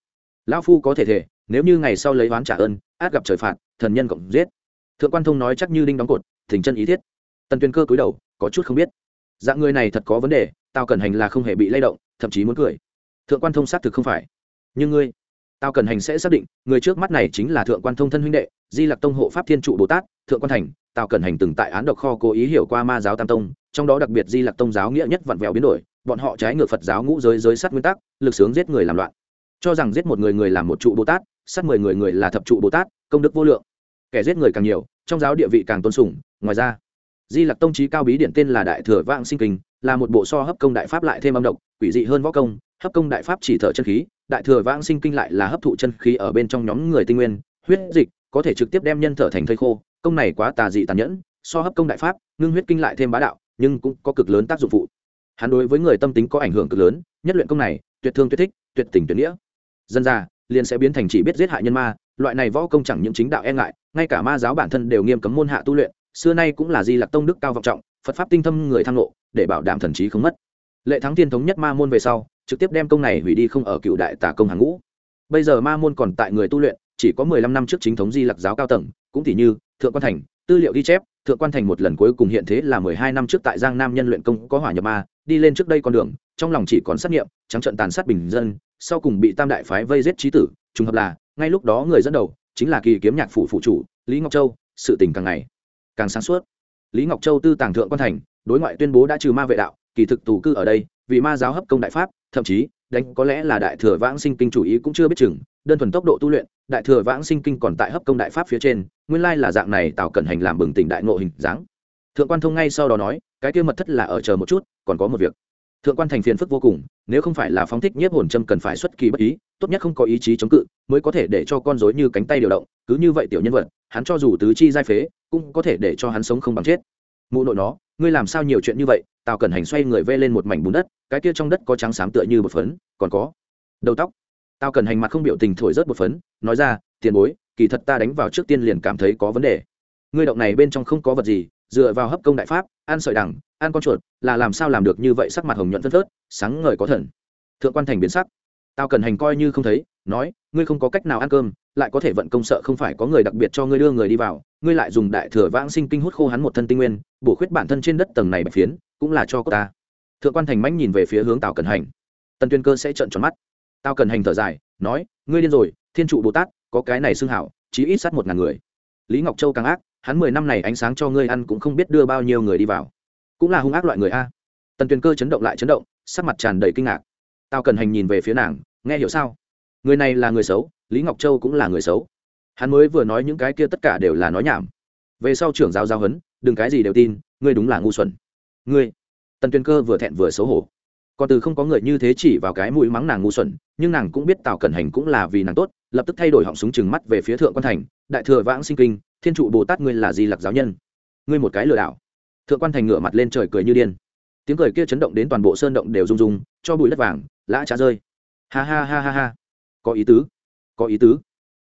A: Lão phu có thể thể, nếu như ngày sau lấy oán trả ơn, át gặp trời phạt, thần nhân cộng giết. Thượng quan thông nói chắc như đinh đóng cột, thỉnh chân ý thiết. Tần tuyên cơ cúi đầu, có chút không biết. Dạng người này thật có vấn đề tao cần hành là không hề bị lay động, thậm chí muốn cười. Thượng quan thông xác thực không phải. Nhưng ngươi tao cần hành sẽ xác định, người trước mắt này chính là thượng quan thông thân huynh đệ, di lặc tông hộ pháp thiên trụ bồ tát, thượng quan thành tao cần hành từng tại án độc kho cố ý hiểu qua ma giáo tam tông, trong đó đặc biệt di lặc tông giáo nghĩa nhất vặn vẹo biến đổi bọn họ trái ngược phật giáo ngũ giới giới sát nguyên tắc, lực sướng giết người làm loạn. Cho rằng giết một người người làm một trụ bồ tát, sát mười người người là thập trụ bồ tát, công đức vô lượng. Kẻ giết người càng nhiều, trong giáo địa vị càng tôn sùng, ngoài ra, di lặc tông trí cao bí điện tên là đại thừa vãng sinh kinh, là một bộ so hấp công đại pháp lại thêm âm độc, quỷ dị hơn võ công, hấp công đại pháp chỉ thở chân khí, đại thừa vãng sinh kinh lại là hấp thụ chân khí ở bên trong nhóm người tinh nguyên, huyết dịch, có thể trực tiếp đem nhân thở thành thây khô, công này quá tà dị tàn nhẫn, so hấp công đại pháp, ngưng huyết kinh lại thêm bá đạo, nhưng cũng có cực lớn tác dụng phụ hắn đối với người tâm tính có ảnh hưởng cực lớn, nhất luyện công này, tuyệt thương tuyệt thích, tuyệt tình tuyệt nghĩa. Dân ra liền sẽ biến thành chỉ biết giết hại nhân ma, loại này võ công chẳng những chính đạo e ngại, ngay cả ma giáo bản thân đều nghiêm cấm môn hạ tu luyện, xưa nay cũng là di lạc tông đức cao vọng trọng, phật pháp tinh thâm người thăng lộ để bảo đảm thần trí không mất. Lệ thắng Thiên thống nhất ma môn về sau, trực tiếp đem công này hủy đi không ở cựu đại tả công hàng ngũ. Bây giờ ma môn còn tại người tu luyện, chỉ có mười lăm năm trước chính thống di lặc giáo cao tầng, cũng thì như thượng quan thành, tư liệu ghi chép thượng quan thành một lần cuối cùng hiện thế là mười hai năm trước tại giang nam nhân luyện công có hỏa nhập ma, đi lên trước đây con đường, trong lòng chỉ còn sát nghiệm, trắng trận tàn sát bình dân, sau cùng bị tam đại phái vây giết trí tử, trùng hợp là, ngay lúc đó người dẫn đầu chính là kỳ kiếm nhạc phủ phụ chủ, lý ngọc châu, sự tình càng ngày càng sáng suốt. Lý ngọc châu tư tàng thượng quan thành, đối ngoại tuyên bố đã trừ ma vệ đạo, kỳ thực tù cư ở đây, vì ma giáo hấp công đại pháp, thậm chí đánh có lẽ là đại thừa vãng sinh kinh chủ ý cũng chưa biết chừng, đơn thuần tốc độ tu luyện, đại thừa vãng sinh kinh còn tại hấp công đại pháp phía trên, nguyên lai là dạng này tạo cẩn hành làm bừng tỉnh đại ngộ hình dáng. Thượng quan thông ngay sau đó nói, cái kia mật thất là ở chờ một chút, còn có một việc. Thượng quan thành phiền phức vô cùng, nếu không phải là phóng thích nhiếp hồn châm cần phải xuất kỳ bất ý, tốt nhất không có ý chí chống cự, mới có thể để cho con dối như cánh tay điều động, cứ như vậy tiểu nhân vật, hắn cho dù tứ chi giai phế, cũng có thể để cho hắn sống không bằng chết. Mụ nội nó ngươi làm sao nhiều chuyện như vậy tào cẩn hành xoay người vê lên một mảnh bùn đất cái kia trong đất có trắng xám tựa như bột phấn còn có đầu tóc. Tào cẩn hành mặt không biểu tình thổi rớt bột phấn nói ra tiền bối kỳ thật ta đánh vào trước tiên liền cảm thấy có vấn đề. Ngươi động này bên trong không có vật gì dựa vào hấp công đại pháp ăn sợi đẳng, ăn con chuột là làm sao làm được như vậy sắc mặt hồng nhuận phân phớt sáng ngời có thần. Thượng quan thành biến sắc. Tao cần hành coi như không thấy nói ngươi không có cách nào ăn cơm lại có thể vận công sợ không phải có người đặc biệt cho ngươi đưa người đi vào, ngươi lại dùng đại thừa vãng sinh kinh hút khô hắn một thân tinh nguyên, bổ khuyết bản thân trên đất tầng này bạch phiến, cũng là cho cô ta. Thượng quan thành mãnh nhìn về phía hướng tào cần hành. Tần tuyên cơ sẽ trợn tròn mắt. Tào cần hành thở dài, nói, ngươi điên rồi, thiên trụ bồ tát, có cái này xưng hảo, chí ít sát một ngàn người. Lý ngọc châu càng ác, hắn mười năm này ánh sáng cho ngươi ăn cũng không biết đưa bao nhiêu người đi vào. Cũng là hung ác loại người a. Tần tuyên cơ chấn động lại chấn động, sắc mặt tràn đầy kinh ngạc. Tao cần hành nhìn về phía nàng, nghe hiểu sao? Người này là người xấu lý ngọc châu cũng là người xấu. Hắn mới vừa nói những cái kia tất cả đều là nói nhảm. Về sau trưởng giáo giao hấn đừng cái gì đều tin, ngươi đúng là ngu xuẩn. Ngươi, tần tuyền cơ vừa thẹn vừa xấu hổ. Còn từ không có người như thế chỉ vào cái mũi mắng nàng ngu xuẩn, nhưng nàng cũng biết tào cẩn hành cũng là vì nàng tốt, lập tức thay đổi họng súng chừng mắt về phía thượng quan thành, đại thừa vãng sinh kinh, thiên trụ bồ tát ngươi là di lặc giáo nhân. Ngươi một cái lừa đảo. Thượng quan thành ngửa mặt lên trời cười như điên. Tiếng cười kia chấn động đến toàn bộ sơn động đều rung rung, cho bụi đất vàng, lã trá rơi. Ha ha ha ha ha. Có ý tứ có ý tứ.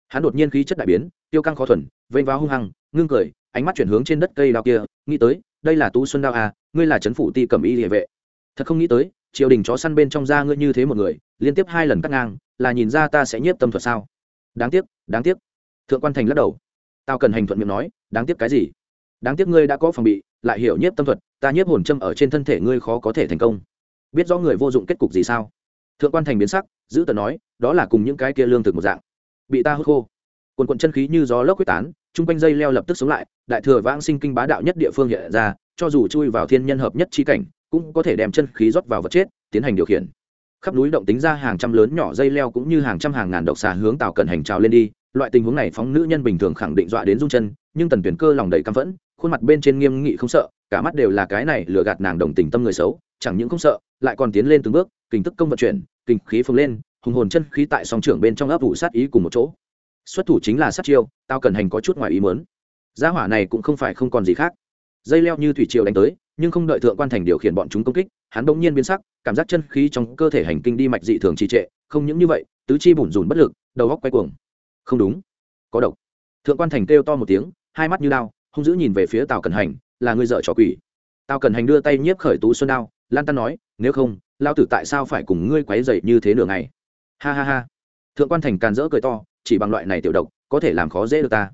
A: Hắn đột nhiên khí chất đại biến, tiêu căng khó thuần, vênh vào hung hăng, ngưng cười, ánh mắt chuyển hướng trên đất cây đao kia, nghĩ tới, đây là tú xuân đao à ngươi là trấn phủ ti cầm y địa vệ. Thật không nghĩ tới, triều đình chó săn bên trong da ngươi như thế một người, liên tiếp hai lần cắt ngang, là nhìn ra ta sẽ nhiếp tâm thuật sao? Đáng tiếc đáng tiếc. Thượng quan thành lắc đầu. Tao cần hành thuận miệng nói, đáng tiếc cái gì? Đáng tiếc ngươi đã có phòng bị, lại hiểu nhiếp tâm thuật, ta nhiếp hồn châm ở trên thân thể ngươi khó có thể thành công. Biết rõ người vô dụng kết cục gì sao? Thượng quan thành biến sắc giữ tờ nói, đó là cùng những cái kia lương thực một dạng. Bị ta hút khô. Quần quận chân khí như gió lốc quyết tán, chung quanh dây leo lập tức sống lại, đại thừa vãng sinh kinh bá đạo nhất địa phương hiện ra, cho dù chui vào thiên nhân hợp nhất chi cảnh, cũng có thể đem chân khí rót vào vật chết, tiến hành điều khiển. Khắp núi động tính ra hàng trăm lớn nhỏ dây leo cũng như hàng trăm hàng ngàn độc xà hướng tàu cận hành trào lên đi, loại tình huống này phóng nữ nhân bình thường khẳng định dọa đến rung chân, nhưng tần tuyển cơ lòng đầy căm phẫn, khuôn mặt bên trên nghiêm nghị không sợ, cả mắt đều là cái này lừa gạt nàng đồng tình tâm người xấu, chẳng những không sợ, lại còn tiến lên từng bước, kinh tức công vận chuyển kinh khí phồng lên, hùng hồn chân khí tại song trưởng bên trong ấp ủ sát ý cùng một chỗ. Xuất thủ chính là sát chiêu, tao cần hành có chút ngoài ý mớn gia hỏa này cũng không phải không còn gì khác. Dây leo như thủy triều đánh tới, nhưng không đợi thượng quan thành điều khiển bọn chúng công kích, hắn bỗng nhiên biến sắc, cảm giác chân khí trong cơ thể hành kinh đi mạch dị thường trì trệ, không những như vậy, tứ chi bủn rủn bất lực, đầu góc quay cuồng. Không đúng. Có độc. Thượng quan thành kêu to một tiếng, hai mắt như đao, hung dữ nhìn về phía tào cần hành, là người dợ trò quỷ. Tào cần hành đưa tay nhiếp khởi tú xuân đao, lan tan nói, nếu không lao tử tại sao phải cùng ngươi quấy dậy như thế nửa ngày? Ha ha ha. Thượng quan thành càn rỡ cười to, chỉ bằng loại này tiểu độc, có thể làm khó dễ được ta.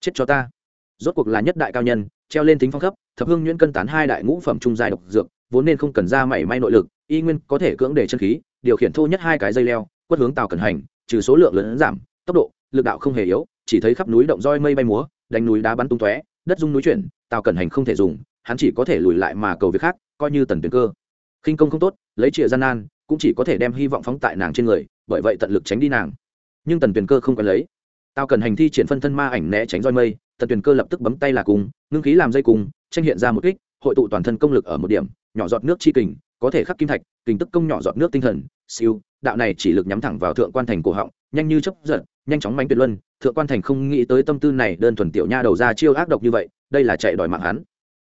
A: Chết cho ta. Rốt cuộc là nhất đại cao nhân, treo lên tính phong cấp thập hương nhuyễn cân tán hai đại ngũ phẩm trung dài độc dược, vốn nên không cần ra mảy may nội lực, y nguyên có thể cưỡng để chân khí, điều khiển thô nhất hai cái dây leo, quất hướng tàu cần hành, trừ số lượng lớn giảm, tốc độ, lực đạo không hề yếu, chỉ thấy khắp núi động roi mây bay múa, đánh núi đá bắn tung tóe, đất dung núi chuyển, tàu cần hành không thể dùng, hắn chỉ có thể lùi lại mà cầu việc khác, coi như tần tuyến cơ khinh công không tốt lấy trịa gian nan cũng chỉ có thể đem hy vọng phóng tại nàng trên người bởi vậy tận lực tránh đi nàng. Nhưng tần tuyền cơ không cần lấy. Tao cần hành thi triển phân thân ma ảnh né tránh roi mây tần tuyền cơ lập tức bấm tay là cung, ngưng khí làm dây cung, tranh hiện ra một kích hội tụ toàn thân công lực ở một điểm nhỏ giọt nước chi kình có thể khắc kim thạch kình tức công nhỏ giọt nước tinh thần siêu đạo này chỉ lực nhắm thẳng vào thượng quan thành cổ họng nhanh như chấp giật nhanh chóng mánh tuyệt luân thượng quan thành không nghĩ tới tâm tư này đơn thuần tiểu nha đầu ra chiêu ác độc như vậy đây là chạy đòi mạng hắn.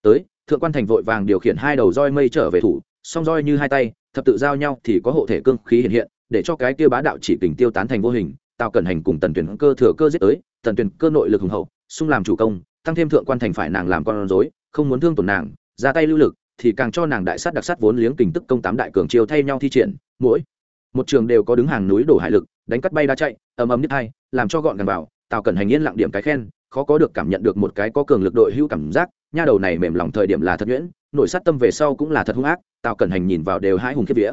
A: Tới thượng quan thành vội vàng điều khiển hai đầu roi mây trở về thủ song roi như hai tay, thập tự giao nhau thì có hộ thể cương khí hiện hiện, để cho cái kia bá đạo chỉ tình tiêu tán thành vô hình, tào cẩn hành cùng tần tuyển cơ thừa cơ giết tới, tần tuyển cơ nội lực hùng hậu, xung làm chủ công, tăng thêm thượng quan thành phải nàng làm con rối, không muốn thương tổn nàng, ra tay lưu lực, thì càng cho nàng đại sát đặc sát vốn liếng kình tức công tám đại cường chiêu thay nhau thi triển, mỗi một trường đều có đứng hàng núi đổ hải lực, đánh cắt bay đá chạy, ầm ầm nhất hai, làm cho gọn gàng vào, tào cẩn hành yên lặng điểm cái khen, khó có được cảm nhận được một cái có cường lực đội hữu cảm giác nha đầu này mềm lòng thời điểm là thật nhuyễn nội sát tâm về sau cũng là thật hung ác, tào cẩn hành nhìn vào đều hai hùng kiếp vía.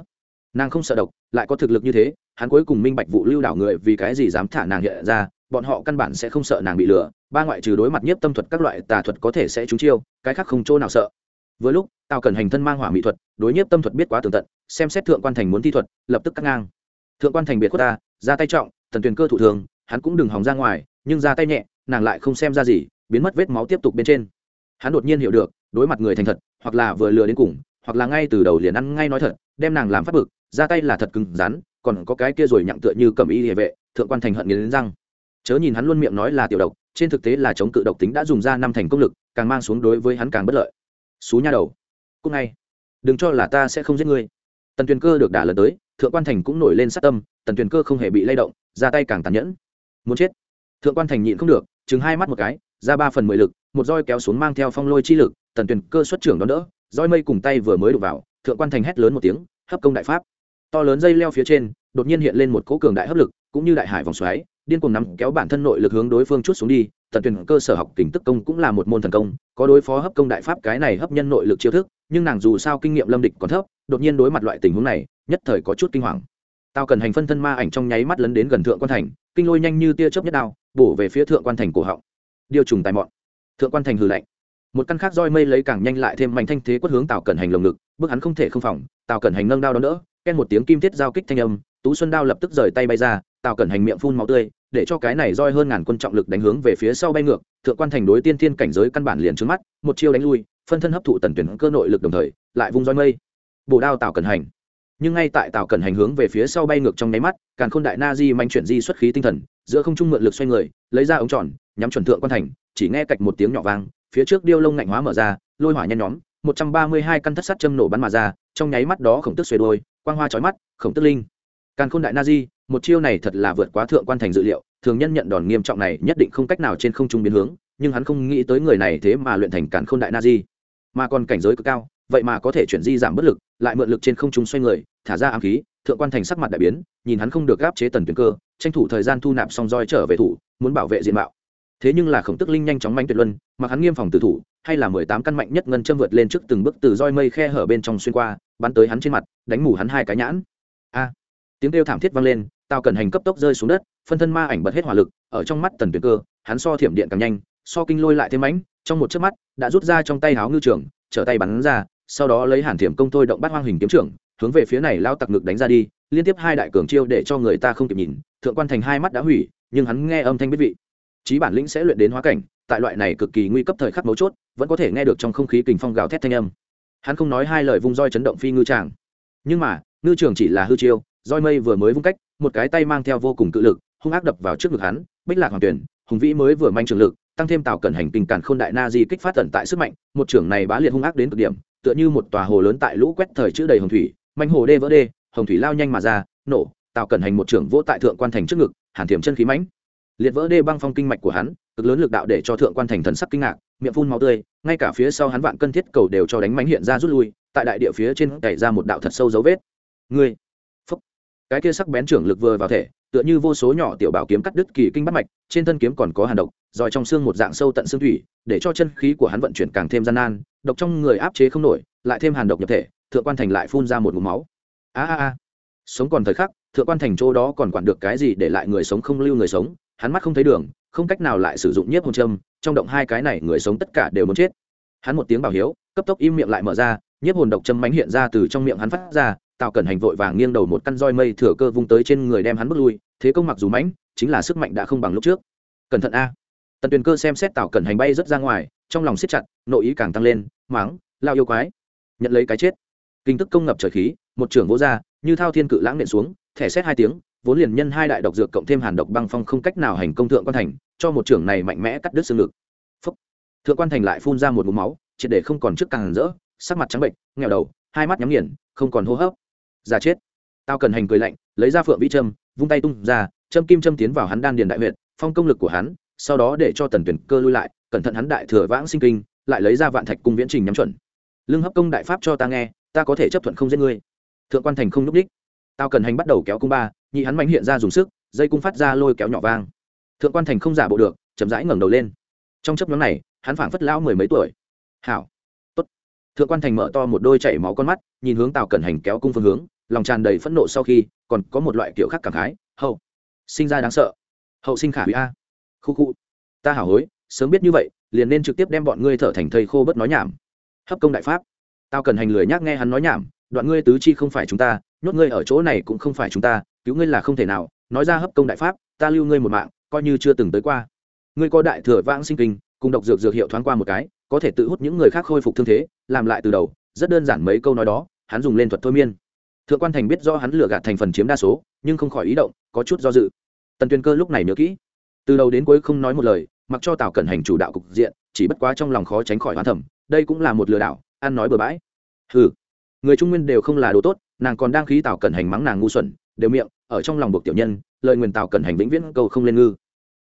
A: Nàng không sợ độc, lại có thực lực như thế, hắn cuối cùng minh bạch vụ lưu đảo người vì cái gì dám thả nàng hiện ra, bọn họ căn bản sẽ không sợ nàng bị lừa, ba ngoại trừ đối mặt nhiếp tâm thuật các loại tà thuật có thể sẽ trúng chiêu, cái khác không chỗ nào sợ. Vừa lúc, tào cẩn hành thân mang hỏa mỹ thuật, đối nhiếp tâm thuật biết quá tường tận, xem xét thượng quan thành muốn thi thuật, lập tức cắt ngang. Thượng quan thành biệt khuất ta, ra tay trọng, thần tuyền cơ thủ thường, hắn cũng đừng hòng ra ngoài, nhưng ra tay nhẹ, nàng lại không xem ra gì, biến mất vết máu tiếp tục bên trên hắn đột nhiên hiểu được, đối mặt người thành thật, hoặc là vừa lừa đến cùng, hoặc là ngay từ đầu liền ăn ngay nói thật, đem nàng làm phát bực, ra tay là thật cứng rắn, còn có cái kia rồi nhặng tựa như cầm y địa vệ, thượng quan thành hận nghiến răng. Chớ nhìn hắn luôn miệng nói là tiểu độc, trên thực tế là chống cự độc tính đã dùng ra năm thành công lực, càng mang xuống đối với hắn càng bất lợi. Xú nha đầu cúc ngay. Đừng cho là ta sẽ không giết ngươi. Tần tuyền cơ được đả lần tới, thượng quan thành cũng nổi lên sát tâm, tần tuyền cơ không hề bị lay động, ra tay càng tàn nhẫn. Muốn chết. Thượng quan thành nhịn không được chừng hai mắt một cái, ra ba phần mười lực một roi kéo xuống mang theo phong lôi chi lực, tần tuyền cơ xuất trưởng đón đỡ, roi mây cùng tay vừa mới đụng vào, thượng quan thành hét lớn một tiếng, hấp công đại pháp. To lớn dây leo phía trên, đột nhiên hiện lên một cỗ cường đại hấp lực, cũng như đại hải vòng xoáy, điên cuồng nắm kéo bản thân nội lực hướng đối phương chút xuống đi, tần tuyển cơ sở học kình tức công cũng là một môn thần công, có đối phó hấp công đại pháp cái này hấp nhân nội lực chiêu thức, nhưng nàng dù sao kinh nghiệm lâm địch còn thấp, đột nhiên đối mặt loại tình huống này, nhất thời có chút kinh hoàng. Tao cần hành phân thân ma ảnh trong nháy mắt lấn đến gần thượng quan thành, kinh lôi nhanh như tia chớp nhất đao, bổ về phía thượng quan thành cổ họng. Điều trùng tài mọn thượng quan thành hừ lạnh. Một căn khác roi mây lấy càng nhanh lại thêm mạnh thanh thế quất hướng tào cẩn hành lồng ngực, bước hắn không thể không phòng, tào cẩn hành nâng đao đó nữa ken một tiếng kim thiết giao kích thanh âm, tú xuân đao lập tức rời tay bay ra, tào cẩn hành miệng phun máu tươi, để cho cái này roi hơn ngàn quân trọng lực đánh hướng về phía sau bay ngược, thượng quan thành đối tiên thiên cảnh giới căn bản liền trướng mắt, một chiêu đánh lui, phân thân hấp thụ tần tuyển cơ nội lực đồng thời, lại vung roi mây. Bổ đao tào cẩn hành. Nhưng ngay tại tào cẩn hành hướng về phía sau bay ngược trong nháy mắt, càn khôn đại na di mạnh chuyển di xuất khí tinh thần, giữa không trung mượn lực xoay người, lấy ra ống tròn, nhắm chuẩn thượng quan thành chỉ nghe cạch một tiếng nhỏ vang, phía trước điêu lông ngạnh hóa mở ra, lôi hỏa nhen nhóm, một trăm ba mươi hai căn thất sắt châm nổ bắn mà ra, trong nháy mắt đó khổng tức xuề đôi, quang hoa trói mắt, khổng tức linh. Càn khôn đại na di, một chiêu này thật là vượt quá thượng quan thành dự liệu, thường nhân nhận đòn nghiêm trọng này nhất định không cách nào trên không trung biến hướng, nhưng hắn không nghĩ tới người này thế mà luyện thành càn khôn đại na di. Mà còn cảnh giới cực cao, vậy mà có thể chuyển di giảm bất lực, lại mượn lực trên không trung xoay người, thả ra ám khí, thượng quan thành sắc mặt đại biến, nhìn hắn không được gáp chế tần tuyến cơ, tranh thủ thời gian thu nạp xong roi trở về thủ, muốn bảo vệ diện mạo thế nhưng là khổng tức linh nhanh chóng manh tuyệt luân mà hắn nghiêm phòng tử thủ hay là mười tám căn mạnh nhất ngân châm vượt lên trước từng bước từ roi mây khe hở bên trong xuyên qua bắn tới hắn trên mặt đánh mù hắn hai cái nhãn. A! Tiếng kêu thảm thiết vang lên tao cần hành cấp tốc rơi xuống đất phân thân ma ảnh bật hết hỏa lực ở trong mắt tần tuyệt cơ hắn so thiểm điện càng nhanh so kinh lôi lại thêm mãnh trong một chớp mắt đã rút ra trong tay háo ngư trưởng, trở tay bắn ra sau đó lấy hàn thiểm công thôi động bắt hoang hình kiếm trưởng hướng về phía này lao tặc ngực đánh ra đi liên tiếp hai đại cường chiêu để cho người ta không kịp nhìn thượng quan thành hai mắt đã hủy nhưng hắn nghe âm thanh biết vị trí bản lĩnh sẽ luyện đến hóa cảnh, tại loại này cực kỳ nguy cấp thời khắc mấu chốt, vẫn có thể nghe được trong không khí kình phong gào thét thanh âm. Hắn không nói hai lời vung roi chấn động phi ngư tràng. Nhưng mà, ngư trường chỉ là hư chiêu, roi mây vừa mới vung cách, một cái tay mang theo vô cùng cự lực, hung ác đập vào trước ngực hắn, bích lạc hoàng tuyển, hùng vĩ mới vừa manh trường lực, tăng thêm tạo cẩn hành tình cản khôn đại na di kích phát tận tại sức mạnh, một trưởng này bá liệt hung ác đến cực điểm, tựa như một tòa hồ lớn tại lũ quét thời chữ đầy hồng thủy, manh hồ đê vỡ đê, hồng thủy lao nhanh mà ra, nổ, tạo cẩn hành một trưởng vỗ tại thượng quan thành trước ngực, hàn thiểm chân khí mãnh liệt vỡ đê băng phong kinh mạch của hắn cực lớn lực đạo để cho thượng quan thành thần sắc kinh ngạc miệng phun máu tươi ngay cả phía sau hắn vạn cân thiết cầu đều cho đánh mánh hiện ra rút lui tại đại địa phía trên cày ra một đạo thật sâu dấu vết. Người, phúc. Cái kia sắc bén trưởng lực vừa vào thể tựa như vô số nhỏ tiểu bảo kiếm cắt đứt kỳ kinh bắt mạch trên thân kiếm còn có hàn độc rồi trong xương một dạng sâu tận xương thủy để cho chân khí của hắn vận chuyển càng thêm gian nan độc trong người áp chế không nổi lại thêm hàn độc nhập thể thượng quan thành lại phun ra một ngụm máu. A a a. Sống còn thời khắc thượng quan thành chỗ đó còn quản được cái gì để lại người sống không lưu người sống, hắn mắt không thấy đường, không cách nào lại sử dụng nhiếp hồn châm, trong động hai cái này người sống tất cả đều muốn chết. Hắn một tiếng bảo hiếu, cấp tốc im miệng lại mở ra, nhiếp hồn độc châm mánh hiện ra từ trong miệng hắn phát ra tạo cẩn hành vội vàng nghiêng đầu một căn roi mây thừa cơ vung tới trên người đem hắn bước lui, thế công mặc dù mánh chính là sức mạnh đã không bằng lúc trước. Cẩn thận a. Tần tuyền cơ xem xét tạo cẩn hành bay rất ra ngoài, trong lòng siết chặt, nội ý càng tăng lên máng lao yêu quái. Nhận lấy cái chết. Kinh tức công ngập trời khí, một trưởng vỗ ra, như thao thiên cự lãng nện xuống thẻ xét hai tiếng, vốn liền nhân hai đại độc dược cộng thêm hàn độc băng phong không cách nào hành công thượng quan thành, cho một trưởng này mạnh mẽ cắt đứt xương ngực. Phúc. thượng quan thành lại phun ra một mũ máu, triệt để không còn trước càng rỡ, sắc mặt trắng bệnh nghèo đầu, hai mắt nhắm nghiền, không còn hô hấp. Già chết. Tao cần hành cười lạnh, lấy ra phượng vĩ trâm, vung tay tung ra châm kim châm tiến vào hắn đan điền đại huyện phong công lực của hắn, sau đó để cho tần tuyển cơ lui lại, cẩn thận hắn đại thừa vãng sinh kinh, lại lấy ra vạn thạch cung viễn trình nhắm chuẩn. Lương hấp công đại pháp cho ta nghe, ta có thể chấp thuận không giết ngươi. Thượng quan thành không núp đích tao cần hành bắt đầu kéo cung ba, nhị hắn mạnh hiện ra dùng sức, dây cung phát ra lôi kéo nhỏ vang. Thượng quan thành không giả bộ được, chậm rãi ngẩng đầu lên. Trong chấp nhóm này, hắn phảng phất lão mười mấy tuổi. Hảo. Tốt. Thượng quan thành mở to một đôi chảy máu con mắt, nhìn hướng tào cẩn hành kéo cung phương hướng, lòng tràn đầy phẫn nộ sau khi, còn có một loại kiểu khác cảm khái, hậu, sinh ra đáng sợ. Hậu sinh khả hủy a. Khu khu. Ta hảo hối, sớm biết như vậy, liền nên trực tiếp đem bọn ngươi thở thành thây khô bất nói nhảm. Hấp công đại pháp. Tao cần hành lười nhác nghe hắn nói nhảm, đoạn ngươi tứ chi không phải chúng ta nhốt ngươi ở chỗ này cũng không phải chúng ta, cứu ngươi là không thể nào, nói ra hấp công đại pháp, ta lưu ngươi một mạng, coi như chưa từng tới qua. Ngươi có đại thừa vãng sinh kinh, cùng độc dược dược hiệu thoáng qua một cái, có thể tự hút những người khác khôi phục thương thế, làm lại từ đầu, rất đơn giản mấy câu nói đó, hắn dùng lên thuật thôi miên. Thượng quan thành biết do hắn lừa gạt thành phần chiếm đa số, nhưng không khỏi ý động, có chút do dự. Tần tuyên cơ lúc này nhớ kỹ, từ đầu đến cuối không nói một lời, mặc cho tào cẩn hành chủ đạo cục diện, chỉ bất quá trong lòng khó tránh khỏi hoán thẩm, đây cũng là một lừa đảo, ăn nói bừa bãi. Ừ người trung nguyên đều không là đồ tốt nàng còn đang khí tào cẩn hành mắng nàng ngu xuẩn, đều miệng, ở trong lòng buộc tiểu nhân, lời nguyền tào cẩn hành vĩnh viễn câu không lên ngư.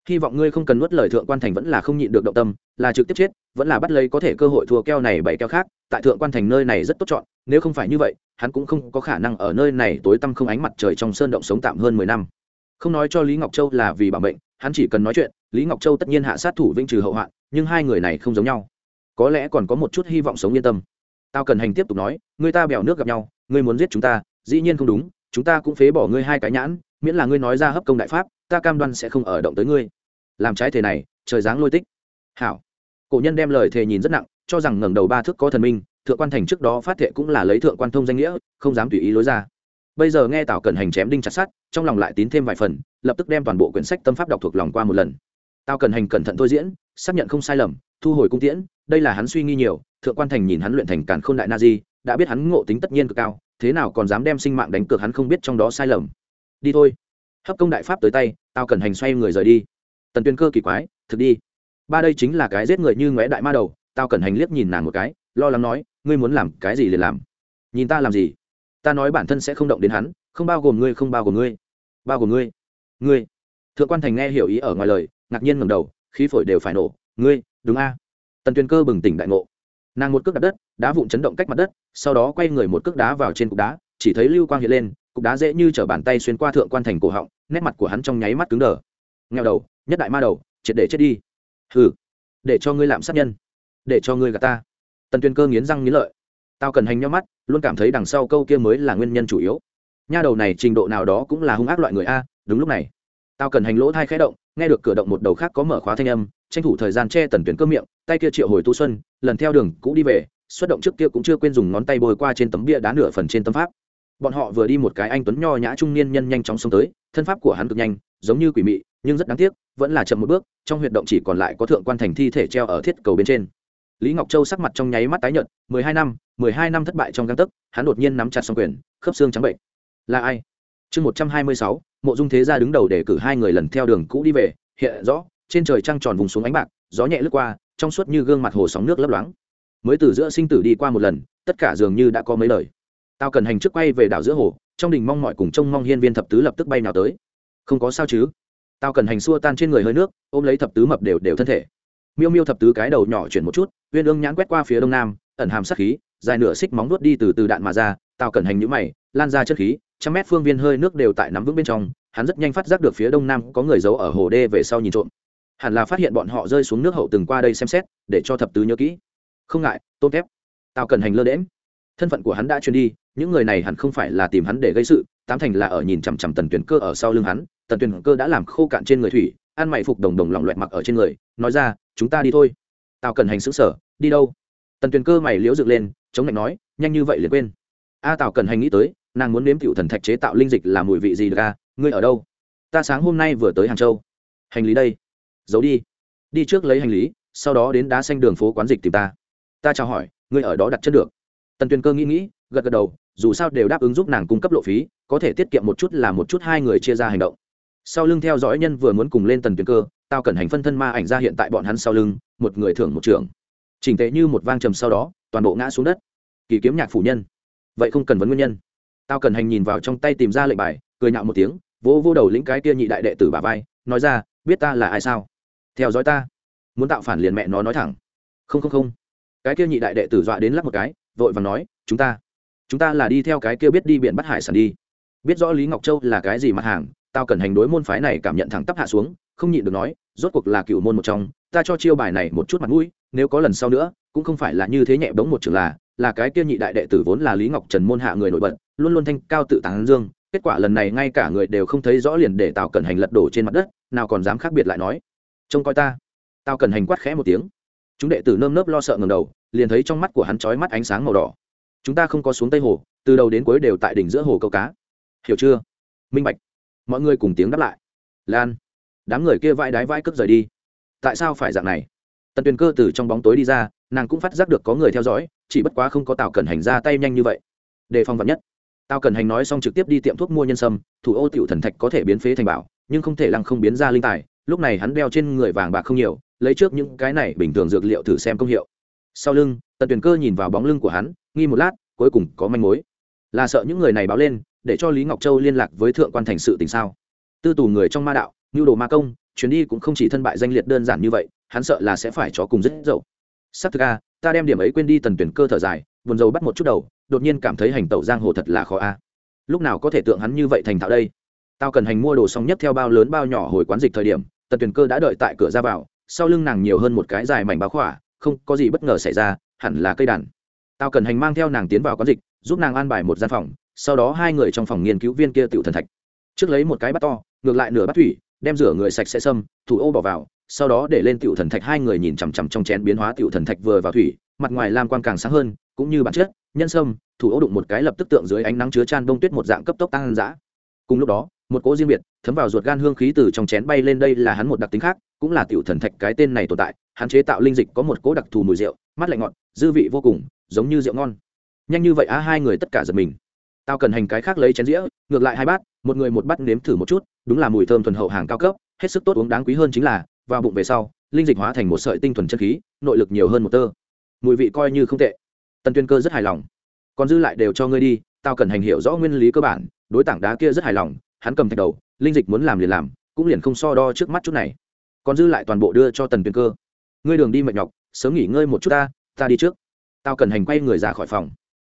A: Hy vọng ngươi không cần nuốt lời thượng quan thành vẫn là không nhịn được động tâm, là trực tiếp chết, vẫn là bắt lấy có thể cơ hội thua keo này bảy keo khác, tại thượng quan thành nơi này rất tốt chọn, nếu không phải như vậy, hắn cũng không có khả năng ở nơi này tối tăm không ánh mặt trời trong sơn động sống tạm hơn mười năm. Không nói cho lý ngọc châu là vì bảo mệnh, hắn chỉ cần nói chuyện, lý ngọc châu tất nhiên hạ sát thủ vĩnh trừ hậu hoạn, nhưng hai người này không giống nhau. Có lẽ còn có một chút hy vọng sống yên tâm. Tao cần hành tiếp tục nói, người ta bèo nước gặp nhau ngươi muốn giết chúng ta, dĩ nhiên không đúng, chúng ta cũng phế bỏ ngươi hai cái nhãn, miễn là ngươi nói ra hấp công đại pháp, ta cam đoan sẽ không ở động tới ngươi. Làm trái thể này, trời giáng lôi tích. Hảo. Cổ nhân đem lời thề nhìn rất nặng, cho rằng ngẩng đầu ba thước có thần minh, thượng quan thành trước đó phát thệ cũng là lấy thượng quan thông danh nghĩa, không dám tùy ý lối ra. Bây giờ nghe tào cẩn hành chém đinh chặt sát trong lòng lại tín thêm vài phần, lập tức đem toàn bộ quyển sách tâm pháp đọc thuộc lòng qua một lần. Tào cẩn hành cẩn thận thôi diễn, xác nhận không sai lầm, thu hồi cung tiễn, đây là hắn suy nghi nhiều, thượng quan thành nhìn hắn luyện thành càn khôn đại na di đã biết hắn ngộ tính tất nhiên cực cao, thế nào còn dám đem sinh mạng đánh cược hắn không biết trong đó sai lầm. Đi thôi. Hấp công đại pháp tới tay, tao cần hành xoay người rời đi. Tần tuyên cơ kỳ quái, thực đi. Ba đây chính là cái giết người như ngóe đại ma đầu, tao cần hành liếc nhìn nàng một cái, lo lắng nói, ngươi muốn làm cái gì liền làm. Nhìn ta làm gì? Ta nói bản thân sẽ không động đến hắn, không bao gồm ngươi, không bao gồm ngươi. Bao gồm ngươi. Ngươi. Thượng quan thành nghe hiểu ý ở ngoài lời, ngạc nhiên ngầm đầu, khí phổi đều phải nổ. Ngươi, đúng a. Tần tuyền cơ bừng tỉnh đại ngộ nàng một cước đạp đất, đá vụn chấn động cách mặt đất, sau đó quay người một cước đá vào trên cục đá, chỉ thấy lưu quang hiện lên, cục đá dễ như t r ở bàn tay xuyên qua thượng quan thành cổ họng, nét mặt của hắn trong nháy mắt cứng đờ. Nghèo đầu, nhất đại ma đầu, triệt để chết đi. Hừ, để cho ngươi làm sát nhân, để cho ngươi gạt ta. Tần tuyên cơ nghiến răng nghiến lợi. Tao cần hành nhau mắt, luôn cảm thấy đằng sau câu kia mới là nguyên nhân chủ yếu. Nha đầu này trình độ nào đó cũng là hung ác loại người a, đúng lúc này. Tao cần hành lỗ thai khẽ động, nghe được cửa động một đầu khác có mở khóa thanh âm tranh thủ thời gian che tần tuyển cơ miệng, tay kia triệu hồi tu xuân, lần theo đường cũ đi về, xuất động trước kia cũng chưa quên dùng ngón tay bôi qua trên tấm bia đá nửa phần trên tâm pháp. Bọn họ vừa đi một cái anh tuấn nho nhã trung niên nhân nhanh chóng xông tới, thân pháp của hắn cực nhanh, giống như quỷ mị, nhưng rất đáng tiếc, vẫn là chậm một bước, trong huyệt động chỉ còn lại có thượng quan thành thi thể treo ở thiết cầu bên trên. Lý ngọc châu sắc mặt trong nháy mắt tái nhợt, mười hai năm, mười hai năm thất bại trong găng tấc, hắn đột nhiên nắm chặt xong quyền, khớp xương trắng bệnh. Là ai? Chương một trăm hai mươi sáu, mộ dung thế gia đứng đầu để cử hai người lần theo đường cũ đi về, hiện rõ trên trời trăng tròn vùng xuống ánh bạc, gió nhẹ lướt qua, trong suốt như gương mặt hồ sóng nước lấp loáng. Mới từ giữa sinh tử đi qua một lần, tất cả dường như đã có mấy lời. Tao cần hành trước quay về đảo giữa hồ, trong đình mong mọi cùng trông mong hiên viên thập tứ lập tức bay nào tới. Không có sao chứ? Tao cần hành xua tan trên người hơi nước, ôm lấy thập tứ mập đều đều thân thể. Miêu miêu thập tứ cái đầu nhỏ chuyển một chút, uyên ương nhãn quét qua phía đông nam, ẩn hàm sát khí, dài nửa xích móng nuốt đi từ từ đạn mà ra, tao cần hành nhũ mày, lan ra chất khí, trăm mét phương viên hơi nước đều tại nắm vững bên trong, hắn rất nhanh phát giác được phía đông nam có người giấu ở hồ đê về sau nhìn trộm hẳn là phát hiện bọn họ rơi xuống nước hậu từng qua đây xem xét, để cho thập tứ nhớ kỹ. Không ngại, tôn thép. Tao cần hành lơ đễm thân phận của hắn đã truyền đi, những người này hẳn không phải là tìm hắn để gây sự, tám thành là ở nhìn chằm chằm tần tuyển cơ ở sau lưng hắn. Tần tuyển cơ đã làm khô cạn trên người thủy, ăn mày phục đồng đồng lỏng loẹt mặc ở trên người, nói ra, chúng ta đi thôi. Tao cần hành xứng sở đi đâu? Tần tuyển cơ mày liễu dựng lên, chống lạnh nói, nhanh như vậy liền quên. A tào cần hành nghĩ tới, nàng muốn nếm cựu thần thạch chế tạo linh dịch làm mùi vị gì được a, ngươi ở đâu? Ta sáng hôm nay vừa tới hàng châu. Hành lý đây giấu đi. Đi trước lấy hành lý, sau đó đến đá xanh đường phố quán dịch tìm ta. Ta chào hỏi, ngươi ở đó đặt chân được. Tần tuyền cơ nghĩ nghĩ, gật gật đầu, dù sao đều đáp ứng giúp nàng cung cấp lộ phí, có thể tiết kiệm một chút là một chút hai người chia ra hành động. Sau lưng theo dõi nhân vừa muốn cùng lên tần tuyền cơ, tao cần hành phân thân ma ảnh ra hiện tại bọn hắn sau lưng, một người thưởng một trường chỉnh tệ như một vang trầm sau đó, toàn bộ ngã xuống đất. Kỳ kiếm nhạc phủ nhân. Vậy không cần vấn nguyên nhân. Tao cần hành nhìn vào trong tay tìm ra lệnh bài, cười nhạo một tiếng, vỗ vô đầu lĩnh cái kia nhị đại đệ tử bà vai, nói ra, biết ta là ai sao? Theo dõi ta. Muốn tạo phản liền mẹ nó nói thẳng. Không không không. Cái kia nhị đại đệ tử dọa đến lắp một cái, vội và nói, chúng ta chúng ta là đi theo cái kia biết đi biển bắt hải sản đi. Biết rõ lý ngọc châu là cái gì mặt hàng, tao cần hành đối môn phái này cảm nhận thẳng tắp hạ xuống, không nhịn được nói, rốt cuộc là cựu môn một trong, ta cho chiêu bài này một chút mặt mũi, nếu có lần sau nữa, cũng không phải là như thế nhẹ bóng một trường là là cái kia nhị đại đệ tử vốn là lý ngọc trần môn hạ người nổi bật, luôn luôn thanh cao tự tán dương, kết quả lần này ngay cả người đều không thấy rõ liền để tào cẩn hành lật đổ trên mặt đất, nào còn dám khác biệt lại nói trông coi ta. Tao cần hành quát khẽ một tiếng. Chúng đệ tử nơm nớp lo sợ ngầm đầu, liền thấy trong mắt của hắn trói mắt ánh sáng màu đỏ. Chúng ta không có xuống tây hồ, từ đầu đến cuối đều tại đỉnh giữa hồ câu cá. Hiểu chưa? Minh bạch. Mọi người cùng tiếng đáp lại. Lan. Đám người kia vãi đái vãi cướp rời đi. Tại sao phải dạng này? Tần tuyền cơ từ trong bóng tối đi ra, nàng cũng phát giác được có người theo dõi, chỉ bất quá không có tào cẩn hành ra tay nhanh như vậy. Đề phòng vật nhất. Tào cần hành nói xong trực tiếp đi tiệm thuốc mua nhân sâm, thủ ô tiểu thần thạch có thể biến phế thành bảo, nhưng không thể lăng không biến ra linh tài lúc này hắn đeo trên người vàng bạc không nhiều, lấy trước những cái này bình thường dược liệu thử xem công hiệu. Sau lưng, tần tuyển cơ nhìn vào bóng lưng của hắn, nghi một lát, cuối cùng có manh mối. Là sợ những người này báo lên, để cho lý ngọc châu liên lạc với thượng quan thành sự tình sao? Tư tù người trong ma đạo, nhu đồ ma công, chuyến đi cũng không chỉ thân bại danh liệt đơn giản như vậy, hắn sợ là sẽ phải chó cùng rất dậu. Sắc thực a ta đem điểm ấy quên đi, tần tuyển cơ thở dài, buồn dầu bắt một chút đầu, đột nhiên cảm thấy hành tẩu giang hồ thật là khó a. À. Lúc nào có thể tượng hắn như vậy thành thạo đây? Tao cần hành mua đồ xong nhất theo bao lớn bao nhỏ hồi quán dịch thời điểm tần tuyền cơ đã đợi tại cửa ra vào, sau lưng nàng nhiều hơn một cái dài mảnh báo khỏa, không có gì bất ngờ xảy ra, hẳn là cây đàn. Tao cần hành mang theo nàng tiến vào quán dịch, giúp nàng an bài một gian phòng, sau đó hai người trong phòng nghiên cứu viên kia tự thần thạch. Trước lấy một cái bát to, ngược lại nửa bát thủy, đem rửa người sạch sẽ xâm thủ ô bỏ vào, sau đó để lên tiểu thần thạch hai người nhìn chằm chằm trong chén biến hóa tiểu thần thạch vừa vào thủy, mặt ngoài lam quang càng sáng hơn, cũng như bản chất, nhân sâm, thủ ô đụng một cái lập tức tượng dưới ánh nắng chứa chan đông tuyết một dạng cấp tốc tăng dã. Cùng lúc đó một cỗ riêng biệt, thấm vào ruột gan hương khí từ trong chén bay lên đây là hắn một đặc tính khác, cũng là tiểu thần thạch cái tên này tồn tại, hắn chế tạo linh dịch có một cỗ đặc thù mùi rượu, mát lạnh ngọt, dư vị vô cùng, giống như rượu ngon. Nhanh như vậy á, hai người tất cả giật mình. Tao cần hành cái khác lấy chén dĩa, ngược lại hai bát, một người một bát nếm thử một chút, đúng là mùi thơm thuần hậu hàng cao cấp, hết sức tốt uống đáng quý hơn chính là, vào bụng về sau, linh dịch hóa thành một sợi tinh thuần chân khí, nội lực nhiều hơn một tơ. Mùi vị coi như không tệ. Tần tuyên cơ rất hài lòng. Còn dư lại đều cho ngươi đi, tao cần hành hiểu rõ nguyên lý cơ bản, đối tảng đá kia rất hài lòng hắn cầm thạch đầu, linh dịch muốn làm liền làm, cũng liền không so đo trước mắt chút này. Còn dư lại toàn bộ đưa cho tần tuyên cơ. Ngươi đường đi mệt nhọc, sớm nghỉ ngơi một chút ta ta đi trước. Tao cần hành quay người ra khỏi phòng.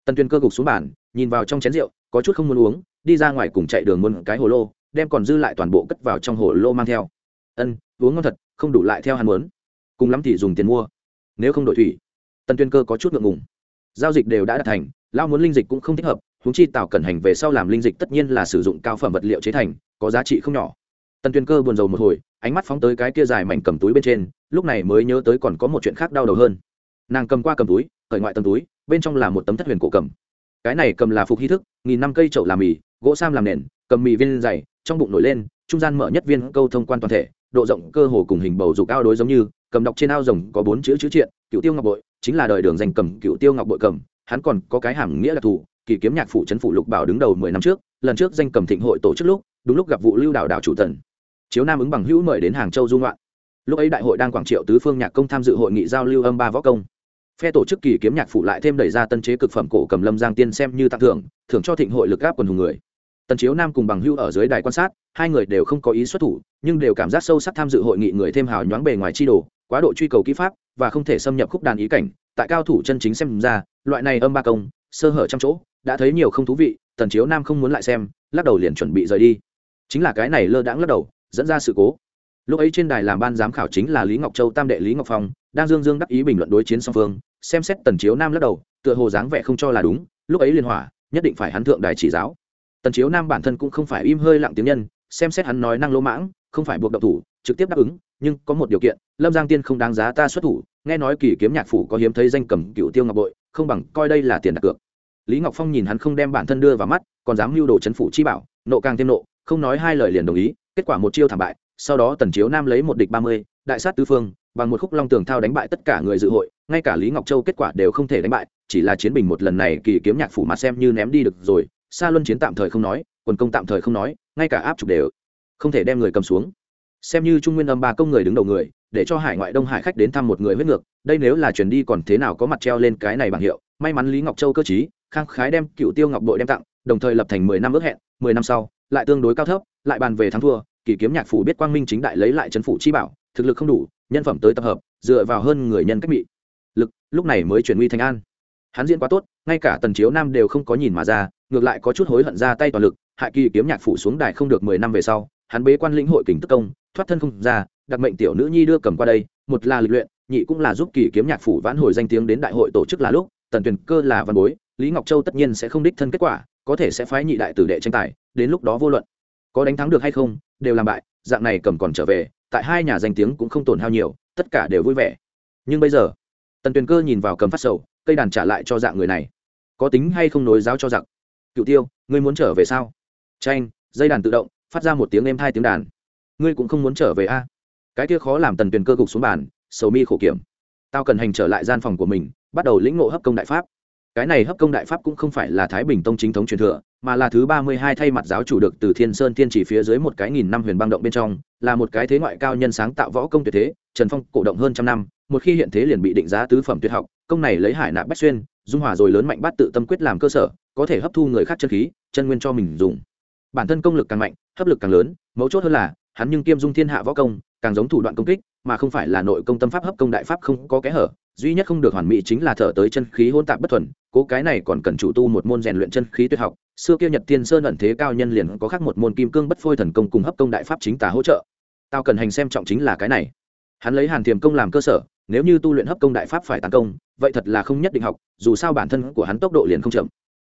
A: Tần tuyên cơ gục xuống bàn, nhìn vào trong chén rượu, có chút không muốn uống, đi ra ngoài cùng chạy đường muôn cái hồ lô, đem còn dư lại toàn bộ cất vào trong hồ lô mang theo. Ân, uống ngon thật, không đủ lại theo hắn muốn. Cùng lắm thì dùng tiền mua. Nếu không đổi thủy. Tần tuyên cơ có chút ngượng ngùng. Giao dịch đều đã đạt thành lao muốn linh dịch cũng không thích hợp huống chi tạo cẩn hành về sau làm linh dịch tất nhiên là sử dụng cao phẩm vật liệu chế thành, có giá trị không nhỏ. Tần tuyên cơ buồn rầu một hồi, ánh mắt phóng tới cái kia dài mảnh cầm túi bên trên, lúc này mới nhớ tới còn có một chuyện khác đau đầu hơn. Nàng cầm qua cầm túi, cởi ngoại tầm túi, bên trong là một tấm thất huyền cổ cầm. Cái này cầm là phục hy thức, nghìn năm cây trậu làm mì, gỗ sam làm nền, cầm mì viên dày, trong bụng nổi lên, trung gian mở nhất viên câu thông quan toàn thể, độ rộng cơ hồ cùng hình bầu dục ao đối giống như, cầm đọc trên ao rồng có bốn chữ chữ triện, cựu tiêu ngọc bội, chính là đời đường dành cầm cựu tiêu ngọc bội cầm, hắn còn có cái hàm nghĩa đặc thù kỳ kiếm nhạc phụ trấn phủ lục bảo đứng đầu mười năm trước, lần trước danh cầm thịnh hội tổ chức lúc, đúng lúc gặp vụ lưu đảo đảo chủ tần. Chiếu nam ứng bằng hữu mời đến hàng châu du ngoạn. Lúc ấy đại hội đang quảng triệu tứ phương nhạc công tham dự hội nghị giao lưu âm ba võ công. Phe tổ chức kỳ kiếm nhạc phụ lại thêm đẩy ra tân chế cực phẩm cổ cầm lâm giang tiên xem như tặng thưởng thưởng cho thịnh hội lực gáp quần hùng người. Tần chiếu nam cùng bằng hưu ở dưới đài quan sát, hai người đều không có ý xuất thủ, nhưng đều cảm giác sâu sắc tham dự hội nghị người thêm hào nhoáng bề ngoài chi đồ, quá độ truy cầu kỹ pháp, và không thể xâm nhập khúc đàn ý cảnh, tại cao thủ chân chính xem ra, loại này âm ba công, sơ hở trăm chỗ đã thấy nhiều không thú vị, tần chiếu nam không muốn lại xem, lắc đầu liền chuẩn bị rời đi. Chính là cái này lơ đãng lắc đầu, dẫn ra sự cố. Lúc ấy trên đài làm ban giám khảo chính là lý ngọc châu tam đệ lý ngọc phong, đang dương dương đắc ý bình luận đối chiến song phương, xem xét tần chiếu nam lắc đầu, tựa hồ dáng vẻ không cho là đúng, lúc ấy liên hỏa, nhất định phải hắn thượng đài chỉ giáo. Tần chiếu nam bản thân cũng không phải im hơi lặng tiếng nhân, xem xét hắn nói năng lỗ mãng, không phải buộc độc thủ, trực tiếp đáp ứng, nhưng có một điều kiện, lâm giang tiên không đáng giá ta xuất thủ, nghe nói kỳ kiếm nhạc phủ có hiếm thấy danh cầm cựu tiêu ngọc bội, không bằng coi đây là tiền đặt cược lý ngọc phong nhìn hắn không đem bản thân đưa vào mắt, còn dám mưu đồ chấn phủ chi bảo, nộ càng thêm nộ, không nói hai lời liền đồng ý, kết quả một chiêu thảm bại, sau đó tần chiếu nam lấy một địch ba mươi, đại sát tứ phương, bằng một khúc long tường thao đánh bại tất cả người dự hội, ngay cả lý ngọc châu kết quả đều không thể đánh bại, chỉ là chiến bình một lần này kỳ kiếm nhạc phủ mặt xem như ném đi được rồi xa luân chiến tạm thời không nói, quần công tạm thời không nói, ngay cả áp trục đều không thể đem người cầm xuống. Xem như trung nguyên âm ba công người đứng đầu người, để cho hải ngoại đông hải khách đến thăm một người huyết ngược, đây nếu là chuyển đi còn thế nào có mặt treo lên cái này bằng hiệu, may mắn lý ngọc châu cơ chí khang khái đem cựu tiêu ngọc bội đem tặng, đồng thời lập thành mười năm ước hẹn, mười năm sau, lại tương đối cao thấp, lại bàn về thắng thua, kỳ kiếm nhạc phủ biết quang minh chính đại lấy lại trấn phủ chi bảo, thực lực không đủ, nhân phẩm tới tập hợp, dựa vào hơn người nhân cách bị lực, lúc này mới chuyển uy thành an. Hắn diễn quá tốt, ngay cả tần chiếu nam đều không có nhìn mà ra, ngược lại có chút hối hận ra tay toàn lực, hại kỳ kiếm nhạc phủ xuống đài không được mười năm về sau, hắn bế quan lĩnh hội kình tức công, thoát thân không ra, đặc mệnh tiểu nữ nhi đưa cầm qua đây, một là lịch luyện, nhị cũng là giúp kỳ kiếm nhạc phủ vãn hồi danh tiếng đến đại hội tổ chức là lúc, tần tuyền cơ là văn bối lý ngọc châu tất nhiên sẽ không đích thân kết quả, có thể sẽ phái nhị đại tử đệ tranh tài, đến lúc đó vô luận. Có đánh thắng được hay không, đều làm bại, dạng này cầm còn trở về, tại hai nhà danh tiếng cũng không tổn hao nhiều, tất cả đều vui vẻ. Nhưng bây giờ, tần tuyền cơ nhìn vào cầm phát sầu, cây đàn trả lại cho dạng người này. Có tính hay không nối giáo cho giặc? Cựu tiêu, ngươi muốn trở về sao? Tranh, dây đàn tự động, phát ra một tiếng êm hai tiếng đàn. Ngươi cũng không muốn trở về a? Cái kia khó làm tần tuyền cơ gục xuống bàn, sầu mi khổ kiểm. Tao cần hành trở lại gian phòng của mình, bắt đầu lĩnh ngộ hấp công đại pháp cái này hấp công đại pháp cũng không phải là thái bình tông chính thống truyền thừa, mà là thứ ba mươi hai thay mặt giáo chủ được từ thiên sơn thiên chỉ phía dưới một cái nghìn năm huyền băng động bên trong, là một cái thế ngoại cao nhân sáng tạo võ công tuyệt thế, trần phong cổ động hơn trăm năm, một khi hiện thế liền bị định giá tứ phẩm tuyệt học, công này lấy hải nạp bách xuyên, dung hòa rồi lớn mạnh bát tự tâm quyết làm cơ sở, có thể hấp thu người khác chân khí, chân nguyên cho mình dùng. Bản thân công lực càng mạnh, hấp lực càng lớn, mấu chốt hơn là, hắn nhưng kiêm dung thiên hạ võ công, càng giống thủ đoạn công kích mà không phải là nội công tâm pháp hấp công đại pháp không có kẽ hở, duy nhất không được hoàn mỹ chính là thở tới chân khí hôn tạp bất thuần, cố cái này còn cần chủ tu một môn rèn luyện chân khí tuyệt học, xưa kia nhật tiên sơn ẩn thế cao nhân liền có khác một môn kim cương bất phôi thần công cùng hấp công đại pháp chính tả hỗ trợ. Tao cần hành xem trọng chính là cái này. Hắn lấy hàn thiềm công làm cơ sở, nếu như tu luyện hấp công đại pháp phải tấn công, vậy thật là không nhất định học, dù sao bản thân của hắn tốc độ liền không chậm.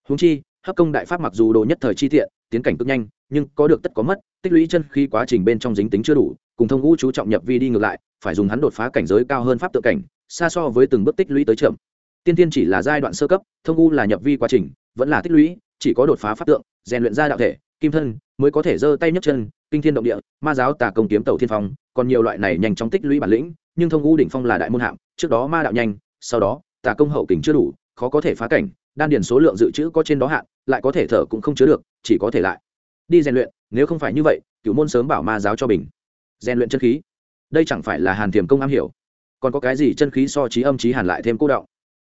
A: Húng chi, hấp công đại pháp mặc dù đồ nhất thời chi tiện, tiến cảnh cực nhanh nhưng có được tất có mất, tích lũy chân khi quá trình bên trong dính tính chưa đủ, cùng thông ngũ chú trọng nhập vi đi ngược lại, phải dùng hắn đột phá cảnh giới cao hơn pháp tự cảnh, xa so với từng bước tích lũy tới chậm. Tiên tiên chỉ là giai đoạn sơ cấp, thông ngũ là nhập vi quá trình, vẫn là tích lũy, chỉ có đột phá pháp tượng, rèn luyện ra đạo thể, kim thân, mới có thể giơ tay nhấc chân, kinh thiên động địa, ma giáo, tà công kiếm tàu thiên phong, còn nhiều loại này nhanh chóng tích lũy bản lĩnh, nhưng thông ngũ đỉnh phong là đại môn hạm, trước đó ma đạo nhanh, sau đó, tà công hậu kình chưa đủ, khó có thể phá cảnh, đan điền số lượng dự trữ có trên đó hạn, lại có thể thở cũng không chứa được, chỉ có thể lại đi rèn luyện, nếu không phải như vậy cựu môn sớm bảo ma giáo cho bình rèn luyện chân khí. Đây chẳng phải là hàn thiềm công am hiểu. Còn có cái gì chân khí so trí âm trí hàn lại thêm cô động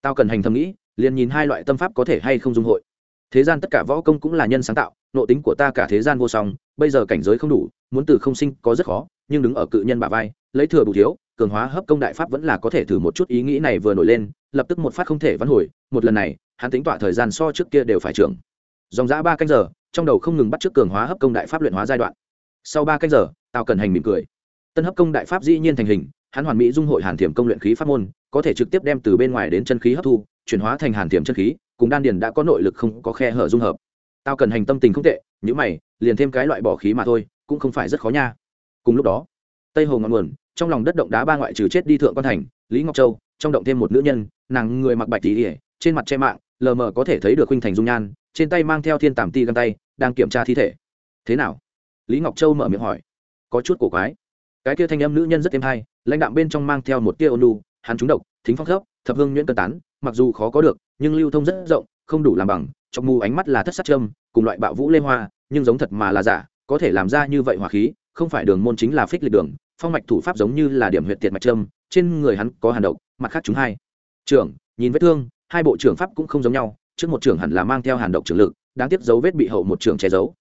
A: tao cần hành thầm nghĩ, liền nhìn hai loại tâm pháp có thể hay không dung hội. Thế gian tất cả võ công cũng là nhân sáng tạo, nộ tính của ta cả thế gian vô song, bây giờ cảnh giới không đủ, muốn từ không sinh có rất khó, nhưng đứng ở cự nhân bà vai, lấy thừa bù thiếu, cường hóa hấp công đại pháp vẫn là có thể thử một chút ý nghĩ này vừa nổi lên, lập tức một phát không thể vãn hồi, một lần này, hắn tính tọa thời gian so trước kia đều phải trưởng. Dòng giã ba canh giờ trong đầu không ngừng bắt trước cường hóa hấp công đại pháp luyện hóa giai đoạn. Sau ba canh giờ tao cần hành mỉm cười. Tân hấp công đại pháp dĩ nhiên thành hình, hắn hoàn mỹ dung hội hàn thiểm công luyện khí pháp môn, có thể trực tiếp đem từ bên ngoài đến chân khí hấp thu, chuyển hóa thành hàn thiểm chân khí, cùng đan điền đã có nội lực không có khe hở dung hợp. Tao cần hành tâm tình không tệ những mày, liền thêm cái loại bỏ khí mà thôi, cũng không phải rất khó nha. Cùng lúc đó, tây hồ ngọn nguồn, trong lòng đất động đá ba ngoại trừ chết đi thượng quan thành, lý ngọc châu, trong động thêm một nữ nhân, nàng người mặc bạch tỉ ỉa trên mặt che mạng, lờ mờ có thể thấy được huynh thành dung nhan, trên tay mang theo thiên tàm ti găng tay đang kiểm tra thi thể. Thế nào? Lý ngọc châu mở miệng hỏi. Có chút cổ quái. Cái kia thanh âm nữ nhân rất êm hay, lãnh đạm bên trong mang theo một tia ônu hắn trúng độc, thính phong thấp thập hương nhuyễn cân tán, mặc dù khó có được, nhưng lưu thông rất rộng, không đủ làm bằng trong mù ánh mắt là thất sát châm, cùng loại bạo vũ lê hoa, nhưng giống thật mà là giả, có thể làm ra như vậy hỏa khí, không phải đường môn chính là phích lịch đường, phong mạch thủ pháp giống như là điểm huyện tiệt mạch trâm trên người hắn có hàn độc, mặt khác chúng hai. Trưởng, nhìn vết thương, hai bộ trưởng pháp cũng không giống nhau, trước một trưởng hẳn là mang theo hàn độc trưởng lực đáng tiếc dấu vết bị hậu một trưởng che giấu.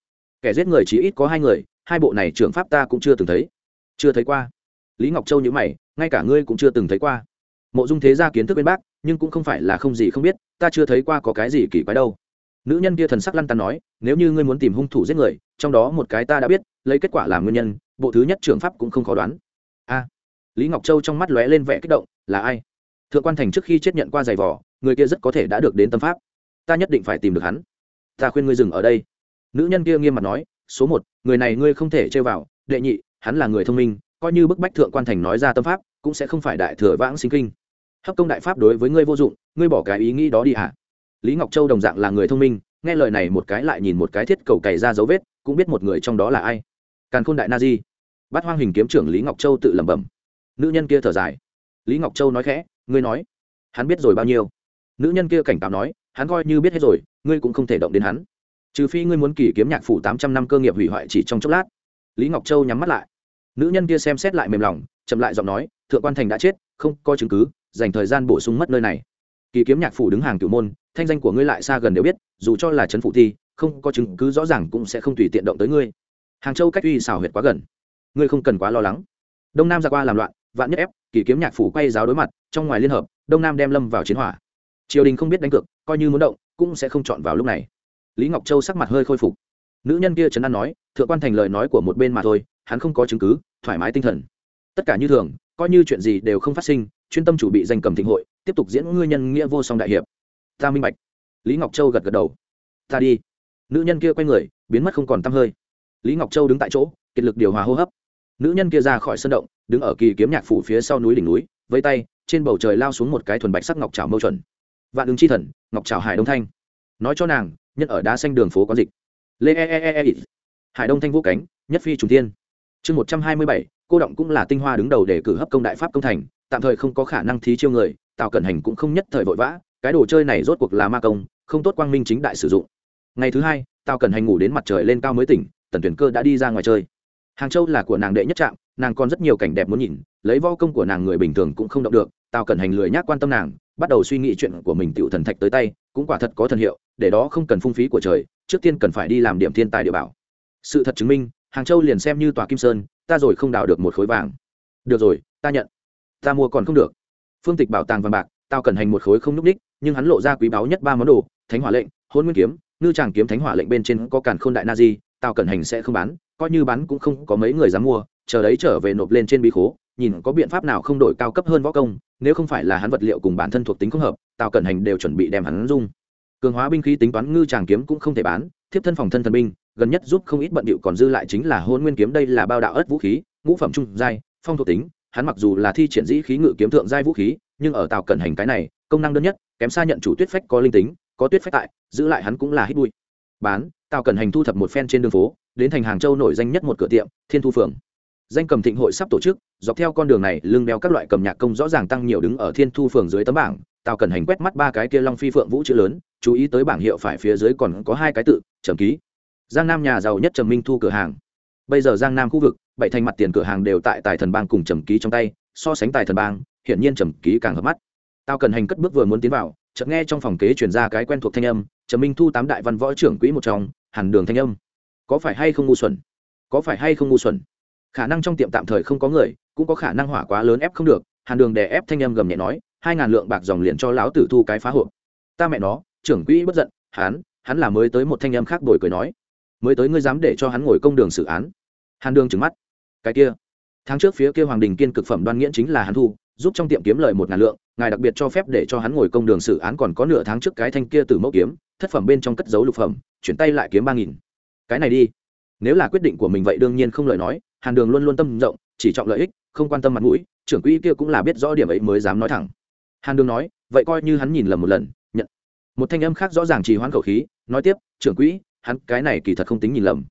A: Kẻ giết người chỉ ít có hai người, hai bộ này trường pháp ta cũng chưa từng thấy. Chưa thấy qua. Lý ngọc châu nhữ mày, ngay cả ngươi cũng chưa từng thấy qua. Mộ dung thế gia kiến thức bên bác, nhưng cũng không phải là không gì không biết, ta chưa thấy qua có cái gì kỳ quái đâu. Nữ nhân kia thần sắc lăn tăn nói, nếu như ngươi muốn tìm hung thủ giết người, trong đó một cái ta đã biết, lấy kết quả làm nguyên nhân, bộ thứ nhất trường pháp cũng không khó đoán. A. Lý ngọc châu trong mắt lóe lên vẻ kích động, là ai? Thượng quan thành trước khi chết nhận qua giày vỏ người kia rất có thể đã được đến tâm pháp. Ta nhất định phải tìm được hắn ta khuyên ngươi dừng ở đây. Nữ nhân kia nghiêm mặt nói, số một, người này ngươi không thể chơi vào. Đệ nhị, hắn là người thông minh, coi như bức bách thượng quan thành nói ra tâm pháp, cũng sẽ không phải đại thừa vãng sinh kinh. Hấp công đại pháp đối với ngươi vô dụng, ngươi bỏ cái ý nghĩ đó đi hả? Lý ngọc châu đồng dạng là người thông minh, nghe lời này một cái lại nhìn một cái thiết cầu cày ra dấu vết, cũng biết một người trong đó là ai. Càn khôn đại na di. Bắt hoang hình kiếm trưởng lý ngọc châu tự lẩm bẩm. Nữ nhân kia thở dài. Lý ngọc châu nói khẽ, ngươi nói, hắn biết rồi bao nhiêu? Nữ nhân kia cảnh cáo nói, hắn coi như biết hết rồi ngươi cũng không thể động đến hắn. Trừ phi ngươi muốn kỳ kiếm nhạc phủ tám trăm năm cơ nghiệp hủy hoại chỉ trong chốc lát. Lý ngọc châu nhắm mắt lại. Nữ nhân kia xem xét lại mềm lòng, chậm lại giọng nói, thượng quan thành đã chết, không có chứng cứ, dành thời gian bổ sung mất nơi này. Kỳ kiếm nhạc phủ đứng hàng cửu môn, thanh danh của ngươi lại xa gần đều biết, dù cho là trấn phụ thi, không có chứng cứ rõ ràng cũng sẽ không tùy tiện động tới ngươi. Hàng châu cách uy xảo huyệt quá gần. Ngươi không cần quá lo lắng. Đông nam ra qua làm loạn, vạn nhất ép, kỳ kiếm nhạc phủ quay giáo đối mặt, trong ngoài liên hợp, đông nam đem lâm vào chiến hỏa triều đình không biết đánh cược, coi như muốn động, cũng sẽ không chọn vào lúc này. Lý ngọc châu sắc mặt hơi khôi phục. Nữ nhân kia trấn an nói, thượng quan thành lời nói của một bên mà thôi, hắn không có chứng cứ, thoải mái tinh thần. Tất cả như thường, coi như chuyện gì đều không phát sinh, chuyên tâm chủ bị danh cầm thịnh hội, tiếp tục diễn ngư nhân nghĩa vô song đại hiệp. Ta minh bạch. Lý ngọc châu gật gật đầu. Ta đi. Nữ nhân kia quay người, biến mất không còn t hơi. Lý ngọc châu đứng tại chỗ, kiệt lực điều hòa hô hấp. Nữ nhân kia ra khỏi sân động, đứng ở kỳ kiếm nhạc phủ phía sau núi đỉnh núi, vây tay, trên bầu trời lao xuống một cái thuần bạch sắc ngọc trào mâu chuẩn vạn ứng chi thần, ngọc trào hải đông thanh. Nói cho nàng nhân ở đá xanh đường phố có dịch. Lê e, e e e e hải đông thanh vũ cánh, nhất phi trùng tiên chương một trăm hai mươi bảy, cô động cũng là tinh hoa đứng đầu để cử hấp công đại pháp công thành, tạm thời không có khả năng thí chiêu người, tào cẩn hành cũng không nhất thời vội vã, cái đồ chơi này rốt cuộc là ma công, không tốt quang minh chính đại sử dụng. Ngày thứ hai, tào cẩn hành ngủ đến mặt trời lên cao mới tỉnh, tần tuyển cơ đã đi ra ngoài chơi. Hàng châu là của nàng đệ nhất trạm, nàng còn rất nhiều cảnh đẹp muốn nhìn, lấy vo công của nàng người bình thường cũng không động được, tào cẩn hành lười nhác quan tâm nàng bắt đầu suy nghĩ chuyện của mình tựu thần thạch tới tay, cũng quả thật có thần hiệu, để đó không cần phung phí của trời, trước tiên cần phải đi làm điểm thiên tài địa bảo. Sự thật chứng minh, hàng châu liền xem như tòa kim sơn, ta rồi không đào được một khối vàng. Được rồi, ta nhận. Ta mua còn không được. Phương tịch bảo tàng vàng bạc, tao cần hành một khối không núp ních, nhưng hắn lộ ra quý báu nhất ba món đồ, thánh hỏa lệnh, hôn nguyên kiếm, ngư tràng kiếm thánh hỏa lệnh bên trên có càn khôn đại na di, tao cần hành sẽ không bán, coi như bán cũng không có mấy người dám mua chờ đấy trở về nộp lên trên bí khố, nhìn có biện pháp nào không đổi cao cấp hơn võ công, nếu không phải là hắn vật liệu cùng bản thân thuộc tính không hợp, tào cẩn hành đều chuẩn bị đem hắn dung. Cường hóa binh khí tính toán ngư tràng kiếm cũng không thể bán, thiếp thân phòng thân thần binh, gần nhất giúp không ít bận điệu còn dư lại chính là hôn nguyên kiếm đây là bao đạo ớt vũ khí, ngũ phẩm trung giai, phong thuộc tính, hắn mặc dù là thi triển dĩ khí ngự kiếm thượng giai vũ khí, nhưng ở tào cẩn hành cái này, công năng đơn nhất, kém xa nhận chủ tuyết phách có linh tính, có tuyết phách tại, giữ lại hắn cũng là hít bụi. Bán, tào cẩn hành thu thập một phen trên đường phố, đến thành hàng châu nổi danh nhất một cửa tiệm, thiên thu phường danh cầm thịnh hội sắp tổ chức, dọc theo con đường này, lưng đeo các loại cầm nhạc công rõ ràng tăng nhiều đứng ở thiên thu phường dưới tấm bảng. Tào cần hành quét mắt ba cái kia long phi phượng vũ chữ lớn, chú ý tới bảng hiệu phải phía dưới còn có hai cái tự trầm ký. Giang nam nhà giàu nhất trầm minh thu cửa hàng. Bây giờ giang nam khu vực, bảy thành mặt tiền cửa hàng đều tại tài thần bang cùng trầm ký trong tay, so sánh tài thần bang, hiển nhiên trầm ký càng hợp mắt. Tào cần hành cất bước vừa muốn tiến vào, chợt nghe trong phòng kế chuyển ra cái quen thuộc thanh âm, trầm minh thu tám đại văn võ trưởng quỹ một trong, hàn đường thanh âm. Có phải hay không ngu xuẩn? Có phải hay không ngu xuẩn? Khả năng trong tiệm tạm thời không có người, cũng có khả năng hỏa quá lớn ép không được, hàn đường đè ép thanh âm gầm nhẹ nói, hai ngàn lượng bạc dòng liền cho lão tử thu cái phá hộp. Ta mẹ nó, trưởng quỹ bất giận, hắn hắn là mới tới một thanh âm khác đổi cười nói, mới tới ngươi dám để cho hắn ngồi công đường xử án. Hàn đường trừng mắt. Cái kia, tháng trước phía kia hoàng đình kiên cực phẩm đoan nghiễn chính là hắn thu, giúp trong tiệm kiếm lời một ngàn lượng, ngài đặc biệt cho phép để cho hắn ngồi công đường xử án còn có nửa tháng trước cái thanh kia từ mẫu kiếm, thất phẩm bên trong cất dấu lục phẩm, chuyển tay lại kiếm ba nghìn. Cái này đi nếu là quyết định của mình vậy đương nhiên không lời nói, hàn đường luôn luôn tâm rộng, chỉ trọng lợi ích, không quan tâm mặt mũi, trưởng quỹ kia cũng là biết rõ điểm ấy mới dám nói thẳng. Hàn đường nói, vậy coi như hắn nhìn lầm một lần, nhận. Một thanh âm khác rõ ràng trì hoãn khẩu khí, nói tiếp, trưởng quỹ, hắn cái này kỳ thật không tính nhìn lầm.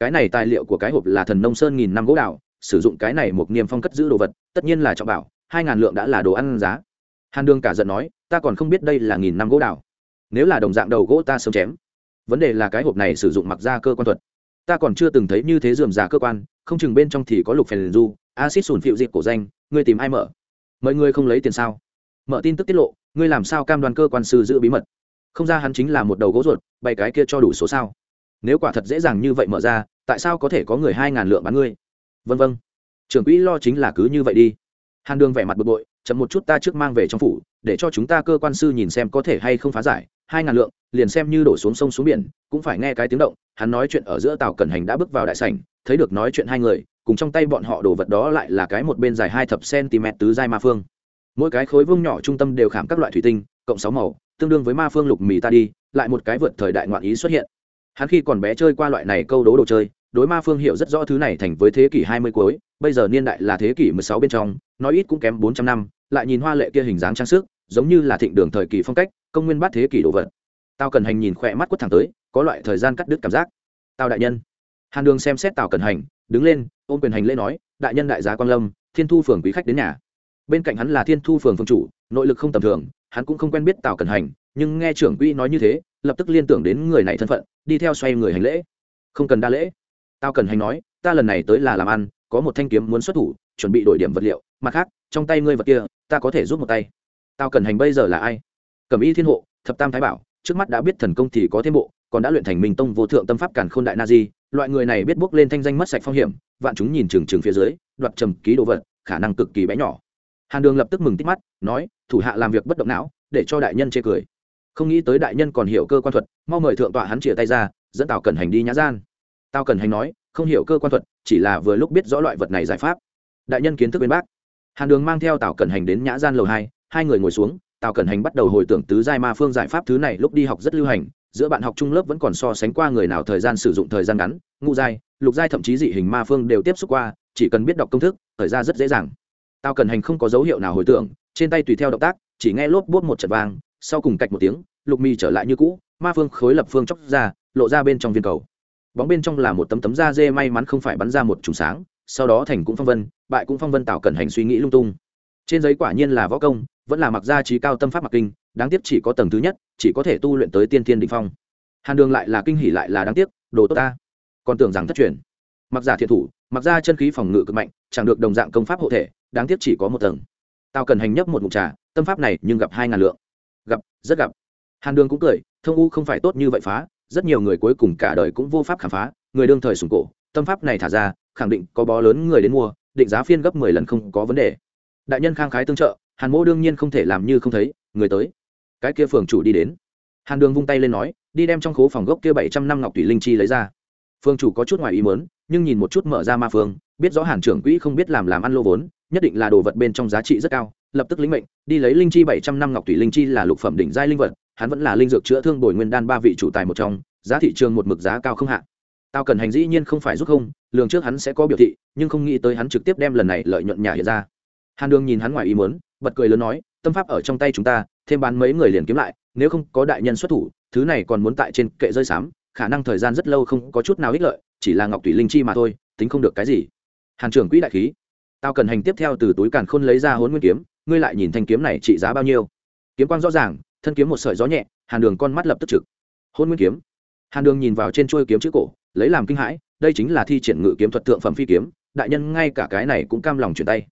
A: Cái này tài liệu của cái hộp là thần nông sơn nghìn năm gỗ đào, sử dụng cái này một niềm phong cất giữ đồ vật, tất nhiên là trọng bảo, hai ngàn lượng đã là đồ ăn giá. Hàn đường cả giận nói, ta còn không biết đây là nghìn năm gỗ đào. Nếu là đồng dạng đầu gỗ ta sớm chém. Vấn đề là cái hộp này sử dụng mặc ra cơ quan thuật ta còn chưa từng thấy như thế dườm già cơ quan, không chừng bên trong thì có lục phèn du acid sùn phịu dịp cổ danh, ngươi tìm ai mở? Mọi người không lấy tiền sao? Mở tin tức tiết lộ, ngươi làm sao cam đoan cơ quan sư giữ bí mật? Không ra hắn chính là một đầu gỗ ruột, bày cái kia cho đủ số sao. Nếu quả thật dễ dàng như vậy mở ra, tại sao có thể có người hai ngàn lượng bán ngươi? Vân vân. Trưởng quỹ lo chính là cứ như vậy đi. Hàn đường vẻ mặt bực bội chậm một chút ta trước mang về trong phủ, để cho chúng ta cơ quan sư nhìn xem có thể hay không phá giải. Hai ngàn lượng, liền xem như đổ xuống sông xuống biển, cũng phải nghe cái tiếng động. Hắn nói chuyện ở giữa tàu cẩn hành đã bước vào đại sảnh, thấy được nói chuyện hai người, cùng trong tay bọn họ đồ vật đó lại là cái một bên dài hai thập cm tứ giai ma phương. Mỗi cái khối vương nhỏ trung tâm đều khảm các loại thủy tinh, cộng sáu màu, tương đương với ma phương lục mì ta đi, lại một cái vượt thời đại ngoạn ý xuất hiện. Hắn khi còn bé chơi qua loại này câu đố đồ chơi, đối ma phương hiểu rất rõ thứ này thành với thế kỷ hai mươi cuối, bây giờ niên đại là thế kỷ mười sáu bên trong, nói ít cũng kém bốn trăm năm lại nhìn hoa lệ kia hình dáng trang sức, giống như là thịnh đường thời kỳ phong cách, công nguyên bát thế kỷ đồ vật. Tao cần hành nhìn khỏe mắt quất thẳng tới, có loại thời gian cắt đứt cảm giác. Tao đại nhân. Hàn đường xem xét tào cần hành, đứng lên, ôm quyền hành lễ nói, đại nhân đại gia quan lâm, thiên thu phường quý khách đến nhà. Bên cạnh hắn là thiên thu phường phương chủ, nội lực không tầm thường, hắn cũng không quen biết tào cần hành, nhưng nghe trưởng quỹ nói như thế, lập tức liên tưởng đến người này thân phận, đi theo xoay người hành lễ. Không cần đa lễ. Tao cần hành nói, ta lần này tới là làm ăn, có một thanh kiếm muốn xuất thủ, chuẩn bị đổi điểm vật liệu, mặt khác trong tay ngươi vật kia, ta có thể giúp một tay. Tao cần hành bây giờ là ai? Cẩm y thiên hộ, thập tam thái bảo, trước mắt đã biết thần công thì có thêm bộ, còn đã luyện thành minh tông vô thượng tâm pháp càn khôn đại na di, loại người này biết bước lên thanh danh mất sạch phong hiểm, vạn chúng nhìn trừng trừng phía dưới, đoạt trầm ký đồ vật, khả năng cực kỳ bé nhỏ. Hàn đường lập tức mừng tích mắt, nói, thủ hạ làm việc bất động não, để cho đại nhân chê cười. Không nghĩ tới đại nhân còn hiểu cơ quan thuật, mau mời thượng tọa hắn chĩa tay ra, dẫn tào cần hành đi nhã gian. Tao cần hành nói, không hiểu cơ quan thuật, chỉ là vừa lúc biết rõ loại vật này giải pháp. Đại nhân kiến thức bên bác hàn đường mang theo tào cẩn hành đến nhã gian lầu hai hai người ngồi xuống, tào cẩn hành bắt đầu hồi tưởng tứ giai ma phương giải pháp thứ này lúc đi học rất lưu hành, giữa bạn học trung lớp vẫn còn so sánh qua người nào thời gian sử dụng thời gian ngắn, ngũ giai, lục giai thậm chí dị hình ma phương đều tiếp xúc qua, chỉ cần biết đọc công thức, thời gian rất dễ dàng. Tào cẩn hành không có dấu hiệu nào hồi tưởng, trên tay tùy theo động tác, chỉ nghe lốp bốt một trận vang, sau cùng cạch một tiếng, lục mi trở lại như cũ, ma phương khối lập phương chóc ra, lộ ra bên trong viên cầu. Bóng bên trong là một tấm tấm da dê may mắn không phải bắn ra một trùng sáng sau đó thành cũng phong vân, bại cũng phong vân tạo cần hành suy nghĩ lung tung. Trên giấy quả nhiên là võ công, vẫn là mặc gia trí cao tâm pháp mặc kinh, đáng tiếc chỉ có tầng thứ nhất, chỉ có thể tu luyện tới tiên thiên định phong. Hàn đường lại là kinh hỉ lại là đáng tiếc, đồ tốt ta. Còn tưởng rằng thất truyền. Mặc giả thiện thủ, mặc ra chân khí phòng ngự cực mạnh, chẳng được đồng dạng công pháp hộ thể, đáng tiếc chỉ có một tầng. Tao cần hành nhấp một mục trà, tâm pháp này nhưng gặp hai ngàn lượng. Gặp, rất gặp. Hàn đường cũng cười, thông u không phải tốt như vậy phá, rất nhiều người cuối cùng cả đời cũng vô pháp khám phá, người đương thời sùng cổ, tâm pháp này thả ra khẳng định có bó lớn người đến mua, định giá phiên gấp mười lần không có vấn đề. Đại nhân khang khái tương trợ, hàn mô đương nhiên không thể làm như không thấy, người tới. Cái kia phường chủ đi đến. Hàn đường vung tay lên nói, đi đem trong khố phòng gốc kia bảy trăm năm ngọc thủy linh chi lấy ra. Phương chủ có chút ngoài ý mớn nhưng nhìn một chút mở ra ma phương biết rõ hàn trưởng quỹ không biết làm làm ăn lô vốn, nhất định là đồ vật bên trong giá trị rất cao, lập tức lĩnh mệnh, đi lấy linh chi bảy trăm năm ngọc thủy linh chi là lục phẩm đỉnh giai linh vật, hắn vẫn là linh dược chữa thương bồi nguyên đan ba vị chủ tài một trong, giá thị trường một mực giá cao không hạn tao cần hành dĩ nhiên không phải giúp không, lường trước hắn sẽ có biểu thị, nhưng không nghĩ tới hắn trực tiếp đem lần này lợi nhuận nhà hiện ra. Hàn đường nhìn hắn ngoài ý muốn, bật cười lớn nói, tâm pháp ở trong tay chúng ta, thêm bán mấy người liền kiếm lại, nếu không có đại nhân xuất thủ, thứ này còn muốn tại trên kệ rơi sám, khả năng thời gian rất lâu không có chút nào ích lợi, chỉ là ngọc thủy linh chi mà thôi, tính không được cái gì. Hàn trưởng quỹ đại khí, tao cần hành tiếp theo từ túi càn khôn lấy ra hốn nguyên kiếm, ngươi lại nhìn thanh kiếm này trị giá bao nhiêu? Kiếm quang rõ ràng, thân kiếm một sợi gió nhẹ, hàn đường con mắt lập tức trực. Hôn nguyên kiếm? Hàn đường nhìn vào trên chuôi kiếm chữ cổ, lấy làm kinh hãi, đây chính là thi triển ngự kiếm thuật thượng phẩm phi kiếm, đại nhân ngay cả cái này cũng cam lòng chuyển tay.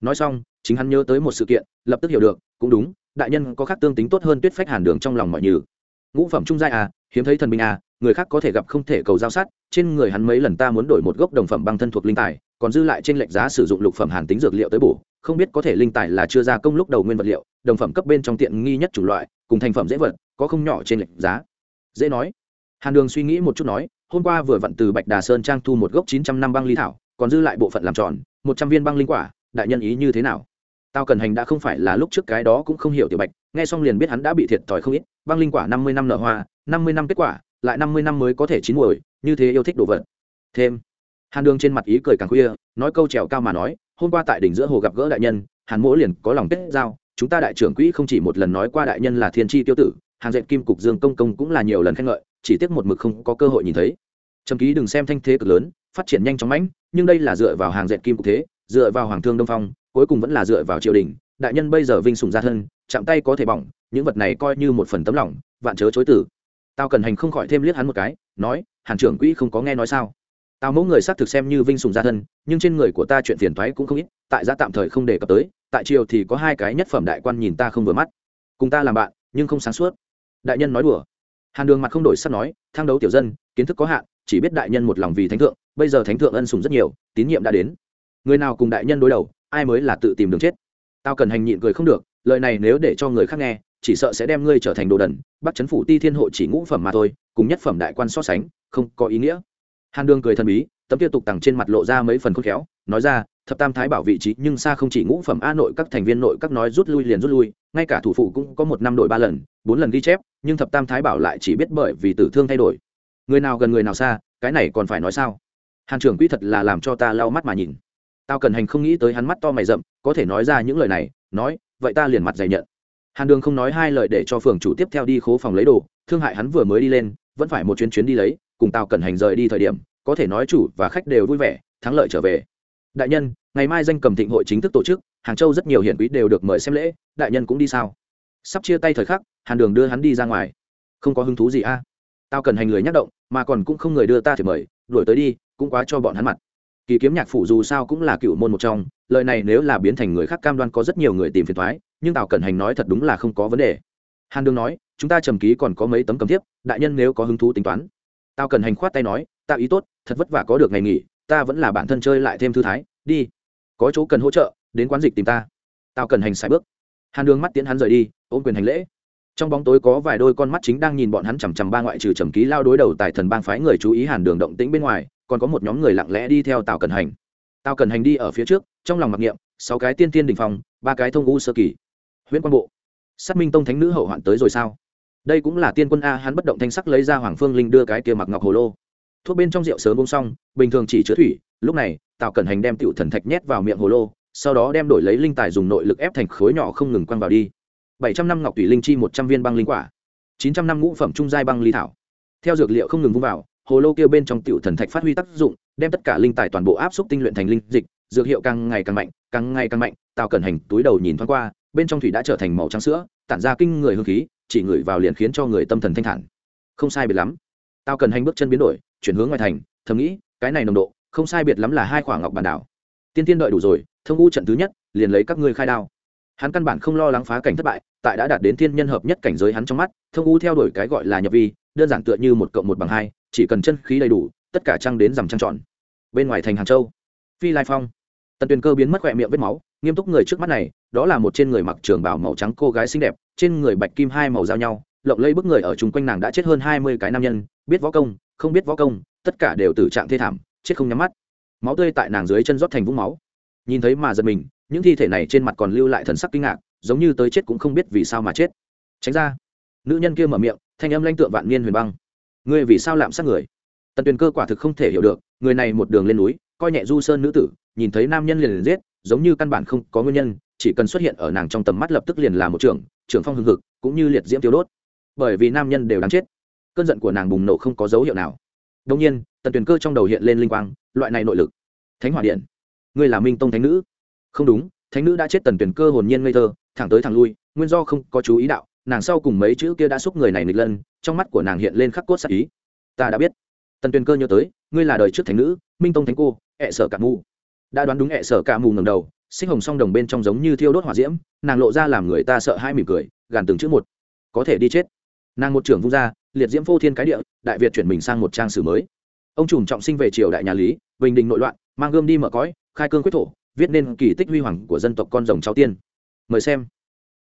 A: Nói xong, chính hắn nhớ tới một sự kiện, lập tức hiểu được, cũng đúng, đại nhân có khác tương tính tốt hơn tuyết phách hàn đường trong lòng mọi như ngũ phẩm trung giai à hiếm thấy thần binh à người khác có thể gặp không thể cầu giao sát, trên người hắn mấy lần ta muốn đổi một gốc đồng phẩm băng thân thuộc linh tài, còn dư lại trên lệnh giá sử dụng lục phẩm hàn tính dược liệu tới bổ, không biết có thể linh tài là chưa ra công lúc đầu nguyên vật liệu, đồng phẩm cấp bên trong tiện nghi nhất chủng loại, cùng thành phẩm dễ vật, có không nhỏ trên lệnh giá. Dễ nói hàn đường suy nghĩ một chút nói, hôm qua vừa vặn từ bạch đà sơn trang thu một gốc chín trăm năm băng ly thảo, còn dư lại bộ phận làm tròn, một trăm viên băng linh quả, đại nhân ý như thế nào? Tao cần hành đã không phải là lúc trước cái đó cũng không hiểu tiểu bạch, nghe xong liền biết hắn đã bị thiệt thòi không ít, băng linh quả năm mươi năm nở hoa, năm mươi năm kết quả, lại năm mươi năm mới có thể chín muồi, như thế yêu thích đồ vật. Thêm, hàn đường trên mặt ý cười càng khuya, nói câu trèo cao mà nói, hôm qua tại đỉnh giữa hồ gặp gỡ đại nhân, hàn mỗ liền có lòng kết giao, chúng ta đại trưởng quỹ không chỉ một lần nói qua đại nhân là thiên tri tiêu tử hàng dệt kim cục dương công công cũng là nhiều lần khen ngợi, chỉ tiếc một mực không có cơ hội nhìn thấy. Trầm ký đừng xem thanh thế cực lớn, phát triển nhanh chóng mãnh, nhưng đây là dựa vào hàng dệt kim cục thế, dựa vào hoàng thương đông phong, cuối cùng vẫn là dựa vào triều đình. Đại nhân bây giờ vinh sùng gia thân, chạm tay có thể bỏng, những vật này coi như một phần tấm lòng, vạn chớ chối tử tao cần hành không khỏi thêm liếc hắn một cái, nói, hàn trưởng quỹ không có nghe nói sao? Tao mẫu người xác thực xem như vinh sùng gia thân, nhưng trên người của ta chuyện phiền thoái cũng không ít, tại gia tạm thời không đề cập tới, tại triều thì có hai cái nhất phẩm đại quan nhìn ta không vừa mắt. Cùng ta làm bạn, nhưng không sáng suốt đại nhân nói đùa. Hàn đường mặt không đổi sắp nói, thang đấu tiểu dân, kiến thức có hạn, chỉ biết đại nhân một lòng vì thánh thượng, bây giờ thánh thượng ân sùng rất nhiều, tín nhiệm đã đến. Người nào cùng đại nhân đối đầu, ai mới là tự tìm đường chết. Tao cần hành nhịn cười không được, lời này nếu để cho người khác nghe, chỉ sợ sẽ đem ngươi trở thành đồ đần, bắt chấn phủ ti thiên hộ chỉ ngũ phẩm mà thôi, cùng nhất phẩm đại quan so sánh, không có ý nghĩa. Hàn đường cười thần bí, tấm tiêu tục tằng trên mặt lộ ra mấy phần khôn khéo, nói ra thập tam thái bảo vị trí, nhưng xa không chỉ ngũ phẩm a nội các thành viên nội các nói rút lui liền rút lui, ngay cả thủ phụ cũng có một năm đổi ba lần, bốn lần ghi chép, nhưng thập tam thái bảo lại chỉ biết bởi vì tử thương thay đổi. Người nào gần người nào xa, cái này còn phải nói sao? Hàn trưởng quỹ thật là làm cho ta lau mắt mà nhìn. Tao cần hành không nghĩ tới hắn mắt to mày rậm, có thể nói ra những lời này, nói, vậy ta liền mặt dày nhận. Hàn đường không nói hai lời để cho phường chủ tiếp theo đi khố phòng lấy đồ, thương hại hắn vừa mới đi lên, vẫn phải một chuyến chuyến đi lấy, cùng tao cần hành rời đi thời điểm, có thể nói chủ và khách đều vui vẻ, thắng lợi trở về. Đại nhân ngày mai danh cầm thịnh hội chính thức tổ chức, hàng châu rất nhiều hiển quý đều được mời xem lễ, đại nhân cũng đi sao? Sắp chia tay thời khắc, hàn đường đưa hắn đi ra ngoài. Không có hứng thú gì a? Tao cần hành lười nhắc động, mà còn cũng không người đưa ta thì mời, đuổi tới đi, cũng quá cho bọn hắn mặt. Kỳ kiếm nhạc phủ dù sao cũng là cựu môn một trong, lời này nếu là biến thành người khác cam đoan có rất nhiều người tìm phiền thoái nhưng tào cẩn hành nói thật đúng là không có vấn đề. Hàn Đường nói, chúng ta trầm ký còn có mấy tấm cầm thiếp, đại nhân nếu có hứng thú tính toán. Tao cần hành khoát tay nói ta ý tốt, thật vất vả có được ngày nghỉ, ta vẫn là bản thân chơi lại thêm thư thái, đi có chỗ cần hỗ trợ, đến quán dịch tìm ta. Tao cần hành sai bước. Hàn đường mắt tiến hắn rời đi, ôm quyền hành lễ. Trong bóng tối có vài đôi con mắt chính đang nhìn bọn hắn chằm chằm ba ngoại trừ trầm ký lao đối đầu tại thần bang phái người chú ý hàn đường động tĩnh bên ngoài, còn có một nhóm người lặng lẽ đi theo tào cần hành. Tào cần hành đi ở phía trước, trong lòng mặc niệm, sáu cái tiên tiên đình phòng ba cái thông u sơ kỳ. Huyện quan bộ. Sát minh tông thánh nữ hậu hoạn tới rồi sao? Đây cũng là tiên quân a, hắn bất động thanh sắc lấy ra hoàng phương linh đưa cái kia mặc ngọc hồ lô. Thuốc bên trong rượu sớm bông xong, bình thường chỉ chứa thủy, lúc này tạo cẩn hành đem tiểu thần thạch nhét vào miệng hồ lô, sau đó đem đổi lấy linh tài dùng nội lực ép thành khối nhỏ không ngừng quăng vào đi. Bảy trăm năm ngọc thủy linh chi, một trăm viên băng linh quả, chín trăm năm ngũ phẩm trung giai băng ly thảo. Theo dược liệu không ngừng vung vào, hồ lô kia bên trong tiểu thần thạch phát huy tác dụng, đem tất cả linh tài toàn bộ áp xúc tinh luyện thành linh dịch, dược hiệu càng ngày càng mạnh, càng ngày càng mạnh tạo cẩn hành túi đầu nhìn thoáng qua, bên trong thủy đã trở thành màu trắng sữa, tản ra kinh người hương khí, chỉ ngửi vào liền khiến cho người tâm thần thanh thản. Không sai biệt lắm. Tao cần hành bước chân biến đổi, chuyển hướng ngoài thành, thầm nghĩ, cái này nồng độ không sai biệt lắm là hai khoảng ngọc bản đảo. Tiên tiên đợi đủ rồi, thông u trận thứ nhất, liền lấy các ngươi khai đao. Hắn căn bản không lo lắng phá cảnh thất bại, tại đã đạt đến thiên nhân hợp nhất cảnh giới hắn trong mắt, thông u theo đuổi cái gọi là nhập vi, đơn giản tựa như một cộng một bằng hai, chỉ cần chân khí đầy đủ, tất cả trăng đến dằm trăng trọn bên ngoài thành hàng châu, phi lai phong. Tần tuyền cơ biến mất khỏe miệng vết máu, nghiêm túc người trước mắt này, đó là một trên người mặc trường bảo màu trắng cô gái xinh đẹp, trên người bạch kim hai màu giao nhau, lộng lây bức người ở chung quanh nàng đã chết hơn hai mươi cái nam nhân, biết võ công, không biết võ công, tất cả đều từ trạng thê thảm chết không nhắm mắt. Máu tươi tại nàng dưới chân rót thành vũng máu. Nhìn thấy mà giật mình, những thi thể này trên mặt còn lưu lại thần sắc kinh ngạc, giống như tới chết cũng không biết vì sao mà chết. Tránh ra. Nữ nhân kia mở miệng, thanh âm lanh tượng vạn niên huyền băng. Ngươi vì sao lạm sát người? Tần tuyền cơ quả thực không thể hiểu được, người này một đường lên núi, coi nhẹ du sơn nữ tử, nhìn thấy nam nhân liền liền giết, giống như căn bản không có nguyên nhân, chỉ cần xuất hiện ở nàng trong tầm mắt lập tức liền là một trưởng trưởng phong hưng hực, cũng như liệt diễm tiêu đốt. Bởi vì nam nhân đều đáng chết. Cơn giận của nàng bùng nổ không có dấu hiệu nào đông nhiên, tần tuyển cơ trong đầu hiện lên linh quang, loại này nội lực. Thánh hỏa điện. Ngươi là minh tông thánh nữ. Không đúng, thánh nữ đã chết tần tuyển cơ hồn nhiên ngây thơ, thẳng tới thẳng lui, nguyên do không có chú ý đạo, nàng sau cùng mấy chữ kia đã xúc người này nịch lân, trong mắt của nàng hiện lên khắc cốt sắc ý. Ta đã biết. Tần tuyển cơ nhớ tới, ngươi là đời trước thánh nữ, minh tông thánh cô, ẹ sở cả mù. Đã đoán đúng ẹ sở cả mù ngầm đầu sinh hồng song đồng bên trong giống như thiêu đốt hỏa diễm, nàng lộ ra làm người ta sợ hai mỉm cười, gàn từng chữ một. Có thể đi chết. Nàng một trưởng vung ra liệt diễm phô thiên cái địa, đại việt chuyển mình sang một trang sử mới. Ông trùm trọng sinh về triều đại nhà lý, bình định nội loạn, mang gươm đi mở cõi, khai cương quyết thổ, viết nên kỳ tích huy hoàng của dân tộc con rồng cháu tiên. Mời xem.